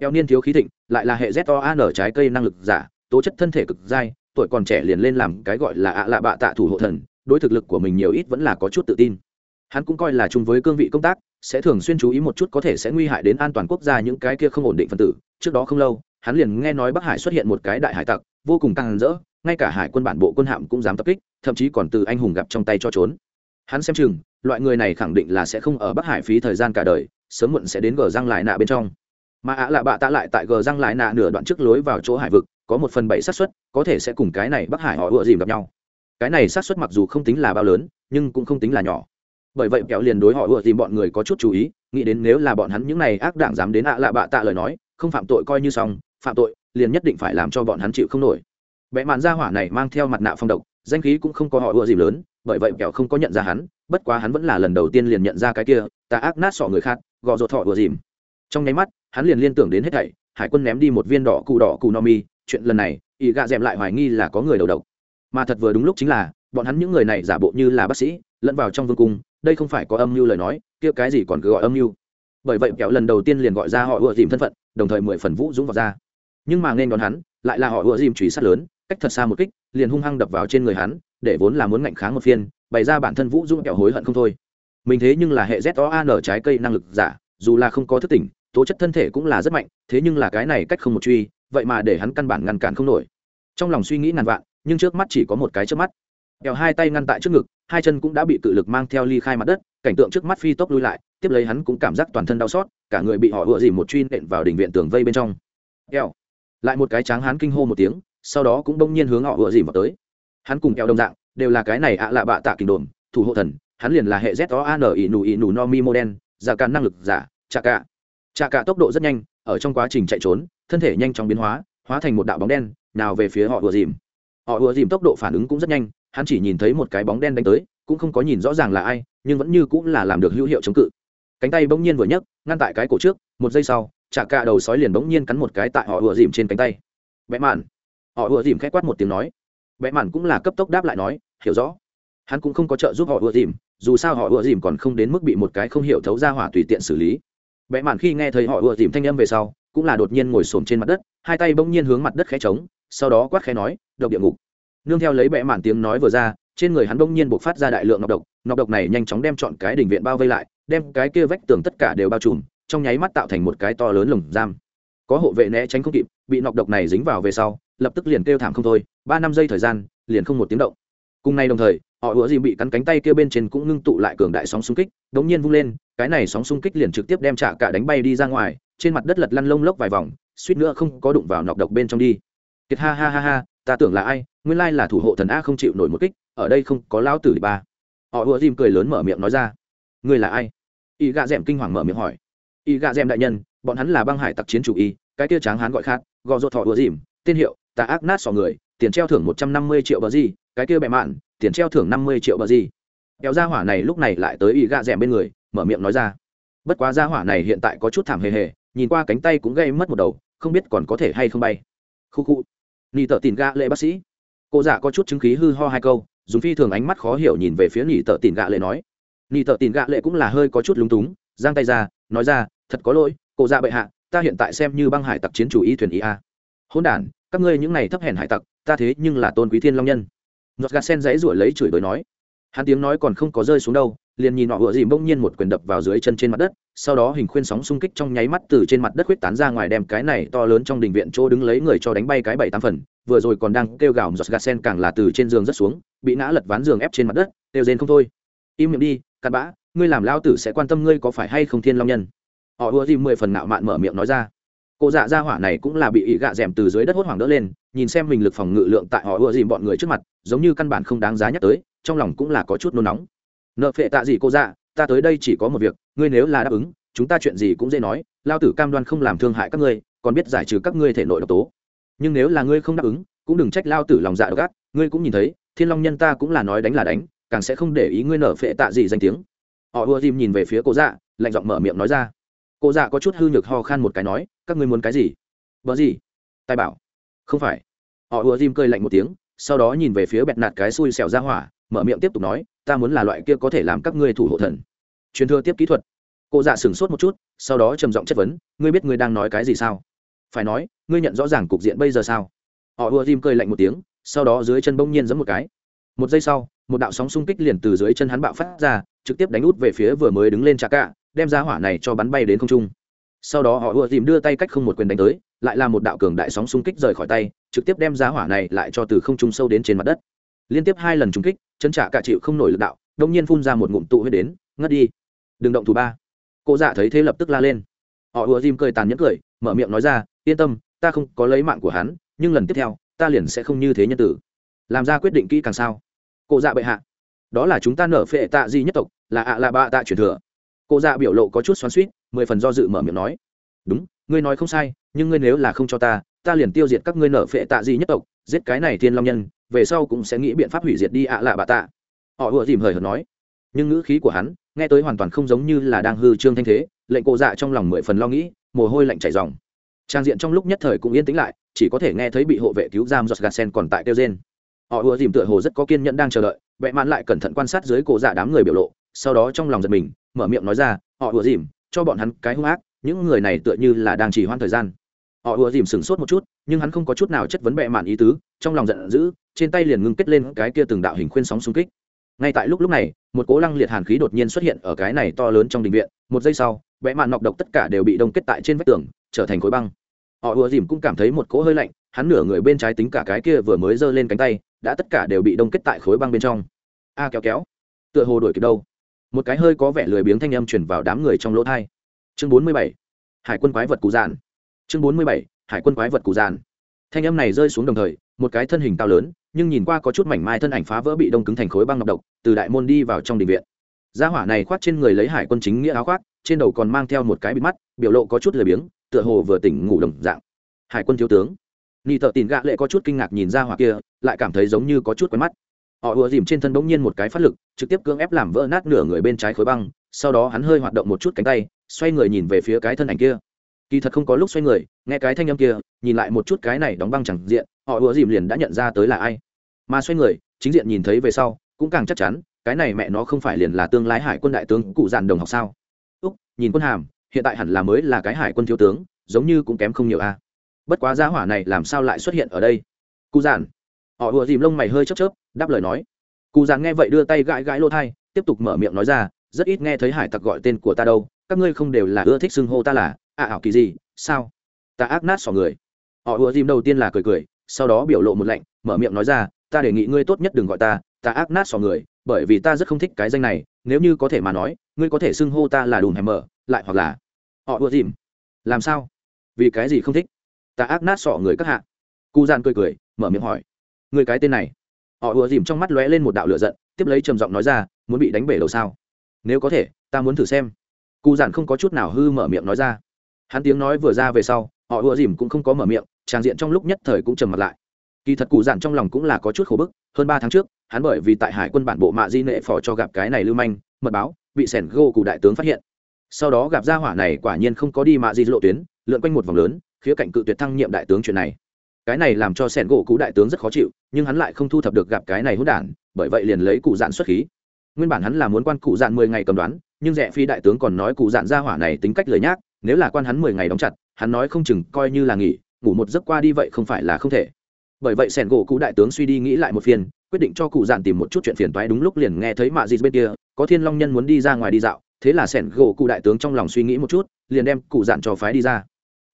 Kẹo niên thiếu khí thịnh, lại là hệ z o an trái cây năng lực giả, tố chất thân thể cực dai, tuổi còn trẻ liền lên làm cái gọi là ạ lạ bạ tạ thủ hộ thần, đối thực lực của mình nhiều ít vẫn là có chút tự tin. Hắn cũng coi là chung với cương vị công tác, sẽ thường xuyên chú ý một chút có thể sẽ nguy hại đến an toàn quốc gia những cái kia không ổn định phân tử, trước đó không lâu hắn liền nghe nói bắc hải xuất hiện một cái đại hải tặc, vô cùng căng rỡ, ngay cả hải quân bản bộ quân hạm cũng dám tập kích, thậm chí còn từ anh hùng gặp trong tay cho trốn. Hắn xem chừng, loại người này khẳng định là sẽ không ở bắc hải phí thời gian cả đời, sớm muộn sẽ đến gờ răng lại nạ bên trong. Mà ạ lạ bạ tạ lại tại gờ răng lại nạ nửa đoạn trước lối vào chỗ hải vực, có một phần bảy xác suất, có thể sẽ cùng cái này bắc hải họ ựa dìm gặp nhau. Cái này xác suất mặc dù không tính là bao lớn, nhưng cũng không tính là nhỏ. Bởi vậy kẹo liền đối họ ựa dìm bọn người có chút chú ý, nghĩ đến nếu là bọn hắn những này ác đảng dám đến ạ lạ bạ tạ lời nói, không phạm tội coi như xong phạm tội, liền nhất định phải làm cho bọn hắn chịu không nổi. Vẽ màn gia hỏa này mang theo mặt nạ phong độc, danh khí cũng không có họ ưa gì lớn, bởi vậy kẹo không có nhận ra hắn, bất quá hắn vẫn là lần đầu tiên liền nhận ra cái kia ta ác nát sọ người khác, gò rột thọ ưa dìm. Trong nháy mắt, hắn liền liên tưởng đến hết thảy, hải quân ném đi một viên đỏ cụ đỏ cụ no mi, chuyện lần này ý gạ d lại hoài nghi là có người đầu độc. Mà thật vừa đúng lúc chính là, bọn hắn những người này giả bộ như là bác sĩ, lẫn vào trong vương cung, đây không phải có âm mưu lời nói, kia cái gì còn cứ gọi âm mưu. Bởi vậy kẹo lần đầu tiên liền gọi ra họ ưa dìm thân phận, đồng thời mười phần vũ dũng vào ra nhưng mà nên đón hắn, lại là họ ùa dìm truy sát lớn, cách thật xa một kích, liền hung hăng đập vào trên người hắn, để vốn là muốn ngạnh kháng một phiên, bày ra bản thân vũ dũng kẹo hối hận không thôi. Mình thế nhưng là hệ z o an trái cây năng lực giả, dù là không có thức tỉnh, tố chất thân thể cũng là rất mạnh, thế nhưng là cái này cách không một truy, vậy mà để hắn căn bản ngăn cản không nổi. Trong lòng suy nghĩ ngàn vạn, nhưng trước mắt chỉ có một cái trước mắt. Kẹo hai tay ngăn tại trước ngực, hai chân cũng đã bị cự lực mang theo ly khai mặt đất, cảnh tượng trước mắt phi tốc lui lại, tiếp lấy hắn cũng cảm giác toàn thân đau xót, cả người bị họ ựa dìm một truy nện vào đỉnh viện tường vây bên trong. Kẹo lại một cái tráng hắn kinh hô một tiếng, sau đó cũng đông nhiên hướng họ vừa dìm vào tới. Hắn cùng kẹo đồng dạng, đều là cái này ạ lạ bạ tạ kình đồn, thủ hộ thần, hắn liền là hệ z o n ỉ nù ỉ nù no mi mô đen giả càn năng lực giả, chạ cả. Chạ cả tốc độ rất nhanh, ở trong quá trình chạy trốn, thân thể nhanh chóng biến hóa hóa thành một đạo bóng đen, nào về phía họ ùa dìm. Họ ùa dìm tốc độ phản ứng cũng rất nhanh, hắn chỉ nhìn thấy một cái bóng đen đánh tới, cũng không có nhìn rõ ràng là ai, nhưng vẫn như cũng là làm được hữu hiệu chống cự. Cánh tay bỗng nhiên vừa nhấc, ngăn tại cái cổ trước, một giây sau chả cả đầu sói liền bỗng nhiên cắn một cái tại họ ùa dìm trên cánh tay. Vẽ mạn. Họ ùa dìm k h á quát một tiếng nói. Vẽ mạn cũng là cấp tốc đáp lại nói, hiểu rõ. Hắn cũng không có trợ giúp họ ùa dìm, dù sao họ ùa dìm còn không đến mức bị một cái không hiểu thấu ra hỏa tùy tiện xử lý. Vẽ mạn khi nghe thấy họ ùa dìm thanh âm về sau, cũng là đột nhiên ngồi xổm trên mặt đất, hai tay bỗng nhiên hướng mặt đất khẽ trống sau đó quát khẽ nói, độc địa ngục. Nương theo lấy bẽ mạn tiếng nói vừa ra, trên người hắn bỗng nhiên buộc phát ra đại lượng nọc độc nọc độc này nhanh chóng đem chọn cái đình viện bao vây lại, đem cái kia vách tường tất cả đều bao trùm trong nháy mắt tạo thành một cái to lớn lồng giam. Có hộ vệ né tránh không kịp, bị nọc độc này dính vào về sau, lập tức liền kêu thảm không thôi, ba năm giây thời gian, liền không một tiếng động. Cùng ngày đồng thời, họ ủa gì bị cắn cánh tay kia bên trên cũng ngưng tụ lại cường đại sóng xung kích, đống nhiên vung lên, cái này sóng xung kích liền trực tiếp đem trả cả đánh bay đi ra ngoài, trên mặt đất lật lăn lông lốc vài vòng, suýt nữa không có đụng vào nọc độc bên trong đi. Kiệt ha ha ha ha, ta tưởng là ai, nguyên lai là thủ hộ thần a không chịu nổi một kích, ở đây không có lão tử ba. Họ ủa dìm cười lớn mở miệng nói ra. Ngươi là ai? Y gạ d kinh hoàng mở miệng hỏi y gạ d đại nhân, bọn hắn là băng hải tặc chiến chủ y, cái kia tráng hán gọi khác, gò ruột thọ ùa dìm, tên hiệu ta ác nát sò người, tiền treo thưởng một trăm năm mươi triệu bờ gì, cái kia bẹ mạn, tiền treo thưởng năm mươi triệu bờ gì. Kéo ra hỏa này lúc này lại tới y gạ d bên người, mở miệng nói ra. Bất quá ra hỏa này hiện tại có chút thảm hề hề, nhìn qua cánh tay cũng gây mất một đầu, không biết còn có thể hay không bay. Khu khu. Nỉ tợ tìm gạ lệ bác sĩ. Cô dạ có chút chứng khí hư ho hai câu, dùng phi thường ánh mắt khó hiểu nhìn về phía nỉ tợ tìm gạ lệ nói. Nỉ tợ tìm gạ lệ cũng là hơi có chút lúng túng, giang tay ra, nói ra thật có lỗi cụ dạ bệ hạ, ta hiện tại xem như băng hải tặc chiến chủ ý thuyền ý a. Hôn đản, các ngươi những này thấp hèn hải tặc, ta thế nhưng là tôn quý thiên long nhân. Giọt gạt sen dãy ruổi lấy chửi bới nói. Hắn tiếng nói còn không có rơi xuống đâu, liền nhìn nọ vựa dìm bỗng nhiên một quyền đập vào dưới chân trên mặt đất, sau đó hình khuyên sóng xung kích trong nháy mắt từ trên mặt đất huyết tán ra ngoài đem cái này to lớn trong đình viện chỗ đứng lấy người cho đánh bay cái bảy tám phần, vừa rồi còn đang kêu gào giọt gạt sen càng là từ trên giường rất xuống, bị ngã lật ván giường ép trên mặt đất đều rên không thôi. Im miệng đi, cặn bã, ngươi làm lao tử sẽ quan tâm ngươi có phải hay không thiên long nhân họ ùa dìm mười phần nạo mạn mở miệng nói ra. Cô dạ gia hỏa này cũng là bị ị gạ d từ dưới đất hốt hoảng đỡ lên, nhìn xem mình lực phòng ngự lượng tại họ ùa dìm bọn người trước mặt, giống như căn bản không đáng giá nhắc tới, trong lòng cũng là có chút nôn nóng. Nợ phệ tạ gì cô dạ ta tới đây chỉ có một việc, ngươi nếu là đáp ứng, chúng ta chuyện gì cũng dễ nói, lao tử cam đoan không làm thương hại các ngươi, còn biết giải trừ các ngươi thể nội độc tố. Nhưng nếu là ngươi không đáp ứng, cũng đừng trách lao tử lòng dạ độc ác, ngươi cũng nhìn thấy, thiên long nhân ta cũng là nói đánh là đánh, càng sẽ không để ý ngươi nở phệ tạ gì danh tiếng. Họ ùa dìm nhìn về phía cô dạ lạnh giọng mở miệng nói ra cô dạ có chút hư nhược ho khan một cái nói, các ngươi muốn cái gì? Vợ gì? Tài bảo. Không phải. Họ ùa dìm cười lạnh một tiếng, sau đó nhìn về phía bẹt nạt cái xui xẻo ra hỏa, mở miệng tiếp tục nói, ta muốn là loại kia có thể làm các ngươi thủ hộ thần. Truyền thừa tiếp kỹ thuật. Cô dạ sửng sốt một chút, sau đó trầm giọng chất vấn, ngươi biết ngươi đang nói cái gì sao? Phải nói, ngươi nhận rõ ràng cục diện bây giờ sao? Họ ùa dìm cười lạnh một tiếng, sau đó dưới chân bỗng nhiên giấm một cái. Một giây sau, một đạo sóng xung kích liền từ dưới chân hắn bạo phát ra, trực tiếp đánh út về phía vừa mới đứng lên trà cạ đem ra hỏa này cho bắn bay đến không trung. Sau đó họ ùa dìm đưa tay cách không một quyền đánh tới, lại là một đạo cường đại sóng xung kích rời khỏi tay, trực tiếp đem ra hỏa này lại cho từ không trung sâu đến trên mặt đất. Liên tiếp hai lần trúng kích, chân trả cả chịu không nổi lực đạo, đông nhiên phun ra một ngụm tụ huyết đến, ngất đi. Đừng động thủ ba. Cô dạ thấy thế lập tức la lên. Họ ùa dìm cười tàn nhẫn cười, mở miệng nói ra, yên tâm, ta không có lấy mạng của hắn, nhưng lần tiếp theo, ta liền sẽ không như thế nhân tử. Làm ra quyết định kỹ càng sao? Cô dạ bệ hạ. Đó là chúng ta nở phệ tạ di nhất tộc, là ạ à là bạ tạ truyền thừa cô dạ biểu lộ có chút xoắn suýt mười phần do dự mở miệng nói. Đúng, ngươi nói không sai, nhưng ngươi nếu là không cho ta ta liền tiêu diệt các ngươi nở phệ tạ di nhất tộc, giết cái này thiên long nhân, về sau cũng sẽ nghĩ biện pháp hủy diệt đi ạ à lạ bà tạ. Họ ùa dìm hời hợt nói. Nhưng ngữ khí của hắn, nghe tới hoàn toàn không giống như là đang hư trương thanh thế, lệnh cô dạ trong lòng mười phần lo nghĩ, mồ hôi lạnh chảy dòng trang diện trong lúc nhất thời cũng yên tĩnh lại, chỉ có thể nghe thấy bị hộ vệ cứu giam giọt gạt sen còn tại kêu trên họ ùa dìm tựa hồ rất có kiên nhẫn đang chờ đợi vẽ mãn lại cẩn thận quan sát dưới cổ dạ đám người biểu lộ, sau đó trong lòng giật mình mở miệng nói ra, họ ùa dìm, cho bọn hắn cái hung ác, những người này tựa như là đang chỉ hoãn thời gian. Họ ùa dìm sửng sốt một chút, nhưng hắn không có chút nào chất vấn bệ mạn ý tứ, trong lòng giận dữ, trên tay liền ngưng kết lên cái kia từng đạo hình khuyên sóng xung kích. Ngay tại lúc lúc này, một cố lăng liệt hàn khí đột nhiên xuất hiện ở cái này to lớn trong đình viện, một giây sau, bệ mạn nọc độc tất cả đều bị đông kết tại trên vách tường, trở thành khối băng. Họ ùa dìm cũng cảm thấy một cỗ hơi lạnh, hắn nửa người bên trái tính cả cái kia vừa mới giơ lên cánh tay, đã tất cả đều bị đông kết tại khối băng bên trong. A kéo kéo, tựa hồ đuổi kịp đâu một cái hơi có vẻ lười biếng thanh âm chuyển vào đám người trong lỗ thai. Chương bốn mươi bảy, hải quân quái vật cụ dạn. Chương bốn mươi bảy, hải quân quái vật cụ dạn. Thanh âm này rơi xuống đồng thời, một cái thân hình cao lớn, nhưng nhìn qua có chút mảnh mai thân ảnh phá vỡ bị đông cứng thành khối băng ngọc độc, từ đại môn đi vào trong đình viện. Gia hỏa này khoác trên người lấy hải quân chính nghĩa áo khoác, trên đầu còn mang theo một cái bịt mắt, biểu lộ có chút lười biếng, tựa hồ vừa tỉnh ngủ đồng dạng. Hải quân thiếu tướng. Ni thợ tìm gạ lệ có chút kinh ngạc nhìn ra hỏa kia, lại cảm thấy giống như có chút quen mắt họ ùa dìm trên thân bỗng nhiên một cái phát lực, trực tiếp cưỡng ép làm vỡ nát nửa người bên trái khối băng, sau đó hắn hơi hoạt động một chút cánh tay, xoay người nhìn về phía cái thân ảnh kia. Kỳ thật không có lúc xoay người, nghe cái thanh âm kia, nhìn lại một chút cái này đóng băng chẳng diện, họ ùa dìm liền đã nhận ra tới là ai. Mà xoay người, chính diện nhìn thấy về sau, cũng càng chắc chắn, cái này mẹ nó không phải liền là tương lai hải quân đại tướng cụ dàn đồng học sao? Úc, nhìn quân hàm, hiện tại hẳn là mới là cái hải quân thiếu tướng, giống như cũng kém không nhiều a. Bất quá giá hỏa này làm sao lại xuất hiện ở đây? Cụ giản họ ùa dìm lông mày hơi chớp chớp, đáp lời nói. Cụ giản nghe vậy đưa tay gãi gãi lỗ thai, tiếp tục mở miệng nói ra, rất ít nghe thấy hải tặc gọi tên của ta đâu, các ngươi không đều là ưa thích xưng hô ta là ạ ảo kỳ gì sao? Ta ác nát xỏ người. Họ ùa dìm đầu tiên là cười cười, sau đó biểu lộ một lạnh, mở miệng nói ra, ta đề nghị ngươi tốt nhất đừng gọi ta ta ác nát xỏ người, bởi vì ta rất không thích cái danh này, nếu như có thể mà nói, ngươi có thể xưng hô ta là đùm hèm mở lại hoặc là họ ùa dìm. Làm sao? Vì cái gì không thích? Ta ác nát sỏ người các hạ. Cụ gian cười cười, mở miệng hỏi người cái tên này. Họ ùa dìm trong mắt lóe lên một đạo lửa giận, tiếp lấy trầm giọng nói ra, muốn bị đánh bể đầu sao? Nếu có thể, ta muốn thử xem. Cụ giản không có chút nào hư mở miệng nói ra. Hắn tiếng nói vừa ra về sau, họ ùa dìm cũng không có mở miệng tràng diện trong lúc nhất thời cũng trầm mặt lại. Kỳ thật cụ giản trong lòng cũng là có chút khổ bức, hơn ba tháng trước, hắn bởi vì tại hải quân bản bộ mạ di nệ phò cho gặp cái này lưu manh, mật báo, bị sẻn gô cụ đại tướng phát hiện. Sau đó gặp gia hỏa này quả nhiên không có đi mạ di lộ tuyến, lượn quanh một vòng lớn, khía cạnh cự tuyệt thăng nhiệm đại tướng chuyện này cái này làm cho sẻn gỗ cũ đại tướng rất khó chịu, nhưng hắn lại không thu thập được gặp cái này hỗn đản, bởi vậy liền lấy cụ dạn xuất khí. Nguyên bản hắn là muốn quan cụ dạn mười ngày cầm đoán, nhưng rẽ phi đại tướng còn nói cụ dạn ra hỏa này tính cách lời nhác, nếu là quan hắn mười ngày đóng chặt, hắn nói không chừng coi như là nghỉ, ngủ một giấc qua đi vậy không phải là không thể. Bởi vậy sẻn gỗ cũ đại tướng suy đi nghĩ lại một phiên quyết định cho cụ dạn tìm một chút chuyện phiền toái đúng lúc liền nghe thấy mạ dịt bên kia, có thiên long nhân muốn đi ra ngoài đi dạo, thế là sẻn gỗ cụ đại tướng trong lòng suy nghĩ một chút, liền đem cụ dạn cho phái đi ra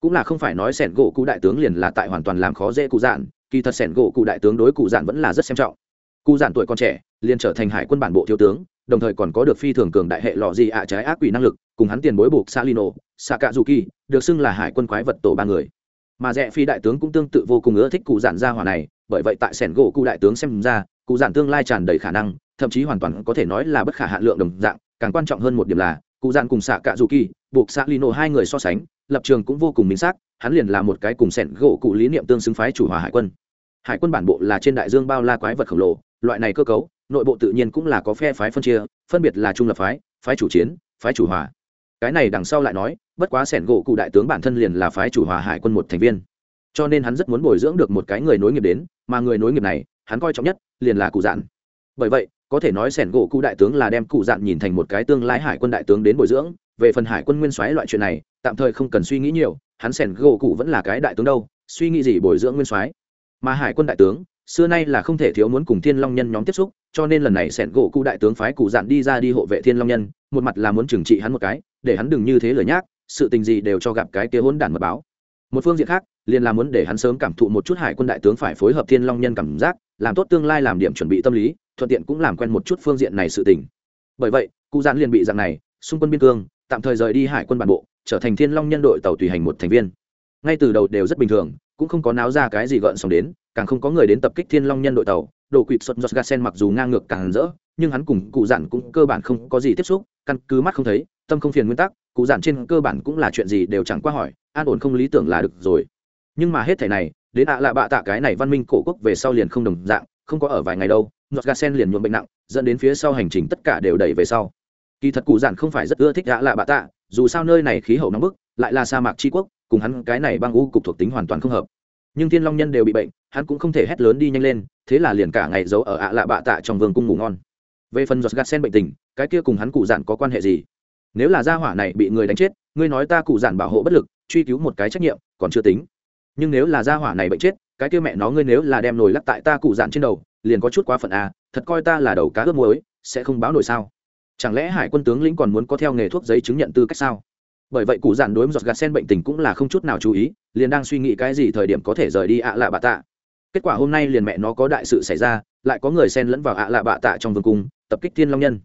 cũng là không phải nói sẻn gỗ cụ đại tướng liền là tại hoàn toàn làm khó dễ cụ dạn kỳ thật sẻn gỗ cụ đại tướng đối cụ dạn vẫn là rất xem trọng. Cụ dạn tuổi còn trẻ, liền trở thành hải quân bản bộ thiếu tướng, đồng thời còn có được phi thường cường đại hệ lò gì ạ trái ác quỷ năng lực, cùng hắn tiền bối buộc salino, sakazuki, được xưng là hải quân quái vật tổ ba người. Mà rẽ phi đại tướng cũng tương tự vô cùng ưa thích cụ dạn gia hỏa này, bởi vậy tại sẻn gỗ cụ đại tướng xem ra, cụ dạn tương lai tràn đầy khả năng, thậm chí hoàn toàn có thể nói là bất khả hạn lượng đồng dạng, càng quan trọng hơn một điểm là, cụ dạn cùng xạ cạ dù kỳ buộc xạ lino hai người so sánh lập trường cũng vô cùng minh xác, hắn liền là một cái cùng sẻn gỗ cụ lý niệm tương xứng phái chủ hòa hải quân. Hải quân bản bộ là trên đại dương bao la quái vật khổng lồ, loại này cơ cấu, nội bộ tự nhiên cũng là có phe phái phân chia, phân biệt là trung lập phái phái chủ chiến, phái chủ hòa. Cái này đằng sau lại nói, bất quá sẻn gỗ cụ đại tướng bản thân liền là phái chủ hòa hải quân một thành viên. Cho nên hắn rất muốn bồi dưỡng được một cái người nối nghiệp đến, mà người nối nghiệp này, hắn coi trọng nhất, liền là cụ dạn. Bởi vậy, có thể nói sẻn gỗ cụ đại tướng là đem cụ dạn nhìn thành một cái tương lai hải quân đại tướng đến bồi dưỡng. Về phần hải quân nguyên soái loại chuyện này tạm thời không cần suy nghĩ nhiều, hắn sẻn gỗ cụ vẫn là cái đại tướng đâu, suy nghĩ gì bồi dưỡng nguyên soái. Mà hải quân đại tướng, xưa nay là không thể thiếu muốn cùng thiên long nhân nhóm tiếp xúc, cho nên lần này sẻn gỗ cụ đại tướng phái cụ dạn đi ra đi hộ vệ thiên long nhân, một mặt là muốn trừng trị hắn một cái, để hắn đừng như thế lời nhác, sự tình gì đều cho gặp cái kia hỗn đản mật báo. Một phương diện khác, liền là muốn để hắn sớm cảm thụ một chút hải quân đại tướng phải phối hợp thiên long nhân cảm giác, làm tốt tương lai làm điểm chuẩn bị tâm lý, thuận tiện cũng làm quen một chút phương diện này sự tình. Bởi vậy cụ dạn liền bị dạng này, xung quân biên cương, tạm thời rời đi hải quân bản bộ trở thành thiên long nhân đội tàu tùy hành một thành viên. Ngay từ đầu đều rất bình thường, cũng không có náo ra cái gì gợn sóng đến, càng không có người đến tập kích thiên long nhân đội tàu. Đồ quỵt xuất giọt gasen mặc dù ngang ngược càng rỡ, nhưng hắn cùng cụ giản cũng cơ bản không có gì tiếp xúc, căn cứ mắt không thấy, tâm không phiền nguyên tắc, cụ giản trên cơ bản cũng là chuyện gì đều chẳng qua hỏi, an ổn không lý tưởng là được rồi. Nhưng mà hết thể này, đến ạ à lạ bạ tạ cái này văn minh cổ quốc về sau liền không đồng dạng, không có ở vài ngày đâu giọt gasen liền nhuộm bệnh nặng, dẫn đến phía sau hành trình tất cả đều đẩy về sau kỳ thật cụ dạn không phải rất ưa thích ạ lạ bạ tạ, dù sao nơi này khí hậu nóng bức, lại là sa mạc tri quốc, cùng hắn cái này băng u cục thuộc tính hoàn toàn không hợp. Nhưng thiên long nhân đều bị bệnh, hắn cũng không thể hét lớn đi nhanh lên, thế là liền cả ngày giấu ở ạ lạ bạ tạ trong vườn cung ngủ ngon. Về phần giọt gạt sen bệnh tình, cái kia cùng hắn cụ dạn có quan hệ gì? Nếu là gia hỏa này bị người đánh chết, ngươi nói ta cụ dạn bảo hộ bất lực, truy cứu một cái trách nhiệm, còn chưa tính. Nhưng nếu là gia hỏa này bệnh chết, cái kia mẹ nó ngươi nếu là đem nồi lắc tại ta cụ dạn trên đầu, liền có chút quá phận à thật coi ta là đầu cá ướp muối, sẽ không báo nổi sao? Chẳng lẽ hải quân tướng lĩnh còn muốn có theo nghề thuốc giấy chứng nhận tư cách sao? Bởi vậy cụ giản đối với giọt gạt sen bệnh tình cũng là không chút nào chú ý, liền đang suy nghĩ cái gì thời điểm có thể rời đi ạ lạ bạ tạ. Kết quả hôm nay liền mẹ nó có đại sự xảy ra, lại có người xen lẫn vào ạ lạ bạ tạ trong vương cung, tập kích thiên long nhân.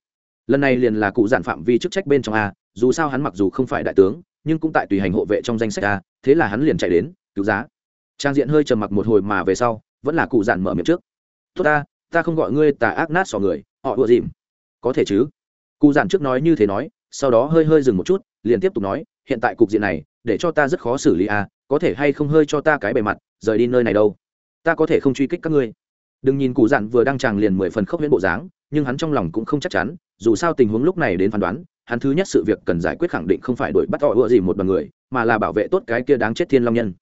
Lần này liền là cụ giản phạm vi chức trách bên trong a, dù sao hắn mặc dù không phải đại tướng, nhưng cũng tại tùy hành hộ vệ trong danh sách a, thế là hắn liền chạy đến, cứu giá. Trang diện hơi trầm mặc một hồi mà về sau, vẫn là cụ giản mở miệng trước. Tốt ta ta không gọi ngươi tà ác nát sò người, họ ùa dìm. Có thể chứ cụ giản trước nói như thế nói, sau đó hơi hơi dừng một chút, liền tiếp tục nói, hiện tại cục diện này, để cho ta rất khó xử lý à có thể hay không hơi cho ta cái bề mặt, rời đi nơi này đâu. Ta có thể không truy kích các ngươi. Đừng nhìn cụ dặn vừa đang tràng liền mười phần khốc huyễn bộ dáng, nhưng hắn trong lòng cũng không chắc chắn, dù sao tình huống lúc này đến phán đoán, hắn thứ nhất sự việc cần giải quyết khẳng định không phải đuổi bắt họ ựa gì một đoàn người, mà là bảo vệ tốt cái kia đáng chết thiên long nhân.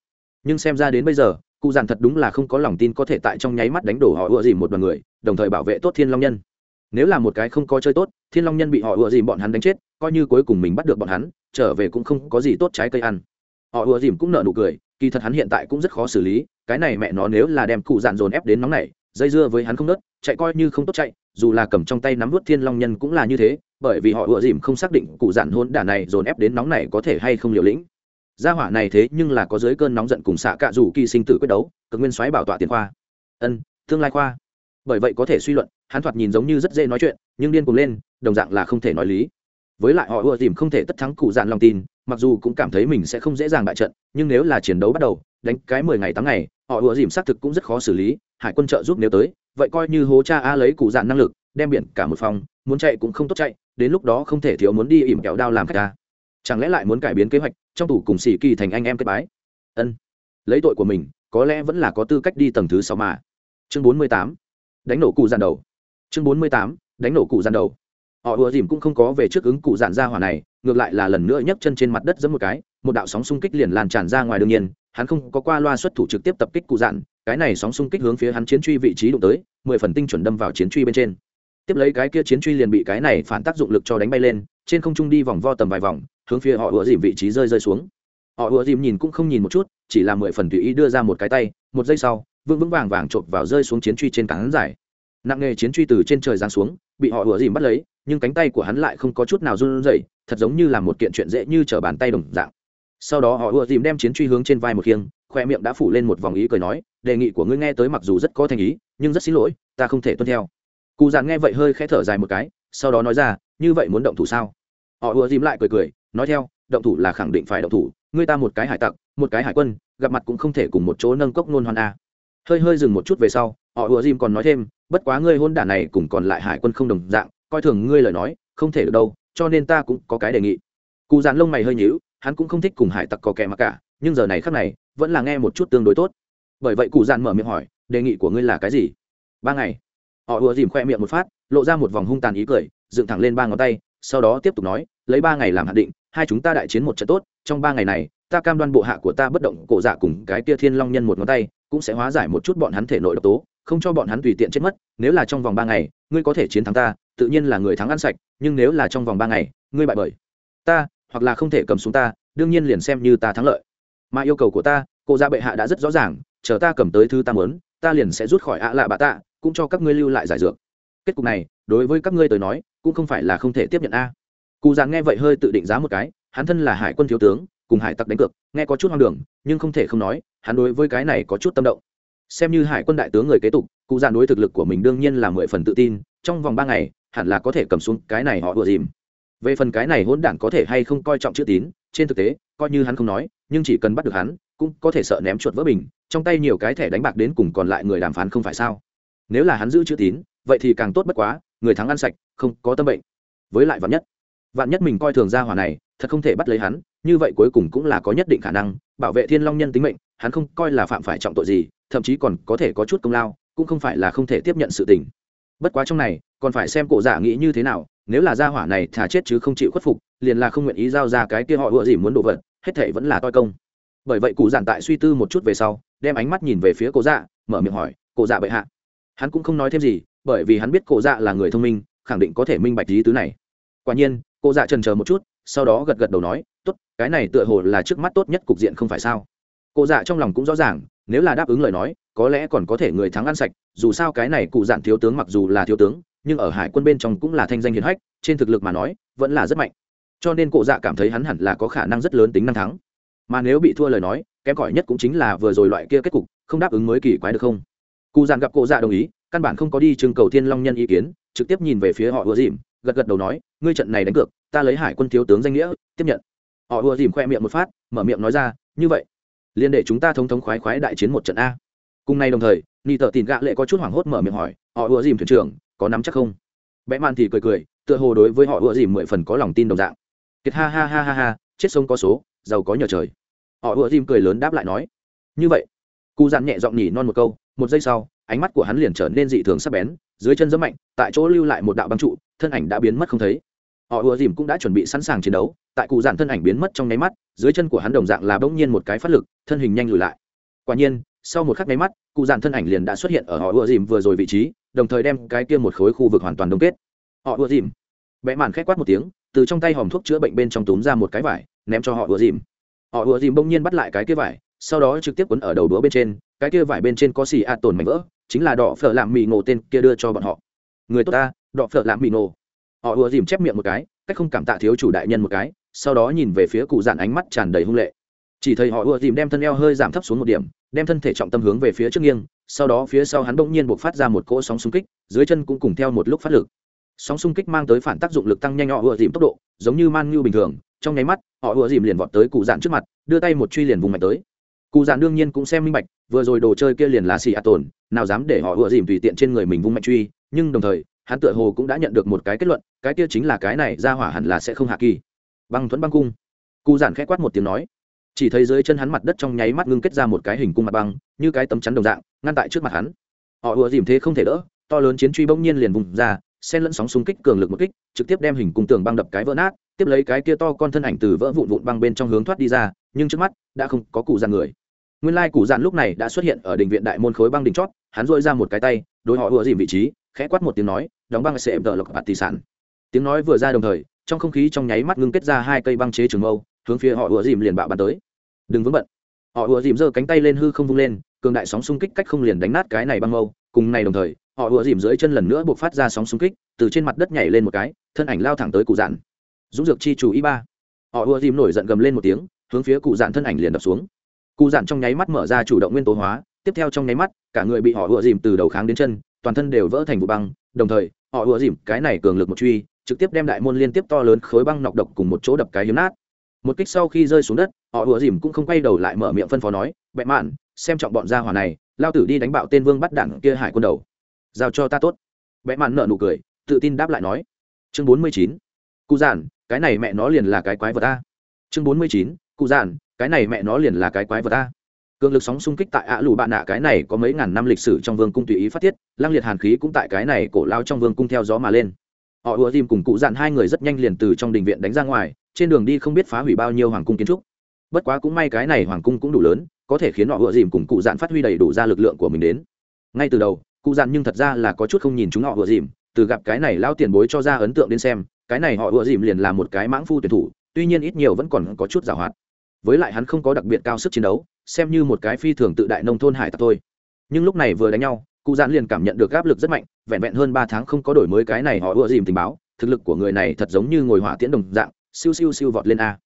Nhưng xem ra đến bây giờ, cụ dặn thật đúng là không có lòng tin có thể tại trong nháy mắt đánh đổ họ ựa gì một đoàn người, đồng thời bảo vệ tốt thiên long nhân nếu là một cái không có chơi tốt, thiên long nhân bị họ ùa dìm bọn hắn đánh chết, coi như cuối cùng mình bắt được bọn hắn, trở về cũng không có gì tốt trái cây ăn. Họ ùa dìm cũng nợ nụ cười, kỳ thật hắn hiện tại cũng rất khó xử lý, cái này mẹ nó nếu là đem cụ dạn dồn ép đến nóng này, dây dưa với hắn không nớt, chạy coi như không tốt chạy, dù là cầm trong tay nắm vút thiên long nhân cũng là như thế, bởi vì họ ùa dìm không xác định cụ dạn hôn đả này dồn ép đến nóng này có thể hay không liều lĩnh. Gia hỏa này thế nhưng là có dưới cơn nóng giận cùng xạ cạ dù kỳ sinh tử quyết đấu, cực nguyên xoáy bảo tọa tiền khoa. Ân, tương lai khoa bởi vậy có thể suy luận, hắn thoạt nhìn giống như rất dễ nói chuyện, nhưng điên cuồng lên, đồng dạng là không thể nói lý. Với lại họ ưa tìm không thể tất thắng cụ dạn lòng tin, mặc dù cũng cảm thấy mình sẽ không dễ dàng bại trận, nhưng nếu là chiến đấu bắt đầu, đánh cái mười ngày tám ngày, họ ưa dìm xác thực cũng rất khó xử lý, hải quân trợ giúp nếu tới, vậy coi như hố cha a lấy cụ dạn năng lực, đem biển cả một phòng, muốn chạy cũng không tốt chạy, đến lúc đó không thể thiếu muốn đi ỉm kẹo đao làm khách ta. Chẳng lẽ lại muốn cải biến kế hoạch, trong tủ cùng xì kỳ thành anh em kết bái? Ân. Lấy tội của mình, có lẽ vẫn là có tư cách đi tầng thứ sáu mà. Chương bốn mươi tám đánh nổ cụ dàn đầu. Chương bốn mươi tám, đánh nổ cụ dàn đầu. Họ ùa dìm cũng không có về trước ứng cụ dàn ra hỏa này, ngược lại là lần nữa nhấc chân trên mặt đất giẫm một cái, một đạo sóng xung kích liền lan tràn ra ngoài đương nhiên, hắn không có qua loa xuất thủ trực tiếp tập kích cụ dàn cái này sóng xung kích hướng phía hắn chiến truy vị trí đụng tới, mười phần tinh chuẩn đâm vào chiến truy bên trên. Tiếp lấy cái kia chiến truy liền bị cái này phản tác dụng lực cho đánh bay lên, trên không trung đi vòng vo tầm vài vòng, hướng phía họ ùa dìm vị trí rơi rơi xuống. Họ ùa dìm nhìn cũng không nhìn một chút, chỉ là mười phần tùy ý đưa ra một cái tay, một giây sau vững vững vàng vàng chộp vào rơi xuống chiến truy trên cán giải. Nặng nghề chiến truy từ trên trời giáng xuống, bị họ ủa dìm bắt lấy, nhưng cánh tay của hắn lại không có chút nào run rẩy, thật giống như là một kiện chuyện dễ như t bàn tay đồng dạng. Sau đó họ ủa dìm đem chiến truy hướng trên vai một khiêng, khoe miệng đã phủ lên một vòng ý cười nói, đề nghị của ngươi nghe tới mặc dù rất có thành ý, nhưng rất xin lỗi, ta không thể tuân theo. Cụ giàn nghe vậy hơi khẽ thở dài một cái, sau đó nói ra, như vậy muốn động thủ sao? Họ ùa dìm lại cười cười, nói theo, động thủ là khẳng định phải động thủ, ngươi ta một cái hải tặc, một cái hải quân, gặp mặt cũng không thể cùng một chỗ nâng cốc nôn hoan a hơi hơi dừng một chút về sau, họ ùa dìm còn nói thêm, bất quá ngươi hôn đản này cùng còn lại hải quân không đồng dạng, coi thường ngươi lời nói, không thể được đâu, cho nên ta cũng có cái đề nghị. Cụ dàn lông mày hơi nhíu, hắn cũng không thích cùng hải tặc có kẻ mà cả, nhưng giờ này khác này, vẫn là nghe một chút tương đối tốt. Bởi vậy cụ dàn mở miệng hỏi, đề nghị của ngươi là cái gì? Ba ngày, họ ùa dìm khoe miệng một phát, lộ ra một vòng hung tàn ý cười, dựng thẳng lên ba ngón tay, sau đó tiếp tục nói, lấy ba ngày làm hạn định, hai chúng ta đại chiến một trận tốt, trong ba ngày này ta cam đoan bộ hạ của ta bất động cổ dạ cùng cái tia thiên long nhân một ngón tay, cũng sẽ hóa giải một chút bọn hắn thể nội độc tố, không cho bọn hắn tùy tiện chết mất, nếu là trong vòng ba ngày, ngươi có thể chiến thắng ta, tự nhiên là người thắng ăn sạch, nhưng nếu là trong vòng ba ngày, ngươi bại bởi ta, hoặc là không thể cầm xuống ta, đương nhiên liền xem như ta thắng lợi. Mà yêu cầu của ta cô gia dạ bệ hạ đã rất rõ ràng, chờ ta cầm tới thứ ta muốn, ta liền sẽ rút khỏi ạ lạ bạ tạ, cũng cho các ngươi lưu lại giải dược. Kết cục này, đối với các ngươi tới nói, cũng không phải là không thể tiếp nhận a. Cụ giàn nghe vậy hơi tự định giá một cái, hắn thân là hải quân thiếu tướng cùng hải tặc đánh cược, nghe có chút hoang đường, nhưng không thể không nói, hắn đối với cái này có chút tâm động. Xem như hải quân đại tướng người kế tục, cụ già đối thực lực của mình đương nhiên là mười phần tự tin, trong vòng ba ngày, hẳn là có thể cầm xuống cái này họ vừa dìm. Về phần cái này hỗn đản có thể hay không coi trọng chữ tín, trên thực tế, coi như hắn không nói, nhưng chỉ cần bắt được hắn, cũng có thể sợ ném chuột vỡ bình, trong tay nhiều cái thẻ đánh bạc đến cùng còn lại người đàm phán không phải sao? Nếu là hắn giữ chữ tín, vậy thì càng tốt bất quá, người thắng ăn sạch, không có tâm bệnh. Với lại vạn nhất vạn nhất mình coi thường ra hỏa này thật không thể bắt lấy hắn, như vậy cuối cùng cũng là có nhất định khả năng, bảo vệ thiên long nhân tính mệnh, hắn không coi là phạm phải trọng tội gì, thậm chí còn có thể có chút công lao, cũng không phải là không thể tiếp nhận sự tình. Bất quá trong này, còn phải xem cổ giả nghĩ như thế nào, nếu là gia hỏa này thà chết chứ không chịu khuất phục, liền là không nguyện ý giao ra cái kia họ ựa gì muốn đồ vật, hết thể vẫn là toi công. Bởi vậy cụ giản tại suy tư một chút về sau, đem ánh mắt nhìn về phía cổ dạ mở miệng hỏi, cổ dạ bệ hạ. Hắn cũng không nói thêm gì, bởi vì hắn biết cổ dạ là người thông minh, khẳng định có thể minh bạch lý tứ này. Quả nhiên, cổ dạ trần chờ một chút sau đó gật gật đầu nói, tốt, cái này tựa hồ là trước mắt tốt nhất cục diện không phải sao? Cụ dạ trong lòng cũng rõ ràng, nếu là đáp ứng lời nói, có lẽ còn có thể người thắng ăn sạch, dù sao cái này cụ dạn thiếu tướng mặc dù là thiếu tướng, nhưng ở hải quân bên trong cũng là thanh danh hiền hách, trên thực lực mà nói, vẫn là rất mạnh. Cho nên cụ dạ cảm thấy hắn hẳn là có khả năng rất lớn tính năng thắng. Mà nếu bị thua lời nói, kém cỏi nhất cũng chính là vừa rồi loại kia kết cục, không đáp ứng mới kỳ quái được không? Cụ dạn gặp cụ dạ đồng ý, căn bản không có đi trưng cầu thiên long nhân ý kiến, trực tiếp nhìn về phía họ ùa dìm gật gật đầu nói, ngươi trận này đánh cược, ta lấy hải quân thiếu tướng danh nghĩa, tiếp nhận. Họ ùa dìm khoe miệng một phát, mở miệng nói ra, như vậy liên để chúng ta thống thống khoái khoái đại chiến một trận a. Cùng nay đồng thời ni tờ tìm gạ lệ có chút hoảng hốt mở miệng hỏi, họ ùa dìm thuyền trưởng, có nắm chắc không? Bẽ man thì cười cười, tựa hồ đối với họ ùa dìm mười phần có lòng tin đồng dạng. Kiệt ha ha ha ha ha, chết sông có số, giàu có nhờ trời. Họ ùa dìm cười lớn đáp lại nói, như vậy. Cụ dặn nhẹ giọng nhỉ non một câu, một giây sau, ánh mắt của hắn liền trở nên dị thường sắc bén, dưới chân dẫm mạnh, tại chỗ lưu lại một đạo băng trụ thân ảnh đã biến mất không thấy. Họ ùa dìm cũng đã chuẩn bị sẵn sàng chiến đấu, tại cụ dạn thân ảnh biến mất trong nháy mắt, dưới chân của hắn đồng dạng là bỗng nhiên một cái phát lực, thân hình nhanh lùi lại. Quả nhiên, sau một khắc nháy mắt, cụ dạn thân ảnh liền đã xuất hiện ở họ ùa dìm vừa rồi vị trí, đồng thời đem cái kia một khối khu vực hoàn toàn đông kết. Họ ùa dìm. Vẽ màn khét quát một tiếng, từ trong tay hòm thuốc chữa bệnh bên trong túm ra một cái vải, ném cho họ ùa dìm. Họ ùa dìm bỗng nhiên bắt lại cái kia vải, sau đó trực tiếp quấn ở đầu đũa bên trên, cái kia vải bên trên có xì a tồn mảnh vỡ, chính là đỏ phở làm mì ngộ tên kia đưa cho bọn họ. Người tốt ta đọ phở làm mì nổ. Họ ùa dìm chép miệng một cái, cách không cảm tạ thiếu chủ đại nhân một cái, sau đó nhìn về phía cụ dạn ánh mắt tràn đầy hung lệ. Chỉ thấy họ ùa dìm đem thân eo hơi giảm thấp xuống một điểm, đem thân thể trọng tâm hướng về phía trước nghiêng, sau đó phía sau hắn bỗng nhiên buộc phát ra một cỗ sóng xung kích, dưới chân cũng cùng theo một lúc phát lực. Sóng xung kích mang tới phản tác dụng lực tăng nhanh họ ùa dìm tốc độ, giống như man như bình thường, trong nháy mắt, họ ùa dìm liền vọt tới cụ dạn trước mặt, đưa tay một truy liền vùng mạnh tới. Cụ dạn đương nhiên cũng xem minh bạch, vừa rồi đồ chơi kia liền là xì a tồn nào dám để họ ùa dìm tùy tiện trên người mình vung mạnh truy, nhưng đồng thời hắn tựa hồ cũng đã nhận được một cái kết luận, cái kia chính là cái này ra hỏa hẳn là sẽ không hạ kỳ. Băng thuẫn băng cung. Cụ giản khẽ quát một tiếng nói. Chỉ thấy dưới chân hắn mặt đất trong nháy mắt ngưng kết ra một cái hình cung mặt băng, như cái tấm chắn đồng dạng, ngăn tại trước mặt hắn. Họ ùa dìm thế không thể đỡ, to lớn chiến truy bỗng nhiên liền vùng ra, xen lẫn sóng xung kích, cường lực một kích, trực tiếp đem hình cung tường băng đập cái vỡ nát, tiếp lấy cái kia to con thân ảnh từ vỡ vụn vụn băng bên trong hướng thoát đi ra, nhưng trước mắt đã không có cụ giàn người. Nguyên lai cụ giàn lúc này đã xuất hiện ở đình viện đại môn khối băng đỉnh chót, hắn dội ra một cái tay, đối họ ùa dìm vị trí, khẽ quát một tiếng nói đóng băng sẽ đỡ lộc bạt tỷ sản. Tiếng nói vừa ra đồng thời, trong không khí trong nháy mắt ngưng kết ra hai cây băng chế trường mâu, hướng phía họ ùa dìm liền bạo bắn tới. Đừng vướng bận. Họ ùa dìm giơ cánh tay lên hư không vung lên, cường đại sóng xung kích cách không liền đánh nát cái này băng mâu. Cùng này đồng thời, họ ùa dìm dưới chân lần nữa buộc phát ra sóng xung kích, từ trên mặt đất nhảy lên một cái, thân ảnh lao thẳng tới cụ dạn. Dũng dược chi chủ y ba. Họ ùa dìm nổi giận gầm lên một tiếng, hướng phía cụ dạn thân ảnh liền đập xuống. Cụ dạn trong nháy mắt mở ra chủ động nguyên tố hóa, tiếp theo trong nháy mắt, cả người bị họ ùa dìm từ đầu kháng đến chân, toàn thân đều vỡ thành vụ băng, đồng thời họ ùa dìm, cái này cường lực một truy, trực tiếp đem đại môn liên tiếp to lớn khối băng nọc độc cùng một chỗ đập cái hiếm nát. Một kích sau khi rơi xuống đất, họ ùa dìm cũng không quay đầu lại mở miệng phân phó nói, bệ mạn, xem trọng bọn gia hỏa này, lao tử đi đánh bạo tên vương bắt đảng kia hải quân đầu. Giao cho ta tốt. Bệ mạn nợ nụ cười, tự tin đáp lại nói. Chương bốn mươi chín, cụ giản, cái này mẹ nó liền là cái quái vật ta chương bốn mươi chín, cụ giản, cái này mẹ nó liền là cái quái vật ta cường lực sóng xung kích tại ạ lù bạn nạ, cái này có mấy ngàn năm lịch sử trong vương cung tùy ý phát tiết, lăng liệt hàn khí cũng tại cái này cổ lao trong vương cung theo gió mà lên. Họ ùa dìm cùng cụ dạn hai người rất nhanh liền từ trong đình viện đánh ra ngoài, trên đường đi không biết phá hủy bao nhiêu hoàng cung kiến trúc. Bất quá cũng may cái này hoàng cung cũng đủ lớn, có thể khiến họ ùa dìm cùng cụ dạn phát huy đầy đủ ra lực lượng của mình đến. Ngay từ đầu, cụ dạn nhưng thật ra là có chút không nhìn chúng họ ùa dìm từ gặp cái này lao tiền bối cho ra ấn tượng đến xem, cái này họ ùa dìm liền là một cái mãng phu tuyển thủ, tuy nhiên ít nhiều vẫn còn có chút giảo hoạt với lại hắn không có đặc biệt cao sức chiến đấu, xem như một cái phi thường tự đại nông thôn hải tặc thôi. Nhưng lúc này vừa đánh nhau, cụ Dạn liền cảm nhận được áp lực rất mạnh, vẹn vẹn hơn ba tháng không có đổi mới cái này họ ưa dìm tình báo, thực lực của người này thật giống như ngồi hỏa tiễn đồng dạng, siêu siêu siêu vọt lên a.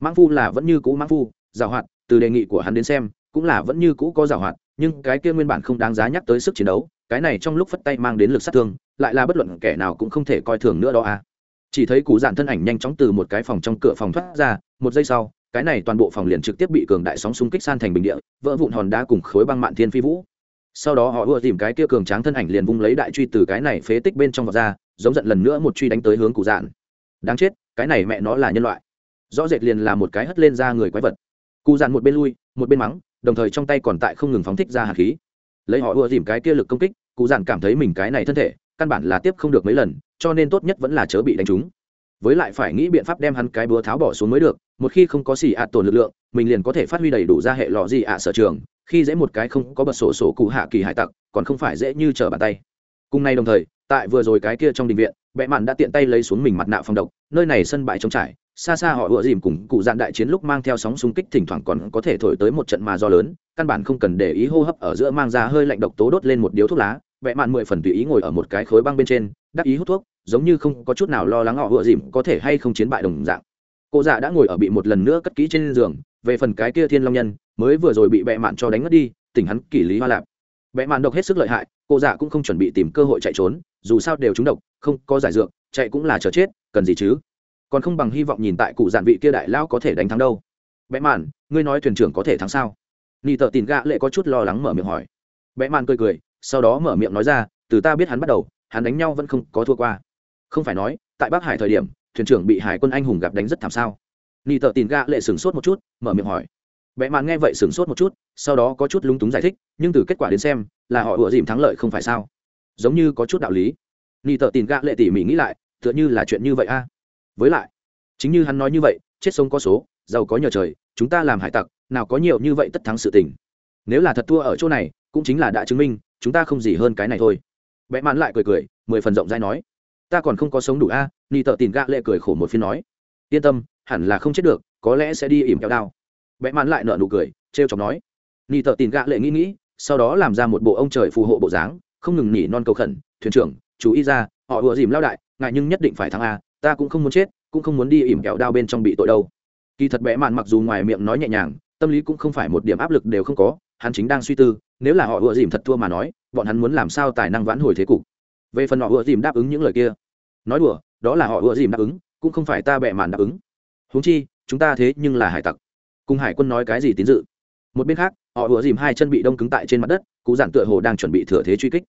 Mãng phu là vẫn như cũ mãng phu giảo hoạt, từ đề nghị của hắn đến xem, cũng là vẫn như cũ có giảo hoạt, nhưng cái kia nguyên bản không đáng giá nhắc tới sức chiến đấu, cái này trong lúc phất tay mang đến lực sát thương, lại là bất luận kẻ nào cũng không thể coi thường nữa đó a. Chỉ thấy cụ Dạn thân ảnh nhanh chóng từ một cái phòng trong cửa phòng thoát ra, một giây sau cái này toàn bộ phòng liền trực tiếp bị cường đại sóng xung kích san thành bình địa, vỡ vụn hòn đá cùng khối băng mạn thiên phi vũ. Sau đó họ ưa tìm cái kia cường tráng thân ảnh liền vung lấy đại truy từ cái này phế tích bên trong vọt ra, giống giận lần nữa một truy đánh tới hướng cụ dạn. Đáng chết, cái này mẹ nó là nhân loại. Rõ rệt liền là một cái hất lên ra người quái vật. Cụ dạn một bên lui, một bên mắng, đồng thời trong tay còn tại không ngừng phóng thích ra hạt khí. Lấy họ ưa tìm cái kia lực công kích, cụ dạn cảm thấy mình cái này thân thể, căn bản là tiếp không được mấy lần, cho nên tốt nhất vẫn là chớ bị đánh trúng với lại phải nghĩ biện pháp đem hắn cái búa tháo bỏ xuống mới được, một khi không có xì ạ tổn lực lượng, mình liền có thể phát huy đầy đủ ra hệ lọ gì ạ sở trường, khi dễ một cái không có bật sổ sổ cụ hạ kỳ hải tặc, còn không phải dễ như trở bàn tay. Cùng nay đồng thời, tại vừa rồi cái kia trong đình viện, bệ mạn đã tiện tay lấy xuống mình mặt nạ phòng độc, nơi này sân bãi trống trải, xa xa họ ựa dìm cùng cụ dạn đại chiến lúc mang theo sóng xung kích thỉnh thoảng còn có thể thổi tới một trận mà do lớn, căn bản không cần để ý hô hấp ở giữa mang ra hơi lạnh độc tố đốt lên một điếu thuốc lá, bệ mạn mười phần tùy ý ngồi ở một cái khối băng bên trên, đắc ý hút thuốc giống như không có chút nào lo lắng họ vừa dìm có thể hay không chiến bại đồng dạng. Cô dạ đã ngồi ở bị một lần nữa cất kỹ trên giường, về phần cái kia thiên long nhân, mới vừa rồi bị bẹ mạn cho đánh mất đi, tỉnh hắn kỷ lý hoa lạp. Bẹ mạn độc hết sức lợi hại, cô dạ cũng không chuẩn bị tìm cơ hội chạy trốn, dù sao đều trúng độc, không có giải dược, chạy cũng là chờ chết, cần gì chứ? Còn không bằng hy vọng nhìn tại cụ giản vị kia đại lao có thể đánh thắng đâu. Bẽ mạn, ngươi nói thuyền trưởng có thể thắng sao? Ni tờ tìm gạ lệ có chút lo lắng mở miệng hỏi. Bẽ mạn cười cười, sau đó mở miệng nói ra, từ ta biết hắn bắt đầu, hắn đánh nhau vẫn không có thua qua không phải nói, tại bắc hải thời điểm, thuyền trưởng bị hải quân anh hùng gặp đánh rất thảm sao? Ni tờ tin gạ lệ sửng sốt một chút, mở miệng hỏi. Vẽ mạn nghe vậy sửng sốt một chút, sau đó có chút lúng túng giải thích, nhưng từ kết quả đến xem, là họ ủa dìm thắng lợi không phải sao? Giống như có chút đạo lý. Ni tờ tin gạ lệ tỉ mỉ nghĩ lại, tựa như là chuyện như vậy a. Với lại, chính như hắn nói như vậy, chết sống có số, giàu có nhờ trời, chúng ta làm hải tặc, nào có nhiều như vậy tất thắng sự tình. Nếu là thật thua ở chỗ này, cũng chính là đã chứng minh, chúng ta không gì hơn cái này thôi. Vẽ mạn lại cười cười, mười phần rộng rãi nói ta còn không có sống đủ a ni tợ tìm gạ lệ cười khổ một phiên nói. Yên tâm, hẳn là không chết được, có lẽ sẽ đi ỉm kéo đao. Vẽ mãn lại nợ nụ cười t r e o chọc nói. Ni tợ tìm gạ lệ nghĩ nghĩ, sau đó làm ra một bộ ông trời phù hộ bộ dáng, không ngừng nhỉ non cầu khẩn, thuyền trưởng, chú ý ra, họ ùa dìm lao đại, ngại nhưng nhất định phải thắng a, ta cũng không muốn chết, cũng không muốn đi ỉm kẹo đao bên trong bị tội đâu. Kỳ thật bẽ mạn mặc dù ngoài miệng nói nhẹ nhàng, tâm lý cũng không phải một điểm áp lực đều không có, hắn chính đang suy tư, nếu là họ ùa dìm thật thua mà nói, bọn hắn muốn làm sao tài năng vãn hồi thế cục. Về phần họ ùa dìm đáp ứng những lời kia nói đùa, đó là họ ùa dìm đáp ứng, cũng không phải ta bẹ màn đáp ứng. Huống chi, chúng ta thế nhưng là hải tặc. Cùng hải quân nói cái gì tín dự? Một bên khác, họ ùa dìm hai chân bị đông cứng tại trên mặt đất, cụ giản tựa hồ đang chuẩn bị thừa thế truy kích.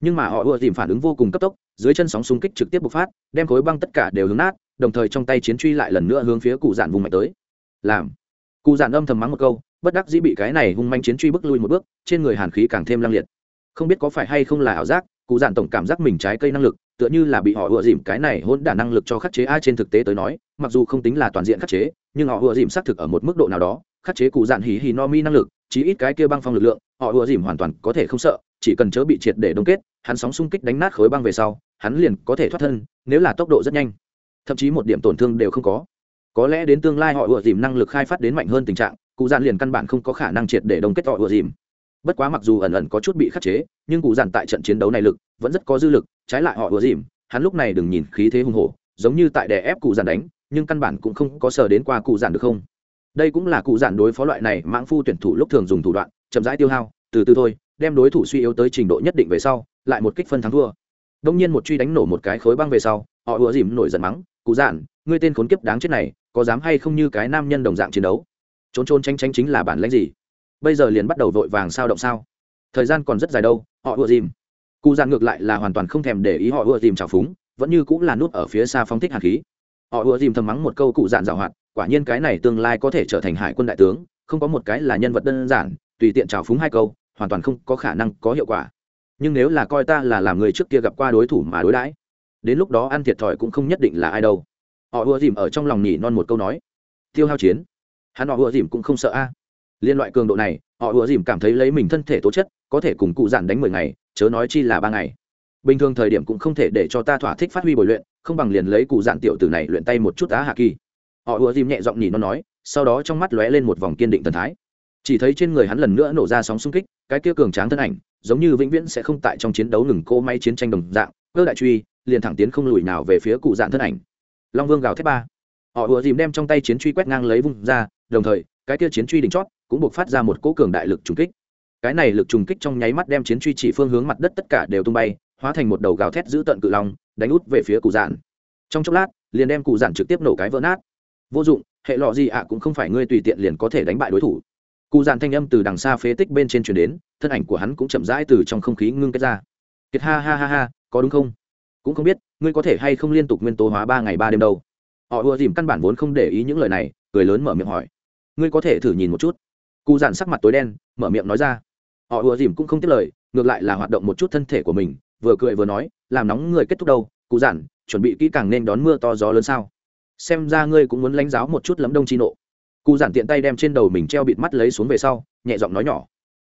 Nhưng mà họ ùa dìm phản ứng vô cùng cấp tốc, dưới chân sóng xung kích trực tiếp bộc phát, đem khối băng tất cả đều hướng nát, đồng thời trong tay chiến truy lại lần nữa hướng phía cụ giản vùng mạnh tới. Làm. Cụ giản âm thầm mắng một câu, bất đắc dĩ bị cái này hung manh chiến truy bước lui một bước, trên người hàn khí càng thêm lăng liệt. Không biết có phải hay không là ảo giác cụ giản tổng cảm giác mình trái cây năng lực, tựa như là bị họ ựa dìm cái này hôn đả năng lực cho khắc chế. Ai trên thực tế tới nói, mặc dù không tính là toàn diện khắc chế, nhưng họ ựa dìm xác thực ở một mức độ nào đó, khắc chế cụ giản hì hì no mi năng lực, chí ít cái kia băng phong lực lượng, họ ựa dìm hoàn toàn có thể không sợ, chỉ cần chớ bị triệt để đông kết, hắn sóng xung kích đánh nát khối băng về sau, hắn liền có thể thoát thân, nếu là tốc độ rất nhanh. Thậm chí một điểm tổn thương đều không có. Có lẽ đến tương lai họ ựa dìm năng lực khai phát đến mạnh hơn tình trạng, cụ giản liền căn bản không có khả năng triệt để đông kết họ ựa dìm bất quá mặc dù ẩn ẩn có chút bị khắc chế, nhưng cụ giản tại trận chiến đấu này lực vẫn rất có dư lực, trái lại họ ùa dìm, hắn lúc này đừng nhìn khí thế hùng hổ, giống như tại đè ép cụ giản đánh, nhưng căn bản cũng không có sờ đến qua cụ giản được không. Đây cũng là cụ giản đối phó loại này mãng phu tuyển thủ lúc thường dùng thủ đoạn, chậm rãi tiêu hao, từ từ thôi, đem đối thủ suy yếu tới trình độ nhất định về sau, lại một kích phân thắng thua. Đông nhiên một truy đánh nổ một cái khối băng về sau, họ ùa dìm nổi giận mắng, cụ giản, ngươi tên khốn kiếp đáng chết này, có dám hay không như cái nam nhân đồng dạng chiến đấu? Trốn trốn tranh tranh chính là bản lãnh gì? Bây giờ liền bắt đầu vội vàng sao động sao? Thời gian còn rất dài đâu, họ ùa dìm. Cụ dàn ngược lại là hoàn toàn không thèm để ý họ ùa dìm trào phúng, vẫn như cũng là nút ở phía xa phóng thích hạt khí. Họ ùa dìm thầm mắng một câu cụ dạn dạo hoạt, quả nhiên cái này tương lai có thể trở thành hải quân đại tướng, không có một cái là nhân vật đơn giản, tùy tiện trào phúng hai câu, hoàn toàn không có khả năng có hiệu quả. Nhưng nếu là coi ta là làm người trước kia gặp qua đối thủ mà đối đãi, đến lúc đó ăn thiệt thòi cũng không nhất định là ai đâu. Họ ùa dìm ở trong lòng nhỉ non một câu nói. Tiêu hao chiến. Hắn họ ùa dìm cũng không sợ a liên loại cường độ này, họ ùa dìm cảm thấy lấy mình thân thể tố chất, có thể cùng cụ giản đánh mười ngày, chớ nói chi là ba ngày. Bình thường thời điểm cũng không thể để cho ta thỏa thích phát huy bồi luyện, không bằng liền lấy cụ dạn tiểu tử này luyện tay một chút á hạ kỳ. Họ ùa dìm nhẹ giọng nhỉ nó nói, sau đó trong mắt lóe lên một vòng kiên định thần thái. Chỉ thấy trên người hắn lần nữa nổ ra sóng xung kích, cái kia cường tráng thân ảnh, giống như vĩnh viễn sẽ không tại trong chiến đấu ngừng cô may chiến tranh đồng dạng, cơ đại truy, liền thẳng tiến không lùi nào về phía cụ dạn thân ảnh. Long vương gào thép ba. Họ ùa dìm đem trong tay chiến truy quét ngang lấy vung ra, đồng thời, cái kia chiến truy đỉnh chót cũng buộc phát ra một cỗ cường đại lực trùng kích. Cái này lực trùng kích trong nháy mắt đem chiến truy chỉ phương hướng mặt đất tất cả đều tung bay, hóa thành một đầu gào thét giữ tận cự long, đánh út về phía cụ dạn trong chốc lát, liền đem cụ dạn trực tiếp nổ cái vỡ nát. Vô dụng, hệ lọ gì ạ cũng không phải ngươi tùy tiện liền có thể đánh bại đối thủ. Cụ giản thanh âm từ đằng xa phế tích bên trên chuyển đến, thân ảnh của hắn cũng chậm rãi từ trong không khí ngưng kết ra. Kiệt ha ha ha ha, có đúng không? Cũng không biết, ngươi có thể hay không liên tục nguyên tố hóa ba ngày ba đêm đâu? Họ ùa dìm căn bản vốn không để ý những lời này, cười lớn mở miệng hỏi. Ngươi có thể thử nhìn một chút cụ dạn sắc mặt tối đen, mở miệng nói ra. Họ ùa dìm cũng không tiếp lời, ngược lại là hoạt động một chút thân thể của mình, vừa cười vừa nói, làm nóng người kết thúc đâu cụ dạn, chuẩn bị kỹ càng nên đón mưa to gió lớn sao. Xem ra ngươi cũng muốn lãnh giáo một chút lấm đông chi nộ. Cụ giản tiện tay đem trên đầu mình treo bịt mắt lấy xuống về sau, nhẹ giọng nói nhỏ.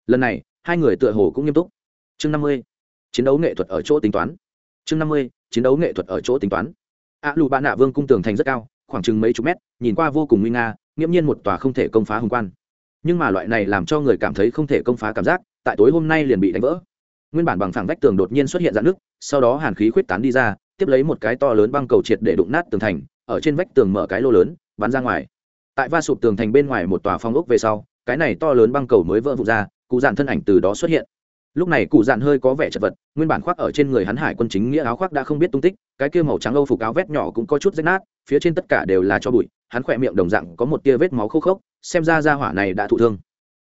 Lần này, hai người tựa hồ cũng nghiêm túc. Chương năm mươi, chiến đấu nghệ thuật ở chỗ tính toán. Chương năm mươi, chiến đấu nghệ thuật ở chỗ tính toán. A lù bạn nạ vương cung tường thành rất cao, khoảng chừng mấy chục mét, nhìn qua vô cùng nguy nga, nghiễm nhiên một tòa không thể công phá hùng quan nhưng mà loại này làm cho người cảm thấy không thể công phá cảm giác, tại tối hôm nay liền bị đánh vỡ. Nguyên bản bằng phẳng vách tường đột nhiên xuất hiện dạn nước sau đó hàn khí khuyết tán đi ra, tiếp lấy một cái to lớn băng cầu triệt để đụng nát tường thành, ở trên vách tường mở cái lô lớn, bắn ra ngoài. Tại va sụp tường thành bên ngoài một tòa phong ốc về sau, cái này to lớn băng cầu mới vỡ vụt ra, cụ dạn thân ảnh từ đó xuất hiện lúc này cụ dạn hơi có vẻ chật vật, nguyên bản khoác ở trên người hắn hải quân chính nghĩa áo khoác đã không biết tung tích, cái kia màu trắng âu phục áo vét nhỏ cũng có chút rách nát, phía trên tất cả đều là cho bụi, hắn khỏe miệng đồng dạng có một tia vết máu khô khốc, xem ra ra hỏa này đã thụ thương.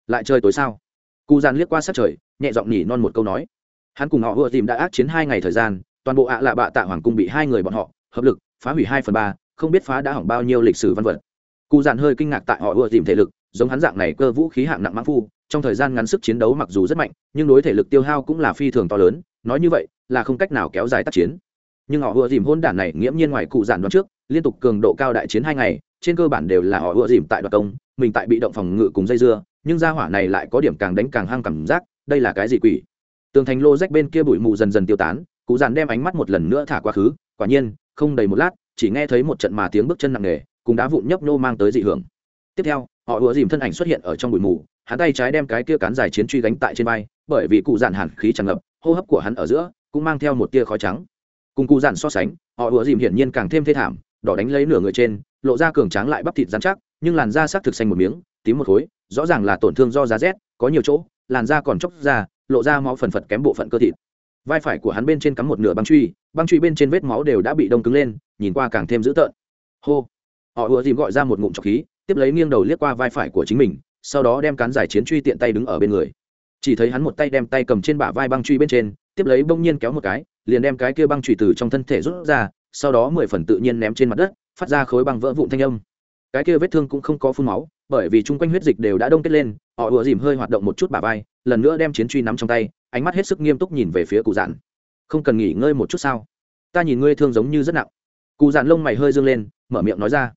Lại chơi tối sao? Cụ dạn liếc qua sát trời, nhẹ giọng nhỉ non một câu nói. Hắn cùng họ vừa tìm đã ác chiến hai ngày thời gian, toàn bộ ạ lạ bạ tạ hoàng cung bị hai người bọn họ hợp lực, phá hủy hai phần ba, không biết phá đã hỏng bao nhiêu lịch sử văn vật. Cụ dạn hơi kinh ngạc tại họ vừa tìm thể lực, giống hắn dạng này cơ vũ khí hạng nặng mãn phu trong thời gian ngắn sức chiến đấu mặc dù rất mạnh, nhưng đối thể lực tiêu hao cũng là phi thường to lớn, nói như vậy là không cách nào kéo dài tác chiến. Nhưng họ ùa dìm hôn đản này nghiễm nhiên ngoài cụ giản đoán trước, liên tục cường độ cao đại chiến hai ngày, trên cơ bản đều là họ ùa dìm tại đoạt công, mình tại bị động phòng ngự cùng dây dưa, nhưng gia hỏa này lại có điểm càng đánh càng hăng cảm giác, đây là cái gì quỷ? Tường thành lô rách bên kia bụi mù dần dần tiêu tán, cụ giản đem ánh mắt một lần nữa thả quá khứ quả nhiên, không đầy một lát, chỉ nghe thấy một trận mà tiếng bước chân nặng nề, cùng đá vụn nhấp nô mang tới dị hưởng. Tiếp theo, họ ùa dìm thân ảnh xuất hiện ở trong bụi mù hắn tay trái đem cái kia cán dài chiến truy gánh tại trên vai, bởi vì cụ dạn hàn khí tràn ngập, hô hấp của hắn ở giữa cũng mang theo một tia khói trắng. Cùng cụ dạn so sánh, họ ùa dìm hiển nhiên càng thêm thê thảm, đỏ đánh lấy nửa người trên, lộ ra cường tráng lại bắp thịt dán chắc, nhưng làn da sắc thực xanh một miếng, tím một khối, rõ ràng là tổn thương do giá rét, có nhiều chỗ, làn da còn chóc ra, lộ ra máu phần phật kém bộ phận cơ thịt. Vai phải của hắn bên trên cắm một nửa băng truy băng truy bên trên vết máu đều đã bị đông cứng lên, nhìn qua càng thêm dữ tợn. Hô! Họ ùa dìm gọi ra một ngụm trọc khí, tiếp lấy nghiêng đầu liếc qua vai phải của chính mình sau đó đem cán giải chiến truy tiện tay đứng ở bên người. Chỉ thấy hắn một tay đem tay cầm trên bả vai băng truy bên trên, tiếp lấy bỗng nhiên kéo một cái, liền đem cái kia băng truy từ trong thân thể rút ra, sau đó mười phần tự nhiên ném trên mặt đất, phát ra khối băng vỡ vụn thanh âm. Cái kia vết thương cũng không có phun máu, bởi vì chung quanh huyết dịch đều đã đông kết lên, họ ùa dìm hơi hoạt động một chút bả vai, lần nữa đem chiến truy nắm trong tay, ánh mắt hết sức nghiêm túc nhìn về phía cụ dạn. Không cần nghỉ ngơi một chút sao? Ta nhìn ngươi thương giống như rất nặng. Cụ dạn lông mày hơi dương lên, mở miệng nói ra.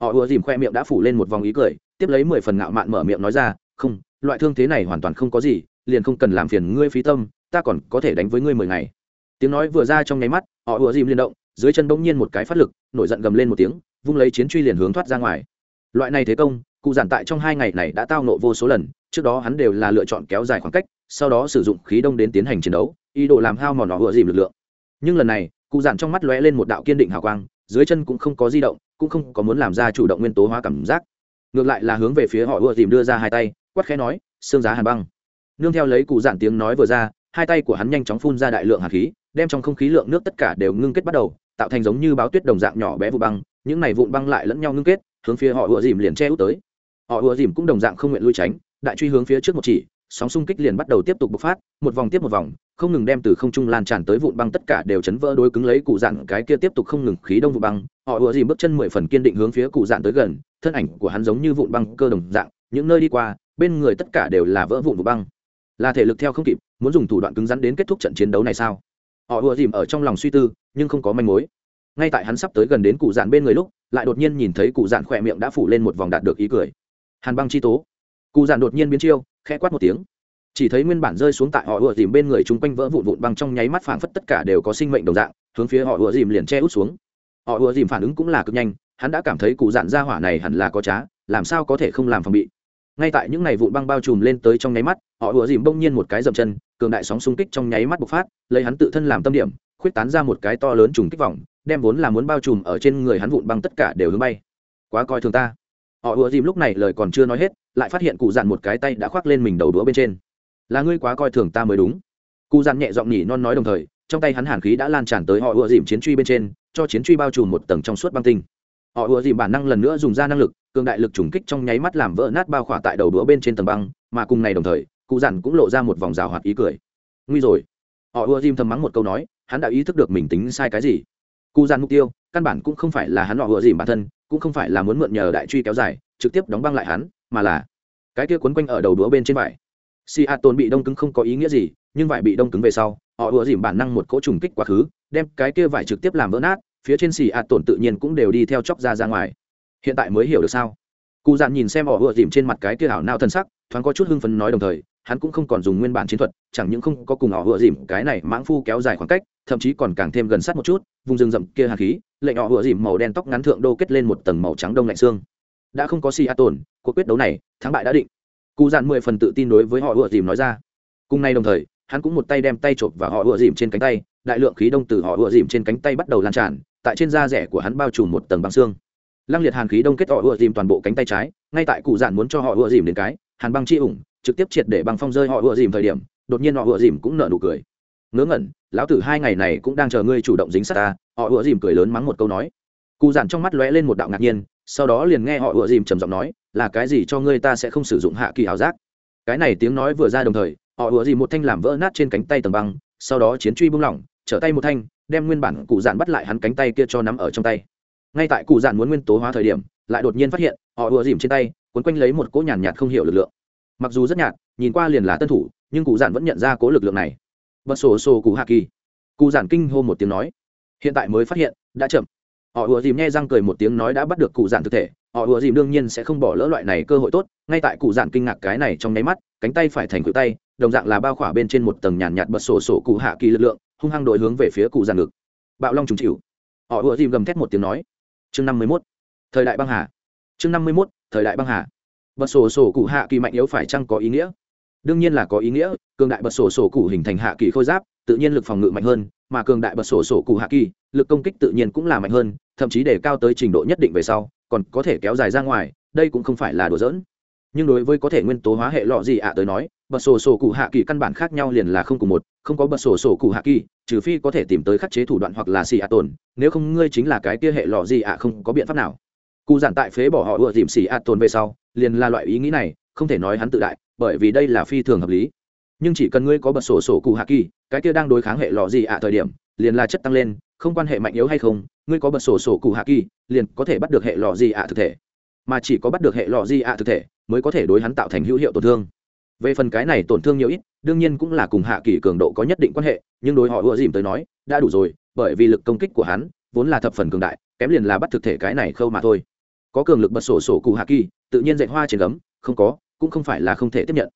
Họ ùa dìm khoe miệng đã phủ lên một vòng ý cười tiếp lấy mười phần ngạo mạn mở miệng nói ra, không, loại thương thế này hoàn toàn không có gì, liền không cần làm phiền ngươi phí tâm, ta còn có thể đánh với ngươi mười ngày. Tiếng nói vừa ra trong nháy mắt, họ ùa dìm liên động, dưới chân bỗng nhiên một cái phát lực, nổi giận gầm lên một tiếng, vung lấy chiến truy liền hướng thoát ra ngoài. Loại này thế công, cụ giản tại trong hai ngày này đã tao nộ vô số lần, trước đó hắn đều là lựa chọn kéo dài khoảng cách, sau đó sử dụng khí đông đến tiến hành chiến đấu, ý đồ làm hao mòn họ ùa dìm lực lượng. Nhưng lần này, cụ giản trong mắt lóe lên một đạo kiên định hào quang, dưới chân cũng không có di động, cũng không có muốn làm ra chủ động nguyên tố hóa cảm giác ngược lại là hướng về phía họ ùa dìm đưa ra hai tay, quát khẽ nói, xương giá hàn băng. Nương theo lấy cụ dạn tiếng nói vừa ra, hai tay của hắn nhanh chóng phun ra đại lượng hạt khí, đem trong không khí lượng nước tất cả đều ngưng kết bắt đầu, tạo thành giống như báo tuyết đồng dạng nhỏ bé vụ băng, những này vụn băng lại lẫn nhau ngưng kết, hướng phía họ ùa dìm liền che út tới. Họ ùa dìm cũng đồng dạng không nguyện lui tránh, đại truy hướng phía trước một chỉ, sóng xung kích liền bắt đầu tiếp tục bộc phát, một vòng tiếp một vòng, không ngừng đem từ không trung lan tràn tới vụn băng tất cả đều chấn vỡ đối cứng lấy cụ dạn cái kia tiếp tục không ngừng khí đông vụ băng. Họ ùa dìm bước chân mười phần kiên định hướng phía cụ dạn tới gần thân ảnh của hắn giống như vụn băng cơ đồng dạng, những nơi đi qua, bên người tất cả đều là vỡ vụn vụ băng. Là thể lực theo không kịp, muốn dùng thủ đoạn cứng rắn đến kết thúc trận chiến đấu này sao? Họ ùa dìm ở trong lòng suy tư, nhưng không có manh mối. Ngay tại hắn sắp tới gần đến cụ dạn bên người lúc, lại đột nhiên nhìn thấy cụ dạn khỏe miệng đã phủ lên một vòng đạt được ý cười. Hàn băng chi tố. Cụ dạn đột nhiên biến chiêu, khẽ quát một tiếng. Chỉ thấy nguyên bản rơi xuống tại họ ùa dìm bên người chung quanh vỡ vụn vụn băng trong nháy mắt phảng phất tất cả đều có sinh mệnh đồng dạng, hướng phía họ ùa dìm liền che út xuống. Họ ùa dìm phản ứng cũng là cực nhanh hắn đã cảm thấy cụ dạn ra hỏa này hẳn là có trá, làm sao có thể không làm phòng bị. Ngay tại những ngày vụn băng bao trùm lên tới trong nháy mắt, họ ùa dìm bỗng nhiên một cái dậm chân, cường đại sóng xung kích trong nháy mắt bộc phát, lấy hắn tự thân làm tâm điểm, khuyết tán ra một cái to lớn trùng kích vòng, đem vốn là muốn bao trùm ở trên người hắn vụn băng tất cả đều hướng bay. Quá coi thường ta. Họ ùa dìm lúc này lời còn chưa nói hết, lại phát hiện cụ dặn một cái tay đã khoác lên mình đầu đũa bên trên. Là ngươi quá coi thường ta mới đúng. Cụ dặn nhẹ giọng nhỉ non nói đồng thời, trong tay hắn hàn khí đã lan tràn tới họ ùa dìm chiến truy bên trên, cho chiến truy bao trùm một tầng trong suốt băng tinh họ ùa dìm bản năng lần nữa dùng ra năng lực, cường đại lực trùng kích trong nháy mắt làm vỡ nát bao khỏa tại đầu đũa bên trên tầng băng, mà cùng này đồng thời, cụ dặn cũng lộ ra một vòng rào hoạt ý cười. Nguy rồi. Họ ùa dìm thầm mắng một câu nói, hắn đã ý thức được mình tính sai cái gì. Cụ dặn mục tiêu, căn bản cũng không phải là hắn họ ùa dìm bản thân, cũng không phải là muốn mượn nhờ đại truy kéo dài, trực tiếp đóng băng lại hắn, mà là cái kia quấn quanh ở đầu đũa bên trên vải. Si a tôn bị đông cứng không có ý nghĩa gì, nhưng vải bị đông cứng về sau, họ ùa dìm bản năng một cỗ trùng kích quá khứ, đem cái kia vải trực tiếp làm vỡ nát phía trên xì ạt tổn tự nhiên cũng đều đi theo chóc ra ra ngoài. Hiện tại mới hiểu được sao? Cụ dạn nhìn xem họ vừa dìm trên mặt cái kia ảo nao thân sắc, thoáng có chút hưng phấn nói đồng thời, hắn cũng không còn dùng nguyên bản chiến thuật, chẳng những không có cùng họ vừa dìm cái này mãng phu kéo dài khoảng cách, thậm chí còn càng thêm gần sát một chút, vùng rừng rậm kia hạt khí, lệnh họ vừa dìm màu đen tóc ngắn thượng đô kết lên một tầng màu trắng đông lạnh xương. Đã không có xì ạt tổn, cuộc quyết đấu này, thắng bại đã định. Cụ dạn mười phần tự tin đối với họ vừa dìm nói ra. Cùng nay đồng thời hắn cũng một tay đem tay chộp và họ ùa dìm trên cánh tay, đại lượng khí đông từ họ ùa dìm trên cánh tay bắt đầu lan tràn, tại trên da rẻ của hắn bao trùm một tầng băng xương. Lăng liệt hàn khí đông kết họ ùa dìm toàn bộ cánh tay trái, ngay tại cụ dạn muốn cho họ ùa dìm đến cái, hàn băng chi ủng, trực tiếp triệt để băng phong rơi họ ùa dìm thời điểm, đột nhiên họ ùa dìm cũng nở nụ cười. Ngớ ngẩn, lão tử hai ngày này cũng đang chờ ngươi chủ động dính sát ta, họ ùa dìm cười lớn mắng một câu nói. Cụ dạn trong mắt lóe lên một đạo ngạc nhiên, sau đó liền nghe họ ùa dìm trầm giọng nói, là cái gì cho ngươi ta sẽ không sử dụng hạ kỳ ảo giác? Cái này tiếng nói vừa ra đồng thời họ ùa dì một thanh làm vỡ nát trên cánh tay tầng băng sau đó chiến truy bung lỏng trở tay một thanh đem nguyên bản cụ dạn bắt lại hắn cánh tay kia cho nắm ở trong tay. Ngay tại cụ dạn muốn nguyên tố hóa thời điểm lại đột nhiên phát hiện họ ùa dìm trên tay cuốn quanh lấy một cỗ nhàn nhạt, nhạt không hiểu lực lượng. Mặc dù rất nhạt nhìn qua liền là tân thủ nhưng cụ dạn vẫn nhận ra cố lực lượng này. Bật sổ sổ cụ hạ kỳ. Cụ dạn kinh hô một tiếng nói. Hiện tại mới phát hiện đã chậm. Họ ùa dìm nghe răng cười một tiếng nói đã bắt được cụ dạn thực thể họ ùa dìm đương nhiên sẽ không bỏ lỡ loại này cơ hội tốt. Ngay tại cụ dạn kinh ngạc cái này trong nháy mắt cánh tay phải thành cự tay đồng dạng là bao khỏa bên trên một tầng nhàn nhạt bật sổ sổ cụ hạ kỳ lực lượng, hung hăng đội hướng về phía cụ giàn ngực. Bạo long trùng chịu. Họ ùa dìm gầm thét một tiếng nói. Chương năm mươi mốt. Thời đại băng hà. Chương năm mươi mốt, thời đại băng hà. Bật sổ sổ cụ hạ kỳ mạnh yếu phải chăng có ý nghĩa? Đương nhiên là có ý nghĩa, cường đại bật sổ sổ cụ hình thành hạ kỳ khôi giáp, tự nhiên lực phòng ngự mạnh hơn, mà cường đại bật sổ sổ cụ hạ kỳ, lực công kích tự nhiên cũng là mạnh hơn, thậm chí để cao tới trình độ nhất định về sau, còn có thể kéo dài ra ngoài, đây cũng không phải là đùa giỡn nhưng đối với có thể nguyên tố hóa hệ lọ gì ạ tới nói, bật sổ sổ cụ hạ kỳ căn bản khác nhau liền là không cùng một, không có bật sổ sổ cụ hạ kỳ, trừ phi có thể tìm tới khắc chế thủ đoạn hoặc là xì ạ tồn, nếu không ngươi chính là cái kia hệ lọ gì ạ không có biện pháp nào. Cụ giản tại phế bỏ họ ựa dìm xì ạ tồn về sau, liền là loại ý nghĩ này, không thể nói hắn tự đại, bởi vì đây là phi thường hợp lý. Nhưng chỉ cần ngươi có bật sổ sổ cụ hạ kỳ, cái kia đang đối kháng hệ lọ gì ạ thời điểm, liền là chất tăng lên, không quan hệ mạnh yếu hay không, ngươi có bật sổ sổ cụ hạ kỳ, liền có thể bắt được hệ lọ gì ạ thực thể. Mà chỉ có bắt được hệ lọ gì ạ thực thể mới có thể đối hắn tạo thành hữu hiệu tổn thương. Về phần cái này tổn thương nhiều ít, đương nhiên cũng là cùng hạ kỳ cường độ có nhất định quan hệ, nhưng đối họ ưa dìm tới nói, đã đủ rồi, bởi vì lực công kích của hắn vốn là thập phần cường đại, kém liền là bắt thực thể cái này khâu mà thôi. Có cường lực bật sổ sổ cụ hạ kỳ tự nhiên dạy hoa trên gấm, không có, cũng không phải là không thể tiếp nhận.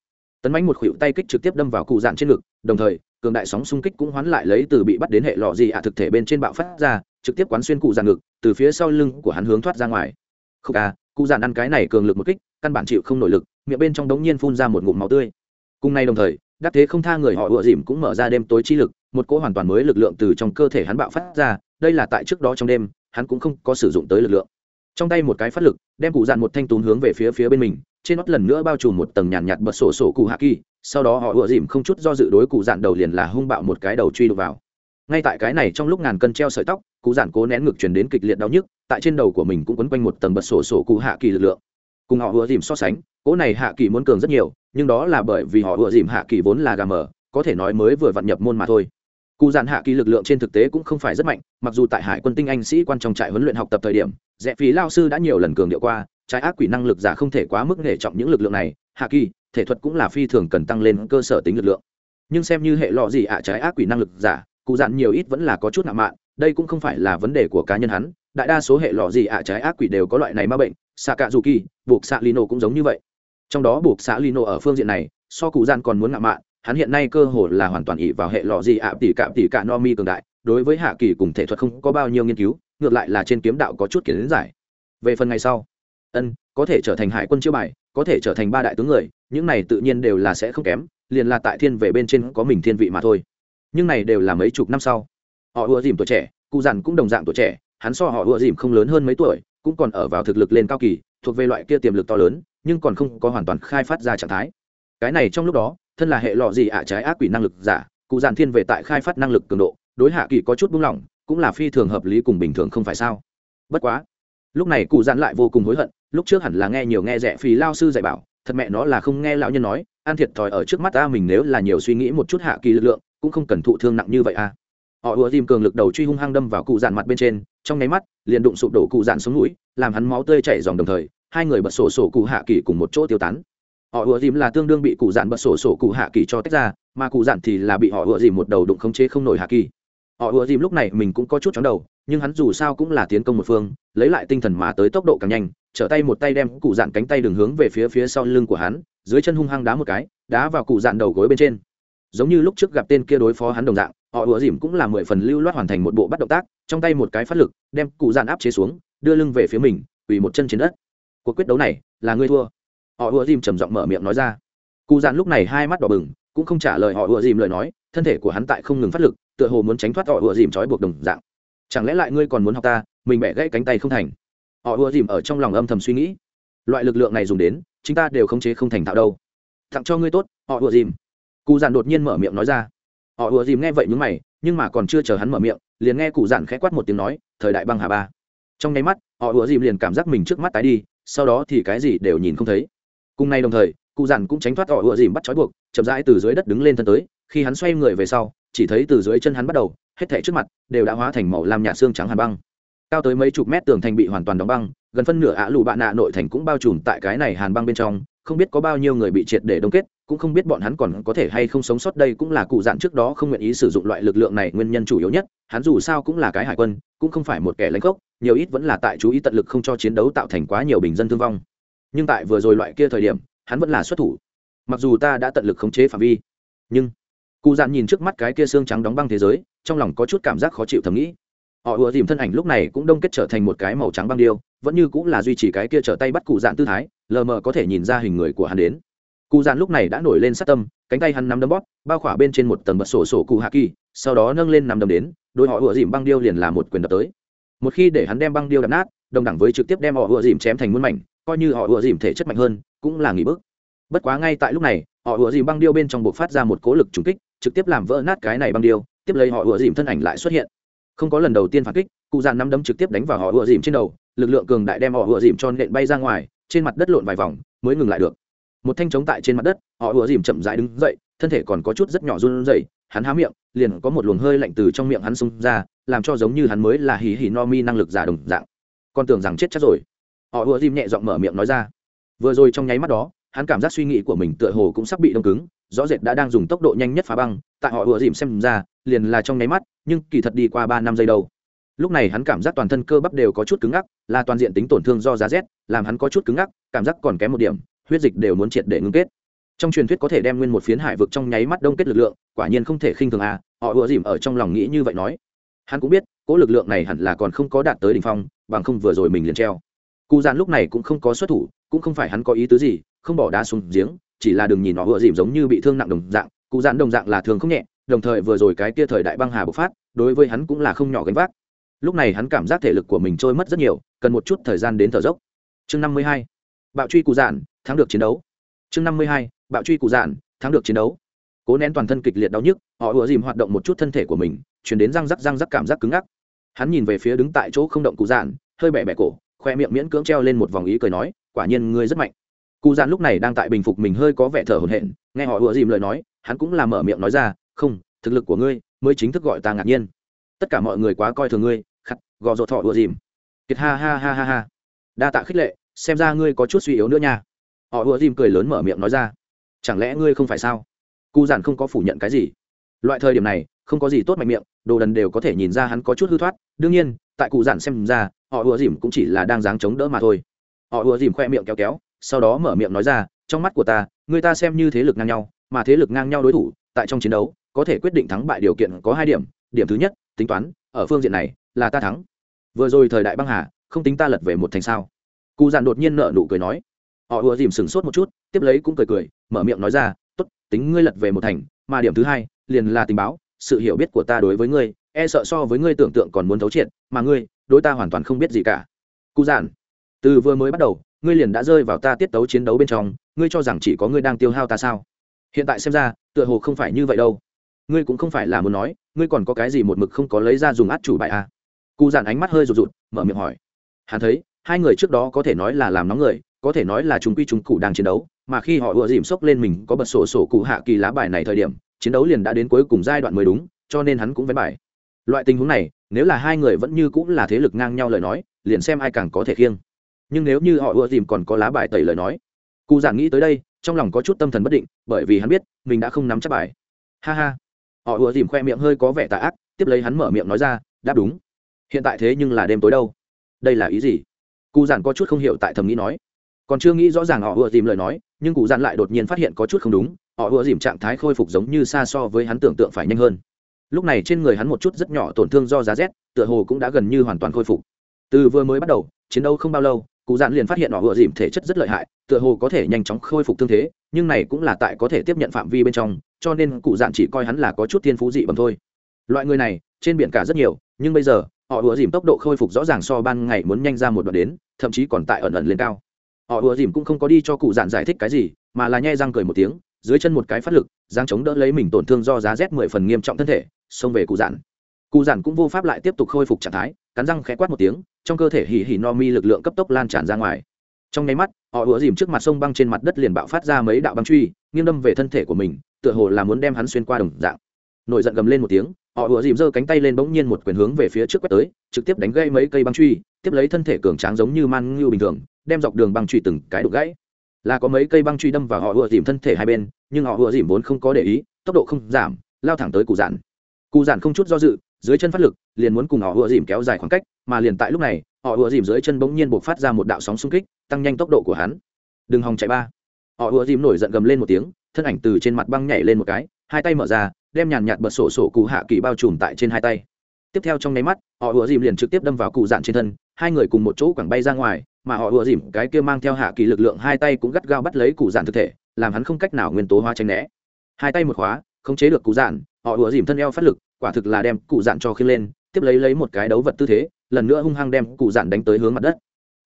Tấn mánh một khuỷu tay kích trực tiếp đâm vào cụ dạn trên ngực, đồng thời, cường đại sóng xung kích cũng hoán lại lấy từ bị bắt đến hệ lọ gì ạ thực thể bên trên bạo phát ra, trực tiếp quán xuyên cụ dạn ngực, từ phía sau lưng của hắn hướng thoát ra ngoài. Không à cụ dạn ăn cái này cường lực một kích căn bản chịu không nội lực miệng bên trong đống nhiên phun ra một ngụm máu tươi. Cùng nay đồng thời đắc thế không tha người họ ựa dìm cũng mở ra đêm tối chi lực một cỗ hoàn toàn mới lực lượng từ trong cơ thể hắn bạo phát ra đây là tại trước đó trong đêm hắn cũng không có sử dụng tới lực lượng. Trong tay một cái phát lực đem cụ dạn một thanh tún hướng về phía phía bên mình trên nót lần nữa bao trùm một tầng nhàn nhạt, nhạt bật sổ sổ cụ hạ kỳ sau đó họ ựa dìm không chút do dự đối cụ dạn đầu liền là hung bạo một cái đầu truy đục vào. Ngay tại cái này trong lúc ngàn cân treo sợi tóc cụ dạn cố nén ngực chuyển đến kịch liệt đau nhức tại trên đầu của mình cũng quấn quanh một tầng bật sổ sổ cụ hạ kỳ lực lượng cùng họ ùa dìm so sánh, cỗ này hạ kỳ muốn cường rất nhiều, nhưng đó là bởi vì họ ùa dìm hạ kỳ vốn là gà mờ, có thể nói mới vừa vặn nhập môn mà thôi. Cụ dàn hạ kỳ lực lượng trên thực tế cũng không phải rất mạnh, mặc dù tại hải quân tinh anh sĩ quan trong trại huấn luyện học tập thời điểm, rẽ phí lao sư đã nhiều lần cường điệu qua, trái ác quỷ năng lực giả không thể quá mức nể trọng những lực lượng này, hạ kỳ, thể thuật cũng là phi thường cần tăng lên cơ sở tính lực lượng. Nhưng xem như hệ lọ gì ạ, trái ác quỷ năng lực giả cụ dàn nhiều ít vẫn là có chút nặng mạn, đây cũng không phải là vấn đề của cá nhân hắn đại đa số hệ lọ gì ạ, trái ác quỷ đều có loại này ma bệnh xạ cạ dù kỳ buộc xạ lino cũng giống như vậy. Trong đó buộc xạ lino ở phương diện này, so cụ gian còn muốn ngạo mạn, hắn hiện nay cơ hồ là hoàn toàn ỉ vào hệ lọ gì ạ, tỷ cạm tỷ cạ no mi cường đại, đối với hạ kỳ cùng thể thuật không có bao nhiêu nghiên cứu, ngược lại là trên kiếm đạo có chút kiến giải. Về phần ngày sau, ân, có thể trở thành hải quân chiêu bài, có thể trở thành ba đại tướng người, những này tự nhiên đều là sẽ không kém, liền là tại thiên về bên trên có mình thiên vị mà thôi. Nhưng này đều là mấy chục năm sau. Họ ưa dìm tuổi trẻ, cụ dặn cũng đồng dạng tuổi trẻ hắn so họ ùa dìm không lớn hơn mấy tuổi, cũng còn ở vào thực lực lên cao kỳ, thuộc về loại kia tiềm lực to lớn, nhưng còn không có hoàn toàn khai phát ra trạng thái. Cái này trong lúc đó, thân là hệ lọ gì ạ à, trái ác quỷ năng lực giả, cụ Giản thiên về tại khai phát năng lực cường độ, đối hạ kỳ có chút buông lỏng, cũng là phi thường hợp lý cùng bình thường không phải sao? Bất quá, lúc này cụ Giản lại vô cùng hối hận, lúc trước hẳn là nghe nhiều nghe rẻ phí lao sư dạy bảo, thật mẹ nó là không nghe lão nhân nói an thiệt thòi ở trước mắt ta mình nếu là nhiều suy nghĩ một chút hạ kỳ lực lượng, cũng không cần thụ thương nặng như vậy à họ ùa tìm cường lực đầu truy hung hăng đâm vào cụ dạn mặt bên trên, trong nháy mắt, liền đụng sụp đổ cụ dạn xuống mũi làm hắn máu tươi chảy dòng đồng thời, hai người bật sổ sổ cụ hạ kỳ cùng một chỗ tiêu tán. Họ ùa dìm là tương đương bị cụ dạn bật sổ sổ cụ hạ kỳ cho tách ra, mà cụ dạn thì là bị họ ùa dìm một đầu đụng khống chế không nổi hạ kỳ. Họ ùa dìm lúc này mình cũng có chút chóng đầu, nhưng hắn dù sao cũng là tiến công một phương, lấy lại tinh thần mà tới tốc độ càng nhanh, trở tay một tay đem cụ dạn cánh tay đường hướng về phía phía sau lưng của hắn, dưới chân hung hăng đá một cái, đá vào cụ dạn đầu gối bên trên. Giống như lúc trước gặp tên kia đối phó hắn đồng dạng họ ùa dìm cũng là mười phần lưu loát hoàn thành một bộ bắt động tác, trong tay một cái phát lực, đem cụ Dàn áp chế xuống, đưa lưng về phía mình ủy một chân trên đất. Cuộc quyết đấu này, là ngươi thua. Họ ùa dìm trầm giọng mở miệng nói ra. Cụ Dàn lúc này hai mắt đỏ bừng, cũng không trả lời họ ùa dìm lời nói, thân thể của hắn tại không ngừng phát lực, tựa hồ muốn tránh thoát họ ùa dìm trói buộc đồng dạng. Chẳng lẽ lại ngươi còn muốn học ta, mình bẻ gãy cánh tay không thành? Họ ùa dìm ở trong lòng âm thầm suy nghĩ. Loại lực lượng này dùng đến, chúng ta đều khống chế không thành thạo đâu. Tặng cho ngươi tốt, họ ùa dìm. Cụ Dàn đột nhiên mở miệng nói ra họ ùa dìm nghe vậy nhúng mày, nhưng mà còn chưa chờ hắn mở miệng, liền nghe cụ dặn khẽ quát một tiếng nói, thời đại băng hà ba. Trong nháy mắt, họ ùa dìm liền cảm giác mình trước mắt tái đi, sau đó thì cái gì đều nhìn không thấy. Cùng nay đồng thời, cụ dặn cũng tránh thoát họ ùa dìm bắt trói buộc, chậm rãi từ dưới đất đứng lên thân tới, khi hắn xoay người về sau, chỉ thấy từ dưới chân hắn bắt đầu, hết thảy trước mặt đều đã hóa thành màu lam nhạt xương trắng hàn băng. Cao tới mấy chục mét tường thành bị hoàn toàn đóng băng, gần phân nửa ả lụ bạn nạ nội thành cũng bao trùm tại cái này hàn băng bên trong không biết có bao nhiêu người bị triệt để đông kết, cũng không biết bọn hắn còn có thể hay không sống sót đây cũng là cụ dạn trước đó không nguyện ý sử dụng loại lực lượng này nguyên nhân chủ yếu nhất, hắn dù sao cũng là cái hải quân, cũng không phải một kẻ lãnh gốc, nhiều ít vẫn là tại chú ý tận lực không cho chiến đấu tạo thành quá nhiều bình dân thương vong. Nhưng tại vừa rồi loại kia thời điểm, hắn vẫn là xuất thủ. Mặc dù ta đã tận lực khống chế phạm vi, nhưng cụ dạn nhìn trước mắt cái kia xương trắng đóng băng thế giới, trong lòng có chút cảm giác khó chịu thầm nghĩ họ ùa dìm thân ảnh lúc này cũng đông kết trở thành một cái màu trắng băng điêu, vẫn như cũng là duy trì cái kia trở tay bắt cụ dạn tư thái, lờ mờ có thể nhìn ra hình người của hắn đến. Cụ dạn lúc này đã nổi lên sát tâm, cánh tay hắn nắm đấm bóp, bao khỏa bên trên một tầng bật sổ sổ cụ hạ kỳ, sau đó nâng lên nằm đấm đến, đôi họ ùa dìm băng điêu liền là một quyền đập tới. Một khi để hắn đem băng điêu đập nát, đồng đẳng với trực tiếp đem họ ùa dìm chém thành muôn mảnh, coi như họ ùa dìm thể chất mạnh hơn, cũng là nghỉ bước. Bất quá ngay tại lúc này, họ ùa dìm băng điêu bên trong buộc phát ra một cố lực trùng kích, trực tiếp làm vỡ nát cái này băng điêu, tiếp lấy họ ùa dìm thân ảnh lại xuất hiện không có lần đầu tiên phản kích, cụ dạn nắm đấm trực tiếp đánh vào họ ựa dìm trên đầu, lực lượng cường đại đem họ ựa dìm cho nện bay ra ngoài, trên mặt đất lộn vài vòng, mới ngừng lại được. Một thanh chống tại trên mặt đất, họ ựa dìm chậm rãi đứng dậy, thân thể còn có chút rất nhỏ run rẩy, hắn há miệng, liền có một luồng hơi lạnh từ trong miệng hắn xông ra, làm cho giống như hắn mới là hì hì no mi năng lực giả đồng dạng. Con tưởng rằng chết chắc rồi. Họ ựa dìm nhẹ giọng mở miệng nói ra. Vừa rồi trong nháy mắt đó, hắn cảm giác suy nghĩ của mình tựa hồ cũng sắp bị đông cứng, rõ rệt đã đang dùng tốc độ nhanh nhất phá băng, tại họ ựa dìm xem ra liền là trong nháy mắt, nhưng kỳ thật đi qua ba năm giây đầu. lúc này hắn cảm giác toàn thân cơ bắp đều có chút cứng ngắc, là toàn diện tính tổn thương do giá rét, làm hắn có chút cứng ngắc, cảm giác còn kém một điểm, huyết dịch đều muốn triệt để ngưng kết. Trong truyền thuyết có thể đem nguyên một phiến hải vực trong nháy mắt đông kết lực lượng, quả nhiên không thể khinh thường à họ ùa dìm ở trong lòng nghĩ như vậy nói. Hắn cũng biết, cỗ lực lượng này hẳn là còn không có đạt tới đ ỉ n h phong, bằng không vừa rồi mình liền treo. Cụ dàn lúc này cũng không có xuất thủ, cũng không phải hắn có ý tứ gì, không bỏ đá xuống giếng, chỉ là đừng nhìn họ ùa dìm giống như bị thương nặng đồng dạng cụ dàn đồng dạng là thường không nhẹ đồng thời vừa rồi cái kia thời đại băng hà bộc phát, đối với hắn cũng là không nhỏ gánh vác. Lúc này hắn cảm giác thể lực của mình trôi mất rất nhiều, cần một chút thời gian đến thở dốc. Chương năm mươi hai, bạo truy cụ dạn, thắng được chiến đấu. Chương năm mươi hai, bạo truy cụ dạn, thắng được chiến đấu. Cố nén toàn thân kịch liệt đau nhức, họ ùa dìm hoạt động một chút thân thể của mình, chuyển đến răng rắc răng rắc cảm giác cứng ngắc. Hắn nhìn về phía đứng tại chỗ không động cụ dạn, hơi bẻ bẻ cổ, khoe miệng miễn cưỡng treo lên một vòng ý cười nói, quả nhiên ngươi rất mạnh. Cụ dạn lúc này đang tại bình phục mình hơi có vẻ thở hổn hển, nghe họ ùa dìm lời nói, hắn cũng làm mở miệng nói ra không, thực lực của ngươi mới chính thức gọi ta ngạc nhiên. Tất cả mọi người quá coi thường ngươi khắc gò rột thọ ùa dìm. Kiệt ha ha ha ha ha. Đa tạ khích lệ, xem ra ngươi có chút suy yếu nữa nha. Họ ùa dìm cười lớn mở miệng nói ra. Chẳng lẽ ngươi không phải sao? Cụ giản không có phủ nhận cái gì. Loại thời điểm này, không có gì tốt mạnh miệng, đồ đần đều có thể nhìn ra hắn có chút hư thoát. Đương nhiên, tại cụ giản xem ra, họ ùa dìm cũng chỉ là đang dáng chống đỡ mà thôi. Họ ùa dìm khoe miệng kéo kéo, sau đó mở miệng nói ra, trong mắt của ta, người ta xem như thế lực ngang nhau, mà thế lực ngang nhau đối thủ, tại trong chiến đấu có thể quyết định thắng bại điều kiện có hai điểm. Điểm thứ nhất, tính toán, ở phương diện này là ta thắng. Vừa rồi thời đại băng hà, không tính ta lật về một thành sao. Cụ dạn đột nhiên nợ nụ cười nói. Họ ùa dìm sừng sốt một chút, tiếp lấy cũng cười cười, mở miệng nói ra t ố t tính ngươi lật về một thành, mà điểm thứ hai liền là tình báo, sự hiểu biết của ta đối với ngươi e sợ so với ngươi tưởng tượng còn muốn thấu triệt, mà ngươi, đối ta hoàn toàn không biết gì cả. Cụ dạn, từ vừa mới bắt đầu, ngươi liền đã rơi vào ta tiết tấu chiến đấu bên trong, ngươi cho rằng chỉ có ngươi đang tiêu hao ta sao? Hiện tại xem ra, tựa hồ không phải như vậy đâu ngươi cũng không phải là muốn nói, ngươi còn có cái gì một mực không có lấy ra dùng át chủ bài à. cụ dàn ánh mắt hơi rụt rụt, mở miệng hỏi. Hắn thấy, hai người trước đó có thể nói là làm nóng người, có thể nói là chúng quy chúng cụ đang chiến đấu, mà khi họ ùa dìm sốc lên mình có bật sổ sổ cụ hạ kỳ lá bài này thời điểm, chiến đấu liền đã đến cuối cùng giai đoạn mới đúng, cho nên hắn cũng vén bài. Loại tình huống này, nếu là hai người vẫn như cũng là thế lực ngang nhau lời nói, liền xem ai càng có thể khiêng. Nhưng nếu như họ ùa dìm còn có lá bài tẩy lời nói cụ giản nghĩ tới đây, trong lòng có chút tâm thần bất định, bởi vì hắn biết, mình đã không nắm chắc bài. Ha ha họ ùa dìm khoe miệng hơi có vẻ tà ác, tiếp lấy hắn mở miệng nói ra, đáp đúng. Hiện tại thế nhưng là đêm tối đâu? Đây là ý gì? Cụ giản có chút không hiểu tại thầm nghĩ nói. Còn chưa nghĩ rõ ràng họ ùa dìm lời nói, nhưng cụ giản lại đột nhiên phát hiện có chút không đúng, họ ùa dìm trạng thái khôi phục giống như xa so với hắn tưởng tượng phải nhanh hơn. Lúc này trên người hắn một chút rất nhỏ tổn thương do giá rét, tựa hồ cũng đã gần như hoàn toàn khôi phục. Từ vừa mới bắt đầu, chiến đấu không bao lâu cụ dạn liền phát hiện họ ùa dìm thể chất rất lợi hại, tựa hồ có thể nhanh chóng khôi phục thương thế, nhưng này cũng là tại có thể tiếp nhận phạm vi bên trong, cho nên cụ dạn chỉ coi hắn là có chút thiên phú dị bẩm thôi. Loại người này, trên biển cả rất nhiều, nhưng bây giờ, họ ùa dìm tốc độ khôi phục rõ ràng so ban ngày muốn nhanh ra một đoạn đến, thậm chí còn tại ẩn ẩn lên cao. Họ ùa dìm cũng không có đi cho cụ dạn giải thích cái gì, mà là nhai răng cười một tiếng, dưới chân một cái phát lực giang chống đỡ lấy mình tổn thương do giá rét mười phần nghiêm trọng thân thể, xông về cụ dạn. Cụ dạn cũng vô pháp lại tiếp tục khôi phục trạng thái, cắn răng khẽ quát một tiếng trong cơ thể hỉ hỉ no mi lực lượng cấp tốc lan tràn ra ngoài. Trong nháy mắt, họ ủa dìm trước mặt sông băng trên mặt đất liền bạo phát ra mấy đạo băng truy, nghiêng đâm về thân thể của mình, tựa hồ là muốn đem hắn xuyên qua đồng dạng. Nổi giận gầm lên một tiếng, họ ủa dìm giơ cánh tay lên bỗng nhiên một quyền hướng về phía trước quét tới, trực tiếp đánh gây mấy cây băng truy, tiếp lấy thân thể cường tráng giống như man ngưu bình thường, đem dọc đường băng truy từng cái đục gãy. Là có mấy cây băng truy đâm vào họ ủa dìm thân thể hai bên, nhưng họ ủa dìm vốn không có để ý, tốc độ không giảm, lao thẳng tới cụ giản. Cụ giản không chút do dự dưới chân phát lực, liền muốn cùng họ ùa dìm kéo dài khoảng cách, mà liền tại lúc này, họ ùa dìm dưới chân bỗng nhiên buộc phát ra một đạo sóng xung kích, tăng nhanh tốc độ của hắn. Đừng hòng chạy ba. Họ ùa dìm nổi giận gầm lên một tiếng, thân ảnh từ trên mặt băng nhảy lên một cái, hai tay mở ra, đem nhàn nhạt bật sổ sổ cụ hạ kỳ bao trùm tại trên hai tay. Tiếp theo trong nháy mắt, họ ùa dìm liền trực tiếp đâm vào cụ dạn trên thân, hai người cùng một chỗ quẳng bay ra ngoài, mà họ ùa dìm, cái kia mang theo hạ kỳ lực lượng hai tay cũng gắt gao bắt lấy cụ dạn thực thể, làm hắn không cách nào nguyên tố hóa tranh né. Hai tay một khóa không chế được cụ dạn họ ùa dìm thân eo phát lực, quả thực là đem cụ dạn cho khi lên, tiếp lấy lấy một cái đấu vật tư thế, lần nữa hung hăng đem cụ dạn đánh tới hướng mặt đất.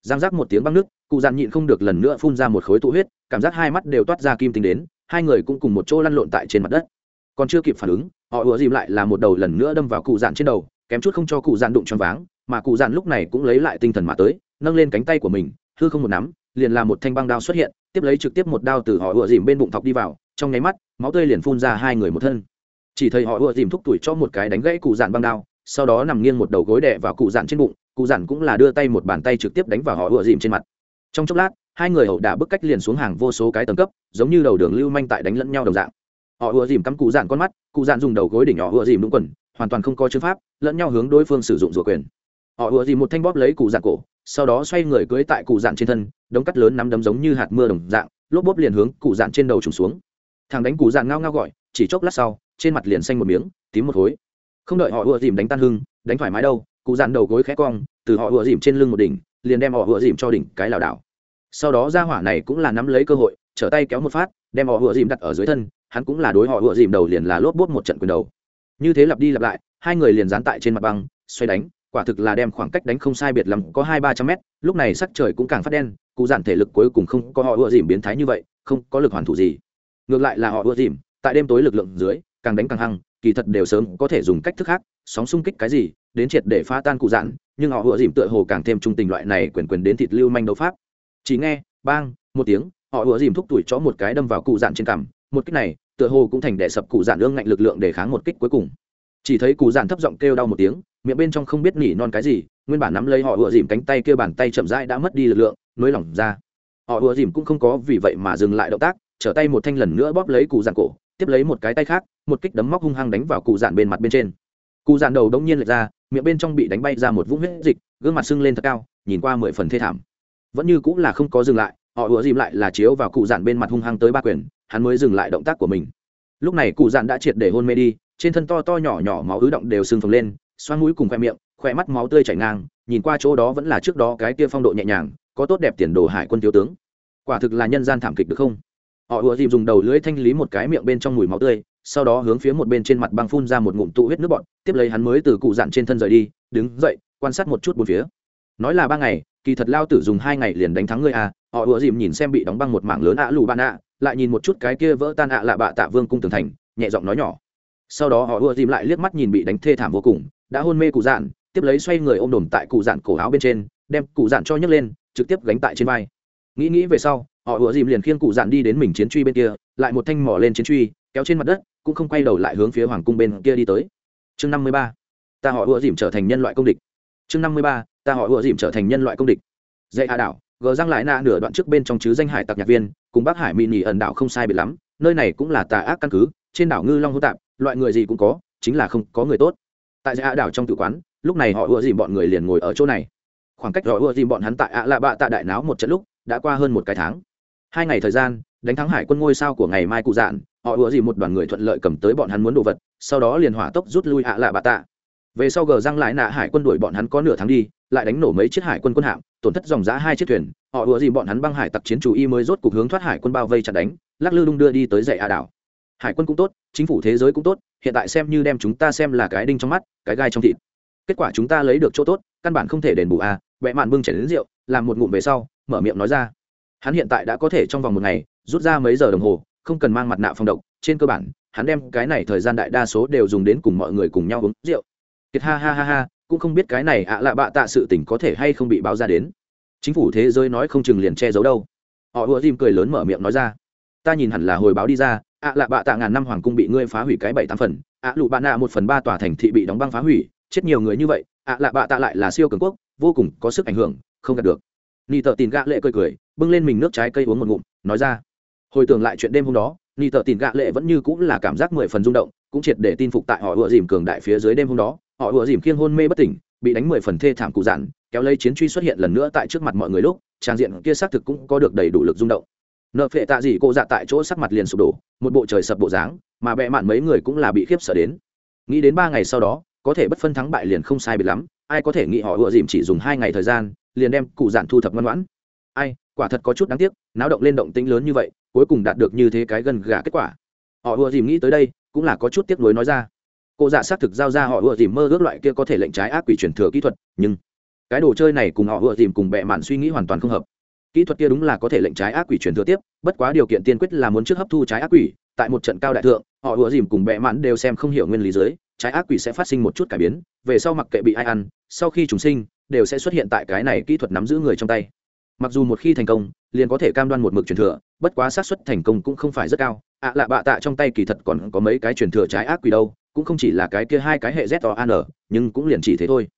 Giang giác một tiếng băng nước, cụ dạn nhịn không được lần nữa phun ra một khối tụ huyết, cảm giác hai mắt đều toát ra kim tính đến, hai người cũng cùng một chỗ lăn lộn tại trên mặt đất. Còn chưa kịp phản ứng, họ ùa dìm lại là một đầu lần nữa đâm vào cụ dạn trên đầu, kém chút không cho cụ dạn đụng cho váng, mà cụ dạn lúc này cũng lấy lại tinh thần mà tới, nâng lên cánh tay của mình, hư không một nắm, liền là một thanh băng đao xuất hiện, tiếp lấy trực tiếp một đao từ họ ùa dìm bên bụng thọc đi vào, trong nháy mắt, máu tươi liền phun ra hai người một thân chỉ thấy họ ùa dìm thúc tuổi cho một cái đánh gãy cụ dạn băng đao, sau đó nằm nghiêng một đầu gối đè vào cụ dạn trên bụng, cụ dạn cũng là đưa tay một bàn tay trực tiếp đánh vào họ ùa dìm trên mặt. Trong chốc lát, hai người hậu đả bức cách liền xuống hàng vô số cái tầng cấp, giống như đầu đường lưu manh tại đánh lẫn nhau đồng dạng. Họ ùa dìm cắm cụ dạn con mắt, cụ dạn dùng đầu gối đỉnh họ ùa dìm đúng quần, hoàn toàn không có chữ pháp, lẫn nhau hướng đối phương sử dụng rùa quyền. Họ ùa dìm một thanh bóp lấy cụ dạn cổ, sau đó xoay người cưới tại cụ dạn trên thân, đống cắt lớn nắm đấm giống như hạt mưa đồng dạng, lốp bóp liền hướng cụ dạn trên đầu trùng xuống. Thằng đánh cụ dạn ngao ngao gọi, chỉ chốc lát sau trên mặt liền xanh một miếng, tím một khối. Không đợi họ ùa dìm đánh tan hưng, đánh thoải mái đâu, cụ dàn đầu gối khẽ cong, từ họ ùa dìm trên lưng một đỉnh, liền đem họ ùa dìm cho đỉnh cái lảo đảo. Sau đó ra hỏa này cũng là nắm lấy cơ hội, trở tay kéo một phát, đem họ ùa dìm đặt ở dưới thân, hắn cũng là đối họ ùa dìm đầu liền là lốp bốt một trận quyền đầu. Như thế lặp đi lặp lại, hai người liền dán tại trên mặt băng, xoay đánh, quả thực là đem khoảng cách đánh không sai biệt lắm, có hai ba trăm mét, lúc này sắc trời cũng càng phát đen, cụ dàn thể lực cuối cùng không có họ ùa dìm biến thái như vậy, không có lực hoàn thủ gì. Ngược lại là họ ùa dìm, tại đêm tối lực lượng dưới càng đánh càng hăng, kỳ thật đều sớm có thể dùng cách thức khác, sóng xung kích cái gì, đến triệt để phá tan cụ giản nhưng họ hựa dìm tựa hồ càng thêm trung tình loại này quyền quyền đến thịt lưu manh đấu pháp. Chỉ nghe, bang, một tiếng, họ hựa dìm thúc tuổi chó một cái đâm vào cụ dạn trên cằm, một kích này, tựa hồ cũng thành đè sập cụ dạn ương ngạnh lực lượng để kháng một kích cuối cùng. Chỉ thấy cụ dạn thấp giọng kêu đau một tiếng, miệng bên trong không biết nỉ non cái gì, nguyên bản nắm lấy họ ùa dìm cánh tay kia bàn tay chậm rãi đã mất đi lực lượng nới lỏng ra. Họ ùa dìm cũng không có vì vậy mà dừng lại động tác, trở tay một thanh lần nữa bóp lấy cụ dạn cổ tiếp lấy một cái tay khác, một kích đấm móc hung hăng đánh vào cụ dạn bên mặt bên trên. Cụ dạn đầu đông nhiên lệch ra, miệng bên trong bị đánh bay ra một vũng huyết dịch, gương mặt sưng lên thật cao, nhìn qua mười phần thê thảm. Vẫn như cũng là không có dừng lại, họ ủa dìm lại là chiếu vào cụ dạn bên mặt hung hăng tới ba quyền, hắn mới dừng lại động tác của mình. Lúc này cụ dạn đã triệt để hôn mê đi, trên thân to to nhỏ nhỏ máu ứ động đều sưng phồng lên, xoan mũi cùng khoe miệng, khoe mắt máu tươi chảy ngang, nhìn qua chỗ đó vẫn là trước đó cái kia phong độ nhẹ nhàng, có tốt đẹp tiền đồ hải quân thiếu tướng. Quả thực là nhân gian thảm kịch được không? Họ ùa dìm dùng đầu lưỡi thanh lý một cái miệng bên trong mùi máu tươi, sau đó hướng phía một bên trên mặt băng phun ra một ngụm tụ huyết nước bọn tiếp lấy hắn mới từ cụ dặn trên thân rời đi, đứng dậy, quan sát một chút bốn phía. Nói là ba ngày, kỳ thật lao tử dùng hai ngày liền đánh thắng ngươi à họ ùa dìm nhìn xem bị đóng băng một mảng lớn ạ lù bạn ạ, lại nhìn một chút cái kia vỡ tan ạ lạ bạ tạ vương cung tường thành, nhẹ giọng nói nhỏ. Sau đó họ ùa dìm lại liếc mắt nhìn bị đánh thê thảm vô cùng, đã hôn mê cụ dạn tiếp lấy xoay người ôm đồm tại cụ dạn cổ áo bên trên, đem cụ dạn cho nhấc lên, trực tiếp gánh tại trên vai. Nghĩ nghĩ về sau họ ùa dìm liền khiêng cụ dạn đi đến mình chiến truy bên kia, lại một thanh mỏ lên chiến truy, kéo trên mặt đất, cũng không quay đầu lại hướng phía hoàng cung bên kia đi tới. Chương năm mươi ba. Ta họ ùa dìm trở thành nhân loại công địch. Chương năm mươi ba. Ta họ ùa dìm trở thành nhân loại công địch. Dạy hạ đảo, gờ răng lại na nửa đoạn trước bên trong chứ danh hải tặc nhạc viên, cùng bắc hải mỹ nỉ ẩn đảo không sai biệt lắm, nơi này cũng là tà ác căn cứ, trên đảo ngư long hô tạp, loại người gì cũng có, chính là không có người tốt. Tại dạy hạ đảo trong tự quán, lúc này họ ùa dìm bọn người liền ngồi ở chỗ này. Khoảng cách họ ùa dìm bọn hắn tại ạ lạ bạ tạ đại náo một trận lúc, đã qua hơn một cái tháng hai ngày thời gian đánh thắng hải quân ngôi sao của ngày mai cụ dạn họ ủa gì một đoàn người thuận lợi cầm tới bọn hắn muốn đồ vật sau đó liền hỏa tốc rút lui ạ lạ bạ tạ. Về sau gờ răng lại nạ hải quân đuổi bọn hắn có nửa tháng đi lại đánh nổ mấy chiếc hải quân quân hạm tổn thất dòng giã hai chiếc thuyền họ ủa gì bọn hắn băng hải tặc chiến chủ y mới rốt cuộc hướng thoát hải quân bao vây chặt đánh lắc lư đung đưa đi tới dãy a đảo. Hải quân cũng tốt chính phủ thế giới cũng tốt hiện tại xem như đem chúng ta xem là cái đinh trong mắt cái gai trong thịt. Kết quả chúng ta lấy được chỗ tốt căn bản không thể đền bù à, vẽ mạn bưng chảy đến rượu làm một ngụm về sau mở miệng nói ra hắn hiện tại đã có thể trong vòng một ngày rút ra mấy giờ đồng hồ, không cần mang mặt nạ phòng độc. Trên cơ bản, hắn đem cái này thời gian đại đa số đều dùng đến cùng mọi người cùng nhau uống rượu. Kiệt ha ha ha ha, cũng không biết cái này ạ lạ bạ tạ sự tình có thể hay không bị báo ra đến. Chính phủ thế giới nói không chừng liền che giấu đâu. Họ ùa dìm cười lớn mở miệng nói ra. Ta nhìn hẳn là hồi báo đi ra, ạ lạ bạ tạ ngàn năm hoàng cung bị ngươi phá hủy cái bảy tám phần, ạ lụ bạ nạ một phần ba tòa thành thị bị đóng băng phá hủy, chết nhiều người như vậy, ạ lạ bạ tạ lại là siêu cường quốc, vô cùng có sức ảnh hưởng, không đạt được ni tợ tìm gạ lệ cười cười bưng lên mình nước trái cây uống một ngụm nói ra. Hồi tưởng lại chuyện đêm hôm đó ni tợ tìm gạ lệ vẫn như cũng là cảm giác mười phần rung động cũng triệt để tin phục tại họ ùa dìm cường đại phía dưới đêm hôm đó. Họ ùa dìm khiêng hôn mê bất tỉnh bị đánh mười phần thê thảm cụ giản, kéo lấy chiến truy xuất hiện lần nữa tại trước mặt mọi người lúc trang diện kia xác thực cũng có được đầy đủ lực rung động. Nợ phệ tạ gì cô dạ tại chỗ sắc mặt liền sụp đổ một bộ trời sập bộ dáng mà bẹ mạn mấy người cũng là bị khiếp sợ đến. Nghĩ đến ba ngày sau đó có thể bất phân thắng bại liền không sai biệt lắm ai có thể nghĩ họ ùa dìm chỉ dùng hai ngày thời gian liền đem cụ dạn thu thập ngoan ngoãn. Ai, quả thật có chút đáng tiếc, náo động lên động tĩnh lớn như vậy, cuối cùng đạt được như thế cái gần gà kết quả. Họ ùa dìm nghĩ tới đây, cũng là có chút tiếc nuối nói ra. Cô dạ xác thực giao ra họ ùa dìm mơ ước loại kia có thể lệnh trái ác quỷ truyền thừa kỹ thuật, nhưng cái đồ chơi này cùng họ ùa dìm cùng bệ mạn suy nghĩ hoàn toàn không hợp. Kỹ thuật kia đúng là có thể lệnh trái ác quỷ truyền thừa tiếp, bất quá điều kiện tiên quyết là muốn trước hấp thu trái ác quỷ, tại một trận cao đại thượng, họ ùa dìm cùng bệ mạn đều xem không hiểu nguyên lý giới, trái ác quỷ sẽ phát sinh một chút cải biến, về sau mặc kệ bị ai ăn sau khi chúng sinh, đều sẽ xuất hiện tại cái này kỹ thuật nắm giữ người trong tay. Mặc dù một khi thành công, liền có thể cam đoan một mực truyền thừa, bất quá xác suất thành công cũng không phải rất cao. Ạ à lạ bạ tạ trong tay kỳ thật còn có mấy cái truyền thừa trái ác quỷ đâu, cũng không chỉ là cái kia hai cái hệ z o an nhưng cũng liền chỉ thế thôi.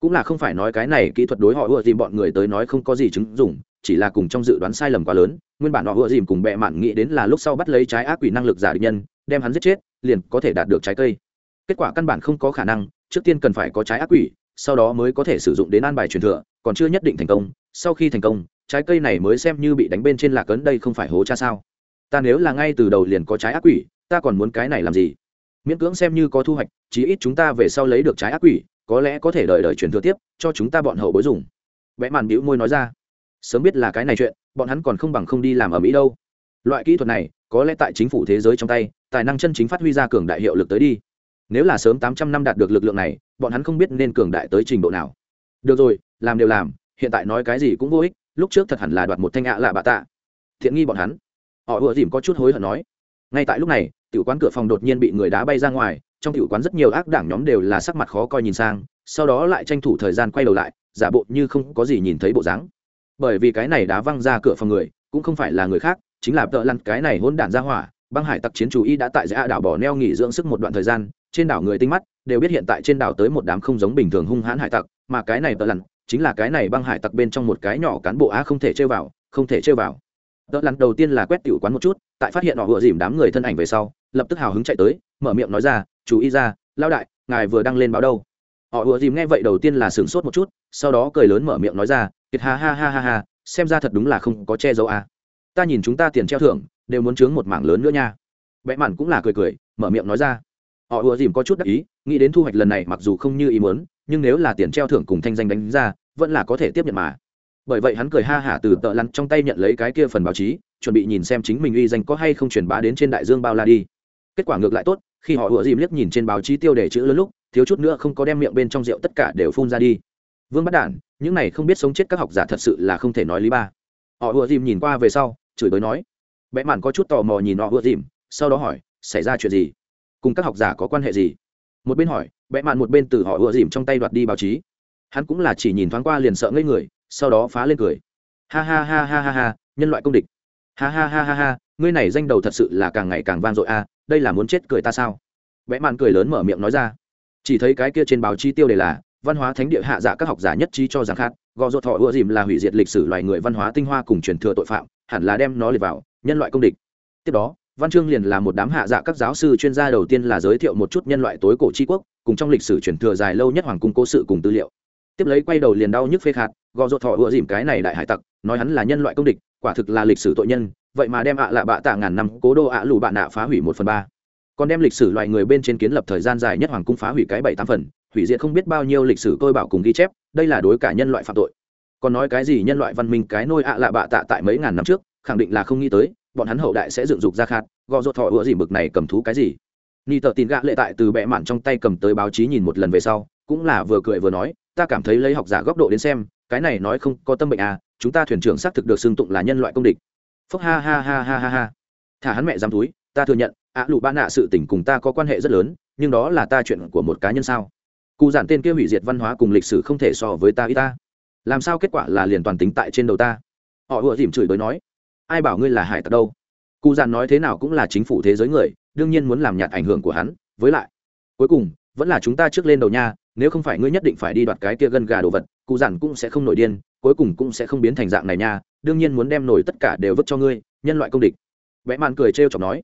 Cũng là không phải nói cái này kỹ thuật đối họ ưa dìm bọn người tới nói không có gì chứng dụng, chỉ là cùng trong dự đoán sai lầm quá lớn, nguyên bản họ ưa dìm cùng bệ mạn nghĩ đến là lúc sau bắt lấy trái ác quỷ năng lực giả định nhân, đem hắn giết chết, liền có thể đạt được trái cây. Kết quả căn bản không có khả năng, trước tiên cần phải có trái ác quỷ sau đó mới có thể sử dụng đến an bài truyền thừa, còn chưa nhất định thành công, sau khi thành công, trái cây này mới xem như bị đánh bên trên lạc ấn đây không phải hố cha sao? Ta nếu là ngay từ đầu liền có trái ác quỷ, ta còn muốn cái này làm gì? Miễn cưỡng xem như có thu hoạch, chí ít chúng ta về sau lấy được trái ác quỷ, có lẽ có thể đợi đợi truyền thừa tiếp, cho chúng ta bọn hậu bối dùng. Vẽ màn bĩu môi nói ra. Sớm biết là cái này chuyện, bọn hắn còn không bằng không đi làm ở mỹ đâu. Loại kỹ thuật này, có lẽ tại chính phủ thế giới trong tay, tài năng chân chính phát huy ra cường đại hiệu lực tới đi. Nếu là sớm tám trăm năm đạt được lực lượng này bọn hắn không biết nên cường đại tới trình độ nào. Được rồi, làm đều làm, hiện tại nói cái gì cũng vô ích, lúc trước thật hẳn là đoạt một thanh ạ lạ bạ tạ. Thiện nghi bọn hắn. Họ ùa dìm có chút hối hận nói. Ngay tại lúc này, tiểu quán cửa phòng đột nhiên bị người đá bay ra ngoài, trong tiểu quán rất nhiều ác đảng nhóm đều là sắc mặt khó coi nhìn sang, sau đó lại tranh thủ thời gian quay đầu lại, giả bộ như không có gì nhìn thấy bộ dáng. Bởi vì cái này đá văng ra cửa phòng người, cũng không phải là người khác, chính là tợ lăn, cái này hôn đản ra hỏa, băng hải tặc chiến chủ y đã tại giã đảo bỏ neo nghỉ dưỡng sức một đoạn thời gian, trên đảo người tinh mắt đều biết hiện tại trên đảo tới một đám không giống bình thường hung hãn hải tặc, mà cái này tợ lăn chính là cái này băng hải tặc bên trong một cái nhỏ cán bộ á không thể chơi vào, không thể chơi vào. Tợ lăn đầu tiên là quét tiểu quán một chút, tại phát hiện họ vừa dìm đám người thân ảnh về sau, lập tức hào hứng chạy tới, mở miệng nói ra, chú ý ra lao đại, ngài vừa đăng lên báo đâu? Họ ùa dìm nghe vậy đầu tiên là sửng sốt một chút, sau đó cười lớn mở miệng nói ra, kiệt ha ha ha ha ha, xem ra thật đúng là không có che giấu à. ta nhìn chúng ta tiền treo thưởng, đều muốn chướng một mảng lớn nữa nha. Vẽ mặn cũng là cười cười, mở miệng nói ra họ ùa dìm có chút đắc ý, nghĩ đến thu hoạch lần này mặc dù không như ý muốn, nhưng nếu là tiền treo thưởng cùng thanh danh đánh ra, vẫn là có thể tiếp nhận mà. Bởi vậy hắn cười ha hả từ tợ lăn trong tay nhận lấy cái kia phần báo chí, chuẩn bị nhìn xem chính mình uy danh có hay không truyền bá đến trên đại dương bao la đi. Kết quả ngược lại tốt, khi họ ùa dìm liếc nhìn trên báo chí tiêu đề chữ lớn lúc, thiếu chút nữa không có đem miệng bên trong rượu tất cả đều phun ra đi. Vương bắt đản, những này không biết sống chết các học giả thật sự là không thể nói lý ba. Họ ùa dìm nhìn qua về sau, chửi bới nói. Bẽ mạn có chút tò mò nhìn họ ùa dìm, sau đó hỏi, xảy ra chuyện gì? Cùng các học giả có quan hệ gì? Một bên hỏi, bẽ mạn một bên từ họ ủa dìm trong tay đoạt đi báo chí. Hắn cũng là chỉ nhìn thoáng qua liền sợ ngây người, sau đó phá lên cười. Ha ha ha ha ha ha, nhân loại công địch. Ha ha ha ha ha, ngươi này danh đầu thật sự là càng ngày càng vang dội a, đây là muốn chết cười ta sao? Vẽ mạn cười lớn mở miệng nói ra. Chỉ thấy cái kia trên báo chi tiêu đề là, văn hóa thánh địa hạ giả các học giả nhất trí cho rằng khác, gò ruột thọ ưa dìm là hủy diệt lịch sử loài người văn hóa tinh hoa cùng truyền thừa tội phạm, hẳn là đem nó liệt vào, nhân loại công địch. Tiếp đó văn chương liền là một đám hạ dạ các giáo sư chuyên gia đầu tiên là giới thiệu một chút nhân loại tối cổ tri quốc, cùng trong lịch sử truyền thừa dài lâu nhất hoàng cung cố sự cùng tư liệu. Tiếp lấy quay đầu liền đau nhức phê khạt gò rột thọ ựa dìm cái này đại hải tặc, nói hắn là nhân loại công địch, quả thực là lịch sử tội nhân, vậy mà đem ạ lạ bạ tạ ngàn năm cố đô ạ lù bạn nạ phá hủy một phần ba. Còn đem lịch sử loài người bên trên kiến lập thời gian dài nhất hoàng cung phá hủy cái bảy tám phần, hủy diệt không biết bao nhiêu lịch sử tôi bảo cùng ghi chép, đây là đối cả nhân loại phạm tội. Còn nói cái gì nhân loại văn minh cái nôi ạ lạ bạ tạ tại mấy ngàn năm trước, khẳng định là không nghĩ tới bọn hắn hậu đại sẽ dựng dục ra khát, gò ruột thọ ựa gì mực này cầm thú cái gì? Ni tờ tin gạ lệ tại từ bệ mạn trong tay cầm tới báo chí nhìn một lần về sau, cũng là vừa cười vừa nói, ta cảm thấy lấy học giả góc độ đến xem, cái này nói không có tâm bệnh à chúng ta thuyền trưởng xác thực được xưng tụng là nhân loại công địch. Phúc ha ha ha ha ha ha. Thả hắn mẹ dám túi, ta thừa nhận, ạ lụ ba nạ sự tình cùng ta có quan hệ rất lớn, nhưng đó là ta chuyện của một cá nhân sao? Cụ giản tên kia hủy diệt văn hóa cùng lịch sử không thể so với ta y ta. Làm sao kết quả là liền toàn tính tại trên đầu ta? Họ ùa dìm chửi bới nói ai bảo ngươi là hải tặc đâu? Cụ giản nói thế nào cũng là chính phủ thế giới người, đương nhiên muốn làm nhạt ảnh hưởng của hắn. Với lại, cuối cùng, vẫn là chúng ta trước lên đầu nha, nếu không phải ngươi nhất định phải đi đoạt cái kia gân gà đồ vật, cụ giản cũng sẽ không nổi điên, cuối cùng cũng sẽ không biến thành dạng này nha, đương nhiên muốn đem nổi tất cả đều vứt cho ngươi, nhân loại công địch. Vẽ mạn cười trêu chọc nói.